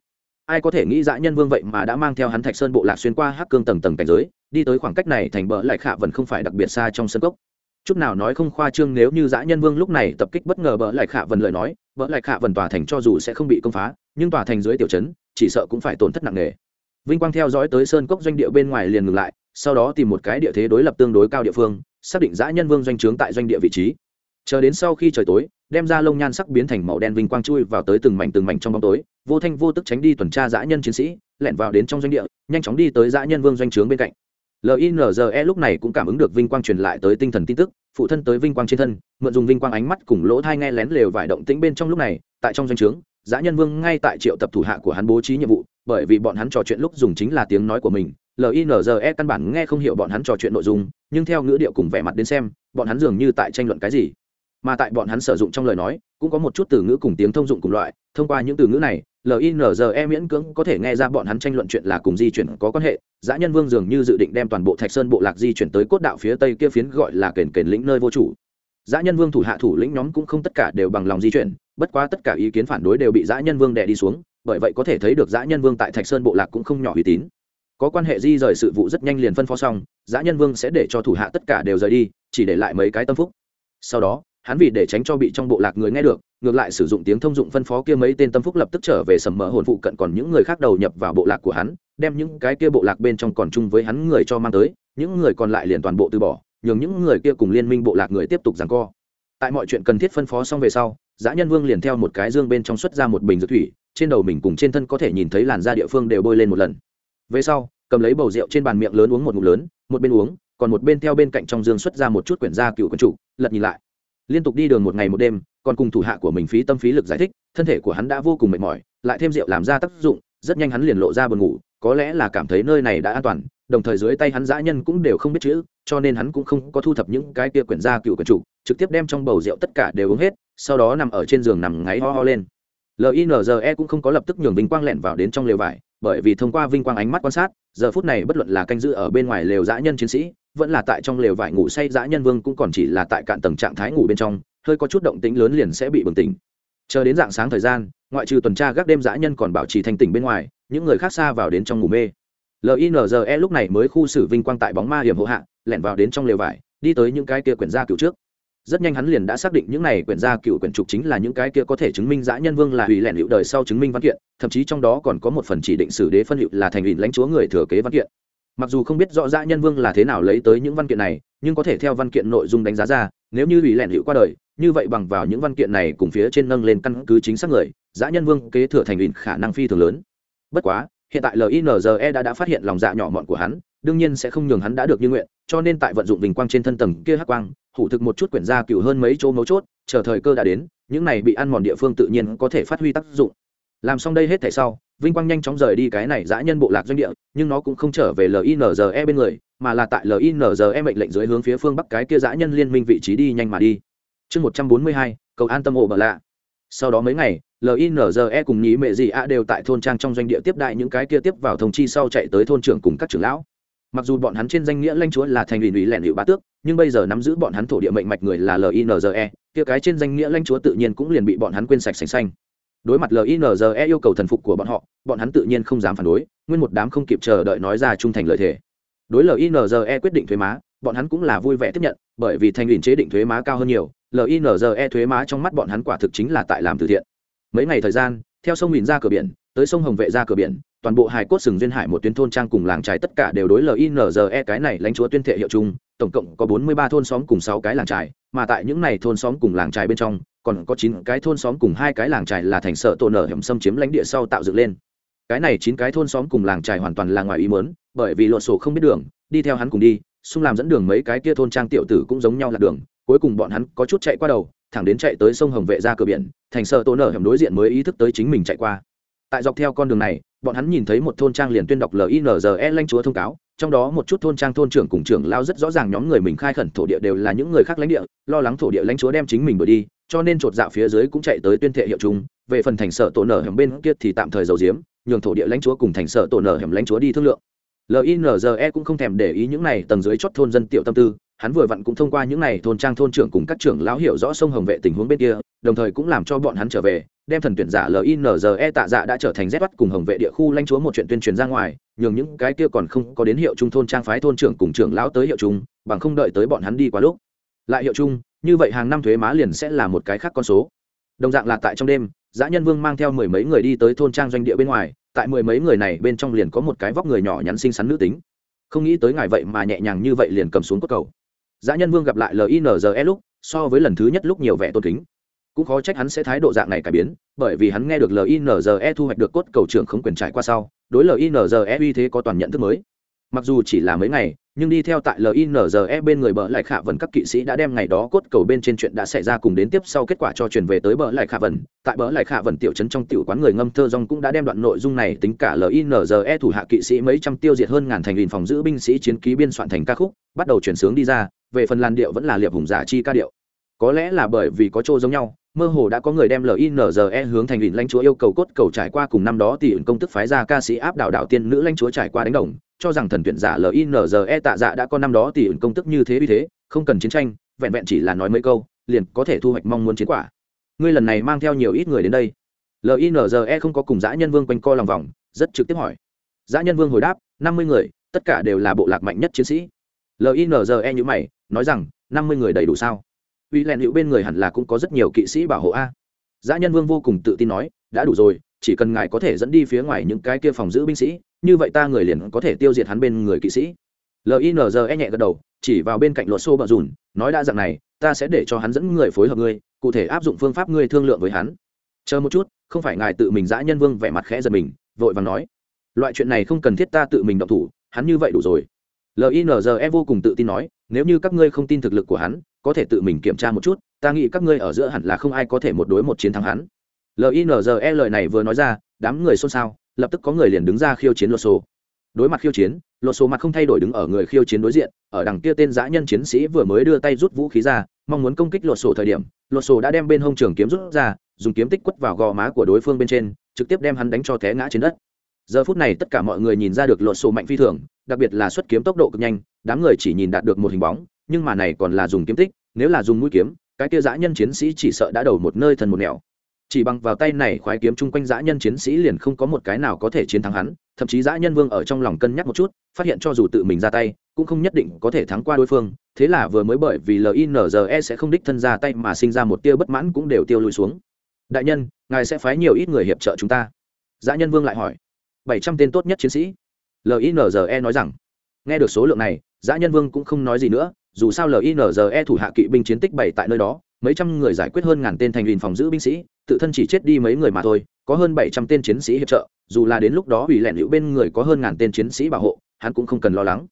Ai có thể nghĩ dã nhân vương vậy mà đã mang theo hắn thạch sơn bộ lạc xuyên qua hắc cương tầng tầng cảnh giới, đi tới khoảng cách này thành bờ lại khả vẫn không phải đặc biệt xa trong sân cốc. Chút nào nói không khoa trương nếu như dã nhân vương lúc này tập kích bất ngờ bờ lại khả vần lời nói, bờ lại khả vần tòa thành cho dù sẽ không bị công phá, nhưng tòa thành dưới tiểu trấn, chỉ sợ cũng phải tổn thất nặng nề. Vinh quang theo dõi tới sơn cốc doanh địa bên ngoài liền ngừng lại sau đó tìm một cái địa thế đối lập tương đối cao địa phương, xác định dã nhân vương doanh trướng tại doanh địa vị trí. Chờ đến sau khi trời tối, đem ra lông nhan sắc biến thành màu đen vinh quang chui vào tới từng mảnh từng mảnh trong bóng tối, vô thanh vô tức tránh đi tuần tra dã nhân chiến sĩ lẹn vào đến trong doanh địa, nhanh chóng đi tới dã nhân vương doanh trướng bên cạnh. Linze lúc này cũng cảm ứng được vinh quang truyền lại tới tinh thần tin tức, phụ thân tới vinh quang trên thân, mượn dùng vinh quang ánh mắt cùng lỗ thai nghe lén lều vải động tĩnh bên trong lúc này, tại trong doanh trướng, dã nhân vương ngay tại triệu tập thủ hạ của hắn bố trí nhiệm vụ, bởi vì bọn hắn trò chuyện lúc dùng chính là tiếng nói của mình linze căn bản nghe không hiểu bọn hắn trò chuyện nội dung, nhưng theo ngữ điệu cùng vẻ mặt đến xem, bọn hắn dường như tại tranh luận cái gì. Mà tại bọn hắn sử dụng trong lời nói, cũng có một chút từ ngữ cùng tiếng thông dụng cùng loại, thông qua những từ ngữ này linze miễn cưỡng có thể nghe ra bọn hắn tranh luận chuyện là cùng di chuyển có quan hệ. Dã nhân vương dường như dự định đem toàn bộ thạch sơn bộ lạc di chuyển tới cốt đạo phía tây kia phiến gọi là kền kền lĩnh nơi vô chủ. Dã nhân vương thủ hạ thủ lĩnh nhóm cũng không tất cả đều bằng lòng di chuyển, bất quá tất cả ý kiến phản đối đều bị dã nhân vương đè đi xuống, bởi vậy có thể thấy được dã nhân vương tại thạch sơn bộ lạc cũng không nhỏ uy tín có quan hệ di rời sự vụ rất nhanh liền phân phó xong giã nhân vương sẽ để cho thủ hạ tất cả đều rời đi, chỉ để lại mấy cái tâm phúc. Sau đó, hắn vì để tránh cho bị trong bộ lạc người nghe được, ngược lại sử dụng tiếng thông dụng phân phó kia mấy tên tâm phúc lập tức trở về sầm mỡ hồn phụ cận còn những người khác đầu nhập vào bộ lạc của hắn, đem những cái kia bộ lạc bên trong còn chung với hắn người cho mang tới, những người còn lại liền toàn bộ từ bỏ, nhường những người kia cùng liên minh bộ lạc người tiếp tục giằng co. Tại mọi chuyện cần thiết phân phó xong về sau giã nhân vương liền theo một cái dương bên trong xuất ra một bình dược thủy, trên đầu mình cùng trên thân có thể nhìn thấy làn da địa phương đều bôi lên một lần về sau, cầm lấy bầu rượu trên bàn miệng lớn uống một ngụm lớn, một bên uống, còn một bên theo bên cạnh trong dương xuất ra một chút quyển da cựu quần chủ, lật nhìn lại. Liên tục đi đường một ngày một đêm, còn cùng thủ hạ của mình phí tâm phí lực giải thích, thân thể của hắn đã vô cùng mệt mỏi, lại thêm rượu làm ra tác dụng, rất nhanh hắn liền lộ ra buồn ngủ, có lẽ là cảm thấy nơi này đã an toàn, đồng thời dưới tay hắn dã nhân cũng đều không biết chữ, cho nên hắn cũng không có thu thập những cái kia quyển gia cựu quyển chủ, trực tiếp đem trong bầu rượu tất cả đều uống hết, sau đó nằm ở trên giường nằm ngáy ho ho lên. Linze cũng không có lập tức nhường vinh quang lẹn vào đến trong lều vải bởi vì thông qua vinh quang ánh mắt quan sát, giờ phút này bất luận là canh giữ ở bên ngoài lều dã nhân chiến sĩ, vẫn là tại trong lều vải ngủ say dã nhân vương cũng còn chỉ là tại cạn tầng trạng thái ngủ bên trong, hơi có chút động tĩnh lớn liền sẽ bị bừng tỉnh. Chờ đến dạng sáng thời gian, ngoại trừ tuần tra gác đêm dã nhân còn bảo trì thanh tỉnh bên ngoài, những người khác xa vào đến trong ngủ mê. Linze lúc này mới khu xử vinh quang tại bóng ma hiểm hộ hạ, lẻn vào đến trong lều vải, đi tới những cái kia quyển gia cựu trước rất nhanh hắn liền đã xác định những này quyển gia cựu quyển trục chính là những cái kia có thể chứng minh dã nhân vương là hủy lẻn hữu đời sau chứng minh văn kiện, thậm chí trong đó còn có một phần chỉ định xử đế phân hiệu là thành ủy lãnh chúa người thừa kế văn kiện. Mặc dù không biết rõ dã nhân vương là thế nào lấy tới những văn kiện này, nhưng có thể theo văn kiện nội dung đánh giá ra, nếu như hủy lẻn hữu qua đời, như vậy bằng vào những văn kiện này cùng phía trên nâng lên căn cứ chính xác người, dã nhân vương kế thừa thành ủy khả năng phi thường lớn. Bất quá, hiện tại linze đã đã phát hiện lòng dạ nhỏ mọn của hắn, đương nhiên sẽ không nhường hắn đã được như nguyện cho nên tại vận dụng bình quang trên thân tầng kia hắc quang, hủ thực một chút quyển ra cựu hơn mấy chỗ mấu chốt, chờ thời cơ đã đến, những này bị ăn mòn địa phương tự nhiên có thể phát huy tác dụng. Làm xong đây hết thể sau, vinh quang nhanh chóng rời đi cái này dã nhân bộ lạc doanh địa, nhưng nó cũng không trở về linze bên người, mà là tại linze mệnh lệnh dưới hướng phía phương bắc cái kia dã nhân liên minh vị trí đi nhanh mà đi. Chương một trăm bốn mươi hai, cầu an tâm ổ bờ lạ. Sau đó mấy ngày linze cùng nhí mệ gì a đều tại thôn trang trong doanh địa tiếp đại những cái kia tiếp vào thông chi sau chạy tới thôn trưởng cùng các trưởng lão mặc dù bọn hắn trên danh nghĩa lãnh chúa là thành ủy ủy lẻn hiệu bá tước, nhưng bây giờ nắm giữ bọn hắn thổ địa mệnh mạch người là linze kia cái trên danh nghĩa lãnh chúa tự nhiên cũng liền bị bọn hắn quên sạch sành xanh. Đối mặt linze yêu cầu thần phục của bọn họ, bọn hắn tự nhiên không dám phản đối, nguyên một đám không kịp chờ đợi nói ra trung thành lợi thế đối linze quyết định thuế má, bọn hắn cũng là vui vẻ tiếp nhận, bởi vì thành ủy chế định thuế má cao hơn nhiều linze thuế má trong mắt bọn hắn quả thực chính là tại làm từ thiện. Mấy ngày thời gian, theo sông mìn ra cửa biển tới sông hồng vệ ra cửa biển, toàn bộ hải cốt sừng duyên hải một tuyến thôn trang cùng làng trài tất cả đều đối linze cái này lãnh chúa tuyên thệ hiệu chung, tổng cộng có bốn mươi ba thôn xóm cùng sáu cái làng trài, mà tại những này thôn xóm cùng làng trài bên trong, còn có chín cái thôn xóm cùng hai cái làng trài là thành sở tổ nở hiểm xâm chiếm lãnh địa sau tạo dựng lên. Cái này chín cái thôn xóm cùng làng trài hoàn toàn là ngoài ý mớn bởi vì lộn sổ không biết đường, đi theo hắn cùng đi, xung làm dẫn đường mấy cái kia thôn trang tiểu tử cũng giống nhau là đường, cuối cùng bọn hắn có chút chạy qua đầu, thẳng đến chạy tới sông hồng vệ ra cửa biển, thành sở tổ nở hiểm đối diện mới ý thức tới chính mình chạy qua tại dọc theo con đường này, bọn hắn nhìn thấy một thôn trang liền tuyên đọc linze lanh chúa thông cáo, trong đó một chút thôn trang thôn trưởng cùng trưởng lao rất rõ ràng nhóm người mình khai khẩn thổ địa đều là những người khác lãnh địa, lo lắng thổ địa lãnh chúa đem chính mình đuổi đi, cho nên chột dạo phía dưới cũng chạy tới tuyên thệ hiệu chúng, về phần thành sở tổ nở hẻm bên kia thì tạm thời giấu diếm nhường thổ địa lãnh chúa cùng thành sở tổ nở hẻm lãnh chúa đi thương lượng. Linze cũng không thèm để ý những này tầng dưới chót thôn dân tiểu tâm tư, hắn vừa vặn cũng thông qua những này thôn trang thôn trưởng cùng các trưởng lão hiểu rõ sông hồng vệ tình huống bên kia, đồng thời cũng làm cho bọn hắn trở về đem thần tuyển giả linze tạ dạ đã trở thành rét bắt cùng hồng vệ địa khu lãnh chúa một chuyện tuyên truyền ra ngoài, nhường những cái kia còn không có đến hiệu trung thôn trang phái thôn trưởng cùng trưởng lão tới hiệu trung, bằng không đợi tới bọn hắn đi quá lúc. Lại hiệu trung, như vậy hàng năm thuế má liền sẽ là một cái khác con số. Đồng dạng là tại trong đêm, dã nhân vương mang theo mười mấy người đi tới thôn trang doanh địa bên ngoài, tại mười mấy người này bên trong liền có một cái vóc người nhỏ nhắn xinh xắn nữ tính. Không nghĩ tới ngài vậy mà nhẹ nhàng như vậy liền cầm xuống cốt cầu. Dã nhân vương gặp lại linze lúc, so với lần thứ nhất lúc nhiều vẻ tôn kính cũng khó trách hắn sẽ thái độ dạng này cải biến, bởi vì hắn nghe được linze thu hoạch được cốt cầu trưởng không quyền trải qua sau, đối linze uy thế có toàn nhận thức mới. Mặc dù chỉ là mấy ngày, nhưng đi theo tại linze bên người bờ lại khả vần các kỵ sĩ đã đem ngày đó cốt cầu bên trên chuyện đã xảy ra cùng đến tiếp sau kết quả cho truyền về tới bờ lại khả vần tại bờ lại khả vần tiểu trấn trong tiểu quán người ngâm thơ rong cũng đã đem đoạn nội dung này tính cả linze thủ hạ kỵ sĩ mấy trăm tiêu diệt hơn ngàn thành nghìn phòng giữ binh sĩ chiến ký biên soạn thành ca khúc, bắt đầu chuyển sướng đi ra, về phần làn điệu vẫn là liệp hùng giả chi ca điệu. Có lẽ là bởi vì có chỗ giống nhau mơ hồ đã có người đem linze hướng thành ủy lãnh chúa yêu cầu cốt cầu trải qua cùng năm đó tỷ ẩn công tức phái ra ca sĩ áp đảo đạo tiên nữ lãnh chúa trải qua đánh đồng, cho rằng thần tuyển giả linze tạ dạ đã có năm đó tỷ ẩn công tức như thế vì thế, không cần chiến tranh, vẹn vẹn chỉ là nói mấy câu, liền có thể thu hoạch mong muốn chiến quả. Ngươi lần này mang theo nhiều ít người đến đây. Linze không có cùng dã nhân vương quanh co lòng vòng, rất trực tiếp hỏi. Dã nhân vương hồi đáp, năm mươi người, tất cả đều là bộ lạc mạnh nhất chiến sĩ. Linze như mày, nói rằng, năm mươi người đầy đủ sao? Uy lẹn hữu bên người hẳn là cũng có rất nhiều kỵ sĩ bảo hộ a. Dã nhân vương vô cùng tự tin nói, đã đủ rồi, chỉ cần ngài có thể dẫn đi phía ngoài những cái kia phòng giữ binh sĩ, như vậy ta người liền có thể tiêu diệt hắn bên người kỵ sĩ. Linze nhẹ gật đầu, chỉ vào bên cạnh luật xô bờ dùn nói đã dạng này, ta sẽ để cho hắn dẫn người phối hợp ngươi, cụ thể áp dụng phương pháp ngươi thương lượng với hắn. Chờ một chút, không phải ngài tự mình dã nhân vương vẻ mặt khẽ giật mình, vội vàng nói, loại chuyện này không cần thiết ta tự mình động thủ, hắn như vậy đủ rồi. Linze vô cùng tự tin nói nếu như các ngươi không tin thực lực của hắn, có thể tự mình kiểm tra một chút, ta nghĩ các ngươi ở giữa hẳn là không ai có thể một đối một chiến thắng hắn. Linze lời này vừa nói ra, đám người xôn xao, lập tức có người liền đứng ra khiêu chiến lột sổ đối mặt khiêu chiến, lột sổ mặt không thay đổi đứng ở người khiêu chiến đối diện, ở đằng kia tên giã nhân chiến sĩ vừa mới đưa tay rút vũ khí ra, mong muốn công kích lột sổ thời điểm, lột sổ đã đem bên hông trường kiếm rút ra, dùng kiếm tích quất vào gò má của đối phương bên trên, trực tiếp đem hắn đánh cho té ngã trên đất giờ phút này tất cả mọi người nhìn ra được lột sổ mạnh phi thường, đặc biệt là xuất kiếm tốc độ cực nhanh, đám người chỉ nhìn đạt được một hình bóng, nhưng mà này còn là dùng kiếm tích, nếu là dùng mũi kiếm, cái kia dã nhân chiến sĩ chỉ sợ đã đầu một nơi thần một nẻo. Chỉ bằng vào tay này khoái kiếm chung quanh dã nhân chiến sĩ liền không có một cái nào có thể chiến thắng hắn, thậm chí dã nhân vương ở trong lòng cân nhắc một chút, phát hiện cho dù tự mình ra tay, cũng không nhất định có thể thắng qua đối phương, thế là vừa mới bởi vì linze sẽ không đích thân ra tay mà sinh ra một tia bất mãn cũng đều tiêu lùi xuống. Đại nhân, ngài sẽ phái nhiều ít người hiệp trợ chúng ta. Dã nhân vương lại hỏi bảy trăm tên tốt nhất chiến sĩ. Linze nói rằng, nghe được số lượng này dã nhân vương cũng không nói gì nữa, dù sao linze thủ hạ kỵ binh chiến tích bảy tại nơi đó, mấy trăm người giải quyết hơn ngàn tên thành viên phòng giữ binh sĩ, tự thân chỉ chết đi mấy người mà thôi, có hơn bảy trăm tên chiến sĩ hiệp trợ, dù là đến lúc đó ủy lẹn hữu bên người có hơn ngàn tên chiến sĩ bảo hộ, hắn cũng không cần lo lắng.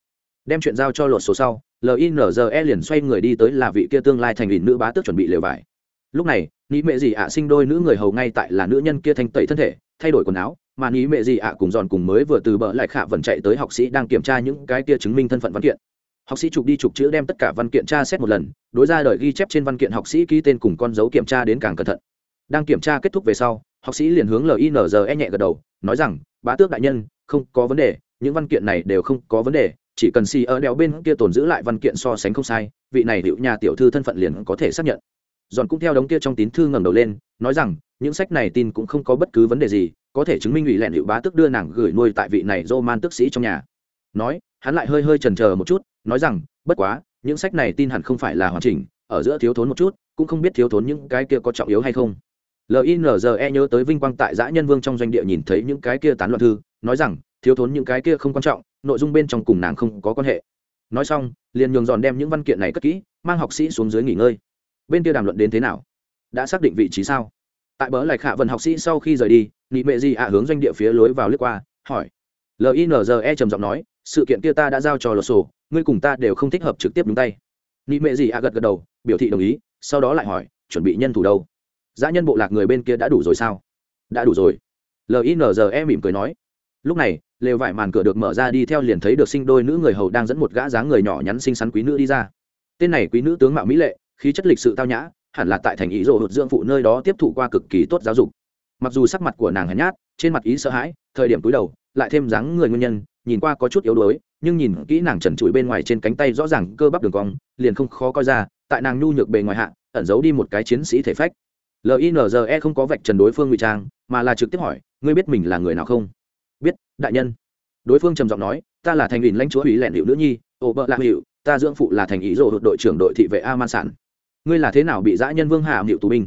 Đem chuyện giao cho lột số sau linze liền xoay người đi tới là vị kia tương lai thành ủy nữ bá tước chuẩn bị lều vải. Lúc này, nghĩ mẹ gì ạ, sinh đôi nữ người hầu ngay tại là nữ nhân kia thanh tẩy thân thể, thay đổi quần áo mà nghĩ mẹ gì ạ, cùng giòn cùng mới vừa từ bờ lại khả vẫn chạy tới học sĩ đang kiểm tra những cái kia chứng minh thân phận văn kiện. Học sĩ chụp đi chụp chữ đem tất cả văn kiện tra xét một lần, đối ra đời ghi chép trên văn kiện học sĩ ký tên cùng con dấu kiểm tra đến càng cẩn thận. Đang kiểm tra kết thúc về sau, học sĩ liền hướng linze nhẹ gật đầu, nói rằng, bá tước đại nhân, không có vấn đề, những văn kiện này đều không có vấn đề, chỉ cần xì ở đèo bên kia tồn giữ lại văn kiện so sánh không sai, vị này liệu nhà tiểu thư thân phận liền có thể xác nhận. Giòn cũng theo đống kia trong tín thư ngẩng đầu lên, nói rằng, những sách này tin cũng không có bất cứ vấn đề gì có thể chứng minh ủy lẹn hiệu bá tức đưa nàng gửi nuôi tại vị này dô man tức sĩ trong nhà. Nói, hắn lại hơi hơi trần chờ một chút, nói rằng, bất quá, những sách này tin hẳn không phải là hoàn chỉnh, ở giữa thiếu thốn một chút, cũng không biết thiếu thốn những cái kia có trọng yếu hay không. Linze nhớ tới vinh quang tại giã nhân vương trong doanh địa nhìn thấy những cái kia tán loạn thư, nói rằng, thiếu thốn những cái kia không quan trọng, nội dung bên trong cùng nàng không có quan hệ. Nói xong, liền nhường dọn đem những văn kiện này cất kỹ, mang học sĩ xuống dưới nghỉ ngơi. Bên kia đàm luận đến thế nào? Đã xác định vị trí sao? Tại bớ lạch hạ vần học sĩ sau khi rời đi nị mệ gì ạ, hướng doanh địa phía lối vào lướt qua, hỏi. Linze trầm giọng nói, sự kiện kia ta đã giao cho lột sổ, ngươi cùng ta đều không thích hợp trực tiếp đúng tay. Nị mệ gì ạ gật gật đầu, biểu thị đồng ý, sau đó lại hỏi, chuẩn bị nhân thủ đâu? Giã nhân bộ lạc người bên kia đã đủ rồi sao? Đã đủ rồi. Linze mỉm cười nói. Lúc này, lều vải màn cửa được mở ra đi theo liền thấy được sinh đôi nữ người hầu đang dẫn một gã dáng người nhỏ nhắn xinh xắn quý nữ đi ra. Tên này quý nữ tướng mạo mỹ lệ, khí chất lịch sự tao nhã, hẳn là tại thành ý rộ hụt dưỡng phụ nơi đó tiếp thụ qua cực kỳ tốt giáo dục mặc dù sắc mặt của nàng hèn nhát, trên mặt ý sợ hãi, thời điểm túi đầu, lại thêm dáng người nguyên nhân, nhìn qua có chút yếu đuối, nhưng nhìn kỹ nàng trần trụi bên ngoài trên cánh tay rõ ràng cơ bắp đường cong, liền không khó coi ra, tại nàng nhu nhược bề ngoài hạ, ẩn giấu đi một cái chiến sĩ thể phách. Linze không có vạch trần đối phương ngụy trang, mà là trực tiếp hỏi, ngươi biết mình là người nào không? Biết, đại nhân. Đối phương trầm giọng nói, ta là thành ủy lãnh chúa ủy lẹn hiệu nữ nhi, ô bợ lạc hiệu ta dưỡng phụ là thành ý rộ đội trưởng đội thị vệ a man sản. Ngươi là thế nào bị dã nhân vương hạ hiệu tù binh?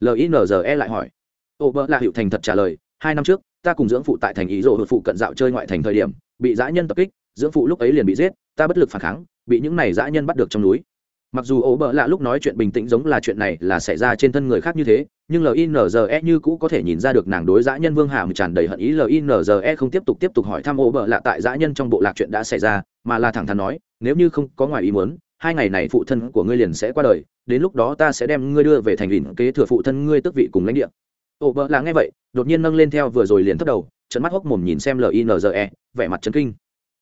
Linze lại hỏi ô bơ là hiệu thành thật trả lời, hai năm trước, ta cùng dưỡng phụ tại thành ý rộ phụ cận dạo chơi ngoại thành thời điểm, bị dã nhân tập kích, dưỡng phụ lúc ấy liền bị giết, ta bất lực phản kháng, bị những này dã nhân bắt được trong núi. Mặc dù ố bợ lạ lúc nói chuyện bình tĩnh giống là chuyện này là xảy ra trên thân người khác như thế, nhưng linze như cũ có thể nhìn ra được nàng đối dã nhân vương hàm tràn đầy hận ý linze không tiếp tục tiếp tục hỏi thăm ố bợ lạ tại dã nhân trong bộ lạc chuyện đã xảy ra, mà là thẳng thắn nói, nếu như không có ngoài ý muốn, hai ngày này phụ thân của ngươi liền sẽ qua đời, đến lúc đó ta sẽ đem ngươi đưa về thành lìn kế thừa phụ thân ngươi tức vị cùng lãnh địa ố bợ là nghe vậy, đột nhiên nâng lên theo vừa rồi liền thất đầu trận mắt hốc mồm nhìn xem linze vẻ mặt chấn kinh.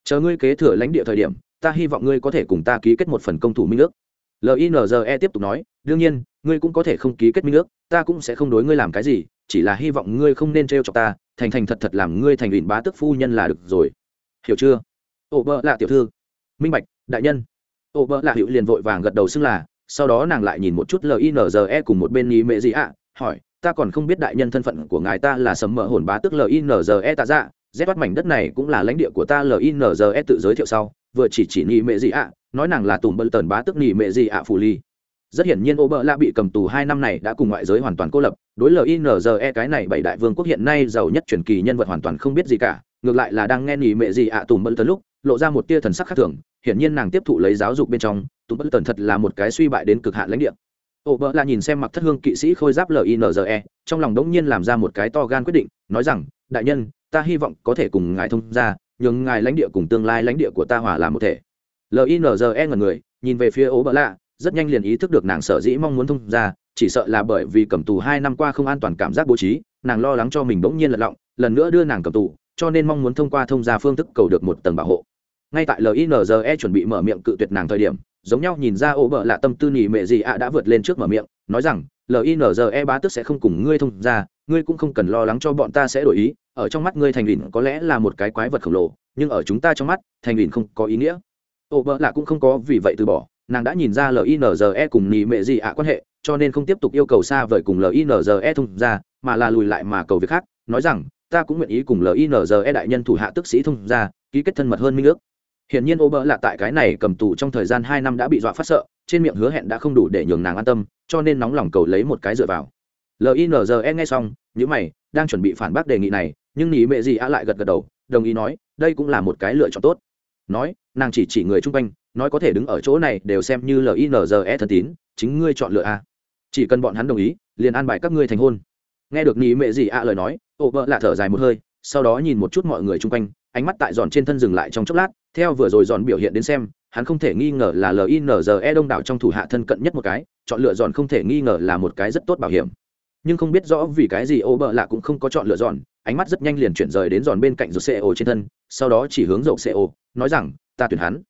Chờ ngươi kế thừa lãnh địa thời điểm, ta hy vọng ngươi có thể cùng ta ký kết một phần công thủ minh ước. Linze tiếp tục nói, đương nhiên, ngươi cũng có thể không ký kết minh ước, ta cũng sẽ không đối ngươi làm cái gì, chỉ là hy vọng ngươi không nên t r cho ta, thành thành thật thật làm ngươi thành ủy bá tức phu nhân là được rồi. Hiểu chưa? Ổ bợ là tiểu thư. Minh bạch, đại nhân. Ổ bợ là hiệu liền vội vàng gật đầu xưng là, sau đó nàng lại nhìn một chút linze cùng một bên ý mệ gì ạ, hỏi ta còn không biết đại nhân thân phận của ngài ta là sấm mỡ hồn bá tức linze tạ dạ. Rét bắt mảnh đất này cũng là lãnh địa của ta linze tự giới thiệu sau, vừa chỉ chỉ nhị mệ gì ạ, nói nàng là tùm bơ tần bá tức nhị mệ gì ạ phù ly. Rất hiển nhiên ô bơ la bị cầm tù hai năm này đã cùng ngoại giới hoàn toàn cô lập. Đối linze cái này bảy đại vương quốc hiện nay giàu nhất truyền kỳ nhân vật hoàn toàn không biết gì cả. Ngược lại là đang nghe nhị mệ gì ạ tùm bơ tần lúc, lộ ra một tia thần sắc khác thường. Hiển nhiên nàng tiếp thụ lấy giáo dục bên trong, tùm bơ tần thật là một cái suy bại đến cực hạn lãnh địa. Ổ bơ là nhìn xem mặc thất hương kỵ sĩ khôi giáp linze trong lòng đống nhiên làm ra một cái to gan quyết định, nói rằng, đại nhân, ta hy vọng có thể cùng ngài thông ra nhường ngài lãnh địa cùng tương lai lãnh địa của ta hòa làm một thể. Linze ngần người, nhìn về phía ổ bợ lạ, rất nhanh liền ý thức được nàng sở dĩ mong muốn thông ra chỉ sợ là bởi vì cầm tù hai năm qua không an toàn cảm giác bố trí, nàng lo lắng cho mình bỗng nhiên lật lọng, lần nữa đưa nàng cầm tù, cho nên mong muốn thông qua thông ra phương thức cầu được một tầng bảo hộ. Ngay tại linze chuẩn bị mở miệng cự tuyệt nàng thời điểm giống nhau nhìn ra ố bợ lạ tâm tư nhị mệ gì ạ đã vượt lên trước mở miệng, nói rằng linze bá tức sẽ không cùng ngươi thông ra, ngươi cũng không cần lo lắng cho bọn ta sẽ đổi ý, ở trong mắt ngươi thành lìn có lẽ là một cái quái vật khổng lồ, nhưng ở chúng ta trong mắt, thành lìn không có ý nghĩa. Ổ bợ lạ cũng không có vì vậy từ bỏ, nàng đã nhìn ra linze cùng nỉ mệ gì ạ quan hệ, cho nên không tiếp tục yêu cầu xa vời cùng linze thông ra, mà là lùi lại mà cầu việc khác, nói rằng, ta cũng nguyện ý cùng linze đại nhân thủ hạ tức sĩ thông ra, ký kết thân mật hơn minh ước. Hiển nhiên Ober là tại cái này cầm tù trong thời gian hai năm đã bị dọa phát sợ, trên miệng hứa hẹn đã không đủ để nhường nàng an tâm, cho nên nóng lòng cầu lấy một cái dựa vào. LINZE nghe xong, nhíu mày, đang chuẩn bị phản bác đề nghị này, nhưng nhị mẹ gì á lại gật gật đầu, đồng ý nói, đây cũng là một cái lựa chọn tốt. Nói, nàng chỉ chỉ người chung quanh, nói có thể đứng ở chỗ này đều xem như LINZE thân tín, chính ngươi chọn lựa a. Chỉ cần bọn hắn đồng ý, liền an bài các ngươi thành hôn. Nghe được nhị mẹ gì ạ lời nói, Ober là thở dài một hơi, sau đó nhìn một chút mọi người chung quanh, ánh mắt tại giòn trên thân dừng lại trong chốc lát theo vừa rồi dọn biểu hiện đến xem hắn không thể nghi ngờ là linze đông đảo trong thủ hạ thân cận nhất một cái chọn lựa dọn không thể nghi ngờ là một cái rất tốt bảo hiểm. Nhưng không biết rõ vì cái gì ô bợ lạ cũng không có chọn lựa dọn, ánh mắt rất nhanh liền chuyển rời đến dọn bên cạnh dầu xe ô trên thân sau đó chỉ hướng dầu xe ô, nói rằng ta tuyển hắn.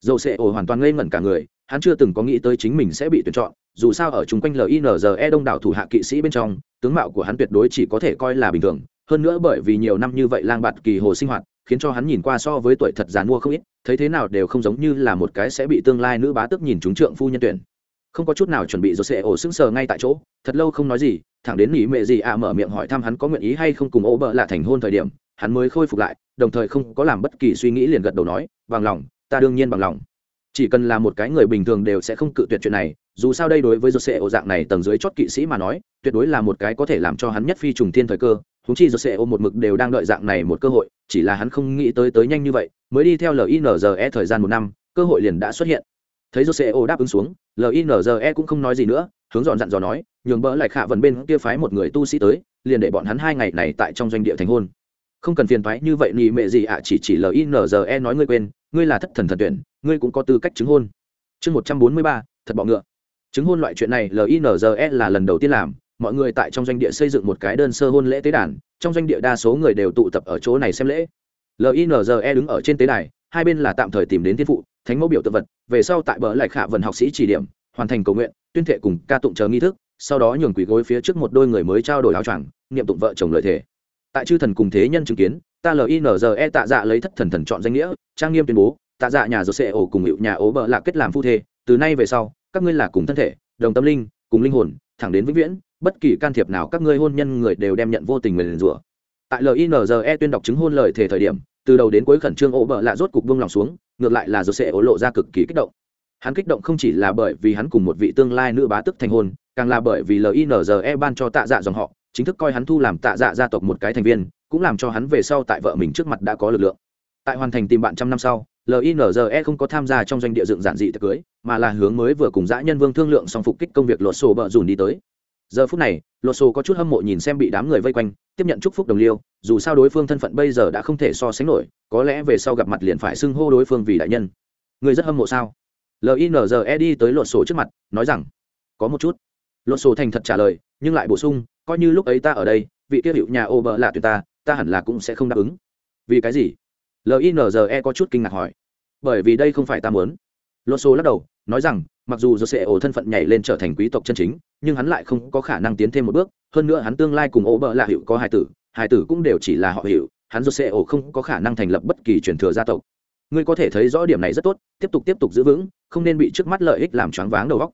Dầu xe ô hoàn toàn ngây ngẩn cả người hắn chưa từng có nghĩ tới chính mình sẽ bị tuyển chọn dù sao ở chung quanh linze đông đảo thủ hạ kỵ sĩ bên trong tướng mạo của hắn tuyệt đối chỉ có thể coi là bình thường hơn nữa bởi vì nhiều năm như vậy lang bạt kỳ hồ sinh hoạt khiến cho hắn nhìn qua so với tuổi thật già mua không ít, thấy thế nào đều không giống như là một cái sẽ bị tương lai nữ bá tức nhìn chúng trượng phu nhân tuyển. Không có chút nào chuẩn bị rồi sẽ ổ sững sờ ngay tại chỗ, thật lâu không nói gì, thẳng đến nghỉ mẹ gì à mở miệng hỏi thăm hắn có nguyện ý hay không cùng ô bợ là thành hôn thời điểm, hắn mới khôi phục lại, đồng thời không có làm bất kỳ suy nghĩ liền gật đầu nói, bằng lòng, ta đương nhiên bằng lòng. Chỉ cần là một cái người bình thường đều sẽ không cự tuyệt chuyện này, dù sao đây đối với jose ổ dạng này tầng dưới chót kỵ sĩ mà nói, tuyệt đối là một cái có thể làm cho hắn nhất phi trùng thiên thời cơ húng chi jose ôm một mực đều đang đợi dạng này một cơ hội, chỉ là hắn không nghĩ tới tới nhanh như vậy, mới đi theo linze thời gian một năm, cơ hội liền đã xuất hiện. Thấy jose ô đáp ứng xuống linze cũng không nói gì nữa, hướng dọn dặn dò nói, nhường bỡ lại khả vần bên kia phái một người tu sĩ tới, liền để bọn hắn hai ngày này tại trong doanh địa thành hôn. Không cần phiền thoái như vậy nhỉ mẹ gì ạ, chỉ chỉ linze nói ngươi quên, ngươi là thất thần thần tuyển, ngươi cũng có tư cách chứng hôn. Chương một trăm bốn mươi ba, thật bọ ngựa. Chứng hôn loại chuyện này linze là lần đầu tiên làm mọi người tại trong doanh địa xây dựng một cái đơn sơ hôn lễ tế đàn, trong doanh địa đa số người đều tụ tập ở chỗ này xem lễ. Linze đứng ở trên tế đài, hai bên là tạm thời tìm đến thiên phụ, thánh mẫu biểu tự vật, về sau tại bờ lại khả vần học sĩ chỉ điểm, hoàn thành cầu nguyện, tuyên thệ cùng ca tụng chờ nghi thức, sau đó nhường quỷ gối phía trước một đôi người mới trao đổi áo choàng, niệm tụng vợ chồng lợi thể tại chư thần cùng thế nhân chứng kiến, ta linze tạ dạ lấy thất thần thần chọn danh nghĩa, trang nghiêm tuyên bố, tạ dạ nhà dột xệ ổ cùng hiệu nhà ố bợ là kết làm phu thê, từ nay về sau, các ngươi là cùng thân thể, đồng tâm linh, cùng linh hồn, thẳng đến vĩnh viễn bất kỳ can thiệp nào các ngươi hôn nhân người đều đem nhận vô tình mình rủa. Tại linze tuyên đọc chứng hôn lời thể thời điểm, từ đầu đến cuối khẩn trương ố bợ lạ rốt cục vương lòng xuống, ngược lại là dột sẽ ổ lộ ra cực kỳ kích động. Hắn kích động không chỉ là bởi vì hắn cùng một vị tương lai nữ bá tức thành hôn, càng là bởi vì linze ban cho tạ dạ dòng họ, chính thức coi hắn thu làm tạ dạ gia tộc một cái thành viên, cũng làm cho hắn về sau tại vợ mình trước mặt đã có lực lượng. Tại hoàn thành tìm bạn trăm năm sau linze không có tham gia trong doanh địa dựng giản dị tiệc cưới, mà là hướng mới vừa cùng dã nhân vương thương lượng song phục kích công việc lột sổ bợ dùn đi tới giờ phút này lột sổ có chút hâm mộ nhìn xem bị đám người vây quanh, tiếp nhận chúc phúc đồng liêu, dù sao đối phương thân phận bây giờ đã không thể so sánh nổi, có lẽ về sau gặp mặt liền phải xưng hô đối phương vì đại nhân. Người rất hâm mộ sao? Linze đi tới lột sổ trước mặt, nói rằng, có một chút. Lột sổ thành thật trả lời, nhưng lại bổ sung, coi như lúc ấy ta ở đây, vị kia hiệu nhà ô bờ lạ tuyệt ta ta hẳn là cũng sẽ không đáp ứng. Vì cái gì? Linze có chút kinh ngạc hỏi. Bởi vì đây không phải ta muốn. Lột sổ lắc đầu, nói rằng, mặc dù do sẽ ổ thân phận nhảy lên trở thành quý tộc chân chính nhưng hắn lại không có khả năng tiến thêm một bước, hơn nữa hắn tương lai cùng ổ bợ lạ hiệu có hai tử hai tử cũng đều chỉ là họ hiệu hắn do ổ không có khả năng thành lập bất kỳ truyền thừa gia tộc. Ngươi có thể thấy rõ điểm này rất tốt, tiếp tục tiếp tục giữ vững, không nên bị trước mắt lợi ích làm choáng váng đầu góc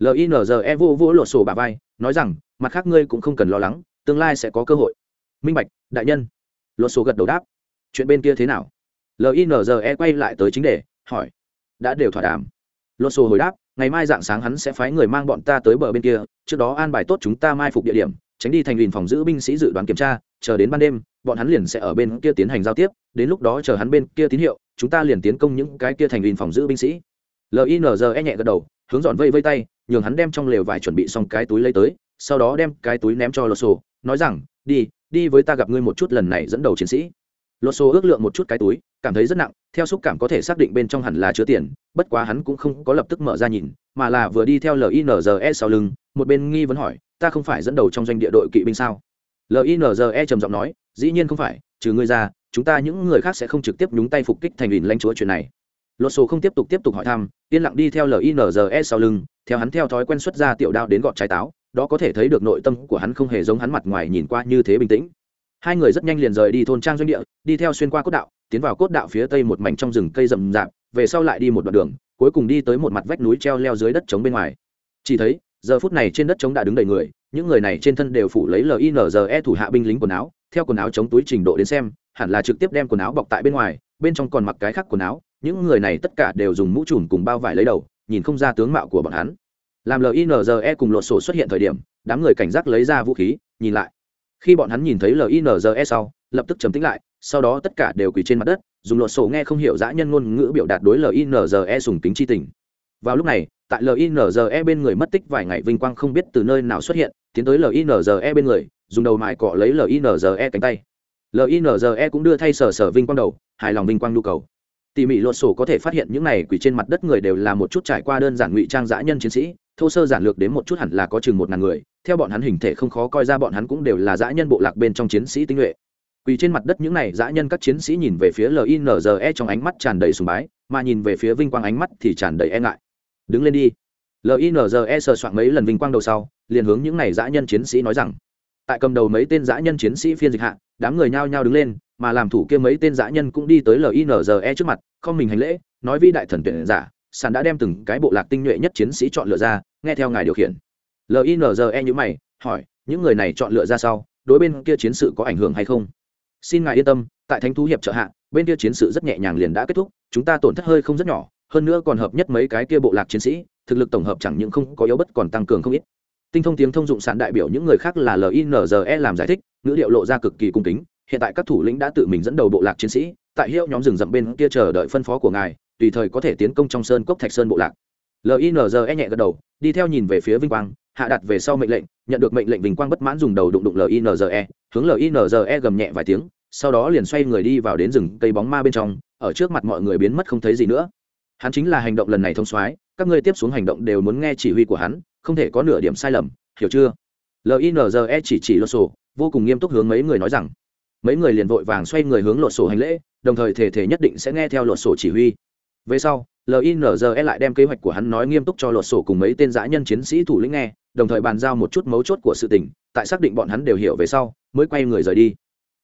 linze vô vô lột sổ bà vai, nói rằng, mặt khác ngươi cũng không cần lo lắng, tương lai sẽ có cơ hội. Minh bạch, đại nhân. Lột sổ gật đầu đáp. Chuyện bên kia thế nào? Linze quay lại tới chính đề, hỏi. Đã đều thỏa đàm. Lột sổ hồi đáp ngày mai dạng sáng hắn sẽ phái người mang bọn ta tới bờ bên kia, trước đó an bài tốt chúng ta mai phục địa điểm, tránh đi thành lìn phòng giữ binh sĩ dự đoán kiểm tra, chờ đến ban đêm, bọn hắn liền sẽ ở bên kia tiến hành giao tiếp, đến lúc đó chờ hắn bên kia tín hiệu, chúng ta liền tiến công những cái kia thành lìn phòng giữ binh sĩ. Linze nhẹ gật đầu, hướng dọn vây vây tay, nhường hắn đem trong lều vải chuẩn bị xong cái túi lấy tới, sau đó đem cái túi ném cho lột sổ nói rằng, đi đi với ta gặp ngươi một chút lần này dẫn đầu chiến sĩ lột sổ ước lượng một chút cái túi, cảm thấy rất nặng, theo xúc cảm có thể xác định bên trong hẳn là chứa tiền, bất quá hắn cũng không có lập tức mở ra nhìn, mà là vừa đi theo linze sau lưng, một bên nghi vấn hỏi, ta không phải dẫn đầu trong doanh địa đội kỵ binh sao? Linze trầm giọng nói, dĩ nhiên không phải, trừ ngươi ra, chúng ta những người khác sẽ không trực tiếp nhúng tay phục kích thành ủy lãnh chúa chuyện này. Lột sổ không tiếp tục tiếp tục hỏi thăm, yên lặng đi theo linze sau lưng, theo hắn theo thói quen xuất ra tiểu đao đến gọt trái táo, đó có thể thấy được nội tâm của hắn không hề giống hắn mặt ngoài nhìn qua như thế bình tĩnh hai người rất nhanh liền rời đi thôn trang doanh địa, đi theo xuyên qua cốt đạo, tiến vào cốt đạo phía tây một mảnh trong rừng cây rậm rạp, về sau lại đi một đoạn đường, cuối cùng đi tới một mặt vách núi treo leo dưới đất trống bên ngoài. Chỉ thấy, giờ phút này trên đất trống đã đứng đầy người, những người này trên thân đều phủ lấy linze thủ hạ binh lính quần áo, theo quần áo chống túi trình độ đến xem, hẳn là trực tiếp đem quần áo bọc tại bên ngoài, bên trong còn mặc cái khác quần áo, những người này tất cả đều dùng mũ trùm cùng bao vải lấy đầu, nhìn không ra tướng mạo của bọn hắn. Làm linze cùng lột sổ xuất hiện thời điểm, đám người cảnh giác lấy ra vũ khí, nhìn lại khi bọn hắn nhìn thấy linze sau, lập tức trầm tính lại, sau đó tất cả đều quỳ trên mặt đất, dùng lột sổ nghe không hiểu dã nhân ngôn ngữ biểu đạt đối linze sùng tính tri tình. Vào lúc này, tại linze bên người mất tích vài ngày vinh quang không biết từ nơi nào xuất hiện, tiến tới linze bên người, dùng đầu mại cọ lấy linze cánh tay. Linze cũng đưa thay sở sở vinh quang đầu, hài lòng vinh quang nhu cầu. Tỉ mỉ lột sổ có thể phát hiện những này quỷ trên mặt đất người đều là một chút trải qua đơn giản ngụy trang dã nhân chiến sĩ, thô sơ giản lược đến một chút hẳn là có chừng một ngàn người theo bọn hắn hình thể không khó coi ra bọn hắn cũng đều là dã nhân bộ lạc bên trong chiến sĩ tinh nhuệ. Quỳ trên mặt đất những này dã nhân các chiến sĩ nhìn về phía linze trong ánh mắt tràn đầy sùng bái, mà nhìn về phía vinh quang ánh mắt thì tràn đầy e ngại. Đứng lên đi. Linze sờ soạn mấy lần vinh quang đầu sau, liền hướng những này dã nhân chiến sĩ nói rằng, tại cầm đầu mấy tên dã nhân chiến sĩ phiên dịch hạ, đám người nhao nhao đứng lên, mà làm thủ kia mấy tên dã nhân cũng đi tới linze trước mặt, không mình hành lễ, nói vi đại thần tuyển giả, sàn đã đem từng cái bộ lạc tinh nhuệ nhất chiến sĩ chọn lựa ra, nghe theo ngài điều khiển linze như mày, hỏi, những người này chọn lựa ra sau đối bên kia chiến sự có ảnh hưởng hay không? Xin ngài yên tâm, tại thánh thú hiệp trợ hạ, bên kia chiến sự rất nhẹ nhàng liền đã kết thúc, chúng ta tổn thất hơi không rất nhỏ, hơn nữa còn hợp nhất mấy cái kia bộ lạc chiến sĩ, thực lực tổng hợp chẳng những không có yếu bất còn tăng cường không ít. Tinh thông tiếng thông dụng sản đại biểu những người khác là linze làm giải thích, ngữ điệu lộ ra cực kỳ cung kính, hiện tại các thủ lĩnh đã tự mình dẫn đầu bộ lạc chiến sĩ, tại hiệu nhóm rừng rậm bên kia chờ đợi phân phó của ngài, tùy thời có thể tiến công trong sơn cốc thạch sơn bộ lạc. Linze nhẹ gật đầu, đi theo nhìn về phía vinh quang hạ đặt về sau mệnh lệnh, nhận được mệnh lệnh Bình quang bất mãn dùng đầu đụng đụng linze hướng linze gầm nhẹ vài tiếng, sau đó liền xoay người đi vào đến rừng cây bóng ma bên trong, ở trước mặt mọi người biến mất không thấy gì nữa. Hắn chính là hành động lần này thông soái, các ngươi tiếp xuống hành động đều muốn nghe chỉ huy của hắn, không thể có nửa điểm sai lầm, hiểu chưa? Linze chỉ chỉ lột sổ, vô cùng nghiêm túc hướng mấy người nói rằng. Mấy người liền vội vàng xoay người hướng lột sổ hành lễ, đồng thời thể thể nhất định sẽ nghe theo lột sổ chỉ huy. Về sau linze lại đem kế hoạch của hắn nói nghiêm túc cho lột sổ cùng mấy tên giã nhân chiến sĩ thủ lĩnh nghe, đồng thời bàn giao một chút mấu chốt của sự tình, tại xác định bọn hắn đều hiểu về sau, mới quay người rời đi.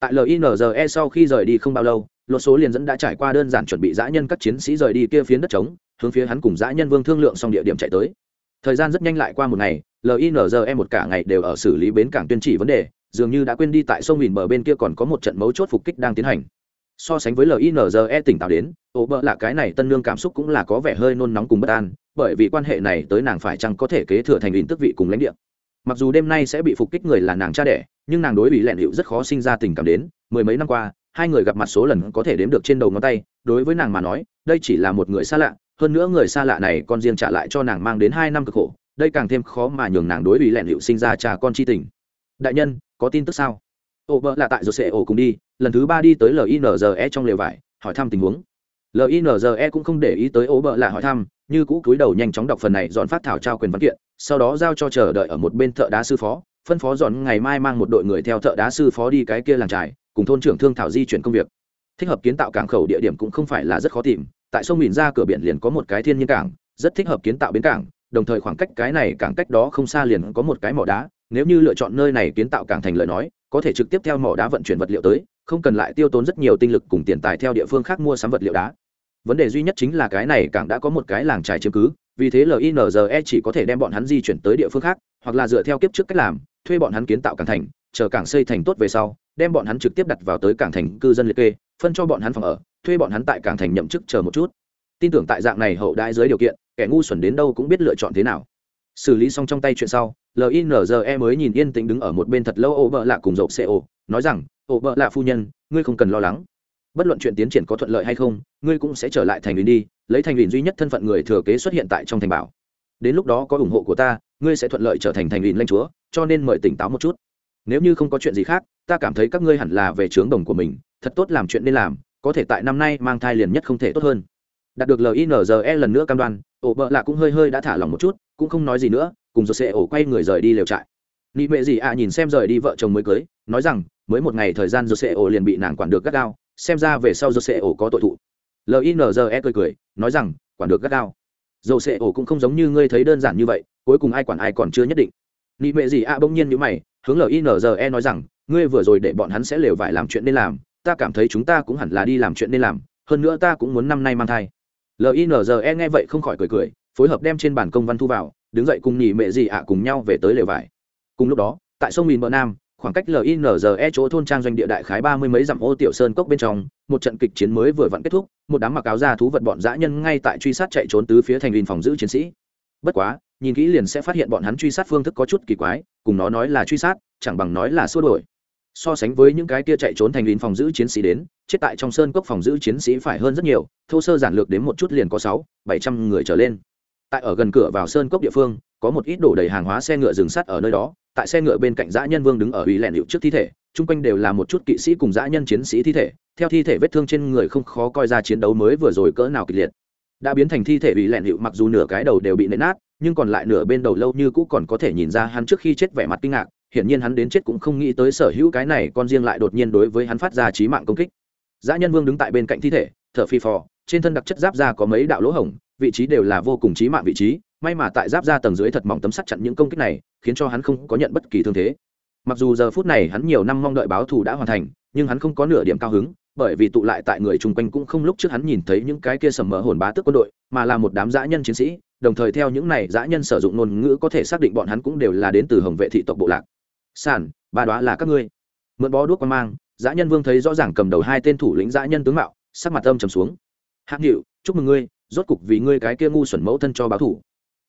Tại linze sau khi rời đi không bao lâu, lột số liền dẫn đã trải qua đơn giản chuẩn bị giã nhân các chiến sĩ rời đi kia phiến đất trống, hướng phía hắn cùng giã nhân vương thương lượng xong địa điểm chạy tới. Thời gian rất nhanh lại qua một ngày linze một cả ngày đều ở xử lý bến cảng tuyên chỉ vấn đề, dường như đã quên đi tại sông mìn bờ bên kia còn có một trận mấu chốt phục kích đang tiến hành so sánh với linze tỉnh táo đến, ổ bợ là cái này tân lương cảm xúc cũng là có vẻ hơi nôn nóng cùng bất an, bởi vì quan hệ này tới nàng phải chăng có thể kế thừa thành ủy tức vị cùng lãnh địa. Mặc dù đêm nay sẽ bị phục kích người là nàng cha đẻ, nhưng nàng đối bị lẹn hiệu rất khó sinh ra tình cảm đến. Mười mấy năm qua, hai người gặp mặt số lần có thể đếm được trên đầu ngón tay. Đối với nàng mà nói, đây chỉ là một người xa lạ. Hơn nữa người xa lạ này con riêng trả lại cho nàng mang đến hai năm cực khổ. Đây càng thêm khó mà nhường nàng đối bị lẹn hiệu sinh ra cha con chi tình. Đại nhân, có tin tức sao? Ổ vợ là tại rồi sẽ ổ cùng đi lần thứ ba đi tới linze trong lều vải, hỏi thăm tình huống. Linze cũng không để ý tới ố vợ là hỏi thăm, như cũ cúi đầu nhanh chóng đọc phần này dọn phát thảo trao quyền văn kiện, sau đó giao cho chờ đợi ở một bên thợ đá sư phó, phân phó dọn ngày mai mang một đội người theo thợ đá sư phó đi cái kia làng trài cùng thôn trưởng thương thảo di chuyển công việc. Thích hợp kiến tạo cảng khẩu địa điểm cũng không phải là rất khó tìm, tại sông mìn ra cửa biển liền có một cái thiên nhiên cảng, rất thích hợp kiến tạo bến cảng, đồng thời khoảng cách cái này cảng cách đó không xa liền có một cái mỏ đá, nếu như lựa chọn nơi này kiến tạo cảng thành lời nói, có thể trực tiếp theo mỏ đá vận chuyển vật liệu tới không cần lại tiêu tốn rất nhiều tinh lực cùng tiền tài theo địa phương khác mua sắm vật liệu đá. Vấn đề duy nhất chính là cái này cảng đã có một cái làng trài chiếm cứ, vì thế linze chỉ có thể đem bọn hắn di chuyển tới địa phương khác, hoặc là dựa theo kiếp trước cách làm, thuê bọn hắn kiến tạo cảng thành, chờ cảng xây thành tốt về sau, đem bọn hắn trực tiếp đặt vào tới cảng thành cư dân liệt kê, phân cho bọn hắn phòng ở, thuê bọn hắn tại cảng thành nhậm chức chờ một chút. Tin tưởng tại dạng này hậu đãi dưới điều kiện, kẻ ngu xuẩn đến đâu cũng biết lựa chọn thế nào. Xử lý xong trong tay chuyện sau linze mới nhìn yên tĩnh đứng ở một bên thật lâu, ô bợ lạ cùng dậu xe ô, nói rằng, ô bợ lạ phu nhân, ngươi không cần lo lắng. Bất luận chuyện tiến triển có thuận lợi hay không, ngươi cũng sẽ trở lại thành ủy đi, lấy thành ủy duy nhất thân phận người thừa kế xuất hiện tại trong thành bảo. Đến lúc đó có ủng hộ của ta, ngươi sẽ thuận lợi trở thành thành ủy lãnh chúa, cho nên mời tỉnh táo một chút. Nếu như không có chuyện gì khác, ta cảm thấy các ngươi hẳn là về trướng đồng của mình, thật tốt làm chuyện nên làm, có thể tại năm nay mang thai liền nhất không thể tốt hơn. Đạt được linze lần nữa cam đoan ổ bợ lạ cũng hơi hơi đã thả lòng một chút, cũng không nói gì nữa cùng rồi sẽ ổ quay người rời đi lều trại. Nị mệ gì à nhìn xem rời đi vợ chồng mới cưới, nói rằng, mới một ngày thời gian rồi sẽ ổ liền bị nàng quản được gắt gao, xem ra về sau rồi sẽ ổ có tội thụ. Linze cười cười, nói rằng, quản được gắt gao. Dầu sẽ ổ cũng không giống như ngươi thấy đơn giản như vậy, cuối cùng ai quản ai còn chưa nhất định. Nị mệ gì à bỗng nhiên như mày, hướng linze nói rằng, ngươi vừa rồi để bọn hắn sẽ lều vải làm chuyện nên làm, ta cảm thấy chúng ta cũng hẳn là đi làm chuyện nên làm, hơn nữa ta cũng muốn năm nay mang thai. Linze nghe vậy không khỏi cười cười, phối hợp đem trên bàn công văn thu vào đứng dậy cùng nhị mẹ gì ạ, cùng nhau về tới lều vải. Cùng lúc đó, tại sông mìn bờ nam, khoảng cách linze chỗ thôn trang doanh địa đại khái ba mươi mấy dặm ô tiểu sơn cốc bên trong, một trận kịch chiến mới vừa vặn kết thúc, một đám mặc áo da thú vật bọn dã nhân ngay tại truy sát chạy trốn tứ phía thành viên phòng giữ chiến sĩ. Bất quá, nhìn kỹ liền sẽ phát hiện bọn hắn truy sát phương thức có chút kỳ quái, cùng nó nói là truy sát, chẳng bằng nói là xua đổi so sánh với những cái kia chạy trốn thành viên phòng giữ chiến sĩ đến, chết tại trong sơn cốc phòng giữ chiến sĩ phải hơn rất nhiều, thô sơ giản lược đến một chút liền có sáu, bảy trăm người trở lên tại ở gần cửa vào sơn cốc địa phương, có một ít đổ đầy hàng hóa xe ngựa dừng sắt ở nơi đó. Tại xe ngựa bên cạnh dã nhân vương đứng ở ủy lẹn hiệu trước thi thể, chung quanh đều là một chút kỵ sĩ cùng dã nhân chiến sĩ thi thể. Theo thi thể vết thương trên người không khó coi ra chiến đấu mới vừa rồi cỡ nào kịch liệt. Đã biến thành thi thể ủy lẹn hiệu mặc dù nửa cái đầu đều bị nện nát, nhưng còn lại nửa bên đầu lâu như cũ còn có thể nhìn ra hắn trước khi chết vẻ mặt kinh ngạc. Hiển nhiên hắn đến chết cũng không nghĩ tới sở hữu cái này, con riêng lại đột nhiên đối với hắn phát ra trí mạng công kích. Dã nhân vương đứng tại bên cạnh thi thể, thở phi phò trên thân đặc chất giáp da có mấy đạo lỗ hổng, vị trí đều là vô cùng chí mạng vị trí, may mà tại giáp da tầng dưới thật mỏng tấm sắt chặn những công kích này, khiến cho hắn không có nhận bất kỳ thương thế. Mặc dù giờ phút này hắn nhiều năm mong đợi báo thù đã hoàn thành, nhưng hắn không có nửa điểm cao hứng, bởi vì tụ lại tại người chung quanh cũng không lúc trước hắn nhìn thấy những cái kia sầm mỡ hồn bá tước quân đội, mà là một đám dã nhân chiến sĩ, đồng thời theo những này dã nhân sử dụng ngôn ngữ có thể xác định bọn hắn cũng đều là đến từ hồng vệ thị tộc bộ lạc. Sản ba đó là các ngươi. Mượn bó đuốc quan mang, dã nhân vương thấy rõ ràng cầm đầu hai tên thủ lĩnh dã nhân tướng mạo, sắc mặt âm trầm xuống hạng hiệu chúc mừng ngươi, rốt cục vì ngươi cái kia ngu xuẩn mẫu thân cho báo thủ.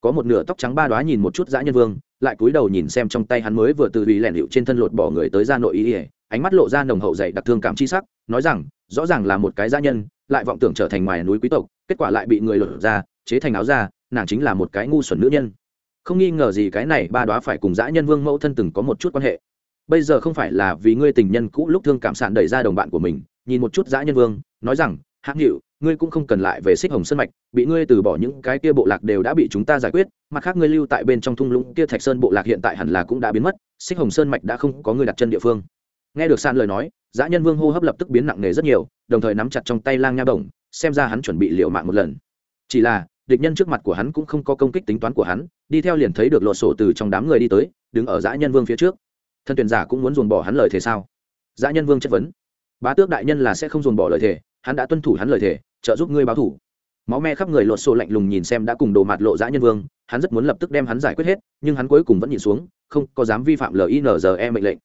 Có một nửa tóc trắng ba đoá nhìn một chút dã nhân vương, lại cúi đầu nhìn xem trong tay hắn mới vừa từ vì lẻn hiệu trên thân lột bỏ người tới ra nội ý ỉa ánh mắt lộ ra nồng hậu dày đặc thương cảm chi sắc, nói rằng, rõ ràng là một cái dã nhân, lại vọng tưởng trở thành ngoài núi quý tộc, kết quả lại bị người lột ra, chế thành áo ra nàng chính là một cái ngu xuẩn nữ nhân. Không nghi ngờ gì cái này ba đoá phải cùng dã nhân vương mẫu thân từng có một chút quan hệ. Bây giờ không phải là vì ngươi tình nhân cũ lúc thương cảm sạn đẩy ra đồng bạn của mình, nhìn một chút dã nhân vương, nói rằng hãng hiệu ngươi cũng không cần lại về xích hồng sơn mạch bị ngươi từ bỏ những cái kia bộ lạc đều đã bị chúng ta giải quyết mặt khác ngươi lưu tại bên trong thung lũng kia thạch sơn bộ lạc hiện tại hẳn là cũng đã biến mất xích hồng sơn mạch đã không có người đặt chân địa phương. Nghe được san lời nói dã nhân vương hô hấp lập tức biến nặng nề rất nhiều đồng thời nắm chặt trong tay lang nha Bổng, xem ra hắn chuẩn bị liệu mạng một lần. Chỉ là địch nhân trước mặt của hắn cũng không có công kích tính toán của hắn đi theo liền thấy được lột sổ từ trong đám người đi tới đứng ở dã nhân vương phía trước. Thân tuyển giả cũng muốn dồn bỏ hắn lời thế sao? Dã nhân vương chất vấn. Bá tước đại nhân là sẽ không dồn bỏ lời thề hắn đã tuân thủ hắn lời thề trợ giúp ngươi báo thủ. Máu me khắp người lột sổ lạnh lùng nhìn xem đã cùng đồ mặt lộ dã nhân vương, hắn rất muốn lập tức đem hắn giải quyết hết, nhưng hắn cuối cùng vẫn nhìn xuống, không có dám vi phạm linze mệnh lệnh.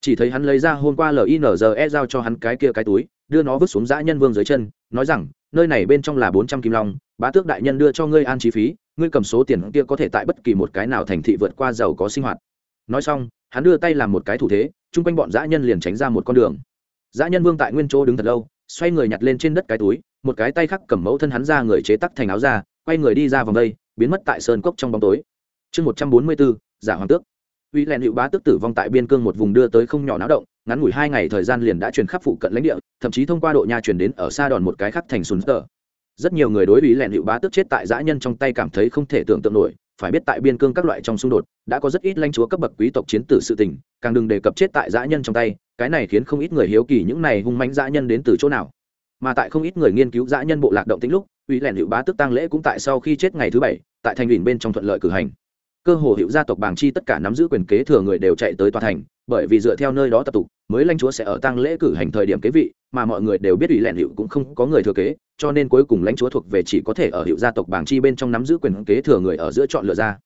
Chỉ thấy hắn lấy ra hôm qua linze giao cho hắn cái kia cái túi, đưa nó vứt xuống dã nhân vương dưới chân, nói rằng, nơi này bên trong là bốn trăm kim long, bá tước đại nhân đưa cho ngươi an chi phí, ngươi cầm số tiền kia có thể tại bất kỳ một cái nào thành thị vượt qua giàu có sinh hoạt. Nói xong, hắn đưa tay làm một cái thủ thế, chung quanh bọn dã nhân liền tránh ra một con đường. Dã nhân vương tại nguyên chỗ đứng thật lâu, xoay người nhặt lên trên đất cái túi một cái tay khác cầm mẫu thân hắn ra người chế tắc thành áo ra, quay người đi ra vòng đây, biến mất tại sơn cốc trong bóng tối. Chương một trăm bốn mươi bốn, giả hoàng tước. Uy lẹn hữu bá tước tử vong tại biên cương một vùng đưa tới không nhỏ náo động, ngắn ngủi hai ngày thời gian liền đã truyền khắp phụ cận lãnh địa, thậm chí thông qua độ nha truyền đến ở xa đòn một cái khác thành sùn tờ. Rất nhiều người đối với lẹn hữu bá tước chết tại dã nhân trong tay cảm thấy không thể tưởng tượng nổi, phải biết tại biên cương các loại trong xung đột, đã có rất ít lãnh chúa cấp bậc quý tộc chiến tử sự tình, càng đừng đề cập chết tại dã nhân trong tay, cái này khiến không ít người hiếu kỳ những này hung mãnh dã nhân đến từ chỗ nào mà tại không ít người nghiên cứu dã nhân bộ lạc động tính lúc ủy lẹn hiệu bá tức tăng lễ cũng tại sau khi chết ngày thứ bảy, tại thành ủy bên trong thuận lợi cử hành. Cơ hồ hiệu gia tộc bảng chi tất cả nắm giữ quyền kế thừa người đều chạy tới tòa thành, bởi vì dựa theo nơi đó tập tục, mới lãnh chúa sẽ ở tăng lễ cử hành thời điểm kế vị, mà mọi người đều biết ủy lẹn hiệu cũng không có người thừa kế, cho nên cuối cùng lãnh chúa thuộc về chỉ có thể ở hiệu gia tộc bảng chi bên trong nắm giữ quyền kế thừa người ở giữa chọn lựa ra.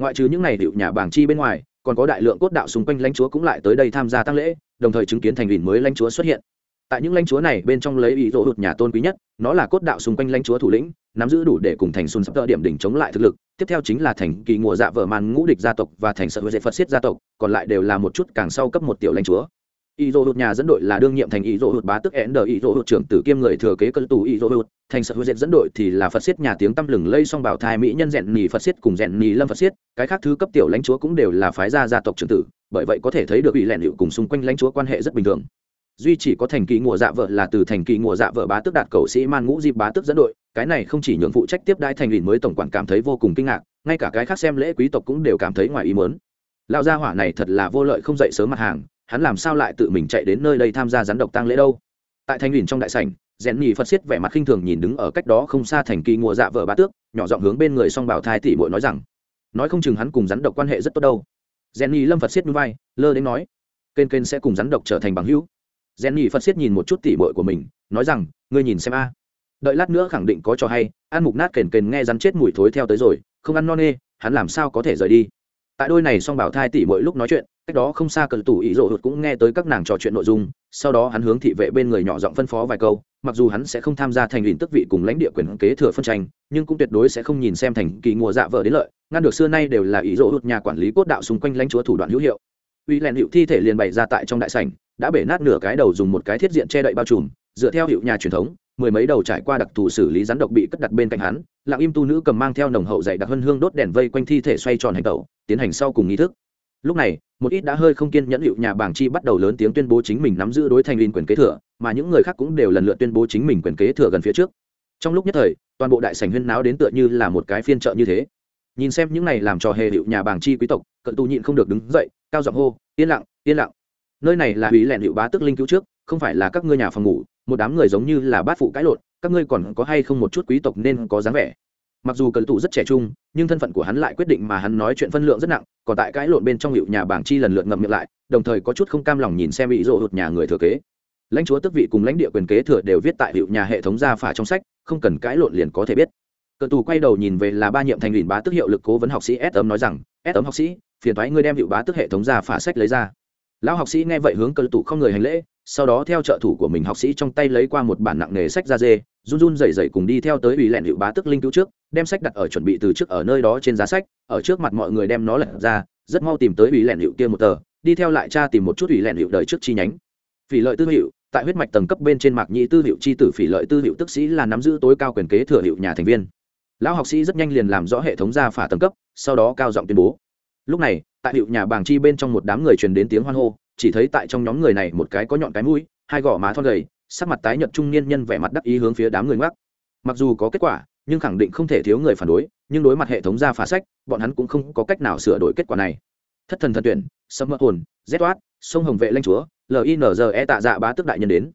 Ngoại trừ những này hiệu nhà bảng chi bên ngoài, còn có đại lượng cốt đạo xung quanh lãnh chúa cũng lại tới đây tham gia tăng lễ, đồng thời chứng kiến thành ủy mới lãnh chúa xuất hiện tại những lãnh chúa này bên trong lấy ý dỗ hụt nhà tôn quý nhất, nó là cốt đạo xung quanh lãnh chúa thủ lĩnh, nắm giữ đủ để cùng thành xuân sắp tơ điểm đỉnh chống lại thực lực, tiếp theo chính là thành kỳ mùa dạ vợ màn ngũ địch gia tộc và thành sợ huệ dạy phật xiết gia tộc, còn lại đều là một chút càng sau cấp một tiểu lãnh chúa. Ý dỗ hụt nhà dẫn đội là đương nhiệm thành ý dỗ hụt bá tức én đờ ý dỗ hụt trưởng tử kiêm người thừa kế cân tù ý dỗ hụt, thành sợ huệ dạy dẫn đội thì là phật xiết nhà tiếng tăm lừng lây song bảo thai mỹ nhân rèn nì phật xiết cùng rèn nì lâm phật xiết, cái khác thứ cấp tiểu lãnh chúa cũng đều là phái gia gia tộc trưởng tử, bởi vậy có thể thấy được ủy lẹn hiệu cùng xung quanh lãnh chúa quan hệ rất bình thường duy chỉ có thành kỳ ngụa dạ vợ là từ thành kỳ ngụa dạ vợ bá tước đạt cầu sĩ man ngũ dịp bá tước dẫn đội. Cái này không chỉ nhượng phụ trách tiếp đãi thành ủy mới tổng quản cảm thấy vô cùng kinh ngạc, ngay cả cái khác xem lễ quý tộc cũng đều cảm thấy ngoài ý mớn lão gia hỏa này thật là vô lợi không dậy sớm mặt hàng, hắn làm sao lại tự mình chạy đến nơi đây tham gia rắn độc tăng lễ đâu? Tại thành ủy trong đại sảnh, rèn nhì phật xiết vẻ mặt khinh thường nhìn đứng ở cách đó không xa thành kỳ ngụa dạ vợ bá tước, nhỏ giọng hướng bên người song bảo thai tỷ bội nói rằng, nói không chừng hắn cùng rắn độc quan hệ rất tốt đâu. Rèn nhì lâm phật xiết núi vai, lơ đến nói, kênh kênh sẽ cùng rắn độc trở thành bằng hữu rèn nhì phật Siết nhìn một chút tỉ bội của mình, nói rằng, ngươi nhìn xem a. Đợi lát nữa khẳng định có trò hay ăn mục nát kền kền nghe rắn chết mùi thối theo tới rồi, không ăn no nê, hắn làm sao có thể rời đi? Tại đôi này song bảo thai tỷ mỗi lúc nói chuyện, cách đó không xa cần tủ ý rộ hụt cũng nghe tới các nàng trò chuyện nội dung, sau đó hắn hướng thị vệ bên người nhỏ giọng phân phó vài câu, mặc dù hắn sẽ không tham gia thành ủy tức vị cùng lãnh địa quyền kế thừa phân tranh, nhưng cũng tuyệt đối sẽ không nhìn xem thành kỳ mùa dạ vợ đến lợi, ngăn được xưa nay đều là ý rộ hụt nhà quản lý cốt đạo xung quanh lãnh chúa thủ đoạn hữu hiệu. Uy lẹn hiệu thi thể liền bày ra tại trong đại sảnh đã bể nát nửa cái đầu dùng một cái thiết diện che đậy bao trùm, dựa theo hiệu nhà truyền thống, mười mấy đầu trải qua đặc thù xử lý rắn độc bị cất đặt bên cạnh hắn, lặng im tu nữ cầm mang theo nồng hậu dày đặc hơn hương đốt đèn vây quanh thi thể xoay tròn hành tẩu, tiến hành sau cùng nghi thức. Lúc này, một ít đã hơi không kiên nhẫn hiệu nhà bảng chi bắt đầu lớn tiếng tuyên bố chính mình nắm giữ đối thành liên quyền kế thừa, mà những người khác cũng đều lần lượt tuyên bố chính mình quyền kế thừa gần phía trước. Trong lúc nhất thời, toàn bộ đại sảnh huyên náo đến tựa như là một cái phiên trợ như thế. Nhìn xem những này làm trò hề hiệu nhà bảng chi quý tộc, cận tu nhịn không được đứng dậy, cao giọng hô, yên lặng yên lặng nơi này là hủy lẹn hiệu bá tức linh cứu trước, không phải là các ngươi nhà phòng ngủ, một đám người giống như là bát phụ cãi lộn, các ngươi còn có hay không một chút quý tộc nên có dáng vẻ. Mặc dù cận tụ rất trẻ trung, nhưng thân phận của hắn lại quyết định mà hắn nói chuyện phân lượng rất nặng, còn tại cãi lộn bên trong hiệu nhà bảng chi lần lượt ngậm miệng lại, đồng thời có chút không cam lòng nhìn xem bị rộ hụt nhà người thừa kế. Lãnh chúa tức vị cùng lãnh địa quyền kế thừa đều viết tại hiệu nhà hệ thống gia phả trong sách, không cần cãi lộn liền có thể biết. Cờ tù quay đầu nhìn về là ba nhiệm thành ủy bá tức hiệu lực cố vấn học sĩ s ấm nói rằng, s ấm học sĩ, phiền thoái ngươi đem hiệu bá tức hệ thống gia phả sách lấy ra lão học sĩ nghe vậy hướng cơ tụ không người hành lễ, sau đó theo trợ thủ của mình học sĩ trong tay lấy qua một bản nặng nghề sách ra dê, run run rẩy rẩy cùng đi theo tới ủy lẹn hiệu bá tức linh cứu trước, đem sách đặt ở chuẩn bị từ trước ở nơi đó trên giá sách, ở trước mặt mọi người đem nó lật ra, rất mau tìm tới ủy lẹn hiệu kia một tờ, đi theo lại cha tìm một chút ủy lẹn hiệu đời trước chi nhánh. Phỉ lợi tư hiệu, tại huyết mạch tầng cấp bên trên mạc nhị tư hiệu chi tử phỉ lợi tư hiệu tức sĩ là nắm giữ tối cao quyền kế thừa hiệu nhà thành viên. Lão học sĩ rất nhanh liền làm rõ hệ thống gia phả tầng cấp, sau đó cao giọng tuyên bố. Lúc này tại hiệu nhà bàng chi bên trong một đám người truyền đến tiếng hoan hô, chỉ thấy tại trong nhóm người này một cái có nhọn cái mũi, hai gò má thon gầy, sắc mặt tái nhợt trung niên nhân vẻ mặt đắc ý hướng phía đám người ngoắc. Mặc dù có kết quả, nhưng khẳng định không thể thiếu người phản đối, nhưng đối mặt hệ thống ra phá sách, bọn hắn cũng không có cách nào sửa đổi kết quả này. Thất thần thần tuyển sâm mơ hồn, z toát sông hồng vệ lanh chúa linze tạ dạ bá tức đại nhân đến.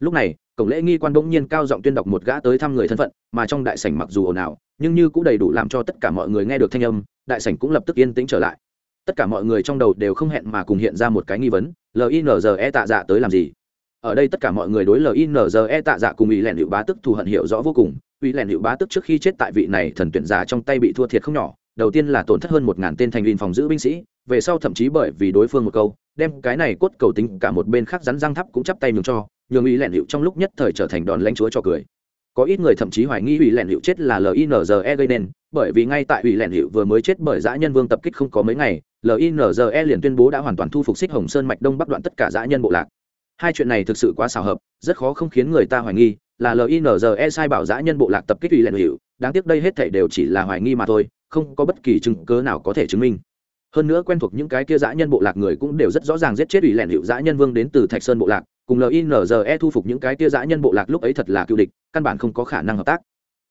Lúc này, cổng lễ nghi quan bỗng nhiên cao giọng tuyên đọc một gã tới thăm người thân phận, mà trong đại sảnh mặc dù ồn ào, nhưng như cũng đầy đủ làm cho tất cả mọi người nghe được thanh âm, đại sảnh cũng lập tức yên tĩnh trở lại tất cả mọi người trong đầu đều không hẹn mà cùng hiện ra một cái nghi vấn linze tạ dạ tới làm gì? Ở đây tất cả mọi người đối linze tạ dạ cùng ủy lẹn hiệu bá tức thù hận hiệu rõ vô cùng. Ủy lẹn hiệu bá tức trước khi chết tại vị này thần tuyển giả trong tay bị thua thiệt không nhỏ. Đầu tiên là tổn thất hơn một ngàn tên thành viên phòng giữ binh sĩ, về sau thậm chí bởi vì đối phương một câu, đem cái này cốt cầu tính cả một bên khác rắn răng thắp cũng chắp tay nhường cho, nhường ủy lẹn hiệu trong lúc nhất thời trở thành đòn lãnh chúa cho cười có ít người thậm chí hoài nghi ủy lẹn hiệu chết là linze gây nên, bởi vì ngay tại ủy lẹn hiệu vừa mới chết bởi dã nhân vương tập kích không có mấy ngày linze liền tuyên bố đã hoàn toàn thu phục xích hồng sơn mạch đông bắc đoạn tất cả dã nhân bộ lạc. Hai chuyện này thực sự quá xào hợp, rất khó không khiến người ta hoài nghi là linze sai bảo dã nhân bộ lạc tập kích ủy lẹn hiệu, đáng tiếc đây hết thể đều chỉ là hoài nghi mà thôi, không có bất kỳ chứng cớ nào có thể chứng minh. Hơn nữa quen thuộc những cái kia dã nhân bộ lạc người cũng đều rất rõ ràng giết chết ủy lẹn hiệu dã nhân vương đến từ thạch sơn bộ lạc cùng linze thu phục những cái tia dã nhân bộ lạc lúc ấy thật là cựu địch, căn bản không có khả năng hợp tác.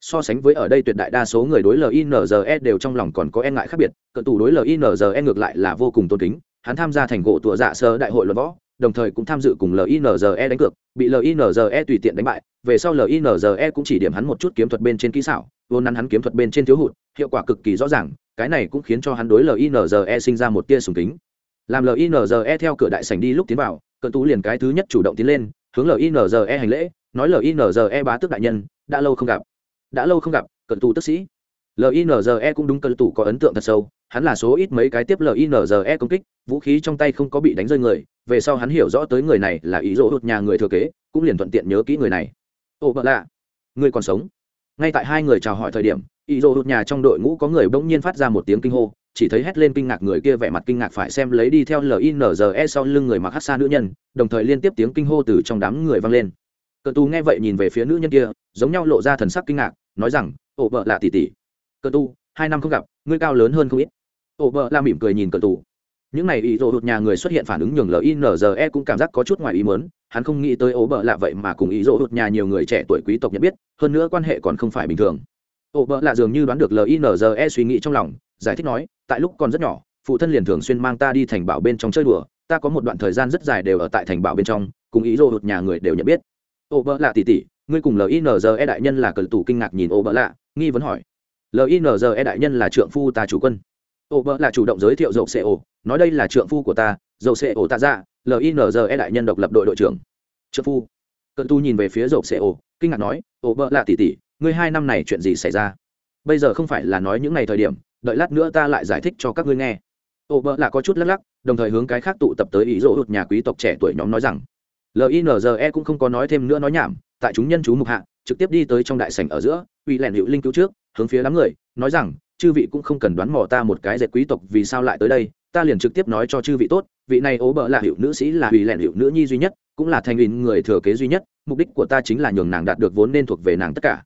So sánh với ở đây tuyệt đại đa số người đối linze đều trong lòng còn có e ngại khác biệt, cận tù đối linze ngược lại là vô cùng tôn kính, hắn tham gia thành gỗ tụa dạ sơ đại hội luận võ, đồng thời cũng tham dự cùng linze đánh cược, bị linze tùy tiện đánh bại, về sau linze cũng chỉ điểm hắn một chút kiếm thuật bên trên kỹ xảo, vốn nắn hắn kiếm thuật bên trên thiếu hụt, hiệu quả cực kỳ rõ ràng, cái này cũng khiến cho hắn đối linze sinh ra một tia sùng kính. Làm linze theo cửa đại sảnh đi lúc tiến vào cận tú liền cái thứ nhất chủ động tiến lên, hướng linze hành lễ, nói linze bá tước đại nhân, đã lâu không gặp. Đã lâu không gặp cận tù tức sĩ. Linze cũng đúng cận tù có ấn tượng thật sâu, hắn là số ít mấy cái tiếp linze công kích, vũ khí trong tay không có bị đánh rơi người, về sau hắn hiểu rõ tới người này là ý dỗ hụt nhà người thừa kế, cũng liền thuận tiện nhớ kỹ người này. Ồ vợ lạ, người còn sống. Ngay tại hai người chào hỏi thời điểm, ý dỗ hụt nhà trong đội ngũ có người bỗng nhiên phát ra một tiếng kinh hô chỉ thấy hét lên kinh ngạc người kia vẻ mặt kinh ngạc phải xem lấy đi theo linze sau lưng người mặc hát xa nữ nhân, đồng thời liên tiếp tiếng kinh hô từ trong đám người vang lên. Cờ tu nghe vậy nhìn về phía nữ nhân kia, giống nhau lộ ra thần sắc kinh ngạc, nói rằng ổ vợ là tỷ tỷ. Cờ tu, hai năm không gặp, ngươi cao lớn hơn không ít. Ổ vợ la mỉm cười nhìn cờ tu. Những này ý đồ hụt nhà người xuất hiện phản ứng nhường linze cũng cảm giác có chút ngoài ý mớn hắn không nghĩ tới ố bợ lạ vậy mà cùng ý đồ hụt nhà nhiều người trẻ tuổi quý tộc nhận biết, hơn nữa quan hệ còn không phải bình thường. Ổ bợ lạ dường như đoán được linze suy nghĩ trong lòng, giải thích nói tại lúc còn rất nhỏ, phụ thân liền thường xuyên mang ta đi thành bảo bên trong chơi đùa, ta có một đoạn thời gian rất dài đều ở tại thành bảo bên trong, cùng ý đồ hụt nhà người đều nhận biết. Ô vợ lạ tỉ tỉ, ngươi cùng linze đại nhân là cờ tủ kinh ngạc nhìn ô vợ lạ, nghi vấn hỏi. Linze đại nhân là trượng phu ta chủ quân. Ô vợ là chủ động giới thiệu dầu xe ổ, nói đây là trượng phu của ta dầu xe ổ ta ra dạ, linze đại nhân độc lập đội đội trưởng. Trượng phu. Cờ tu nhìn về phía dầu xe ổ, kinh ngạc nói, ô vợ lạ tỉ tỉ, ngươi hai năm này chuyện gì xảy ra? Bây giờ không phải là nói những ngày thời điểm đợi lát nữa ta lại giải thích cho các ngươi nghe. Ô bơ là có chút lắc lắc, đồng thời hướng cái khác tụ tập tới ý dỗ hụt nhà quý tộc trẻ tuổi nhóm nói rằng linze cũng không có nói thêm nữa nói nhảm, tại chúng nhân chú mục hạ, trực tiếp đi tới trong đại sảnh ở giữa, uy lẻn hiệu linh cứu trước, hướng phía đám người, nói rằng, chư vị cũng không cần đoán mò ta một cái dệt quý tộc vì sao lại tới đây, ta liền trực tiếp nói cho chư vị tốt, vị này ố bợ là hiệu nữ sĩ là uy lẻn hiệu nữ nhi duy nhất, cũng là thành viên người thừa kế duy nhất, mục đích của ta chính là nhường nàng đạt được vốn nên thuộc về nàng tất cả.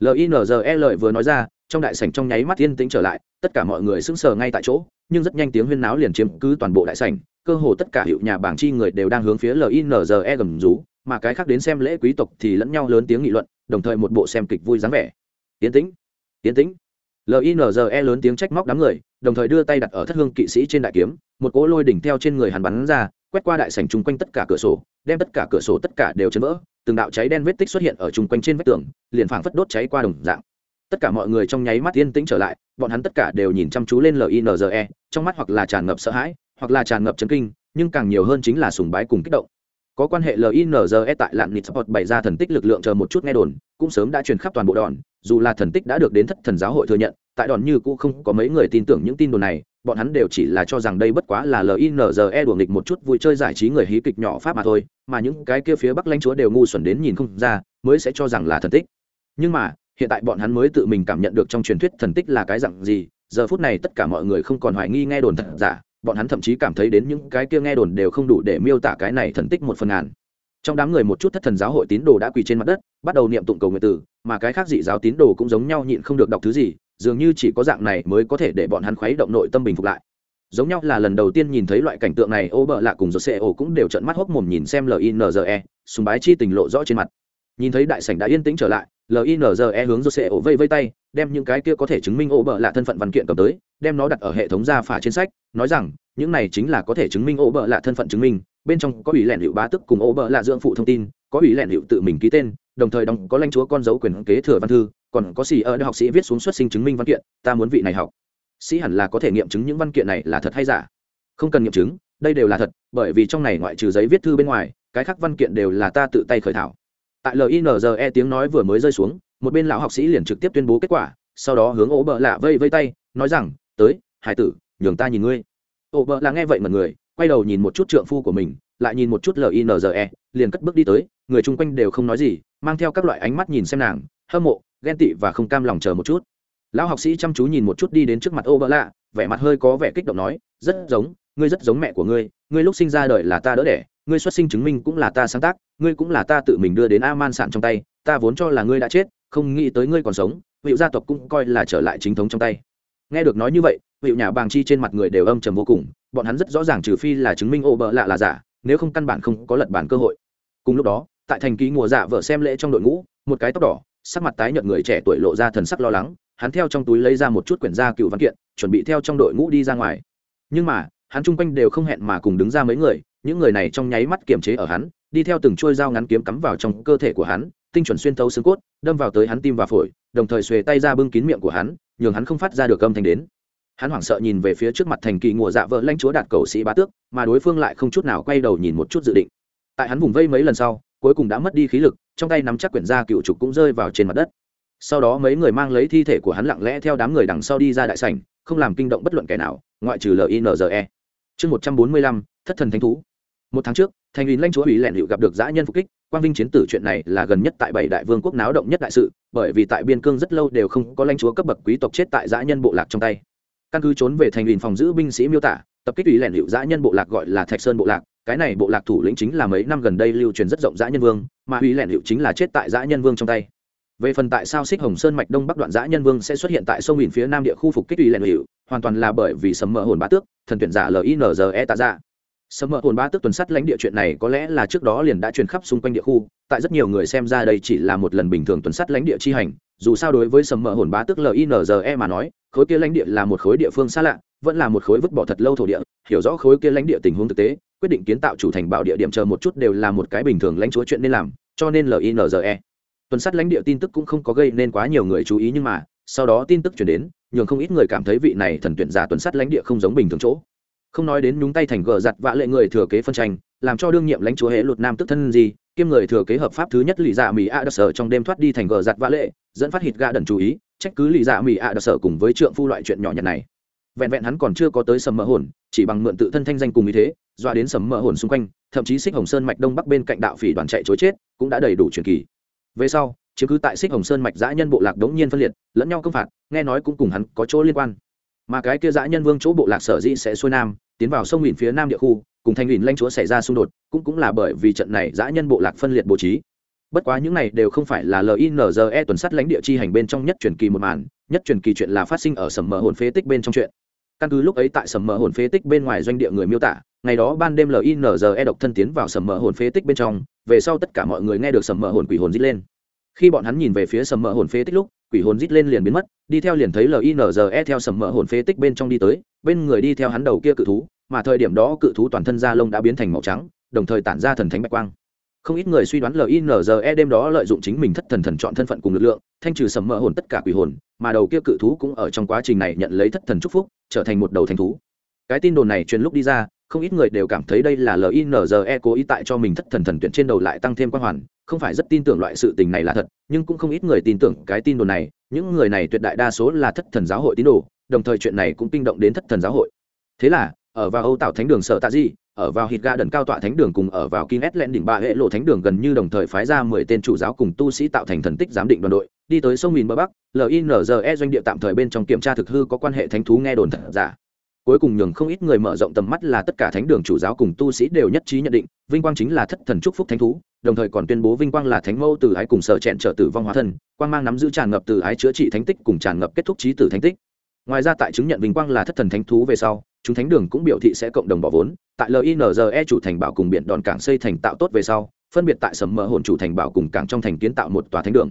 Linze lợi vừa nói ra trong đại sảnh trong nháy mắt yên tĩnh trở lại, tất cả mọi người sững sờ ngay tại chỗ, nhưng rất nhanh tiếng huyên náo liền chiếm cứ toàn bộ đại sảnh, cơ hồ tất cả hiệu nhà bảng chi người đều đang hướng phía linze gầm rú, mà cái khác đến xem lễ quý tộc thì lẫn nhau lớn tiếng nghị luận, đồng thời một bộ xem kịch vui dáng vẻ. Yên tĩnh yên tĩnh. Linze lớn tiếng trách móc đám người, đồng thời đưa tay đặt ở thất hương kỵ sĩ trên đại kiếm, một cỗ lôi đỉnh theo trên người hắn bắn ra, quét qua đại sảnh chung quanh tất cả cửa sổ, đem tất cả cửa sổ tất cả đều chấn vỡ, từng đạo cháy đen vết tích xuất hiện ở chung quanh trên vách tường, liền phảng phất đốt cháy qua đồng dạng tất cả mọi người trong nháy mắt yên tĩnh trở lại, bọn hắn tất cả đều nhìn chăm chú lên linze trong mắt hoặc là tràn ngập sợ hãi, hoặc là tràn ngập chấn kinh, nhưng càng nhiều hơn chính là sùng bái cùng kích động. Có quan hệ linze tại lạng nịt sport bày ra thần tích lực lượng chờ một chút nghe đồn, cũng sớm đã truyền khắp toàn bộ đòn, dù là thần tích đã được đến thất thần giáo hội thừa nhận, tại đòn như cũ không có mấy người tin tưởng những tin đồn này, bọn hắn đều chỉ là cho rằng đây bất quá là linze đùa nghịch một chút vui chơi giải trí người hí kịch nhỏ pháp mà thôi, mà những cái kia phía bắc lãnh chúa đều ngu xuẩn đến nhìn không ra, mới sẽ cho rằng là thần tích. Nhưng mà hiện tại bọn hắn mới tự mình cảm nhận được trong truyền thuyết thần tích là cái dạng gì, giờ phút này tất cả mọi người không còn hoài nghi nghe đồn thật giả, bọn hắn thậm chí cảm thấy đến những cái kia nghe đồn đều không đủ để miêu tả cái này thần tích một phần ngàn. Trong đám người một chút thất thần giáo hội tín đồ đã quỳ trên mặt đất, bắt đầu niệm tụng cầu nguyện tử mà cái khác dị giáo tín đồ cũng giống nhau nhịn không được đọc thứ gì, dường như chỉ có dạng này mới có thể để bọn hắn khuấy động nội tâm bình phục lại. Giống nhau là lần đầu tiên nhìn thấy loại cảnh tượng này, ô bợ lạ cùng giơ xe ổ cũng đều trận mắt hốc mồm nhìn xem linze súng bái chi tình lộ rõ trên mặt. Nhìn thấy đại sảnh đã yên tĩnh trở lại linze hướng jose ổ vây vây tay, đem những cái kia có thể chứng minh ổ bợ lạ thân phận văn kiện cầm tới, đem nó đặt ở hệ thống gia phả trên sách, nói rằng, những này chính là có thể chứng minh ổ bợ lạ thân phận chứng minh, bên trong có ủy lẻn hiệu bá tức cùng ổ bợ lạ dưỡng phụ thông tin, có ủy lẻn hiệu tự mình ký tên, đồng thời đóng có lãnh chúa con dấu quyền kế thừa văn thư, còn có xì ở đại học sĩ viết xuống xuất sinh chứng minh văn kiện, ta muốn vị này học. Sĩ hẳn là có thể nghiệm chứng những văn kiện này là thật hay giả. Không cần nghiệm chứng, đây đều là thật, bởi vì trong này ngoại trừ giấy viết thư bên ngoài, cái khác văn kiện đều là ta tự tay khởi thảo tại linze tiếng nói vừa mới rơi xuống, một bên lão học sĩ liền trực tiếp tuyên bố kết quả, sau đó hướng ố bợ lạ vây vây tay, nói rằng, tới, hải tử, nhường ta nhìn ngươi. Ố bợ Lạ nghe vậy mà người, quay đầu nhìn một chút trượng phu của mình, lại nhìn một chút linze liền cất bước đi tới, người chung quanh đều không nói gì, mang theo các loại ánh mắt nhìn xem nàng, hâm mộ, ghen tị và không cam lòng chờ một chút. Lão học sĩ chăm chú nhìn một chút đi đến trước mặt ô bỡ lạ, vẻ mặt hơi có vẻ kích động nói, rất giống, ngươi rất giống mẹ của ngươi ngươi lúc sinh ra đời là ta đỡ đẻ ngươi xuất sinh chứng minh cũng là ta sáng tác, ngươi cũng là ta tự mình đưa đến a man sản trong tay, ta vốn cho là ngươi đã chết, không nghĩ tới ngươi còn sống hiệu gia tộc cũng coi là trở lại chính thống trong tay. Nghe được nói như vậy hiệu nhà bàng chi trên mặt người đều âm trầm vô cùng, bọn hắn rất rõ ràng trừ phi là chứng minh ô bợ lạ là giả, nếu không căn bản không có lật bản cơ hội. Cùng lúc đó, tại thành ký mùa dạ vợ xem lễ trong đội ngũ, một cái tóc đỏ, sắc mặt tái nhợt người trẻ tuổi lộ ra thần sắc lo lắng, hắn theo trong túi lấy ra một chút quyển gia cựu văn kiện, chuẩn bị theo trong đội ngũ đi ra ngoài. Nhưng mà, hắn chung quanh đều không hẹn mà cùng đứng ra mấy người những người này trong nháy mắt kiềm chế ở hắn, đi theo từng chuôi dao ngắn kiếm cắm vào trong cơ thể của hắn, tinh chuẩn xuyên thấu xương cốt, đâm vào tới hắn tim và phổi, đồng thời xuề tay ra bưng kín miệng của hắn, nhường hắn không phát ra được âm thanh đến. Hắn hoảng sợ nhìn về phía trước mặt thành kỳ ngùa dạ vợ lanh chúa đạt cầu sĩ bá tước, mà đối phương lại không chút nào quay đầu nhìn một chút dự định. Tại hắn vùng vây mấy lần sau, cuối cùng đã mất đi khí lực, trong tay nắm chắc quyển gia cựu trục cũng rơi vào trên mặt đất. Sau đó mấy người mang lấy thi thể của hắn lặng lẽ theo đám người đằng sau đi ra đại sảnh, không làm kinh động bất luận kẻ nào, ngoại trừ linze chương một trăm bốn mươi lăm, thất thần thánh thú một tháng trước, thành ủy lãnh chúa ủy lẹn hiệu gặp được dã nhân phục kích, quang vinh chiến tử chuyện này là gần nhất tại bảy đại vương quốc náo động nhất đại sự, bởi vì tại biên cương rất lâu đều không có lãnh chúa cấp bậc quý tộc chết tại dã nhân bộ lạc trong tay. Căn cứ trốn về thành ủy phòng giữ binh sĩ miêu tả, tập kích ủy lẹn hiệu dã nhân bộ lạc gọi là thạch sơn bộ lạc, cái này bộ lạc thủ lĩnh chính là mấy năm gần đây lưu truyền rất rộng dã nhân vương, mà ủy lẹn hiệu chính là chết tại dã nhân vương trong tay. Về phần tại sao xích hồng sơn mạch đông bắc đoạn giã nhân vương sẽ xuất hiện tại sông biển phía nam địa khu phục kích ủy lẹn hiệu hoàn toàn là bởi vì sấm mỡ hồn bá tước, thần tuyển giả linze tạ ra sấm mỡ hồn bá tước tuần sắt lãnh địa chuyện này có lẽ là trước đó liền đã truyền khắp xung quanh địa khu, tại rất nhiều người xem ra đây chỉ là một lần bình thường tuần sắt lãnh địa chi hành, dù sao đối với sấm mỡ hồn bá tước linze mà nói, khối kia lãnh địa là một khối địa phương xa lạ, vẫn là một khối vứt bỏ thật lâu thổ địa, hiểu rõ khối kia lãnh địa tình huống thực tế, quyết định kiến tạo chủ thành bảo địa điểm chờ một chút đều là một cái bình thường lãnh chúa chuyện nên làm, cho nên linze tuần sắt lãnh địa tin tức cũng không có gây nên quá nhiều người chú ý nhưng mà, sau đó tin tức chuyển đến, nhường không ít người cảm thấy vị này thần tuyển giả tuần sắt lãnh địa không giống bình thường chỗ không nói đến nhúng tay thành gờ giặt vạ lệ người thừa kế phân tranh, làm cho đương nhiệm lãnh chúa hệ luật nam tức thân gì, kiêm người thừa kế hợp pháp thứ nhất lì dạ mỹ a đặc sở trong đêm thoát đi thành gờ giặt vã lệ, dẫn phát hít gà đần chú ý, trách cứ lì dạ mỹ a đặc sở cùng với trượng phu loại chuyện nhỏ nhặt này. Vẹn vẹn hắn còn chưa có tới sầm mỡ hồn, chỉ bằng mượn tự thân thanh danh cùng ý thế, dọa đến sầm mỡ hồn xung quanh, thậm chí xích hồng sơn mạch đông bắc bên cạnh đạo phỉ đoàn chạy chối chết, cũng đã đầy đủ truyền kỳ. Về sau chứ cứ tại xích hồng sơn mạch dã nhân bộ lạc đống nhiên phân liệt, lẫn nhau công phạt, nghe nói cũng cùng hắn có chỗ liên quan. Mà cái kia dã nhân vương chỗ bộ lạc sở dĩ sẽ xuôi nam tiến vào sông huyện phía nam địa khu, cùng thanh huyện lanh chúa xảy ra xung đột, cũng cũng là bởi vì trận này dã nhân bộ lạc phân liệt bố trí. Bất quá những này đều không phải là linze tuần sát lãnh địa chi hành bên trong nhất truyền kỳ một màn, nhất truyền kỳ chuyện là phát sinh ở sầm mờ hồn phế tích bên trong chuyện. Căn cứ lúc ấy tại sầm mờ hồn phế tích bên ngoài doanh địa người miêu tả, ngày đó ban đêm linze độc thân tiến vào sầm mờ hồn phế tích bên trong, về sau tất cả mọi người nghe được sầm mờ hồn quỷ hồn d lên. Khi bọn hắn nhìn về phía sầm mờ hồn phế tích lúc quỷ hồn rít lên liền biến mất, đi theo liền thấy linze theo sầm mỡ hồn phế tích bên trong đi tới, bên người đi theo hắn đầu kia cự thú, mà thời điểm đó cự thú toàn thân da lông đã biến thành màu trắng, đồng thời tản ra thần thánh bạch quang. Không ít người suy đoán linze đêm đó lợi dụng chính mình thất thần thần chọn thân phận cùng lực lượng, thanh trừ sầm mỡ hồn tất cả quỷ hồn, mà đầu kia cự thú cũng ở trong quá trình này nhận lấy thất thần chúc phúc, trở thành một đầu thành thú. Cái tin đồn này truyền lúc đi ra không ít người đều cảm thấy đây là linze cố ý tại cho mình thất thần thần tuyển trên đầu lại tăng thêm quan hoàn, không phải rất tin tưởng loại sự tình này là thật, nhưng cũng không ít người tin tưởng cái tin đồn này, những người này tuyệt đại đa số là thất thần giáo hội tín đồ, đồng thời chuyện này cũng kinh động đến thất thần giáo hội. Thế là, ở vào âu tạo thánh đường sở tạ di, ở vào hít ga đần cao tọa thánh đường cùng ở vào kim s lẹn đỉnh ba hệ lộ thánh đường gần như đồng thời phái ra mười tên chủ giáo cùng tu sĩ tạo thành thần tích giám định đoàn đội, đi tới sông mìn bờ bắc linze doanh địa tạm thời bên trong kiểm tra thực hư có quan hệ thánh thú nghe đồn thật giả cuối cùng nhường không ít người mở rộng tầm mắt là tất cả thánh đường chủ giáo cùng tu sĩ đều nhất trí nhận định, vinh quang chính là thất thần chúc phúc thánh thú, đồng thời còn tuyên bố vinh quang là thánh mẫu từ ái cùng sở chẹn trở tử vong hóa thân, quang mang nắm giữ tràn ngập từ ái chữa trị thánh tích cùng tràn ngập kết thúc trí tử thánh tích. Ngoài ra tại chứng nhận vinh quang là thất thần thánh thú về sau, chúng thánh đường cũng biểu thị sẽ cộng đồng bỏ vốn, tại linze chủ thành bảo cùng biển đòn cảng xây thành tạo tốt về sau, phân biệt tại sầm mỡ hồn chủ thành bảo cùng cảng trong thành kiến tạo một tòa thánh đường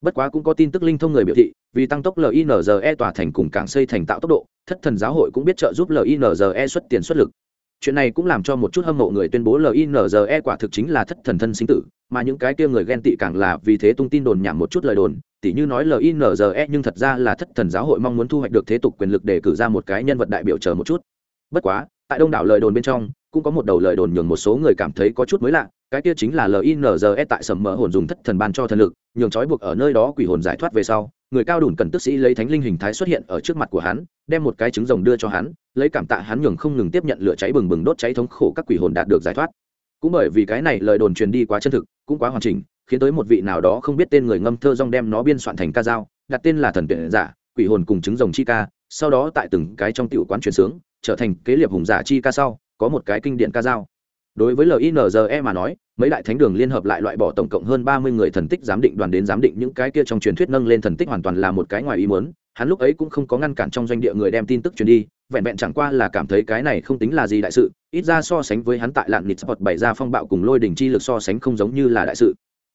bất quá cũng có tin tức linh thông người biểu thị, vì tăng tốc linze tòa thành cùng cảng xây thành tạo tốc độ, thất thần giáo hội cũng biết trợ giúp linze xuất tiền xuất lực. Chuyện này cũng làm cho một chút hâm mộ người tuyên bố linze quả thực chính là thất thần thân sinh tử, mà những cái kia người ghen tị càng là vì thế tung tin đồn nhảm một chút lời đồn, tỉ như nói linze nhưng thật ra là thất thần giáo hội mong muốn thu hoạch được thế tục quyền lực để cử ra một cái nhân vật đại biểu chờ một chút. Bất quá, tại đông đảo lời đồn bên trong, cũng có một đầu lời đồn nhường một số người cảm thấy có chút mới lạ cái kia chính là linze tại sầm mỡ hồn dùng thất thần ban cho thần lực, nhường trói buộc ở nơi đó quỷ hồn giải thoát về sau, người cao đủn cần tức sĩ lấy thánh linh hình thái xuất hiện ở trước mặt của hắn, đem một cái trứng rồng đưa cho hắn, lấy cảm tạ hắn nhường không ngừng tiếp nhận lửa cháy bừng bừng đốt cháy thống khổ các quỷ hồn đạt được giải thoát. Cũng bởi vì cái này lời đồn truyền đi quá chân thực, cũng quá hoàn chỉnh, khiến tới một vị nào đó không biết tên người ngâm thơ rong đem nó biên soạn thành ca dao, đặt tên là thần tuyển giả, quỷ hồn cùng trứng rồng chi ca, sau đó tại từng cái trong tiểu quán truyền sướng, trở thành kế liệp hùng giả chi ca sau, có một cái kinh điển ca dao đối với linze mà nói, mấy đại thánh đường liên hợp lại loại bỏ tổng cộng hơn ba mươi người thần tích giám định đoàn đến giám định những cái kia trong truyền thuyết nâng lên thần tích hoàn toàn là một cái ngoài ý muốn. Hắn lúc ấy cũng không có ngăn cản trong doanh địa người đem tin tức truyền đi, vẹn vẹn chẳng qua là cảm thấy cái này không tính là gì đại sự, ít ra so sánh với hắn tại lạn nịt sport bày ra phong bạo cùng lôi đỉnh chi lực so sánh không giống như là đại sự.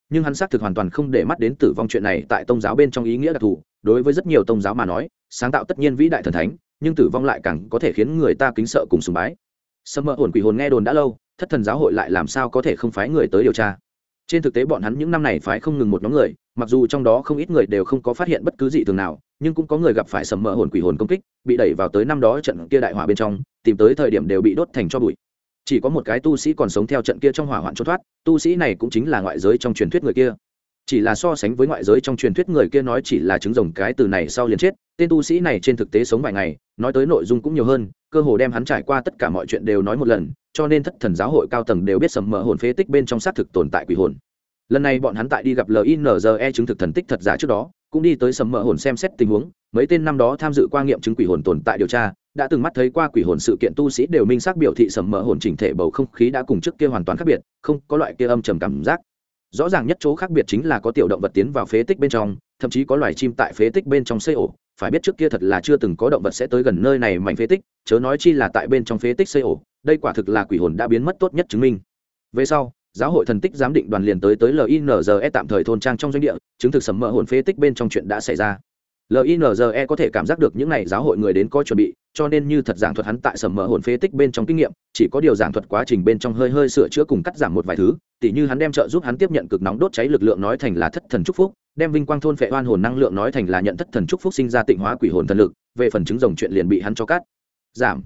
Nhưng hắn xác thực hoàn toàn không để mắt đến tử vong chuyện này tại tôn giáo bên trong ý nghĩa đặc thù. Đối với rất nhiều tôn giáo mà nói, sáng tạo tất nhiên vĩ đại thần thánh, nhưng tử vong lại càng có thể khiến người ta kính sợ cùng sùng bái. Sâm mơ hồn quỷ hồn nghe đồn đã lâu thất thần giáo hội lại làm sao có thể không phái người tới điều tra? Trên thực tế bọn hắn những năm này phái không ngừng một nhóm người, mặc dù trong đó không ít người đều không có phát hiện bất cứ gì thường nào, nhưng cũng có người gặp phải sầm mỡ hồn quỷ hồn công kích, bị đẩy vào tới năm đó trận kia đại hỏa bên trong, tìm tới thời điểm đều bị đốt thành cho bụi. Chỉ có một cái tu sĩ còn sống theo trận kia trong hỏa hoạn trốn thoát, tu sĩ này cũng chính là ngoại giới trong truyền thuyết người kia chỉ là so sánh với ngoại giới trong truyền thuyết người kia nói chỉ là trứng rồng cái từ này sau liền chết, tên tu sĩ này trên thực tế sống vài ngày, nói tới nội dung cũng nhiều hơn, cơ hồ đem hắn trải qua tất cả mọi chuyện đều nói một lần, cho nên thất thần giáo hội cao tầng đều biết sầm mỡ hồn phế tích bên trong xác thực tồn tại quỷ hồn. Lần này bọn hắn tại đi gặp linze chứng thực thần tích thật giả trước đó, cũng đi tới sầm mỡ hồn xem xét tình huống, mấy tên năm đó tham dự qua nghiệm chứng quỷ hồn tồn tại điều tra, đã từng mắt thấy qua quỷ hồn sự kiện tu sĩ đều minh xác biểu thị sầm mỡ hồn chỉnh thể bầu không khí đã cùng trước kia hoàn toàn khác biệt, không có loại kia âm trầm cảm giác rõ ràng nhất chỗ khác biệt chính là có tiểu động vật tiến vào phế tích bên trong, thậm chí có loài chim tại phế tích bên trong xây ổ. Phải biết trước kia thật là chưa từng có động vật sẽ tới gần nơi này mảnh phế tích, chớ nói chi là tại bên trong phế tích xây ổ, đây quả thực là quỷ hồn đã biến mất tốt nhất chứng minh. Về sau, giáo hội thần tích giám định đoàn liền tới tới linze tạm thời thôn trang trong doanh địa, chứng thực sầm mỡ hồn phế tích bên trong chuyện đã xảy ra linze có thể cảm giác được những n à y giáo hội người đến có chuẩn bị, cho nên như thật giảng thuật hắn tại sầm mỡ hồn phế tích bên trong kinh nghiệm, chỉ có điều giảng thuật quá trình bên trong hơi hơi sửa chữa cùng cắt giảm một vài thứ, tỉ như hắn đem trợ giúp hắn tiếp nhận cực nóng đốt cháy lực lượng nói thành là thất thần trúc phúc, đem vinh quang thôn phệ oan hồn năng lượng nói thành là nhận thất thần trúc phúc sinh ra tịnh hóa quỷ hồn thần lực, về phần chứng rồng chuyện liền bị hắn cho cắt, giảm.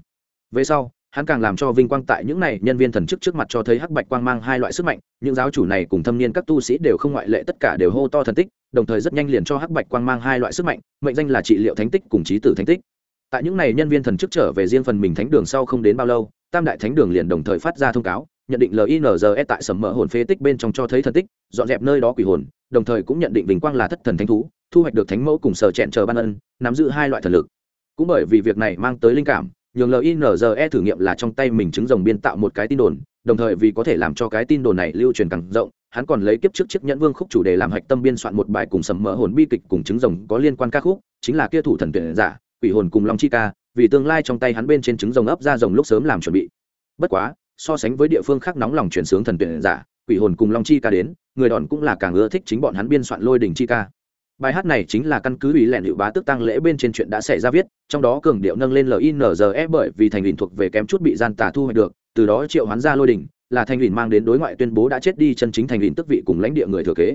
Về sau, hắn càng làm cho vinh quang tại những này nhân viên thần chức trước mặt cho thấy hắc bạch quang mang hai loại sức mạnh, những giáo chủ này cùng thâm niên các tu sĩ đều không ngoại lệ, tất cả đều hô to thần tích đồng thời rất nhanh liền cho hắc bạch quang mang hai loại sức mạnh, mệnh danh là trị liệu thánh tích cùng trí tử thánh tích. Tại những này nhân viên thần chức trở về riêng phần mình thánh đường sau không đến bao lâu, tam đại thánh đường liền đồng thời phát ra thông cáo, nhận định linze tại sầm mỡ hồn phế tích bên trong cho thấy thần tích, dọn dẹp nơi đó quỷ hồn, đồng thời cũng nhận định vinh quang là thất thần thánh thú, thu hoạch được thánh mẫu cùng sở chẹn chờ ban ân, nắm giữ hai loại thần lực. Cũng bởi vì việc này mang tới linh cảm, nhường linze thử nghiệm là trong tay mình chứng rồng biên tạo một cái tin đồn, đồng thời vì có thể làm cho cái tin đồn này lưu truyền càng rộng hắn còn lấy kiếp trước chiếc nhẫn vương khúc chủ đề làm hạch tâm biên soạn một bài cùng sầm mỡ hồn bi kịch cùng chứng rồng có liên quan ca khúc, chính là kia thủ thần tuyển giả, quỷ hồn cùng long chi ca, vì tương lai trong tay hắn bên trên trứng rồng ấp ra rồng lúc sớm làm chuẩn bị. Bất quá, so sánh với địa phương khác nóng lòng chuyển sướng thần tuyển giả, quỷ hồn cùng long chi ca đến, người đòn cũng là càng ưa thích chính bọn hắn biên soạn lôi đình chi ca. Bài hát này chính là căn cứ ủy lẹn hiệu bá tức tăng lễ bên trên chuyện đã xảy ra viết, trong đó cường điệu nâng lên linze bởi vì thành đình thuộc về kém chút bị gian tà thu hoạch được, từ đó triệu hoán ra lôi đình là thành ủy mang đến đối ngoại tuyên bố đã chết đi chân chính thành ủy tức vị cùng lãnh địa người thừa kế.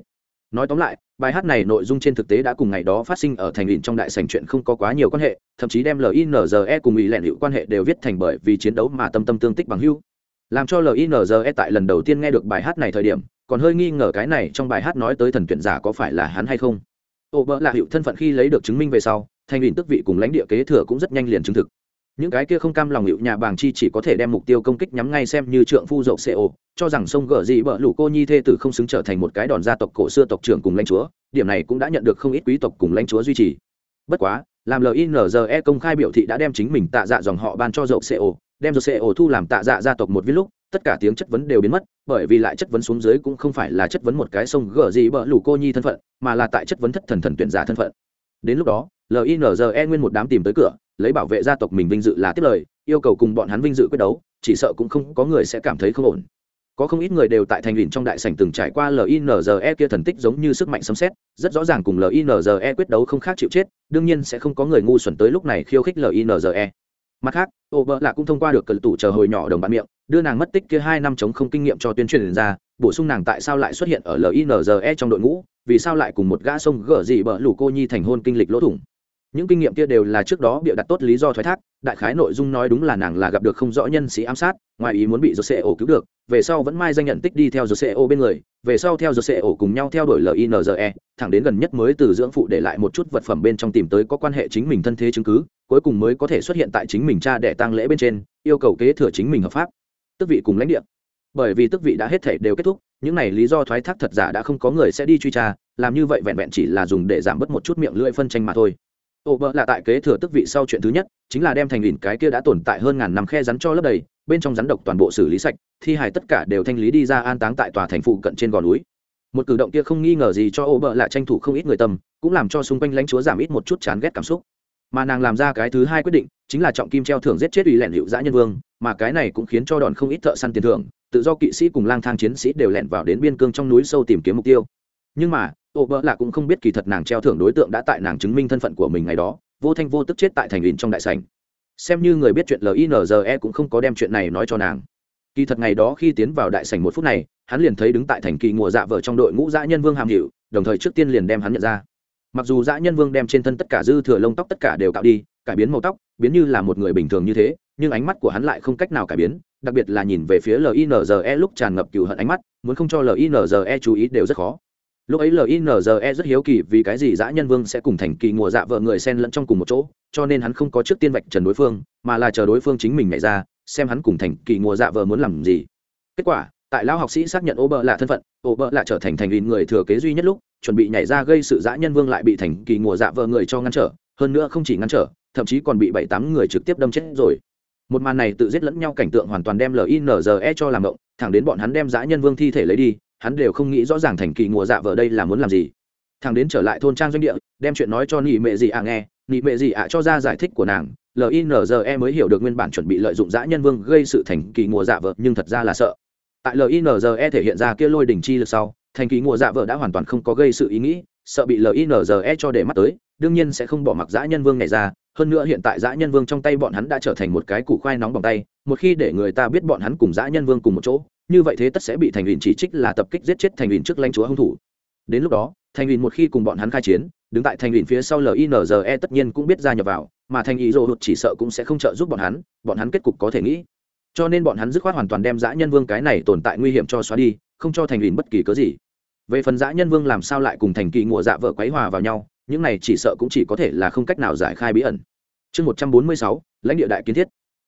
Nói tóm lại, bài hát này nội dung trên thực tế đã cùng ngày đó phát sinh ở thành ủy trong đại sành chuyện không có quá nhiều quan hệ, thậm chí đem linze cùng ủy lẹn hữu quan hệ đều viết thành bởi vì chiến đấu mà tâm tâm tương tích bằng hưu làm cho linze tại lần đầu tiên nghe được bài hát này thời điểm, còn hơi nghi ngờ cái này trong bài hát nói tới thần tuyển giả có phải là hắn hay không. Ô bỡ là hiệu thân phận khi lấy được chứng minh về sau, thành ủy tức vị cùng lãnh địa kế thừa cũng rất nhanh liền chứng thực những cái kia không cam lòng hiệu nhà bàng chi chỉ có thể đem mục tiêu công kích nhắm ngay xem như trượng phu dậu co cho rằng sông gở gì bợ lũ cô nhi thê tử không xứng trở thành một cái đòn gia tộc cổ xưa tộc trưởng cùng lãnh chúa, điểm này cũng đã nhận được không ít quý tộc cùng lãnh chúa duy trì. Bất quá, làm linze công khai biểu thị đã đem chính mình tạ dạ dòng họ ban cho dậu co đem dậu co thu làm tạ dạ gia tộc một viết lúc, tất cả tiếng chất vấn đều biến mất, bởi vì lại chất vấn xuống dưới cũng không phải là chất vấn một cái sông gở gì bợ lũ cô nhi thân phận, mà là tại chất vấn thất thần thần tuyển giả thân phận. Đến lúc đó linze nguyên một đám tìm tới cửa lấy bảo vệ gia tộc mình vinh dự là tiếp lời, yêu cầu cùng bọn hắn vinh dự quyết đấu, chỉ sợ cũng không có người sẽ cảm thấy không ổn. Có không ít người đều tại thành ủy trong đại sảnh từng trải qua linze kia thần tích giống như sức mạnh sấm xét rất rõ ràng cùng linze quyết đấu không khác chịu chết, đương nhiên sẽ không có người ngu xuẩn tới lúc này khiêu khích linze mặt khác ô vợ lạ cũng thông qua được cờ tủ chờ hồi nhỏ đồng bạn miệng, đưa nàng mất tích kia hai năm chống không kinh nghiệm cho tuyên truyền ra, bổ sung nàng tại sao lại xuất hiện ở linze trong đội ngũ, vì sao lại cùng một gã sông gở gì bợ lủ cô nhi thành hôn kinh lịch lỗ thủng những kinh nghiệm kia đều là trước đó bịa đặt tốt lý do thoái thác, đại khái nội dung nói đúng là nàng là gặp được không rõ nhân sĩ ám sát, ngoài ý muốn bị jose ổ cứu được, về sau vẫn mai danh nhận tích đi theo jose ổ bên người, về sau theo jose ổ cùng nhau theo đuổi linze thẳng đến gần nhất mới từ dưỡng phụ để lại một chút vật phẩm bên trong tìm tới có quan hệ chính mình thân thế chứng cứ, cuối cùng mới có thể xuất hiện tại chính mình cha để tăng lễ bên trên, yêu cầu kế thừa chính mình hợp pháp. Tức vị cùng lãnh địa. Bởi vì tức vị đã hết thể đều kết thúc, những này lý do thoái thác thật giả đã không có người sẽ đi truy tra, làm như vậy vẹn vẹn chỉ là dùng để giảm bớt một chút miệng lưỡi phân tranh mà thôi ô bợ là tại kế thừa tức vị sau chuyện thứ nhất, chính là đem thành lìn cái kia đã tồn tại hơn ngàn năm khe rắn cho lấp đầy, bên trong rắn độc toàn bộ xử lý sạch, thi hài tất cả đều thanh lý đi ra an táng tại tòa thành phụ cận trên gò núi. Một cử động kia không nghi ngờ gì cho ô bợ là tranh thủ không ít người tâm, cũng làm cho xung quanh lãnh chúa giảm ít một chút chán ghét cảm xúc. Mà nàng làm ra cái thứ hai quyết định, chính là trọng kim treo thưởng giết chết ủy lẹn hiệu dã nhân vương, mà cái này cũng khiến cho đòn không ít thợ săn tiền thưởng, tự do kỵ sĩ cùng lang thang chiến sĩ đều lẹn vào đến biên cương trong núi sâu tìm kiếm mục tiêu nhưng mà, ô bơ là cũng không biết kỳ thật nàng treo thưởng đối tượng đã tại nàng chứng minh thân phận của mình ngày đó, vô thanh vô tức chết tại thành lìn trong đại sảnh. Xem như người biết chuyện linze cũng không có đem chuyện này nói cho nàng. Kỳ thật ngày đó khi tiến vào đại sảnh một phút này, hắn liền thấy đứng tại thành kỳ mùa dạ vợ trong đội ngũ dã nhân vương hàm hiệu đồng thời trước tiên liền đem hắn nhận ra. Mặc dù dã nhân vương đem trên thân tất cả dư thừa lông tóc tất cả đều cạo đi, cải biến màu tóc, biến như là một người bình thường như thế, nhưng ánh mắt của hắn lại không cách nào cải biến, đặc biệt là nhìn về phía linze lúc tràn ngập cựu hận ánh mắt, muốn không cho linze chú ý đều rất khó lúc ấy linze rất hiếu kỳ vì cái gì dã nhân vương sẽ cùng thành kỳ mùa dạ vợ người sen lẫn trong cùng một chỗ, cho nên hắn không có trước tiên vạch trần đối phương, mà là chờ đối phương chính mình nhảy ra, xem hắn cùng thành kỳ mùa dạ vợ muốn làm gì. Kết quả, tại lão học sĩ xác nhận ô bợ là thân phận, ô bợ là trở thành thành viên người thừa kế duy nhất lúc, chuẩn bị nhảy ra gây sự dã nhân vương lại bị thành kỳ mùa dạ vợ người cho ngăn trở, hơn nữa không chỉ ngăn trở, thậm chí còn bị bảy tám người trực tiếp đâm chết rồi. Một màn này tự giết lẫn nhau cảnh tượng hoàn toàn đem linze cho làm động, thẳng đến bọn hắn đem dã nhân vương thi thể lấy đi hắn đều không nghĩ rõ ràng thành kỳ ngùa dạ vợ đây là muốn làm gì. Thằng đến trở lại thôn trang doanh địa, đem chuyện nói cho nị mệ gì ạ nghe. Nị mệ gì ạ cho ra giải thích của nàng linze mới hiểu được nguyên bản chuẩn bị lợi dụng dã nhân vương gây sự thành kỳ ngùa dạ vợ, nhưng thật ra là sợ. Tại linze thể hiện ra kia lôi đỉnh chi lực sau, thành kỳ ngùa dạ vợ đã hoàn toàn không có gây sự ý nghĩ, sợ bị linze cho để mắt tới, đương nhiên sẽ không bỏ mặc dã nhân vương này ra. Hơn nữa hiện tại dã nhân vương trong tay bọn hắn đã trở thành một cái củ khoai nóng bằng tay, một khi để người ta biết bọn hắn cùng dã nhân vương cùng một chỗ như vậy thế tất sẽ bị thành ủy chỉ trích là tập kích giết chết thành ủy trước lãnh chúa hung thủ. Đến lúc đó, thành ủy một khi cùng bọn hắn khai chiến, đứng tại thành ủy phía sau linze tất nhiên cũng biết gia nhập vào, mà thành ủy rồ hụt chỉ sợ cũng sẽ không trợ giúp bọn hắn bọn hắn kết cục có thể nghĩ. Cho nên bọn hắn dứt khoát hoàn toàn đem dã nhân vương cái này tồn tại nguy hiểm cho xóa đi, không cho thành ủy bất kỳ cớ gì. Về phần dã nhân vương làm sao lại cùng thành kỳ ngộ dạ vợ quấy hòa vào nhau, những này chỉ sợ cũng chỉ có thể là không cách nào giải khai bí ẩn. Chương một trăm bốn mươi sáu, lãnh địa đại kiến thiết.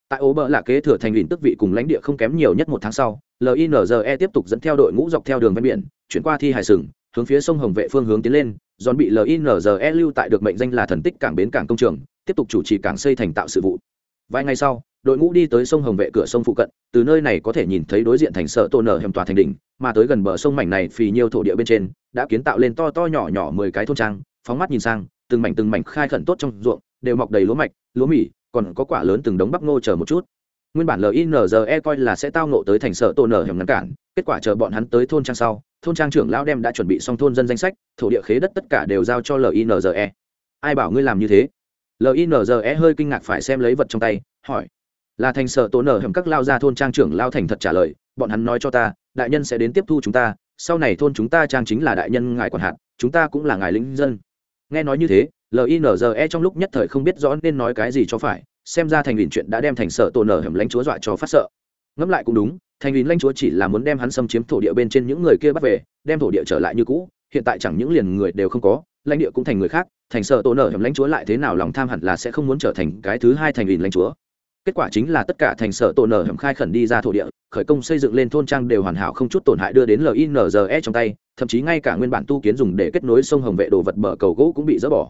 Tại ố bờ là kế thừa thành ủy tức vị cùng lãnh địa không kém nhiều nhất một tháng sau linze tiếp tục dẫn theo đội ngũ dọc theo đường ven biển, chuyển qua thi hải sừng, hướng phía sông hồng vệ phương hướng tiến lên, dọn bị linze lưu tại được mệnh danh là thần tích cảng bến cảng công trường, tiếp tục chủ trì cảng xây thành tạo sự vụ. Vài ngày sau, đội ngũ đi tới sông hồng vệ cửa sông phụ cận, từ nơi này có thể nhìn thấy đối diện thành sở tổ nở hẻm tòa thành đỉnh, mà tới gần bờ sông mảnh này phì nhiều thổ địa bên trên, đã kiến tạo lên to to nhỏ nhỏ mười cái thôn trang, phóng mắt nhìn sang, từng mảnh từng mảnh khai khẩn tốt trong ruộng, đều mọc đầy lúa mạch, lúa mì, còn có quả lớn từng đống bắp ngô chờ một chút nguyên bản linze coi là sẽ tao nộ tới thành sở tôn nở hẻm ngăn cản, kết quả chờ bọn hắn tới thôn trang sau, thôn trang trưởng lão đem đã chuẩn bị xong thôn dân danh sách, thổ địa khế đất tất cả đều giao cho linze ai bảo ngươi làm như thế? Linze hơi kinh ngạc phải xem lấy vật trong tay, hỏi. Là thành sở tổ nở hầm các lao ra thôn trang trưởng lao thành thật trả lời, bọn hắn nói cho ta, đại nhân sẽ đến tiếp thu chúng ta, sau này thôn chúng ta trang chính là đại nhân ngài quản hạt, chúng ta cũng là ngài lính dân. Nghe nói như thế linze trong lúc nhất thời không biết rõ nên nói cái gì cho phải xem ra thành ủy chuyện đã đem thành sở tổ nở hầm lãnh chúa dọa cho phát sợ. Ngẫm lại cũng đúng, thành ủy lãnh chúa chỉ là muốn đem hắn xâm chiếm thổ địa bên trên những người kia bắt về, đem thổ địa trở lại như cũ, hiện tại chẳng những liền người đều không có, lãnh địa cũng thành người khác, thành sở tổ nở hầm lãnh chúa lại thế nào lòng tham hẳn là sẽ không muốn trở thành cái thứ hai thành ủy lãnh chúa. Kết quả chính là tất cả thành sở tổ nở hầm khai khẩn đi ra thổ địa, khởi công xây dựng lên thôn trang đều hoàn hảo không chút tổn hại đưa đến linze trong tay, thậm chí ngay cả nguyên bản tu kiến dùng để kết nối sông hồng vệ đồ vật bờ cầu gỗ cũng bị dỡ bỏ.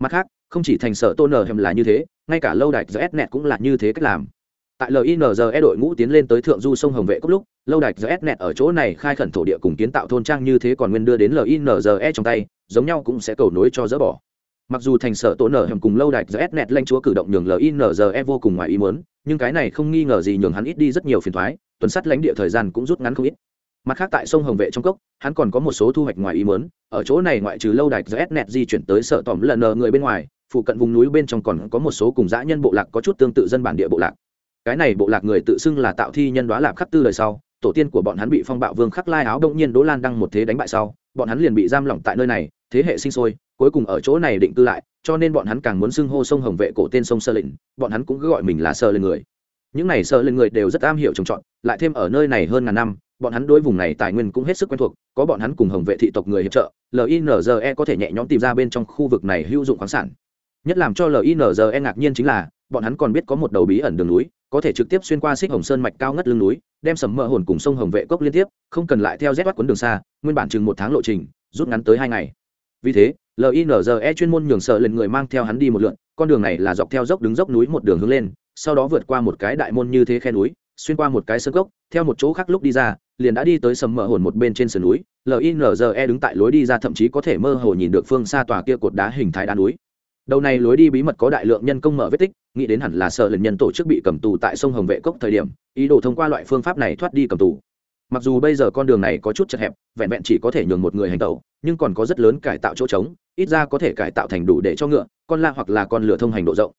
Mặt khác, không chỉ thành sở tổ nở hầm là như thế ngay cả lâu đài net cũng là như thế cách làm. Tại linze đội ngũ tiến lên tới thượng du sông hồng vệ cốc lúc, lâu đài net ở chỗ này khai khẩn thổ địa cùng kiến tạo thôn trang như thế còn nguyên đưa đến linze trong tay, giống nhau cũng sẽ cầu nối cho dỡ bỏ. Mặc dù thành sở tổ nở hầm cùng lâu đài net lanh chúa cử động nhường linze vô cùng ngoài ý muốn, nhưng cái này không nghi ngờ gì nhường hắn ít đi rất nhiều phiền thoái tuần sắt lãnh địa thời gian cũng rút ngắn không ít. Mặt khác tại sông hồng vệ trong cốc, hắn còn có một số thu hoạch ngoài ý muốn, ở chỗ này ngoại trừ lâu đài net di chuyển tới sở tỏm lần người bên ngoài phụ cận vùng núi bên trong còn có một số cùng dã nhân bộ lạc có chút tương tự dân bản địa bộ lạc. Cái này bộ lạc người tự xưng là tạo thi nhân đoá lạp khắc tư lời sau, tổ tiên của bọn hắn bị phong bạo vương khắc lai áo đông nhiên đỗ lan đăng một thế đánh bại sau, bọn hắn liền bị giam lỏng tại nơi này, thế hệ sinh sôi, cuối cùng ở chỗ này định cư lại, cho nên bọn hắn càng muốn xưng hô sông hồng vệ cổ tên sông sơ lĩnh bọn hắn cũng cứ gọi mình là sơ lên người. Những này sơ lên người đều rất am hiểu trồng trọt, lại thêm ở nơi này hơn ngàn năm, bọn hắn đối vùng này tài nguyên cũng hết sức quen thuộc, có bọn hắn cùng hồng vệ thị tộc người hiệp trợ linze có thể nhẹ nhõm tìm ra bên trong khu vực này hữu dụng khoáng sản nhất làm cho linze ngạc nhiên chính là, bọn hắn còn biết có một đầu bí ẩn đường núi, có thể trực tiếp xuyên qua xích hồng sơn mạch cao ngất lưng núi, đem sầm mỡ hồn cùng sông hồng vệ cốc liên tiếp, không cần lại theo rét bắt quấn đường xa, nguyên bản chừng một tháng lộ trình, rút ngắn tới hai ngày. Vì thế linze chuyên môn nhường sợ lên người mang theo hắn đi một lượn, con đường này là dọc theo dốc đứng dốc núi một đường hướng lên, sau đó vượt qua một cái đại môn như thế khe núi, xuyên qua một cái sơ cốc, theo một chỗ khác lúc đi ra, liền đã đi tới sầm mỡ hồn một bên trên sườn núi linze đứng tại lối đi ra thậm chí có thể mơ hồ nhìn được phương xa tòa kia cột đá hình thái đá núi đầu này lối đi bí mật có đại lượng nhân công mở vết tích, nghĩ đến hẳn là sợ lần nhân tổ chức bị cầm tù tại sông hồng vệ cốc thời điểm, ý đồ thông qua loại phương pháp này thoát đi cầm tù. Mặc dù bây giờ con đường này có chút chật hẹp, vẹn vẹn chỉ có thể nhường một người hành tẩu, nhưng còn có rất lớn cải tạo chỗ trống, ít ra có thể cải tạo thành đủ để cho ngựa, con la hoặc là con lửa thông hành độ rộng.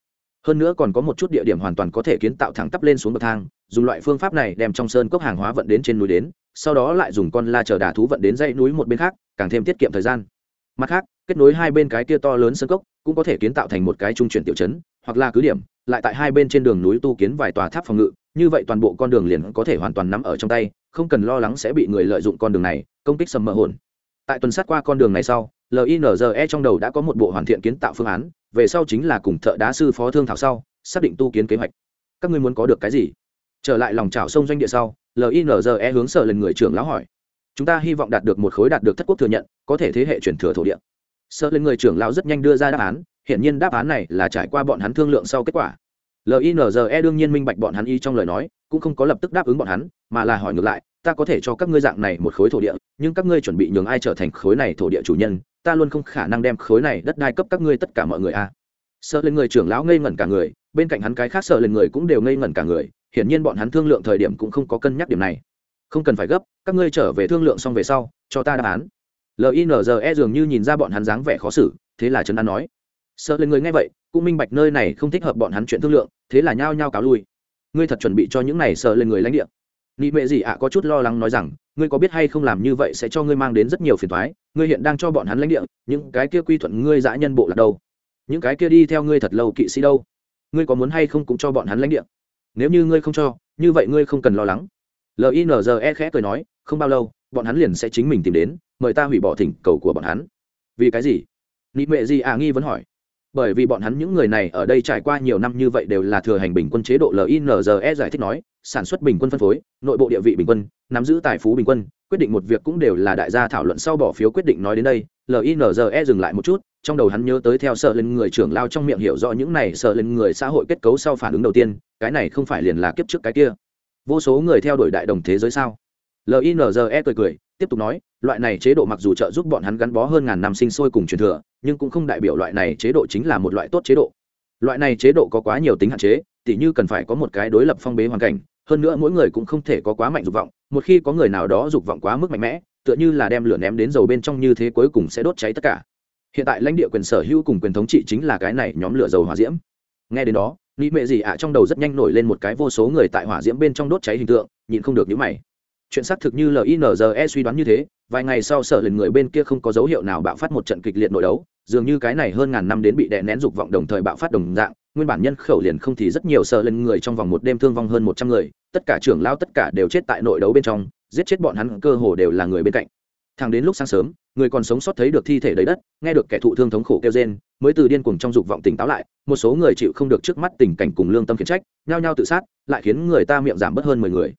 Hơn nữa còn có một chút địa điểm hoàn toàn có thể kiến tạo thẳng tắp lên xuống bậc thang, dùng loại phương pháp này đem trong sơn cốc hàng hóa vận đến trên núi đến, sau đó lại dùng con la chờ đà thú vận đến dãy núi một bên khác, càng thêm tiết kiệm thời gian. Mặt khác, kết nối hai bên cái kia to lớn sơn cốc cũng có thể kiến tạo thành một cái trung chuyển tiểu chấn hoặc là cứ điểm, lại tại hai bên trên đường núi tu kiến vài tòa tháp phòng ngự, như vậy toàn bộ con đường liền có thể hoàn toàn nắm ở trong tay, không cần lo lắng sẽ bị người lợi dụng con đường này, công kích sầm mỡ hồn. Tại tuần sát qua con đường này sau linze trong đầu đã có một bộ hoàn thiện kiến tạo phương án, về sau chính là cùng thợ đá sư phó thương thảo sau, xác định tu kiến kế hoạch. Các ngươi muốn có được cái gì? Trở lại lòng trào sông doanh địa sau linze hướng sợ lần người trưởng lão hỏi. Chúng ta hy vọng đạt được một khối đạt được thất quốc thừa nhận, có thể thế hệ chuyển thừa thổ địa sợ lên người trưởng lão rất nhanh đưa ra đáp án hiện nhiên đáp án này là trải qua bọn hắn thương lượng sau kết quả. Linze đương nhiên minh bạch bọn hắn y trong lời nói, cũng không có lập tức đáp ứng bọn hắn, mà là hỏi ngược lại, ta có thể cho các ngươi dạng này một khối thổ địa, nhưng các ngươi chuẩn bị nhường ai trở thành khối này thổ địa chủ nhân? Ta luôn không khả năng đem khối này đất đai cấp các ngươi tất cả mọi người a. À. sợ lên người trưởng lão ngây ngẩn cả người, bên cạnh hắn cái khác sợ lên người cũng đều ngây ngẩn cả người, hiển nhiên bọn hắn thương lượng thời điểm cũng không có cân nhắc điểm này. Không cần phải gấp, các ngươi trở về thương lượng xong về sau, cho ta đáp án linze dường như nhìn ra bọn hắn dáng vẻ khó xử, thế là trấn an nói. Sợ lên người nghe vậy, cũng minh bạch nơi này không thích hợp bọn hắn chuyện thương lượng, thế là nhao nhao cáo lui. Ngươi thật chuẩn bị cho những này sợ lên người lãnh địa. Nị mệ gì ạ, có chút lo lắng nói rằng, ngươi có biết hay không làm như vậy sẽ cho ngươi mang đến rất nhiều phiền thoái ngươi hiện đang cho bọn hắn lãnh địa, những cái kia quy thuận ngươi dã nhân bộ là đâu? Những cái kia đi theo ngươi thật lâu kỵ sĩ đâu? Ngươi có muốn hay không cũng cho bọn hắn lãnh địa? Nếu như ngươi không cho, như vậy ngươi không cần lo lắng. Linze khẽ cười nói, không bao lâu bọn hắn liền sẽ chính mình tìm đến, mời ta hủy bỏ thỉnh cầu của bọn hắn. Vì cái gì? Nị mệ gì à nghi vẫn hỏi. Bởi vì bọn hắn những người này ở đây trải qua nhiều năm như vậy đều là thừa hành bình quân chế độ linze giải thích nói, sản xuất bình quân phân phối, nội bộ địa vị bình quân, nắm giữ tài phú bình quân, quyết định một việc cũng đều là đại gia thảo luận sau bỏ phiếu quyết định nói đến đây linze dừng lại một chút, trong đầu hắn nhớ tới theo sợ lên người trưởng lao trong miệng hiểu rõ những này sợ lên người xã hội kết cấu sau phản ứng đầu tiên, cái này không phải liền là kiếp trước cái kia. Vô số người theo đuổi đại đồng thế giới sao? Linze cười cười, tiếp tục nói, loại này chế độ mặc dù trợ giúp bọn hắn gắn bó hơn ngàn năm sinh sôi cùng truyền thừa, nhưng cũng không đại biểu loại này chế độ chính là một loại tốt chế độ. Loại này chế độ có quá nhiều tính hạn chế, tỉ như cần phải có một cái đối lập phong bế hoàn cảnh, hơn nữa mỗi người cũng không thể có quá mạnh dục vọng, một khi có người nào đó dục vọng quá mức mạnh mẽ, tựa như là đem lửa ném đến dầu bên trong như thế cuối cùng sẽ đốt cháy tất cả. Hiện tại lãnh địa quyền sở hữu cùng quyền thống trị chính là cái này nhóm lửa dầu hỏa diễm. Nghe đến đó nghĩ mẹ gì ạ trong đầu rất nhanh nổi lên một cái vô số người tại hỏa diễm bên trong đốt cháy hình tượng, nhịn không được những mày chuyện xác thực như linze suy đoán như thế, vài ngày sau sở lần người bên kia không có dấu hiệu nào bạo phát một trận kịch liệt nội đấu, dường như cái này hơn ngàn năm đến bị đè nén dục vọng đồng thời bạo phát đồng dạng, nguyên bản nhân khẩu liền không thì rất nhiều sở lần người trong vòng một đêm thương vong hơn một trăm người, tất cả trưởng lao tất cả đều chết tại nội đấu bên trong, giết chết bọn hắn cơ hồ đều là người bên cạnh. Thẳng đến lúc sáng sớm, người còn sống sót thấy được thi thể đầy đất, nghe được kẻ thụ thương thống khổ kêu rên, mới từ điên cuồng trong dục vọng tỉnh táo lại, một số người chịu không được trước mắt tình cảnh cùng lương tâm khiển trách, nhao nhao tự sát, lại khiến người ta miệng giảm bớt hơn mười người.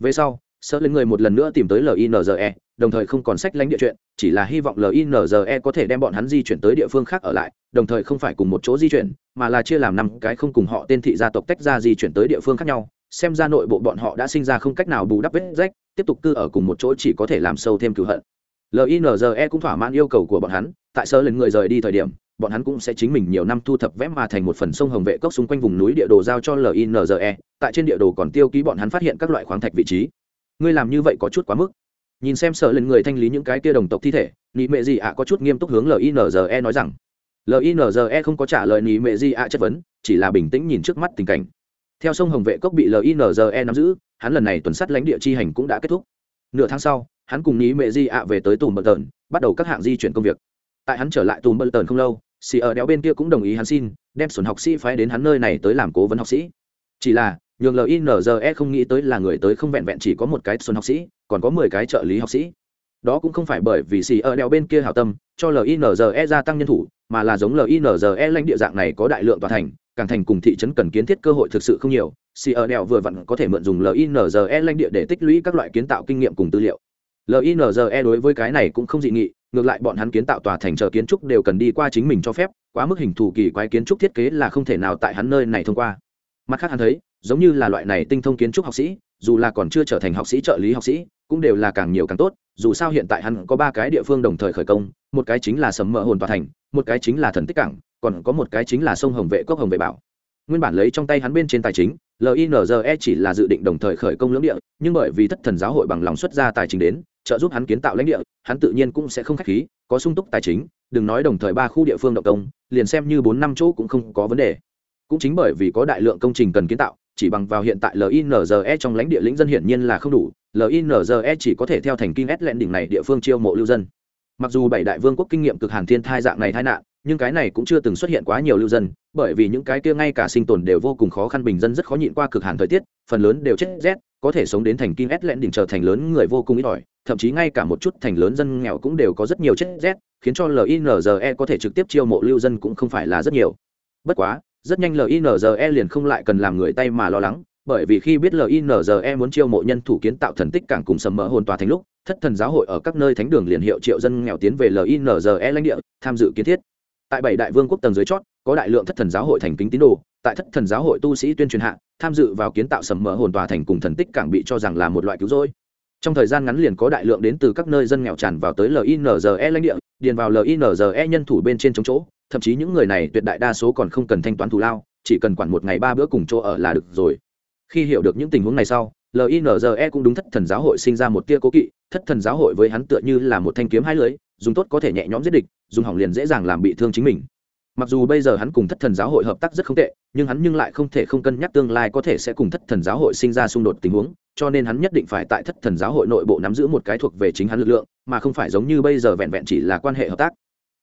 Về sau sợ lên người một lần nữa tìm tới linze đồng thời không còn sách lánh địa chuyện, chỉ là hy vọng linze có thể đem bọn hắn di chuyển tới địa phương khác ở lại, đồng thời không phải cùng một chỗ di chuyển, mà là chia làm năm cái không cùng họ tên thị gia tộc tách ra di chuyển tới địa phương khác nhau. Xem ra nội bộ bọn họ đã sinh ra không cách nào bù đắp vết rách, tiếp tục cư ở cùng một chỗ chỉ có thể làm sâu thêm cựu hận. Linze cũng thỏa mãn yêu cầu của bọn hắn, tại sơ lên người rời đi thời điểm, bọn hắn cũng sẽ chính mình nhiều năm thu thập vẽ mà thành một phần sông hồng vệ cốc xung quanh vùng núi địa đồ giao cho linze tại trên địa đồ còn tiêu ký bọn hắn phát hiện các loại khoáng thạch vị trí ngươi làm như vậy có chút quá mức. Nhìn xem sợ lên người thanh lý những cái kia đồng tộc thi thể, nị mệ gì ạ có chút nghiêm túc hướng linze nói rằng linze không có trả lời nị mệ gì ạ chất vấn, chỉ là bình tĩnh nhìn trước mắt tình cảnh. Theo sông hồng vệ cốc bị linze nắm giữ, hắn lần này tuần sắt lãnh địa chi hành cũng đã kết thúc. Nửa tháng sau, hắn cùng nị mệ di ạ về tới tùm bờ tờn bắt đầu các hạng di chuyển công việc. Tại hắn trở lại tùm bờ tờn không lâu, xì ở đéo bên kia cũng đồng ý hắn xin, đem xuẩn học sĩ phái đến hắn nơi này tới làm cố vấn học sĩ. Chỉ là nhường linze không nghĩ tới là người tới không vẹn vẹn chỉ có một cái xuân học sĩ, còn có mười cái trợ lý học sĩ. Đó cũng không phải bởi vì xì ở đèo bên kia hảo tâm, cho linze gia tăng nhân thủ, mà là giống linze lãnh địa dạng này có đại lượng tòa thành, càng thành cùng thị trấn cần kiến thiết cơ hội thực sự không nhiều. Xì ở đèo vừa vặn có thể mượn dùng linze lãnh địa để tích lũy các loại kiến tạo kinh nghiệm cùng tư liệu. Linze đối với cái này cũng không dị nghị, ngược lại bọn hắn kiến tạo tòa thành chờ kiến trúc đều cần đi qua chính mình cho phép, quá mức hình thù kỳ quái kiến trúc thiết kế là không thể nào tại hắn nơi này thông qua. Mặt khác hắn thấy giống như là loại này tinh thông kiến trúc học sĩ, dù là còn chưa trở thành học sĩ trợ lý học sĩ, cũng đều là càng nhiều càng tốt, dù sao hiện tại hắn có ba cái địa phương đồng thời khởi công, một cái chính là sầm mỡ hồn tòa thành, một cái chính là thần tích cảng, còn có một cái chính là sông hồng vệ cốc hồng vệ bảo. Nguyên bản lấy trong tay hắn bên trên tài chính linze chỉ là dự định đồng thời khởi công lưỡng địa, nhưng bởi vì thất thần giáo hội bằng lòng xuất ra tài chính đến, trợ giúp hắn kiến tạo lãnh địa, hắn tự nhiên cũng sẽ không k h á c h khí, có sung túc tài chính, đừng nói đồng thời ba khu địa phương động công, liền xem như bốn năm chỗ cũng không có vấn đề. Cũng chính bởi vì có đại lượng công trình cần kiến tạo chỉ bằng vào hiện tại linze trong lãnh địa lĩnh dân hiển nhiên là không đủ. Linze chỉ có thể theo thành kinh s lẹn đỉnh này địa phương chiêu mộ lưu dân. Mặc dù bảy đại vương quốc kinh nghiệm cực hàn thiên thai dạng này tai nạn, nhưng cái này cũng chưa từng xuất hiện quá nhiều lưu dân, bởi vì những cái kia ngay cả sinh tồn đều vô cùng khó khăn bình dân rất khó nhịn qua cực hàn thời tiết, phần lớn đều chết rét, có thể sống đến thành kinh s lẹn đỉnh trở thành lớn người vô cùng ít ỏi, thậm chí ngay cả một chút thành lớn dân nghèo cũng đều có rất nhiều chết rét, khiến cho linze có thể trực tiếp chiêu mộ lưu dân cũng không phải là rất nhiều. Bất quá rất nhanh linze liền không lại cần làm người tay mà lo lắng, bởi vì khi biết linze muốn chiêu mộ nhân thủ kiến tạo thần tích cảng cùng sầm mỡ hồn tòa thành lúc, thất thần giáo hội ở các nơi thánh đường liền hiệu triệu dân nghèo tiến về linze lãnh địa, tham dự kiến thiết. Tại bảy đại vương quốc tầng dưới chót, có đại lượng thất thần giáo hội thành kính tín đồ, tại thất thần giáo hội tu sĩ tuyên truyền hạ, tham dự vào kiến tạo sầm mỡ hồn tòa thành cùng thần tích cảng bị cho rằng là một loại cứu rỗi. Trong thời gian ngắn liền có đại lượng đến từ các nơi dân nghèo tràn vào tới linze lãnh địa, điền vào linze nhân thủ bên trên chống chỗ thậm chí những người này tuyệt đại đa số còn không cần thanh toán thù lao, chỉ cần quản một ngày ba bữa cùng chỗ ở là được rồi. Khi hiểu được những tình huống này sau linze cũng đúng thất thần giáo hội sinh ra một tia cố kỵ, thất thần giáo hội với hắn tựa như là một thanh kiếm hai lưới, dùng tốt có thể nhẹ nhõm giết địch, dùng hỏng liền dễ dàng làm bị thương chính mình. Mặc dù bây giờ hắn cùng thất thần giáo hội hợp tác rất không tệ, nhưng hắn nhưng lại không thể không cân nhắc tương lai có thể sẽ cùng thất thần giáo hội sinh ra xung đột tình huống, cho nên hắn nhất định phải tại thất thần giáo hội nội bộ nắm giữ một cái thuộc về chính hắn lực lượng, mà không phải giống như bây giờ vẹn vẹn chỉ là quan hệ hợp tác.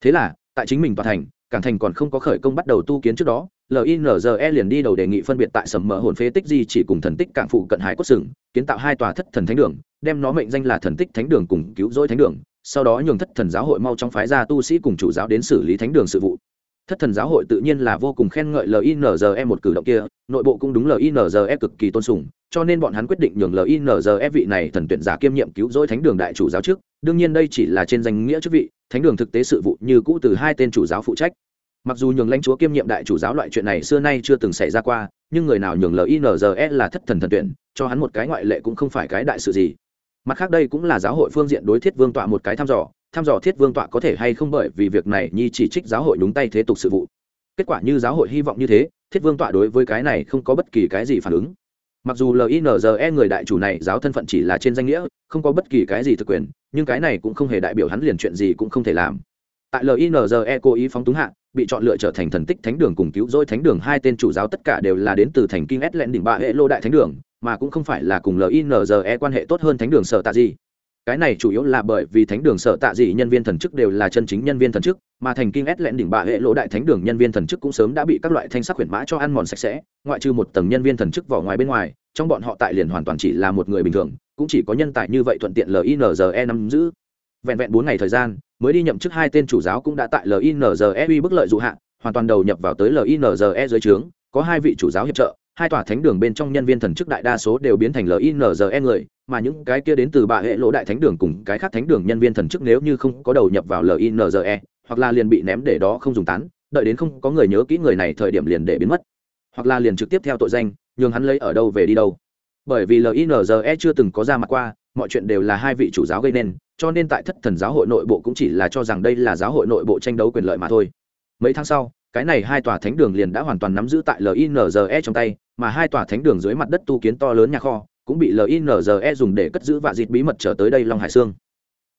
Thế là, tại chính mình tòa thành cảng thành còn không có khởi công bắt đầu tu kiến trước đó linze liền đi đầu đề nghị phân biệt tại sầm mỡ hồn phế tích di chỉ cùng thần tích cảng phụ cận hải cốt sừng, kiến tạo hai tòa thất thần thánh đường, đem nó mệnh danh là thần tích thánh đường cùng cứu rỗi thánh đường, sau đó nhường thất thần giáo hội mau trong phái ra tu sĩ cùng chủ giáo đến xử lý thánh đường sự vụ thất thần giáo hội tự nhiên là vô cùng khen ngợi linze một cử động kia, nội bộ cũng đúng linze cực kỳ tôn sùng, cho nên bọn hắn quyết định nhường linze vị này thần tuyển giả kiêm nhiệm cứu rỗi thánh đường đại chủ giáo trước. Đương nhiên đây chỉ là trên danh nghĩa chức vị, thánh đường thực tế sự vụ như cũ từ hai tên chủ giáo phụ trách. Mặc dù nhường lãnh chúa kiêm nhiệm đại chủ giáo loại chuyện này xưa nay chưa từng xảy ra qua, nhưng người nào nhường linze là thất thần thần tuyển, cho hắn một cái ngoại lệ cũng không phải cái đại sự gì. Mặt khác đây cũng là giáo hội phương diện đối thiết vương tọa một cái thăm dò thăm dò thiết vương tọa có thể hay không bởi vì việc này nhi chỉ trích giáo hội đúng tay thế tục sự vụ. Kết quả như giáo hội hy vọng như thế, thiết vương tọa đối với cái này không có bất kỳ cái gì phản ứng. Mặc dù linze người đại chủ này giáo thân phận chỉ là trên danh nghĩa, không có bất kỳ cái gì thực quyền, nhưng cái này cũng không hề đại biểu hắn liền chuyện gì cũng không thể làm. Tại linze cố ý phóng túng hạ, bị chọn lựa trở thành thần tích thánh đường cùng cứu rỗi thánh đường, hai tên chủ giáo tất cả đều là đến từ thành kinh s len đỉnh ba hệ lô đại thánh đường, mà cũng không phải là cùng linze quan hệ tốt hơn thánh đường sở tạ gì cái này chủ yếu là bởi vì thánh đường sở tạ dị nhân viên thần chức đều là chân chính nhân viên thần chức, mà thành kinh ét lẹn đỉnh bạ hệ lỗ đại thánh đường nhân viên thần chức cũng sớm đã bị các loại thanh sắc huyền mã cho ăn mòn sạch sẽ, ngoại trừ một tầng nhân viên thần chức vỏ ngoài bên ngoài, trong bọn họ tại liền hoàn toàn chỉ là một người bình thường, cũng chỉ có nhân tài như vậy thuận tiện linze nắm giữ. Vẹn vẹn bốn ngày thời gian, mới đi nhậm chức hai tên chủ giáo cũng đã tại linze uy bức lợi dụ hạ, hoàn toàn đầu nhập vào tới linze dưới trướng, có hai vị chủ giáo hiệp trợ, hai tòa thánh đường bên trong nhân viên thần chức đại đa số đều biến thành linze người mà những cái kia đến từ bà hệ lỗ đại thánh đường cùng cái khác thánh đường nhân viên thần chức nếu như không có đầu nhập vào linze hoặc là liền bị ném để đó không dùng tán, đợi đến không có người nhớ kỹ người này thời điểm liền để biến mất. Hoặc là liền trực tiếp theo tội danh, nhường hắn lấy ở đâu về đi đâu. Bởi vì linze chưa từng có ra mặt qua, mọi chuyện đều là hai vị chủ giáo gây nên, cho nên tại thất thần giáo hội nội bộ cũng chỉ là cho rằng đây là giáo hội nội bộ tranh đấu quyền lợi mà thôi. Mấy tháng sau, cái này hai tòa thánh đường liền đã hoàn toàn nắm giữ tại linze trong tay, mà hai tòa thánh đường dưới mặt đất tu kiến to lớn nhà kho cũng bị linze dùng để cất giữ vạ dịt bí mật trở tới đây long hải sương.